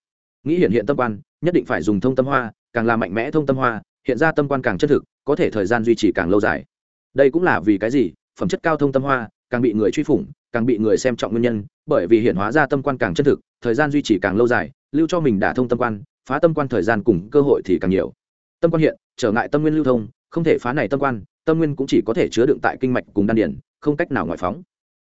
Nghĩ hiện hiện tâm quan nhất định phải dùng thông tâm hoa, càng là mạnh mẽ thông tâm hoa, hiện ra tâm quan càng chân thực, có thể thời gian duy trì càng lâu dài. Đây cũng là vì cái gì? Phẩm chất cao thông tâm hoa, càng bị người truy phủng, càng bị người xem trọng nguyên nhân, bởi vì hiện hóa ra tâm quan càng chân thực, thời gian duy trì càng lâu dài, lưu cho mình đả thông tâm quan, phá tâm quan thời gian cùng cơ hội thì càng nhiều. Tâm quan hiện, trở ngại tâm nguyên lưu thông, không thể phá này tâm quan, tâm nguyên cũng chỉ có thể chứa đựng tại kinh mạch cùng đan điển không cách nào ngoại phóng.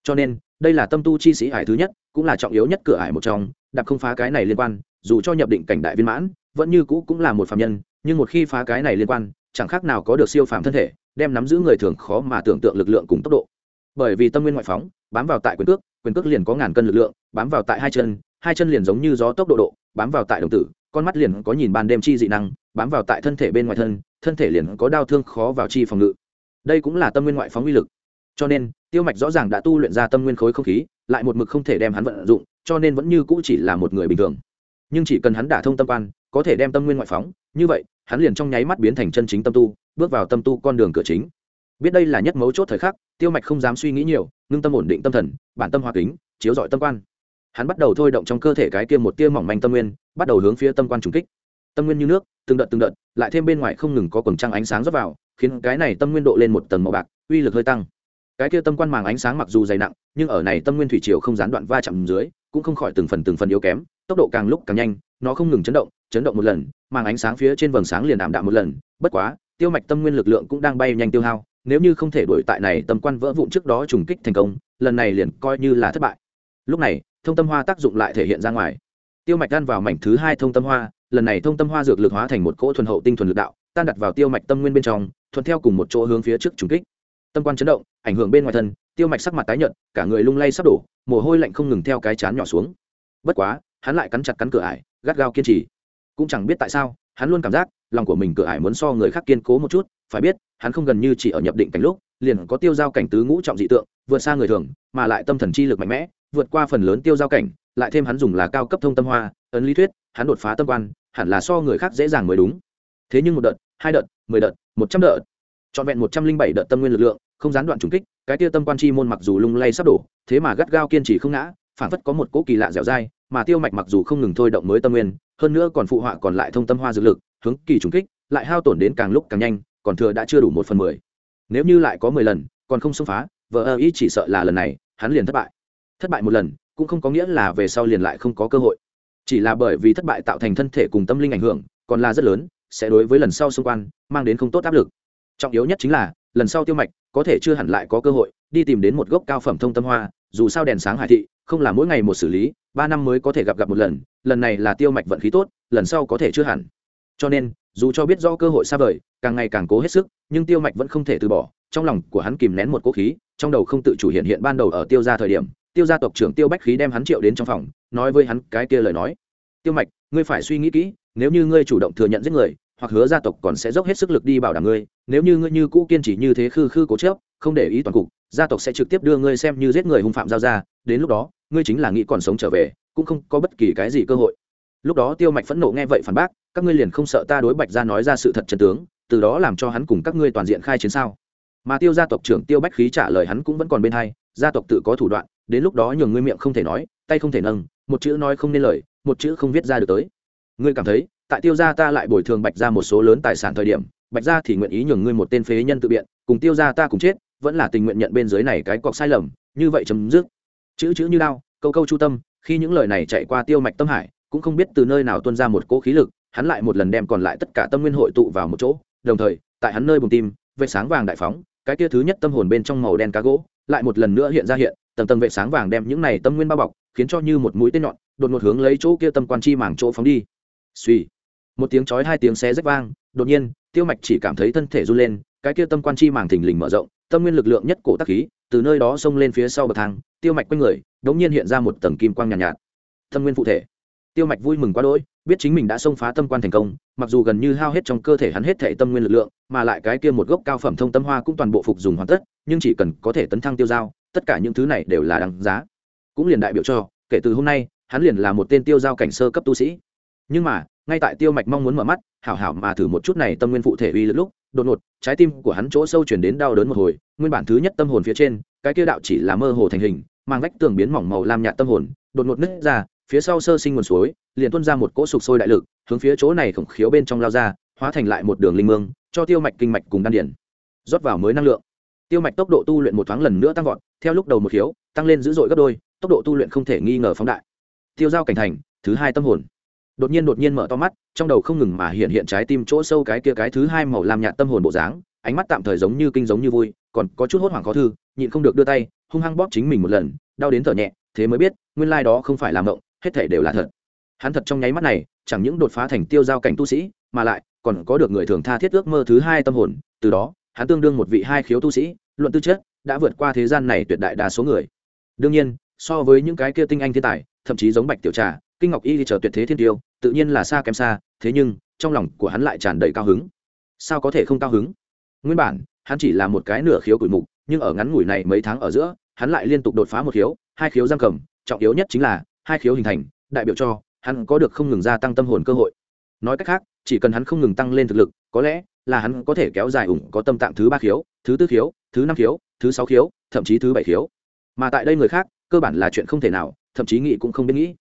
Cho nên, đây là tâm tu chi sĩ hải thứ nhất, cũng là trọng yếu nhất cửa hải một trong, đạp không phá cái này liên quan dù cho nhập định cảnh đại viên mãn, vẫn như cũ cũng là một phạm nhân, nhưng một khi phá cái này liên quan, chẳng khác nào có được siêu phàm thân thể, đem nắm giữ người thường khó mà tưởng tượng lực lượng cùng tốc độ. Bởi vì tâm nguyên ngoại phóng, bám vào tại quyền cước quyền cước liền có ngàn cân lực lượng, bám vào tại hai chân hai chân liền giống như gió tốc độ độ, bám vào tại đồng tử, con mắt liền có nhìn ban đêm chi dị năng, bám vào tại thân thể bên ngoài thân thân thể liền có đau thương khó vào chi phòng ngự. Đây cũng là tâm nguyên ngoại phóng uy lực. Cho nên, tiêu mạch rõ ràng đã tu luyện ra tâm nguyên khối không khí, lại một mực không thể đem hắn vận dụng, cho nên vẫn như cũ chỉ là một người bình thường nhưng chỉ cần hắn đả thông tâm quan, có thể đem tâm nguyên ngoại phóng, như vậy, hắn liền trong nháy mắt biến thành chân chính tâm tu, bước vào tâm tu con đường cửa chính. Biết đây là nhất mấu chốt thời khắc, tiêu mạch không dám suy nghĩ nhiều, ngưng tâm ổn định tâm thần, bản tâm hòa kính, chiếu dọi tâm quan. Hắn bắt đầu thôi động trong cơ thể cái kia một tia mỏng manh tâm nguyên, bắt đầu hướng phía tâm quan trùng kích. Tâm nguyên như nước, từng đợt từng đợt, lại thêm bên ngoài không ngừng có quần trăng ánh sáng rót vào, khiến cái này tâm nguyên độ lên một tầng màu bạc, uy lực hơi tăng. Cái kia tâm quan màng ánh sáng mặc dù dày nặng, nhưng ở này tâm nguyên thủy triều không gián đoạn va chạm dưới, cũng không khỏi từng phần từng phần yếu kém tốc độ càng lúc càng nhanh, nó không ngừng chấn động chấn động một lần mang ánh sáng phía trên vầng sáng liền ảm đạm một lần, bất quá, tiêu mạch tâm nguyên lực lượng cũng đang bay nhanh tiêu hao, nếu như không thể đuổi tại này tâm quan vỡ vụn trước đó trùng kích thành công, lần này liền coi như là thất bại. Lúc này, thông tâm hoa tác dụng lại thể hiện ra ngoài. Tiêu mạch đan vào mảnh thứ hai thông tâm hoa, lần này thông tâm hoa dược lực hóa thành một cỗ thuần hậu tinh thuần lực đạo, tan đặt vào tiêu mạch tâm nguyên bên trong, thuận theo cùng một chỗ hướng phía trước trùng kích. Tâm quan chấn động, ảnh hưởng bên ngoài thân, tiêu mạch sắc mặt tái nhợt, cả người lung lay sắp đổ, mồ hôi lạnh không ngừng theo cái chán nhỏ xuống. Bất quá hắn lại cắn chặt cắn cửa ải, gắt gao kiên trì. Cũng chẳng biết tại sao, hắn luôn cảm giác, lòng của mình cửa ải muốn so người khác kiên cố một chút, phải biết, hắn không gần như chỉ ở nhập định cảnh lúc, liền có tiêu giao cảnh tứ ngũ trọng dị tượng, vượt xa người thường, mà lại tâm thần chi lực mạnh mẽ, vượt qua phần lớn tiêu giao cảnh, lại thêm hắn dùng là cao cấp thông tâm hoa, ấn lý thuyết, hắn đột phá tâm quan, hẳn là so người khác dễ dàng mới đúng. Thế nhưng một đợt, hai đợt, mười đợt, một trăm đợt, trọn vẹn một trăm linh bảy đợt tâm nguyên lực lượng, không gián đoạn trùng kích, cái tia tâm quan chi môn mặc dù lung lay sắp đổ, thế mà gắt gao kiên trì không ngã phản phất có một cỗ kỳ lạ dẻo dai mà tiêu mạch mặc dù không ngừng thôi động mới tâm nguyên, hơn nữa còn phụ họa còn lại thông tâm hoa dược lực, hướng kỳ trùng kích, lại hao tổn đến càng lúc càng nhanh, còn thừa đã chưa đủ một phần mười. Nếu như lại có mười lần, còn không xông phá vợ ơ ý chỉ sợ là lần này, hắn liền thất bại. Thất bại một lần, cũng không có nghĩa là về sau liền lại không có cơ hội. Chỉ là bởi vì thất bại tạo thành thân thể cùng tâm linh ảnh hưởng, còn là rất lớn, sẽ đối với lần sau xung quanh, mang đến không tốt áp lực. Trọng yếu nhất chính là, lần sau tiêu mạch, có thể chưa hẳn lại có cơ hội, đi tìm đến một gốc cao phẩm thông tâm hoa, dù sao đèn sáng hải thị, không là mỗi ngày một xử lý ba năm mới có thể gặp gặp một lần lần này là tiêu mạch vận khí tốt, lần sau có thể chưa hẳn. Cho nên, dù cho biết do cơ hội xa vời, càng ngày càng cố hết sức, nhưng tiêu mạch vẫn không thể từ bỏ, trong lòng của hắn kìm nén một cố khí, trong đầu không tự chủ hiện hiện ban đầu ở tiêu gia thời điểm, tiêu gia tộc trưởng tiêu bách khí đem hắn triệu đến trong phòng, nói với hắn cái kia lời nói. Tiêu mạch, ngươi phải suy nghĩ kỹ, nếu như ngươi chủ động thừa nhận giết người, hoặc hứa gia tộc còn sẽ dốc hết sức lực đi bảo đảm ngươi, nếu như ngươi như cũ kiên trì như thế khư khư cố chớp không để ý toàn cục, gia tộc sẽ trực tiếp đưa ngươi xem như giết người hung phạm giao ra, đến lúc đó ngươi chính là nghĩ còn sống trở về, cũng không có bất kỳ cái gì cơ hội. Lúc đó tiêu mạch phẫn nộ nghe vậy phản bác, các ngươi liền không sợ ta đối bạch ra nói ra sự thật chân tướng, từ đó làm cho hắn cùng các ngươi toàn diện khai chiến sao? Mà tiêu gia tộc trưởng tiêu bách khí trả lời hắn cũng vẫn còn bên hai, gia tộc tự có thủ đoạn, đến lúc đó nhường ngươi miệng không thể nói, tay không thể nâng, một chữ nói không nên lời, một chữ không viết ra được tới. Ngươi cảm thấy, tại tiêu gia ta lại bồi thường bạch ra một số lớn tài sản thời điểm, bạch ra thì nguyện ý nhường ngươi một tên phế nhân tự biện, cùng tiêu gia ta cùng chết, vẫn là tình nguyện nhận bên dưới này cái cọc sai lầm, như vậy chấm dứt chữ chữ như đao câu câu chu tâm, khi những lời này chạy qua tiêu mạch tâm hải, cũng không biết từ nơi nào tuôn ra một cỗ khí lực, hắn lại một lần đem còn lại tất cả tâm nguyên hội tụ vào một chỗ, đồng thời, tại hắn nơi bùng tim, vệ sáng vàng đại phóng, cái kia thứ nhất tâm hồn bên trong màu đen cá gỗ, lại một lần nữa hiện ra hiện, tầng tầng vệ sáng vàng đem những này tâm nguyên bao bọc, khiến cho như một mũi tên nhọn, đột ngột hướng lấy chỗ kia tâm quan chi mảng chỗ phóng đi. Suy một tiếng chói hai tiếng xé rách vang, đột nhiên, tiêu mạch chỉ cảm thấy thân thể run lên, cái kia tâm quan chi mảng thình lình mở rộng tâm nguyên lực lượng nhất cổ tắc khí từ nơi đó xông lên phía sau bậc thang tiêu mạch quanh người đống nhiên hiện ra một tầng kim quang nhàn nhạt, nhạt. Tâm nguyên phụ thể. Tiêu mạch vui mừng quá đỗi biết chính mình đã xông phá tâm quan thành công mặc dù gần như hao hết trong cơ thể hắn hết thể tâm nguyên lực lượng mà lại cái kia một gốc cao phẩm thông tâm hoa cũng toàn bộ phục dùng hoàn tất nhưng chỉ cần có thể tấn thăng tiêu dao, tất cả những thứ này đều là đáng giá. Cũng liền đại biểu cho kể từ hôm nay hắn liền là một tên tiêu giao cảnh sơ cấp tu sĩ. Nhưng mà ngay tại tiêu mạch mong muốn mở mắt, hảo hảo mà thử một chút này tâm nguyên phụ thể uy lực lúc, đột ngột, trái tim của hắn chỗ sâu chuyển đến đau đớn một hồi, nguyên bản thứ nhất tâm hồn phía trên, cái kia đạo chỉ là mơ hồ thành hình, mang vách tường biến mỏng màu lam nhạt tâm hồn, đột ngột nứt ra, phía sau sơ sinh nguồn suối, liền tuôn ra một cỗ sục sôi đại lực, hướng phía chỗ này khổng khiếu bên trong lao ra, hóa thành lại một đường linh mương, cho tiêu mạch kinh mạch cùng đan điển rót vào mới năng lượng. Tiêu mạch tốc độ tu luyện một thoáng lần nữa tăng vọt, theo lúc đầu một khiếu, tăng lên dữ dội gấp đôi, tốc độ tu luyện không thể nghi ngờ phóng đại. Tiêu giao cảnh thành, thứ hai tâm hồn đột nhiên đột nhiên mở to mắt, trong đầu không ngừng mà hiện hiện trái tim chỗ sâu cái kia cái thứ hai màu làm nhạt tâm hồn bộ dáng, ánh mắt tạm thời giống như kinh giống như vui, còn có chút hốt hoảng khó thư, nhịn không được đưa tay, hung hăng bóp chính mình một lần, đau đến thở nhẹ, thế mới biết, nguyên lai đó không phải là mộng, hết thể đều là thật. Hắn thật trong nháy mắt này, chẳng những đột phá thành tiêu giao cảnh tu sĩ, mà lại còn có được người thường tha thiết ước mơ thứ hai tâm hồn, từ đó, hắn tương đương một vị hai khiếu tu sĩ, luận tư chất, đã vượt qua thế gian này tuyệt đại đa số người. Đương nhiên, so với những cái kia tinh anh thiên tài, thậm chí giống bạch tiểu trà kinh ngọc y chờ tuyệt thế thiên tiêu, tự nhiên là xa kém xa, thế nhưng, trong lòng của hắn lại tràn đầy cao hứng. Sao có thể không cao hứng? Nguyên bản, hắn chỉ là một cái nửa khiếu cửi mục, nhưng ở ngắn ngủi này mấy tháng ở giữa, hắn lại liên tục đột phá một khiếu, hai khiếu giam cầm, trọng yếu nhất chính là, hai khiếu hình thành, đại biểu cho, hắn có được không ngừng gia tăng tâm hồn cơ hội. Nói cách khác, chỉ cần hắn không ngừng tăng lên thực lực, có lẽ là hắn có thể kéo dài ủng có tâm tạng thứ ba khiếu, thứ tư khiếu, thứ năm khiếu, thứ sáu khiếu, thậm chí thứ bảy khiếu. Mà tại đây người khác, cơ bản là chuyện không thể nào, thậm chí nghĩ cũng không biết nghĩ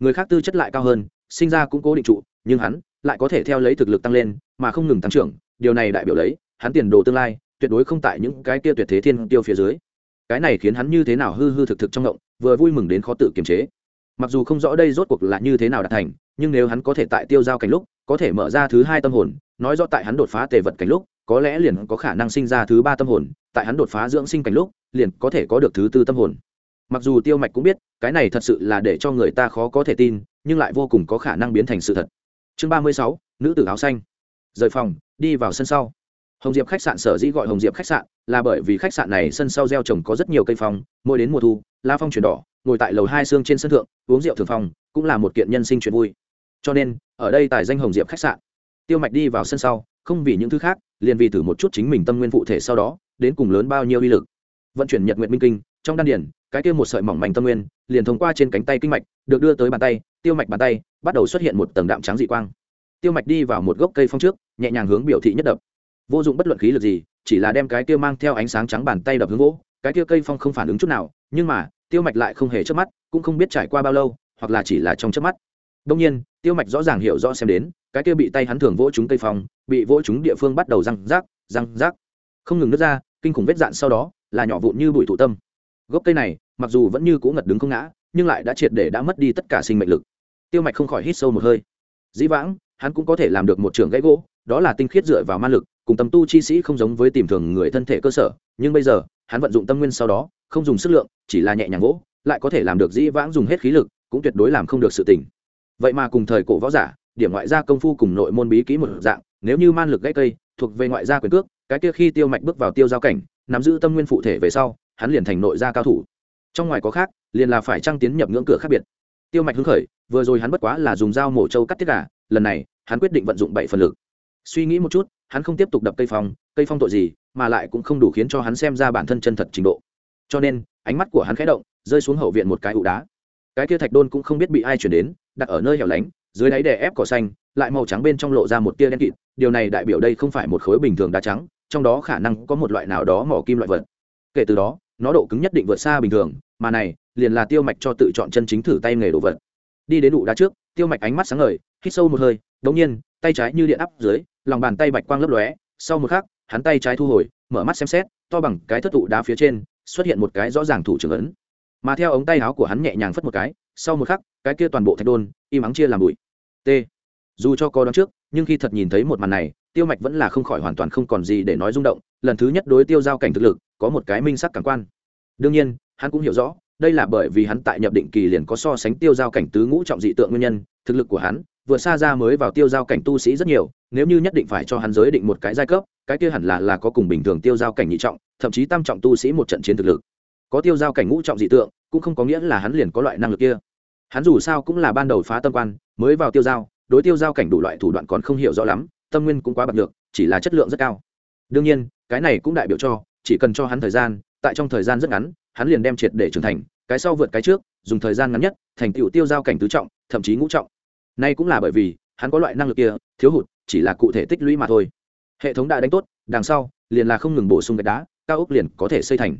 người khác tư chất lại cao hơn, sinh ra cũng cố định trụ, nhưng hắn lại có thể theo lấy thực lực tăng lên, mà không ngừng tăng trưởng. Điều này đại biểu lấy, hắn tiền đồ tương lai tuyệt đối không tại những cái kia tuyệt thế thiên tiêu phía dưới. Cái này khiến hắn như thế nào hư hư thực thực trong ngộng, vừa vui mừng đến khó tự kiềm chế. Mặc dù không rõ đây rốt cuộc là như thế nào đạt thành, nhưng nếu hắn có thể tại tiêu giao cảnh lúc, có thể mở ra thứ hai tâm hồn, nói rõ tại hắn đột phá tề vật cảnh lúc, có lẽ liền có khả năng sinh ra thứ ba tâm hồn, tại hắn đột phá dưỡng sinh cảnh lúc, liền có thể có được thứ tư tâm hồn mặc dù tiêu mạch cũng biết, cái này thật sự là để cho người ta khó có thể tin, nhưng lại vô cùng có khả năng biến thành sự thật. Chương ba mươi sáu, nữ tử áo xanh. Rời phòng, đi vào sân sau. Hồng diệp khách sạn sở dĩ gọi hồng diệp khách sạn là bởi vì khách sạn này sân sau gieo trồng có rất nhiều cây phong, mỗi đến mùa thu la phong chuyển đỏ, ngồi tại lầu hai xương trên sân thượng, uống rượu thường phòng cũng là một kiện nhân sinh chuyện vui. Cho nên, ở đây tại danh hồng diệp khách sạn. Tiêu mạch đi vào sân sau, không vì những thứ khác, liền vì thử một chút chính mình tâm nguyên phụ thể sau đó, đến cùng lớn bao nhiêu uy lực. Vận chuyển nhật nguyện minh kinh, trong đan điển cái kia một sợi mỏng manh tâm nguyên, liền thông qua trên cánh tay kinh mạch, được đưa tới bàn tay, tiêu mạch bàn tay, bắt đầu xuất hiện một tầng đạm trắng dị quang. Tiêu mạch đi vào một gốc cây phong trước, nhẹ nhàng hướng biểu thị nhất đập. Vô dụng bất luận khí lực gì, chỉ là đem cái kia mang theo ánh sáng trắng bàn tay đập hướng gỗ, cái kia cây phong không phản ứng chút nào, nhưng mà, tiêu mạch lại không hề chớp mắt, cũng không biết trải qua bao lâu, hoặc là chỉ là trong chớp mắt. Đông nhiên, tiêu mạch rõ ràng hiểu rõ xem đến, cái kia bị tay hắn thường vỗ chúng cây phong, bị vỗ chúng địa phương bắt đầu răng rác răng rác. Không ngừng nứt ra, kinh khủng vết dạn sau đó, là nhỏ vụn như bụi thụ tâm gốc cây này, mặc dù vẫn như cũ ngật đứng không ngã, nhưng lại đã triệt để đã mất đi tất cả sinh mệnh lực. Tiêu mạch không khỏi hít sâu một hơi. Dĩ vãng, hắn cũng có thể làm được một trường gãy gỗ, đó là tinh khiết dựa vào ma lực, cùng tâm tu chi sĩ không giống với tìm thường người thân thể cơ sở, nhưng bây giờ, hắn vận dụng tâm nguyên sau đó, không dùng sức lượng, chỉ là nhẹ nhàng gỗ, lại có thể làm được dĩ vãng dùng hết khí lực, cũng tuyệt đối làm không được sự tình. Vậy mà cùng thời cổ võ giả, điểm ngoại gia công phu cùng nội môn bí kỹ một dạng, nếu như man lực gãy cây, thuộc về ngoại gia quyền cước cái kia khi tiêu mạch bước vào tiêu giao cảnh, nắm giữ tâm nguyên phụ thể về sau, hắn liền thành nội gia cao thủ. Trong ngoài có khác, liền là phải trăng tiến nhập ngưỡng cửa khác biệt. Tiêu mạch hứng khởi, vừa rồi hắn bất quá là dùng dao mổ trâu cắt tiết gà, lần này, hắn quyết định vận dụng bảy phần lực. Suy nghĩ một chút, hắn không tiếp tục đập cây phong cây phong tội gì, mà lại cũng không đủ khiến cho hắn xem ra bản thân chân thật trình độ. Cho nên, ánh mắt của hắn khẽ động, rơi xuống hậu viện một cái ụ đá. Cái kia thạch đôn cũng không biết bị ai chuyển đến, đặt ở nơi hẻo lánh, dưới đáy đè ép cỏ xanh, lại màu trắng bên trong lộ ra một tia đen kịt, điều này đại biểu đây không phải một khối bình thường đá trắng trong đó khả năng có một loại nào đó mỏ kim loại vật. Kể từ đó, nó độ cứng nhất định vượt xa bình thường, mà này, liền là tiêu mạch cho tự chọn chân chính thử tay nghề đồ vật. Đi đến đủ đá trước, tiêu mạch ánh mắt sáng ngời, hít sâu một hơi, đống nhiên, tay trái như điện áp dưới, lòng bàn tay bạch quang lấp lóe, sau một khắc, hắn tay trái thu hồi, mở mắt xem xét, to bằng cái thất tụ đá phía trên, xuất hiện một cái rõ ràng thủ trưởng ấn. Mà theo ống tay áo của hắn nhẹ nhàng phất một cái, sau một khắc, cái kia toàn bộ thạch đôn, im ắng chia làm bụi. T. Dù cho có đón trước, nhưng khi thật nhìn thấy một màn này tiêu mạch vẫn là không khỏi hoàn toàn không còn gì để nói rung động, lần thứ nhất đối tiêu giao cảnh thực lực, có một cái minh sắc cảm quan. Đương nhiên, hắn cũng hiểu rõ, đây là bởi vì hắn tại nhập định kỳ liền có so sánh tiêu giao cảnh tứ ngũ trọng dị tượng nguyên nhân, thực lực của hắn vừa xa ra mới vào tiêu giao cảnh tu sĩ rất nhiều, nếu như nhất định phải cho hắn giới định một cái giai cấp, cái kia hẳn là là có cùng bình thường tiêu giao cảnh nhị trọng, thậm chí tam trọng tu sĩ một trận chiến thực lực. Có tiêu giao cảnh ngũ trọng dị tượng, cũng không có nghĩa là hắn liền có loại năng lực kia. Hắn dù sao cũng là ban đầu phá tâm quan, mới vào tiêu giao, đối tiêu giao cảnh đủ loại thủ đoạn còn không hiểu rõ lắm tâm nguyên cũng quá bạc được chỉ là chất lượng rất cao. Đương nhiên, cái này cũng đại biểu cho, chỉ cần cho hắn thời gian, tại trong thời gian rất ngắn, hắn liền đem triệt để trưởng thành, cái sau vượt cái trước, dùng thời gian ngắn nhất, thành tựu tiêu giao cảnh tứ trọng, thậm chí ngũ trọng. Nay cũng là bởi vì, hắn có loại năng lực kia, thiếu hụt, chỉ là cụ thể tích lũy mà thôi. Hệ thống đã đánh tốt, đằng sau, liền là không ngừng bổ sung gạch đá, cao ốc liền có thể xây thành.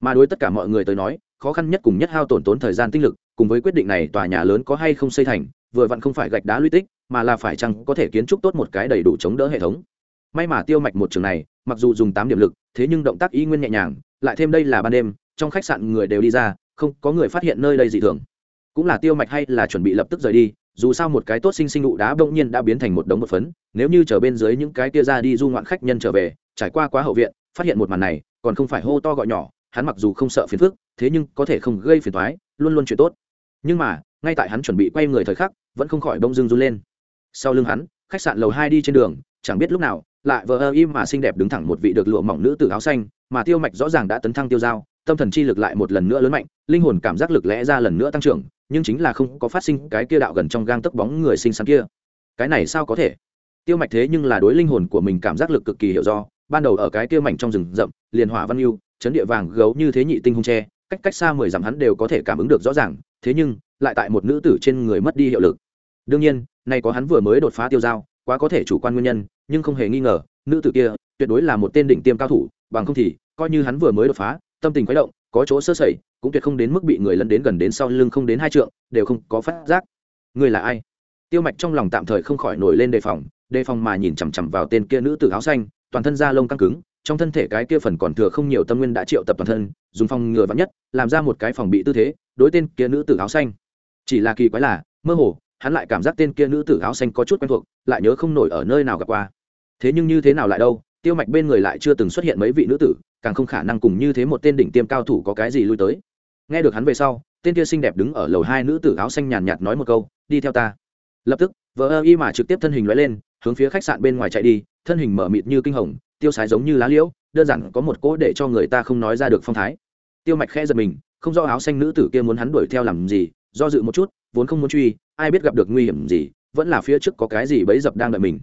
Mà đối tất cả mọi người tới nói, khó khăn nhất cùng nhất hao tổn tốn thời gian tinh lực, cùng với quyết định này tòa nhà lớn có hay không xây thành, vừa vặn không phải gạch đá lũy tích mà là phải chăng có thể kiến trúc tốt một cái đầy đủ chống đỡ hệ thống. May mà tiêu mạch một trường này, mặc dù dùng tám điểm lực, thế nhưng động tác y nguyên nhẹ nhàng, lại thêm đây là ban đêm, trong khách sạn người đều đi ra, không có người phát hiện nơi đây dị thường. Cũng là tiêu mạch hay là chuẩn bị lập tức rời đi, dù sao một cái tốt sinh sinh đụ đá bỗng nhiên đã biến thành một đống một phấn, nếu như chờ bên dưới những cái kia ra đi du ngoạn khách nhân trở về, trải qua quá hậu viện, phát hiện một màn này, còn không phải hô to gọi nhỏ, hắn mặc dù không sợ phiền phức, thế nhưng có thể không gây phiền thoái luôn luôn chuyện tốt. Nhưng mà, ngay tại hắn chuẩn bị quay người thời khắc, vẫn không khỏi bông dưng run lên sau lưng hắn, khách sạn lầu hai đi trên đường, chẳng biết lúc nào, lại vờ ơ im mà xinh đẹp đứng thẳng một vị được lụa mỏng nữ tử áo xanh, mà tiêu mạch rõ ràng đã tấn thăng tiêu dao, tâm thần chi lực lại một lần nữa lớn mạnh, linh hồn cảm giác lực lẽ ra lần nữa tăng trưởng, nhưng chính là không có phát sinh cái kia đạo gần trong gang tấc bóng người xinh xắn kia. Cái này sao có thể? Tiêu mạch thế nhưng là đối linh hồn của mình cảm giác lực cực kỳ hiểu do, ban đầu ở cái kia mảnh trong rừng rậm, liền hỏa văn yêu, chấn địa vàng gấu như thế nhị tinh hung tre, cách cách xa mười dặm hắn đều có thể cảm ứng được rõ ràng, thế nhưng, lại tại một nữ tử trên người mất đi hiệu lực đương nhiên, nay có hắn vừa mới đột phá tiêu dao quá có thể chủ quan nguyên nhân, nhưng không hề nghi ngờ, nữ tử kia tuyệt đối là một tên đỉnh tiêm cao thủ, bằng không thì, coi như hắn vừa mới đột phá, tâm tình khuấy động, có chỗ sơ sẩy, cũng tuyệt không đến mức bị người lấn đến gần đến sau lưng không đến hai trượng, đều không có phát giác. Người là ai? Tiêu mạch trong lòng tạm thời không khỏi nổi lên đề phòng đề phòng mà nhìn chằm chằm vào tên kia nữ tử áo xanh, toàn thân da lông căng cứng, trong thân thể cái kia phần còn thừa không nhiều tâm nguyên đã triệu tập toàn thân, dùng phòng ngừa vắn nhất, làm ra một cái phòng bị tư thế, đối tên kia nữ tử áo xanh. Chỉ là kỳ quái là, mơ hồ hắn lại cảm giác tên kia nữ tử áo xanh có chút quen thuộc, lại nhớ không nổi ở nơi nào gặp qua. Thế nhưng như thế nào lại đâu, tiêu mạch bên người lại chưa từng xuất hiện mấy vị nữ tử, càng không khả năng cùng như thế một tên đỉnh tiêm cao thủ có cái gì lui tới. Nghe được hắn về sau, tên kia xinh đẹp đứng ở lầu hai nữ tử áo xanh nhàn nhạt nói một câu, đi theo ta. Lập tức vợ ơ y mà trực tiếp thân hình loại lên, hướng phía khách sạn bên ngoài chạy đi, thân hình mở mịt như kinh hồng, tiêu sái giống như lá liễu, đơn giản có một cỗ để cho người ta không nói ra được phong thái. Tiêu mạch khẽ giật mình, không do áo xanh nữ tử kia muốn hắn đuổi theo làm gì, do dự một chút, vốn không muốn truy ai biết gặp được nguy hiểm gì, vẫn là phía trước có cái gì bấy dập đang đợi mình.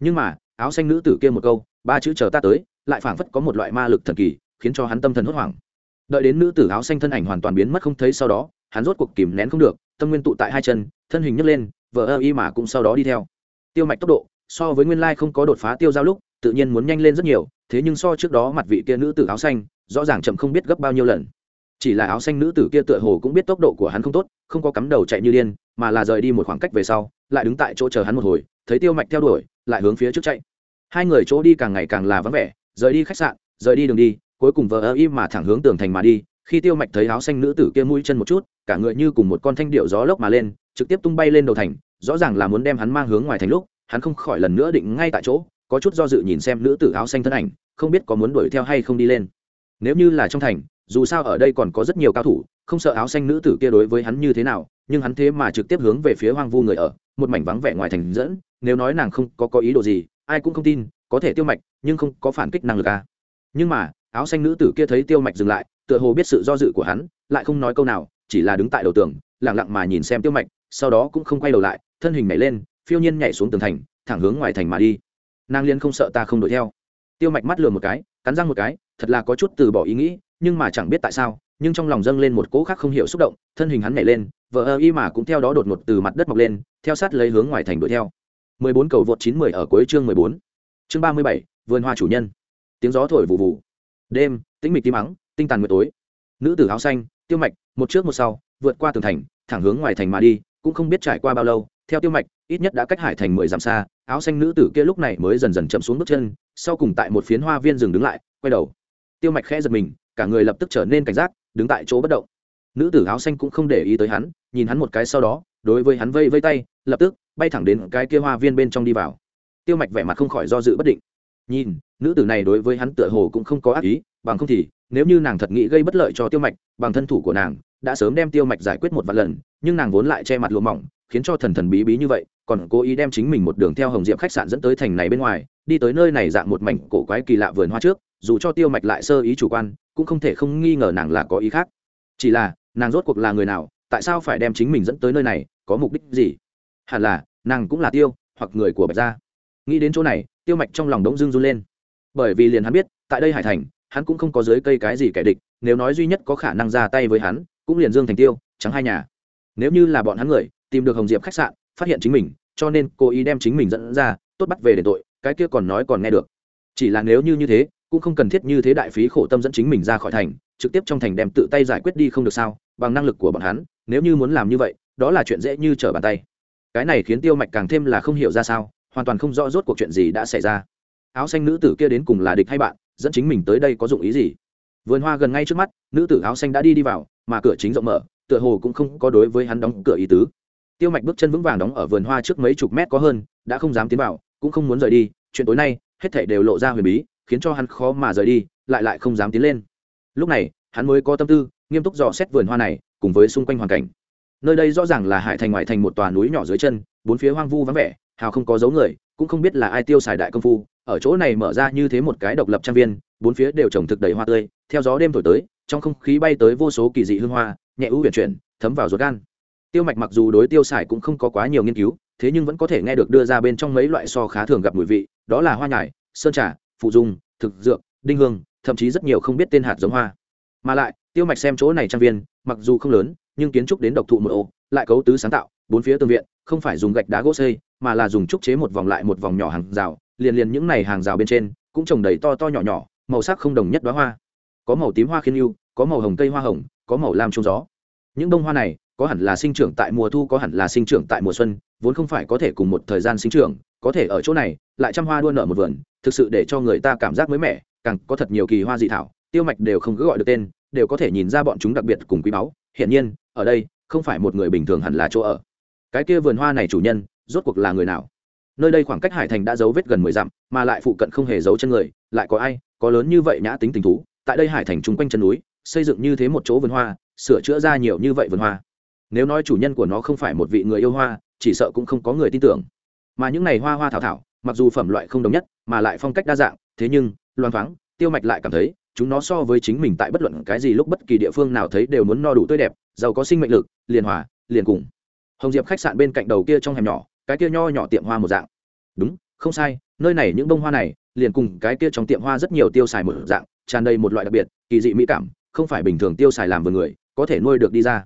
Nhưng mà, áo xanh nữ tử kia một câu, ba chữ chờ ta tới, lại phảng phất có một loại ma lực thần kỳ, khiến cho hắn tâm thần hốt hoảng. Đợi đến nữ tử áo xanh thân ảnh hoàn toàn biến mất không thấy sau đó, hắn rốt cuộc kìm nén không được, tâm nguyên tụ tại hai chân, thân hình nhấc lên, vờ ơ y mà cũng sau đó đi theo. Tiêu mạch tốc độ, so với nguyên lai không có đột phá tiêu giao lúc, tự nhiên muốn nhanh lên rất nhiều, thế nhưng so trước đó mặt vị kia nữ tử áo xanh, rõ ràng chậm không biết gấp bao nhiêu lần chỉ là áo xanh nữ tử kia tựa hồ cũng biết tốc độ của hắn không tốt, không có cắm đầu chạy như điên, mà là rời đi một khoảng cách về sau, lại đứng tại chỗ chờ hắn một hồi, thấy tiêu mạch theo đuổi, lại hướng phía trước chạy. Hai người chỗ đi càng ngày càng là vắng vẻ, rời đi khách sạn, rời đi đường đi, cuối cùng vờ ơ im mà thẳng hướng tường thành mà đi, khi tiêu mạch thấy áo xanh nữ tử kia mũi chân một chút, cả người như cùng một con thanh điệu gió lốc mà lên, trực tiếp tung bay lên đầu thành, rõ ràng là muốn đem hắn mang hướng ngoài thành lúc, hắn không khỏi lần nữa định ngay tại chỗ, có chút do dự nhìn xem nữ tử áo xanh thân ảnh, không biết có muốn đuổi theo hay không đi lên. Nếu như là trong thành dù sao ở đây còn có rất nhiều cao thủ, không sợ áo xanh nữ tử kia đối với hắn như thế nào, nhưng hắn thế mà trực tiếp hướng về phía hoang vu người ở, một mảnh vắng vẻ ngoài thành dẫn, nếu nói nàng không có có ý đồ gì, ai cũng không tin, có thể tiêu mạch, nhưng không có phản kích năng lực à. nhưng mà, áo xanh nữ tử kia thấy tiêu mạch dừng lại, tựa hồ biết sự do dự của hắn, lại không nói câu nào, chỉ là đứng tại đầu tường lẳng lặng mà nhìn xem tiêu mạch, sau đó cũng không quay đầu lại, thân hình nhảy lên, phiêu nhiên nhảy xuống tường thành, thẳng hướng ngoài thành mà đi nàng liên không sợ ta không đuổi theo tiêu mạch mắt lừa một cái, cắn răng một cái, thật là có chút từ bỏ ý nghĩ nhưng mà chẳng biết tại sao nhưng trong lòng dâng lên một cỗ khác không hiểu xúc động thân hình hắn nhảy lên vợ ơ y mà cũng theo đó đột ngột từ mặt đất mọc lên theo sát lấy hướng ngoài thành đuổi theo 14 cầu vượt 910 ở cuối chương 14. Chương 37, vườn hoa chủ nhân. Tiếng gió thổi vụ vụ. Đêm, tĩnh mịch tím mắng, tinh tàn mưa tối. Nữ tử áo xanh, Tiêu Mạch, một trước một sau, vượt qua tường thành, thẳng hướng ngoài thành mà đi, cũng không biết trải qua bao lâu, theo Tiêu Mạch, ít nhất đã cách hải thành 10 dặm xa, áo xanh nữ tử kia lúc này mới dần dần chậm xuống bước chân, sau cùng tại một phiến hoa viên dừng đứng lại, quay đầu. Tiêu Mạch khẽ giật mình, cả người lập tức trở nên cảnh giác, đứng tại chỗ bất động. Nữ tử áo xanh cũng không để ý tới hắn, nhìn hắn một cái sau đó, đối với hắn vây vây tay, lập tức bay thẳng đến cái kia hoa viên bên trong đi vào tiêu mạch vẻ mặt không khỏi do dự bất định nhìn nữ tử này đối với hắn tựa hồ cũng không có ác ý bằng không thì nếu như nàng thật nghĩ gây bất lợi cho tiêu mạch bằng thân thủ của nàng đã sớm đem tiêu mạch giải quyết một vài lần nhưng nàng vốn lại che mặt lụa mỏng khiến cho thần thần bí bí như vậy còn cố ý đem chính mình một đường theo hồng diệp khách sạn dẫn tới thành này bên ngoài đi tới nơi này dạng một mảnh cổ quái kỳ lạ vườn hoa trước dù cho tiêu mạch lại sơ ý chủ quan cũng không thể không nghi ngờ nàng là có ý khác. Chỉ là, nàng rốt cuộc là người nào, tại sao phải đem chính mình dẫn tới nơi này, có mục đích gì? Hẳn là, nàng cũng là tiêu, hoặc người của bạch gia. Nghĩ đến chỗ này, tiêu mạch trong lòng đống dưng run lên. Bởi vì liền hắn biết, tại đây hải thành, hắn cũng không có dưới cây cái gì kẻ địch, nếu nói duy nhất có khả năng ra tay với hắn, cũng liền dương thành tiêu trắng hai nhà. Nếu như là bọn hắn người, tìm được hồng diệp khách sạn, phát hiện chính mình, cho nên cố ý đem chính mình dẫn ra, tốt bắt về để tội, cái kia còn nói còn nghe được. Chỉ là nếu như như thế cũng không cần thiết như thế đại phí khổ tâm dẫn chính mình ra khỏi thành, trực tiếp trong thành đem tự tay giải quyết đi không được sao, bằng năng lực của bọn hắn, nếu như muốn làm như vậy, đó là chuyện dễ như trở bàn tay. Cái này khiến tiêu mạch càng thêm là không hiểu ra sao, hoàn toàn không rõ rốt cuộc chuyện gì đã xảy ra. Áo xanh nữ tử kia đến cùng là địch hay bạn, dẫn chính mình tới đây có dụng ý gì? Vườn hoa gần ngay trước mắt, nữ tử áo xanh đã đi đi vào, mà cửa chính rộng mở, tựa hồ cũng không có đối với hắn đóng cửa ý tứ. Tiêu mạch bước chân vững vàng đóng ở vườn hoa trước mấy chục mét có hơn, đã không dám tiến vào, cũng không muốn rời đi, chuyện tối nay, hết thảy đều lộ ra huyền bí khiến cho hắn khó mà rời đi, lại lại không dám tiến lên. Lúc này, hắn mới có tâm tư, nghiêm túc dò xét vườn hoa này, cùng với xung quanh hoàn cảnh. Nơi đây rõ ràng là hải thành ngoại thành một tòa núi nhỏ dưới chân, bốn phía hoang vu vắng vẻ, hào không có dấu người, cũng không biết là ai tiêu xài đại công phu. Ở chỗ này mở ra như thế một cái độc lập trang viên, bốn phía đều trồng thực đầy hoa tươi, theo gió đêm thổi tới, trong không khí bay tới vô số kỳ dị hương hoa, nhẹ ưu huyền chuyển, thấm vào ruột gan. Tiêu mạch mặc dù đối tiêu xài cũng không có quá nhiều nghiên cứu, thế nhưng vẫn có thể nghe được đưa ra bên trong mấy loại so khá thường gặp mùi vị, đó là hoa nhài, sơn trà phụ dung, thực dược, đinh hương, thậm chí rất nhiều không biết tên hạt giống hoa. Mà lại, tiêu mạch xem chỗ này trang viên, mặc dù không lớn, nhưng kiến trúc đến độc thụ một ô, lại cấu tứ sáng tạo, bốn phía tường viện, không phải dùng gạch đá gỗ xây, mà là dùng trúc chế một vòng lại một vòng nhỏ hàng rào, liền liền những này hàng rào bên trên, cũng trồng đầy to to nhỏ nhỏ, màu sắc không đồng nhất đoá hoa. Có màu tím hoa khiên yêu có màu hồng cây hoa hồng, có màu lam trông gió. Những bông hoa này, có hẳn là sinh trưởng tại mùa thu, có hẳn là sinh trưởng tại mùa xuân, vốn không phải có thể cùng một thời gian sinh trưởng, có thể ở chỗ này, lại trăm hoa đua nở một vườn thực sự để cho người ta cảm giác mới mẻ, càng có thật nhiều kỳ hoa dị thảo, tiêu mạch đều không cứ gọi được tên, đều có thể nhìn ra bọn chúng đặc biệt cùng quý báu. Hiển nhiên, ở đây, không phải một người bình thường hẳn là chỗ ở. Cái kia vườn hoa này chủ nhân, rốt cuộc là người nào? Nơi đây khoảng cách hải thành đã dấu vết gần mười dặm, mà lại phụ cận không hề giấu chân người, lại có ai, có lớn như vậy nhã tính tình thú. Tại đây hải thành chung quanh chân núi, xây dựng như thế một chỗ vườn hoa, sửa chữa ra nhiều như vậy vườn hoa. Nếu nói chủ nhân của nó không phải một vị người yêu hoa, chỉ sợ cũng không có người tin tưởng. Mà những này hoa hoa thảo thảo, mặc dù phẩm loại không đồng nhất mà lại phong cách đa dạng, thế nhưng loan thoáng, tiêu mạch lại cảm thấy, chúng nó so với chính mình tại bất luận cái gì lúc bất kỳ địa phương nào thấy đều muốn no đủ tươi đẹp, giàu có sinh mệnh lực, liền hòa, liền cùng. Hồng diệp khách sạn bên cạnh đầu kia trong hẻm nhỏ, cái kia nho nhỏ tiệm hoa một dạng. Đúng, không sai, nơi này những bông hoa này, liền cùng cái kia trong tiệm hoa rất nhiều tiêu xài một dạng, tràn đầy một loại đặc biệt, kỳ dị mỹ cảm, không phải bình thường tiêu xài làm vừa người, có thể nuôi được đi ra.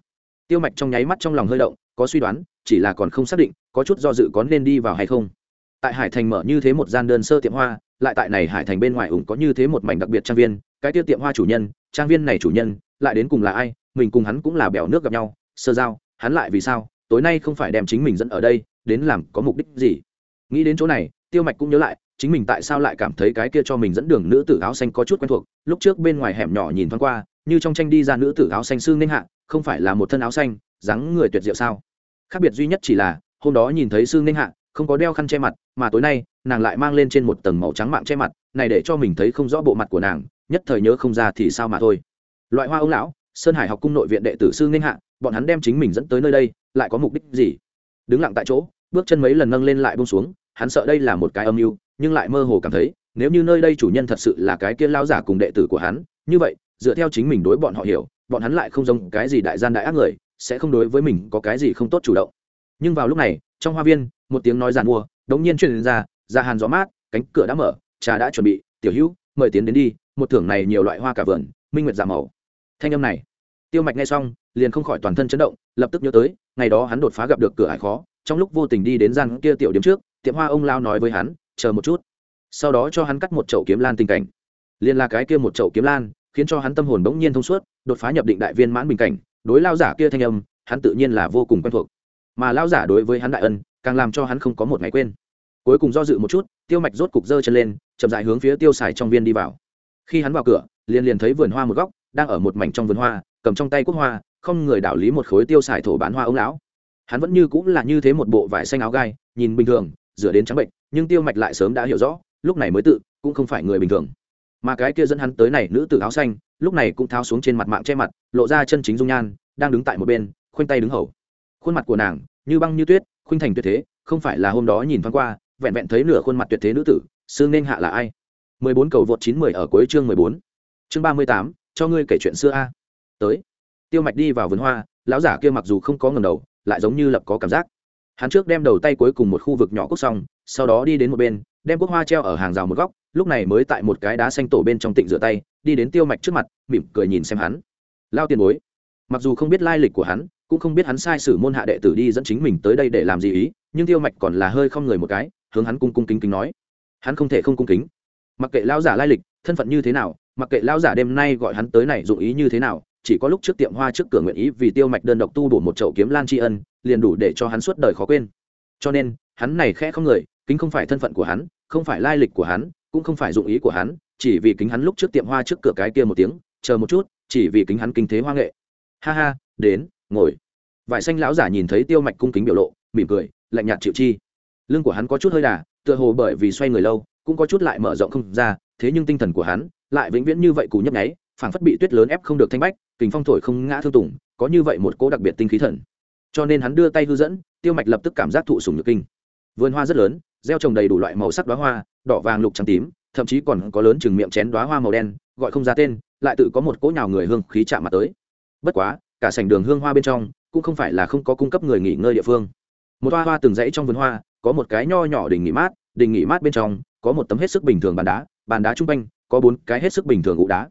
Tiêu mạch trong nháy mắt trong lòng hơi động, có suy đoán, chỉ là còn không xác định, có chút do dự có nên đi vào hay không tại hải thành mở như thế một gian đơn sơ tiệm hoa, lại tại này hải thành bên ngoài ủng có như thế một mảnh đặc biệt trang viên, cái tiêu tiệm hoa chủ nhân, trang viên này chủ nhân, lại đến cùng là ai, mình cùng hắn cũng là bèo nước gặp nhau, sơ giao, hắn lại vì sao, tối nay không phải đem chính mình dẫn ở đây, đến làm có mục đích gì? Nghĩ đến chỗ này, tiêu mạch cũng nhớ lại, chính mình tại sao lại cảm thấy cái kia cho mình dẫn đường nữ tử áo xanh có chút quen thuộc, lúc trước bên ngoài hẻm nhỏ nhìn thoáng qua, như trong tranh đi ra nữ tử áo xanh xương ninh hạ, không phải là một thân áo xanh, dáng người tuyệt diệu sao? Khác biệt duy nhất chỉ là, hôm đó nhìn thấy xương ninh hạ không có đeo khăn che mặt, mà tối nay, nàng lại mang lên trên một tầng màu trắng mạng che mặt, này để cho mình thấy không rõ bộ mặt của nàng, nhất thời nhớ không ra thì sao mà thôi. Loại hoa ông lão, sơn hải học cung nội viện đệ tử sư ninh hạ, bọn hắn đem chính mình dẫn tới nơi đây, lại có mục đích gì? Đứng lặng tại chỗ, bước chân mấy lần nâng lên lại bông xuống, hắn sợ đây là một cái âm mưu, nhưng lại mơ hồ cảm thấy, nếu như nơi đây chủ nhân thật sự là cái kia lao giả cùng đệ tử của hắn, như vậy, dựa theo chính mình đối bọn họ hiểu, bọn hắn lại không giống cái gì đại gian đại ác người, sẽ không đối với mình có cái gì không tốt chủ động. Nhưng vào lúc này, trong hoa viên một tiếng nói giàn mua, đống nhiên truyền ra ra hàn gió mát, cánh cửa đã mở, trà đã chuẩn bị, tiểu hữu, mời tiến đến đi, một thưởng này nhiều loại hoa cả vườn, minh nguyệt giả màu. Thanh âm này, tiêu mạch nghe xong, liền không khỏi toàn thân chấn động, lập tức nhớ tới, ngày đó hắn đột phá gặp được cửa hải khó, trong lúc vô tình đi đến gian kia tiểu điểm trước, tiệm hoa ông lao nói với hắn, chờ một chút. Sau đó cho hắn cắt một chậu kiếm lan tình cảnh. Liền là cái kia một chậu kiếm lan, khiến cho hắn tâm hồn bỗng nhiên thông suốt, đột phá nhập định đại viên mãn bình cảnh, đối lao giả kia thanh âm, hắn tự nhiên là vô cùng quen thuộc. Mà lao giả đối với hắn đại ân càng làm cho hắn không có một ngày quên. Cuối cùng do dự một chút, tiêu mạch rốt cục dơ chân lên, chậm dại hướng phía tiêu xài trong viên đi vào. Khi hắn vào cửa, liền liền thấy vườn hoa một góc, đang ở một mảnh trong vườn hoa, cầm trong tay quốc hoa, không người đảo lý một khối tiêu xài thổ bán hoa ông lão. Hắn vẫn như cũng là như thế một bộ vải xanh áo gai, nhìn bình thường dựa đến trắng bệnh, nhưng tiêu mạch lại sớm đã hiểu rõ, lúc này mới tự, cũng không phải người bình thường. Mà cái kia dẫn hắn tới này nữ tử áo xanh, lúc này cũng tháo xuống trên mặt mạng che mặt, lộ ra chân chính dung nhan, đang đứng tại một bên, khoanh tay đứng hầu. Khuôn mặt của nàng, như băng như tuyết khuynh thành tuyệt thế không phải là hôm đó nhìn thoáng qua vẹn vẹn thấy nửa khuôn mặt tuyệt thế nữ tử xương nên hạ là ai 14 cầu vượt 910 ở cuối chương 14. Chương 38, cho ngươi kể chuyện xưa a. Tới. Tiêu Mạch đi vào vườn hoa, lão giả kia mặc dù không có ngẩng đầu, lại giống như lập có cảm giác. Hắn trước đem đầu tay cuối cùng một khu vực nhỏ cốc xong, sau đó đi đến một bên, đem quốc hoa treo ở hàng rào một góc, lúc này mới tại một cái đá xanh tổ bên trong tịnh rửa tay, đi đến Tiêu Mạch trước mặt, mỉm cười nhìn xem hắn. Lao tiền bối. Mặc dù không biết lai lịch của hắn, cũng không biết hắn sai sử môn hạ đệ tử đi dẫn chính mình tới đây để làm gì ý, nhưng Tiêu Mạch còn là hơi không người một cái, hướng hắn cung cung kính kính nói. Hắn không thể không cung kính. Mặc kệ lao giả lai lịch thân phận như thế nào mặc kệ lao giả đêm nay gọi hắn tới này dụng ý như thế nào chỉ có lúc trước tiệm hoa trước cửa nguyện ý vì tiêu mạch đơn độc tu bổ một chậu kiếm lan tri ân liền đủ để cho hắn suốt đời khó quên. Cho nên hắn này khẽ không người kính không phải thân phận của hắn không phải lai lịch của hắn cũng không phải dụng ý của hắn chỉ vì kính hắn lúc trước tiệm hoa trước cửa cái kia một tiếng chờ một chút chỉ vì kính hắn kinh thế hoa nghệ. Ha ha đến ngồi. Vải xanh lão giả nhìn thấy tiêu mạch cung kính biểu lộ, mỉm cười, lạnh nhạt chịu chi. Lưng của hắn có chút hơi đà, tựa hồ bởi vì xoay người lâu, cũng có chút lại mở rộng không ra, thế nhưng tinh thần của hắn lại vĩnh viễn như vậy cù nhấp nháy, phảng phất bị tuyết lớn ép không được thanh bách, kình phong thổi không ngã thương tùng, có như vậy một cỗ đặc biệt tinh khí thần. Cho nên hắn đưa tay hư dẫn, tiêu mạch lập tức cảm giác thụ sùng nhược kinh. Vườn hoa rất lớn, gieo trồng đầy đủ loại màu sắc đoá hoa, đỏ vàng lục trắng tím, thậm chí còn có lớn chừng miệng chén đoá hoa màu đen, gọi không ra tên, lại tự có một cỗ nhào người hương khí chạm mặt tới. Bất quá cả sảnh đường hương hoa bên trong cũng không phải là không có cung cấp người nghỉ ngơi địa phương. Một hoa hoa từng dãy trong vườn hoa, có một cái nho nhỏ đình nghỉ mát, đình nghỉ mát bên trong có một tấm hết sức bình thường bàn đá bàn đá trung quanh có bốn cái hết sức bình thường ụ đá.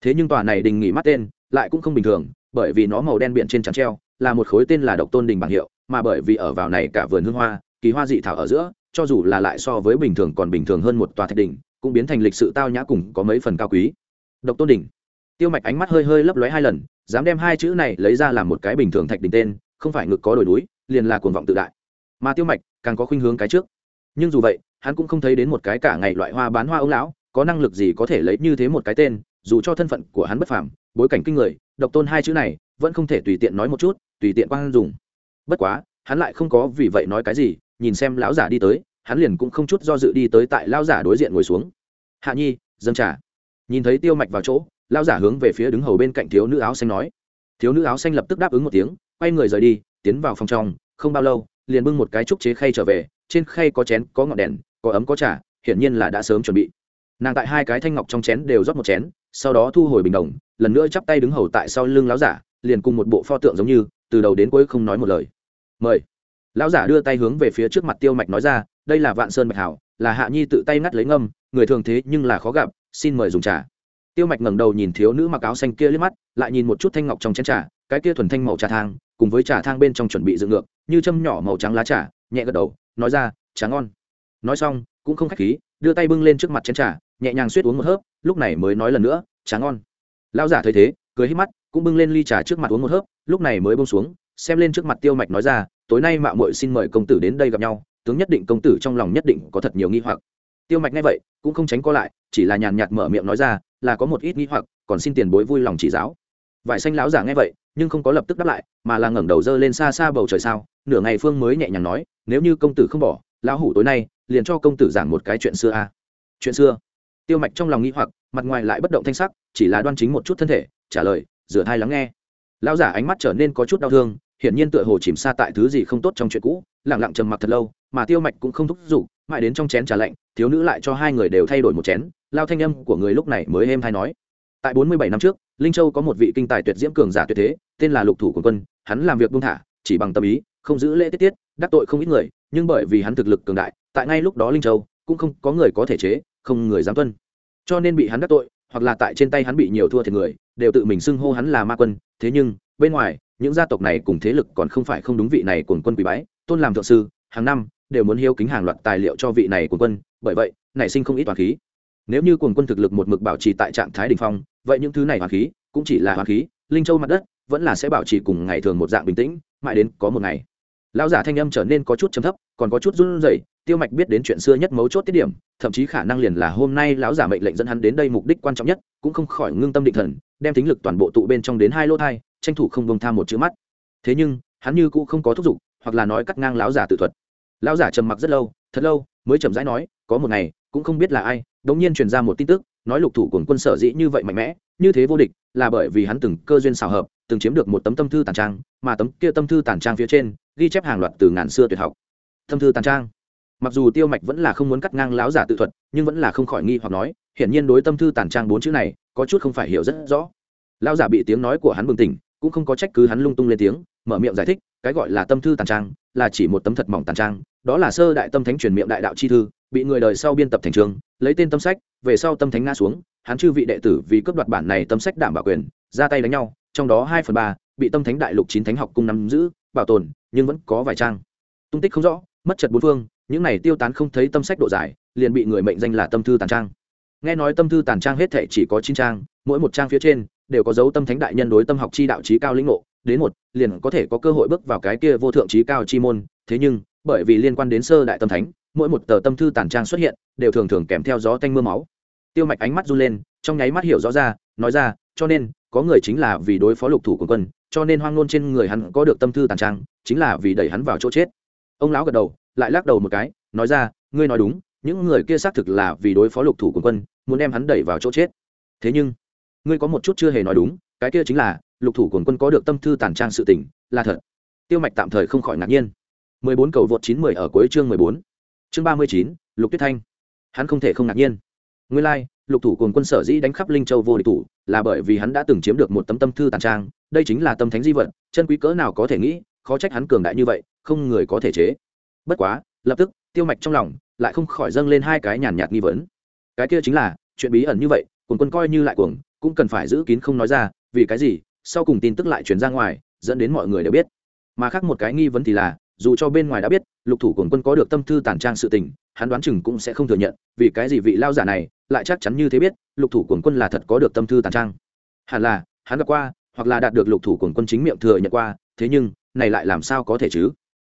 Thế nhưng tòa này đình nghỉ mát tên lại cũng không bình thường, bởi vì nó màu đen biện trên trắng treo, là một khối tên là độc tôn đình bảng hiệu, mà bởi vì ở vào này cả vườn hương hoa, kỳ hoa dị thảo ở giữa, cho dù là lại so với bình thường còn bình thường hơn một tòa thạch đình cũng biến thành lịch sự tao nhã cùng có mấy phần cao quý. Độc tôn đình tiêu mạch ánh mắt hơi hơi lấp lóe hai lần dám đem hai chữ này lấy ra làm một cái bình thường thạch đỉnh tên, không phải ngực có đồi núi, liền là cuồng vọng tự đại. Mà tiêu mạch càng có khuynh hướng cái trước. Nhưng dù vậy, hắn cũng không thấy đến một cái cả ngày loại hoa bán hoa ông lão, có năng lực gì có thể lấy như thế một cái tên, dù cho thân phận của hắn bất phàm, bối cảnh kinh người, độc tôn hai chữ này vẫn không thể tùy tiện nói một chút, tùy tiện quang dùng. Bất quá, hắn lại không có vì vậy nói cái gì, nhìn xem lão giả đi tới, hắn liền cũng không chút do dự đi tới tại lão giả đối diện ngồi xuống. Hạ nhi, dâng trà. Nhìn thấy tiêu mạch vào chỗ lão giả hướng về phía đứng hầu bên cạnh thiếu nữ áo xanh nói. Thiếu nữ áo xanh lập tức đáp ứng một tiếng, quay người rời đi, tiến vào phòng trong, không bao lâu, liền bưng một cái trúc chế khay trở về, trên khay có chén, có ngọn đèn, có ấm, có trà, hiển nhiên là đã sớm chuẩn bị. Nàng tại hai cái thanh ngọc trong chén đều rót một chén, sau đó thu hồi bình đồng, lần nữa chắp tay đứng hầu tại sau lưng lão giả, liền cùng một bộ pho tượng giống như, từ đầu đến cuối không nói một lời. Mời. Lão giả đưa tay hướng về phía trước mặt tiêu mạch nói ra, đây là vạn sơn bạch hảo là hạ nhi tự tay ngắt lấy ngâm, người thường thế nhưng là khó gặp, xin mời dùng trà tiêu mạch ngẩng đầu nhìn thiếu nữ mặc áo xanh kia liếc mắt, lại nhìn một chút thanh ngọc trong chén trà, cái kia thuần thanh màu trà thang, cùng với trà thang bên trong chuẩn bị dựng ngược, như châm nhỏ màu trắng lá trà, nhẹ gật đầu, nói ra, trà ngon. Nói xong, cũng không khách khí, đưa tay bưng lên trước mặt chén trà, nhẹ nhàng suýt uống một hớp, lúc này mới nói lần nữa, trà ngon. Lão giả thấy thế, cười hít mắt, cũng bưng lên ly trà trước mặt uống một hớp, lúc này mới bông xuống, xem lên trước mặt tiêu mạch nói ra, tối nay mạo muội xin mời công tử đến đây gặp nhau, tướng nhất định công tử trong lòng nhất định có thật nhiều nghi hoặc. Tiêu mạch nghe vậy, cũng không tránh co lại, chỉ là nhàn nhạt mở miệng nói ra là có một ít nghi hoặc, còn xin tiền bối vui lòng chỉ giáo. Vải xanh lão giả nghe vậy, nhưng không có lập tức đáp lại, mà là ngẩng đầu dơ lên xa xa bầu trời sao, nửa ngày phương mới nhẹ nhàng nói, nếu như công tử không bỏ, lão hủ tối nay liền cho công tử giảng một cái chuyện xưa a. Chuyện xưa? Tiêu mạch trong lòng nghĩ hoặc, mặt ngoài lại bất động thanh sắc, chỉ là đoan chính một chút thân thể, trả lời, rửa thai lắng nghe. Lão giả ánh mắt trở nên có chút đau thương, hiển nhiên tựa hồ chìm xa tại thứ gì không tốt trong chuyện cũ lẳng lặng trầm mặc thật lâu mà tiêu mạch cũng không thúc giục, mãi đến trong chén trà lạnh, thiếu nữ lại cho hai người đều thay đổi một chén, lao thanh âm của người lúc này mới êm hay nói. Tại bốn mươi bảy năm trước, linh châu có một vị kinh tài tuyệt diễm cường giả tuyệt thế, tên là lục thủ của quân, hắn làm việc buông thả, chỉ bằng tâm ý, không giữ lễ tiết tiết, đắc tội không ít người, nhưng bởi vì hắn thực lực cường đại, tại ngay lúc đó linh châu cũng không có người có thể chế, không người dám tuân. Cho nên bị hắn đắc tội, hoặc là tại trên tay hắn bị nhiều thua thiệt người, đều tự mình xưng hô hắn là ma quân. Thế nhưng, bên ngoài, những gia tộc này cùng thế lực còn không phải không đúng vị này cùng quân quỷ bái, tôn làm thượng sư, hàng năm đều muốn hiếu kính hàng loạt tài liệu cho vị này của quân, bởi vậy, nảy sinh không ít toàn khí. Nếu như cuồng quân thực lực một mực bảo trì tại trạng thái đ ỉ n h phong, vậy những thứ này hoàn khí, cũng chỉ là hoàn khí, linh châu mặt đất, vẫn là sẽ bảo trì cùng ngày thường một dạng bình tĩnh, mãi đến có một ngày. Lão giả thanh âm trở nên có chút chấm thấp, còn có chút run rẩy, tiêu mạch biết đến chuyện xưa nhất mấu chốt tiết điểm, thậm chí khả năng liền là hôm nay lão giả mệnh lệnh dẫn hắn đến đây mục đích quan trọng nhất, cũng không khỏi ngưng tâm định thần, đem tính lực toàn bộ tụ bên trong đến hai lô thai, tranh thủ không bông tham một chữ mắt. Thế nhưng, hắn như cũng không có thúc giục, hoặc là nói cắt ngang lão giả tự thuật lão giả trầm mặc rất lâu, thật lâu, mới chậm rãi nói, có một ngày, cũng không biết là ai. Đống nhiên truyền ra một tin tức, nói lục thủ của quân sở dĩ như vậy mạnh mẽ, như thế vô địch, là bởi vì hắn từng cơ duyên xào hợp, từng chiếm được một tấm tâm thư tàn trang, mà tấm kia tâm thư tàn trang phía trên, ghi chép hàng loạt từ ngàn xưa tuyệt học. Tâm thư tàn trang. Mặc dù tiêu mạch vẫn là không muốn cắt ngang lão giả tự thuật, nhưng vẫn là không khỏi nghi hoặc nói, hiển nhiên đối tâm thư tàn trang bốn chữ này, có chút không phải hiểu rất rõ. Lão giả bị tiếng nói của hắn bừng tỉnh, cũng không có trách cứ hắn lung tung lên tiếng, mở miệng giải thích, cái gọi là tâm thư tàn trang, là chỉ một tấm thật mỏng tàn trang đó là sơ đại tâm thánh truyền miệng đại đạo chi thư, bị người đời sau biên tập thành trường, lấy tên tâm sách, về sau tâm thánh ngã xuống, hắn chư vị đệ tử vì cướp đoạt bản này tâm sách đảm bảo quyền, ra tay đánh nhau, trong đó hai phần ba bị tâm thánh đại lục chín thánh học cung nắm giữ, bảo tồn, nhưng vẫn có vài trang. Tung tích không rõ, mất trật bốn phương, những này tiêu tán không thấy tâm sách độ dài, liền bị người mệnh danh là tâm thư tàn trang. Nghe nói tâm thư tàn trang hết thể chỉ có chín trang, mỗi một trang phía trên đều có dấu tâm thánh đại nhân đối tâm học chi đạo trí cao lĩnh ngộ, đến một, liền có thể có cơ hội bước vào cái kia vô thượng trí cao chi môn, thế nhưng bởi vì liên quan đến sơ đại tâm thánh, mỗi một tờ tâm thư tàn trang xuất hiện, đều thường thường kèm theo gió tanh mưa máu. Tiêu mạch ánh mắt run lên, trong nháy mắt hiểu rõ ra, nói ra, cho nên, có người chính là vì đối phó lục thủ của quân, cho nên hoang ngôn trên người hắn có được tâm thư tàn trang, chính là vì đẩy hắn vào chỗ chết. Ông lão gật đầu, lại lắc đầu một cái, nói ra, ngươi nói đúng, những người kia xác thực là vì đối phó lục thủ của quân, muốn đem hắn đẩy vào chỗ chết. Thế nhưng, ngươi có một chút chưa hề nói đúng, cái kia chính là, lục thủ của quân có được tâm thư tàn trang sự tỉnh là thật. Tiêu mạch tạm thời không khỏi ngạc nhiên. 14 cầu vượt 910 ở cuối chương 14. Chương 39, Lục Tuyết Thanh. Hắn không thể không ngạc nhiên. Nguyên lai, like, lục thủ cùng quân sở dĩ đánh khắp linh châu vô địch thủ là bởi vì hắn đã từng chiếm được một tấm tâm thư tàn trang đây chính là tâm thánh di vật chân quý cỡ nào có thể nghĩ khó trách hắn cường đại như vậy không người có thể chế bất quá lập tức tiêu mạch trong lòng lại không khỏi dâng lên hai cái nhàn nhạt nghi vấn cái kia chính là chuyện bí ẩn như vậy cuồng quân coi như lại cuồng cũng cần phải giữ kín không nói ra vì cái gì sau cùng tin tức lại truyền ra ngoài dẫn đến mọi người đều biết mà khác một cái nghi vấn thì là dù cho bên ngoài đã biết, lục thủ quần quân có được tâm thư tản trang sự tình, hắn đoán chừng cũng sẽ không thừa nhận, vì cái gì vị lao giả này lại chắc chắn như thế biết, lục thủ quần quân là thật có được tâm thư tản trang. Hẳn là, hắn gặp qua, hoặc là đạt được lục thủ quần quân chính miệng thừa nhận qua, thế nhưng, này lại làm sao có thể chứ?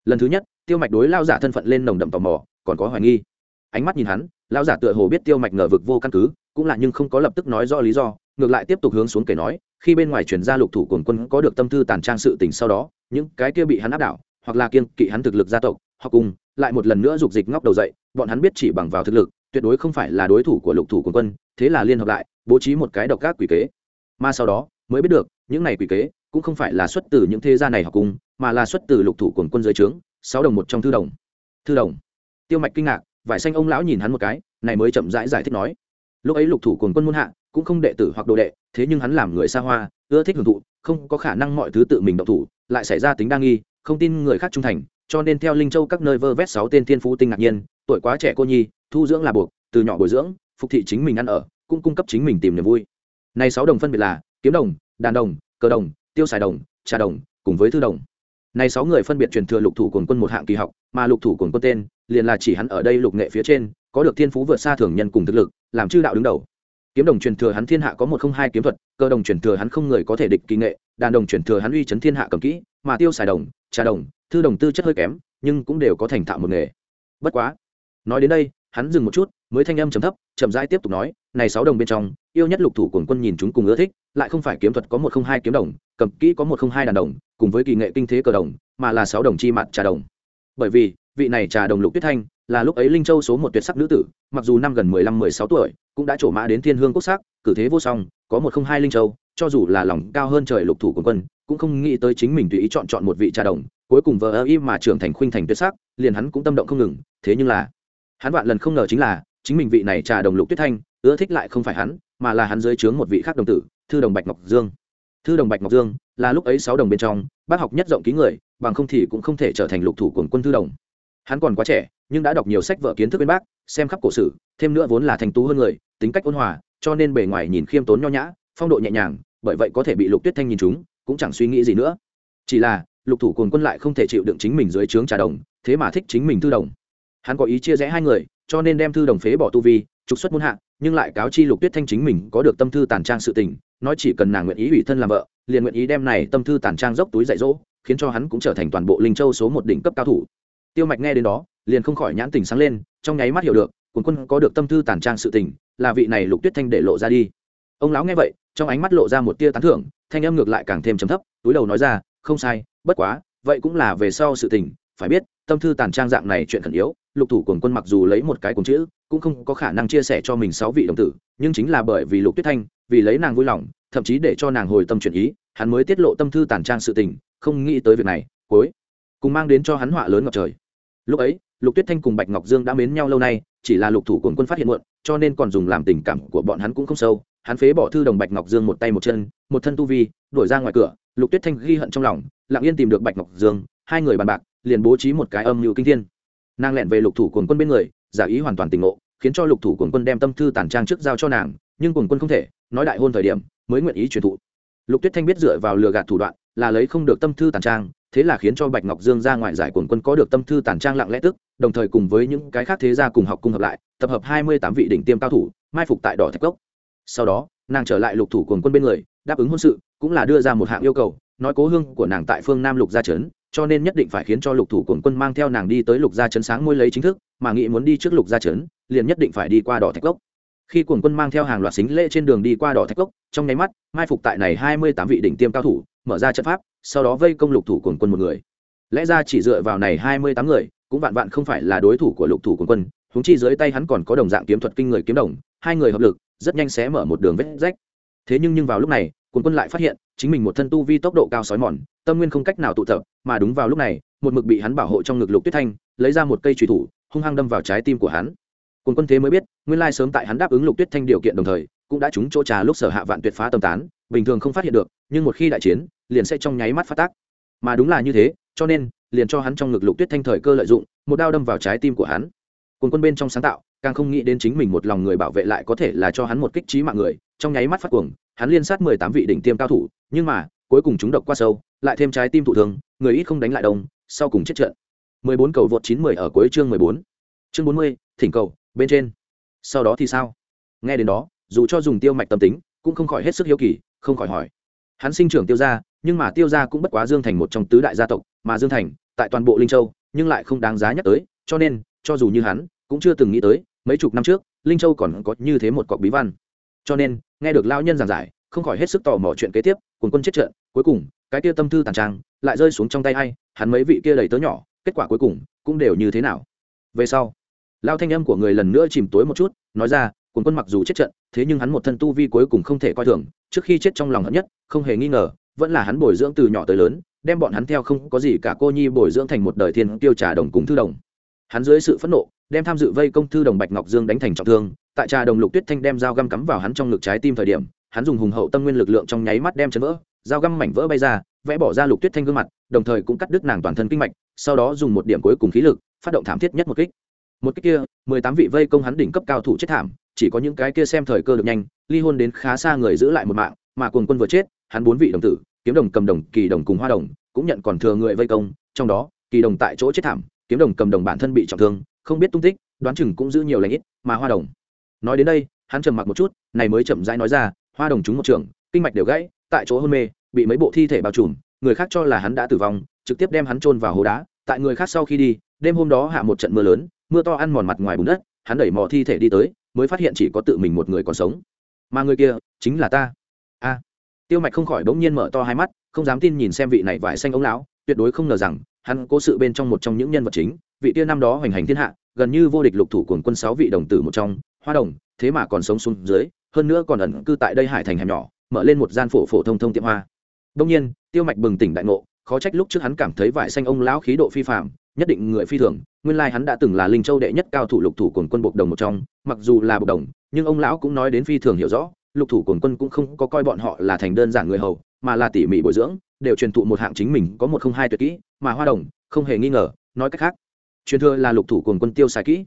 Lần thứ nhất, tiêu mạch đối lao giả thân phận lên nồng đậm tò mò, còn có hoài nghi. Ánh mắt nhìn hắn, lao giả tựa hồ biết tiêu mạch ngờ vực vô căn cứ, cũng là nhưng không có lập tức nói rõ lý do, ngược lại tiếp tục hướng xuống kể nói, khi bên ngoài chuyển ra lục thủ quần quân có được tâm thư tàn trang sự tình sau đó, những cái kia bị hắn áp đảo hoặc là kiên kỵ hắn thực lực gia tộc hoặc cùng lại một lần nữa dục dịch ngóc đầu dậy bọn hắn biết chỉ bằng vào thực lực tuyệt đối không phải là đối thủ của lục thủ quân quân thế là liên hợp lại bố trí một cái độc các quỷ kế. Mà sau đó mới biết được những này quỷ kế cũng không phải là xuất từ những thế gia này học cung mà là xuất từ lục thủ quần quân dưới trướng sáu đồng một trong thư đồng. Thư đồng. Tiêu mạch kinh ngạc vải xanh ông lão nhìn hắn một cái này mới chậm rãi giải, giải thích nói. Lúc ấy lục thủ quần quân muôn hạ cũng không đệ tử hoặc đồ đệ thế nhưng hắn làm người xa hoa ưa thích hưởng thụ không có khả năng mọi thứ tự mình động thủ lại xảy ra tính đa nghi không tin người khác trung thành, cho nên theo linh châu các nơi vơ vét sáu tên thiên phú tinh ngạc nhiên, tuổi quá trẻ cô nhi, thu dưỡng là buộc, từ nhỏ bồi dưỡng, phục thị chính mình ăn ở, cũng cung cấp chính mình tìm niềm vui. Này sáu đồng phân biệt là kiếm đồng, đàn đồng, cờ đồng, tiêu xài đồng, trà đồng, cùng với thư đồng. Này sáu người phân biệt truyền thừa lục thủ cồn quân một hạng kỳ học, mà lục thủ cồn quân tên liền là chỉ hắn ở đây lục nghệ phía trên, có được thiên phú vượt xa thường nhân cùng thực lực, làm chư đạo đứng đầu kiếm đồng truyền thừa hắn thiên hạ có một không hai kiếm thuật, cơ đồng truyền thừa hắn không người có thể địch kỳ nghệ, đàn đồng truyền thừa hắn uy chấn thiên hạ cầm kỹ, mà tiêu xài đồng, trà đồng, thư đồng tư chất hơi kém, nhưng cũng đều có thành thạo một nghề. Bất quá, nói đến đây, hắn dừng một chút, mới thanh âm trầm thấp, chậm rãi tiếp tục nói, này sáu đồng bên trong, yêu nhất lục thủ cuồng quân nhìn chúng cùng ưa thích, lại không phải kiếm thuật có một không hai kiếm đồng, cầm kỹ có một không hai đàn đồng, cùng với kỳ nghệ kinh thế cờ đồng, mà là sáu đồng chi mặt trà đồng. Bởi vì vị này trà đồng lục tuyết thanh, là lúc ấy linh châu số một tuyệt sắc nữ tử, mặc dù năm gần mười lăm, mười sáu tuổi, cũng đã trổ mã đến thiên hương quốc sắc, cử thế vô song, có một không hai linh châu, cho dù là lòng cao hơn trời lục thủ của quân, cũng không nghĩ tới chính mình tùy ý chọn chọn một vị trà đồng, cuối cùng vợ ơ y mà trưởng thành khuynh thành tuyệt sắc, liền hắn cũng tâm động không ngừng, thế nhưng là, hắn vạn lần không ngờ chính là, chính mình vị này trà đồng lục tuyết thanh, ưa thích lại không phải hắn, mà là hắn dưới trướng một vị khác đồng tử, thư đồng bạch ngọc dương. Thư đồng bạch ngọc dương là lúc ấy sáu đồng bên trong, bác học nhất rộng ký người, bằng không thì cũng không thể trở thành lục thủ của quân thư đồng hắn còn quá trẻ, nhưng đã đọc nhiều sách vở kiến thức bên bác, xem khắp cổ sử, thêm nữa vốn là thành tú hơn người, tính cách ôn hòa, cho nên bề ngoài nhìn khiêm tốn nho nhã, phong độ nhẹ nhàng, bởi vậy có thể bị lục tuyết thanh nhìn chúng, cũng chẳng suy nghĩ gì nữa. Chỉ là, lục thủ cồn quân lại không thể chịu đựng chính mình dưới trướng trà đồng, thế mà thích chính mình thư đồng. Hắn có ý chia rẽ hai người, cho nên đem thư đồng phế bỏ tu vi, trục xuất muôn hạ, nhưng lại cáo chi lục tuyết thanh chính mình có được tâm thư tàn trang sự tình, nói chỉ cần nàng nguyện ý ủy thân làm vợ, liền nguyện ý đem này tâm thư tàn trang dốc túi dạy dỗ, khiến cho hắn cũng trở thành toàn bộ linh châu số một đỉnh cấp cao thủ tiêu mạch nghe đến đó, liền không khỏi nhãn tình sáng lên, trong nháy mắt hiểu được cuốn quân có được tâm thư tàn trang sự tình, là vị này lục tuyết thanh để lộ ra đi. Ông lão nghe vậy, trong ánh mắt lộ ra một tia tán thưởng, thanh âm ngược lại càng thêm chấm thấp, túi đầu nói ra, không sai, bất quá, vậy cũng là về sau sự tình, phải biết, tâm thư tàn trang dạng này chuyện khẩn yếu, lục thủ cuồng quân mặc dù lấy một cái cuồng chữ, cũng không có khả năng chia sẻ cho mình sáu vị đồng tử, nhưng chính là bởi vì lục tuyết thanh, vì lấy nàng vui lòng, thậm chí để cho nàng hồi tâm chuyển ý, hắn mới tiết lộ tâm thư tàn trang sự tình, không nghĩ tới việc này, cuối, cùng mang đến cho hắn họa lớn ngập trời lúc ấy, lục tuyết thanh cùng bạch ngọc dương đã mến nhau lâu nay, chỉ là lục thủ cuồng quân phát hiện muộn, cho nên còn dùng làm tình cảm của bọn hắn cũng không sâu. Hắn phế bỏ thư đồng bạch ngọc dương một tay một chân, một thân tu vi, đuổi ra ngoài cửa. Lục tuyết thanh ghi hận trong lòng, lặng yên tìm được bạch ngọc dương, hai người bàn bạc, liền bố trí một cái âm mưu kinh thiên. Nàng lẹn về lục thủ cuồng quân bên người, giả ý hoàn toàn tỉnh ngộ, khiến cho lục thủ cuồng quân đem tâm thư tản trang trước giao cho nàng, nhưng cuồng quân không thể, nói đại hôn thời điểm, mới nguyện ý truyền thụ. Lục tuyết thanh biết dựa vào lừa gạt thủ đoạn, là lấy không được tâm thư tản trang thế là khiến cho bạch ngọc dương ra ngoại giải quần quân có được tâm thư tản trang lặng lẽ tức, đồng thời cùng với những cái khác thế gia cùng học cung hợp lại, tập hợp hai mươi tám vị đỉnh tiêm cao thủ, mai phục tại đỏ thạch cốc. Sau đó, nàng trở lại lục thủ cuồng quân bên người, đáp ứng hôn sự, cũng là đưa ra một hạng yêu cầu, nói cố hương của nàng tại phương nam lục gia trấn, cho nên nhất định phải khiến cho lục thủ cuồng quân mang theo nàng đi tới lục gia trấn sáng môi lấy chính thức, mà nghĩ muốn đi trước lục gia trấn, liền nhất định phải đi qua đỏ thạch cốc. Khi cuồng quân mang theo hàng loạt xính lễ trên đường đi qua đỏ thạch cốc, trong nháy mắt, mai phục tại này hai mươi tám vị đỉnh tiêm cao thủ mở ra trận pháp, sau đó vây công lục thủ cuồng quân một người. Lẽ ra chỉ dựa vào này hai mươi tám người, cũng vạn vạn không phải là đối thủ của lục thủ cuồng quân húng chi dưới tay hắn còn có đồng dạng kiếm thuật kinh người kiếm đồng, hai người hợp lực, rất nhanh sẽ mở một đường vết rách. Thế nhưng nhưng vào lúc này, cuồng quân lại phát hiện, chính mình một thân tu vi tốc độ cao sói mòn, tâm nguyên không cách nào tụ tập, mà đúng vào lúc này, một mực bị hắn bảo hộ trong ngực lục tuyết thanh, lấy ra một cây trùy thủ, hung hăng đâm vào trái tim của hắn. Quân quân thế mới biết, nguyên lai sớm tại hắn đáp ứng lục tuyết thanh điều kiện đồng thời cũng đã trúng chỗ trà lúc sở hạ vạn tuyệt phá tâm tán, bình thường không phát hiện được, nhưng một khi đại chiến, liền sẽ trong nháy mắt phát tác. Mà đúng là như thế, cho nên, liền cho hắn trong ngực lục tuyết thanh thời cơ lợi dụng, một đao đâm vào trái tim của hắn. Cùng quân bên trong sáng tạo, càng không nghĩ đến chính mình một lòng người bảo vệ lại có thể là cho hắn một kích trí mạng người, trong nháy mắt phát cuồng, hắn liên sát mười tám vị đỉnh tiêm cao thủ, nhưng mà, cuối cùng chúng độc qua sâu, lại thêm trái tim thụ thường người ít không đánh lại đông, sau cùng chết trận. mười bốn cầu vượt chín mười ở cuối chương mười bốn. Chương bốn mươi, thỉnh cầu, bên trên. Sau đó thì sao? Nghe đến đó dù cho dùng tiêu mạch tâm tính, cũng không khỏi hết sức hiếu kỳ, không khỏi hỏi. Hắn sinh trưởng tiêu gia, nhưng mà tiêu gia cũng bất quá dương thành một trong tứ đại gia tộc, mà dương thành, tại toàn bộ linh châu, nhưng lại không đáng giá nhắc tới, cho nên, cho dù như hắn, cũng chưa từng nghĩ tới, mấy chục năm trước, linh châu còn có như thế một cọc bí văn. Cho nên, nghe được lao nhân giảng giải, không khỏi hết sức tò mò chuyện kế tiếp cùng quân chết trận, cuối cùng, cái kia tâm thư tàn trang, lại rơi xuống trong tay ai, hắn mấy vị kia đầy tớ nhỏ, kết quả cuối cùng, cũng đều như thế nào. Về sau lao thanh âm của người lần nữa chìm tối một chút, nói ra cuốn quân mặc dù chết trận thế nhưng hắn một thân tu vi cuối cùng không thể coi thường, trước khi chết trong lòng hận nhất, không hề nghi ngờ, vẫn là hắn bồi dưỡng từ nhỏ tới lớn, đem bọn hắn theo không có gì cả cô nhi bồi dưỡng thành một đời thiên tiêu trà đồng cùng thư đồng. Hắn dưới sự phẫn nộ, đem tham dự vây công thư đồng bạch ngọc dương đánh thành trọng thương, tại trà đồng lục tuyết thanh đem dao găm cắm vào hắn trong ngực trái tim thời điểm, hắn dùng hùng hậu tâm nguyên lực lượng trong nháy mắt đem chấn vỡ, dao găm mảnh vỡ bay ra, vẽ bỏ ra lục tuyết thanh gương mặt, đồng thời cũng cắt đứt nàng toàn thân kinh mạch, sau đó dùng một điểm cuối cùng khí lực, phát động thảm thiết nhất một kích. Một kích kia, mười tám vị vây công hắn đỉnh cấp cao thủ chết thảm chỉ có những cái kia xem thời cơ được nhanh, ly hôn đến khá xa người giữ lại một mạng, mà cuồng quân vừa chết, hắn bốn vị đồng tử, kiếm đồng cầm đồng, kỳ đồng cùng hoa đồng, cũng nhận còn thừa người vây công, trong đó, kỳ đồng tại chỗ chết thảm, kiếm đồng cầm đồng bản thân bị trọng thương, không biết tung tích, đoán chừng cũng giữ nhiều lãnh ít, mà hoa đồng. Nói đến đây, hắn trầm mặc một chút, này mới chậm rãi nói ra, hoa đồng trúng một trường kinh mạch đều gãy, tại chỗ hôn mê, bị mấy bộ thi thể bao trùm, người khác cho là hắn đã tử vong, trực tiếp đem hắn chôn vào hố đá, tại người khác sau khi đi, đêm hôm đó hạ một trận mưa lớn, mưa to ăn mòn mặt ngoài bùn đất, hắn đẩy mò thi thể đi tới mới phát hiện chỉ có tự mình một người còn sống. Mà người kia chính là ta. A. Tiêu mạch không khỏi bỗng nhiên mở to hai mắt, không dám tin nhìn xem vị này vải xanh ống lão, tuyệt đối không ngờ rằng, hắn cố sự bên trong một trong những nhân vật chính, vị tiên năm đó hoành hành thiên hạ, gần như vô địch lục thủ cuồng quân sáu vị đồng tử một trong, hoa đồng, thế mà còn sống xuống dưới, hơn nữa còn ẩn cư tại đây hải thành hẻm nhỏ, mở lên một gian phổ phổ thông thông tiệm hoa. Đông nhiên, tiêu mạch bừng tỉnh đại ngộ, khó trách lúc trước hắn cảm thấy vải xanh ông lão khí độ phi phạm nhất định người phi thường, nguyên lai hắn đã từng là linh châu đệ nhất cao thủ lục thủ cuồng quân bộc đồng một trong, mặc dù là bộc đồng, nhưng ông lão cũng nói đến phi thường hiểu rõ, lục thủ cuồng quân cũng không có coi bọn họ là thành đơn giản người hầu, mà là tỉ mỉ bồi dưỡng, đều truyền thụ một hạng chính mình có một không hai tuyệt kỹ, mà hoa đồng không hề nghi ngờ, nói cách khác, truyền thừa là lục thủ cuồng quân tiêu xài kỹ.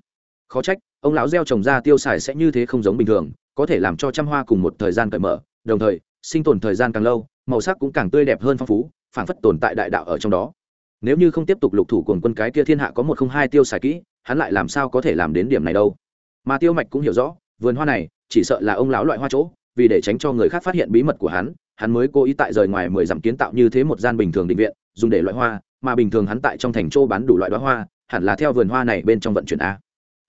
Khó trách, ông lão gieo trồng ra tiêu xài sẽ như thế không giống bình thường, có thể làm cho trăm hoa cùng một thời gian cởi mở, đồng thời, sinh tồn thời gian càng lâu, màu sắc cũng càng tươi đẹp hơn phong phú, phảng phất tồn tại đại đạo ở trong đó nếu như không tiếp tục lục thủ cùng quân cái kia thiên hạ có một không hai tiêu xài kỹ, hắn lại làm sao có thể làm đến điểm này đâu? Mà tiêu mạch cũng hiểu rõ, vườn hoa này, chỉ sợ là ông lão loại hoa chỗ, vì để tránh cho người khác phát hiện bí mật của hắn hắn mới cố ý tại rời ngoài mười dặm kiến tạo như thế một gian bình thường định viện, dùng để loại hoa, mà bình thường hắn tại trong thành châu bán đủ loại đoá hoa, hẳn là theo vườn hoa này bên trong vận chuyển a.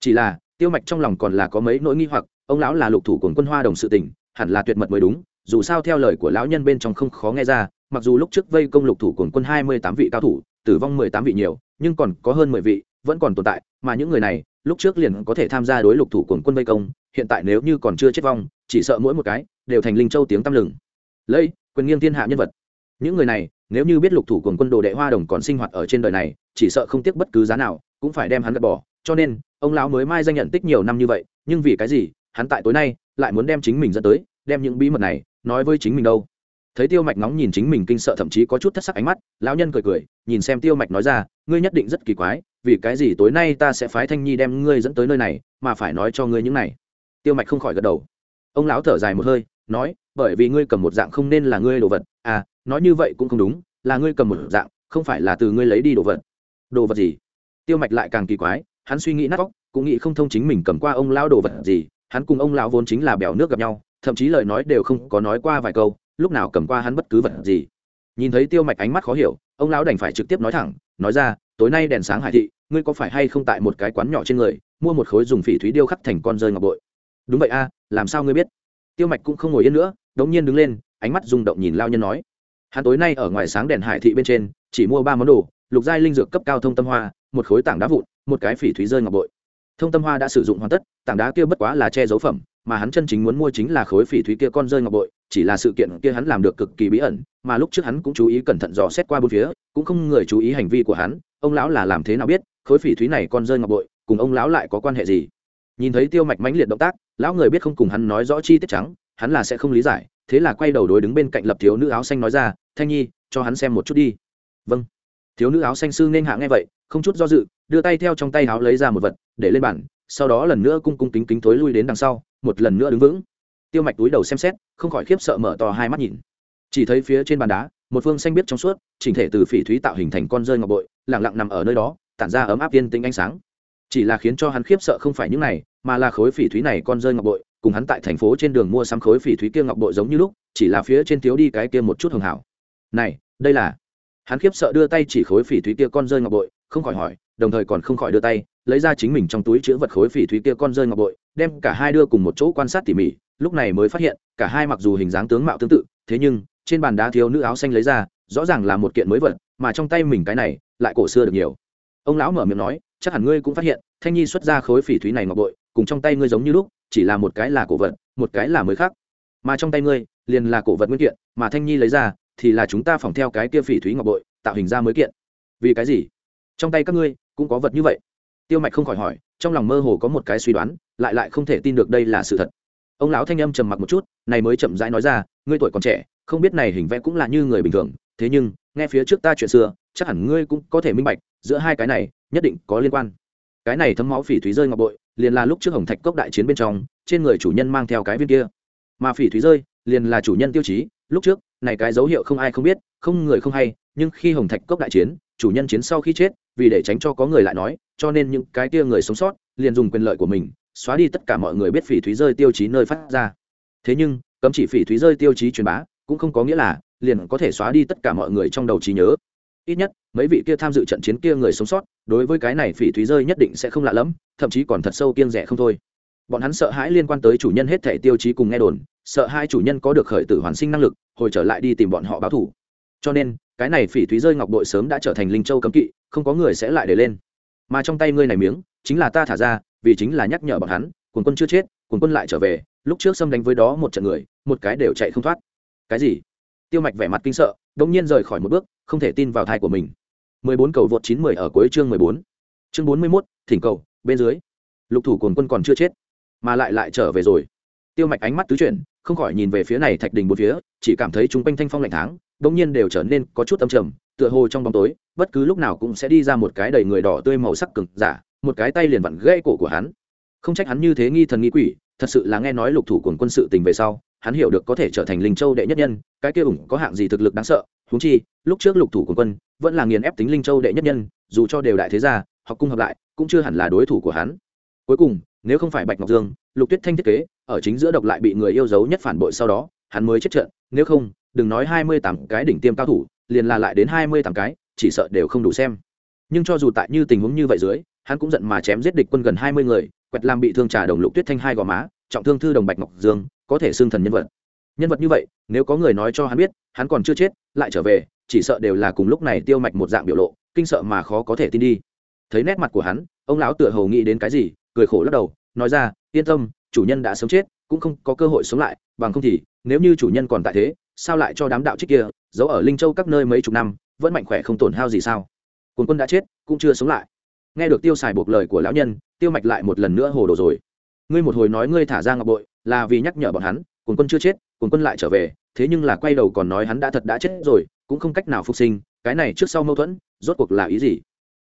Chỉ là, tiêu mạch trong lòng còn là có mấy nỗi nghi hoặc, ông lão là lục thủ cùng quân hoa đồng sự tỉnh, hẳn là tuyệt mật mới đúng, dù sao theo lời của lão nhân bên trong không khó nghe ra, mặc dù lúc trước vây công lục thủ cùng quân hai mươi tám vị cao thủ tử vong mười tám vị nhiều, nhưng còn có hơn mười vị vẫn còn tồn tại, mà những người này, lúc trước liền có thể tham gia đối lục thủ của quân vây công, hiện tại nếu như còn chưa chết vong, chỉ sợ mỗi một cái đều thành linh châu tiếng tăm lừng. Lây, quyền nghiêng thiên hạ nhân vật. Những người này, nếu như biết lục thủ cùng quân đồ đệ hoa đồng còn sinh hoạt ở trên đời này, chỉ sợ không tiếc bất cứ giá nào, cũng phải đem hắn gạt bỏ. Cho nên, ông lão mới mai danh nhận tích nhiều năm như vậy, nhưng vì cái gì, hắn tại tối nay lại muốn đem chính mình dẫn tới, đem những bí mật này nói với chính mình đâu? Thấy tiêu mạch ngóng nhìn chính mình kinh sợ thậm chí có chút thất sắc ánh mắt, lão nhân cười cười, nhìn xem tiêu mạch nói ra, ngươi nhất định rất kỳ quái, vì cái gì tối nay ta sẽ phái thanh nhi đem ngươi dẫn tới nơi này, mà phải nói cho ngươi những này. Tiêu mạch không khỏi gật đầu. Ông lão thở dài một hơi, nói, bởi vì ngươi cầm một dạng không nên là ngươi đồ vật. À nói như vậy cũng không đúng, là ngươi cầm một dạng, không phải là từ ngươi lấy đi đồ vật. Đồ vật gì? Tiêu mạch lại càng kỳ quái, hắn suy nghĩ nát vóc cũng nghĩ không thông chính mình cầm qua ông lão đồ vật gì, hắn cùng ông lão vốn chính là bèo nước gặp nhau, thậm chí lời nói đều không có nói qua vài câu lúc nào cầm qua hắn bất cứ vật gì. Nhìn thấy tiêu mạch ánh mắt khó hiểu, ông lão đành phải trực tiếp nói thẳng, nói ra, tối nay đèn sáng hải thị, ngươi có phải hay không tại một cái quán nhỏ trên người, mua một khối dùng phỉ thúy điêu khắc thành con rơi ngọc bội? Đúng vậy a, làm sao ngươi biết? Tiêu mạch cũng không ngồi yên nữa, đống nhiên đứng lên, ánh mắt rung động nhìn lao nhân nói, hắn tối nay ở ngoài sáng đèn hải thị bên trên, chỉ mua ba món đồ, lục giai linh dược cấp cao thông tâm hoa, một khối tảng đá vụn, một cái phỉ thúy rơi ngọc bội. Thông tâm hoa đã sử dụng hoàn tất, tảng đá kia bất quá là che dấu phẩm, mà hắn chân chính muốn mua chính là khối phỉ thúy kia con rơi ngọc bội chỉ là sự kiện kia hắn làm được cực kỳ bí ẩn, mà lúc trước hắn cũng chú ý cẩn thận dò xét qua bốn phía, cũng không người chú ý hành vi của hắn, ông lão là làm thế nào biết, khối phỉ thúy này con rơi ngọc bội, cùng ông lão lại có quan hệ gì? Nhìn thấy tiêu mạch mãnh liệt động tác, lão người biết không cùng hắn nói rõ chi tiết trắng, hắn là sẽ không lý giải, thế là quay đầu đối đứng bên cạnh lập thiếu nữ áo xanh nói ra, thanh nhi, cho hắn xem một chút đi. Vâng. Thiếu nữ áo xanh sư nên hạ nghe vậy, không chút do dự, đưa tay theo trong tay áo lấy ra một vật, để lên bàn, sau đó lần nữa cung cung kính kính tối lui đến đằng sau, một lần nữa đứng vững tiêu mạch túi đầu xem xét, không khỏi khiếp sợ mở to hai mắt nhìn. Chỉ thấy phía trên bàn đá, một phương xanh biết trong suốt, chỉnh thể từ phỉ thúy tạo hình thành con rơi ngọc bội lẳng lặng nằm ở nơi đó, tản ra ấm áp yên tĩnh ánh sáng. Chỉ là khiến cho hắn khiếp sợ không phải những này, mà là khối phỉ thúy này con rơi ngọc bội, cùng hắn tại thành phố trên đường mua sắm khối phỉ thúy kia ngọc bội giống như lúc, chỉ là phía trên thiếu đi cái kia một chút hường hảo. Này, đây là? Hắn khiếp sợ đưa tay chỉ khối phỉ thúy kia con rơi ngọc bội, không khỏi hỏi, đồng thời còn không khỏi đưa tay, lấy ra chính mình trong túi chứa vật khối phỉ thúy kia con rơi ngọc bội đem cả hai đưa cùng một chỗ quan sát tỉ mỉ, lúc này mới phát hiện, cả hai mặc dù hình dáng tướng mạo tương tự, thế nhưng, trên bàn đá thiếu nữ áo xanh lấy ra, rõ ràng là một kiện mới vật, mà trong tay mình cái này, lại cổ xưa được nhiều. Ông lão mở miệng nói, chắc hẳn ngươi cũng phát hiện, thanh nhi xuất ra khối phỉ thúy này ngọc bội, cùng trong tay ngươi giống như lúc, chỉ là một cái là cổ vật, một cái là mới khác. Mà trong tay ngươi, liền là cổ vật nguyên kiện, mà thanh nhi lấy ra, thì là chúng ta phỏng theo cái kia phỉ thúy ngọc bội, tạo hình ra mới kiện. Vì cái gì? Trong tay các ngươi, cũng có vật như vậy. Tiêu mạch không khỏi hỏi trong lòng mơ hồ có một cái suy đoán, lại lại không thể tin được đây là sự thật. Ông lão thanh âm trầm mặc một chút, này mới chậm rãi nói ra, ngươi tuổi còn trẻ, không biết này hình vẽ cũng là như người bình thường, thế nhưng, nghe phía trước ta chuyện xưa, chắc hẳn ngươi cũng có thể minh bạch, giữa hai cái này, nhất định có liên quan. Cái này thấm máu phỉ thúy rơi ngọc bội, liền là lúc trước hồng thạch cốc đại chiến bên trong, trên người chủ nhân mang theo cái viên kia. Mà phỉ thúy rơi, liền là chủ nhân tiêu chí, lúc trước, này cái dấu hiệu không ai không biết, không người không hay, nhưng khi hồng thạch cốc đại chiến, chủ nhân chiến sau khi chết vì để tránh cho có người lại nói, cho nên những cái kia người sống sót liền dùng quyền lợi của mình, xóa đi tất cả mọi người biết phỉ thúy rơi tiêu chí nơi phát ra. Thế nhưng, cấm chỉ phỉ thúy rơi tiêu chí truyền bá cũng không có nghĩa là liền có thể xóa đi tất cả mọi người trong đầu trí nhớ. Ít nhất, mấy vị kia tham dự trận chiến kia người sống sót, đối với cái này phỉ thúy rơi nhất định sẽ không lạ lẫm, thậm chí còn thật sâu kiêng rẻ không thôi. Bọn hắn sợ hãi liên quan tới chủ nhân hết thể tiêu chí cùng nghe đồn, sợ hai chủ nhân có được khởi tử hoàn sinh năng lực, hồi trở lại đi tìm bọn họ báo thủ cho nên cái này phỉ thúy rơi ngọc bội sớm đã trở thành linh châu cấm kỵ không có người sẽ lại để lên mà trong tay ngươi này miếng chính là ta thả ra vì chính là nhắc nhở bọn hắn quần quân chưa chết quần quân lại trở về lúc trước xâm đánh với đó một trận người một cái đều chạy không thoát cái gì tiêu mạch vẻ mặt kinh sợ đông nhiên rời khỏi một bước không thể tin vào thai của mình 14 cầu vượt 910 ở cuối chương 14. Chương 41, thỉnh cầu, bên dưới. Lục thủ cuồng quân còn chưa chết, mà lại lại trở về rồi. Tiêu Mạch ánh mắt tứ chuyển, không khỏi nhìn về phía này thạch đình một phía, chỉ cảm thấy chúng quanh thanh phong lạnh tháng, đột nhiên đều trở nên có chút âm trầm, tựa hồ trong bóng tối, bất cứ lúc nào cũng sẽ đi ra một cái đầy người đỏ tươi màu sắc cực giả, một cái tay liền vặn gãy cổ của hắn. Không trách hắn như thế nghi thần nghi quỷ, thật sự là nghe nói lục thủ cuồng quân sự tình về sau, hắn hiểu được có thể trở thành linh châu đệ nhất nhân, cái kia ủng có hạng gì thực lực đáng sợ, huống chi lúc trước lục thủ quần quân vẫn là nghiền ép tính linh châu đệ nhất nhân dù cho đều đại thế gia học cung hợp lại cũng chưa hẳn là đối thủ của hắn cuối cùng nếu không phải bạch ngọc dương lục tuyết thanh thiết kế ở chính giữa độc lại bị người yêu dấu nhất phản bội sau đó hắn mới chết trận nếu không đừng nói hai mươi tám cái đỉnh tiêm cao thủ, liền là lại đến hai mươi tám cái, chỉ sợ đều không đủ xem. Nhưng cho dù tại như tình huống như vậy dưới, hắn cũng giận mà chém giết địch quân gần hai mươi người, quẹt làm bị thương trả đồng lục tuyết thanh hai gò má, trọng thương thư đồng bạch ngọc dương, có thể xương thần nhân vật. Nhân vật như vậy, nếu có người nói cho hắn biết, hắn còn chưa chết, lại trở về, chỉ sợ đều là cùng lúc này tiêu mạch một dạng biểu lộ, kinh sợ mà khó có thể tin đi. Thấy nét mặt của hắn, ông lão tựa hầu nghĩ đến cái gì, cười khổ lắc đầu, nói ra, yên tâm, chủ nhân đã sống chết, cũng không có cơ hội sống lại, bằng không thì, nếu như chủ nhân còn tại thế sao lại cho đám đạo trích kia giấu ở linh châu các nơi mấy chục năm vẫn mạnh khỏe không tổn hao gì sao? Cồn quân đã chết cũng chưa sống lại. Nghe được tiêu xài buộc lời của lão nhân tiêu mạch lại một lần nữa hồ đồ rồi. Ngươi một hồi nói ngươi thả ra ngọc bội là vì nhắc nhở bọn hắn cồn quân chưa chết cồn quân lại trở về thế nhưng là quay đầu còn nói hắn đã thật đã chết rồi cũng không cách nào phục sinh cái này trước sau mâu thuẫn rốt cuộc là ý gì?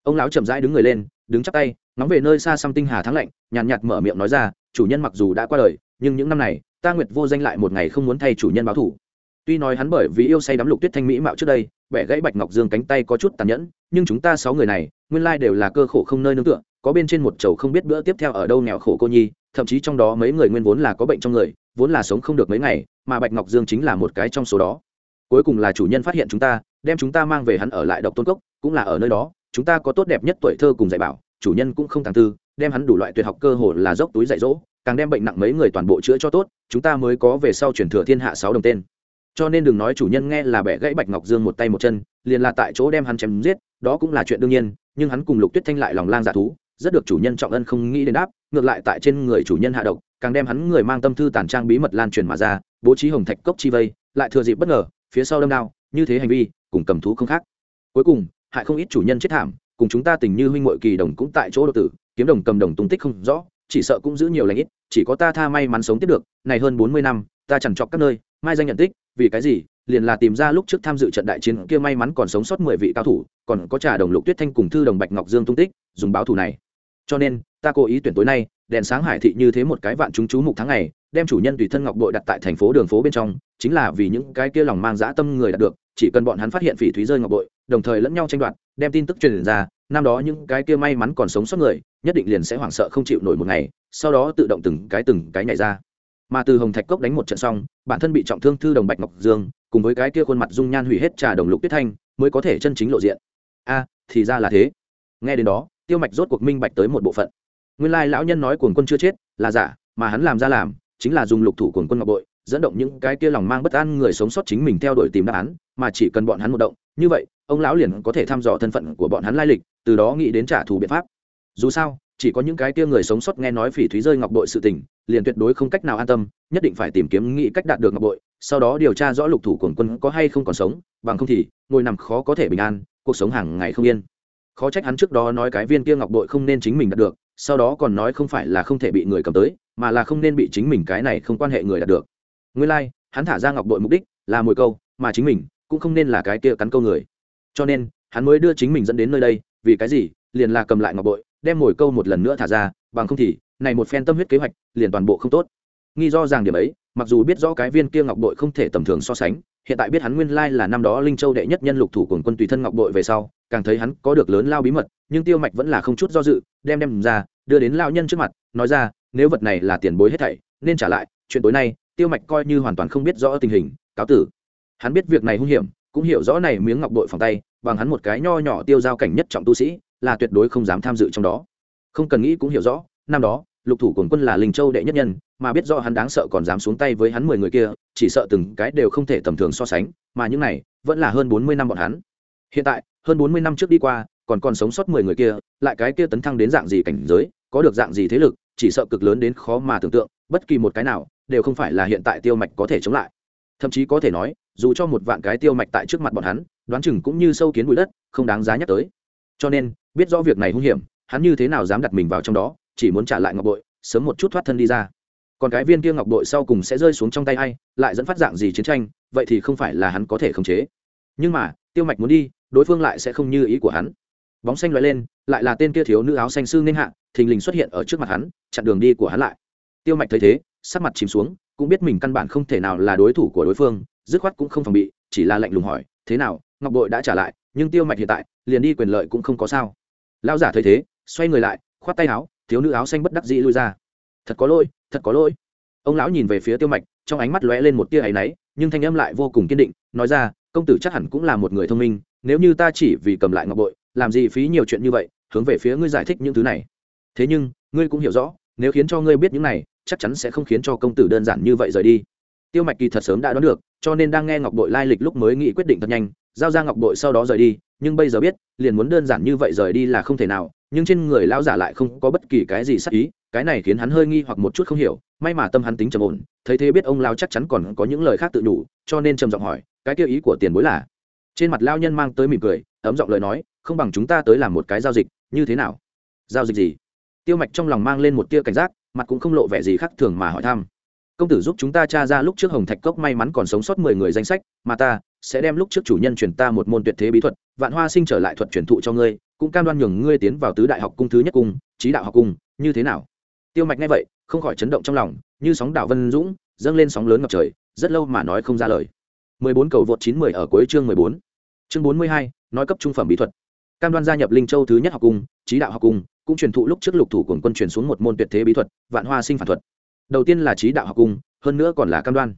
Ông lão chậm rãi đứng người lên đứng chắp tay nóng về nơi xa xăm tinh hà thắng lạnh nhàn nhạt, nhạt mở miệng nói ra chủ nhân mặc dù đã qua đời nhưng những năm này ta nguyệt vô danh lại một ngày không muốn thay chủ nhân báo thủ tuy nói hắn bởi vì yêu say đắm lục tuyết thanh mỹ mạo trước đây, bẻ gãy bạch ngọc dương cánh tay có chút tàn nhẫn, nhưng chúng ta sáu người này, nguyên lai đều là cơ khổ không nơi nương tựa, có bên trên một chầu không biết bữa tiếp theo ở đâu nghèo khổ cô nhi, thậm chí trong đó mấy người nguyên vốn là có bệnh trong người, vốn là sống không được mấy ngày, mà bạch ngọc dương chính là một cái trong số đó. Cuối cùng là chủ nhân phát hiện chúng ta, đem chúng ta mang về hắn ở lại độc tôn cốc, cũng là ở nơi đó, chúng ta có tốt đẹp nhất tuổi thơ cùng dạy bảo, chủ nhân cũng không tàng tư, đem hắn đủ loại tuyệt học cơ hồ là dốc túi dạy dỗ, càng đem bệnh nặng mấy người toàn bộ chữa cho tốt, chúng ta mới có về sau chuyển thừa thiên hạ sáu đồng tên cho nên đừng nói chủ nhân nghe là bẻ gãy bạch ngọc dương một tay một chân, liền là tại chỗ đem hắn chém giết, đó cũng là chuyện đương nhiên, nhưng hắn cùng lục tuyết thanh lại lòng lang dạ thú, rất được chủ nhân trọng ân không nghĩ đến đáp, ngược lại tại trên người chủ nhân hạ độc, càng đem hắn người mang tâm thư tàn trang bí mật lan truyền mà ra, bố trí hồng thạch cốc chi vây, lại thừa dịp bất ngờ, phía sau đâm đao, như thế hành vi, cùng cầm thú không khác. Cuối cùng, hại không ít chủ nhân chết thảm, cùng chúng ta tình như huynh muội kỳ đồng cũng tại chỗ độc tử, kiếm đồng cầm đồng tung tích không rõ, chỉ sợ cũng giữ nhiều lãnh ít, chỉ có ta tha may mắn sống tiếp được, này hơn bốn mươi năm, ta chẳng chọc các nơi, mai danh nhận tích vì cái gì? Liền là tìm ra lúc trước tham dự trận đại chiến kia may mắn còn sống sót mười vị cao thủ, còn có trà đồng lục tuyết thanh cùng thư đồng bạch ngọc dương tung tích, dùng báo thù này. Cho nên, ta cố ý tuyển tối nay, đèn sáng hải thị như thế một cái vạn chúng chú mục tháng này đem chủ nhân tùy thân ngọc bội đặt tại thành phố đường phố bên trong, chính là vì những cái kia lòng mang dã tâm người đạt được, chỉ cần bọn hắn phát hiện phỉ thúy rơi ngọc bội, đồng thời lẫn nhau tranh đoạt, đem tin tức truyền ra, năm đó những cái kia may mắn còn sống sót người, nhất định liền sẽ hoảng sợ không chịu nổi một ngày, sau đó tự động từng cái từng cái nhảy ra mà từ hồng thạch cốc đánh một trận xong, bản thân bị trọng thương thư đồng bạch ngọc dương, cùng với cái kia khuôn mặt dung nhan hủy hết trà đồng lục tuyết thanh, mới có thể chân chính lộ diện. A, thì ra là thế. Nghe đến đó, tiêu mạch rốt cuộc minh bạch tới một bộ phận. Nguyên lai lão nhân nói cuồng quân chưa chết, là giả, mà hắn làm ra làm, chính là dùng lục thủ cuồng quân ngọc bội, dẫn động những cái kia lòng mang bất an người sống sót chính mình theo đuổi tìm đáp án, mà chỉ cần bọn hắn một động, như vậy, ông lão liền có thể thăm dò thân phận của bọn hắn lai lịch, từ đó nghĩ đến trả thù biện pháp. Dù sao chỉ có những cái kia người sống sót nghe nói phỉ thúy rơi ngọc bội sự tình liền tuyệt đối không cách nào an tâm nhất định phải tìm kiếm nghĩ cách đạt được ngọc bội sau đó điều tra rõ lục thủ quần quân có hay không còn sống bằng không thì ngồi nằm khó có thể bình an cuộc sống hàng ngày không yên. Khó trách hắn trước đó nói cái viên kia ngọc bội không nên chính mình đạt được sau đó còn nói không phải là không thể bị người cầm tới mà là không nên bị chính mình cái này không quan hệ người đạt được. Nguyên lai、like, hắn thả ra ngọc bội mục đích là mồi câu mà chính mình cũng không nên là cái kia cắn câu người. Cho nên hắn mới đưa chính mình dẫn đến nơi đây vì cái gì liền là cầm lại ngọc bội đem mồi câu một lần nữa thả ra, bằng không thì, này một phen tâm huyết kế hoạch, liền toàn bộ không tốt. Nghi do rằng điểm ấy, mặc dù biết rõ cái viên kia ngọc bội không thể tầm thường so sánh, hiện tại biết hắn nguyên lai là năm đó linh châu đệ nhất nhân lục thủ cùng quân tùy thân ngọc bội về sau, càng thấy hắn có được lớn lao bí mật, nhưng tiêu mạch vẫn là không chút do dự, đem đem ra, đưa đến lao nhân trước mặt, nói ra, nếu vật này là tiền bối hết thảy, nên trả lại, chuyện tối nay, tiêu mạch coi như hoàn toàn không biết rõ tình hình, cáo tử. Hắn biết việc này hung hiểm, cũng hiểu rõ này miếng ngọc bội phòng tay, bằng hắn một cái nho nhỏ tiêu giao cảnh nhất trọng tu sĩ là tuyệt đối không dám tham dự trong đó. Không cần nghĩ cũng hiểu rõ, năm đó, lục thủ cồn quân là linh châu đệ nhất nhân, mà biết rõ hắn đáng sợ còn dám xuống tay với hắn mười người kia, chỉ sợ từng cái đều không thể tầm thường so sánh, mà những này vẫn là hơn bốn mươi năm bọn hắn. Hiện tại, hơn bốn mươi năm trước đi qua, còn còn sống sót mười người kia, lại cái kia tấn thăng đến dạng gì cảnh giới, có được dạng gì thế lực, chỉ sợ cực lớn đến khó mà tưởng tượng, bất kỳ một cái nào đều không phải là hiện tại tiêu mạch có thể chống lại. Thậm chí có thể nói, dù cho một vạn cái tiêu mạch tại trước mặt bọn hắn, đoán chừng cũng như sâu kiến bụi đất, không đáng giá nhắc tới. Cho nên biết rõ việc này hung hiểm, hắn như thế nào dám đặt mình vào trong đó, chỉ muốn trả lại ngọc bội, sớm một chút thoát thân đi ra. Còn cái viên kia ngọc bội sau cùng sẽ rơi xuống trong tay hay lại dẫn phát dạng gì chiến tranh, vậy thì không phải là hắn có thể khống chế. Nhưng mà, tiêu mạch muốn đi, đối phương lại sẽ không như ý của hắn. Bóng xanh loại lên, lại là tên kia thiếu nữ áo xanh sư nên hạ, thình lình xuất hiện ở trước mặt hắn, chặn đường đi của hắn lại. Tiêu mạch thấy thế, sắc mặt chìm xuống, cũng biết mình căn bản không thể nào là đối thủ của đối phương, dứt khoát cũng không phòng bị, chỉ là lạnh lùng hỏi, thế nào, ngọc bội đã trả lại, nhưng tiêu mạch hiện tại, liền đi quyền lợi cũng không có sao lão giả thấy thế, xoay người lại, khoát tay áo, thiếu nữ áo xanh bất đắc dĩ lui ra. Thật có lỗi, thật có lỗi. Ông lão nhìn về phía tiêu mạch, trong ánh mắt lóe lên một tia áy náy, nhưng thanh âm lại vô cùng kiên định, nói ra, công tử chắc hẳn cũng là một người thông minh, nếu như ta chỉ vì cầm lại ngọc bội, làm gì phí nhiều chuyện như vậy, hướng về phía ngươi giải thích những thứ này. Thế nhưng, ngươi cũng hiểu rõ, nếu khiến cho ngươi biết những này, chắc chắn sẽ không khiến cho công tử đơn giản như vậy rời đi. Tiêu mạch kỳ thật sớm đã đoán được, cho nên đang nghe ngọc bội lai lịch lúc mới nghĩ quyết định thật nhanh giao ra ngọc bội sau đó rời đi, nhưng bây giờ biết, liền muốn đơn giản như vậy rời đi là không thể nào, nhưng trên người lão giả lại không có bất kỳ cái gì sắc ý, cái này khiến hắn hơi nghi hoặc một chút không hiểu, may mà tâm hắn tính trầm ổn, thấy thế biết ông lao chắc chắn còn có những lời khác tự đủ cho nên trầm giọng hỏi, cái tiêu ý của tiền bối là? Trên mặt lao nhân mang tới mỉm cười, ấm giọng lời nói, không bằng chúng ta tới làm một cái giao dịch, như thế nào? Giao dịch gì? Tiêu mạch trong lòng mang lên một tia cảnh giác, mặt cũng không lộ vẻ gì khác thường mà hỏi thăm công tử giúp chúng ta tra ra lúc trước hồng thạch cốc may mắn còn sống sót mười người danh sách mà ta sẽ đem lúc trước chủ nhân truyền ta một môn tuyệt thế bí thuật vạn hoa sinh trở lại thuật truyền thụ cho ngươi cũng cam đoan nhường ngươi tiến vào tứ đại học cung thứ nhất cung trí đạo học cung như thế nào tiêu mạch nghe vậy không khỏi chấn động trong lòng như sóng đảo vân dũng dâng lên sóng lớn ngập trời rất lâu mà nói không ra lời 14 cầu vượt 910 ở cuối chương 14. Chương 42, nói cấp trung phẩm bí thuật. Cam đoan gia nhập Linh Châu thứ nhất học cung, trí đạo học cung, cũng truyền thụ lúc trước lục thủ cuồng quân truyền xuống một môn tuyệt thế bí thuật, vạn hoa sinh phản thuật. Đầu tiên là trí đạo học cung, hơn nữa còn là cam đoan.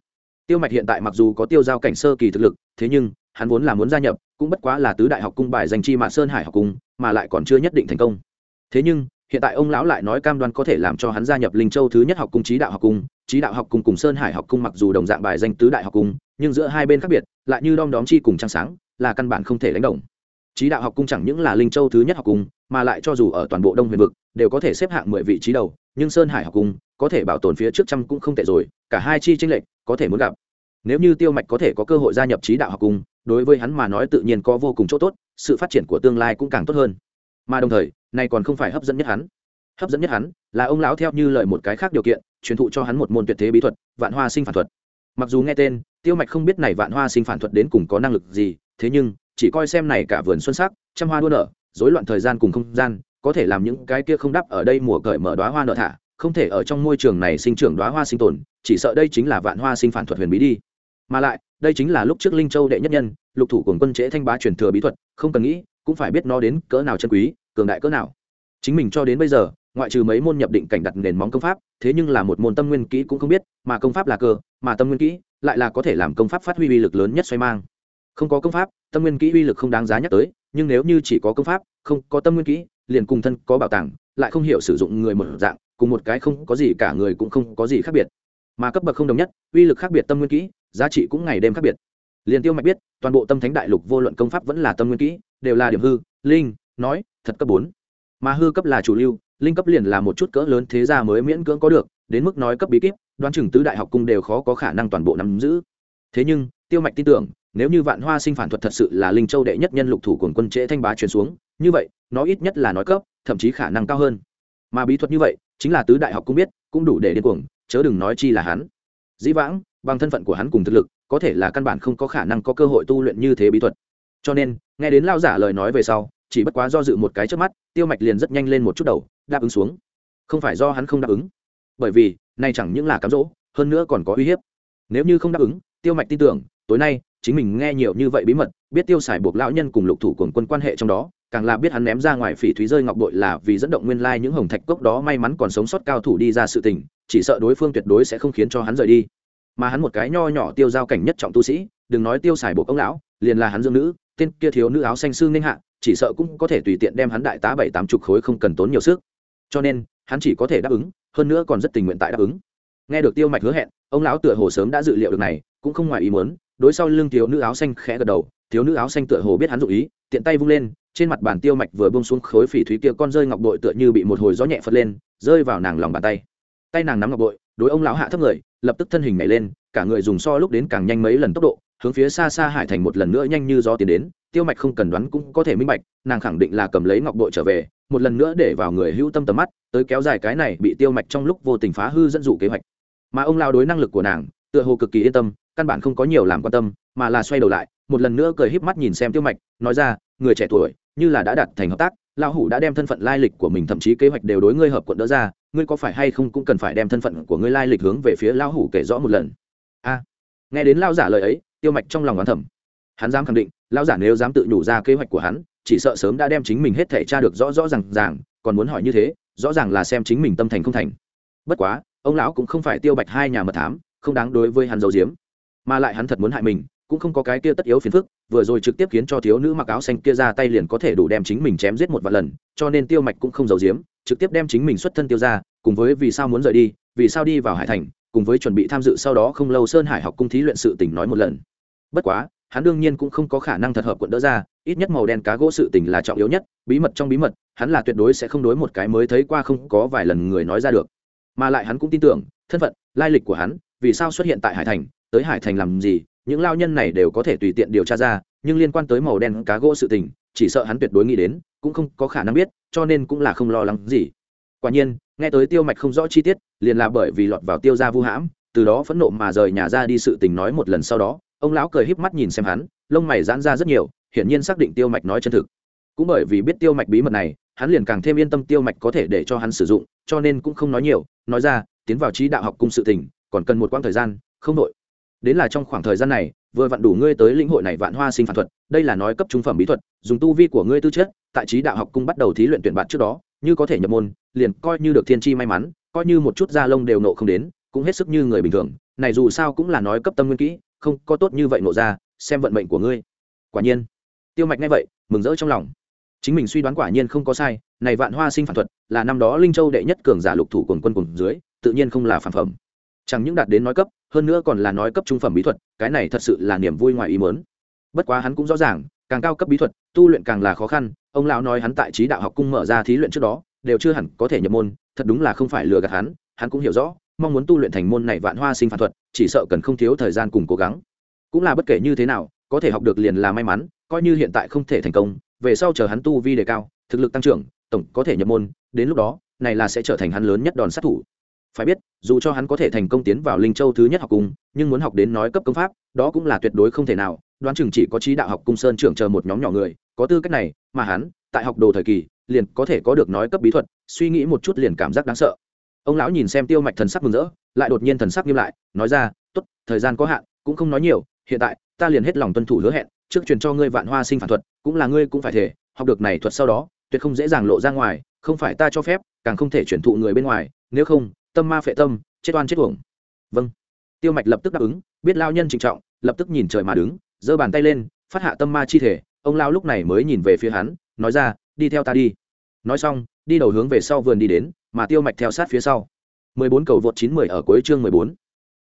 Tiêu Mạch hiện tại mặc dù có tiêu giao cảnh sơ kỳ thực lực, thế nhưng hắn vốn là muốn gia nhập, cũng bất quá là tứ đại học cung bài danh chi mà Sơn Hải học cung, mà lại còn chưa nhất định thành công. Thế nhưng, hiện tại ông lão lại nói cam đoan có thể làm cho hắn gia nhập linh châu thứ nhất học cung trí đạo học cung trí đạo học cung cùng sơn hải học cung mặc dù đồng dạng bài danh tứ đại học cung nhưng giữa hai bên khác biệt lại như đom đóm chi cùng trăng sáng là căn bản không thể đánh đồng trí đạo học cung chẳng những là linh châu thứ nhất học cung mà lại cho dù ở toàn bộ đông huyền vực đều có thể xếp hạng mười vị trí đầu nhưng sơn hải học cung có thể bảo tồn phía trước trăm cũng không tệ rồi, cả hai chi tranh lệch có thể muốn gặp. Nếu như tiêu mạch có thể có cơ hội gia nhập trí đạo học cung đối với hắn mà nói tự nhiên có vô cùng chỗ tốt, sự phát triển của tương lai cũng càng tốt hơn. Mà đồng thời, này còn không phải hấp dẫn nhất hắn. Hấp dẫn nhất hắn là ông lão theo như lời một cái khác điều kiện, truyền thụ cho hắn một môn tuyệt thế bí thuật, vạn hoa sinh phản thuật. Mặc dù nghe tên, tiêu mạch không biết này vạn hoa sinh phản thuật đến cùng có năng lực gì, thế nhưng, chỉ coi xem này cả vườn xuân sắc, trăm hoa đua nở, rối loạn thời gian cùng không gian, có thể làm những cái kia không đáp ở đây mùa cởi mở đóa hoa nở thả không thể ở trong môi trường này sinh trưởng đóa hoa sinh tồn, chỉ sợ đây chính là vạn hoa sinh phản thuật huyền bí đi. Mà lại, đây chính là lúc trước linh châu đệ nhất nhân, lục thủ cùng quân trễ thanh bá truyền thừa bí thuật, không cần nghĩ, cũng phải biết nó đến cỡ nào chân quý, cường đại cỡ nào. Chính mình cho đến bây giờ, ngoại trừ mấy môn nhập định cảnh đặt nền móng công pháp, thế nhưng là một môn tâm nguyên kỹ cũng không biết, mà công pháp là cơ, mà tâm nguyên kỹ lại là có thể làm công pháp phát huy uy lực lớn nhất xoay mang. Không có công pháp, tâm nguyên kỹ uy lực không đáng giá nhắc tới, nhưng nếu như chỉ có công pháp, không có tâm nguyên kỹ, liền cùng thân có bảo tàng, lại không hiểu sử dụng người một dạng cùng một cái không có gì cả người cũng không có gì khác biệt. Mà cấp bậc không đồng nhất, uy lực khác biệt tâm nguyên kỹ, giá trị cũng ngày đêm khác biệt. Liền tiêu mạch biết, toàn bộ tâm thánh đại lục vô luận công pháp vẫn là tâm nguyên kỹ, đều là điểm hư, linh, nói, thật cấp bốn. Mà hư cấp là chủ lưu, linh cấp liền là một chút cỡ lớn thế gia mới miễn cưỡng có được, đến mức nói cấp bí kíp, đoán chừng tứ đại học cung đều khó có khả năng toàn bộ nắm giữ. Thế nhưng, tiêu mạch tin tưởng, nếu như vạn hoa sinh phản thuật thật sự là linh châu đệ nhất nhân lục thủ của quân trễ thanh bá truyền xuống, như vậy, nó ít nhất là nói cấp, thậm chí khả năng cao hơn mà bí thuật như vậy, chính là tứ đại học cũng biết, cũng đủ để điên cuồng, chớ đừng nói chi là hắn. Dĩ vãng, bằng thân phận của hắn cùng thực lực, có thể là căn bản không có khả năng có cơ hội tu luyện như thế bí thuật. Cho nên, nghe đến lao giả lời nói về sau, chỉ bất quá do dự một cái trước mắt, tiêu mạch liền rất nhanh lên một chút đầu, đáp ứng xuống. Không phải do hắn không đáp ứng. Bởi vì này chẳng những là cám dỗ, hơn nữa còn có uy hiếp. Nếu như không đáp ứng, tiêu mạch tin tưởng, tối nay, chính mình nghe nhiều như vậy bí mật, biết tiêu xài buộc lão nhân cùng lục thủ cùng quân quan hệ trong đó càng là biết hắn ném ra ngoài phỉ thúy rơi ngọc bội là vì dẫn động nguyên lai những hồng thạch cốc đó may mắn còn sống sót cao thủ đi ra sự tình, chỉ sợ đối phương tuyệt đối sẽ không khiến cho hắn rời đi. Mà hắn một cái nho nhỏ tiêu giao cảnh nhất trọng tu sĩ, đừng nói tiêu xài bộ ông lão, liền là hắn dương nữ, tên kia thiếu nữ áo xanh xương ninh hạ, chỉ sợ cũng có thể tùy tiện đem hắn đại tá bảy tám chục khối không cần tốn nhiều sức. Cho nên, hắn chỉ có thể đáp ứng, hơn nữa còn rất tình nguyện tại đáp ứng. Nghe được tiêu mạch hứa hẹn, ông lão tựa hồ sớm đã dự liệu được này, cũng không ngoài ý muốn, đối sau lưng thiếu nữ áo xanh khẽ gật đầu thiếu nữ áo xanh tựa hồ biết hắn dụ ý, tiện tay vung lên, trên mặt bàn tiêu mạch vừa bông xuống khối phỉ thúy kia con rơi ngọc bội tựa như bị một hồi gió nhẹ phật lên, rơi vào nàng lòng bàn tay. Tay nàng nắm ngọc bội, đối ông lão hạ thấp người, lập tức thân hình nhảy lên, cả người dùng so lúc đến càng nhanh mấy lần tốc độ, hướng phía xa xa hải thành một lần nữa nhanh như gió tiến đến, tiêu mạch không cần đoán cũng có thể minh bạch, nàng khẳng định là cầm lấy ngọc bội trở về, một lần nữa để vào người hữu tâm tầm mắt, tới kéo dài cái này bị tiêu mạch trong lúc vô tình phá hư dẫn dụ kế hoạch. Mà ông lao đối năng lực của nàng, tựa hồ cực kỳ yên tâm, căn bản không có nhiều làm quan tâm, mà là xoay đầu lại một lần nữa cười híp mắt nhìn xem tiêu mạch, nói ra, người trẻ tuổi, như là đã đạt thành hợp tác, lão hủ đã đem thân phận lai lịch của mình thậm chí kế hoạch đều đối ngươi hợp quận đỡ ra, ngươi có phải hay không cũng cần phải đem thân phận của ngươi lai lịch hướng về phía lão hủ kể rõ một lần? A. À, nghe đến lao giả lời ấy, tiêu mạch trong lòng oán thẩm hắn dám khẳng định, lão giả nếu dám tự nhủ ra kế hoạch của hắn, chỉ sợ sớm đã đem chính mình hết thể tra được rõ rõ r à n g ràng, còn muốn hỏi như thế, rõ ràng là xem chính mình tâm thành không thành. Bất quá, ông lão cũng không phải tiêu bạch hai nhà mật thám, không đáng đối với hắn dầu diếm mà lại hắn thật muốn hại mình cũng không có cái kia tất yếu phiền phức, vừa rồi trực tiếp khiến cho thiếu nữ mặc áo xanh kia ra tay liền có thể đủ đem chính mình chém giết một vài lần, cho nên tiêu mạch cũng không giấu giếm, trực tiếp đem chính mình xuất thân tiêu ra, cùng với vì sao muốn rời đi, vì sao đi vào hải thành, cùng với chuẩn bị tham dự sau đó không lâu sơn hải học cung thí luyện sự tình nói một lần. Bất quá, hắn đương nhiên cũng không có khả năng thật hợp quận đỡ ra, ít nhất màu đen cá gỗ sự tình là trọng yếu nhất, bí mật trong bí mật, hắn là tuyệt đối sẽ không đối một cái mới thấy qua không có vài lần người nói ra được. Mà lại hắn cũng tin tưởng, thân phận, lai lịch của hắn, vì sao xuất hiện tại hải thành, tới hải thành làm gì những lao nhân này đều có thể tùy tiện điều tra ra, nhưng liên quan tới màu đen cá gỗ sự tình, chỉ sợ hắn tuyệt đối nghĩ đến, cũng không có khả năng biết, cho nên cũng là không lo lắng gì. Quả nhiên, nghe tới tiêu mạch không rõ chi tiết, liền là bởi vì lọt vào tiêu ra vu hãm, từ đó phẫn nộ mà rời nhà ra đi sự tình nói một lần sau đó, ông lão cười híp mắt nhìn xem hắn, lông mày giãn ra rất nhiều, hiển nhiên xác định tiêu mạch nói chân thực. Cũng bởi vì biết tiêu mạch bí mật này, hắn liền càng thêm yên tâm tiêu mạch có thể để cho hắn sử dụng, cho nên cũng không nói nhiều, nói ra, tiến vào trí đạo học cung sự tình, còn cần một quãng thời gian, không đội đến là trong khoảng thời gian này, vừa vặn đủ ngươi tới lĩnh hội này vạn hoa sinh phản thuật, đây là nói cấp trung phẩm bí thuật, dùng tu vi của ngươi tư chất, tại trí đạo học cung bắt đầu thí luyện tuyển bạn trước đó, như có thể nhập môn, liền coi như được thiên chi may mắn, coi như một chút da lông đều nộ không đến, cũng hết sức như người bình thường, này dù sao cũng là nói cấp tâm nguyên kỹ, không có tốt như vậy nộ ra, xem vận mệnh của ngươi. Quả nhiên, tiêu mạch nghe vậy, mừng rỡ trong lòng. Chính mình suy đoán quả nhiên không có sai, này vạn hoa sinh phản thuật, là năm đó linh châu đệ nhất cường giả lục thủ quần quân cùng dưới, tự nhiên không là phản phẩm chẳng những đạt đến nói cấp, hơn nữa còn là nói cấp trung phẩm bí thuật, cái này thật sự là niềm vui ngoài ý mớn bất quá hắn cũng rõ ràng, càng cao cấp bí thuật, tu luyện càng là khó khăn, ông lão nói hắn tại trí đạo học cung mở ra thí luyện trước đó, đều chưa hẳn có thể nhập môn, thật đúng là không phải lừa gạt hắn hắn cũng hiểu rõ, mong muốn tu luyện thành môn này vạn hoa sinh phản thuật, chỉ sợ cần không thiếu thời gian cùng cố gắng. Cũng là bất kể như thế nào, có thể học được liền là may mắn, coi như hiện tại không thể thành công, về sau chờ hắn tu vi đề cao, thực lực tăng trưởng, tổng có thể nhập môn, đến lúc đó, này là sẽ trở thành hắn lớn nhất đòn sát thủ phải biết, dù cho hắn có thể thành công tiến vào linh châu thứ nhất học cung, nhưng muốn học đến nói cấp công pháp, đó cũng là tuyệt đối không thể nào. Đoán chừng chỉ có trí đạo học cung sơn trưởng chờ một nhóm nhỏ người, có tư cách này, mà hắn, tại học đồ thời kỳ, liền có thể có được nói cấp bí thuật, suy nghĩ một chút liền cảm giác đáng sợ. Ông lão nhìn xem tiêu mạch thần sắc mừng rỡ, lại đột nhiên thần sắc nghiêm lại, nói ra t ố t thời gian có hạn, cũng không nói nhiều, hiện tại, ta liền hết lòng tuân thủ hứa hẹn, trước truyền cho ngươi vạn hoa sinh phản thuật, cũng là ngươi cũng phải thể, học được này thuật sau đó, tuyệt không dễ dàng lộ ra ngoài, không phải ta cho phép, càng không thể chuyển thụ người bên ngoài, nếu không tâm ma phệ tâm, chết oan chết uổng. Vâng. Tiêu mạch lập tức đáp ứng, biết lao nhân trịnh trọng, lập tức nhìn trời mà đứng, giơ bàn tay lên, phát hạ tâm ma chi thể. Ông lao lúc này mới nhìn về phía hắn, nói ra, đi theo ta đi. Nói xong, đi đầu hướng về sau vườn đi đến, mà tiêu mạch theo sát phía sau. 14 cầu vượt 910 ở cuối chương 14.